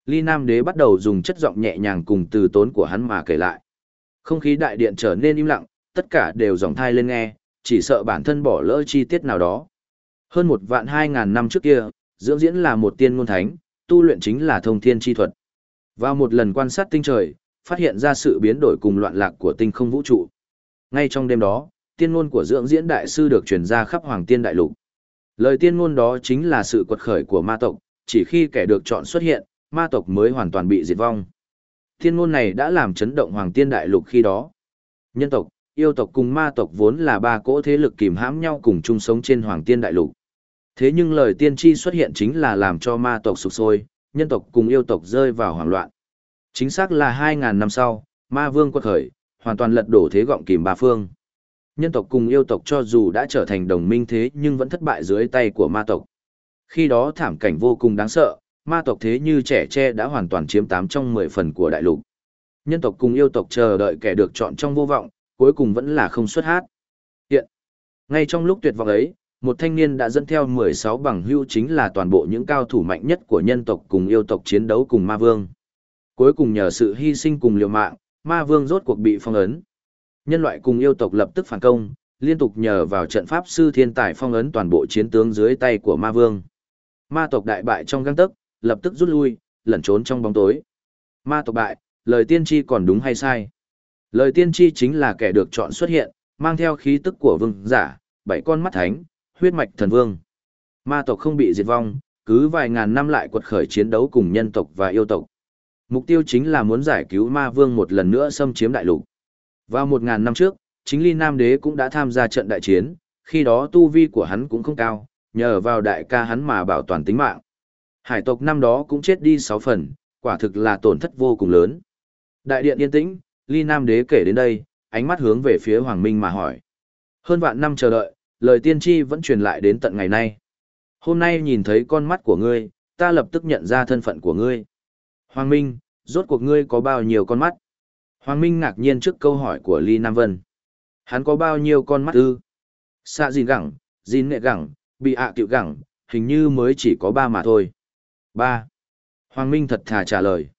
Ly Nam Đế bắt đầu dùng chất giọng nhẹ nhàng cùng từ tốn của hắn mà kể lại. Không khí đại điện trở nên im lặng, tất cả đều dòng thai lên nghe, chỉ sợ bản thân bỏ lỡ chi tiết nào đó. Hơn một vạn hai ngàn năm trước kia, dưỡng diễn là một tiên ngôn thánh, tu luyện chính là thông thiên chi thuật. Vào một lần quan sát tinh trời, phát hiện ra sự biến đổi cùng loạn lạc của tinh không vũ trụ. Ngay trong đêm đó, tiên ngôn của dưỡng diễn đại sư được truyền ra khắp hoàng tiên đại lục. Lời tiên ngôn đó chính là sự quật khởi của ma tộc, chỉ khi kẻ được chọn xuất hiện, ma tộc mới hoàn toàn bị diệt vong. Thiên ngôn này đã làm chấn động hoàng tiên đại lục khi đó. Nhân tộc, yêu tộc cùng ma tộc vốn là ba cỗ thế lực kìm hãm nhau cùng chung sống trên hoàng tiên đại lục. Thế nhưng lời tiên tri xuất hiện chính là làm cho ma tộc sụp sôi, nhân tộc cùng yêu tộc rơi vào hoảng loạn. Chính xác là 2.000 năm sau, ma vương quật khởi, hoàn toàn lật đổ thế gọng kìm ba phương. Nhân tộc cùng yêu tộc cho dù đã trở thành đồng minh thế nhưng vẫn thất bại dưới tay của ma tộc. Khi đó thảm cảnh vô cùng đáng sợ, ma tộc thế như trẻ tre đã hoàn toàn chiếm 8 trong 10 phần của đại lục. Nhân tộc cùng yêu tộc chờ đợi kẻ được chọn trong vô vọng, cuối cùng vẫn là không xuất hát. Hiện, ngay trong lúc tuyệt vọng ấy, một thanh niên đã dẫn theo 16 bằng hưu chính là toàn bộ những cao thủ mạnh nhất của nhân tộc cùng yêu tộc chiến đấu cùng ma vương. Cuối cùng nhờ sự hy sinh cùng liều mạng, ma vương rốt cuộc bị phong ấn. Nhân loại cùng yêu tộc lập tức phản công, liên tục nhờ vào trận pháp sư thiên tài phong ấn toàn bộ chiến tướng dưới tay của ma vương. Ma tộc đại bại trong găng tấc, lập tức rút lui, lẩn trốn trong bóng tối. Ma tộc bại, lời tiên tri còn đúng hay sai? Lời tiên tri chính là kẻ được chọn xuất hiện, mang theo khí tức của vương giả, bảy con mắt thánh, huyết mạch thần vương. Ma tộc không bị diệt vong, cứ vài ngàn năm lại quật khởi chiến đấu cùng nhân tộc và yêu tộc. Mục tiêu chính là muốn giải cứu ma vương một lần nữa xâm chiếm đại lục. Vào một ngàn năm trước, chính Ly Nam Đế cũng đã tham gia trận đại chiến, khi đó tu vi của hắn cũng không cao, nhờ vào đại ca hắn mà bảo toàn tính mạng. Hải tộc năm đó cũng chết đi sáu phần, quả thực là tổn thất vô cùng lớn. Đại điện yên tĩnh, Ly Nam Đế kể đến đây, ánh mắt hướng về phía Hoàng Minh mà hỏi. Hơn vạn năm chờ đợi, lời tiên tri vẫn truyền lại đến tận ngày nay. Hôm nay nhìn thấy con mắt của ngươi, ta lập tức nhận ra thân phận của ngươi. Hoàng Minh, rốt cuộc ngươi có bao nhiêu con mắt? Hoàng Minh ngạc nhiên trước câu hỏi của Ly Nam Vân. Hắn có bao nhiêu con mắt ư? Xạ gìn gẳng, gìn nghệ gẳng, bị ạ à tiệu gẳng, hình như mới chỉ có ba mà thôi. Ba. Hoàng Minh thật thà trả lời.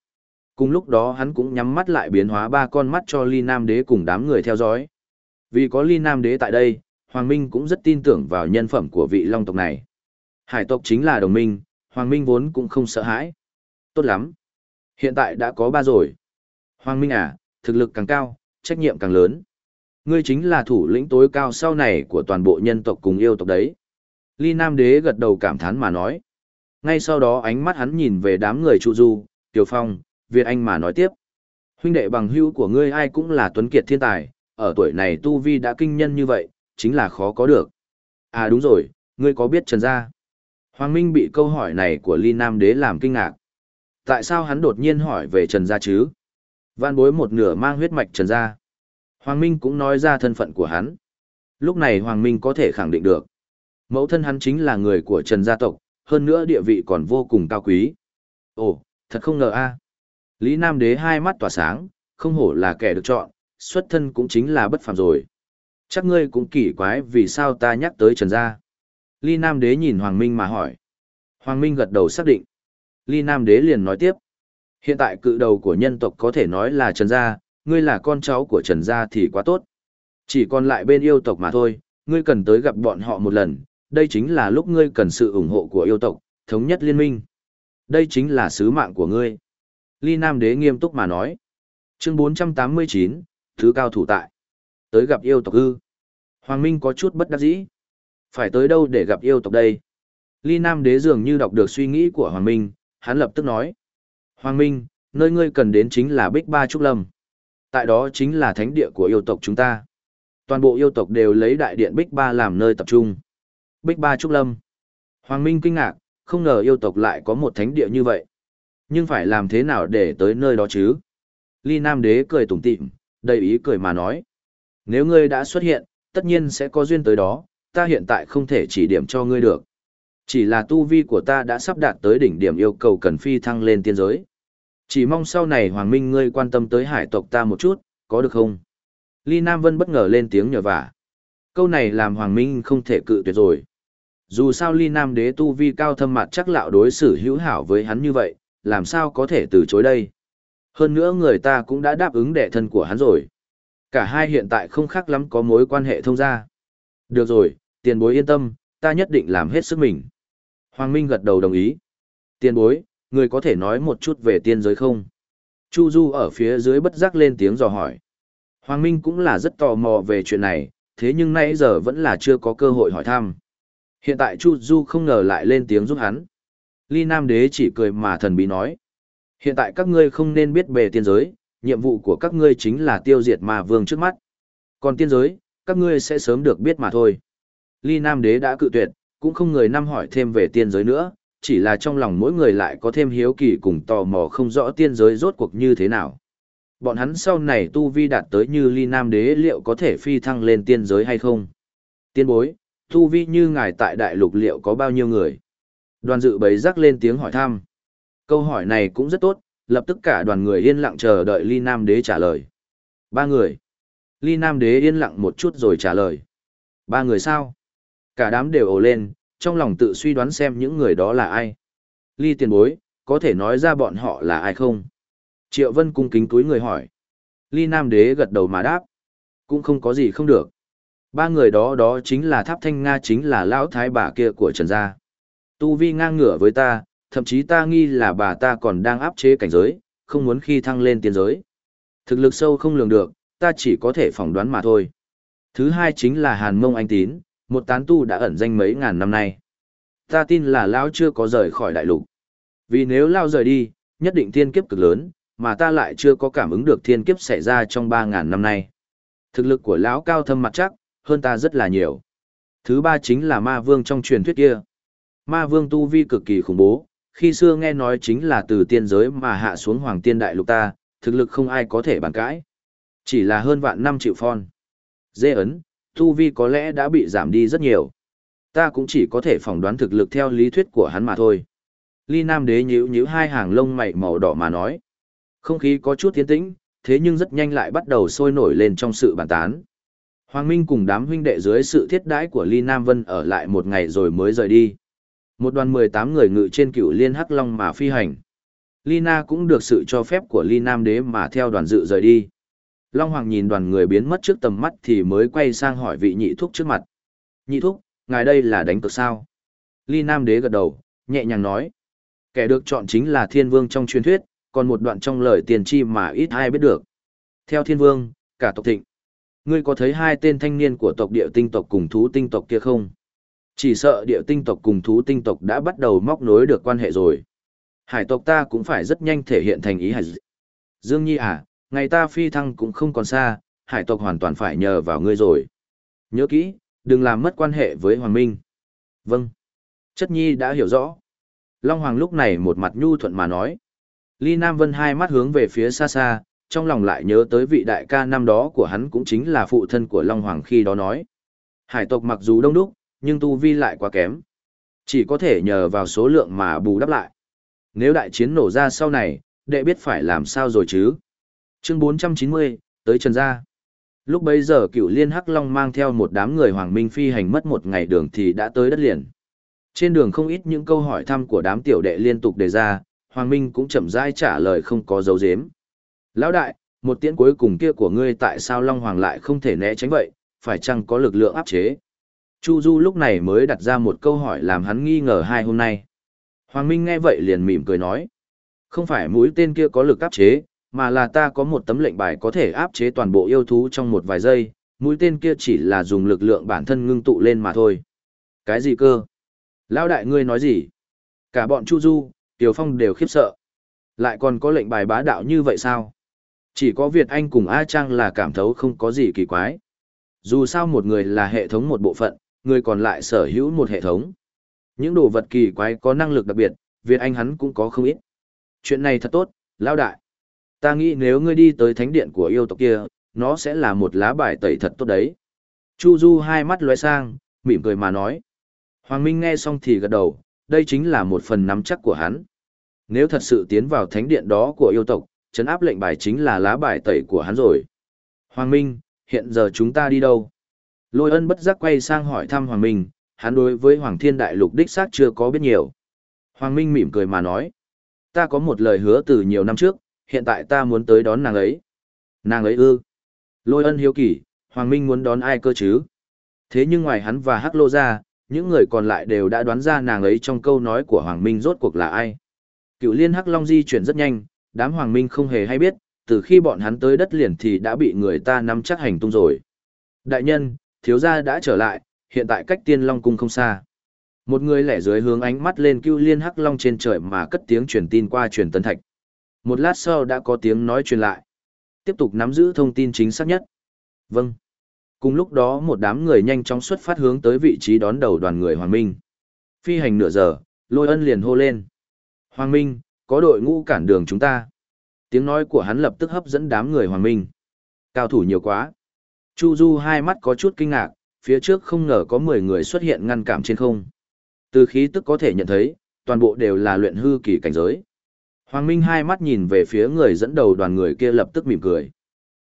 Cùng lúc đó hắn cũng nhắm mắt lại biến hóa ba con mắt cho Ly Nam Đế cùng đám người theo dõi. Vì có Ly Nam Đế tại đây, Hoàng Minh cũng rất tin tưởng vào nhân phẩm của vị long tộc này. Hải tộc chính là đồng minh, Hoàng Minh vốn cũng không sợ hãi. Tốt lắm. Hiện tại đã có ba rồi. Hoàng Minh à, thực lực càng cao, trách nhiệm càng lớn. Ngươi chính là thủ lĩnh tối cao sau này của toàn bộ nhân tộc cùng yêu tộc đấy. Ly Nam Đế gật đầu cảm thán mà nói. Ngay sau đó ánh mắt hắn nhìn về đám người trụ du, Tiểu Phong, Việt Anh mà nói tiếp. Huynh đệ bằng hữu của ngươi ai cũng là tuấn kiệt thiên tài, ở tuổi này Tu Vi đã kinh nhân như vậy, chính là khó có được. À đúng rồi, ngươi có biết Trần Gia? Hoàng Minh bị câu hỏi này của Ly Nam Đế làm kinh ngạc. Tại sao hắn đột nhiên hỏi về Trần Gia chứ? Văn bối một nửa mang huyết mạch Trần Gia. Hoàng Minh cũng nói ra thân phận của hắn. Lúc này Hoàng Minh có thể khẳng định được. Mẫu thân hắn chính là người của Trần gia tộc, hơn nữa địa vị còn vô cùng cao quý. Ồ, thật không ngờ a. Lý Nam Đế hai mắt tỏa sáng, không hổ là kẻ được chọn, xuất thân cũng chính là bất phàm rồi. Chắc ngươi cũng kỳ quái vì sao ta nhắc tới Trần gia. Lý Nam Đế nhìn Hoàng Minh mà hỏi. Hoàng Minh gật đầu xác định. Lý Nam Đế liền nói tiếp. Hiện tại cự đầu của nhân tộc có thể nói là Trần gia, ngươi là con cháu của Trần gia thì quá tốt. Chỉ còn lại bên yêu tộc mà thôi, ngươi cần tới gặp bọn họ một lần, đây chính là lúc ngươi cần sự ủng hộ của yêu tộc, thống nhất liên minh. Đây chính là sứ mạng của ngươi. Ly Nam Đế nghiêm túc mà nói. Chương 489, Thứ cao thủ tại. Tới gặp yêu tộc ư. Hoàng Minh có chút bất đắc dĩ. Phải tới đâu để gặp yêu tộc đây? Ly Nam Đế dường như đọc được suy nghĩ của Hoàng Minh, hắn lập tức nói. Hoàng Minh, nơi ngươi cần đến chính là Bích Ba Trúc Lâm. Tại đó chính là thánh địa của yêu tộc chúng ta. Toàn bộ yêu tộc đều lấy đại điện Bích Ba làm nơi tập trung. Bích Ba Trúc Lâm. Hoàng Minh kinh ngạc, không ngờ yêu tộc lại có một thánh địa như vậy. Nhưng phải làm thế nào để tới nơi đó chứ? Ly Nam Đế cười tủm tỉm, đầy ý cười mà nói. Nếu ngươi đã xuất hiện, tất nhiên sẽ có duyên tới đó, ta hiện tại không thể chỉ điểm cho ngươi được. Chỉ là tu vi của ta đã sắp đạt tới đỉnh điểm yêu cầu cần phi thăng lên tiên giới. Chỉ mong sau này Hoàng Minh ngươi quan tâm tới hải tộc ta một chút, có được không? Ly Nam Vân bất ngờ lên tiếng nhờ vả. Câu này làm Hoàng Minh không thể cự tuyệt rồi. Dù sao ly nam đế tu vi cao thâm mặt chắc lạo đối xử hữu hảo với hắn như vậy, làm sao có thể từ chối đây. Hơn nữa người ta cũng đã đáp ứng đệ thân của hắn rồi. Cả hai hiện tại không khác lắm có mối quan hệ thông gia. Được rồi, tiền bối yên tâm, ta nhất định làm hết sức mình. Hoàng Minh gật đầu đồng ý. Tiền bối, người có thể nói một chút về tiên giới không? Chu Du ở phía dưới bất giác lên tiếng dò hỏi. Hoàng Minh cũng là rất tò mò về chuyện này, thế nhưng nãy giờ vẫn là chưa có cơ hội hỏi thăm. Hiện tại Chu Du không ngờ lại lên tiếng giúp hắn. Ly Nam Đế chỉ cười mà thần bí nói. Hiện tại các ngươi không nên biết bề tiên giới, nhiệm vụ của các ngươi chính là tiêu diệt ma vương trước mắt. Còn tiên giới, các ngươi sẽ sớm được biết mà thôi. Ly Nam Đế đã cự tuyệt, cũng không người năm hỏi thêm về tiên giới nữa, chỉ là trong lòng mỗi người lại có thêm hiếu kỳ cùng tò mò không rõ tiên giới rốt cuộc như thế nào. Bọn hắn sau này tu vi đạt tới như ly nam đế liệu có thể phi thăng lên tiên giới hay không? Tiên bối, Thu vi như ngài tại đại lục liệu có bao nhiêu người? Đoàn dự bấy rắc lên tiếng hỏi thăm. Câu hỏi này cũng rất tốt, lập tức cả đoàn người yên lặng chờ đợi ly nam đế trả lời. Ba người. Ly nam đế yên lặng một chút rồi trả lời. Ba người sao? Cả đám đều ồ lên, trong lòng tự suy đoán xem những người đó là ai. Ly tiền bối, có thể nói ra bọn họ là ai không? Triệu Vân cung kính túi người hỏi. Ly Nam Đế gật đầu mà đáp. Cũng không có gì không được. Ba người đó đó chính là Tháp Thanh Nga chính là lão thái bà kia của Trần Gia. Tu vi ngang ngửa với ta, thậm chí ta nghi là bà ta còn đang áp chế cảnh giới, không muốn khi thăng lên tiên giới. Thực lực sâu không lường được, ta chỉ có thể phỏng đoán mà thôi. Thứ hai chính là Hàn Mông Anh Tín, một tán tu đã ẩn danh mấy ngàn năm nay. Ta tin là lão chưa có rời khỏi đại lục. Vì nếu lao rời đi, nhất định thiên kiếp cực lớn, mà ta lại chưa có cảm ứng được thiên kiếp xảy ra trong 3.000 năm nay. Thực lực của lão cao thâm mặt chắc, hơn ta rất là nhiều. Thứ ba chính là ma vương trong truyền thuyết kia. Ma vương tu vi cực kỳ khủng bố, khi xưa nghe nói chính là từ tiên giới mà hạ xuống hoàng tiên đại lục ta, thực lực không ai có thể bàn cãi. Chỉ là hơn vạn năm triệu phon. Dê ấn, tu vi có lẽ đã bị giảm đi rất nhiều. Ta cũng chỉ có thể phỏng đoán thực lực theo lý thuyết của hắn mà thôi. Ly Nam Đế nhíu nhíu hai hàng lông mày màu đỏ mà nói. Không khí có chút tiến tĩnh, thế nhưng rất nhanh lại bắt đầu sôi nổi lên trong sự bàn tán. Hoàng Minh cùng đám huynh đệ dưới sự thiết đãi của Ly Nam Vân ở lại một ngày rồi mới rời đi. Một đoàn 18 người ngự trên cựu liên hắc long mà phi hành. Lina cũng được sự cho phép của Ly Nam Đế mà theo đoàn dự rời đi. Long Hoàng nhìn đoàn người biến mất trước tầm mắt thì mới quay sang hỏi vị nhị thúc trước mặt. Nhị thúc, ngài đây là đánh cược sao? Ly Nam Đế gật đầu, nhẹ nhàng nói. Kẻ được chọn chính là thiên vương trong truyền thuyết, còn một đoạn trong lời tiền tri mà ít ai biết được. Theo thiên vương, cả tộc thịnh. Ngươi có thấy hai tên thanh niên của tộc địa tinh tộc cùng thú tinh tộc kia không? Chỉ sợ địa tinh tộc cùng thú tinh tộc đã bắt đầu móc nối được quan hệ rồi. Hải tộc ta cũng phải rất nhanh thể hiện thành ý hải Dương Nhi à, ngày ta phi thăng cũng không còn xa, hải tộc hoàn toàn phải nhờ vào ngươi rồi. Nhớ kỹ, đừng làm mất quan hệ với Hoàng Minh. Vâng. Chất Nhi đã hiểu rõ. Long Hoàng lúc này một mặt nhu thuận mà nói. Ly Nam Vân hai mắt hướng về phía xa xa, trong lòng lại nhớ tới vị đại ca năm đó của hắn cũng chính là phụ thân của Long Hoàng khi đó nói. Hải tộc mặc dù đông đúc, nhưng tu vi lại quá kém. Chỉ có thể nhờ vào số lượng mà bù đắp lại. Nếu đại chiến nổ ra sau này, đệ biết phải làm sao rồi chứ. Chương 490, tới Trần Gia. Lúc bấy giờ cựu liên Hắc Long mang theo một đám người Hoàng Minh phi hành mất một ngày đường thì đã tới đất liền. Trên đường không ít những câu hỏi thăm của đám tiểu đệ liên tục đề ra, Hoàng Minh cũng chậm rãi trả lời không có dấu dếm. Lão đại, một tiễn cuối cùng kia của ngươi tại sao Long Hoàng lại không thể né tránh vậy, phải chăng có lực lượng áp chế? Chu Du lúc này mới đặt ra một câu hỏi làm hắn nghi ngờ hai hôm nay. Hoàng Minh nghe vậy liền mỉm cười nói. Không phải mũi tên kia có lực áp chế, mà là ta có một tấm lệnh bài có thể áp chế toàn bộ yêu thú trong một vài giây, mũi tên kia chỉ là dùng lực lượng bản thân ngưng tụ lên mà thôi. Cái gì cơ? Lão đại ngươi nói gì? Cả bọn Chu Du, Tiểu Phong đều khiếp sợ. Lại còn có lệnh bài bá đạo như vậy sao? Chỉ có Việt Anh cùng A Trang là cảm thấu không có gì kỳ quái. Dù sao một người là hệ thống một bộ phận, người còn lại sở hữu một hệ thống. Những đồ vật kỳ quái có năng lực đặc biệt, Việt Anh hắn cũng có không ít. Chuyện này thật tốt, lao đại. Ta nghĩ nếu ngươi đi tới thánh điện của yêu tộc kia, nó sẽ là một lá bài tẩy thật tốt đấy. Chu Du hai mắt lóe sang, mỉm cười mà nói. Hoàng Minh nghe xong thì gật đầu, đây chính là một phần nắm chắc của hắn. Nếu thật sự tiến vào thánh điện đó của yêu tộc, chấn áp lệnh bài chính là lá bài tẩy của hắn rồi. Hoàng Minh, hiện giờ chúng ta đi đâu? Lôi ân bất giác quay sang hỏi thăm Hoàng Minh, hắn đối với Hoàng Thiên Đại Lục đích xác chưa có biết nhiều. Hoàng Minh mỉm cười mà nói, ta có một lời hứa từ nhiều năm trước, hiện tại ta muốn tới đón nàng ấy. Nàng ấy ư. Lôi ân hiếu kỳ, Hoàng Minh muốn đón ai cơ chứ? Thế nhưng ngoài hắn và Hắc Lô ra, những người còn lại đều đã đoán ra nàng ấy trong câu nói của Hoàng Minh rốt cuộc là ai. Cựu liên Hắc Long di chuyển rất nhanh, đám Hoàng Minh không hề hay biết, từ khi bọn hắn tới đất liền thì đã bị người ta nắm chắc hành tung rồi. Đại nhân, thiếu gia đã trở lại, hiện tại cách tiên Long cung không xa. Một người lẻ dưới hướng ánh mắt lên cưu liên Hắc Long trên trời mà cất tiếng truyền tin qua truyền tân thạch. Một lát sau đã có tiếng nói truyền lại. Tiếp tục nắm giữ thông tin chính xác nhất. Vâng. Cùng lúc đó một đám người nhanh chóng xuất phát hướng tới vị trí đón đầu đoàn người Hoàng Minh. Phi hành nửa giờ, lôi ân liền hô lên. Hoàng Minh, có đội ngũ cản đường chúng ta. Tiếng nói của hắn lập tức hấp dẫn đám người Hoàng Minh. Cao thủ nhiều quá. Chu Du hai mắt có chút kinh ngạc, phía trước không ngờ có 10 người xuất hiện ngăn cản trên không. Từ khí tức có thể nhận thấy, toàn bộ đều là luyện hư kỳ cảnh giới. Hoàng Minh hai mắt nhìn về phía người dẫn đầu đoàn người kia lập tức mỉm cười.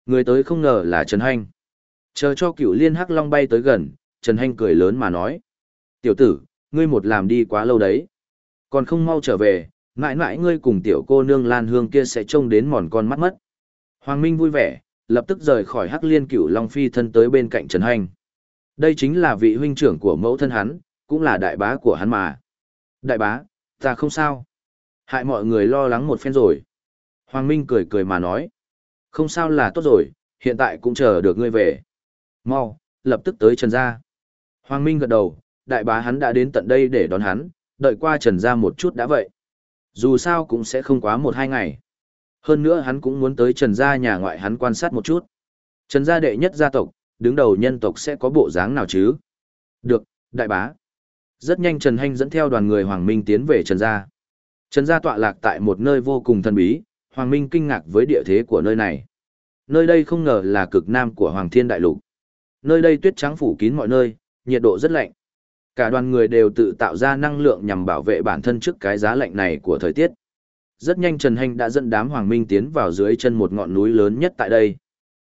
Người tới không ngờ là Trần Hanh. Chờ cho cựu liên hắc long bay tới gần, Trần Hanh cười lớn mà nói. Tiểu tử, ngươi một làm đi quá lâu đấy. Còn không mau trở về, mãi mãi ngươi cùng tiểu cô nương Lan Hương kia sẽ trông đến mòn con mắt mất. Hoàng Minh vui vẻ, lập tức rời khỏi hắc liên cựu long phi thân tới bên cạnh Trần Hanh. Đây chính là vị huynh trưởng của mẫu thân hắn, cũng là đại bá của hắn mà. Đại bá, ta không sao. Hại mọi người lo lắng một phen rồi. Hoàng Minh cười cười mà nói. Không sao là tốt rồi, hiện tại cũng chờ được ngươi về. Mau, lập tức tới Trần Gia. Hoàng Minh gật đầu, đại bá hắn đã đến tận đây để đón hắn, đợi qua Trần Gia một chút đã vậy. Dù sao cũng sẽ không quá một hai ngày. Hơn nữa hắn cũng muốn tới Trần Gia nhà ngoại hắn quan sát một chút. Trần Gia đệ nhất gia tộc, đứng đầu nhân tộc sẽ có bộ dáng nào chứ? Được, đại bá. Rất nhanh Trần Hanh dẫn theo đoàn người Hoàng Minh tiến về Trần Gia. Trần Gia tọa lạc tại một nơi vô cùng thần bí, Hoàng Minh kinh ngạc với địa thế của nơi này. Nơi đây không ngờ là cực nam của Hoàng Thiên Đại Lục. Nơi đây tuyết trắng phủ kín mọi nơi, nhiệt độ rất lạnh. Cả đoàn người đều tự tạo ra năng lượng nhằm bảo vệ bản thân trước cái giá lạnh này của thời tiết. Rất nhanh Trần Hành đã dẫn đám Hoàng Minh tiến vào dưới chân một ngọn núi lớn nhất tại đây.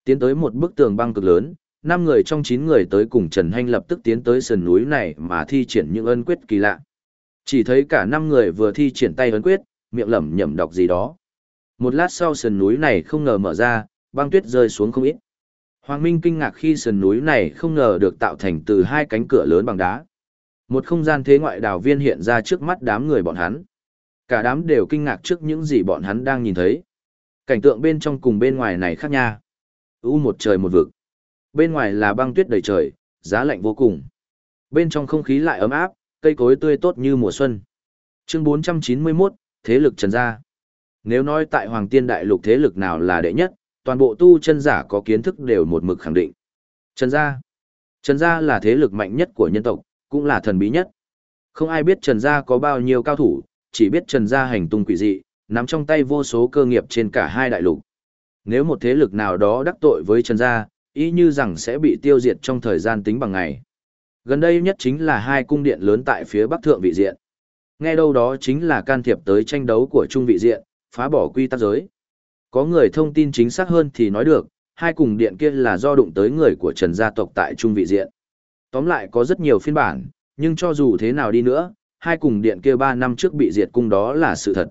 Tiến tới một bức tường băng cực lớn, năm người trong chín người tới cùng Trần Hành lập tức tiến tới sườn núi này mà thi triển những ân quyết kỳ lạ. Chỉ thấy cả năm người vừa thi triển tay ấn quyết, miệng lẩm nhẩm đọc gì đó. Một lát sau sườn núi này không ngờ mở ra, băng tuyết rơi xuống không ít. Hoàng Minh kinh ngạc khi sườn núi này không ngờ được tạo thành từ hai cánh cửa lớn bằng đá. Một không gian thế ngoại đảo viên hiện ra trước mắt đám người bọn hắn. Cả đám đều kinh ngạc trước những gì bọn hắn đang nhìn thấy. Cảnh tượng bên trong cùng bên ngoài này khác nha. U một trời một vực. Bên ngoài là băng tuyết đầy trời, giá lạnh vô cùng. Bên trong không khí lại ấm áp, cây cối tươi tốt như mùa xuân. Chương 491, Thế lực Trần Gia. Nếu nói tại Hoàng Tiên Đại Lục thế lực nào là đệ nhất, toàn bộ tu chân giả có kiến thức đều một mực khẳng định. Trần Gia. Trần Gia là thế lực mạnh nhất của nhân tộc, cũng là thần bí nhất. Không ai biết Trần Gia có bao nhiêu cao thủ, chỉ biết Trần Gia hành tung quỷ dị, nắm trong tay vô số cơ nghiệp trên cả hai đại lục. Nếu một thế lực nào đó đắc tội với Trần Gia, ý như rằng sẽ bị tiêu diệt trong thời gian tính bằng ngày. Gần đây nhất chính là hai cung điện lớn tại phía bắc thượng vị diện. Nghe đâu đó chính là can thiệp tới tranh đấu của trung vị diện, phá bỏ quy tắc giới. Có người thông tin chính xác hơn thì nói được, hai cung điện kia là do đụng tới người của Trần gia tộc tại trung vị diện. Tóm lại có rất nhiều phiên bản, nhưng cho dù thế nào đi nữa, hai cung điện kia ba năm trước bị diệt cung đó là sự thật.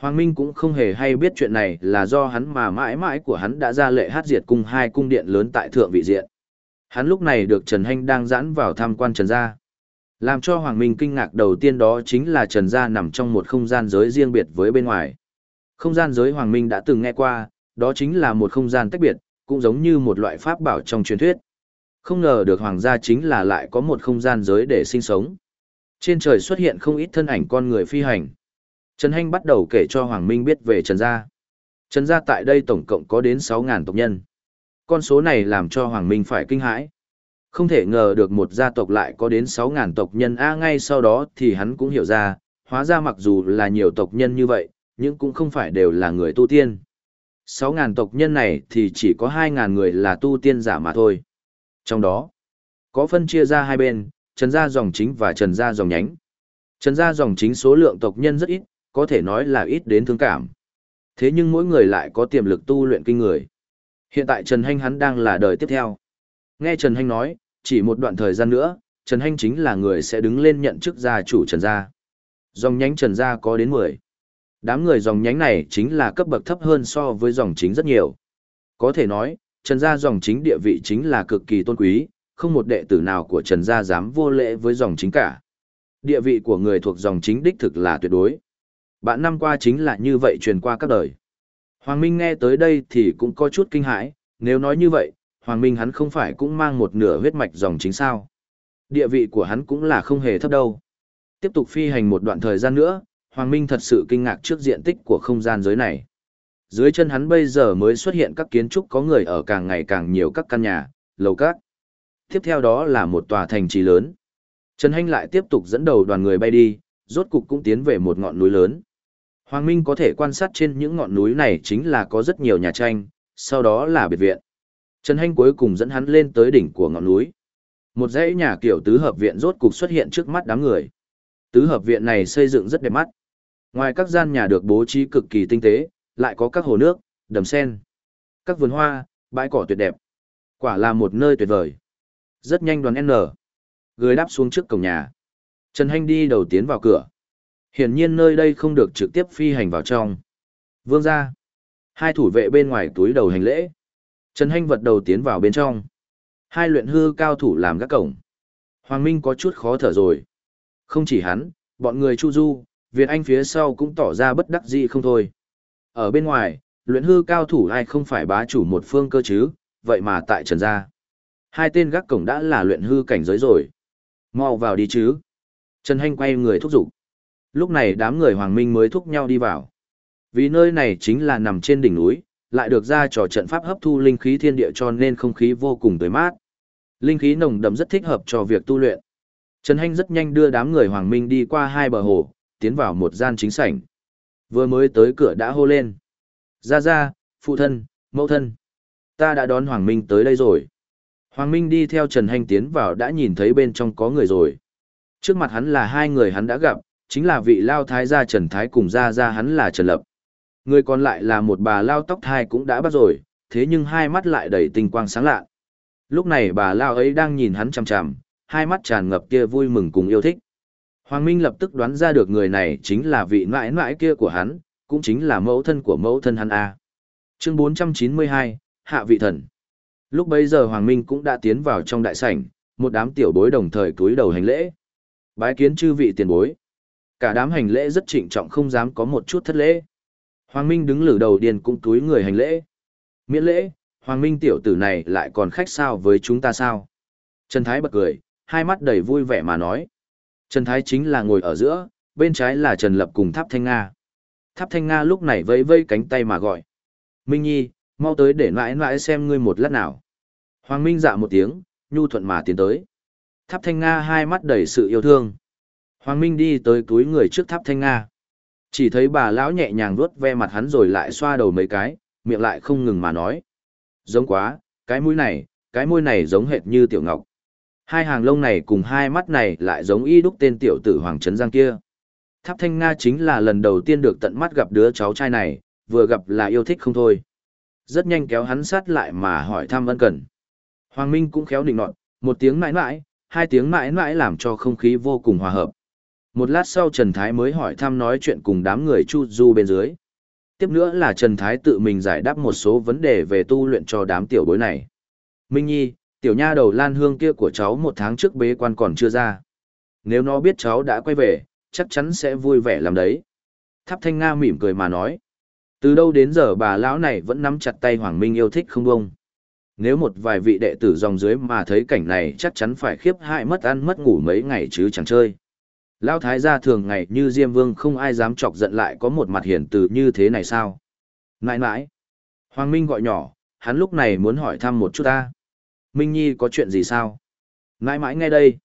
Hoàng Minh cũng không hề hay biết chuyện này là do hắn mà mãi mãi của hắn đã ra lệ hát diệt cung hai cung điện lớn tại thượng vị diện. Hắn lúc này được Trần Hanh đang dẫn vào tham quan Trần Gia. Làm cho Hoàng Minh kinh ngạc đầu tiên đó chính là Trần Gia nằm trong một không gian giới riêng biệt với bên ngoài. Không gian giới Hoàng Minh đã từng nghe qua, đó chính là một không gian tách biệt, cũng giống như một loại pháp bảo trong truyền thuyết. Không ngờ được Hoàng gia chính là lại có một không gian giới để sinh sống. Trên trời xuất hiện không ít thân ảnh con người phi hành. Trần Hanh bắt đầu kể cho Hoàng Minh biết về Trần Gia. Trần Gia tại đây tổng cộng có đến 6.000 tộc nhân con số này làm cho Hoàng Minh phải kinh hãi. Không thể ngờ được một gia tộc lại có đến 6.000 tộc nhân A ngay sau đó thì hắn cũng hiểu ra, hóa ra mặc dù là nhiều tộc nhân như vậy, nhưng cũng không phải đều là người tu tiên. 6.000 tộc nhân này thì chỉ có 2.000 người là tu tiên giả mà thôi. Trong đó, có phân chia ra hai bên, trần gia dòng chính và trần gia dòng nhánh. Trần gia dòng chính số lượng tộc nhân rất ít, có thể nói là ít đến thương cảm. Thế nhưng mỗi người lại có tiềm lực tu luyện kinh người. Hiện tại Trần Hanh hắn đang là đời tiếp theo. Nghe Trần Hanh nói, chỉ một đoạn thời gian nữa, Trần Hanh chính là người sẽ đứng lên nhận chức gia chủ Trần Gia. Dòng nhánh Trần Gia có đến 10. Đám người dòng nhánh này chính là cấp bậc thấp hơn so với dòng chính rất nhiều. Có thể nói, Trần Gia dòng chính địa vị chính là cực kỳ tôn quý, không một đệ tử nào của Trần Gia dám vô lễ với dòng chính cả. Địa vị của người thuộc dòng chính đích thực là tuyệt đối. Bạn năm qua chính là như vậy truyền qua các đời. Hoàng Minh nghe tới đây thì cũng có chút kinh hãi, nếu nói như vậy, Hoàng Minh hắn không phải cũng mang một nửa huyết mạch dòng chính sao. Địa vị của hắn cũng là không hề thấp đâu. Tiếp tục phi hành một đoạn thời gian nữa, Hoàng Minh thật sự kinh ngạc trước diện tích của không gian giới này. Dưới chân hắn bây giờ mới xuất hiện các kiến trúc có người ở càng ngày càng nhiều các căn nhà, lầu các. Tiếp theo đó là một tòa thành trì lớn. Trần Hanh lại tiếp tục dẫn đầu đoàn người bay đi, rốt cục cũng tiến về một ngọn núi lớn. Hoàng Minh có thể quan sát trên những ngọn núi này chính là có rất nhiều nhà tranh, sau đó là biệt viện. Trần Hanh cuối cùng dẫn hắn lên tới đỉnh của ngọn núi. Một dãy nhà kiểu tứ hợp viện rốt cục xuất hiện trước mắt đám người. Tứ hợp viện này xây dựng rất đẹp mắt. Ngoài các gian nhà được bố trí cực kỳ tinh tế, lại có các hồ nước, đầm sen, các vườn hoa, bãi cỏ tuyệt đẹp. Quả là một nơi tuyệt vời. Rất nhanh đoàn N. Người đáp xuống trước cổng nhà. Trần Hanh đi đầu tiến vào cửa. Hiển nhiên nơi đây không được trực tiếp phi hành vào trong. Vương ra. Hai thủ vệ bên ngoài túi đầu hành lễ. Trần Hanh vật đầu tiến vào bên trong. Hai luyện hư cao thủ làm các cổng. Hoàng Minh có chút khó thở rồi. Không chỉ hắn, bọn người Chu Du, Việt Anh phía sau cũng tỏ ra bất đắc dĩ không thôi. Ở bên ngoài, luyện hư cao thủ ai không phải bá chủ một phương cơ chứ, vậy mà tại Trần Gia. Hai tên gác cổng đã là luyện hư cảnh giới rồi. Mau vào đi chứ. Trần Hanh quay người thúc giục. Lúc này đám người Hoàng Minh mới thúc nhau đi vào. Vì nơi này chính là nằm trên đỉnh núi, lại được ra trò trận pháp hấp thu linh khí thiên địa cho nên không khí vô cùng tươi mát. Linh khí nồng đậm rất thích hợp cho việc tu luyện. Trần Hanh rất nhanh đưa đám người Hoàng Minh đi qua hai bờ hồ, tiến vào một gian chính sảnh. Vừa mới tới cửa đã hô lên. Ra ra, phụ thân, mẫu thân. Ta đã đón Hoàng Minh tới đây rồi. Hoàng Minh đi theo Trần Hanh tiến vào đã nhìn thấy bên trong có người rồi. Trước mặt hắn là hai người hắn đã gặp, chính là vị lao thái gia Trần Thái cùng ra ra hắn là Trần Lập. Người còn lại là một bà lao tóc thai cũng đã bắt rồi, thế nhưng hai mắt lại đầy tinh quang sáng lạ. Lúc này bà lao ấy đang nhìn hắn chằm chằm, hai mắt tràn ngập kia vui mừng cùng yêu thích. Hoàng Minh lập tức đoán ra được người này chính là vị mãi mãi kia của hắn, cũng chính là mẫu thân của mẫu thân hắn A. Chương 492, Hạ vị thần. Lúc bấy giờ Hoàng Minh cũng đã tiến vào trong đại sảnh, một đám tiểu bối đồng thời cúi đầu hành lễ. Bái kiến chư vị tiền bối. Cả đám hành lễ rất trịnh trọng không dám có một chút thất lễ. Hoàng Minh đứng lử đầu điền cũng túi người hành lễ. Miễn lễ, Hoàng Minh tiểu tử này lại còn khách sao với chúng ta sao? Trần Thái bật cười, hai mắt đầy vui vẻ mà nói. Trần Thái chính là ngồi ở giữa, bên trái là Trần Lập cùng Tháp Thanh Nga. Tháp Thanh Nga lúc này vẫy vẫy cánh tay mà gọi. Minh Nhi, mau tới để mãi mãi xem ngươi một lát nào. Hoàng Minh dạ một tiếng, nhu thuận mà tiến tới. Tháp Thanh Nga hai mắt đầy sự yêu thương. Hoàng Minh đi tới túi người trước Tháp Thanh Nga. Chỉ thấy bà lão nhẹ nhàng vuốt ve mặt hắn rồi lại xoa đầu mấy cái, miệng lại không ngừng mà nói. Giống quá, cái mũi này, cái môi này giống hệt như tiểu ngọc. Hai hàng lông này cùng hai mắt này lại giống y đúc tên tiểu tử Hoàng Trấn Giang kia. Tháp Thanh Nga chính là lần đầu tiên được tận mắt gặp đứa cháu trai này, vừa gặp là yêu thích không thôi. Rất nhanh kéo hắn sát lại mà hỏi thăm ân cần. Hoàng Minh cũng khéo định nọt, một tiếng mãi mãi, hai tiếng mãi mãi làm cho không khí vô cùng hòa hợp. Một lát sau Trần Thái mới hỏi thăm nói chuyện cùng đám người Chu Du bên dưới. Tiếp nữa là Trần Thái tự mình giải đáp một số vấn đề về tu luyện cho đám tiểu bối này. Minh Nhi, tiểu nha đầu lan hương kia của cháu một tháng trước bế quan còn chưa ra. Nếu nó biết cháu đã quay về, chắc chắn sẽ vui vẻ làm đấy. Tháp Thanh Nga mỉm cười mà nói. Từ đâu đến giờ bà lão này vẫn nắm chặt tay Hoàng Minh yêu thích không bông. Nếu một vài vị đệ tử dòng dưới mà thấy cảnh này chắc chắn phải khiếp hại mất ăn mất ngủ mấy ngày chứ chẳng chơi. Lão thái gia thường ngày như Diêm Vương không ai dám chọc giận lại có một mặt hiển từ như thế này sao? Nãi nãi. Hoàng Minh gọi nhỏ, hắn lúc này muốn hỏi thăm một chút ta. Minh Nhi có chuyện gì sao? Nãi mãi nghe đây.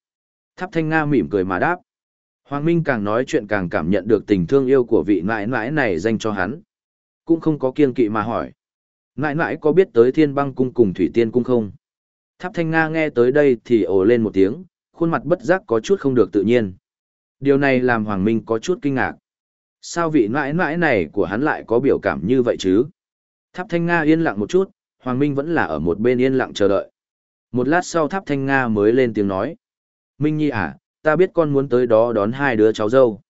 Tháp Thanh Nga mỉm cười mà đáp. Hoàng Minh càng nói chuyện càng cảm nhận được tình thương yêu của vị nãi nãi này dành cho hắn. Cũng không có kiên kỵ mà hỏi. Nãi nãi có biết tới thiên băng cung cùng thủy tiên cung không? Tháp Thanh Nga nghe tới đây thì ồ lên một tiếng, khuôn mặt bất giác có chút không được tự nhiên. Điều này làm Hoàng Minh có chút kinh ngạc. Sao vị nãi nãi này của hắn lại có biểu cảm như vậy chứ? Tháp Thanh Nga yên lặng một chút, Hoàng Minh vẫn là ở một bên yên lặng chờ đợi. Một lát sau Tháp Thanh Nga mới lên tiếng nói. Minh Nhi à, ta biết con muốn tới đó đón hai đứa cháu dâu.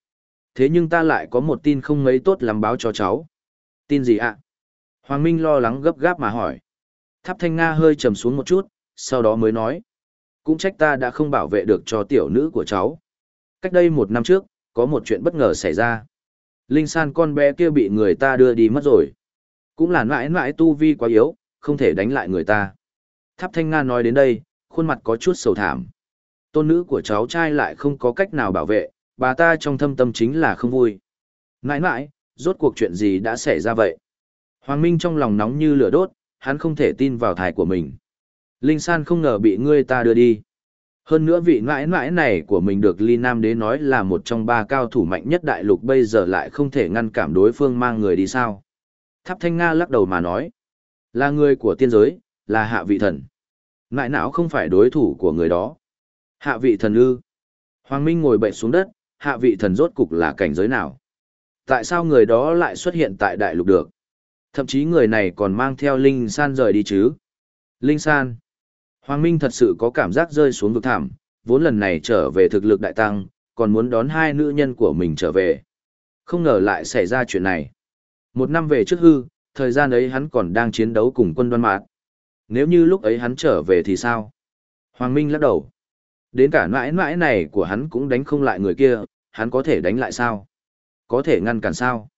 Thế nhưng ta lại có một tin không mấy tốt làm báo cho cháu. Tin gì ạ? Hoàng Minh lo lắng gấp gáp mà hỏi. Tháp Thanh Nga hơi trầm xuống một chút, sau đó mới nói. Cũng trách ta đã không bảo vệ được cho tiểu nữ của cháu. Cách đây một năm trước, có một chuyện bất ngờ xảy ra. Linh san con bé kia bị người ta đưa đi mất rồi. Cũng là mãi mãi tu vi quá yếu, không thể đánh lại người ta. Tháp Thanh Nga nói đến đây, khuôn mặt có chút sầu thảm. Tôn nữ của cháu trai lại không có cách nào bảo vệ, bà ta trong thâm tâm chính là không vui. Nãi nãi, rốt cuộc chuyện gì đã xảy ra vậy? Hoàng Minh trong lòng nóng như lửa đốt, hắn không thể tin vào thải của mình. Linh San không ngờ bị ngươi ta đưa đi. Hơn nữa vị nãi nãi này của mình được Ly Nam Đế nói là một trong ba cao thủ mạnh nhất đại lục bây giờ lại không thể ngăn cảm đối phương mang người đi sao. Tháp Thanh Nga lắc đầu mà nói. Là người của tiên giới, là hạ vị thần. Ngại não không phải đối thủ của người đó. Hạ vị thần ư. Hoàng Minh ngồi bệnh xuống đất, hạ vị thần rốt cục là cảnh giới nào? Tại sao người đó lại xuất hiện tại đại lục được? Thậm chí người này còn mang theo Linh San rời đi chứ? Linh San. Hoàng Minh thật sự có cảm giác rơi xuống vực thảm, vốn lần này trở về thực lực đại tăng, còn muốn đón hai nữ nhân của mình trở về. Không ngờ lại xảy ra chuyện này. Một năm về trước hư, thời gian ấy hắn còn đang chiến đấu cùng quân đoan mạc. Nếu như lúc ấy hắn trở về thì sao? Hoàng Minh lắc đầu. Đến cả mãi mãi này của hắn cũng đánh không lại người kia, hắn có thể đánh lại sao? Có thể ngăn cản sao?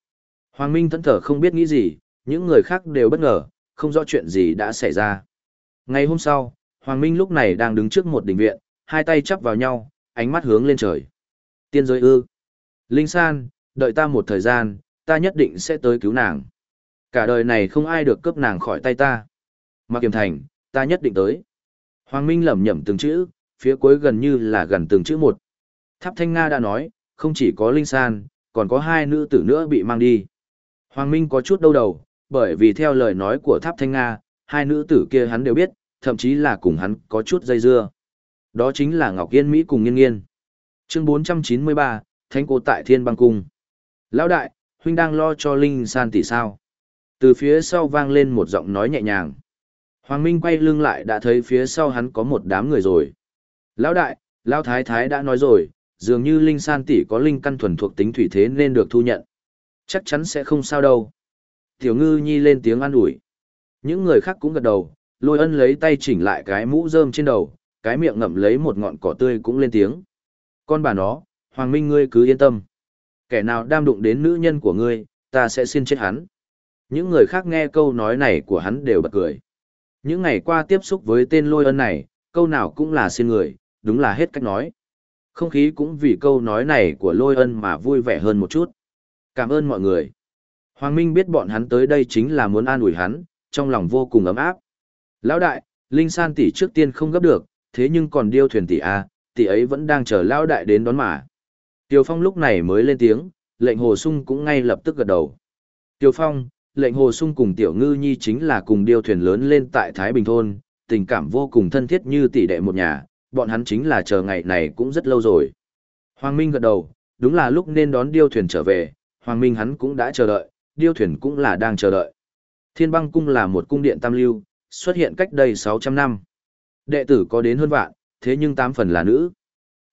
Hoàng Minh thẫn thờ không biết nghĩ gì, những người khác đều bất ngờ, không rõ chuyện gì đã xảy ra. Ngày hôm sau, Hoàng Minh lúc này đang đứng trước một đình viện, hai tay chắp vào nhau, ánh mắt hướng lên trời. Tiên giới ư. Linh San, đợi ta một thời gian, ta nhất định sẽ tới cứu nàng. Cả đời này không ai được cướp nàng khỏi tay ta. Mặc Kiềm Thành, ta nhất định tới. Hoàng Minh lẩm nhẩm từng chữ, phía cuối gần như là gần từng chữ một. Tháp Thanh Nga đã nói, không chỉ có Linh San, còn có hai nữ tử nữa bị mang đi. Hoàng Minh có chút đau đầu, bởi vì theo lời nói của Tháp Thanh Nga, hai nữ tử kia hắn đều biết, thậm chí là cùng hắn có chút dây dưa. Đó chính là Ngọc Yên Mỹ cùng Nghiên Nghiên. Chương 493, Thánh Cô tại Thiên Băng Cung. Lão đại, huynh đang lo cho Linh San tỷ sao? Từ phía sau vang lên một giọng nói nhẹ nhàng. Hoàng Minh quay lưng lại đã thấy phía sau hắn có một đám người rồi. Lão đại, Lão Thái Thái đã nói rồi, dường như Linh San tỷ có linh căn thuần thuộc tính thủy thế nên được thu nhận. Chắc chắn sẽ không sao đâu. Tiểu ngư nhi lên tiếng an ủi. Những người khác cũng gật đầu, lôi ân lấy tay chỉnh lại cái mũ rơm trên đầu, cái miệng ngậm lấy một ngọn cỏ tươi cũng lên tiếng. Con bà nó, Hoàng Minh ngươi cứ yên tâm. Kẻ nào đam đụng đến nữ nhân của ngươi, ta sẽ xin chết hắn. Những người khác nghe câu nói này của hắn đều bật cười. Những ngày qua tiếp xúc với tên lôi ân này, câu nào cũng là xin người, đúng là hết cách nói. Không khí cũng vì câu nói này của lôi ân mà vui vẻ hơn một chút. Cảm ơn mọi người. Hoàng Minh biết bọn hắn tới đây chính là muốn an ủi hắn, trong lòng vô cùng ấm áp. Lão đại, Linh San tỷ trước tiên không gấp được, thế nhưng còn điêu thuyền tỷ A, tỷ ấy vẫn đang chờ lão đại đến đón mà. Tiêu Phong lúc này mới lên tiếng, lệnh Hồ Sung cũng ngay lập tức gật đầu. Tiêu Phong, lệnh Hồ Sung cùng Tiểu Ngư Nhi chính là cùng điêu thuyền lớn lên tại Thái Bình Thôn, tình cảm vô cùng thân thiết như tỷ đệ một nhà, bọn hắn chính là chờ ngày này cũng rất lâu rồi. Hoàng Minh gật đầu, đúng là lúc nên đón điêu thuyền trở về, Hoàng Minh hắn cũng đã chờ đợi, điêu thuyền cũng là đang chờ đợi. Thiên băng cung là một cung điện tam lưu, xuất hiện cách đây 600 năm. Đệ tử có đến hơn vạn, thế nhưng tám phần là nữ.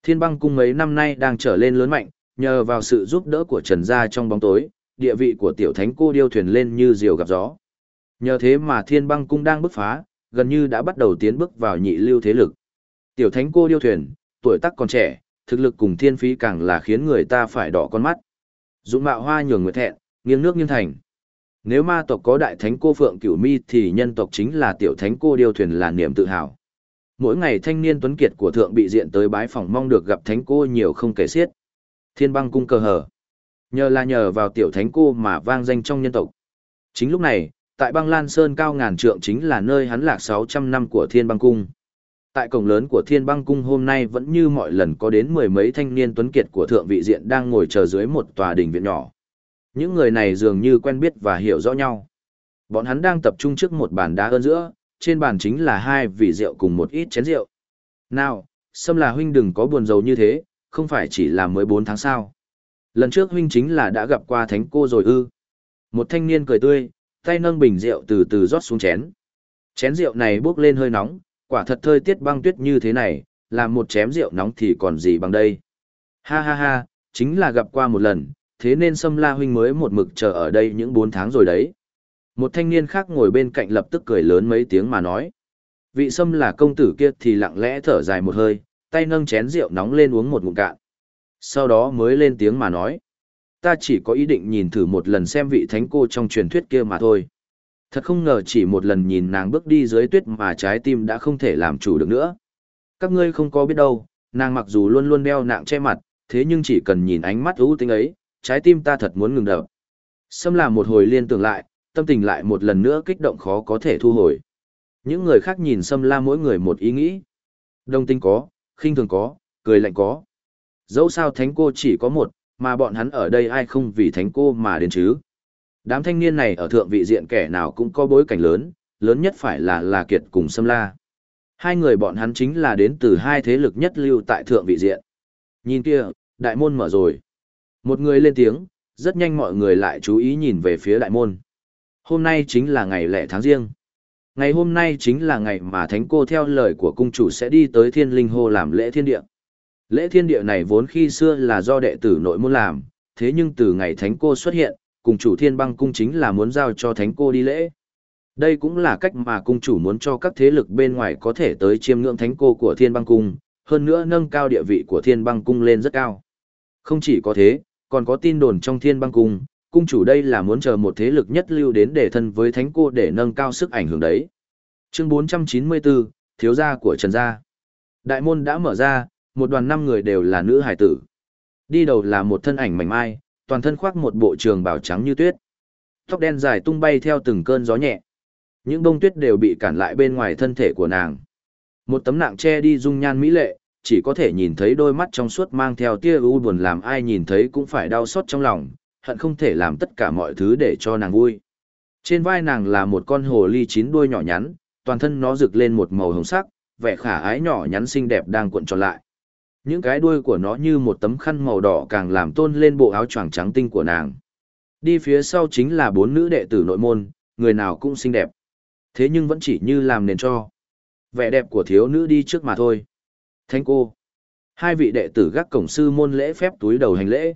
Thiên băng cung mấy năm nay đang trở lên lớn mạnh, nhờ vào sự giúp đỡ của Trần Gia trong bóng tối, địa vị của tiểu thánh cô điêu thuyền lên như diều gặp gió. Nhờ thế mà thiên băng cung đang bứt phá, gần như đã bắt đầu tiến bước vào nhị lưu thế lực. Tiểu thánh cô điêu thuyền, tuổi tác còn trẻ, thực lực cùng thiên phí càng là khiến người ta phải đỏ con mắt. Dũng mạo hoa nhường người thẹn, nghiêng nước nghiêng thành. Nếu ma tộc có đại thánh cô Phượng Cửu Mi thì nhân tộc chính là tiểu thánh cô điêu thuyền là niềm tự hào. Mỗi ngày thanh niên tuấn kiệt của thượng bị diện tới bái phòng mong được gặp thánh cô nhiều không kể xiết. Thiên băng cung cờ hở. Nhờ là nhờ vào tiểu thánh cô mà vang danh trong nhân tộc. Chính lúc này, tại băng lan sơn cao ngàn trượng chính là nơi hắn lạc 600 năm của thiên băng cung. Tại cổng lớn của thiên băng cung hôm nay vẫn như mọi lần có đến mười mấy thanh niên tuấn kiệt của thượng vị diện đang ngồi chờ dưới một tòa đình viện nhỏ. Những người này dường như quen biết và hiểu rõ nhau. Bọn hắn đang tập trung trước một bàn đá ơn giữa, trên bàn chính là hai vị rượu cùng một ít chén rượu. Nào, Sâm là huynh đừng có buồn rầu như thế, không phải chỉ là mới 4 tháng sao. Lần trước huynh chính là đã gặp qua thánh cô rồi ư. Một thanh niên cười tươi, tay nâng bình rượu từ từ rót xuống chén. Chén rượu này bốc lên hơi nóng, quả thật thời tiết băng tuyết như thế này, làm một chén rượu nóng thì còn gì bằng đây. Ha ha ha, chính là gặp qua một lần, thế nên Sâm La huynh mới một mực chờ ở đây những 4 tháng rồi đấy. Một thanh niên khác ngồi bên cạnh lập tức cười lớn mấy tiếng mà nói. Vị Sâm là công tử kia thì lặng lẽ thở dài một hơi, tay nâng chén rượu nóng lên uống một ngụm cạn. Sau đó mới lên tiếng mà nói. Ta chỉ có ý định nhìn thử một lần xem vị thánh cô trong truyền thuyết kia mà thôi. Thật không ngờ chỉ một lần nhìn nàng bước đi dưới tuyết mà trái tim đã không thể làm chủ được nữa. Các ngươi không có biết đâu, nàng mặc dù luôn luôn đeo nạng che mặt, thế nhưng chỉ cần nhìn ánh mắt ưu tính ấy, trái tim ta thật muốn ngừng đập. Xâm làm một hồi liên tưởng lại, tâm tình lại một lần nữa kích động khó có thể thu hồi. Những người khác nhìn Sâm La mỗi người một ý nghĩ. Đông tinh có, khinh thường có, cười lạnh có. Dẫu sao thánh cô chỉ có một, mà bọn hắn ở đây ai không vì thánh cô mà đến chứ. Đám thanh niên này ở thượng vị diện kẻ nào cũng có bối cảnh lớn, lớn nhất phải là là kiệt cùng xâm la. Hai người bọn hắn chính là đến từ hai thế lực nhất lưu tại thượng vị diện. Nhìn kia, đại môn mở rồi. Một người lên tiếng, rất nhanh mọi người lại chú ý nhìn về phía đại môn. Hôm nay chính là ngày lẻ tháng riêng. Ngày hôm nay chính là ngày mà thánh cô theo lời của cung chủ sẽ đi tới thiên linh hô làm lễ thiên địa. Lễ thiên địa này vốn khi xưa là do đệ tử nội môn làm, thế nhưng từ ngày thánh cô xuất hiện, cung chủ thiên băng cung chính là muốn giao cho thánh cô đi lễ. Đây cũng là cách mà cung chủ muốn cho các thế lực bên ngoài có thể tới chiêm ngưỡng thánh cô của thiên băng cung, hơn nữa nâng cao địa vị của thiên băng cung lên rất cao. Không chỉ có thế, còn có tin đồn trong thiên băng cung, cung chủ đây là muốn chờ một thế lực nhất lưu đến để thân với thánh cô để nâng cao sức ảnh hưởng đấy. Chương 494, Thiếu gia của Trần Gia Đại môn đã mở ra, một đoàn năm người đều là nữ hải tử. Đi đầu là một thân ảnh mảnh mai, toàn thân khoác một bộ trường bào trắng như tuyết. Tóc đen dài tung bay theo từng cơn gió nhẹ. Những bông tuyết đều bị cản lại bên ngoài thân thể của nàng. Một tấm nạng che đi dung nhan mỹ lệ, chỉ có thể nhìn thấy đôi mắt trong suốt mang theo tia u buồn làm ai nhìn thấy cũng phải đau xót trong lòng, hận không thể làm tất cả mọi thứ để cho nàng vui. Trên vai nàng là một con hồ ly chín đuôi nhỏ nhắn, toàn thân nó rực lên một màu hồng sắc, vẻ khả ái nhỏ nhắn xinh đẹp đang cuộn tròn lại. Những cái đuôi của nó như một tấm khăn màu đỏ càng làm tôn lên bộ áo choàng trắng tinh của nàng. Đi phía sau chính là bốn nữ đệ tử nội môn, người nào cũng xinh đẹp. Thế nhưng vẫn chỉ như làm nền cho. Vẻ đẹp của thiếu nữ đi trước mà thôi. Thánh cô. Hai vị đệ tử gác cổng sư môn lễ phép túi đầu hành lễ.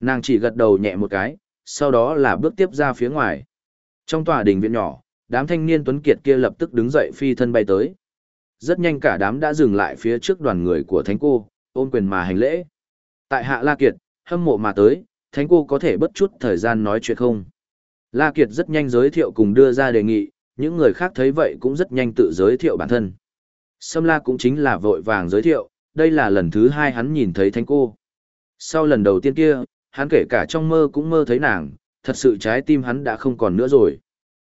Nàng chỉ gật đầu nhẹ một cái, sau đó là bước tiếp ra phía ngoài. Trong tòa đình viện nhỏ, đám thanh niên tuấn kiệt kia lập tức đứng dậy phi thân bay tới. Rất nhanh cả đám đã dừng lại phía trước đoàn người của thánh cô, ôm quyền mà hành lễ. Tại hạ La Kiệt, hâm mộ mà tới, thánh cô có thể bất chút thời gian nói chuyện không? La Kiệt rất nhanh giới thiệu cùng đưa ra đề nghị, những người khác thấy vậy cũng rất nhanh tự giới thiệu bản thân. Sâm La cũng chính là vội vàng giới thiệu, đây là lần thứ hai hắn nhìn thấy thánh cô. Sau lần đầu tiên kia, hắn kể cả trong mơ cũng mơ thấy nàng, thật sự trái tim hắn đã không còn nữa rồi.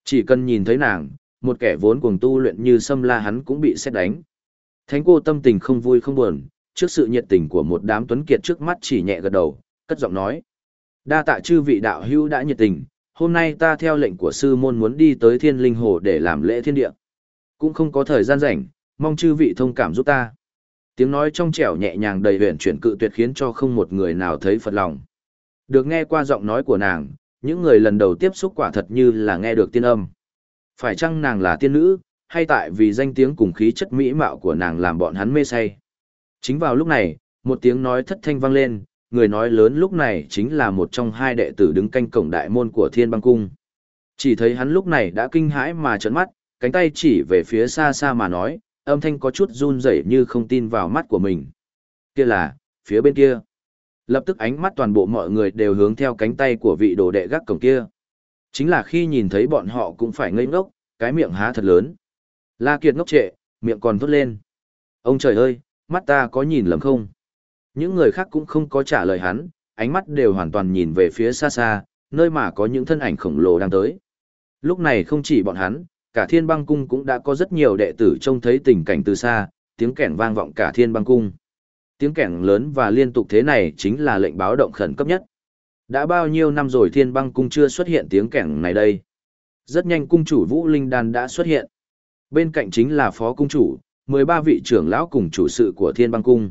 Chỉ cần nhìn thấy nàng, một kẻ vốn cuồng tu luyện như Sâm La hắn cũng bị xét đánh. Thánh cô tâm tình không vui không buồn, trước sự nhiệt tình của một đám tuấn kiệt trước mắt chỉ nhẹ gật đầu, cất giọng nói. Đa tạ chư vị đạo hữu đã nhiệt tình, hôm nay ta theo lệnh của sư môn muốn đi tới thiên linh hồ để làm lễ thiên địa. Cũng không có thời gian rảnh, mong chư vị thông cảm giúp ta. Tiếng nói trong trẻo nhẹ nhàng đầy huyền chuyển cự tuyệt khiến cho không một người nào thấy phật lòng. Được nghe qua giọng nói của nàng, những người lần đầu tiếp xúc quả thật như là nghe được tiên âm. Phải chăng nàng là tiên nữ, hay tại vì danh tiếng cùng khí chất mỹ mạo của nàng làm bọn hắn mê say? Chính vào lúc này, một tiếng nói thất thanh vang lên, người nói lớn lúc này chính là một trong hai đệ tử đứng canh cổng đại môn của thiên băng cung. Chỉ thấy hắn lúc này đã kinh hãi mà trợn mắt, cánh tay chỉ về phía xa xa mà nói, âm thanh có chút run rẩy như không tin vào mắt của mình. Kia là, phía bên kia. Lập tức ánh mắt toàn bộ mọi người đều hướng theo cánh tay của vị đồ đệ gác cổng kia. Chính là khi nhìn thấy bọn họ cũng phải ngây ngốc, cái miệng há thật lớn. La Kiệt ngốc trệ, miệng còn thốt lên. Ông trời ơi, mắt ta có nhìn lầm không? Những người khác cũng không có trả lời hắn, ánh mắt đều hoàn toàn nhìn về phía xa xa, nơi mà có những thân ảnh khổng lồ đang tới. Lúc này không chỉ bọn hắn, cả thiên băng cung cũng đã có rất nhiều đệ tử trông thấy tình cảnh từ xa, tiếng kẻn vang vọng cả thiên băng cung. Tiếng kẻn lớn và liên tục thế này chính là lệnh báo động khẩn cấp nhất. Đã bao nhiêu năm rồi thiên băng cung chưa xuất hiện tiếng kẻn này đây. Rất nhanh cung chủ Vũ Linh Đan đã xuất hiện. Bên cạnh chính là phó cung chủ, 13 vị trưởng lão cùng chủ sự của thiên băng cung.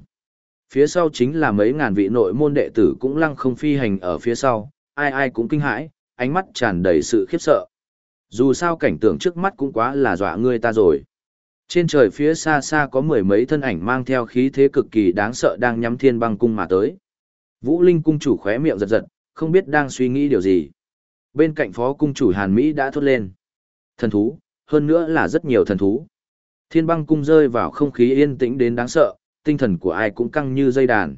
Phía sau chính là mấy ngàn vị nội môn đệ tử cũng lăng không phi hành ở phía sau, ai ai cũng kinh hãi, ánh mắt tràn đầy sự khiếp sợ. Dù sao cảnh tượng trước mắt cũng quá là dọa người ta rồi. Trên trời phía xa xa có mười mấy thân ảnh mang theo khí thế cực kỳ đáng sợ đang nhắm thiên băng cung mà tới. Vũ Linh cung chủ khóe miệng giật giật, không biết đang suy nghĩ điều gì. Bên cạnh phó cung chủ Hàn Mỹ đã thốt lên. Thần thú, hơn nữa là rất nhiều thần thú. Thiên băng cung rơi vào không khí yên tĩnh đến đáng sợ, tinh thần của ai cũng căng như dây đàn.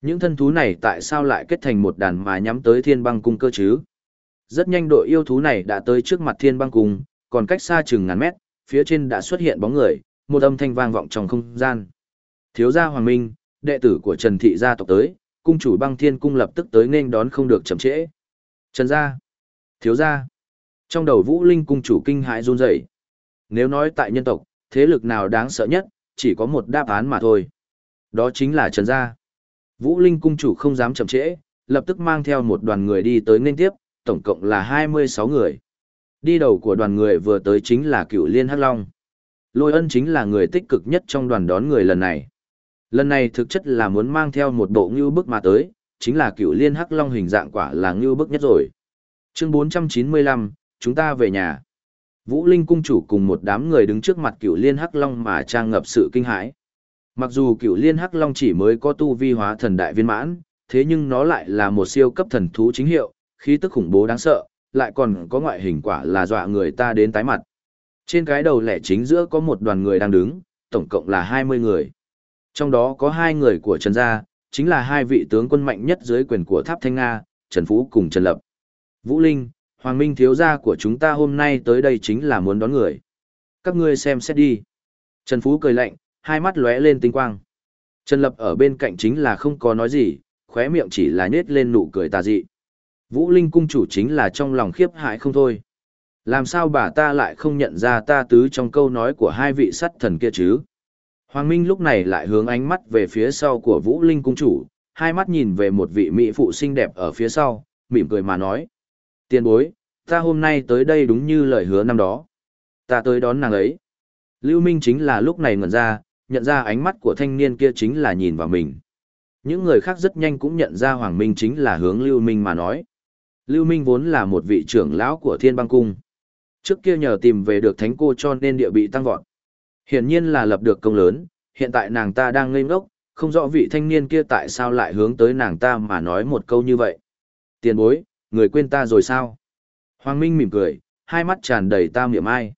Những thân thú này tại sao lại kết thành một đàn mà nhắm tới thiên băng cung cơ chứ? Rất nhanh đội yêu thú này đã tới trước mặt thiên băng cung, còn cách xa chừng ngàn mét, phía trên đã xuất hiện bóng người, một âm thanh vang vọng trong không gian. Thiếu gia Hoàng Minh, đệ tử của Trần Thị gia tộc tới, cung chủ băng thiên cung lập tức tới nên đón không được chậm trễ. Trần gia, thiếu gia. Trong đầu Vũ Linh cung chủ kinh hãi run rẩy. Nếu nói tại nhân tộc, thế lực nào đáng sợ nhất, chỉ có một đáp án mà thôi. Đó chính là Trần Gia. Vũ Linh cung chủ không dám chậm trễ, lập tức mang theo một đoàn người đi tới nên tiếp, tổng cộng là 26 người. Đi đầu của đoàn người vừa tới chính là cựu liên hắc long. Lôi ân chính là người tích cực nhất trong đoàn đón người lần này. Lần này thực chất là muốn mang theo một bộ ngưu bức mà tới, chính là cựu liên hắc long hình dạng quả là ngưu bức nhất rồi. Chương 495, chúng ta về nhà. Vũ Linh cung chủ cùng một đám người đứng trước mặt cựu liên hắc long mà trang ngập sự kinh hãi. Mặc dù cựu liên hắc long chỉ mới có tu vi hóa thần đại viên mãn, thế nhưng nó lại là một siêu cấp thần thú chính hiệu, khí tức khủng bố đáng sợ, lại còn có ngoại hình quả là dọa người ta đến tái mặt. Trên cái đầu lẻ chính giữa có một đoàn người đang đứng, tổng cộng là 20 người. Trong đó có hai người của Trần Gia, chính là hai vị tướng quân mạnh nhất dưới quyền của Tháp Thanh Nga, Trần Phú cùng Trần Lập. Vũ Linh, Hoàng Minh thiếu gia của chúng ta hôm nay tới đây chính là muốn đón người. Các ngươi xem xét đi. Trần Phú cười lạnh, hai mắt lóe lên tinh quang. Trần Lập ở bên cạnh chính là không có nói gì, khóe miệng chỉ là nhếch lên nụ cười tà dị. Vũ Linh cung chủ chính là trong lòng khiếp hại không thôi. Làm sao bà ta lại không nhận ra ta tứ trong câu nói của hai vị sắt thần kia chứ? Hoàng Minh lúc này lại hướng ánh mắt về phía sau của Vũ Linh cung chủ, hai mắt nhìn về một vị mỹ phụ xinh đẹp ở phía sau, mỉm cười mà nói. Tiên bối, ta hôm nay tới đây đúng như lời hứa năm đó. Ta tới đón nàng ấy. Lưu Minh chính là lúc này ngẩn ra, nhận ra ánh mắt của thanh niên kia chính là nhìn vào mình. Những người khác rất nhanh cũng nhận ra Hoàng Minh chính là hướng Lưu Minh mà nói. Lưu Minh vốn là một vị trưởng lão của Thiên Bang Cung. Trước kia nhờ tìm về được thánh cô cho nên địa bị tăng vọt. Hiển nhiên là lập được công lớn, hiện tại nàng ta đang ngây ngốc, không rõ vị thanh niên kia tại sao lại hướng tới nàng ta mà nói một câu như vậy. Tiền bối, người quên ta rồi sao? Hoàng Minh mỉm cười, hai mắt tràn đầy ta miệng ai.